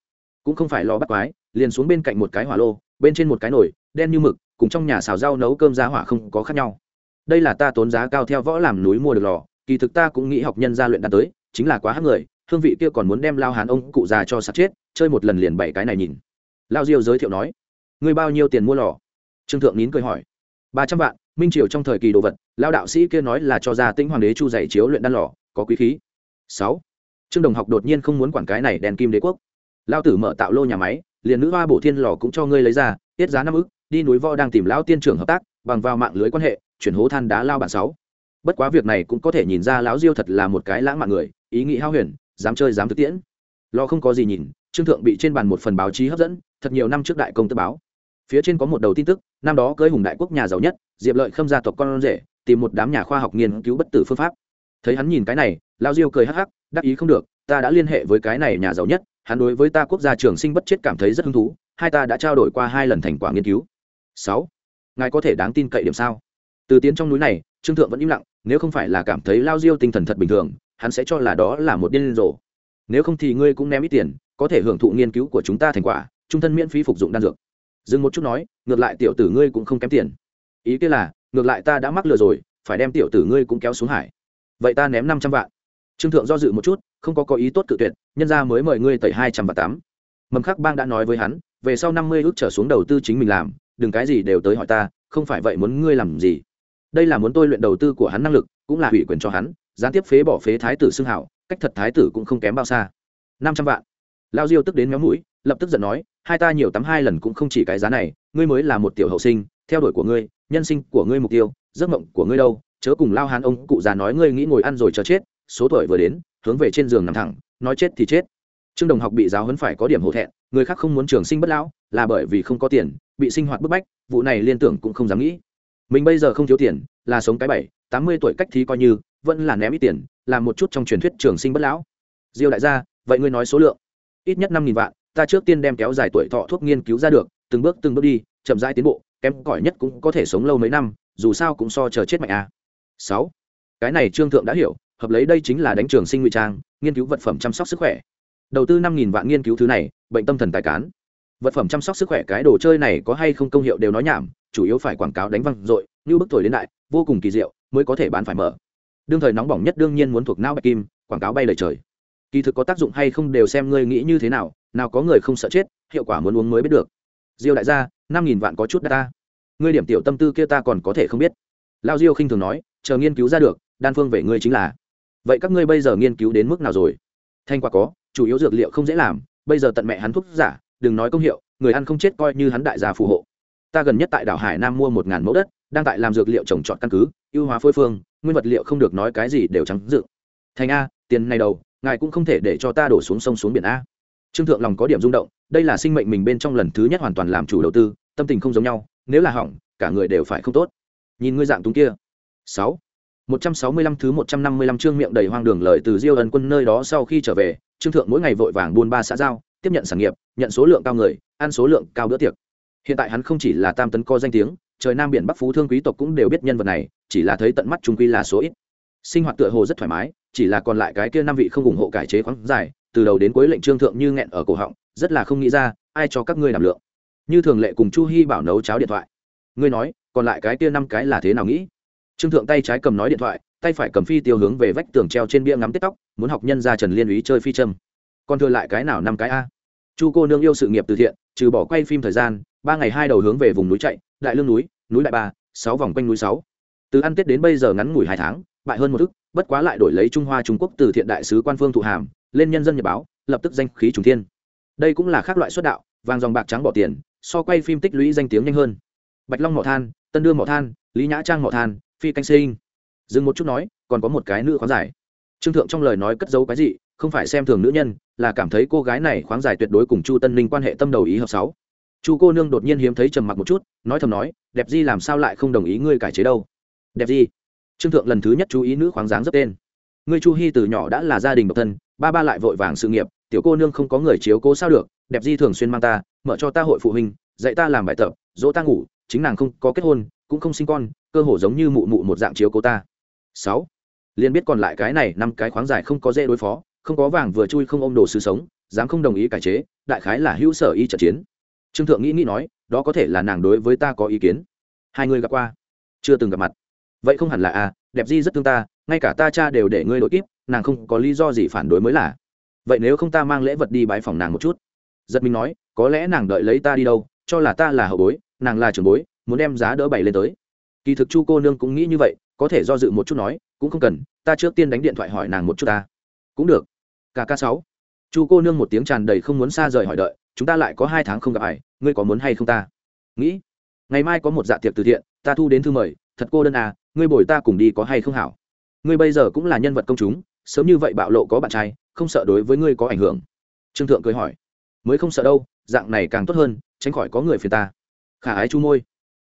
Cũng không phải lò bắt quái, liền xuống bên cạnh một cái hỏa lô, bên trên một cái nồi, đen như mực, cùng trong nhà xào rau nấu cơm giá hỏa không có khác nhau. Đây là ta tốn giá cao theo võ làm núi mua được lò, kỳ thực ta cũng nghĩ học nhân gia luyện đan tới, chính là quá hát người hương vị kia còn muốn đem lao hàn ông cụ già cho sạt chết, chơi một lần liền bảy cái này nhìn. Lao diêu giới thiệu nói, ngươi bao nhiêu tiền mua lò? Trương thượng nín cười hỏi, ba trăm vạn, minh triều trong thời kỳ đồ vật, lao đạo sĩ kia nói là cho gia tĩnh hoàng đế chu dạy chiếu luyện đan lò, có quý khí. Sáu, trương đồng học đột nhiên không muốn quản cái này đèn kim đế quốc. Lao tử mở tạo lô nhà máy, liền nữ hoa bổ thiên lò cũng cho ngươi lấy ra, tiết giá năm ức, đi núi vo đang tìm lão tiên trưởng hợp tác, bằng vào mạng lưới quan hệ, chuyển hố than đá lao bản sáu. Bất quá việc này cũng có thể nhìn ra lão diêu thật là một cái lãng mạn người, ý nghĩ hao huyền dám chơi dám thực tiễn. Lo không có gì nhìn, trương thượng bị trên bàn một phần báo chí hấp dẫn, thật nhiều năm trước đại công tư báo. Phía trên có một đầu tin tức, năm đó cưới hùng đại quốc nhà giàu nhất, diệp lợi khâm gia tộc con rể, tìm một đám nhà khoa học nghiên cứu bất tử phương pháp. Thấy hắn nhìn cái này, lao diêu cười hắc hắc, đắc ý không được, ta đã liên hệ với cái này nhà giàu nhất, hắn đối với ta quốc gia trường sinh bất chết cảm thấy rất hứng thú, hai ta đã trao đổi qua hai lần thành quả nghiên cứu. Sáu, ngài có thể đáng tin cậy điểm sao? Từ tiến trong núi này, trương thượng vẫn im lặng, nếu không phải là cảm thấy lao diêu tinh thần thật bình thường hắn sẽ cho là đó là một điên rồ. Nếu không thì ngươi cũng ném ít tiền, có thể hưởng thụ nghiên cứu của chúng ta thành quả, trung thân miễn phí phục dụng đan dược. Dừng một chút nói, ngược lại tiểu tử ngươi cũng không kém tiền. Ý kia là, ngược lại ta đã mắc lừa rồi, phải đem tiểu tử ngươi cũng kéo xuống hải. Vậy ta ném năm trăm vạn. Trương thượng do dự một chút, không có có ý tốt cự tuyệt, nhân ra mới mời ngươi tẩy hai trăm và tám. Mầm khắc bang đã nói với hắn, về sau năm mươi ước trở xuống đầu tư chính mình làm, đừng cái gì đều tới hỏi ta, không phải vậy muốn ngươi làm gì. Đây là muốn tôi luyện đầu tư của hắn năng lực, cũng là ủy quyền cho hắn gián tiếp phế bỏ phế thái tử xưng hảo, cách thật thái tử cũng không kém bao xa. Năm trăm vạn. Lao diêu tức đến méo mũi, lập tức giận nói, hai ta nhiều tắm hai lần cũng không chỉ cái giá này, ngươi mới là một tiểu hậu sinh, theo đuổi của ngươi, nhân sinh của ngươi mục tiêu, giấc mộng của ngươi đâu, chớ cùng lao hán ông cụ già nói ngươi nghĩ ngồi ăn rồi chờ chết, số tuổi vừa đến, hướng về trên giường nằm thẳng, nói chết thì chết. Trương đồng học bị giáo huấn phải có điểm hổ thẹn, người khác không muốn trường sinh bất lão, là bởi vì không có tiền, bị sinh hoạt bức bách, vụ này liên tưởng cũng không dám nghĩ. Mình bây giờ không thiếu tiền, là sống cái bảy tám mươi tuổi cách thí coi như, vẫn là ném ít tiền, làm một chút trong truyền thuyết trường sinh bất lão. Diêu đại gia, vậy ngươi nói số lượng. Ít nhất năm nghìn vạn, ta trước tiên đem kéo dài tuổi thọ thuốc nghiên cứu ra được, từng bước từng bước đi, chậm rãi tiến bộ, kém cỏi nhất cũng có thể sống lâu mấy năm, dù sao cũng so chờ chết mạnh à. sáu. Cái này trương thượng đã hiểu, hợp lấy đây chính là đánh trường sinh ngụy trang, nghiên cứu vật phẩm chăm sóc sức khỏe. Đầu tư năm nghìn vạn nghiên cứu thứ này, bệnh tâm thần tài cán. Vật phẩm chăm sóc sức khỏe cái đồ chơi này có hay không công hiệu đều nói nhảm, chủ yếu phải quảng cáo đánh văng dội, như bức thổi đến đại, vô cùng kỳ diệu mới có thể bán phải mở. Đương thời nóng bỏng nhất đương nhiên muốn thuộc não bạch kim, quảng cáo bay lời trời. Kỳ thực có tác dụng hay không đều xem ngươi nghĩ như thế nào nào có người không sợ chết, hiệu quả muốn uống mới biết được. Diêu đại gia, năm nghìn vạn có chút data. ta. Ngươi điểm tiểu tâm tư kia ta còn có thể không biết. Lao diêu khinh thường nói, chờ nghiên cứu ra được, đan phương về ngươi chính là. Vậy các ngươi bây giờ nghiên cứu đến mức nào rồi? Thanh quả có, chủ yếu dược liệu không dễ làm, bây giờ tận mẹ hắn thuốc giả, đừng nói công hiệu, người ăn không chết coi như hắn đại gia phù hộ. Ta gần nhất tại đảo hải nam mua một ngàn mẫu đất, đang tại làm dược liệu trồng trọt căn cứ ưu hóa phôi phương nguyên vật liệu không được nói cái gì đều trắng dự thành a tiền này đầu ngài cũng không thể để cho ta đổ xuống sông xuống biển a. Trương thượng lòng có điểm rung động đây là sinh mệnh mình bên trong lần thứ nhất hoàn toàn làm chủ đầu tư tâm tình không giống nhau nếu là hỏng cả người đều phải không tốt. Nhìn ngươi dạng túng kia. Sáu. Một trăm sáu mươi lăm thứ một trăm năm mươi lăm chương miệng đầy hoang đường lời từ Diêu Ân Quân nơi đó sau khi trở về, Trương Thượng mỗi ngày vội vàng buôn ba xã giao, tiếp nhận sản nghiệp, nhận số lượng cao người, ăn số lượng cao bữa tiệc. Hiện tại hắn không chỉ là tam tấn co danh tiếng, trời nam biển bắc phú thương quý tộc cũng đều biết nhân vật này, chỉ là thấy tận mắt trung quy là số ít. Sinh hoạt tựa hồ rất thoải mái, chỉ là còn lại cái kia năm vị không ủng hộ cải chế khoáng dài, từ đầu đến cuối lệnh Trương Thượng như nghẹn ở cổ họng, rất là không nghĩ ra, ai cho các ngươi làm lượng. Như thường lệ cùng Chu Hi bảo nấu cháo điện thoại. Ngươi nói, còn lại cái kia năm cái là thế nào nghĩ? Trương Thượng tay trái cầm nói điện thoại, tay phải cầm phi tiêu hướng về vách tường treo trên bia ngắm tết tóc muốn học nhân ra trần liên úy chơi phi châm còn thừa lại cái nào năm cái a chu cô nương yêu sự nghiệp từ thiện, trừ bỏ quay phim thời gian, ba ngày hai đầu hướng về vùng núi chạy, đại lương núi núi đại ba, sáu vòng quanh núi sáu. Từ ăn tết đến bây giờ ngắn ngủi hai tháng, bại hơn một thức bất quá lại đổi lấy trung hoa trung quốc từ thiện đại sứ quan phương thụ hàm, lên nhân dân nhật báo, lập tức danh khí trùng thiên. Đây cũng là khác loại xuất đạo, vàng dòng bạc trắng bỏ tiền, so quay phim tích lũy danh tiếng nhanh hơn. Bạch long mỏ than, tân đương mỏ than, lý nhã trang mỏ than, phi canh sinh. Dừng một chút nói, còn có một cái nữ khoáng giải trương thượng trong lời nói cất dấu cái gì không phải xem thường nữ nhân, là cảm thấy cô gái này khoáng giải tuyệt đối cùng chu tân ninh quan hệ tâm đầu ý hợp sáu. Chu cô nương đột nhiên hiếm thấy trầm mặc một chút, nói thầm nói, đẹp di làm sao lại không đồng ý ngươi cải chế đâu? Đẹp di? Trương thượng lần thứ nhất chú ý nữ khoáng dáng rất tên. Ngươi chu hy từ nhỏ đã là gia đình độc thân, ba ba lại vội vàng sự nghiệp, tiểu cô nương không có người chiếu cố sao được, đẹp di thường xuyên mang ta, mở cho ta hội phụ huynh, dạy ta làm bài tập, dỗ ta ngủ, chính nàng không có kết hôn, cũng không sinh con, cơ hồ giống như mụ mụ một dạng chiếu cố ta. Sáu. Liền biết còn lại cái này năm cái khoáng dài không có dễ đối phó không có vàng vừa chui không ôm đồ sứ sống, dám không đồng ý cải chế, đại khái là hữu sở y trận chiến. Trương thượng nghĩ nghĩ nói, đó có thể là nàng đối với ta có ý kiến. Hai người gặp qua, chưa từng gặp mặt. Vậy không hẳn là a đẹp di rất thương ta, ngay cả ta cha đều để ngươi đội kíp, nàng không có lý do gì phản đối mới là. Vậy nếu không ta mang lễ vật đi bái phòng nàng một chút. Giật mình nói, có lẽ nàng đợi lấy ta đi đâu, cho là ta là hậu bối, nàng là trưởng bối, muốn đem giá đỡ bày lên tới. Kỳ thực chu cô nương cũng nghĩ như vậy, có thể do dự một chút nói, cũng không cần, ta trước tiên đánh điện thoại hỏi nàng một chút ta cũng được. Kk sáu. Chu cô nương một tiếng tràn đầy không muốn xa rời hỏi đợi, chúng ta lại có hai tháng không gặp ải ngươi có muốn hay không ta? Nghĩ. Ngày mai có một dạ tiệc từ thiện, ta thu đến thư mời, thật cô đơn à ngươi bồi ta cùng đi có hay không hảo? Ngươi bây giờ cũng là nhân vật công chúng, sớm như vậy bạo lộ có bạn trai, không sợ đối với ngươi có ảnh hưởng. Trương thượng cười hỏi. Mới không sợ đâu, dạng này càng tốt hơn, tránh khỏi có người phiền ta. Khả ái chu môi.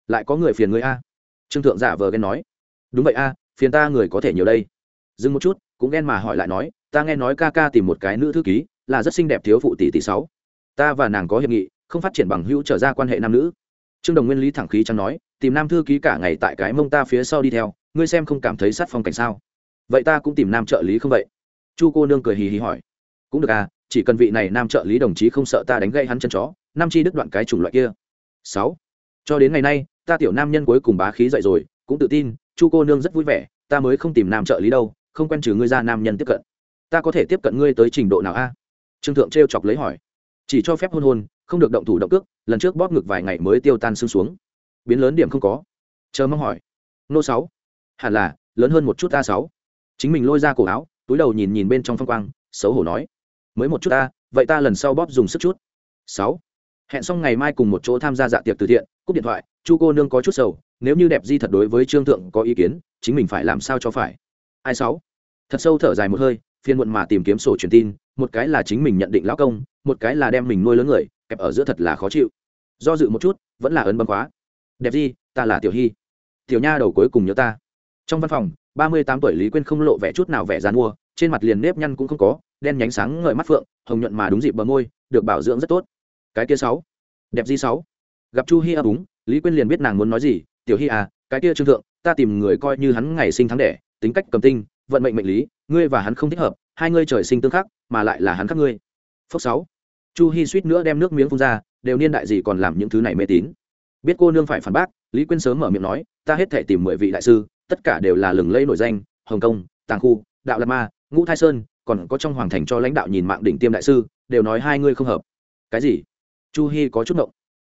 Lại có người phiền ngươi a. Trương thượng giả vờ ghen nói. Đúng vậy a, phiền ta người có thể nhiều đây. Dừng một chút cũng ghen mà hỏi lại nói, ta nghe nói ca ca tìm một cái nữ thư ký, là rất xinh đẹp thiếu phụ tỷ tỷ sáu. Ta và nàng có hiệp nghị, không phát triển bằng hữu trở ra quan hệ nam nữ. Trương đồng nguyên lý thẳng khí chẳng nói, tìm nam thư ký cả ngày tại cái mông ta phía sau đi theo, ngươi xem không cảm thấy sát phong cảnh sao? Vậy ta cũng tìm nam trợ lý không vậy? Chu cô nương cười hì hì hỏi. Cũng được à chỉ cần vị này nam trợ lý đồng chí không sợ ta đánh gây hắn chân chó, nam chi đứt đoạn cái chủng loại kia. Sáu. Cho đến ngày nay, ta tiểu nam nhân cuối cùng bá khí dậy rồi, cũng tự tin, chu cô nương rất vui vẻ, ta mới không tìm nam trợ lý đâu không quen trừ ngươi ra nam nhân tiếp cận. Ta có thể tiếp cận ngươi tới trình độ nào a? Trương thượng t chọc lấy hỏi. Chỉ cho phép hôn hôn, không được động thủ động cước, lần trước bóp ngực vài ngày mới tiêu tan xương xuống. Biến lớn điểm không có. Chờ mong hỏi. Nô sáu. Hẳn là, lớn hơn một chút a sáu. Chính mình lôi ra cổ áo, túi đầu nhìn nhìn bên trong phong quang, xấu hổ nói. Mới một chút ta, vậy ta lần sau bóp dùng sức chút. Sáu. Hẹn xong ngày mai cùng một chỗ tham gia dạ tiệc từ thiện, cúp điện thoại, chu cô nương có chút sầu, nếu như đẹp di thật đối với trương thượng có ý kiến, chính mình phải làm sao cho phải. Ai sáu? Thật sâu thở dài một hơi phiên muộn mà tìm kiếm sổ truyền tin, một cái là chính mình nhận định lão công, một cái là đem mình nuôi lớn người, kẹp ở giữa thật là khó chịu. Do dự một chút, vẫn là ấn bấm khóa. Đẹp gì, ta là tiểu hy. Tiểu nha đầu cuối cùng nhớ ta. Trong văn phòng, ba mươi tám tuổi lý quyên không lộ vẻ chút nào vẻ dàn mua, trên mặt liền nếp nhăn cũng không có, đen nhánh sáng ngời mắt phượng, hồng nhuận mà đúng dịp bờ môi, được bảo dưỡng rất tốt. Cái kia sáu. Đẹp di sáu. Gặp chu hy ấp úng, lý quyên liền biết nàng muốn nói gì, tiểu hy à cái kia trương thượng, ta tìm người coi như hắn ngày sinh tháng đẻ, tính cách cầm tinh vận mệnh mệnh lý, ngươi và hắn không thích hợp, hai ngươi trời sinh tương khắc, mà lại là hắn khác ngươi. Phước sáu. Chu Hi suýt nữa đem nước miếng phun ra, đều niên đại gì còn làm những thứ này mê tín. Biết cô nương phải phản bác, lý quyên sớm mở miệng nói, ta hết thể tìm mười vị đại sư, tất cả đều là lừng lẫy nổi danh, hồng kông, tàng khu, đạo lạt ma, ngũ Thái sơn, còn có trong hoàng thành cho lãnh đạo nhìn mạng đỉnh tiêm đại sư, đều nói hai ngươi không hợp. Cái gì? Chu Hi có chút động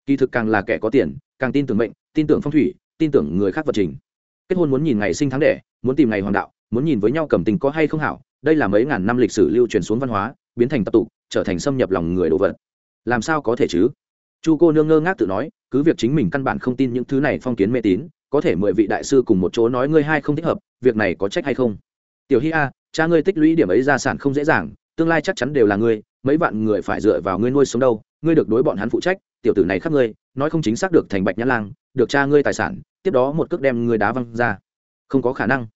kỳ thực càng là kẻ có tiền, càng tin tưởng mệnh, tin tưởng phong thủy, tin tưởng người khác vật trình. Kết hôn muốn nhìn ngày sinh tháng đẻ, muốn tìm ngày hoàng đạo muốn nhìn với nhau cầm tình có hay không hảo, đây là mấy ngàn năm lịch sử lưu truyền xuống văn hóa, biến thành tập tục, trở thành xâm nhập lòng người đồ vật. Làm sao có thể chứ? Chu cô nương ngơ ngác tự nói, cứ việc chính mình căn bản không tin những thứ này phong kiến mê tín, có thể mười vị đại sư cùng một chỗ nói ngươi hai không thích hợp, việc này có trách hay không? Tiểu hi a, cha ngươi tích lũy điểm ấy gia sản không dễ dàng, tương lai chắc chắn đều là ngươi, mấy vạn người phải dựa vào ngươi nuôi sống đâu, ngươi được đối bọn hắn phụ trách, tiểu tử này khác ngươi, nói không chính xác được thành bạch nhã lang, được cha ngươi tài sản, tiếp đó một cước đem ngươi đá văng ra. Không có khả năng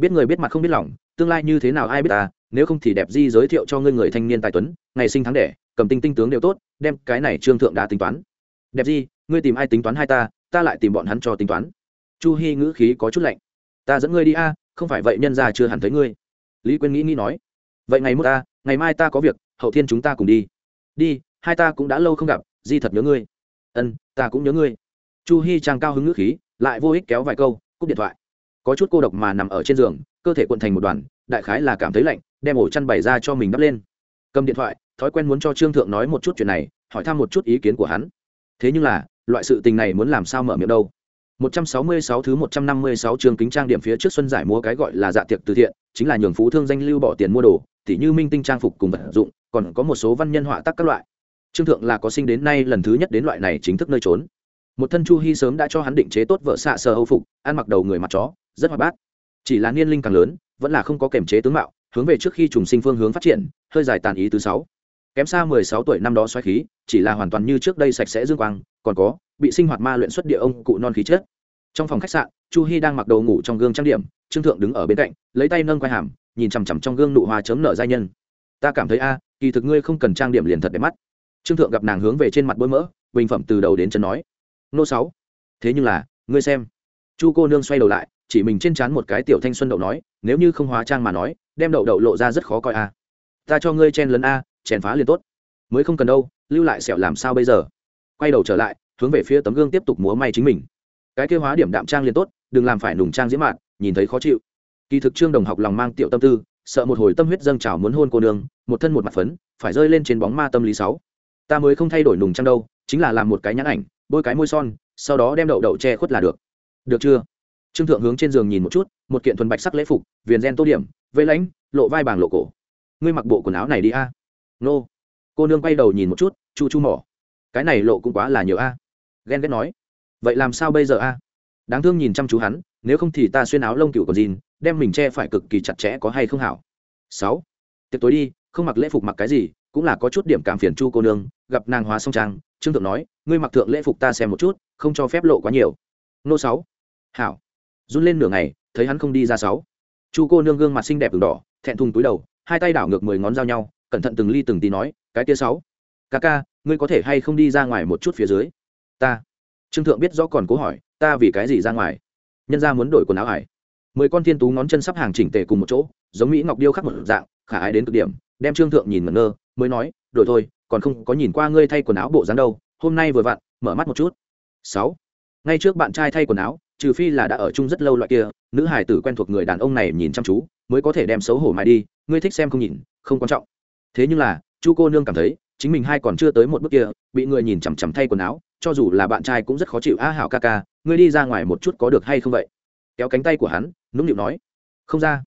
biết người biết mặt không biết lòng, tương lai như thế nào ai biết ta, nếu không thì đẹp di giới thiệu cho ngươi người thanh niên tài tuấn, ngày sinh tháng đẻ, cầm tinh tinh tướng đều tốt, đem cái này trương thượng đã tính toán. Đẹp di, ngươi tìm ai tính toán hai ta ta lại tìm bọn hắn cho tính toán. Chu hy ngữ khí có chút lạnh. Ta dẫn ngươi đi a, không phải vậy nhân ra chưa hẳn thấy ngươi. Lý quyên nghĩ nghĩ nói. Vậy ngày mốt ta, ngày mai ta có việc, hậu thiên chúng ta cùng đi. Đi, hai ta cũng đã lâu không gặp, di thật nhớ ngươi. Ân, ta cũng nhớ ngươi. Chu hy trang cao hứng ngữ khí, lại vô ích kéo vài câu, cúp điện thoại có chút cô độc mà nằm ở trên giường cơ thể cuộn thành một đoàn đại khái là cảm thấy lạnh đem ổ chăn bày ra cho mình đắp lên cầm điện thoại thói quen muốn cho trương thượng nói một chút chuyện này hỏi thăm một chút ý kiến của hắn thế nhưng là loại sự tình này muốn làm sao mở miệng đâu 166 thứ 156 trường kính trang điểm phía trước xuân giải mua cái gọi là dạ tiệc từ thiện, chính là nhường phú thương danh lưu bỏ tiền mua đồ, tỉ như minh tinh trang phục cùng vật dụng, còn có một số văn nhân họa tác các loại. Trương thượng là có sinh đến nay lần thứ nhất đến loại này chính thức nơi trốn. Một thân Chu Hi sớm đã cho hắn định chế tốt vợ xạ sờ hầu phục, ăn mặc đầu người mặt chó, rất hoạt bát. Chỉ là niên linh càng lớn, vẫn là không có kiểm chế tướng mạo, hướng về trước khi trùng sinh phương hướng phát triển, hơi dài tàn ý thứ sáu. Kém xa mười sáu tuổi năm đó xoáy khí chỉ là hoàn toàn như trước đây sạch sẽ dương quang còn có bị sinh hoạt ma luyện xuất địa ông cụ non khí chết. Trong phòng khách sạn chu hy đang mặc đầu ngủ trong gương trang điểm trương thượng đứng ở bên cạnh lấy tay nâng quai hàm nhìn chằm chằm trong gương nụ hoa chấm nở giai nhân. Ta cảm thấy a kỳ thực ngươi không cần trang điểm liền thật đẹp mắt. Trương thượng gặp nàng hướng về trên mặt bôi mỡ bình phẩm từ đầu đến chân nói. Nô sáu thế nhưng là ngươi xem. Chu cô nương xoay đầu lại chỉ mình trên trán một cái tiểu thanh xuân đậu nói, nếu như không hóa trang mà nói, đem đậu đậu lộ ra rất khó coi a ta cho ngươi chen lấn a, chèn phá liền tốt. Mới không cần đâu, lưu lại sẹo làm sao bây giờ? Quay đầu trở lại, hướng về phía tấm gương tiếp tục múa may chính mình. Cái kêu hóa điểm đạm trang liền tốt, đừng làm phải nùng trang diễn mạn, nhìn thấy khó chịu. Kỳ thực trương đồng học lòng mang tiểu tâm tư, sợ một hồi tâm huyết dâng trào muốn hôn cô nương, một thân một mặt phấn, phải rơi lên trên bóng ma tâm lý sáu. Ta mới không thay đổi nùng trang đâu, chính là làm một cái nhãn ảnh, bôi cái môi son, sau đó đem đậu đậu che khuất là được. Được chưa? Trương thượng hướng trên giường nhìn một chút, một kiện thuần bạch sắc lễ phục, viền gen tô điểm vây lãnh lộ vai bàng lộ cổ. Ngươi mặc bộ quần áo này đi a. Nô. Cô nương quay đầu nhìn một chút, chu chu mỏ. Cái này lộ cũng quá là nhiều a. Ghen ghét nói. Vậy làm sao bây giờ a? Đáng thương nhìn chăm chú hắn, nếu không thì ta xuyên áo lông cựu còn jean đem mình che phải cực kỳ chặt chẽ có hay không hảo. Sáu. Tiệc tối đi, không mặc lễ phục mặc cái gì, cũng là có chút điểm cảm phiền chu cô nương, gặp nàng hóa song trang, trương thượng nói, ngươi mặc thượng lễ phục ta xem một chút, không cho phép lộ quá nhiều. Nô sáu. Hảo run lên nửa ngày, thấy hắn không đi ra sáu. Chu cô nương gương mặt xinh đẹp v đỏ, thẹn thùng túi đầu, hai tay đảo ngược mười ngón giao nhau, cẩn thận từng ly từng tí nói, cái tia sáu, ca ca, ngươi có thể hay không đi ra ngoài một chút phía dưới? Ta. Trương thượng biết rõ còn cố hỏi, ta vì cái gì ra ngoài? Nhân ra muốn đổi quần áo ải. mười con thiên tú ngón chân sắp hàng chỉnh tề cùng một chỗ, giống mỹ ngọc điêu khắc một dạng, khả ái đến cực điểm, đem trương thượng nhìn ngẩn ngơ, mới nói, đổi thôi, còn không có nhìn qua ngươi thay quần áo bộ dáng đâu, hôm nay vừa vặn, mở mắt một chút. Sáu, ngay trước bạn trai thay quần áo trừ phi là đã ở chung rất lâu loại kia, nữ hải tử quen thuộc người đàn ông này nhìn chăm chú, mới có thể đem xấu hổ mãi đi, ngươi thích xem không nhìn, không quan trọng. Thế nhưng là, chu cô nương cảm thấy, chính mình hai còn chưa tới một bước kia, bị người nhìn chằm chằm thay quần áo, cho dù là bạn trai cũng rất khó chịu. A hảo ca ca, ngươi đi ra ngoài một chút có được hay không vậy? Kéo cánh tay của hắn, nũng nịu nói. Không ra.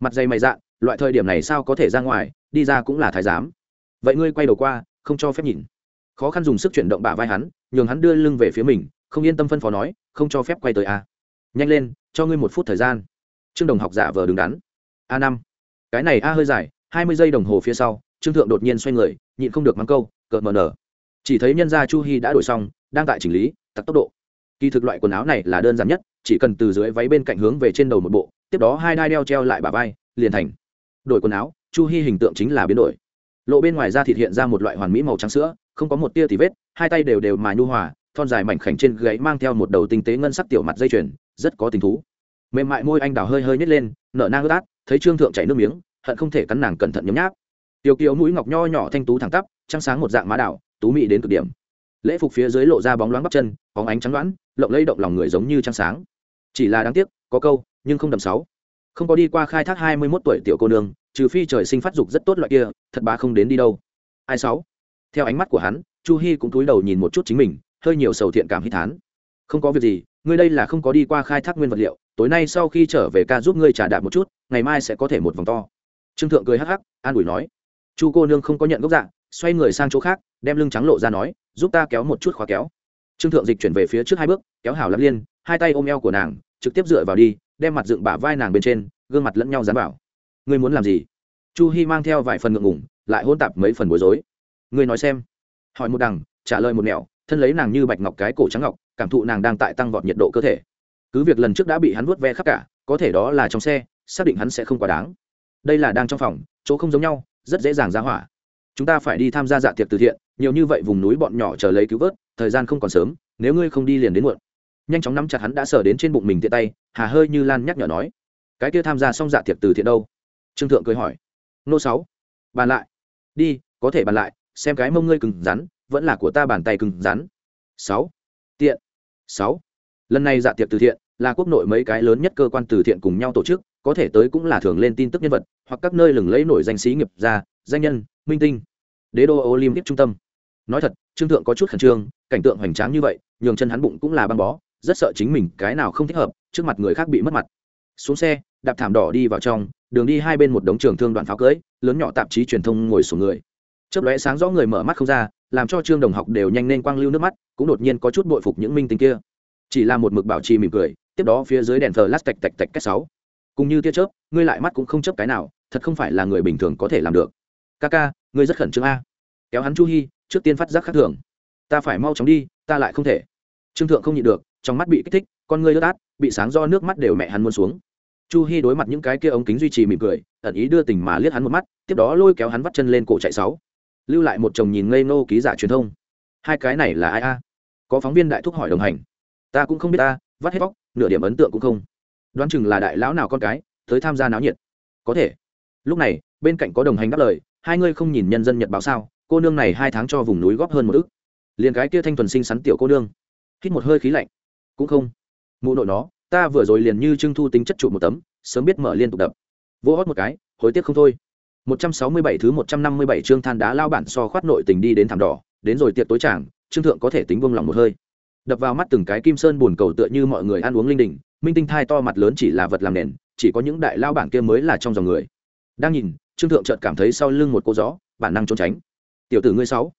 Mặt dày mày dạ loại thời điểm này sao có thể ra ngoài, đi ra cũng là thái giám. Vậy ngươi quay đầu qua, không cho phép nhìn. Khó khăn dùng sức chuyển động bả vai hắn, nhường hắn đưa lưng về phía mình không yên tâm phân phó nói, không cho phép quay tới a. Nhanh lên, cho ngươi một phút thời gian. Trương đồng học giả vờ đứng đắn. A năm. Cái này a hơi dài, hai mươi giây đồng hồ phía sau, trương thượng đột nhiên xoay người, nhịn không được mắng câu, cợt mờ nở. Chỉ thấy nhân gia chu hy đã đổi xong, đang tại chỉnh lý, tặc tốc độ. Kỳ thực loại quần áo này là đơn giản nhất, chỉ cần từ dưới váy bên cạnh hướng về trên đầu một bộ, tiếp đó hai đai đeo treo lại bà vai, liền thành. Đổi quần áo, chu hy hình tượng chính là biến đổi. Lộ bên ngoài da thịt hiện ra một loại hoàn mỹ màu trắng sữa, không có một tia thì vết, hai tay đều đều mà nhu hòa thon dài mảnh khảnh trên gáy mang theo một đầu tinh tế ngân sắc tiểu mặt dây chuyền, rất có tình thú. Mềm mại môi anh đào hơi hơi nhét lên, nở nang ướt át, thấy trương thượng chảy nước miếng, hận không thể cắn nàng cẩn thận nhấm nháp. Tiểu kiều mũi ngọc nho nhỏ thanh tú thẳng tắp, trăng sáng một dạng má đảo, tú mị đến cực điểm. Lễ phục phía dưới lộ ra bóng loáng bắp chân, bóng ánh trắng loãng lộng lẫy động lòng người giống như trăng sáng. Chỉ là đáng tiếc, có câu, nhưng không đầm sáu. Không có đi qua khai thác hai mươi 21 tuổi tiểu cô nương, trừ phi trời sinh phát dục rất tốt loại kia, thật bá không đến đi đâu. Ai sáu? Theo ánh mắt của hắn, chu hi cũng cúi đầu nhìn một chút chính mình hơi nhiều sầu thiện cảm hít thán. Không có việc gì, ngươi đây là không có đi qua khai thác nguyên vật liệu, tối nay sau khi trở về ca giúp ngươi trả đạp một chút, ngày mai sẽ có thể một vòng to. Trương thượng cười hắc hắc, an ủi nói. Chu cô nương không có nhận gốc dạng xoay người sang chỗ khác, đem lưng trắng lộ ra nói, giúp ta kéo một chút khóa kéo. Trương thượng dịch chuyển về phía trước hai bước, kéo hảo lắp liên, hai tay ôm eo của nàng, trực tiếp dựa vào đi, đem mặt dựng bả vai nàng bên trên, gương mặt lẫn nhau dán vào ngươi muốn làm gì? Chu hi mang theo vài phần ngượng ngủng lại hôn tạp mấy phần bối rối. Ngươi nói xem. Hỏi một đằng, trả lời một mẹo thân lấy nàng như bạch ngọc cái cổ trắng ngọc, cảm thụ nàng đang tại tăng vọt nhiệt độ cơ thể. Cứ việc lần trước đã bị hắn vuốt ve khắp cả, có thể đó là trong xe, xác định hắn sẽ không quá đáng. Đây là đang trong phòng, chỗ không giống nhau, rất dễ dàng ra hỏa. Chúng ta phải đi tham gia dạ tiệc từ thiện, nhiều như vậy vùng núi bọn nhỏ chờ lấy cứu vớt, thời gian không còn sớm, nếu ngươi không đi liền đến muộn. Nhanh chóng nắm chặt hắn đã sờ đến trên bụng mình tiện tay, hà hơi như lan nhắc nhở nói. Cái kia tham gia xong dạ tiệc từ thiện đâu? Trương thượng cười hỏi. Nô sáu, bàn lại. Đi, có thể bàn lại, xem cái mông ngươi cứng rắn vẫn là của ta bàn tay cứng rắn. Sáu. Tiện. Sáu. Lần này dạ tiệc từ thiện, là quốc nội mấy cái lớn nhất cơ quan từ thiện cùng nhau tổ chức, có thể tới cũng là thường lên tin tức nhân vật, hoặc các nơi lừng lẫy nổi danh sĩ nghiệp gia, danh nhân, minh tinh. Đế đô olympic trung tâm. Nói thật, trương thượng có chút khẩn trương, cảnh tượng hoành tráng như vậy, nhường chân hắn bụng cũng là băng bó, rất sợ chính mình cái nào không thích hợp, trước mặt người khác bị mất mặt. Xuống xe, đạp thảm đỏ đi vào trong, đường đi hai bên một đống trường thương đoạn pháo cưới, lớn nhỏ tạp chí truyền thông ngồi xuống người. Chớp lóe sáng rõ người mở mắt không ra làm cho trương đồng học đều nhanh nên quang lưu nước mắt, cũng đột nhiên có chút bội phục những minh tinh kia. Chỉ là một mực bảo trì mỉm cười, tiếp đó phía dưới đèn thờ lát tạch tạch tạch cách sáu. Cùng như tia chớp, ngươi lại mắt cũng không chấp cái nào, thật không phải là người bình thường có thể làm được. Ca ca, ngươi rất khẩn trương a. Kéo hắn chu hi, trước tiên phát giác khác thường. Ta phải mau chóng đi, ta lại không thể. Trương thượng không nhịn được, trong mắt bị kích thích, con ngươi ướt át, bị sáng do nước mắt đều mẹ hắn muốn xuống. Chu hi đối mặt những cái kia ống kính duy trì mỉm cười, ẩn ý đưa tình mà liếc hắn một mắt, tiếp đó lôi kéo hắn vắt chân lên cổ chạy sáu lưu lại một chồng nhìn ngây nô ký giả truyền thông. Hai cái này là ai a? Có phóng viên đại thúc hỏi đồng hành. Ta cũng không biết ta, vắt hết bóc nửa điểm ấn tượng cũng không. Đoán chừng là đại lão nào con cái, tới tham gia náo nhiệt. Có thể. Lúc này, bên cạnh có đồng hành đáp lời, hai ngươi không nhìn nhân dân nhật báo sao, cô nương này hai tháng cho vùng núi góp hơn một ức. Liền cái kia thanh thuần sinh sắn tiểu cô nương. Hít một hơi khí lạnh. Cũng không. Mụ nội nó, ta vừa rồi liền như trưng thu tính chất trụ một tấm, sớm biết mở liên tục đập. Vỗ hót một cái, hối tiếc không thôi. 167 thứ 157 chương than đá lao bản so khoát nội tình đi đến thảm đỏ, đến rồi tiệc tối chàng, trương thượng có thể tính vương lòng một hơi. Đập vào mắt từng cái kim sơn buồn cầu tựa như mọi người ăn uống linh đình, minh tinh thai to mặt lớn chỉ là vật làm nền, chỉ có những đại lao bản kia mới là trong dòng người. Đang nhìn, trương thượng chợt cảm thấy sau lưng một cô gió, bản năng trốn tránh. Tiểu tử ngươi sáu.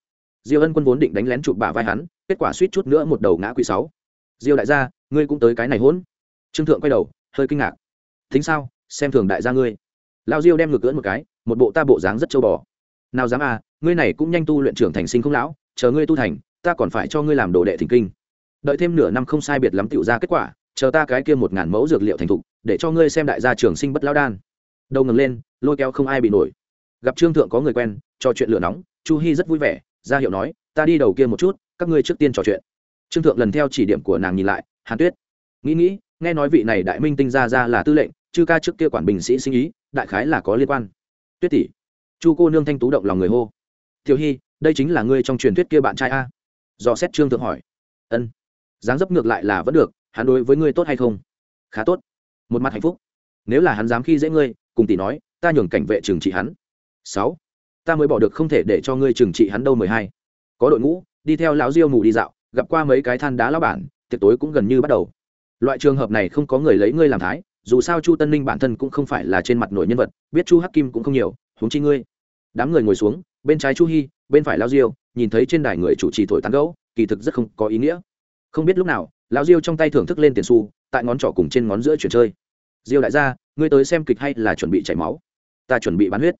Diêu ân quân vốn định đánh lén chụp bả vai hắn, kết quả suýt chút nữa một đầu ngã quỵ sáu. Diêu đại gia, ngươi cũng tới cái này hỗn. Trương thượng quay đầu, hơi kinh ngạc. Thính sao? Xem thường đại gia ngươi lao diêu đem ngược cưỡn một cái, một bộ ta bộ dáng rất châu bò. Nào dám à ngươi này cũng nhanh tu luyện trưởng thành sinh không lão, chờ ngươi tu thành, ta còn phải cho ngươi làm đồ đệ thỉnh kinh. Đợi thêm nửa năm không sai biệt lắm tựu ra kết quả, chờ ta cái kia một ngàn mẫu dược liệu thành thục, để cho ngươi xem đại gia trường sinh bất lão đan. Đầu ngừng lên, lôi kéo không ai bị nổi. Gặp trương thượng có người quen, trò chuyện lửa nóng, chu hy rất vui vẻ, ra hiệu nói, ta đi đầu kia một chút, các ngươi trước tiên trò chuyện. Trương thượng lần theo chỉ điểm của nàng nhìn lại, hàn tuyết. Nghĩ nghĩ, nghe nói vị này đại minh tinh ra ra là tư lệnh, chư ca trước kia quản bình sĩ sinh ý đại khái là có liên quan. Tuyết tỷ, chu cô nương thanh tú động lòng người hô. Tiểu hy đây chính là ngươi trong truyền thuyết kia bạn trai a. Do xét trương thượng hỏi. Ân. Dáng dấp ngược lại là vẫn được, hắn đối với ngươi tốt hay không? Khá tốt. Một mặt hạnh phúc. Nếu là hắn dám khi dễ ngươi, cùng tỷ nói, ta nhường cảnh vệ trừng trị hắn. Sáu. Ta mới bỏ được không thể để cho ngươi trừng trị hắn đâu mười hai. Có đội ngũ, đi theo lão diêu mù đi dạo, gặp qua mấy cái than đá lão bản, tiệc tối cũng gần như bắt đầu. Loại trường hợp này không có người lấy ngươi làm thái dù sao chu tân ninh bản thân cũng không phải là trên mặt nổi nhân vật biết chu hắc kim cũng không nhiều huống chi ngươi. Đám người ngồi xuống bên trái chu hy bên phải lao diêu nhìn thấy trên đài người chủ trì thổi tán gẫu, kỳ thực rất không có ý nghĩa. Không biết lúc nào lao diêu trong tay thưởng thức lên tiền xu tại ngón trỏ cùng trên ngón giữa chuyển chơi. Diêu đại gia ngươi tới xem kịch hay là chuẩn bị chảy máu? Ta chuẩn bị bán huyết.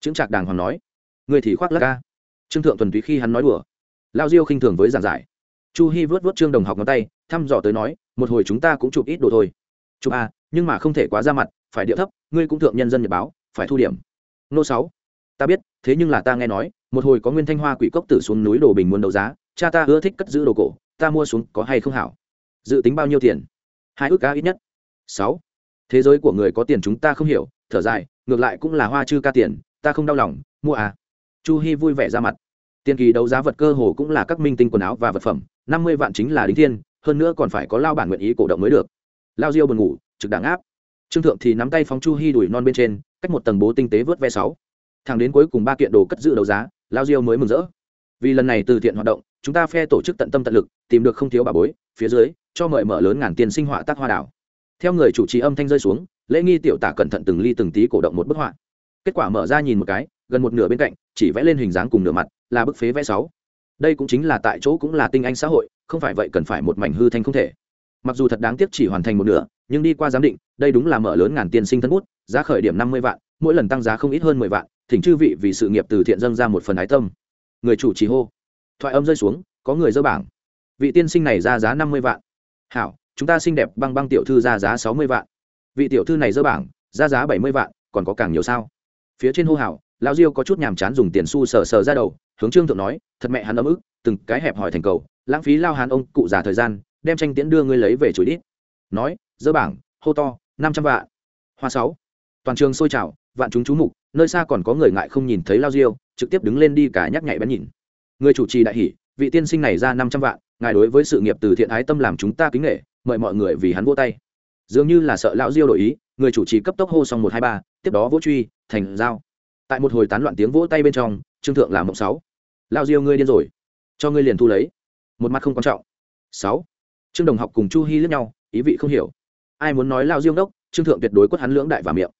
Chứng trạc đàng hoàng nói. Ngươi thì khoác lắc ca. Trương thượng thuần túy khi hắn nói đùa. Lao diêu khinh thường với giảng giải. Chu hy vớt vớt trương đồng học ngón tay thăm dò tới nói một hồi chúng ta cũng chụp ít đồ thôi. Chụp a nhưng mà không thể quá ra mặt, phải điệu thấp, ngươi cũng thượng nhân dân nhật báo, phải thu điểm. Nô sáu, ta biết, thế nhưng là ta nghe nói, một hồi có nguyên thanh hoa quỷ cốc tử xuống núi đồ bình muốn đấu giá, cha ta ưa thích cất giữ đồ cổ, ta mua xuống có hay không hảo? Dự tính bao nhiêu tiền? Hai ước cá ít nhất. Sáu, thế giới của người có tiền chúng ta không hiểu, thở dài, ngược lại cũng là hoa chư ca tiền, ta không đau lòng, mua à. Chu hy vui vẻ ra mặt. Tiền kỳ đấu giá vật cơ hồ cũng là các minh tinh quần áo và vật phẩm, năm mươi vạn chính là đính thiên, hơn nữa còn phải có lao bản nguyện ý cổ động mới được. Lao diêu buồn ngủ trực đảng áp. Trương thượng thì nắm tay phóng chu hy đuổi non bên trên, cách một tầng bố tinh tế vớt ve sáu. Thẳng đến cuối cùng ba kiện đồ cất giữ đấu giá, lao diêu mới mừng rỡ. Vì lần này từ thiện hoạt động, chúng ta phe tổ chức tận tâm tận lực, tìm được không thiếu bà bối, phía dưới, cho mời mở lớn ngàn tiền sinh họa tác hoa đảo. Theo người chủ trì âm thanh rơi xuống, lễ nghi tiểu tả cẩn thận từng ly từng tí cổ động một bức họa. Kết quả mở ra nhìn một cái, gần một nửa bên cạnh, chỉ vẽ lên hình dáng cùng nửa mặt, là bức phế vẽ sáu. Đây cũng chính là tại chỗ cũng là tinh anh xã hội, không phải vậy cần phải một mảnh hư thanh không thể. Mặc dù thật đáng tiếc chỉ hoàn thành một nửa nhưng đi qua giám định đây đúng là mở lớn ngàn tiên sinh thân bút giá khởi điểm năm mươi vạn mỗi lần tăng giá không ít hơn mười vạn thỉnh chư vị vì sự nghiệp từ thiện dâng ra một phần ái tâm. Người chủ trì hô. Thoại âm rơi xuống có người dơ bảng. Vị tiên sinh này ra giá năm mươi vạn. Hảo chúng ta xinh đẹp băng băng tiểu thư ra giá sáu mươi vạn. Vị tiểu thư này dơ bảng ra giá bảy mươi vạn còn có càng nhiều sao? Phía trên hô hảo, lão diêu có chút nhàm chán dùng tiền xu sờ sờ ra đầu hướng trương thượng nói thật mẹ hắn ấm ức từng cái hẹp hỏi thành cầu lãng phí lao hàn ông cụ già thời gian đem tranh tiễn đưa ngươi lấy về chùi đít nói dơ bảng, hô to, năm trăm vạn. Hoa sáu. Toàn trường sôi trào, vạn chúng chú mục, nơi xa còn có người ngại không nhìn thấy lao diêu, trực tiếp đứng lên đi cả nhắc nhạy bén nhìn. Người chủ trì đại hỷ vị tiên sinh này ra năm trăm vạn, ngài đối với sự nghiệp từ thiện ái tâm làm chúng ta kính nghệ mời mọi người vì hắn vỗ tay. Dường như là sợ lão diêu đổi ý, người chủ trì cấp tốc hô xong một hai ba, tiếp đó vỗ truy, thành dao tại một hồi tán loạn tiếng vỗ tay bên trong, trương thượng làm mộng sáu. Lao diêu ngươi điên rồi. Cho ngươi liền thu lấy. Một mặt không quan trọng. Sáu. Trương đồng học cùng chu hy lướt nhau, ý vị không hiểu ai muốn nói lao diêu đốc trương thượng tuyệt đối quất hắn lưỡng đại và miệng.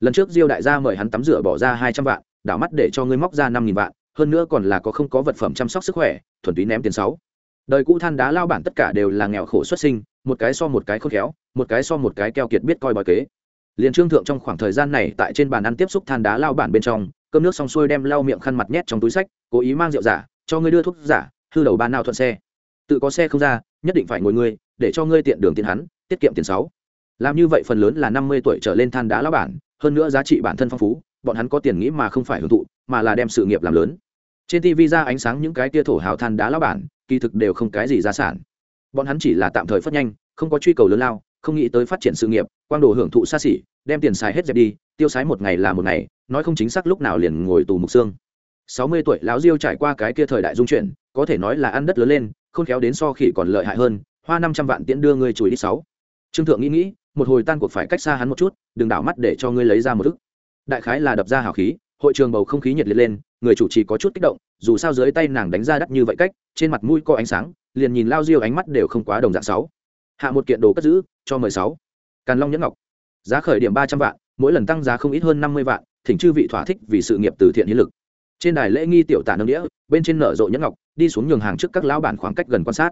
Lần trước diêu đại gia mời hắn tắm rửa bỏ ra hai trăm vạn, đảo mắt để cho ngươi móc ra năm nghìn vạn, hơn nữa còn là có không có vật phẩm chăm sóc sức khỏe, thuần túy ném tiền sáu. Đời cũ than đá lao bản tất cả đều là nghèo khổ xuất sinh, một cái so một cái khôn khéo, một cái so một cái keo kiệt biết coi bói kế. Liền trương thượng trong khoảng thời gian này tại trên bàn ăn tiếp xúc than đá lao bản bên trong, cơm nước xong xuôi đem lau miệng khăn mặt nhét trong túi sách, cố ý mang rượu giả, cho ngươi đưa thuốc giả, hư đầu ban nào thuận xe. Tự có xe không ra, nhất định phải ngồi ngươi, để cho ngươi tiện đường tiền hắn, tiết kiệm tiền sáu làm như vậy phần lớn là năm mươi tuổi trở lên than đá lão bản, hơn nữa giá trị bản thân phong phú, bọn hắn có tiền nghĩ mà không phải hưởng thụ, mà là đem sự nghiệp làm lớn. Trên tv ra ánh sáng những cái tia thổ hào than đá lão bản, kỳ thực đều không cái gì gia sản. Bọn hắn chỉ là tạm thời phát nhanh, không có truy cầu lớn lao, không nghĩ tới phát triển sự nghiệp, quang đồ hưởng thụ xa xỉ, đem tiền xài hết dẹp đi, tiêu xái một ngày là một ngày, nói không chính xác lúc nào liền ngồi tù mục xương. Sáu mươi tuổi lão diêu trải qua cái kia thời đại dung chuyển, có thể nói là ăn đất lớn lên không khéo đến so khỉ còn lợi hại hơn, hoa năm trăm vạn tiễn đưa người chùi đi sáu. Trương thượng nghĩ nghĩ một hồi tan cuộc phải cách xa hắn một chút, đừng đảo mắt để cho ngươi lấy ra một thức đại khái là đập ra hào khí, hội trường bầu không khí nhiệt liệt lên, người chủ trì có chút kích động, dù sao dưới tay nàng đánh ra đắt như vậy cách, trên mặt mũi có ánh sáng, liền nhìn lao diêu ánh mắt đều không quá đồng dạng sáu. Hạ một kiện đồ cất giữ, cho mười sáu. Càn long nhẫn ngọc. Giá khởi điểm ba trăm vạn, mỗi lần tăng giá không ít hơn năm mươi vạn, thỉnh chư vị thỏa thích vì sự nghiệp từ thiện hiến lực. Trên đài lễ nghi tiểu tả nâng đĩa, bên trên nở rộ nhẫn ngọc, đi xuống nhường hàng trước các lão bản khoảng cách gần quan sát.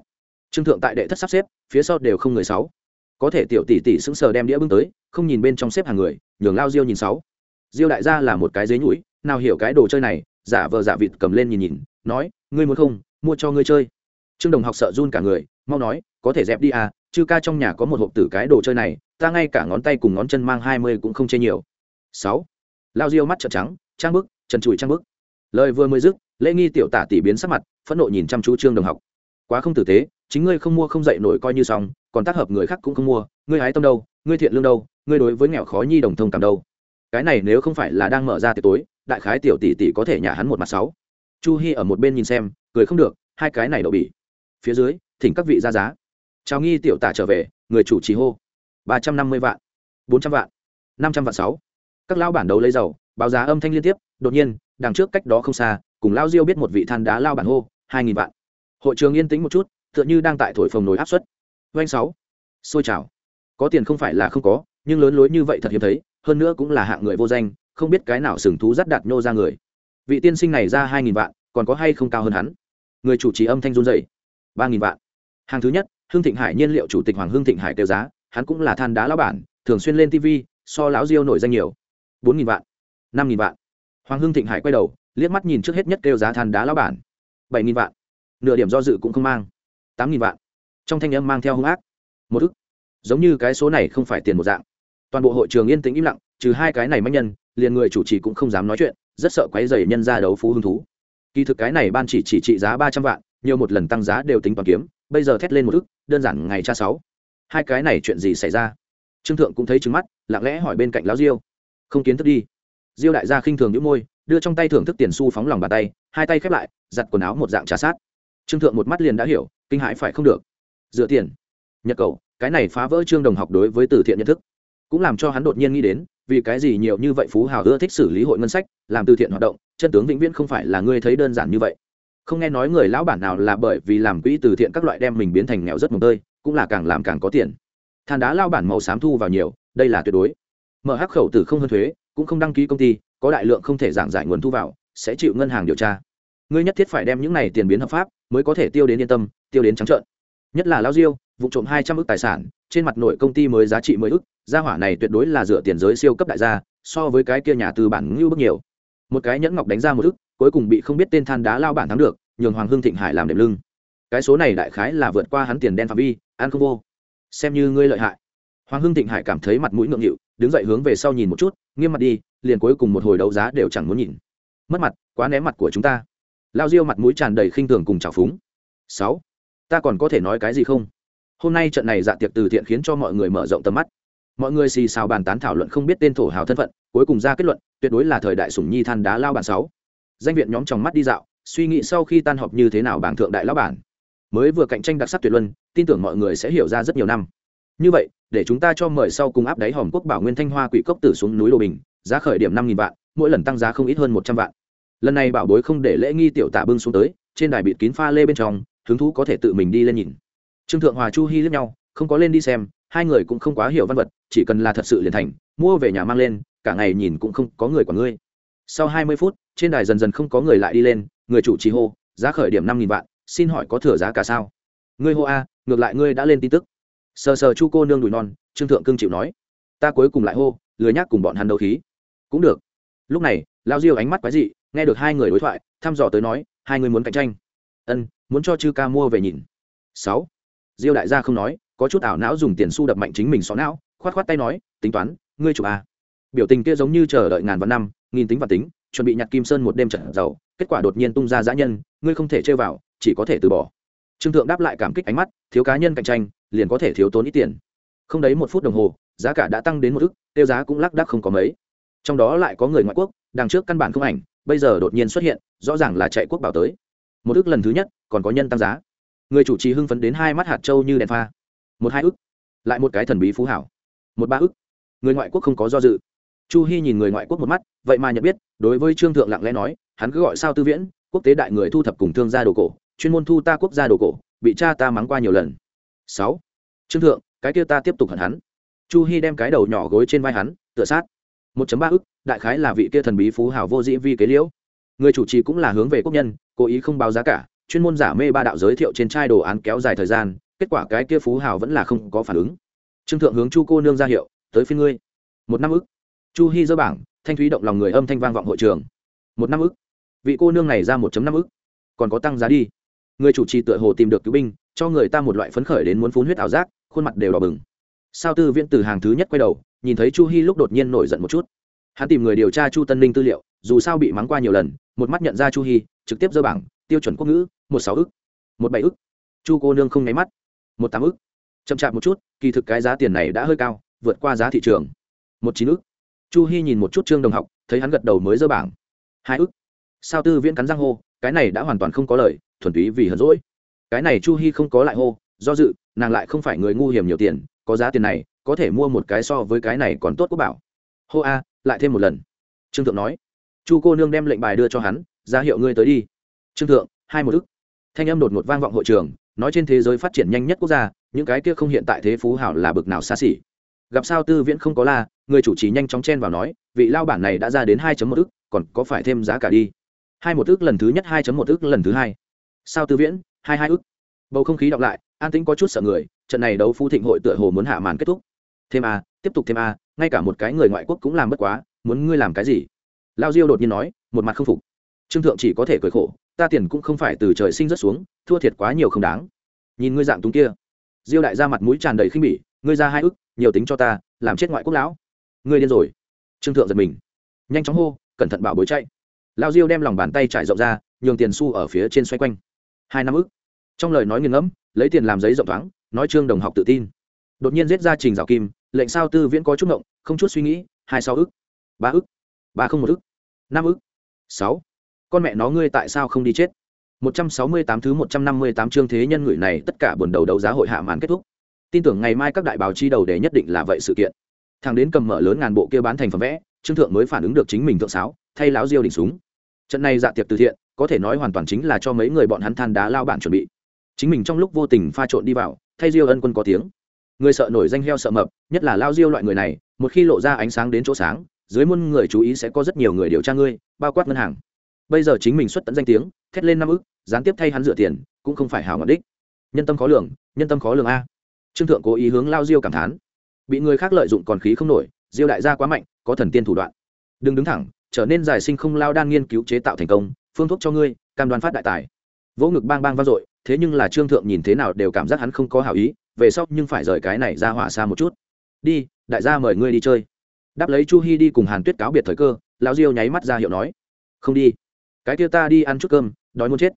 Trương thượng tại đệ thất sắp xếp, phía sau đều không người sáu có thể tiểu tỷ tỷ sững sờ đem đĩa bưng tới, không nhìn bên trong xếp hàng người, nhường lao diêu nhìn sáu. Diêu đại gia là một cái dế nhũi, nào hiểu cái đồ chơi này, giả vờ giả vịt cầm lên nhìn nhìn, nói, ngươi muốn không, mua cho ngươi chơi. Trương đồng học sợ run cả người, mau nói, có thể dẹp đi à chư ca trong nhà có một hộp tử cái đồ chơi này, ta ngay cả ngón tay cùng ngón chân mang hai mươi cũng không chê nhiều. Sáu. Lao diêu mắt trợn trắng, trang bức, trần trụi trang bức. Lời vừa mới dứt, lễ nghi tiểu tả tỷ biến sắc mặt, phẫn nộ nhìn chăm chú trương đồng học. Quá không tử tế chính ngươi không mua không dậy nổi coi như xong, còn tác hợp người khác cũng không mua, ngươi hái tâm đâu, ngươi thiện lương đâu, ngươi đối với nghèo khó nhi đồng thông cảm đâu. Cái này nếu không phải là đang mở ra tiệc tối, đại khái tiểu tỷ tỷ có thể nhả hắn một mặt sáu. Chu hi ở một bên nhìn xem, cười không được, hai cái này đậu bỉ. Phía dưới, thỉnh các vị ra giá. Chào nghi tiểu tả trở về, người chủ trì hô. Ba trăm năm mươi vạn. Bốn trăm vạn. Năm trăm vạn sáu. Các lão bản đấu lấy dầu, báo giá âm thanh liên tiếp, đột nhiên, đằng trước cách đó không xa, cùng lao diêu biết một vị than đá lao bản hô, hai nghìn vạn. Hội trường yên tĩnh một chút tựa như đang tại thổi phồng nồi áp suất. Doanh sáu. Xôi trào có tiền không phải là không có, nhưng lớn lối như vậy thật hiếm thấy, hơn nữa cũng là hạng người vô danh, không biết cái nào sừng thú dắt đạt nhô ra người. Vị tiên sinh này ra hai nghìn vạn, còn có hay không cao hơn hắn? Người chủ trì âm thanh run dày ba nghìn vạn. Hàng thứ nhất hương thịnh hải nhiên liệu chủ tịch hoàng hương thịnh hải kêu giá, hắn cũng là than đá lão bản, thường xuyên lên tv so lão diêu nổi danh nhiều. bốn nghìn vạn. năm nghìn vạn. Hoàng hương thịnh hải quay đầu, liếc mắt nhìn trước hết nhất kêu giá than đá lão bản. bảy nghìn vạn. Nửa điểm do dự cũng không mang tám nghìn vạn. Trong thanh âm mang theo hung ác. Một ức. Giống như cái số này không phải tiền một dạng. Toàn bộ hội trường yên tĩnh im lặng, trừ hai cái này manh nhân, liền người chủ trì cũng không dám nói chuyện, rất sợ quấy dày nhân ra đấu phú hứng thú. Kỳ thực cái này ban chỉ chỉ trị giá ba trăm vạn, nhiều một lần tăng giá đều tính toàn kiếm, bây giờ thét lên một ức, đơn giản ngày cha sáu. Hai cái này chuyện gì xảy ra? Trương thượng cũng thấy trứng mắt, lặng lẽ hỏi bên cạnh lão diêu. Không kiến thức đi. Diêu đại gia khinh thường những môi, đưa trong tay thưởng thức tiền xu phóng lòng bàn tay, hai tay khép lại, giặt quần áo một dạng trà sát trương thượng một mắt liền đã hiểu, kinh hãi phải không được. Dựa tiền. Nhật cầu, cái này phá vỡ trương đồng học đối với từ thiện nhận thức. Cũng làm cho hắn đột nhiên nghĩ đến, vì cái gì nhiều như vậy phú hào ưa thích xử lý hội ngân sách, làm từ thiện hoạt động, chân tướng vĩnh viễn không phải là ngươi thấy đơn giản như vậy. Không nghe nói người lão bản nào là bởi vì làm quỹ từ thiện các loại đem mình biến thành nghèo rất mồm tơi, cũng là càng làm càng có tiền. Than đá lao bản màu xám thu vào nhiều, đây là tuyệt đối. Mở hắc khẩu từ không hơn thuế, cũng không đăng ký công ty, có đại lượng không thể giảng giải nguồn thu vào, sẽ chịu ngân hàng điều tra ngươi nhất thiết phải đem những này tiền biến hợp pháp, mới có thể tiêu đến yên tâm, tiêu đến trắng trợn. Nhất là lao diêu, vụ trộm hai trăm ước tài sản, trên mặt nội công ty mới giá trị mới ước gia hỏa này tuyệt đối là dựa tiền giới siêu cấp đại gia, so với cái kia nhà tư bản ngưu bức nhiều. Một cái nhẫn ngọc đánh ra một ước cuối cùng bị không biết tên than đá lao bản thắng được, nhường hoàng hưng thịnh hải làm đệm lưng. Cái số này đại khái là vượt qua hắn tiền đen phạm vi, ăn không vô. Xem như ngươi lợi hại. Hoàng hưng thịnh hải cảm thấy mặt mũi ngượng nghịu, đứng dậy hướng về sau nhìn một chút, nghiêm mặt đi, liền cuối cùng một hồi đấu giá đều chẳng muốn nhìn. Mất mặt, quá ném mặt của chúng ta lao diêu mặt mũi tràn đầy khinh thường cùng trào phúng. Sáu, ta còn có thể nói cái gì không? Hôm nay trận này dạ tiệc từ thiện khiến cho mọi người mở rộng tầm mắt. Mọi người xì xào bàn tán thảo luận không biết tên thổ hào thân phận, cuối cùng ra kết luận, tuyệt đối là thời đại sủng nhi than đá lao bản sáu. Danh viện nhóm trong mắt đi dạo, suy nghĩ sau khi tan họp như thế nào bảng thượng đại lão bản. Mới vừa cạnh tranh đặc sắc tuyệt luân, tin tưởng mọi người sẽ hiểu ra rất nhiều năm. Như vậy, để chúng ta cho mời sau cùng áp đáy hòm quốc bảo nguyên thanh hoa quỷ cốc tử xuống núi lô bình, giá khởi điểm năm nghìn vạn, mỗi lần tăng giá không ít hơn một trăm vạn lần này bảo bối không để lễ nghi tiểu tạ bưng xuống tới, trên đài bịt kín pha lê bên trong, hứng thú có thể tự mình đi lên nhìn. Trương thượng hòa chu hy lướt nhau, không có lên đi xem, hai người cũng không quá hiểu văn vật, chỉ cần là thật sự liền thành, mua về nhà mang lên, cả ngày nhìn cũng không có người của ngươi. Sau hai mươi phút, trên đài dần dần không có người lại đi lên, người chủ trì hô, giá khởi điểm năm nghìn vạn, xin hỏi có thừa giá cả sao? Ngươi hô a, ngược lại ngươi đã lên tin tức. Sờ sờ chu cô nương đùi non, trương thượng cương chịu nói, ta cuối cùng lại hô, lười nhác cùng bọn hắn đấu khí. Cũng được. Lúc này, lao diêu ánh mắt quái dị nghe được hai người đối thoại, thăm dò tới nói, hai người muốn cạnh tranh. Ân, muốn cho chư ca mua về nhìn. Sáu, diêu đại gia không nói, có chút ảo não dùng tiền xu đập mạnh chính mình xó não, khoát khoát tay nói, tính toán, ngươi chụp à. biểu tình kia giống như chờ đợi ngàn vạn năm, nghìn tính và tính, chuẩn bị nhặt kim sơn một đêm trận giàu, kết quả đột nhiên tung ra giã nhân, ngươi không thể chơi vào, chỉ có thể từ bỏ. Trương thượng đáp lại cảm kích ánh mắt, thiếu cá nhân cạnh tranh, liền có thể thiếu tốn ít tiền. Không đấy một phút đồng hồ, giá cả đã tăng đến một ức, tiêu giá cũng lác đác không có mấy. Trong đó lại có người ngoại quốc, đằng trước căn bản không ảnh bây giờ đột nhiên xuất hiện, rõ ràng là chạy quốc bảo tới. Một ức lần thứ nhất, còn có nhân tăng giá. Người chủ trì hưng phấn đến hai mắt hạt trâu như đèn pha. Một hai ức lại một cái thần bí phú hảo. Một ba ức người ngoại quốc không có do dự. Chu hy nhìn người ngoại quốc một mắt, vậy mà nhận biết, đối với trương thượng lặng lẽ nói, hắn cứ gọi sao tư viễn, quốc tế đại người thu thập cùng thương gia đồ cổ, chuyên môn thu ta quốc gia đồ cổ, bị cha ta mắng qua nhiều lần. Sáu. Trương thượng, cái kia ta tiếp tục hận hắn. Chu hy đem cái đầu nhỏ gối trên vai hắn, tựa sát một ba ức, đại khái là vị kia thần bí phú hảo vô dĩ vi kế liễu. Người chủ trì cũng là hướng về quốc nhân, cố ý không báo giá cả, chuyên môn giả mê ba đạo giới thiệu trên chai đồ án kéo dài thời gian, kết quả cái kia phú hào vẫn là không có phản ứng. Trương thượng hướng chu cô nương ra hiệu, tới phiên ngươi. Một năm ức. Chu hy dơ bảng, thanh thúy động lòng người âm thanh vang vọng hội trường. Một năm ức. Vị cô nương này ra một năm ức. Còn có tăng giá đi. Người chủ trì tựa hồ tìm được cứu binh, cho người ta một loại phấn khởi đến muốn phun huyết ảo giác, khuôn mặt đều đỏ bừng sao tư viễn từ hàng thứ nhất quay đầu, nhìn thấy chu hy lúc đột nhiên nổi giận một chút. Hắn tìm người điều tra chu tân ninh tư liệu, dù sao bị mắng qua nhiều lần, một mắt nhận ra chu hy trực tiếp dơ bảng, tiêu chuẩn quốc ngữ, một sáu ức, một bảy ức. Chu cô nương không nháy mắt, một tám ức. Chậm chạp một chút, kỳ thực cái giá tiền này đã hơi cao, vượt qua giá thị trường. Một chín ức. Chu hy nhìn một chút trương đồng học, thấy hắn gật đầu mới dơ bảng. Hai ức. Sao tư viễn cắn răng hô, cái này đã hoàn toàn không có lời, thuần túy vì hờn rỗi cái này chu hy không có lại hô, do dự, nàng lại không phải người ngu hiểm nhiều tiền có giá tiền này, có thể mua một cái so với cái này còn tốt quốc bảo. Hô a, lại thêm một lần. Trương thượng nói. Chu cô nương đem lệnh bài đưa cho hắn ra hiệu ngươi tới đi. Trương thượng, hai một ức. Thanh âm đột ngột vang vọng hội trường, nói trên thế giới phát triển nhanh nhất quốc gia, những cái kia không hiện tại thế phú hảo là bực nào xa xỉ. Gặp sao tư viễn không có la, người chủ trì nhanh chóng chen vào nói, vị lao bản này đã ra đến hai một ức, còn có phải thêm giá cả đi? Hai một ức lần thứ nhất, hai một ức lần thứ hai. Sao tư viễn? Hai hai ức. Bầu không khí đọc lại, an tĩnh có chút sợ người trận này đấu phú thịnh hội tựa hồ muốn hạ màn kết thúc. Thêm a, tiếp tục thêm a, ngay cả một cái người ngoại quốc cũng làm bất quá, muốn ngươi làm cái gì? Lao diêu đột nhiên nói, một mặt không phục. Trương thượng chỉ có thể cười khổ, ta tiền cũng không phải từ trời sinh rất xuống, thua thiệt quá nhiều không đáng. Nhìn ngươi dạng túng kia. Diêu đại ra mặt mũi tràn đầy khinh bỉ, ngươi ra hai ức, nhiều tính cho ta, làm chết ngoại quốc lão. Ngươi điên rồi. Trương thượng giật mình. Nhanh chóng hô, cẩn thận bảo bối chạy. Lao diêu đem lòng bàn tay trải rộng ra, nhường tiền xu ở phía trên xoay quanh. Hai năm ức. Trong lời nói nghiền ngẫm, lấy tiền làm giấy rộng thoáng nói trương đồng học tự tin. Đột nhiên giết ra trình rào kim, lệnh sao tư viễn có chút ngộng, không chút suy nghĩ, hai sáu ức, ba ức, ba không một ức, năm ức, sáu. Con mẹ nó ngươi tại sao không đi chết? 168 thứ 158 chương thế nhân người này tất cả buồn đầu đấu giá hội hạ màn kết thúc. Tin tưởng ngày mai các đại báo chi đầu để nhất định là vậy sự kiện. Thằng đến cầm mở lớn ngàn bộ kia bán thành phẩm vẽ, trương thượng mới phản ứng được chính mình thượng sáo, thay láo diêu đỉnh súng. Trận này dạ tiệc từ thiện, có thể nói hoàn toàn chính là cho mấy người bọn hắn than đá lao bản chuẩn bị. Chính mình trong lúc vô tình pha trộn đi vào thay diêu ân quân có tiếng. Người sợ nổi danh heo sợ mập, nhất là lao diêu loại người này, một khi lộ ra ánh sáng đến chỗ sáng, dưới muôn người chú ý sẽ có rất nhiều người điều tra ngươi, bao quát ngân hàng. Bây giờ chính mình xuất tận danh tiếng, thét lên năm ức, gián tiếp thay hắn dựa tiền, cũng không phải hào ngọc đích. Nhân tâm khó lường, nhân tâm khó lường a. Trương thượng cố ý hướng lao diêu cảm thán. Bị người khác lợi dụng còn khí không nổi, diêu đại gia quá mạnh, có thần tiên thủ đoạn. Đừng đứng thẳng, trở nên giải sinh không lao đang nghiên cứu chế tạo thành công, phương thuốc cho ngươi, cam đoan phát đại tài. Vỗ ngực bang bang vang dội thế nhưng là trương thượng nhìn thế nào đều cảm giác hắn không có hảo ý, về sau nhưng phải rời cái này ra hỏa xa một chút. Đi, đại gia mời ngươi đi chơi. Đáp lấy chu hi đi cùng hàn tuyết cáo biệt thời cơ, lão diêu nháy mắt ra hiệu nói, không đi. Cái kia ta đi ăn chút cơm, đói muốn chết.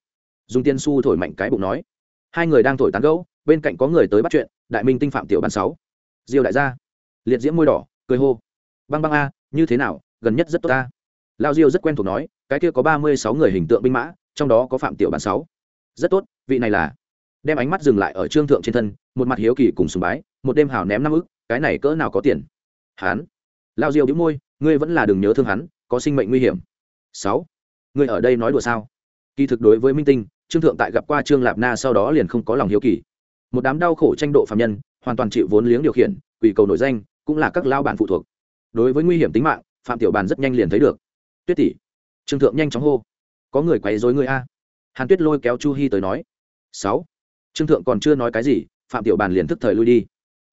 Dùng tiên su thổi mạnh cái bụng nói, hai người đang thổi tán gẫu, bên cạnh có người tới bắt chuyện, đại minh tinh phạm tiểu bàn sáu. Diêu đại gia. Liệt diễm môi đỏ, cười hô, băng băng a, như thế nào, gần nhất rất tốt ta. Lao diêu rất quen thuộc nói, cái kia có ba mươi sáu người hình tượng binh mã, trong đó có phạm tiểu bàn sáu rất tốt, vị này là. Đem ánh mắt dừng lại ở trương thượng trên thân, một mặt hiếu kỳ cùng sùng bái, một đêm hào ném năm ức, cái này cỡ nào có tiền? Hán lao diêu đĩu môi, ngươi vẫn là đừng nhớ thương hắn, có sinh mệnh nguy hiểm. Sáu. Ngươi ở đây nói đùa sao? Kỳ thực đối với minh tinh, trương thượng tại gặp qua trương lạp na sau đó liền không có lòng hiếu kỳ. Một đám đau khổ tranh độ phạm nhân, hoàn toàn chịu vốn liếng điều khiển, quỷ cầu nổi danh, cũng là các lao bản phụ thuộc. Đối với nguy hiểm tính mạng, phạm tiểu bàn rất nhanh liền thấy được. Tuyết tỷ, trương thượng nhanh chóng hô. Có người quấy rối người a hàn tuyết lôi kéo chu hy tới nói, sáu, trương thượng còn chưa nói cái gì, phạm tiểu bàn liền thức thời lui đi.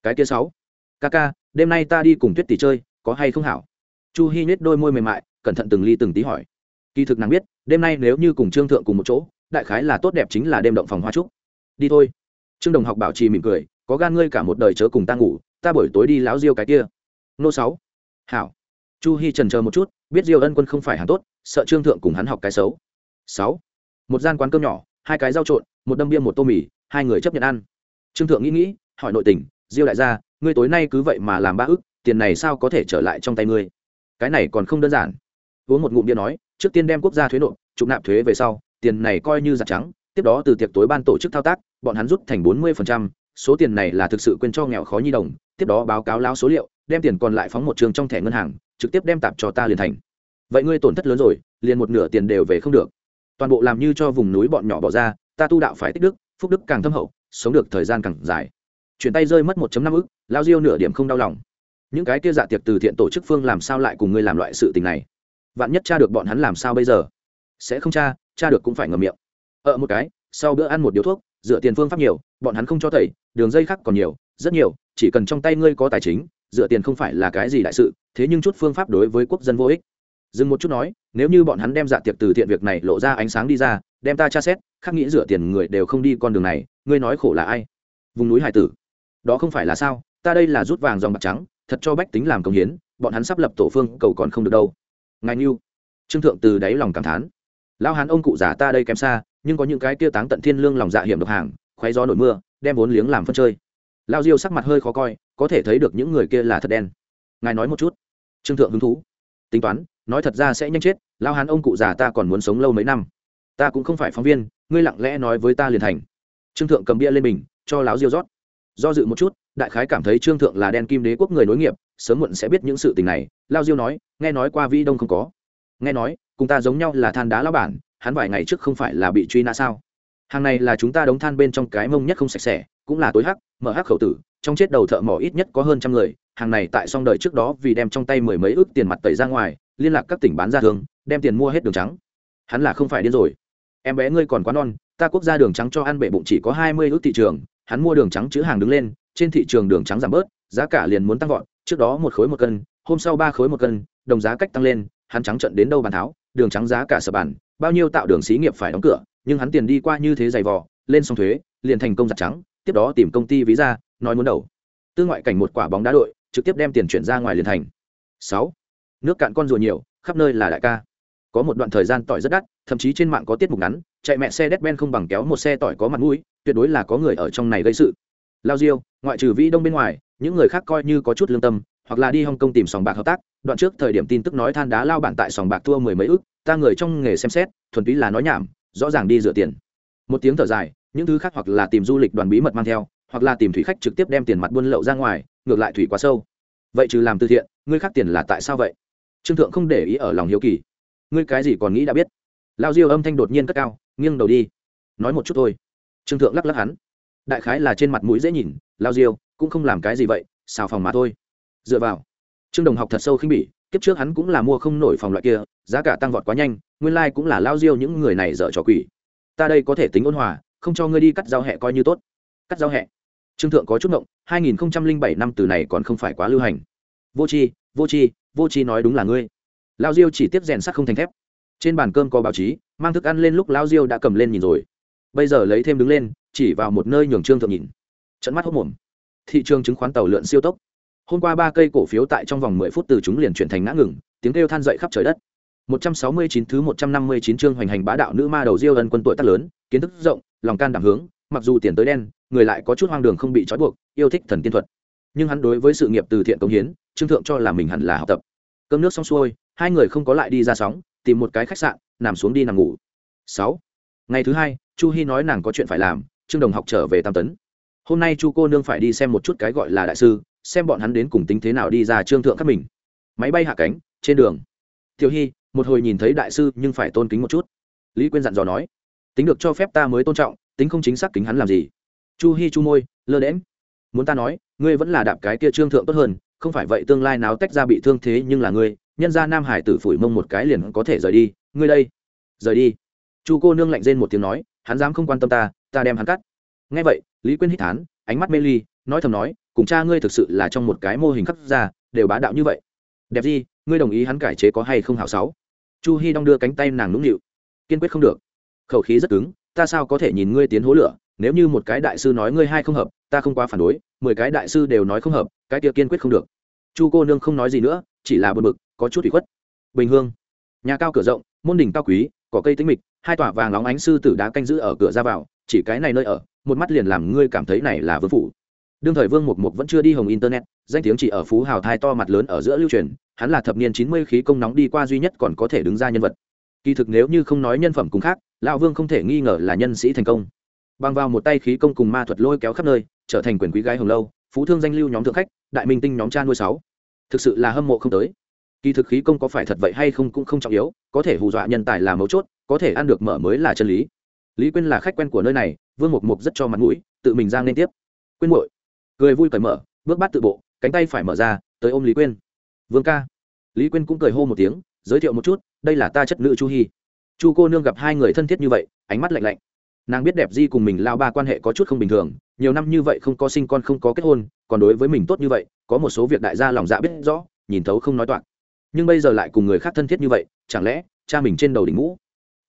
Cái kia sáu, ca ca, đêm nay ta đi cùng tuyết tỷ chơi, có hay không hảo? Chu hy nhếch đôi môi mềm mại, cẩn thận từng ly từng tí hỏi. Kỳ thực nàng biết, đêm nay nếu như cùng trương thượng cùng một chỗ, đại khái là tốt đẹp chính là đêm động phòng hoa trúc. Đi thôi. Trương đồng học bảo trì mỉm cười, có gan ngươi cả một đời chớ cùng ta ngủ, ta buổi tối đi láo diêu cái kia. Nô sáu. Hảo. Chu hi trần chờ một chút, biết diêu ân quân không phải hàng tốt, sợ trương thượng cùng hắn học cái xấu. Sáu một gian quán cơm nhỏ, hai cái rau trộn, một đâm bia, một tô mì, hai người chấp nhận ăn. Trương thượng nghĩ nghĩ, hỏi nội tình, diêu đại gia, ngươi tối nay cứ vậy mà làm ba ức, tiền này sao có thể trở lại trong tay ngươi? Cái này còn không đơn giản. Uống một ngụm bia nói, trước tiên đem quốc gia thuế nộp, trục nạp thuế về sau, tiền này coi như giặt trắng, tiếp đó từ tiệc tối ban tổ chức thao tác, bọn hắn rút thành bốn mươi số tiền này là thực sự quên cho nghèo khó nhi đồng, tiếp đó báo cáo lao số liệu, đem tiền còn lại phóng một trường trong thẻ ngân hàng, trực tiếp đem tạp cho ta liền thành. Vậy ngươi tổn thất lớn rồi, liền một nửa tiền đều về không được toàn bộ làm như cho vùng núi bọn nhỏ bỏ ra, ta tu đạo phải tích đức, phúc đức càng thâm hậu, sống được thời gian càng dài. Chuyển tay rơi mất 1 năm ức, lao diêu nửa điểm không đau lòng. Những cái kia dạ tiệc từ thiện tổ chức phương làm sao lại cùng ngươi làm loại sự tình này? Vạn nhất cha được bọn hắn làm sao bây giờ? Sẽ không cha cha được cũng phải ngậm miệng. Ợ một cái, sau bữa ăn một điếu thuốc dựa tiền phương pháp nhiều, bọn hắn không cho tẩy, đường dây khác còn nhiều, rất nhiều, chỉ cần trong tay ngươi có tài chính dựa tiền không phải là cái gì đại sự, thế nhưng chút phương pháp đối với quốc dân vô ích dừng một chút nói, nếu như bọn hắn đem dạ tiệc từ thiện việc này lộ ra ánh sáng đi ra, đem ta tra xét, khắc nghĩ rửa tiền người đều không đi con đường này, ngươi nói khổ là ai? Vùng núi hải tử. Đó không phải là sao, ta đây là rút vàng dòng bạc trắng, thật cho bách tính làm công hiến, bọn hắn sắp lập tổ phương, cầu còn không được đâu. Ngài nhiêu trương thượng từ đáy lòng cảm thán. Lão hán ông cụ già ta đây kém xa, nhưng có những cái tiêu táng tận thiên lương lòng dạ hiểm độc hàng khoáy gió nổi mưa, đem vốn liếng làm phân chơi. Lao diêu sắc mặt hơi khó coi, có thể thấy được những người kia là thật đen. Ngài nói một chút. Trương thượng hứng thú. Tính toán nói thật ra sẽ nhanh chết lao hán ông cụ già ta còn muốn sống lâu mấy năm. Ta cũng không phải phóng viên, ngươi lặng lẽ nói với ta liền thành. Trương thượng cầm bia lên mình cho láo diêu rót. Do dự một chút, đại khái cảm thấy trương thượng là đen kim đế quốc người nối nghiệp, sớm muộn sẽ biết những sự tình này. Lao diêu nói, nghe nói qua vĩ đông không có. Nghe nói, cùng ta giống nhau là than đá lao bản, hắn vài ngày trước không phải là bị truy nã sao? Hàng này là chúng ta đóng than bên trong cái mông nhất không sạch sẽ, cũng là tối hắc, mở hắc khẩu tử, trong chết đầu thợ mỏ ít nhất có hơn trăm người, hàng này tại xong đời trước đó vì đem trong tay mười mấy ước tiền mặt tẩy ra ngoài liên lạc các tỉnh bán ra thường, đem tiền mua hết đường trắng. Hắn là không phải điên rồi. Em bé ngươi còn quá non, ta quốc gia đường trắng cho ăn bể bụng chỉ có hai mươi ước thị trường, hắn mua đường trắng chữ hàng đứng lên, trên thị trường đường trắng giảm bớt, giá cả liền muốn tăng vọt, trước đó một khối một cân, hôm sau ba khối một cân, đồng giá cách tăng lên, hắn trắng trận đến đâu bàn tháo, đường trắng giá cả sở bản, bao nhiêu tạo đường xí nghiệp phải đóng cửa, nhưng hắn tiền đi qua như thế dày vò, lên xong thuế, liền thành công giặt trắng, tiếp đó tìm công ty ví ra, nói muốn đầu. Tư ngoại cảnh một quả bóng đá đội, trực tiếp đem tiền chuyển ra ngoài liền thành. Sáu nước cạn con rùa nhiều, khắp nơi là đại ca. Có một đoạn thời gian tỏi rất đắt, thậm chí trên mạng có tiết mục ngắn, chạy mẹ xe đét ben không bằng kéo một xe tỏi có mặt mũi, tuyệt đối là có người ở trong này gây sự. Lao diêu, ngoại trừ vĩ đông bên ngoài, những người khác coi như có chút lương tâm, hoặc là đi hong kong tìm sòng bạc hợp tác, đoạn trước thời điểm tin tức nói than đá lao bản tại sòng bạc thua mười mấy ức, ta người trong nghề xem xét, thuần túy là nói nhảm, rõ ràng đi rửa tiền. Một tiếng thở dài, những thứ khác hoặc là tìm du lịch đoàn bí mật mang theo, hoặc là tìm thủy khách trực tiếp đem tiền mặt buôn lậu ra ngoài, ngược lại thủy quá sâu. Vậy trừ làm từ thiện ngươi khác tiền là tại sao vậy? Trương thượng không để ý ở lòng hiếu kỳ. Ngươi cái gì còn nghĩ đã biết? Lao diêu âm thanh đột nhiên cất cao, nghiêng đầu đi. Nói một chút thôi. Trương thượng lắc lắc hắn. Đại khái là trên mặt mũi dễ nhìn, lao diêu, cũng không làm cái gì vậy, xào phòng mà thôi. Dựa vào. Trương đồng học thật sâu khinh bỉ, kiếp trước hắn cũng là mua không nổi phòng loại kia, giá cả tăng vọt quá nhanh, nguyên lai、like、cũng là lao diêu những người này dở trò quỷ. Ta đây có thể tính ôn hòa, không cho ngươi đi cắt giao hẹ coi như tốt. Cắt giao hẹ. Trương thượng có chút ngộng, hai nghìn bảy năm từ này còn không phải quá lưu hành. Vô chi vô c h i vô c h i nói đúng là ngươi. Lao diêu chỉ tiếp rèn sắt không thành thép. Trên bàn cơm có báo chí mang thức ăn lên lúc lao diêu đã cầm lên nhìn rồi. Bây giờ lấy thêm đứng lên chỉ vào một nơi nhường trương thượng nhìn. Trận mắt hốc mồm. Thị trường chứng khoán tàu lượn siêu tốc. Hôm qua ba cây cổ phiếu tại trong vòng mười phút từ chúng liền chuyển thành ngã ngừng tiếng kêu than dậy khắp trời đất. 169 thứ 159 chương hoành hành bá đạo nữ ma đầu Diêu Ân quân tuổi tác lớn, kiến thức rộng, lòng can đảm hướng, mặc dù tiền tới đen, người lại có chút hoang đường không bị trói buộc, yêu thích thần tiên thuật. Nhưng hắn đối với sự nghiệp từ thiện công hiến, Trương Thượng cho là mình hẳn là học tập. Cơm nước xong xuôi, hai người không có lại đi ra sóng, tìm một cái khách sạn, nằm xuống đi nằm ngủ. 6. Ngày thứ hai, Chu Hi nói nàng có chuyện phải làm, Trương Đồng học trở về Tam Tấn. Hôm nay Chu cô nương phải đi xem một chút cái gọi là đại sư, xem bọn hắn đến cùng tính thế nào đi ra Trương Thượng các mình. Máy bay hạ cánh, trên đường. Tiểu Hi, một hồi nhìn thấy đại sư nhưng phải tôn kính một chút lý quyên dặn dò nói tính được cho phép ta mới tôn trọng tính không chính xác kính hắn làm gì chu hi chu môi lơ đễm muốn ta nói ngươi vẫn là đạp cái kia trương thượng tốt hơn không phải vậy tương lai náo tách ra bị thương thế nhưng là ngươi, nhân ra nam hải tử phủi mông một cái liền có thể rời đi. Ngươi đây, rời đi. Chu cô nương lạnh rên một tiếng nói, hắn dám không quan tâm ta ta đem hắn cắt. Nghe vậy, lý quyên hít thán ánh mắt mê ly, nói thầm nói, cùng cha ngươi thực sự là trong một cái mô hình khắc ra, đều bá đạo như vậy. Đẹp gì, ngươi đồng ý hắn cải chế có hay không hảo sáu? Chu hi đong đưa cánh tay nàng nũng nịu. Kiên quyết không được. Khẩu khí rất cứng, ta sao có thể nhìn ngươi tiến hố lửa? Nếu như một cái đại sư nói ngươi hai không hợp, ta không quá phản đối. Mười cái đại sư đều nói không hợp cái kia kiên quyết không được. Chu cô nương không nói gì nữa, chỉ là bực bực, có chút ủy khuất. Bình hương, nhà cao cửa rộng, môn đình cao quý, có cây tĩnh mịch, hai tòa vàng nóng ánh sư tử đá canh giữ ở cửa ra vào, chỉ cái này nơi ở, một mắt liền làm ngươi cảm thấy này là vương phủ. Đương thời vương mục mục vẫn chưa đi hồng internet, danh tiếng chỉ ở phú hào thai to mặt lớn ở giữa lưu truyền, hắn là thập niên chín mươi khí công nóng đi qua duy nhất còn có thể đứng ra nhân vật. Kỳ thực nếu như không nói nhân phẩm cùng khác, lão vương không thể nghi ngờ là nhân sĩ thành công. Bằng vào một tay khí công cùng ma thuật lôi kéo khắp nơi, trở thành quyền quý gái hồng lâu phú thương danh lưu nhóm thượng khách, đại minh tinh nhóm cha nuôi sáu. Thực sự là hâm mộ không tới. Kỳ thực khí công có phải thật vậy hay không cũng không trọng yếu, có thể hù dọa nhân tài là mấu chốt, có thể ăn được mở mới là chân lý. Lý quyên là khách quen của nơi này, vương mục mục rất cho mặt mũi, tự mình ra nên tiếp. Quyên muội. Cười vui cởi mở, bước bắt tự bộ, cánh tay phải mở ra, tới ôm lý quyên. Vương ca. Lý quyên cũng cười hô một tiếng, giới thiệu một chút, đây là ta chất nữ chu hy chu cô nương gặp hai người thân thiết như vậy, ánh mắt lạnh lạnh. Nàng biết đẹp di cùng mình lao ba quan hệ có chút không bình thường nhiều năm như vậy không có sinh con, không có kết hôn, còn đối với mình tốt như vậy, có một số việc đại gia lòng dạ biết rõ, nhìn thấu không nói toạc. Nhưng bây giờ lại cùng người khác thân thiết như vậy, chẳng lẽ cha mình trên đầu đỉnh ngũ?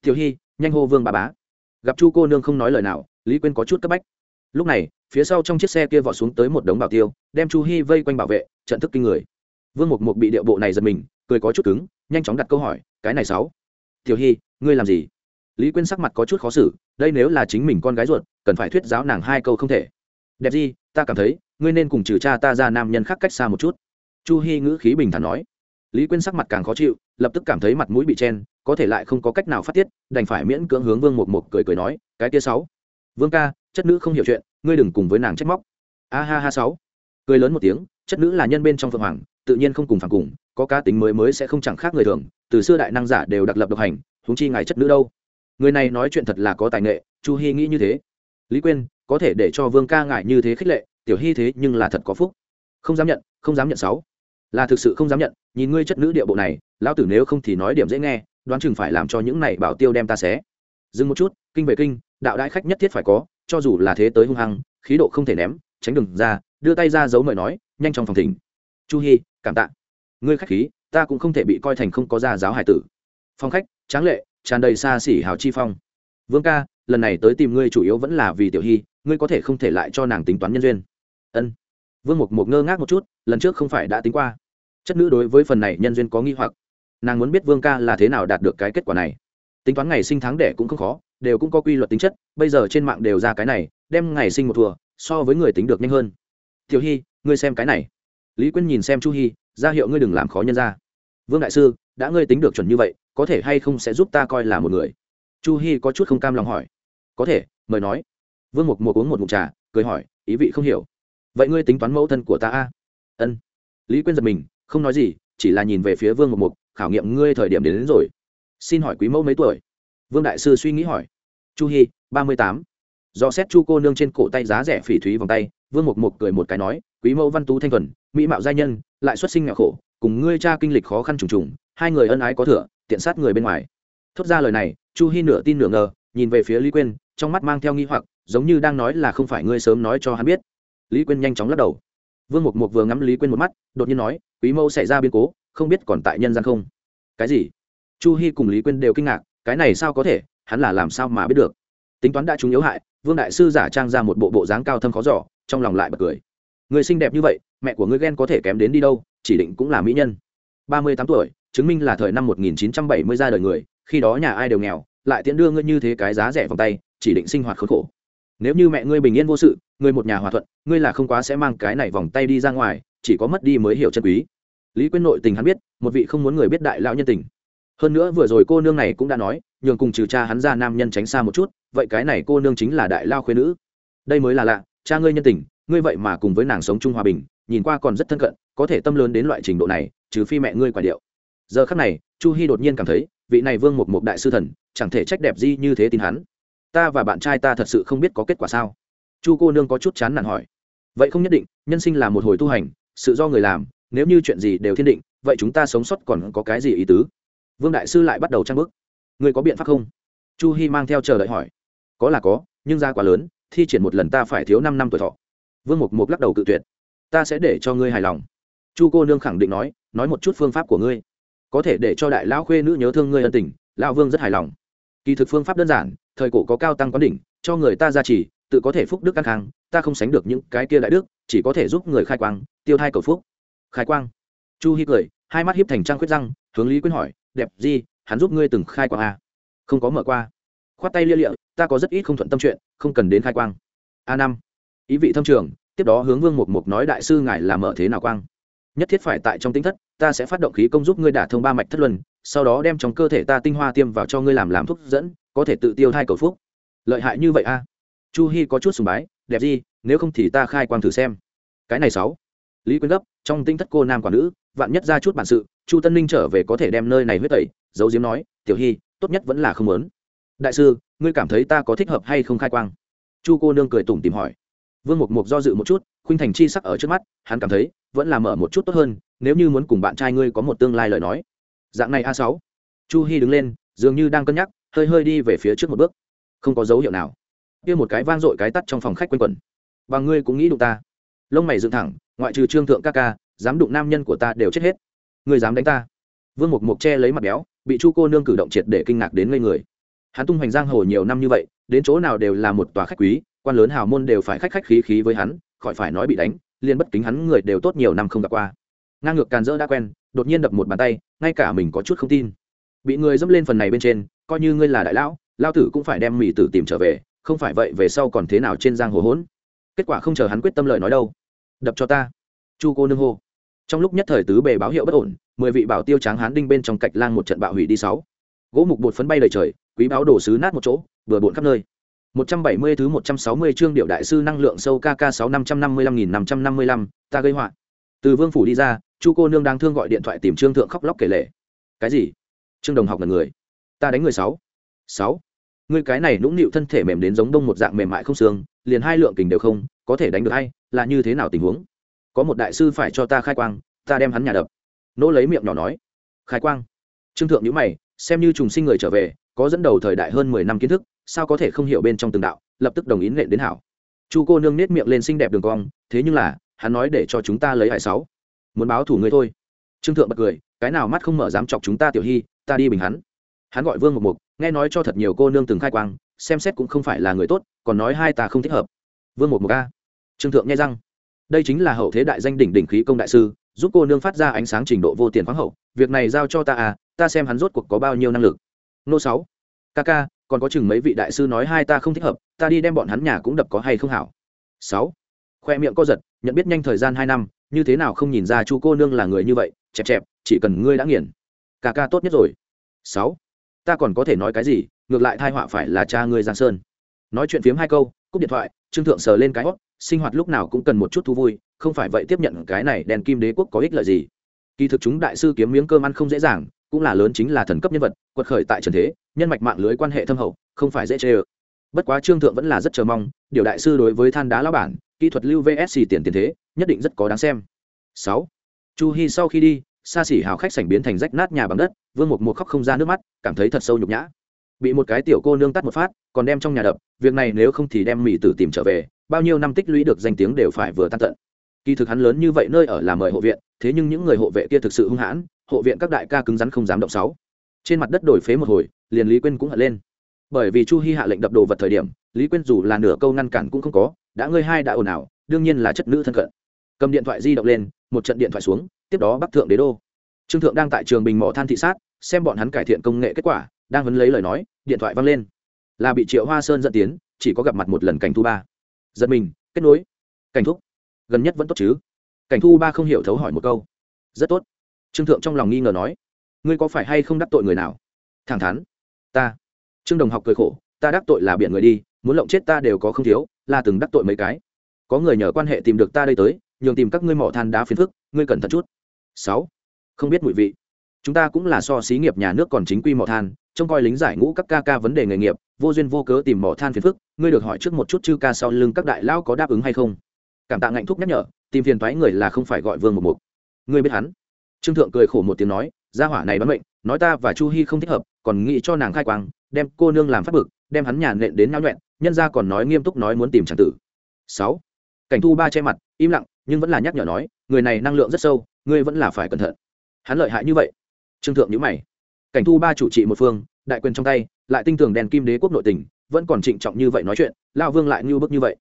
Tiểu hy, nhanh hô vương bà bá. Gặp chu cô nương không nói lời nào, lý quyên có chút cấp bách. Lúc này, phía sau trong chiếc xe kia vọt xuống tới một đống bảo tiêu, đem chu hy vây quanh bảo vệ, trận thức kinh người. Vương mục mục bị điệu bộ này giật mình, cười có chút cứng, nhanh chóng đặt câu hỏi, cái này sáu? Tiểu hy, ngươi làm gì? Lý quyên sắc mặt có chút khó xử, đây nếu là chính mình con gái ruột, cần phải thuyết giáo nàng hai câu không thể. Đẹp gì, ta cảm thấy, ngươi nên cùng trừ cha ta ra nam nhân khác cách xa một chút. Chu hy ngữ khí bình thản nói. Lý quyên sắc mặt càng khó chịu, lập tức cảm thấy mặt mũi bị chen, có thể lại không có cách nào phát tiết, đành phải miễn cưỡng hướng vương mục mục cười cười nói, cái tia sáu, vương ca, chất nữ không hiểu chuyện, ngươi đừng cùng với nàng trách móc. A ha ha sáu. Cười lớn một tiếng, chất nữ là nhân bên trong phượng hoàng, tự nhiên không cùng phản cùng, có cá tính mới mới sẽ không chẳng khác người thường, từ xưa đại năng giả đều đặc lập độc hành, huống chi ngài chất nữ đâu? Người này nói chuyện thật là có tài nghệ, chu hy nghĩ như thế. Lý quyên, có thể để cho vương ca ngại như thế khích lệ, tiểu hy thế nhưng là thật có phúc. Không dám nhận, không dám nhận sáu. Là thực sự không dám nhận, nhìn ngươi chất nữ địa bộ này, lão tử nếu không thì nói điểm dễ nghe, đoán chừng phải làm cho những này bảo tiêu đem ta xé. Dừng một chút, kinh về kinh, đạo đại khách nhất thiết phải có, cho dù là thế tới hung hăng, khí độ không thể ném, tránh đừng ra, đưa tay ra giấu mời nói, nhanh trong phòng thỉnh. Chu hy cảm tạ. Ngươi khách khí, ta cũng không thể bị coi thành không có gia giáo hải tử. Phòng khách, tráng lệ tràn đầy xa xỉ hào chi phong. Vương ca, lần này tới tìm ngươi chủ yếu vẫn là vì tiểu hy, ngươi có thể không thể lại cho nàng tính toán nhân duyên. Ân. Vương mục mục ngơ ngác một chút, lần trước không phải đã tính qua. Chất nữ đối với phần này nhân duyên có nghi hoặc. Nàng muốn biết vương ca là thế nào đạt được cái kết quả này. Tính toán ngày sinh tháng đẻ cũng không khó, đều cũng có quy luật tính chất, bây giờ trên mạng đều ra cái này, đem ngày sinh một thùa, so với người tính được nhanh hơn. Tiểu hy, ngươi xem cái này. Lý quyên nhìn xem chu hy, ra hiệu ngươi đừng làm khó nhân ra vương đại sư, đã ngươi tính được chuẩn như vậy có thể hay không sẽ giúp ta coi là một người? Chu Hi có chút không cam lòng hỏi. Có thể mời nói. Vương mục mục uống một mục trà cười hỏi ý vị không hiểu. Vậy ngươi tính toán mẫu thân của ta a? Ân. Lý quyên giật mình không nói gì chỉ là nhìn về phía vương một mục khảo nghiệm ngươi thời điểm đến, đến rồi. Xin hỏi quý mẫu mấy tuổi? Vương đại sư suy nghĩ hỏi. Chu Hi ba mươi tám. Do xét chu cô nương trên cổ tay giá rẻ phỉ thúy vòng tay vương mục mục cười một cái nói quý mẫu văn tú thanh thuần mỹ mạo giai nhân lại xuất sinh nghèo khổ cùng ngươi cha kinh lịch khó khăn trùng trùng, hai người ân ái có thừa, tiện sát người bên ngoài. Thốt ra lời này, chu Hi nửa tin nửa ngờ, nhìn về phía lý quyên, trong mắt mang theo nghi hoặc, giống như đang nói là không phải ngươi sớm nói cho hắn biết. Lý quyên nhanh chóng lắc đầu. Vương mục mục vừa ngắm lý quyên một mắt, đột nhiên nói, quý mẫu xảy ra biến cố, không biết còn tại nhân gian không? Cái gì? Chu Hi cùng lý quyên đều kinh ngạc, cái này sao có thể, hắn là làm sao mà biết được? Tính toán đã chúng yếu hại, vương đại sư giả trang ra một bộ bộ dáng cao thâm khó giỏ trong lòng lại bật cười. Người xinh đẹp như vậy, mẹ của ngươi ghen có thể kém đến đi đâu? Chỉ định cũng là mỹ nhân. Ba mươi tám tuổi, chứng minh là thời năm một nghìn chín trăm bảy mươi ra đời người, khi đó nhà ai đều nghèo, lại tiễn đưa ngươi như thế cái giá rẻ vòng tay, chỉ định sinh hoạt khốn khổ. Nếu như mẹ ngươi bình yên vô sự, ngươi một nhà hòa thuận, ngươi là không quá sẽ mang cái này vòng tay đi ra ngoài, chỉ có mất đi mới hiểu chân quý. Lý quyên nội tình hắn biết, một vị không muốn người biết đại lão nhân tình. Hơn nữa vừa rồi cô nương này cũng đã nói, nhường cùng trừ cha hắn ra nam nhân tránh xa một chút, vậy cái này cô nương chính là đại lao khuyên nữ. Đây mới là lạ, cha ngươi nhân tình, ngươi vậy mà cùng với nàng sống chung hòa bình nhìn qua còn rất thân cận, có thể tâm lớn đến loại trình độ này, trừ phi mẹ ngươi quả điệu. Giờ khắc này, chu hy đột nhiên cảm thấy, vị này vương một một đại sư thần, chẳng thể trách đẹp gì như thế tin hắn. Ta và bạn trai ta thật sự không biết có kết quả sao? Chu cô nương có chút chán nản hỏi. Vậy không nhất định, nhân sinh là một hồi tu hành, sự do người làm, nếu như chuyện gì đều thiên định, vậy chúng ta sống sót còn có cái gì ý tứ? Vương đại sư lại bắt đầu trang bức người có biện pháp không? Chu hy mang theo chờ đợi hỏi. Có là có, nhưng ra quá lớn, thi triển một lần ta phải thiếu năm năm tuổi thọ. Vương mục mục lắc đầu cự tuyệt ta sẽ để cho ngươi hài lòng. Chu cô nương khẳng định nói nói một chút phương pháp của ngươi. Có thể để cho đại lão khuê nữ nhớ thương ngươi ân tình, lão vương rất hài lòng. Kỳ thực phương pháp đơn giản, thời cổ có cao tăng quán đỉnh, cho người ta gia trì, tự có thể phúc đức căng khang ta không sánh được những cái kia đại đức, chỉ có thể giúp người khai quang, tiêu thai cầu phúc. Khai quang. Chu hi cười, hai mắt hiếp thành trang khuyết răng, hướng lý quyết hỏi, đẹp gì, hắn giúp ngươi từng khai quang à? không có mở qua. Khoát tay lia lịa, ta có rất ít không thuận tâm chuyện, không cần đến khai quang. A năm. Ý vị thâm trường tiếp đó hướng vương mục mục nói đại sư ngài làm mở thế nào quang? Nhất thiết phải tại trong tinh thất, ta sẽ phát động khí công giúp ngươi đả thông ba mạch thất luân, sau đó đem trong cơ thể ta tinh hoa tiêm vào cho ngươi làm làm thuốc dẫn, có thể tự tiêu thai cầu phúc. Lợi hại như vậy a? Chu hi có chút sùng bái, đẹp gì, nếu không thì ta khai quang thử xem. Cái này sáu. Lý quyên gấp, trong tinh thất cô nam quả nữ, vạn nhất ra chút bản sự, chu tân ninh trở về có thể đem nơi này huyết tẩy dấu diếm nói, tiểu hy tốt nhất vẫn là không muốn. Đại sư, ngươi cảm thấy ta có thích hợp hay không khai quang? Chu cô nương cười tủm tìm hỏi vương mục mục do dự một chút, khuynh thành chi sắc ở trước mắt, hắn cảm thấy, vẫn là mở một chút tốt hơn, nếu như muốn cùng bạn trai ngươi có một tương lai lời nói. Dạng này a sáu. Chu hy đứng lên, dường như đang cân nhắc, hơi hơi đi về phía trước một bước. Không có dấu hiệu nào. Kia một cái vang dội cái tắt trong phòng khách quanh quẩn. Và ngươi cũng nghĩ đụng ta. Lông mày dựng thẳng, ngoại trừ trương thượng ca ca, dám đụng nam nhân của ta đều chết hết. Ngươi dám đánh ta. Vương mục mục che lấy mặt béo, bị chu cô nương cử động triệt để kinh ngạc đến ngây người. Hắn tung hoành giang hồ nhiều năm như vậy, đến chỗ nào đều là một tòa khách quý quan lớn hào môn đều phải khách khách khí khí với hắn, khỏi phải nói bị đánh, liền bất kính hắn người đều tốt nhiều năm không gặp qua. Ngang ngược càn dỡ đã quen, đột nhiên đập một bàn tay, ngay cả mình có chút không tin. Bị người dẫm lên phần này bên trên, coi như ngươi là đại lão lao tử cũng phải đem mỹ tử tìm trở về, không phải vậy về sau còn thế nào trên giang hồ hỗn. Kết quả không chờ hắn quyết tâm lời nói đâu. Đập cho ta. Chu cô nương hô. Trong lúc nhất thời tứ bề báo hiệu bất ổn, mười vị bảo tiêu tráng hán đinh bên trong cạch lang một trận bạo hủy đi sáu. Gỗ mục bột phấn bay đầy trời, quý báo đổ sứ nát một chỗ, vừa bộn khắp nơi. 170 thứ 160 chương điệu đại sư năng lượng sâu KK 6555.555, ta gây họa. Từ Vương phủ đi ra, Chu cô nương đang thương gọi điện thoại tìm Trương thượng khóc lóc kể lể. Cái gì? Trương Đồng học là người. Ta đánh người sáu. Sáu. Ngươi cái này nũng nịu thân thể mềm đến giống đông một dạng mềm mại không xương, liền hai lượng kình đều không, có thể đánh được hay, là như thế nào tình huống? Có một đại sư phải cho ta khai quang, ta đem hắn nhà đập. Nỗ lấy miệng nhỏ nói. Khai quang. Trương thượng nhíu mày, xem như trùng sinh người trở về, có dẫn đầu thời đại hơn mười năm kiến thức, sao có thể không hiểu bên trong từng đạo, lập tức đồng ý nện đến hảo. Chu cô nương nết miệng lên xinh đẹp đường cong, thế nhưng là, hắn nói để cho chúng ta lấy hải sáu. Muốn báo thủ ngươi thôi. Trương thượng bật cười, cái nào mắt không mở dám chọc chúng ta tiểu hy, ta đi bình hắn. Hắn gọi vương một mục, nghe nói cho thật nhiều cô nương từng khai quang, xem xét cũng không phải là người tốt, còn nói hai ta không thích hợp. Vương một mục a. Trương thượng nghe răng. Đây chính là hậu thế đại danh đỉnh đỉnh khí công đại sư, giúp cô nương phát ra ánh sáng trình độ vô tiền khoáng hậu, việc này giao cho ta à ta xem hắn rốt cuộc có bao nhiêu năng lực. Nô sáu. Ca ca còn có chừng mấy vị đại sư nói hai ta không thích hợp, ta đi đem bọn hắn nhà cũng đập có hay không hảo? Sáu. Khoe miệng co giật, nhận biết nhanh thời gian hai năm, như thế nào không nhìn ra chu cô nương là người như vậy, chẹp chẹp, chỉ cần ngươi đã nghiền, ca ca tốt nhất rồi. Sáu. Ta còn có thể nói cái gì, ngược lại thai họa phải là cha ngươi giang sơn. Nói chuyện phiếm hai câu, cúp điện thoại, trương thượng sờ lên cái hót sinh hoạt lúc nào cũng cần một chút thú vui, không phải vậy tiếp nhận cái này đèn kim đế quốc có ích lợi gì. Kỳ thực chúng đại sư kiếm miếng cơm ăn không dễ dàng cũng là lớn chính là thần cấp nhân vật, quật khởi tại trần thế, nhân mạch mạng lưới quan hệ thâm hậu, không phải dễ chê ơ. Bất quá trương thượng vẫn là rất chờ mong, điều đại sư đối với than đá lao bản, kỹ thuật lưu vsc tiền tiền thế, nhất định rất có đáng xem. Sáu. Chu hy sau khi đi xa xỉ hào khách sảnh biến thành rách nát nhà bằng đất, vương mục một khóc không ra nước mắt, cảm thấy thật sâu nhục nhã. Bị một cái tiểu cô nương tắt một phát, còn đem trong nhà đập, việc này nếu không thì đem mỹ tử tìm trở về, bao nhiêu năm tích lũy được danh tiếng đều phải vừa tan tận kỳ thực hắn lớn như vậy nơi ở là mời hộ viện, thế nhưng những người hộ vệ kia thực sự hung hãn, hộ viện các đại ca cứng rắn không dám động sáu. Trên mặt đất đổi phế một hồi, liền lý quyên cũng hận lên. Bởi vì chu hy hạ lệnh đập đồ vật thời điểm, lý quyên dù là nửa câu ngăn cản cũng không có, đã ngươi hai đã ồn ào, đương nhiên là chất nữ thân cận. Cầm điện thoại di động lên, một trận điện thoại xuống, tiếp đó bắc thượng đế đô. Trương thượng đang tại trường bình mỏ than thị sát, xem bọn hắn cải thiện công nghệ kết quả, đang vấn lấy lời nói, điện thoại văng lên. Là bị triệu hoa sơn dẫn tiến, chỉ có gặp mặt một lần cảnh thu ba. Giật mình, kết nối. Cảnh thúc gần nhất vẫn tốt chứ? Cảnh thu ba không hiểu thấu hỏi một câu. Rất tốt. Trương thượng trong lòng nghi ngờ nói, ngươi có phải hay không đắc tội người nào? Thẳng thắn, ta. Trương đồng học cười khổ, ta đắc tội là biển người đi, muốn lộng chết ta đều có không thiếu, là từng đắc tội mấy cái. Có người nhờ quan hệ tìm được ta đây tới, nhường tìm các ngươi mỏ than đá phiền phức, ngươi cẩn thận chút. Sáu. Không biết mùi vị. Chúng ta cũng là so xí nghiệp nhà nước còn chính quy mỏ than, trông coi lính giải ngũ các ca ca vấn đề nghề nghiệp, vô duyên vô cớ tìm mỏ than phiền phức, ngươi được hỏi trước một chút chư ca sau lưng các đại lao có đáp ứng hay không? Cảm tạ ngạnh thúc nhắc nhở, tìm phiền thoái người là không phải gọi vương một mục. Ngươi biết hắn? Trương thượng cười khổ một tiếng nói, gia hỏa này bắn mệnh, nói ta và chu hy không thích hợp, còn nghĩ cho nàng khai quang, đem cô nương làm phát bực, đem hắn nhà nện đến nhau nhuẹn, nhân ra còn nói nghiêm túc nói muốn tìm tràng tử. Sáu. Cảnh thu ba che mặt, im lặng, nhưng vẫn là nhắc nhở nói, người này năng lượng rất sâu, ngươi vẫn là phải cẩn thận. Hắn lợi hại như vậy. Trương thượng nhữ mày. Cảnh thu ba chủ trị một phương, đại quyền trong tay, lại tinh tường đèn kim đế quốc nội tình, vẫn còn trịnh trọng như vậy nói chuyện lao vương lại như bức như vậy.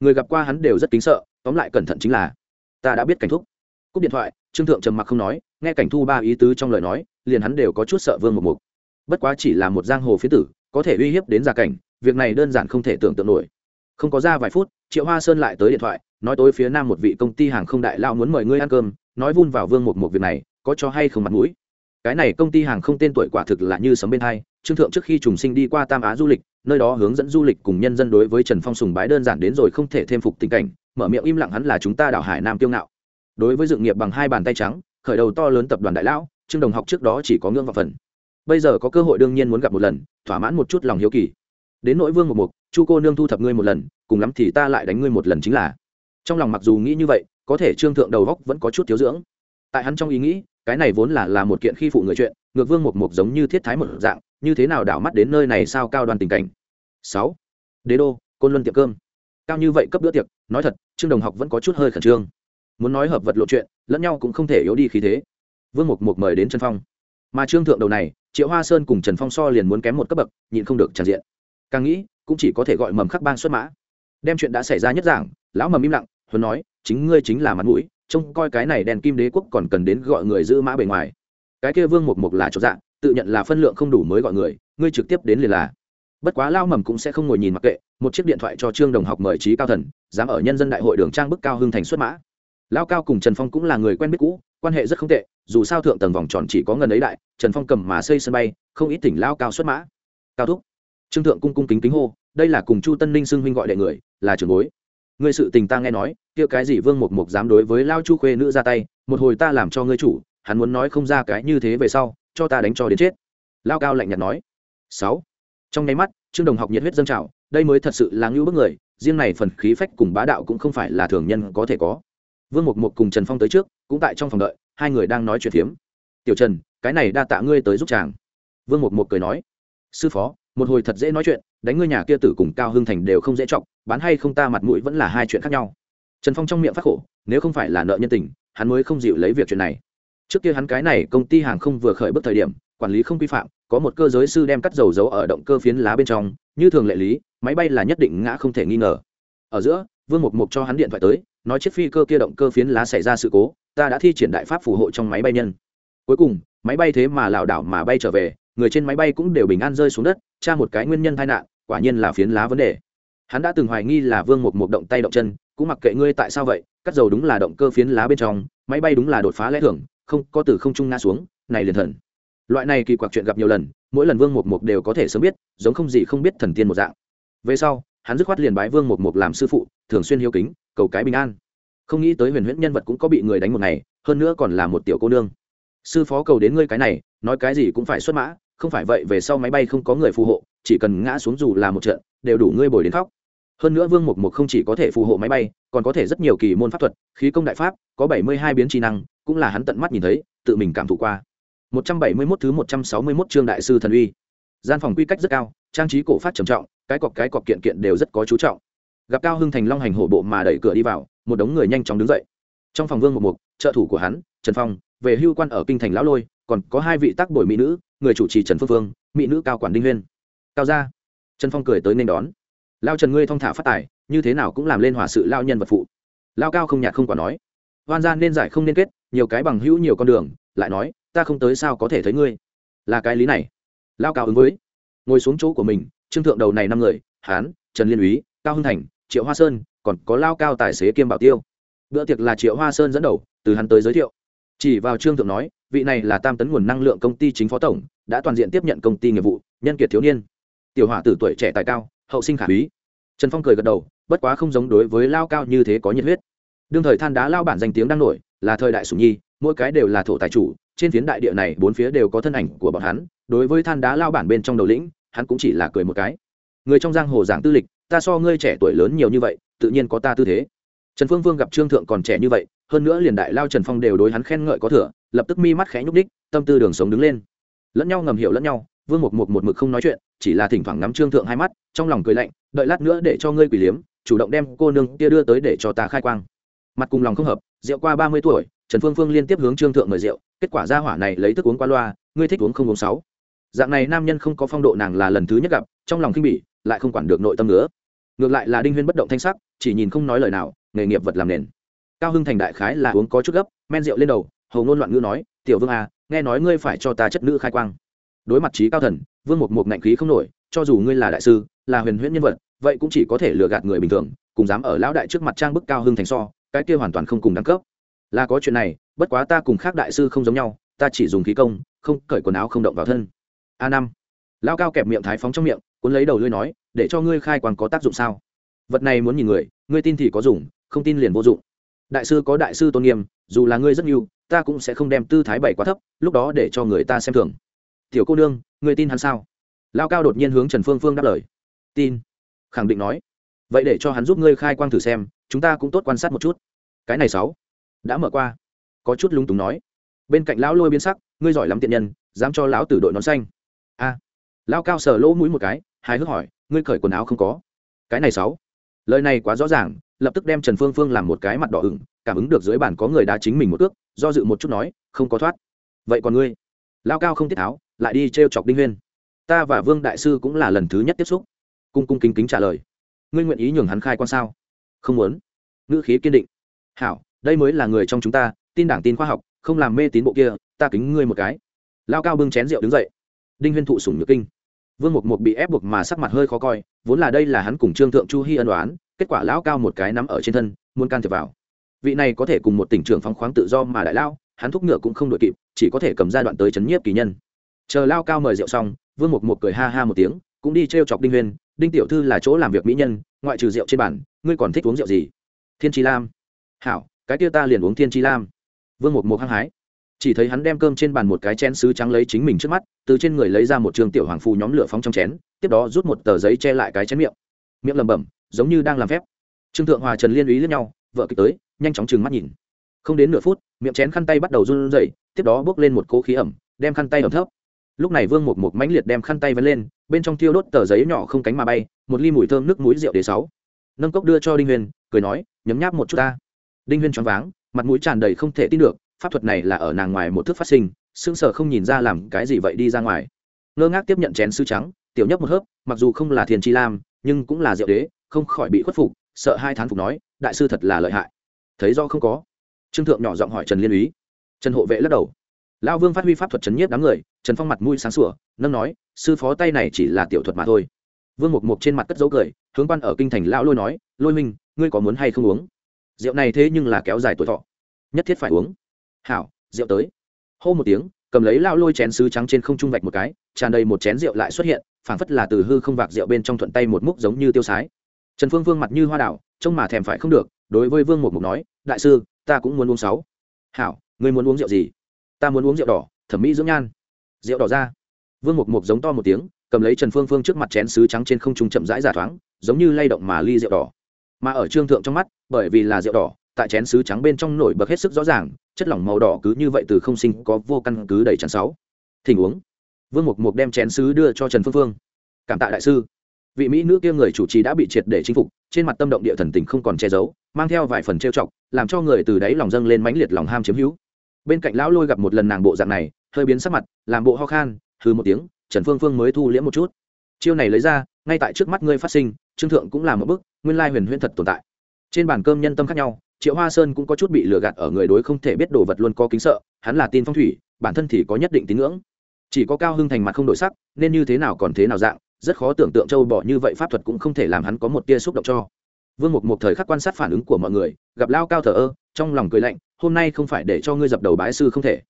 Người gặp qua hắn đều rất kính sợ tóm lại cẩn thận chính là, ta đã biết cảnh thúc. Cúp điện thoại, trương thượng trầm mặc không nói, nghe cảnh thu ba ý tứ trong lời nói, liền hắn đều có chút sợ vương một mục. Bất quá chỉ là một giang hồ phía tử, có thể uy hiếp đến gia cảnh, việc này đơn giản không thể tưởng tượng nổi. Không có ra vài phút, triệu hoa sơn lại tới điện thoại, nói tối phía nam một vị công ty hàng không đại lao muốn mời ngươi ăn cơm, nói vun vào vương một một việc này, có cho hay không mặt mũi. Cái này công ty hàng không tên tuổi quả thực là như sấm bên hai, trương thượng trước khi trùng sinh đi qua tam á du lịch, nơi đó hướng dẫn du lịch cùng nhân dân đối với trần phong sùng bái đơn giản đến rồi không thể thêm phục tình cảnh mở miệng im lặng hắn là chúng ta đảo hải nam kiêu ngạo. Đối với dự nghiệp bằng hai bàn tay trắng, khởi đầu to lớn tập đoàn đại lão, trương đồng học trước đó chỉ có ngưỡng vào phần. Bây giờ có cơ hội đương nhiên muốn gặp một lần, thỏa mãn một chút lòng hiếu kỳ. Đến nội vương một mục, chu cô nương thu thập ngươi một lần, cùng lắm thì ta lại đánh ngươi một lần chính là. Trong lòng mặc dù nghĩ như vậy, có thể trương thượng đầu góc vẫn có chút thiếu dưỡng. Tại hắn trong ý nghĩ, cái này vốn là là một kiện khi phụ người chuyện, ngược vương một mục giống như thiết thái một dạng, như thế nào đảo mắt đến nơi này sao cao đoàn tình cảnh. Sáu. Đế đô, côn luân tiệm cơm. Cao như vậy cấp bữa tiệc nói thật, trương đồng học vẫn có chút hơi khẩn trương. Muốn nói hợp vật lộ chuyện, lẫn nhau cũng không thể yếu đi khí thế. Vương mục mục mời đến trần phong. Mà trương thượng đầu này, triệu hoa sơn cùng trần phong so liền muốn kém một cấp bậc, nhịn không được tràn diện. Càng nghĩ, cũng chỉ có thể gọi mầm khắc bang xuất mã. Đem chuyện đã xảy ra nhất giảng, lão mầm im lặng, huấn nói, chính ngươi chính là mặt mũi, trông coi cái này đèn kim đế quốc còn cần đến gọi người giữ mã bề ngoài. Cái kia vương mục mục là chỗ dạng tự nhận là phân lượng không đủ mới gọi người, ngươi trực tiếp đến liền là bất quá lao mầm cũng sẽ không ngồi nhìn mặc kệ, một chiếc điện thoại cho trương đồng học mời trí cao thần, dám ở nhân dân đại hội đường trang bức cao hưng thành xuất mã. Lao cao cùng trần phong cũng là người quen biết cũ, quan hệ rất không tệ, dù sao thượng tầng vòng tròn chỉ có ngần ấy đại, trần phong cầm mà xây sân bay, không ít tỉnh lao cao xuất mã. Cao thúc. Trương thượng cung cung kính kính hô, đây là cùng chu tân ninh xưng huynh gọi đệ người, là trưởng bối. Ngươi sự tình ta nghe nói, kia cái gì vương mục mục dám đối với lao chu khuê nữ ra tay, một hồi ta làm cho ngươi chủ, hắn muốn nói không ra cái như thế về sau, cho ta đánh cho đến chết. Lao cao lạnh nhạt nói. Sáu trong nháy mắt, trương đồng học nhiệt huyết dâng trào, đây mới thật sự là ngưu bức người, riêng này phần khí phách cùng bá đạo cũng không phải là thường nhân có thể có. Vương mục mục cùng trần phong tới trước, cũng tại trong phòng đợi, hai người đang nói chuyện phiếm. Tiểu trần, cái này đa tạ ngươi tới giúp chàng. Vương mục mục cười nói. Sư phó, một hồi thật dễ nói chuyện, đánh ngươi nhà kia tử cùng cao hưng thành đều không dễ trọng bán hay không ta mặt mũi vẫn là hai chuyện khác nhau. Trần phong trong miệng phát khổ, nếu không phải là nợ nhân tình, hắn mới không dịu lấy việc chuyện này. Trước kia hắn cái này công ty hàng không vừa khởi bước thời điểm quản lý không vi phạm, có một cơ giới sư đem cắt dầu giấu ở động cơ phiến lá bên trong, như thường lệ lý, máy bay là nhất định ngã không thể nghi ngờ. Ở giữa, vương mục mục cho hắn điện thoại tới, nói chiếc phi cơ kia động cơ phiến lá xảy ra sự cố, ta đã thi triển đại pháp phù hộ trong máy bay nhân. Cuối cùng, máy bay thế mà lảo đảo mà bay trở về, người trên máy bay cũng đều bình an rơi xuống đất, tra một cái nguyên nhân tai nạn, quả nhiên là phiến lá vấn đề. Hắn đã từng hoài nghi là vương mục mục động tay động chân, cũng mặc kệ ngươi tại sao vậy, cắt dầu đúng là động cơ phiến lá bên trong, máy bay đúng là đột phá lẽ thường, không, có từ không trung ngã xuống, này liền thần loại này kỳ quặc chuyện gặp nhiều lần, mỗi lần vương mục mục đều có thể sớm biết, giống không gì không biết thần tiên một dạng. Về sau, hắn dứt khoát liền bái vương một mục làm sư phụ, thường xuyên hiếu kính, cầu cái bình an. Không nghĩ tới huyền huyễn nhân vật cũng có bị người đánh một ngày, hơn nữa còn là một tiểu cô nương. Sư phó cầu đến ngươi cái này, nói cái gì cũng phải xuất mã, không phải vậy về sau máy bay không có người phù hộ, chỉ cần ngã xuống dù là một trận, đều đủ ngươi bồi đến khóc. Hơn nữa vương mục mục không chỉ có thể phù hộ máy bay, còn có thể rất nhiều kỳ môn pháp thuật, khí công đại pháp, có bảy mươi hai biến trí năng, cũng là hắn tận mắt nhìn thấy, tự mình cảm thụ qua. 171 thứ 161 chương đại sư thần uy. Gian phòng quy cách rất cao, trang trí cổ phát trầm trọng, cái cọc cái cọc kiện kiện đều rất có chú trọng. Gặp cao hưng thành long hành hổ bộ mà đẩy cửa đi vào, một đống người nhanh chóng đứng dậy. Trong phòng vương một mục, trợ thủ của hắn, trần phong, về hưu quan ở kinh thành lão lôi, còn có hai vị tác bồi mỹ nữ, người chủ trì trần phương phương, mỹ nữ cao quản đinh huyên. Cao gia. Trần phong cười tới nên đón. Lao trần ngươi thông thả phát tài, như thế nào cũng làm lên hòa sự lao nhân vật phụ. Lao cao không nhạt không quả nói. Hoan gian nên giải không nên kết, nhiều cái bằng hữu nhiều con đường, lại nói ta không tới sao có thể thấy ngươi? Là cái lý này. Lao cao ứng với. Ngồi xuống chỗ của mình, trương thượng đầu này năm người, hán, trần liên úy, cao hưng thành, triệu hoa sơn, còn có lao cao tài xế kiêm bảo tiêu. Bữa tiệc là triệu hoa sơn dẫn đầu, từ hắn tới giới thiệu. Chỉ vào trương thượng nói, vị này là tam tấn nguồn năng lượng công ty chính phó tổng, đã toàn diện tiếp nhận công ty nghiệp vụ, nhân kiệt thiếu niên. Tiểu hỏa tử tuổi trẻ tài cao, hậu sinh khả úy. Trần phong cười gật đầu, bất quá không giống đối với lao cao như thế có nhiệt huyết. Đương thời than đá lao bản danh tiếng đang nổi, là thời đại sủng nhi, mỗi cái đều là thổ tài chủ trên phiến đại địa này, bốn phía đều có thân ảnh của bọn hắn, đối với than đá lao bản bên trong đầu lĩnh, hắn cũng chỉ là cười một cái. Người trong giang hồ giảng tư lịch, ta so ngươi trẻ tuổi lớn nhiều như vậy, tự nhiên có ta tư thế. Trần phương vương gặp trương thượng còn trẻ như vậy, hơn nữa liền đại lao trần phong đều đối hắn khen ngợi có thừa, lập tức mi mắt khẽ nhúc đích tâm tư đường sống đứng lên. Lẫn nhau ngầm hiểu lẫn nhau, vương một một một mực không nói chuyện, chỉ là thỉnh thoảng ngắm trương thượng hai mắt, trong lòng cười lạnh, đợi lát nữa để cho ngươi quỷ liếm, chủ động đem cô nương kia đưa tới để cho ta khai quang. Mặt cùng lòng không hợp, rượu qua ba mươi tuổi, trần phương phương liên tiếp hướng trương thượng mời rượu kết quả ra hỏa này lấy thức uống qua loa, ngươi thích uống không uống sáu. Dạng này nam nhân không có phong độ nàng là lần thứ nhất gặp, trong lòng khinh bỉ, lại không quản được nội tâm nữa. Ngược lại là đinh huyên bất động thanh sắc, chỉ nhìn không nói lời nào, nghề nghiệp vật làm nền. Cao hưng thành đại khái là uống có chút gấp, men rượu lên đầu, hầu ngôn loạn ngữ nói, tiểu vương à nghe nói ngươi phải cho ta chất nữ khai quang. Đối mặt trí cao thần, vương một một ngạnh khí không nổi, cho dù ngươi là đại sư, là huyền huyễn nhân vật, vậy cũng chỉ có thể lừa gạt người bình thường, cùng dám ở lão đại trước mặt trang bức cao hưng thành so, cái kia hoàn toàn không cùng đẳng cấp là có chuyện này, bất quá ta cùng khác đại sư không giống nhau, ta chỉ dùng khí công, không cởi quần áo không động vào thân. A năm. Lao cao kẹp miệng thái phóng trong miệng, cuốn lấy đầu lưới nói, để cho ngươi khai quang có tác dụng sao? Vật này muốn nhìn người, ngươi tin thì có dùng, không tin liền vô dụng. Đại sư có đại sư tôn nghiêm, dù là ngươi rất nhiều ta cũng sẽ không đem tư thái bày quá thấp, lúc đó để cho người ta xem thường. Tiểu cô nương, ngươi tin hắn sao? Lao cao đột nhiên hướng trần phương phương đáp lời. Tin. Khẳng định nói. Vậy để cho hắn giúp ngươi khai quang thử xem, chúng ta cũng tốt quan sát một chút. Cái này sáu đã mở qua. Có chút lung túng nói bên cạnh lão lôi biến sắc ngươi giỏi lắm tiện nhân dám cho lão tử đội nón xanh. A à, lão cao sờ lỗ mũi một cái hài hước hỏi ngươi cởi quần áo không có? Cái này sáu. Lời này quá rõ ràng lập tức đem trần phương phương làm một cái mặt đỏ ửng cảm ứng được dưới bàn có người đá chính mình một ước do dự một chút nói không có thoát. Vậy còn ngươi? Lao cao không tiết tháo lại đi t r e o chọc đinh huyên. Ta và vương đại sư cũng là lần thứ nhất tiếp xúc. Cung cung kính kính trả lời. Ngươi nguyện ý nhường hắn khai quan sao? Không muốn. Ngữ khí kiên định. Hảo đây mới là người trong chúng ta, tin đảng tin khoa học, không làm mê tín bộ kia, ta kính ngươi một cái. Lao cao bưng chén rượu đứng dậy. Đinh huyên thụ sủng nhược kinh. Vương mục mục bị ép buộc mà sắc mặt hơi khó coi, vốn là đây là hắn cùng trương thượng chu hy ân đoán kết quả lão cao một cái nắm ở trên thân, muốn can thiệp vào. Vị này có thể cùng một tỉnh trưởng phóng khoáng tự do mà đại lao, hắn thúc ngựa cũng không đội kịp, chỉ có thể cầm ra đoạn tới chấn nhiếp kỳ nhân. Chờ lao cao mời rượu xong, vương mục mục cười ha ha một tiếng, cũng đi t r e o chọc đinh huyên, đinh tiểu thư là chỗ làm việc mỹ nhân, ngoại trừ rượu trên bản ngươi còn thích uống rượu gì? Thiên trí lam. Hảo cái kia ta liền uống thiên chi lam. Vương mục mục hăng hái. Chỉ thấy hắn đem cơm trên bàn một cái chén sứ trắng lấy chính mình trước mắt, từ trên người lấy ra một trường tiểu hoàng phù nhóm lửa phóng trong chén, tiếp đó rút một tờ giấy che lại cái chén miệng. Miệng lẩm bẩm, giống như đang làm phép. Trương thượng hòa trần liên ý lẫn nhau, vợ kịch tới, nhanh chóng trừng mắt nhìn. Không đến nửa phút, miệng chén khăn tay bắt đầu run rẩy, tiếp đó bước lên một cỗ khí ẩm, đem khăn tay ẩm thấp. Lúc này vương một một mãnh liệt đem khăn tay vén lên, bên trong thiêu đốt tờ giấy nhỏ không cánh mà bay, một ly mùi thơm nước mũi rượu để sáu. Nâng cốc đưa cho đinh huyền, cười nói, nhấm nháp một chút ta đinh huyên choáng váng, mặt mũi tràn đầy không thể tin được, pháp thuật này là ở nàng ngoài một thước phát sinh, sững sờ không nhìn ra làm cái gì vậy đi ra ngoài. Ngơ ngác tiếp nhận chén sứ trắng, tiểu nhấp một hớp, mặc dù không là thiền chi lam, nhưng cũng là diệu đế, không khỏi bị khuất phục, sợ hai thán phục nói, đại sư thật là lợi hại. Thấy do không có. Trương thượng nhỏ giọng hỏi trần liên úy. Trần hộ vệ lắc đầu. Lão vương phát huy pháp thuật trấn nhiếp đám người, trần phong mặt mũi sáng sủa, nâng nói, sư phó tay này chỉ là tiểu thuật mà thôi. Vương mục mục trên mặt cất dấu cười, hướng quan ở kinh thành lão lôi nói, lôi minh ngươi có muốn hay không uống? Rượu này thế nhưng là kéo dài tuổi thọ. Nhất thiết phải uống. Hảo, rượu tới. Hô một tiếng, cầm lấy lao lôi chén sứ trắng trên không trung vạch một cái, tràn đầy một chén rượu lại xuất hiện, phảng phất là từ hư không vạc rượu bên trong thuận tay một múc giống như tiêu sái. Trần phương Vương mặt như hoa đảo, trông mà thèm phải không được, đối với vương một mục nói, đại sư, ta cũng muốn uống sáu. Hảo, ngươi muốn uống rượu gì? Ta muốn uống rượu đỏ, thẩm mỹ dưỡng nhan. Rượu đỏ ra vương một mục giống to một tiếng, cầm lấy trần phương phương trước mặt chén sứ trắng trên không trung chậm rãi giả thoáng, giống như lay động mà ly rượu đỏ. Mà ở trương thượng trong mắt bởi vì là rượu đỏ, tại chén sứ trắng bên trong nổi bật hết sức rõ ràng, chất lỏng màu đỏ cứ như vậy từ không sinh có vô căn cứ đầy chắn sáu. Thỉnh uống. Vương mục mục đem chén sứ đưa cho trần phương phương. Cảm tạ đại sư. Vị mỹ nữ kia người chủ trì đã bị triệt để chinh phục, trên mặt tâm động địa thần tình không còn che giấu, mang theo vài phần trêu chọc, làm cho người từ đáy lòng dâng lên mãnh liệt lòng ham chiếm hữu. Bên cạnh lão lôi gặp một lần nàng bộ dạng này, hơi biến sắc mặt, làm bộ ho khan hư một tiếng, trần phương phương mới thu liễm một chút. Chiêu này lấy ra, ngay tại trước mắt ngươi phát sinh, trương thượng cũng làm một bức nguyên lai huyền huyễn thật tồn tại trên bàn cơm nhân tâm khác nhau, triệu hoa sơn cũng có chút bị lừa gạt ở người đối không thể biết đồ vật luôn có kính sợ, hắn là tin phong thủy, bản thân thì có nhất định tín ngưỡng. Chỉ có cao hưng thành mặt không đổi sắc, nên như thế nào còn thế nào dạng, rất khó tưởng tượng châu bỏ như vậy pháp thuật cũng không thể làm hắn có một tia xúc động cho. Vương mục một thời khắc quan sát phản ứng của mọi người, gặp lao cao thờ ơ, trong lòng cười lạnh, hôm nay không phải để cho ngươi dập đầu bái sư không thể.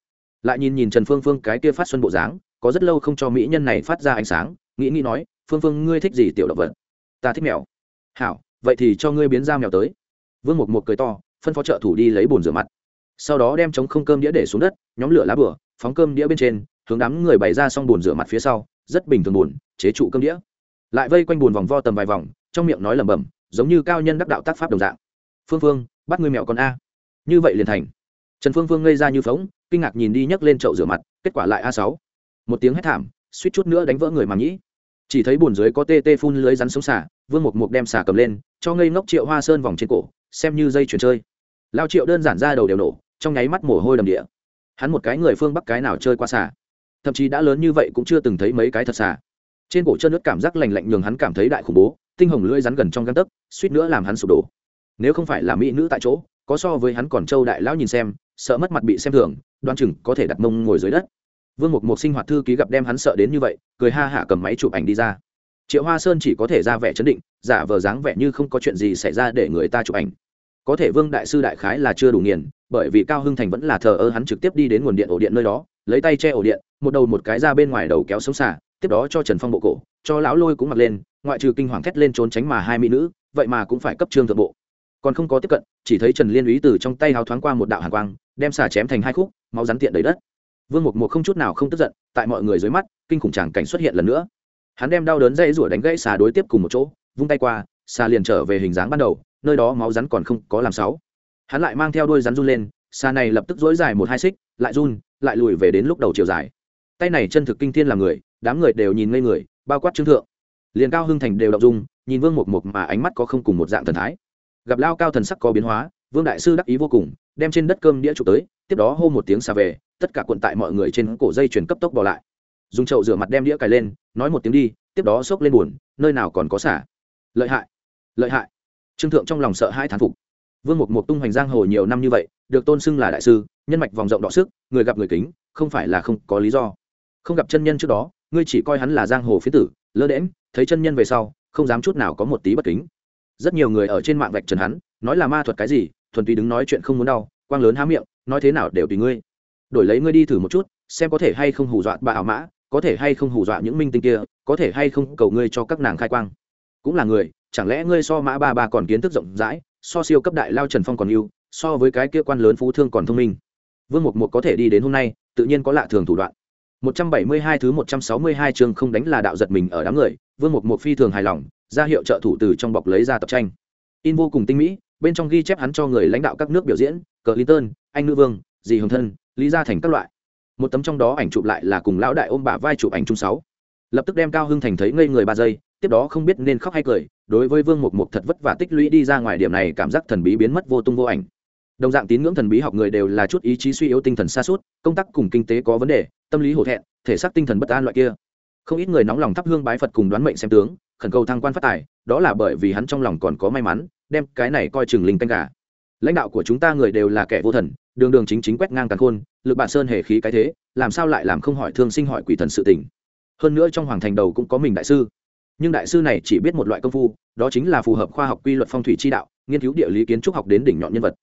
Lại nhìn nhìn trần phương phương cái kia phát xuân bộ dáng, có rất lâu không cho mỹ nhân này phát ra ánh sáng, nghĩ nghĩ nói, phương phương, ngươi thích gì tiểu động vật? Ta thích mèo. Hảo vậy thì cho ngươi biến ra mèo tới. Vương mục một cười to, phân phó trợ thủ đi lấy bồn rửa mặt. Sau đó đem chống không cơm đĩa để xuống đất, nhóm lửa lá bửa, phóng cơm đĩa bên trên, hướng đám người bày ra xong bồn rửa mặt phía sau, rất bình thường bồn, chế trụ cơm đĩa. Lại vây quanh bồn vòng vo tầm vài vòng, trong miệng nói lẩm bẩm, giống như cao nhân đắc đạo tác pháp đồng dạng. Phương phương, bắt ngươi mẹo con a. Như vậy liền thành. Trần phương phương ngây ra như phóng, kinh ngạc nhìn đi nhấc lên chậu rửa mặt, kết quả lại a sáu. Một tiếng hét thảm, suýt chút nữa đánh vỡ người mà nhĩ. Chỉ thấy bồn dưới có tê tê phun lưới rắn sống xả vương mục mục đem xà cầm lên cho ngây ngốc triệu hoa sơn vòng trên cổ xem như dây chuyển chơi. Lao triệu đơn giản ra đầu đều nổ trong nháy mắt mồ hôi đầm địa. Hắn một cái người phương bắc cái nào chơi qua xà, thậm chí đã lớn như vậy cũng chưa từng thấy mấy cái thật xà. trên cổ chân nước cảm giác lành lạnh nhường hắn cảm thấy đại khủng bố tinh hồng lưỡi rắn gần trong găng tấc suýt nữa làm hắn sụp đổ. Nếu không phải là mỹ nữ tại chỗ có so với hắn còn châu đại lão nhìn xem sợ mất mặt bị xem thường đoan chừng có thể đặt mông ngồi dưới đất. Vương mục một sinh hoạt thư ký gặp đem hắn sợ đến như vậy cười ha hả cầm máy chụp ảnh đi ra triệu hoa sơn chỉ có thể ra vẻ chấn định, giả vờ dáng vẻ như không có chuyện gì xảy ra để người ta chụp ảnh. Có thể vương đại sư đại khái là chưa đủ nghiền, bởi vì cao hưng thành vẫn là thờ ơ hắn trực tiếp đi đến nguồn điện ổ điện nơi đó, lấy tay che ổ điện, một đầu một cái ra bên ngoài đầu kéo sống xả tiếp đó cho trần phong bộ cổ, cho lão lôi cũng mặc lên, ngoại trừ kinh hoàng thét lên trốn tránh mà hai mỹ nữ, vậy mà cũng phải cấp trương thượng bộ. Còn không có tiếp cận, chỉ thấy trần liên úy từ trong tay hào thoáng qua một đạo hàn quang, đem xả chém thành hai khúc, máu rắn tiện đầy đất. Vương mục mục không chút nào không tức giận, tại mọi người dưới mắt, kinh khủng tràng cảnh xuất hiện lần nữa hắn đem đau đớn dây rủa đánh gãy xà đối tiếp cùng một chỗ, vung tay qua, xà liền trở về hình dáng ban đầu, nơi đó máu rắn còn không có làm sáu. Hắn lại mang theo đuôi rắn run lên, xà này lập tức dỗi dài một hai xích, lại run, lại lùi về đến lúc đầu chiều dài. Tay này chân thực kinh thiên làm người, đám người đều nhìn ngây người, bao quát trương thượng. Liền cao hưng thành đều đọc dung, nhìn vương mục mục mà ánh mắt có không cùng một dạng thần thái. Gặp lao cao thần sắc có biến hóa, vương đại sư đắc ý vô cùng, đem trên đất cơm đĩa chụp tới, tiếp đó hô một tiếng xà về, tất cả cuộn tại mọi người trên cổ dây chuyển cấp tốc bỏ lại dùng chậu rửa mặt đem đĩa cài lên, nói một tiếng đi, tiếp đó xốc lên buồn, nơi nào còn có xả. Lợi hại lợi hại. Trương thượng trong lòng sợ hai thán phục. Vương mục mục tung hoành giang hồ nhiều năm như vậy, được tôn xưng là đại sư, nhân mạch vòng rộng đọ sức, người gặp người kính, không phải là không có lý do. Không gặp chân nhân trước đó, ngươi chỉ coi hắn là giang hồ phía tử, lơ đễm thấy chân nhân về sau, không dám chút nào có một tí bất kính. Rất nhiều người ở trên mạng vạch trần hắn, nói là ma thuật cái gì, thuần túy đứng nói chuyện không muốn đau, quang lớn há miệng, nói thế nào đều tùy ngươi. Đổi lấy ngươi đi thử một chút, xem có thể hay không hù dọa bà ảo mã có thể hay không hù dọa những minh tinh kia, có thể hay không cầu ngươi cho các nàng khai quang. Cũng là người, chẳng lẽ ngươi so mã ba ba còn kiến thức rộng rãi, so siêu cấp đại lao trần phong còn yêu so với cái kia quan lớn phú thương còn thông minh. Vương mục mục có thể đi đến hôm nay, tự nhiên có lạ thường thủ đoạn. 172 thứ 162 chương không đánh là đạo giật mình ở đám người, vương mục mục phi thường hài lòng, ra hiệu trợ thủ từ trong bọc lấy ra tập tranh. In vô cùng tinh mỹ, bên trong ghi chép hắn cho người lãnh đạo các nước biểu diễn, cờ anh nữ vương, dì hồng thân, lý gia thành các loại một tấm trong đó ảnh chụp lại là cùng lão đại ôm bả vai chụp ảnh chung sáu. Lập tức đem cao hưng thành thấy ngây người ba giây, tiếp đó không biết nên khóc hay cười, đối với vương mục mục thật vất vả tích lũy đi ra ngoài điểm này, cảm giác thần bí biến mất vô tung vô ảnh. Đồng dạng tín ngưỡng thần bí học người đều là chút ý chí suy yếu tinh thần xa suốt, công tác cùng kinh tế có vấn đề, tâm lý hổ thẹn, thể xác tinh thần bất an loại kia. Không ít người nóng lòng thắp hương bái phật cùng đoán mệnh xem tướng, khẩn cầu thăng quan phát tài, đó là bởi vì hắn trong lòng còn có may mắn, đem cái này coi chừng linh canh cả lãnh đạo của chúng ta người đều là kẻ vô thần, đường đường chính chính quét ngang càn khôn lực bản sơn hề khí cái thế, làm sao lại làm không hỏi thương sinh hỏi quỷ thần sự tình? Hơn nữa trong hoàng thành đầu cũng có mình đại sư. Nhưng đại sư này chỉ biết một loại công phu, đó chính là phù hợp khoa học quy luật phong thủy chi đạo, nghiên cứu địa lý kiến trúc học đến đỉnh nhọn nhân vật.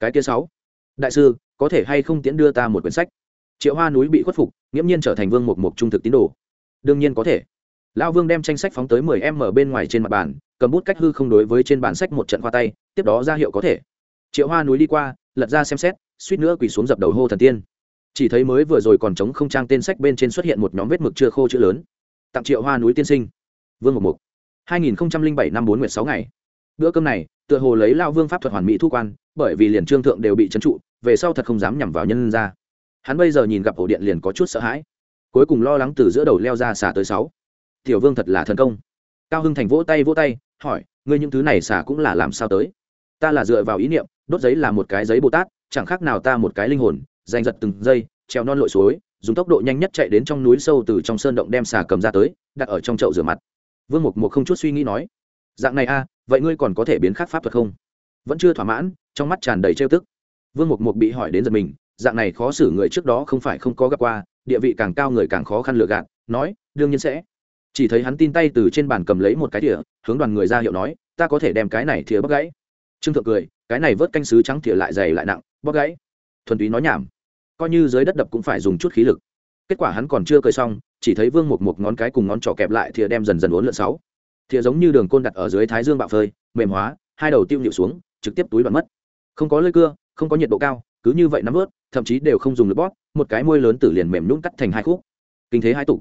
Cái kia sáu. Đại sư, có thể hay không tiễn đưa ta một quyển sách? Triệu hoa núi bị khuất phục, nghiễm nhiên trở thành vương một mục trung thực tín đồ. Đương nhiên có thể. Lão vương đem tranh sách phóng tới mười em ở bên ngoài trên mặt bàn, cầm bút cách hư không đối với trên bản sách một trận khoa tay, tiếp đó ra hiệu có thể. Triệu hoa núi đi qua lật ra xem xét, suýt nữa quỳ xuống dập đầu hô thần tiên. Chỉ thấy mới vừa rồi còn chống không trang tên sách bên trên xuất hiện một nhóm vết mực chưa khô chữ lớn. Tặng triệu hoa núi tiên sinh. Vương một mục. hai nghìn bảy năm bốn nguyệt sáu ngày. Bữa cơm này, tựa hồ lấy lao vương pháp thuật hoàn mỹ thu quan, bởi vì liền trương thượng đều bị trấn trụ, về sau thật không dám nhằm vào nhân ra. Hắn bây giờ nhìn gặp ổ điện liền có chút sợ hãi. Cuối cùng lo lắng từ giữa đầu leo ra xả tới sáu. Tiểu vương thật là thần công. Cao hưng thành vỗ tay vỗ tay, hỏi, ngươi những thứ này xả cũng là làm sao tới? Ta là dựa vào ý niệm đốt giấy là một cái giấy bồ tát, chẳng khác nào ta một cái linh hồn, giành giật từng giây treo non lội suối, dùng tốc độ nhanh nhất chạy đến trong núi sâu từ trong sơn động đem xà cầm ra tới, đặt ở trong chậu rửa mặt. Vương mục mục không chút suy nghĩ nói, dạng này a à, vậy ngươi còn có thể biến khác pháp thuật không? Vẫn chưa thỏa mãn, trong mắt tràn đầy trêu tức. Vương mục mục bị hỏi đến giật mình, dạng này khó xử người trước đó không phải không có gặp qua, địa vị càng cao người càng khó khăn lựa gạt, nói, đương nhiên sẽ. Chỉ thấy hắn tin tay từ trên bàn cầm lấy một cái thìa, hướng đoàn người ra hiệu nói, ta có thể đem cái này thìa bóc gãy. Trương thượng cười cái này vớt canh sứ trắng thìa lại dày lại nặng bóp gãy. Thuần túy nói nhảm. Coi như dưới đất đập cũng phải dùng chút khí lực. Kết quả hắn còn chưa cười xong chỉ thấy vương một một ngón cái cùng ngón trỏ kẹp lại thìa đem dần dần uốn lượn sáu. Thìa giống như đường côn đặt ở dưới thái dương bạo phơi mềm hóa hai đầu tiêu nhịu xuống trực tiếp túi đoạn mất. Không có lơi cưa không có nhiệt độ cao cứ như vậy nắm ướt, thậm chí đều không dùng lực bóp một cái môi lớn tử liền mềm nhũng cắt thành hai khúc. Kinh thế hai tục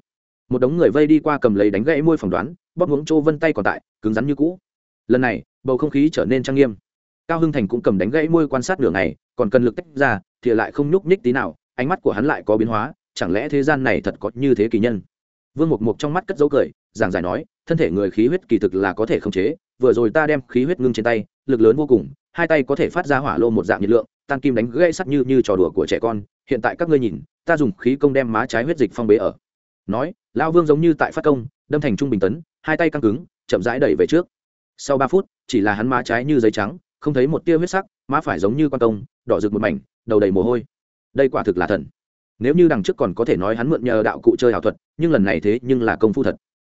một đống người vây đi qua cầm lấy đánh gãy môi phỏng đoán bóp ngưỡng trô vân tay còn tại cứng rắn như cũ. Lần này bầu không khí trở nên trang nghiêm cao hưng thành cũng cầm đánh gãy môi quan sát nửa ngày, còn cần lực tách ra, thì lại không nhúc nhích tí nào, ánh mắt của hắn lại có biến hóa, chẳng lẽ thế gian này thật có như thế kỳ nhân? Vương mục mục trong mắt cất dấu cười, giảng giải nói, thân thể người khí huyết kỳ thực là có thể khống chế, vừa rồi ta đem khí huyết ngưng trên tay, lực lớn vô cùng, hai tay có thể phát ra hỏa lô một dạng nhiệt lượng tan kim đánh gãy sắt như như trò đùa của trẻ con, hiện tại các ngươi nhìn, ta dùng khí công đem má trái huyết dịch phong bế ở. Nói, lão vương giống như tại phát công, đâm thành trung bình tấn, hai tay căng cứng, chậm rãi đẩy về trước. Sau ba phút, chỉ là hắn má trái như giấy trắng không thấy một tia huyết sắc, má phải giống như quan công, đỏ rực một mảnh, đầu đầy mồ hôi. Đây quả thực là thần. Nếu như đằng trước còn có thể nói hắn mượn nhờ đạo cụ chơi ảo thuật, nhưng lần này thế nhưng là công phu thật.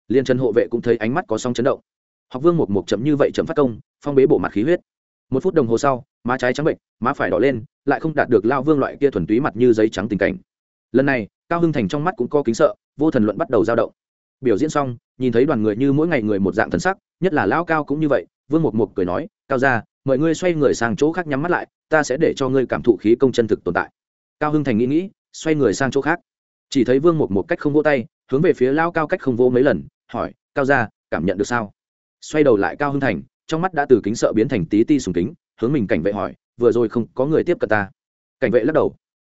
Liên chân hộ vệ cũng thấy ánh mắt có song chấn động. Học vương một một chậm như vậy chậm phát công, phong bế bộ mặt khí huyết. Một phút đồng hồ sau, má trái trắng bệnh, má phải đỏ lên, lại không đạt được lao vương loại kia thuần túy mặt như giấy trắng tình cảnh. Lần này, cao hưng thành trong mắt cũng có kính sợ, vô thần luận bắt đầu dao động. Biểu diễn xong, nhìn thấy đoàn người như mỗi ngày người một dạng thần sắc, nhất là lão cao cũng như vậy, vương một một cười nói, cao ra mời ngươi xoay người sang chỗ khác nhắm mắt lại, ta sẽ để cho ngươi cảm thụ khí công chân thực tồn tại. Cao hưng thành nghĩ nghĩ, xoay người sang chỗ khác. Chỉ thấy vương một một cách không vỗ tay, hướng về phía lao cao cách không vỗ mấy lần, hỏi, cao ra cảm nhận được sao? Xoay đầu lại cao hưng thành, trong mắt đã từ kính sợ biến thành tí ti sùng kính, hướng mình cảnh vệ hỏi, vừa rồi không có người tiếp cận ta? Cảnh vệ lắc đầu,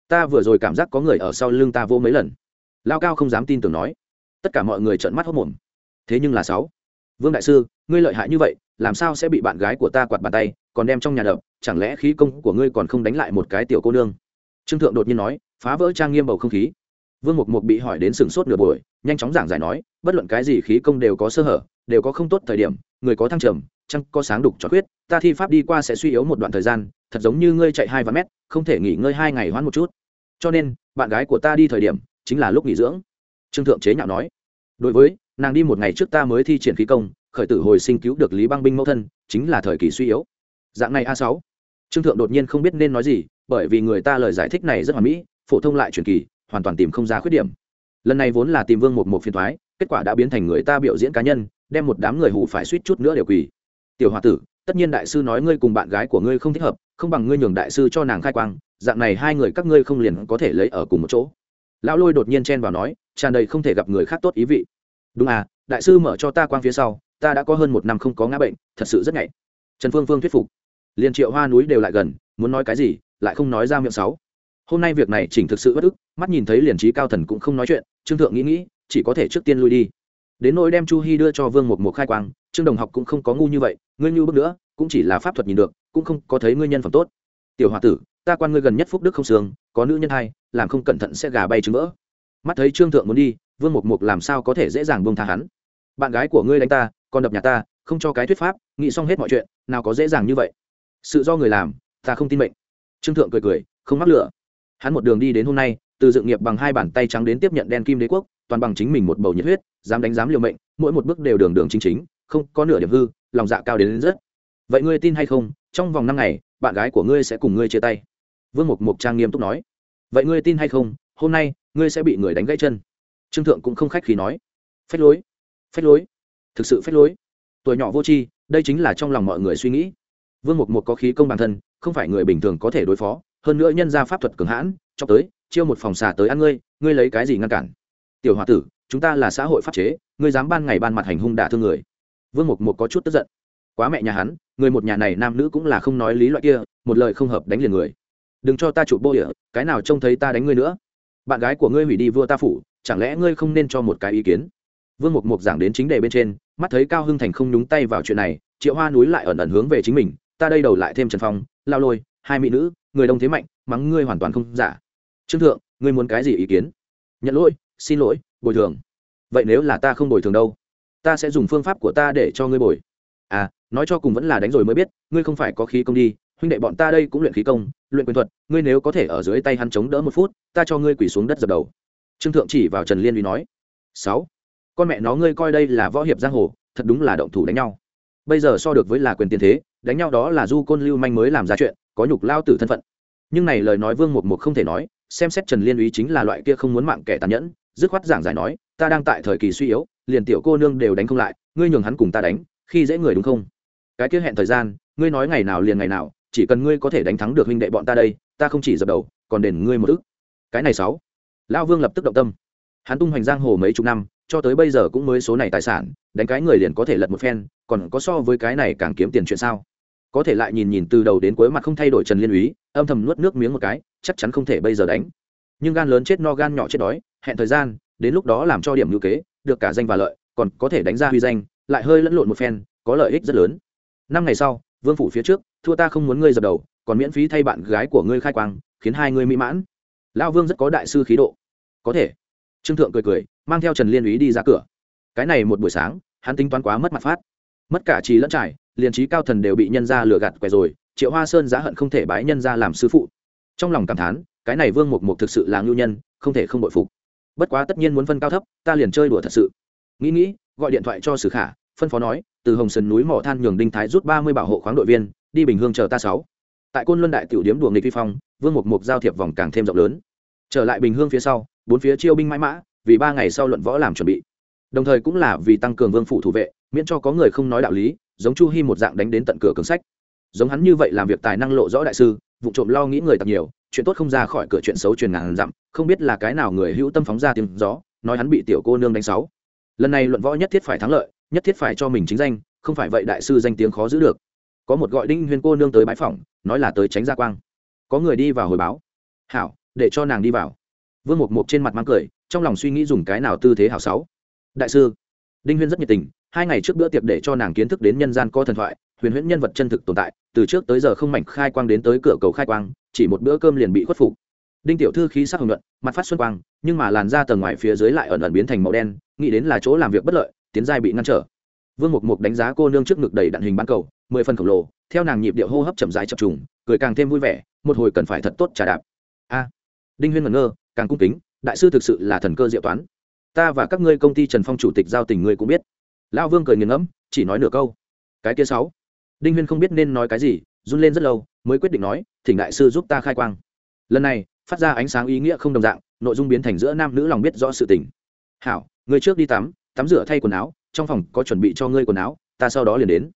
ta vừa rồi cảm giác có người ở sau lưng ta vô mấy lần. Lao cao không dám tin tưởng nói. Tất cả mọi người trợn mắt hốc mồm thế nhưng là sáu. Vương đại sư, ngươi lợi hại như vậy, làm sao sẽ bị bạn gái của ta quạt bàn tay còn đem trong nhà đập, chẳng lẽ khí công của ngươi còn không đánh lại một cái tiểu cô nương? Trương thượng đột nhiên nói, phá vỡ trang nghiêm bầu không khí. Vương mục mục bị hỏi đến sừng sốt nửa buổi, nhanh chóng giảng giải nói, bất luận cái gì khí công đều có sơ hở, đều có không tốt thời điểm, người có thăng trầm, chăng có sáng đục cho khuyết, ta thi pháp đi qua sẽ suy yếu một đoạn thời gian, thật giống như ngươi chạy hai vạn mét, không thể nghỉ ngơi hai ngày hoãn một chút. Cho nên, bạn gái của ta đi thời điểm, chính là lúc nghỉ dưỡng. Trương thượng chế nhạo nói. Đối với, nàng đi một ngày trước ta mới thi triển khí công, khởi tử hồi sinh cứu được lý băng binh mẫu thân, chính là thời kỳ suy yếu dạng này a sáu. Trương thượng đột nhiên không biết nên nói gì, bởi vì người ta lời giải thích này rất hoàn mỹ, phổ thông lại truyền kỳ, hoàn toàn tìm không ra khuyết điểm. Lần này vốn là tìm vương một một phiên thoái kết quả đã biến thành người ta biểu diễn cá nhân, đem một đám người hù phải suýt chút nữa đều quỳ. Tiểu h tử, tất nhiên đại sư nói ngươi cùng bạn gái của ngươi không thích hợp, không bằng ngươi nhường đại sư cho nàng khai quang, dạng này hai người các ngươi không liền có thể lấy ở cùng một chỗ. Lão lôi đột nhiên chen vào nói, tràn đầy không thể gặp người khác tốt ý vị. Đúng à đại sư mở cho ta quang phía sau, ta đã có hơn một năm không có ngã bệnh, thật sự rất nhạy trần phương phương thuyết phục liền triệu hoa núi đều lại gần muốn nói cái gì lại không nói ra miệng sáu. Hôm nay việc này chỉnh thực sự bất ức mắt nhìn thấy liền trí cao thần cũng không nói chuyện trương thượng nghĩ nghĩ chỉ có thể trước tiên lui đi. Đến nỗi đem chu hy đưa cho vương một một khai quang trương đồng học cũng không có ngu như vậy ngươi như bước nữa cũng chỉ là pháp thuật nhìn được cũng không có thấy ngươi nhân phẩm tốt. Tiểu h tử ta quan ngươi gần nhất phúc đức không sướng có nữ nhân hay, làm không cẩn thận sẽ gà bay trứng vỡ. Mắt thấy trương thượng muốn đi vương một một làm sao có thể dễ dàng buông tha hắn? Bạn gái của ngươi đánh ta còn đập nhà ta không cho cái thuyết pháp nghĩ xong hết mọi chuyện nào có dễ dàng như vậy? Sự do người làm ta không tin mệnh. Trương thượng cười cười không mắc lửa. Hắn một đường đi đến hôm nay từ dự nghiệp bằng hai bàn tay trắng đến tiếp nhận đen kim đế quốc toàn bằng chính mình một bầu nhiệt huyết dám đánh dám liều mệnh mỗi một bước đều đường đường chính chính không có nửa điểm hư lòng dạ cao đến, đến rất. Vậy ngươi tin hay không trong vòng năm ngày bạn gái của ngươi sẽ cùng ngươi chia tay? Vương mục mục trang nghiêm túc nói. Vậy ngươi tin hay không hôm nay ngươi sẽ bị người đánh gãy chân? Trương thượng cũng không khách khí nói. Phách lối phách lối thực sự phách lối. Tuổi nhỏ vô tri đây chính là trong lòng mọi người suy nghĩ vương mục mục có khí công bản thân, không phải người bình thường có thể đối phó, hơn nữa nhân ra pháp thuật cường hãn, cho tới, chiêu một phòng xà tới ăn ngươi ngươi lấy cái gì ngăn cản? Tiểu h o a tử, chúng ta là xã hội pháp chế, ngươi dám ban ngày ban mặt hành hung đả thương người. Vương mục mục có chút tức giận. Quá mẹ nhà hắn, người một nhà này nam nữ cũng là không nói lý loại kia, một lời không hợp đánh liền người. Đừng cho ta chụp bô ỉa, cái nào trông thấy ta đánh ngươi nữa? Bạn gái của ngươi hủy đi vua ta phủ, chẳng lẽ ngươi không nên cho một cái ý kiến? Vương mục mục giảng đến chính đề bên trên, mắt thấy cao hưng thành không nhúng tay vào chuyện này, triệu hoa núi lại ẩn ẩn hướng về chính mình ta đây đầu lại thêm trần phong, lao lôi, hai mỹ nữ, người đông thế mạnh, mắng ngươi hoàn toàn không giả. Trương thượng, ngươi muốn cái gì ý kiến? Nhận lỗi, xin lỗi, bồi thường. Vậy nếu là ta không bồi thường đâu, ta sẽ dùng phương pháp của ta để cho ngươi bồi. À nói cho cùng vẫn là đánh rồi mới biết, ngươi không phải có khí công đi, huynh đệ bọn ta đây cũng luyện khí công, luyện quyền thuật, ngươi nếu có thể ở dưới tay hắn chống đỡ một phút, ta cho ngươi quỳ xuống đất dập đầu. Trương thượng chỉ vào trần liên uy nói, sáu, con mẹ nó ngươi coi đây là võ hiệp giang hồ, thật đúng là động thủ đánh nhau. Bây giờ so được với là quyền tiền thế đánh nhau đó là du côn lưu manh mới làm ra chuyện, có nhục lao tử thân phận. Nhưng này lời nói vương một một không thể nói, xem xét trần liên Ý chính là loại kia không muốn mạng kẻ tàn nhẫn, dứt khoát giảng giải nói, ta đang tại thời kỳ suy yếu, liền tiểu cô nương đều đánh không lại, ngươi nhường hắn cùng ta đánh, khi dễ người đúng không? Cái kia hẹn thời gian, ngươi nói ngày nào liền ngày nào, chỉ cần ngươi có thể đánh thắng được huynh đệ bọn ta đây, ta không chỉ dập đầu, còn đền ngươi một ức. Cái này sáu. Lão vương lập tức động tâm. Hắn tung hoành giang hồ mấy chục năm, cho tới bây giờ cũng mới số này tài sản, đánh cái người liền có thể lật một phen, còn có so với cái này càng kiếm tiền chuyện sao? Có thể lại nhìn nhìn từ đầu đến cuối mặt không thay đổi trần liên úy, âm thầm nuốt nước miếng một cái, chắc chắn không thể bây giờ đánh. Nhưng gan lớn chết no gan nhỏ chết đói, hẹn thời gian, đến lúc đó làm cho điểm ngữ kế, được cả danh và lợi, còn có thể đánh ra huy danh, lại hơi lẫn lộn một phen, có lợi ích rất lớn. Năm ngày sau, vương phủ phía trước, thua ta không muốn ngươi dập đầu, còn miễn phí thay bạn gái của ngươi khai quang, khiến hai ngươi mỹ mãn. Lão vương rất có đại sư khí độ. Có thể. Trương thượng cười cười, mang theo trần liên úy đi ra cửa. Cái này một buổi sáng, hắn tính toán quá mất mặt phát. Mất cả trí lẫn trải liền trí cao thần đều bị nhân ra lừa gạt quẻ rồi, triệu hoa sơn giá hận không thể bái nhân ra làm sư phụ. Trong lòng cảm thán, cái này vương mục mục thực sự là ngưu nhân, không thể không bội phục. Bất quá tất nhiên muốn phân cao thấp, ta liền chơi đùa thật sự. Nghĩ nghĩ, gọi điện thoại cho sử khả, phân phó nói, từ hồng sơn núi mỏ than nhường đinh thái rút ba mươi bảo hộ khoáng đội viên, đi bình hương chờ ta sáu. Tại côn luân đại tiểu điếm đùa nghịch vi phong, vương mục mục giao thiệp vòng càng thêm rộng lớn. Trở lại bình hương phía sau, bốn phía chiêu binh mãi mã, vì ba ngày sau luận võ làm chuẩn bị. Đồng thời cũng là vì tăng cường vương phủ thủ vệ, miễn cho có người không nói đạo lý giống chu hy một dạng đánh đến tận cửa cường sách. Giống hắn như vậy làm việc tài năng lộ rõ đại sư vụ trộm lo nghĩ người tặc nhiều, chuyện tốt không ra khỏi cửa chuyện xấu truyền ngàn dặm, không biết là cái nào người hữu tâm phóng ra tiếng gió, nói hắn bị tiểu cô nương đánh sáu. Lần này luận võ nhất thiết phải thắng lợi, nhất thiết phải cho mình chính danh, không phải vậy đại sư danh tiếng khó giữ được. Có một gọi đinh huyên cô nương tới bãi phòng nói là tới tránh gia quang. Có người đi vào hồi báo. Hảo, để cho nàng đi vào. Vương mục mục trên mặt mang cười, trong lòng suy nghĩ dùng cái nào tư thế hảo sáu. Đại sư. Đinh huyên rất nhiệt tình hai ngày trước bữa tiệc để cho nàng kiến thức đến nhân gian có thần thoại, huyền huyễn nhân vật chân thực tồn tại, từ trước tới giờ không mảnh khai quang đến tới cửa cầu khai quang, chỉ một bữa cơm liền bị khuất phục. Đinh tiểu thư khí sắc hồng nhuận, mặt phát xuân quang, nhưng mà làn da tầng ngoài phía dưới lại ẩn ẩn biến thành màu đen, nghĩ đến là chỗ làm việc bất lợi, tiến giai bị ngăn trở. Vương mục mục đánh giá cô nương trước ngực đầy đạn hình bán cầu, mười phần khổng lồ, theo nàng nhịp điệu hô hấp chậm rãi chập trùng, cười càng thêm vui vẻ, một hồi cần phải thật tốt trà đạp. A. Đinh huyên ngẩn ngơ, càng cung kính, đại sư thực sự là thần cơ diệu toán. Ta và các ngươi công ty trần phong chủ tịch giao tình ngươi cũng biết lão vương cười nghiền ngẫm, chỉ nói nửa câu. Cái kia sáu. Đinh huyên không biết nên nói cái gì, run lên rất lâu, mới quyết định nói, thỉnh đại sư giúp ta khai quang. Lần này, phát ra ánh sáng ý nghĩa không đồng dạng, nội dung biến thành giữa nam nữ lòng biết rõ sự tình. Hảo người trước đi tắm tắm rửa thay quần áo, trong phòng có chuẩn bị cho ngươi quần áo, ta sau đó liền đến.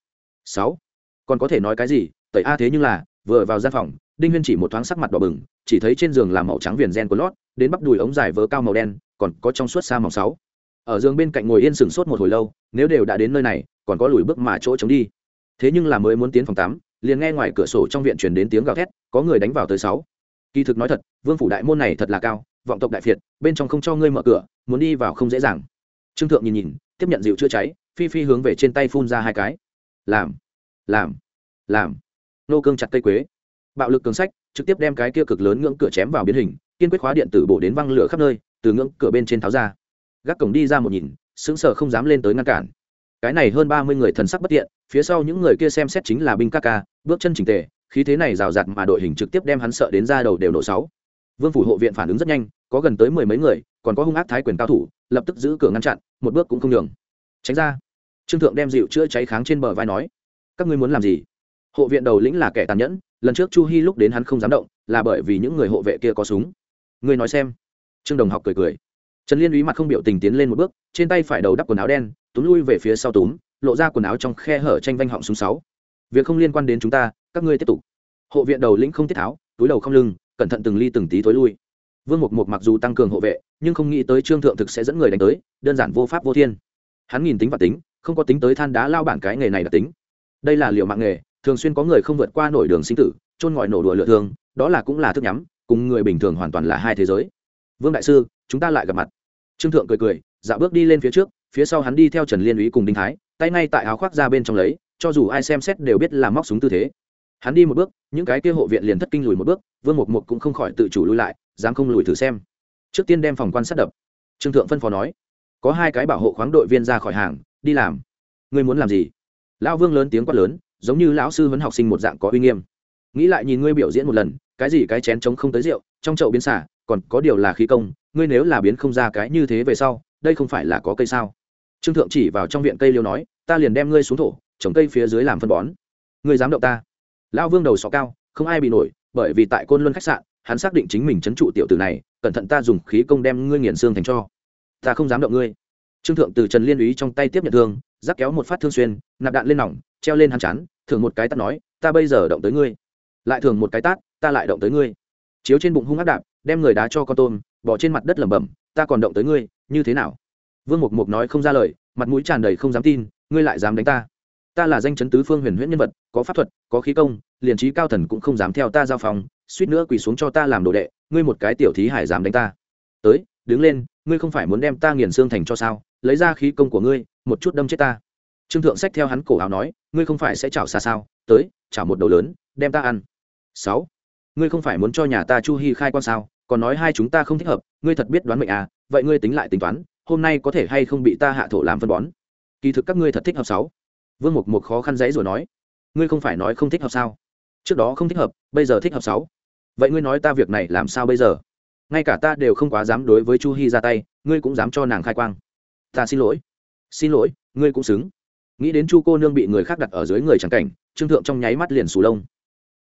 Sáu. Còn có thể nói cái gì? Tẩy a thế nhưng là, vừa vào gian phòng, đinh huyên chỉ một thoáng sắc mặt đỏ bừng, chỉ thấy trên giường là màu trắng viền gen của lót, đến bắp đùi ống dài vớ cao màu đen, còn có trong suốt xa màu sáu ở giường bên cạnh ngồi yên sừng sốt một hồi lâu, nếu đều đã đến nơi này, còn có lùi bước mà chỗ chống đi. Thế nhưng là mới muốn tiến phòng tắm, liền nghe ngoài cửa sổ trong viện truyền đến tiếng gào thét, có người đánh vào tới sáu. Kỳ thực nói thật, vương phủ đại môn này thật là cao, vọng tộc đại phiệt, bên trong không cho ngươi mở cửa, muốn đi vào không dễ dàng. Trương thượng nhìn nhìn, tiếp nhận dịu chữa cháy, phi phi hướng về trên tay phun ra hai cái. Làm làm làm. Nô cương chặt cây quế. Bạo lực cường sách, trực tiếp đem cái kia cực lớn ngưỡng cửa chém vào biến hình, kiên quyết khóa điện tử bổ đến văng lửa khắp nơi, từ ngưỡng cửa bên trên tháo ra gác cổng đi ra một nhìn, sững sờ không dám lên tới ngăn cản. Cái này hơn ba mươi người thần sắc bất tiện, phía sau những người kia xem xét chính là binh ca ca, bước chân chỉnh tề, khí thế này rào rạt mà đội hình trực tiếp đem hắn sợ đến ra đầu đều nổ sáu. Vương phủ hộ viện phản ứng rất nhanh, có gần tới mười mấy người, còn có hung ác thái quyền cao thủ, lập tức giữ cửa ngăn chặn, một bước cũng không nhường. Tránh ra. Trương thượng đem dịu chữa cháy kháng trên bờ vai nói, các ngươi muốn làm gì? Hộ viện đầu lĩnh là kẻ tàn nhẫn, lần trước chu hy lúc đến hắn không dám động, là bởi vì những người hộ vệ kia có súng. Ngươi nói xem. Trương đồng học cười cười trần liên úy mặt không biểu tình tiến lên một bước, trên tay phải đầu đắp quần áo đen, túm lui về phía sau túm, lộ ra quần áo trong khe hở tranh vanh họng súng sáu. Việc không liên quan đến chúng ta, các ngươi tiếp tục. Hộ viện đầu lĩnh không tiết tháo, túi đầu không lưng, cẩn thận từng ly từng tí tối lui. Vương mục mục mặc dù tăng cường hộ vệ, nhưng không nghĩ tới trương thượng thực sẽ dẫn người đánh tới, đơn giản vô pháp vô thiên. Hắn nhìn tính và tính, không có tính tới than đá lao bản cái nghề này đặc tính. Đây là liệu mạng nghề, thường xuyên có người không vượt qua nổi đường sinh tử trôn ngòi nổ đùa lựa thương, đó là cũng là thức nhắm, cùng người bình thường hoàn toàn là hai thế giới. Vương đại sư, chúng ta lại gặp mặt trương thượng cười cười dạo bước đi lên phía trước, phía sau hắn đi theo trần liên úy cùng đinh thái, tay ngay tại áo khoác ra bên trong lấy, cho dù ai xem xét đều biết là móc súng tư thế. Hắn đi một bước, những cái kia hộ viện liền thất kinh lùi một bước, vương một một cũng không khỏi tự chủ lui lại, dám không lùi thử xem. Trước tiên đem phòng quan sát đập. Trương thượng phân phó nói, có hai cái bảo hộ khoáng đội viên ra khỏi hàng, đi làm. Ngươi muốn làm gì? Lão vương lớn tiếng quát lớn, giống như lão sư huấn học sinh một dạng có uy nghiêm. Nghĩ lại nhìn ngươi biểu diễn một lần, cái gì cái chén trống không tới rượu, trong chậu biến xả còn có điều là khí công, ngươi nếu là biến không ra cái như thế về sau, đây không phải là có cây sao? Trương thượng chỉ vào trong viện cây liêu nói, ta liền đem ngươi xuống thổ, trồng cây phía dưới làm phân bón. Ngươi dám động ta? Lão vương đầu sọ cao, không ai bị nổi, bởi vì tại côn luân khách sạn, hắn xác định chính mình c trụ tiểu tử này, cẩn thận ta dùng khí công đem ngươi nghiền xương thành cho. Ta không dám động ngươi. Trương thượng từ trần liên úy trong tay tiếp nhận thương giáp kéo một phát thương xuyên, nạp đạn lên nòng, treo lên hắn chán thường một cái tắt nói, ta bây giờ động tới ngươi. Lại thường một cái tát, ta lại động tới ngươi. Chiếu trên bụng hung ác đạp đem người đá cho con tôm, bỏ trên mặt đất lẩm bẩm, ta còn động tới ngươi, như thế nào? Vương mục mục nói không ra lời, mặt mũi tràn đầy không dám tin, ngươi lại dám đánh ta? Ta là danh chấn tứ phương huyền huyễn nhân vật, có pháp thuật, có khí công, liền trí cao thần cũng không dám theo ta giao phòng, suýt nữa quỳ xuống cho ta làm đồ đệ, ngươi một cái tiểu thí hải dám đánh ta. Tới, đứng lên, ngươi không phải muốn đem ta nghiền xương thành cho sao? Lấy ra khí công của ngươi, một chút đâm chết ta. Trương thượng sách theo hắn cổ áo nói, ngươi không phải sẽ chảo xa sao? Tới, chảo một đầu lớn, đem ta ăn. Sáu, ngươi không phải muốn cho nhà ta chu hy khai quan sao? Còn nói hai chúng ta không thích hợp, ngươi thật biết đoán mệnh à vậy ngươi tính lại tính toán, hôm nay có thể hay không bị ta hạ thổ làm phân bón? Kỳ thực các ngươi thật thích hợp sáu. Vương mục một khó khăn dãy rồi nói. Ngươi không phải nói không thích hợp sao? Trước đó không thích hợp, bây giờ thích hợp sáu. Vậy ngươi nói ta việc này làm sao bây giờ? Ngay cả ta đều không quá dám đối với chu hy ra tay, ngươi cũng dám cho nàng khai quang. Ta xin lỗi. Xin lỗi, ngươi cũng xứng. Nghĩ đến chu cô nương bị người khác đặt ở dưới người chẳng cảnh, trương thượng trong nháy mắt liền sù lông.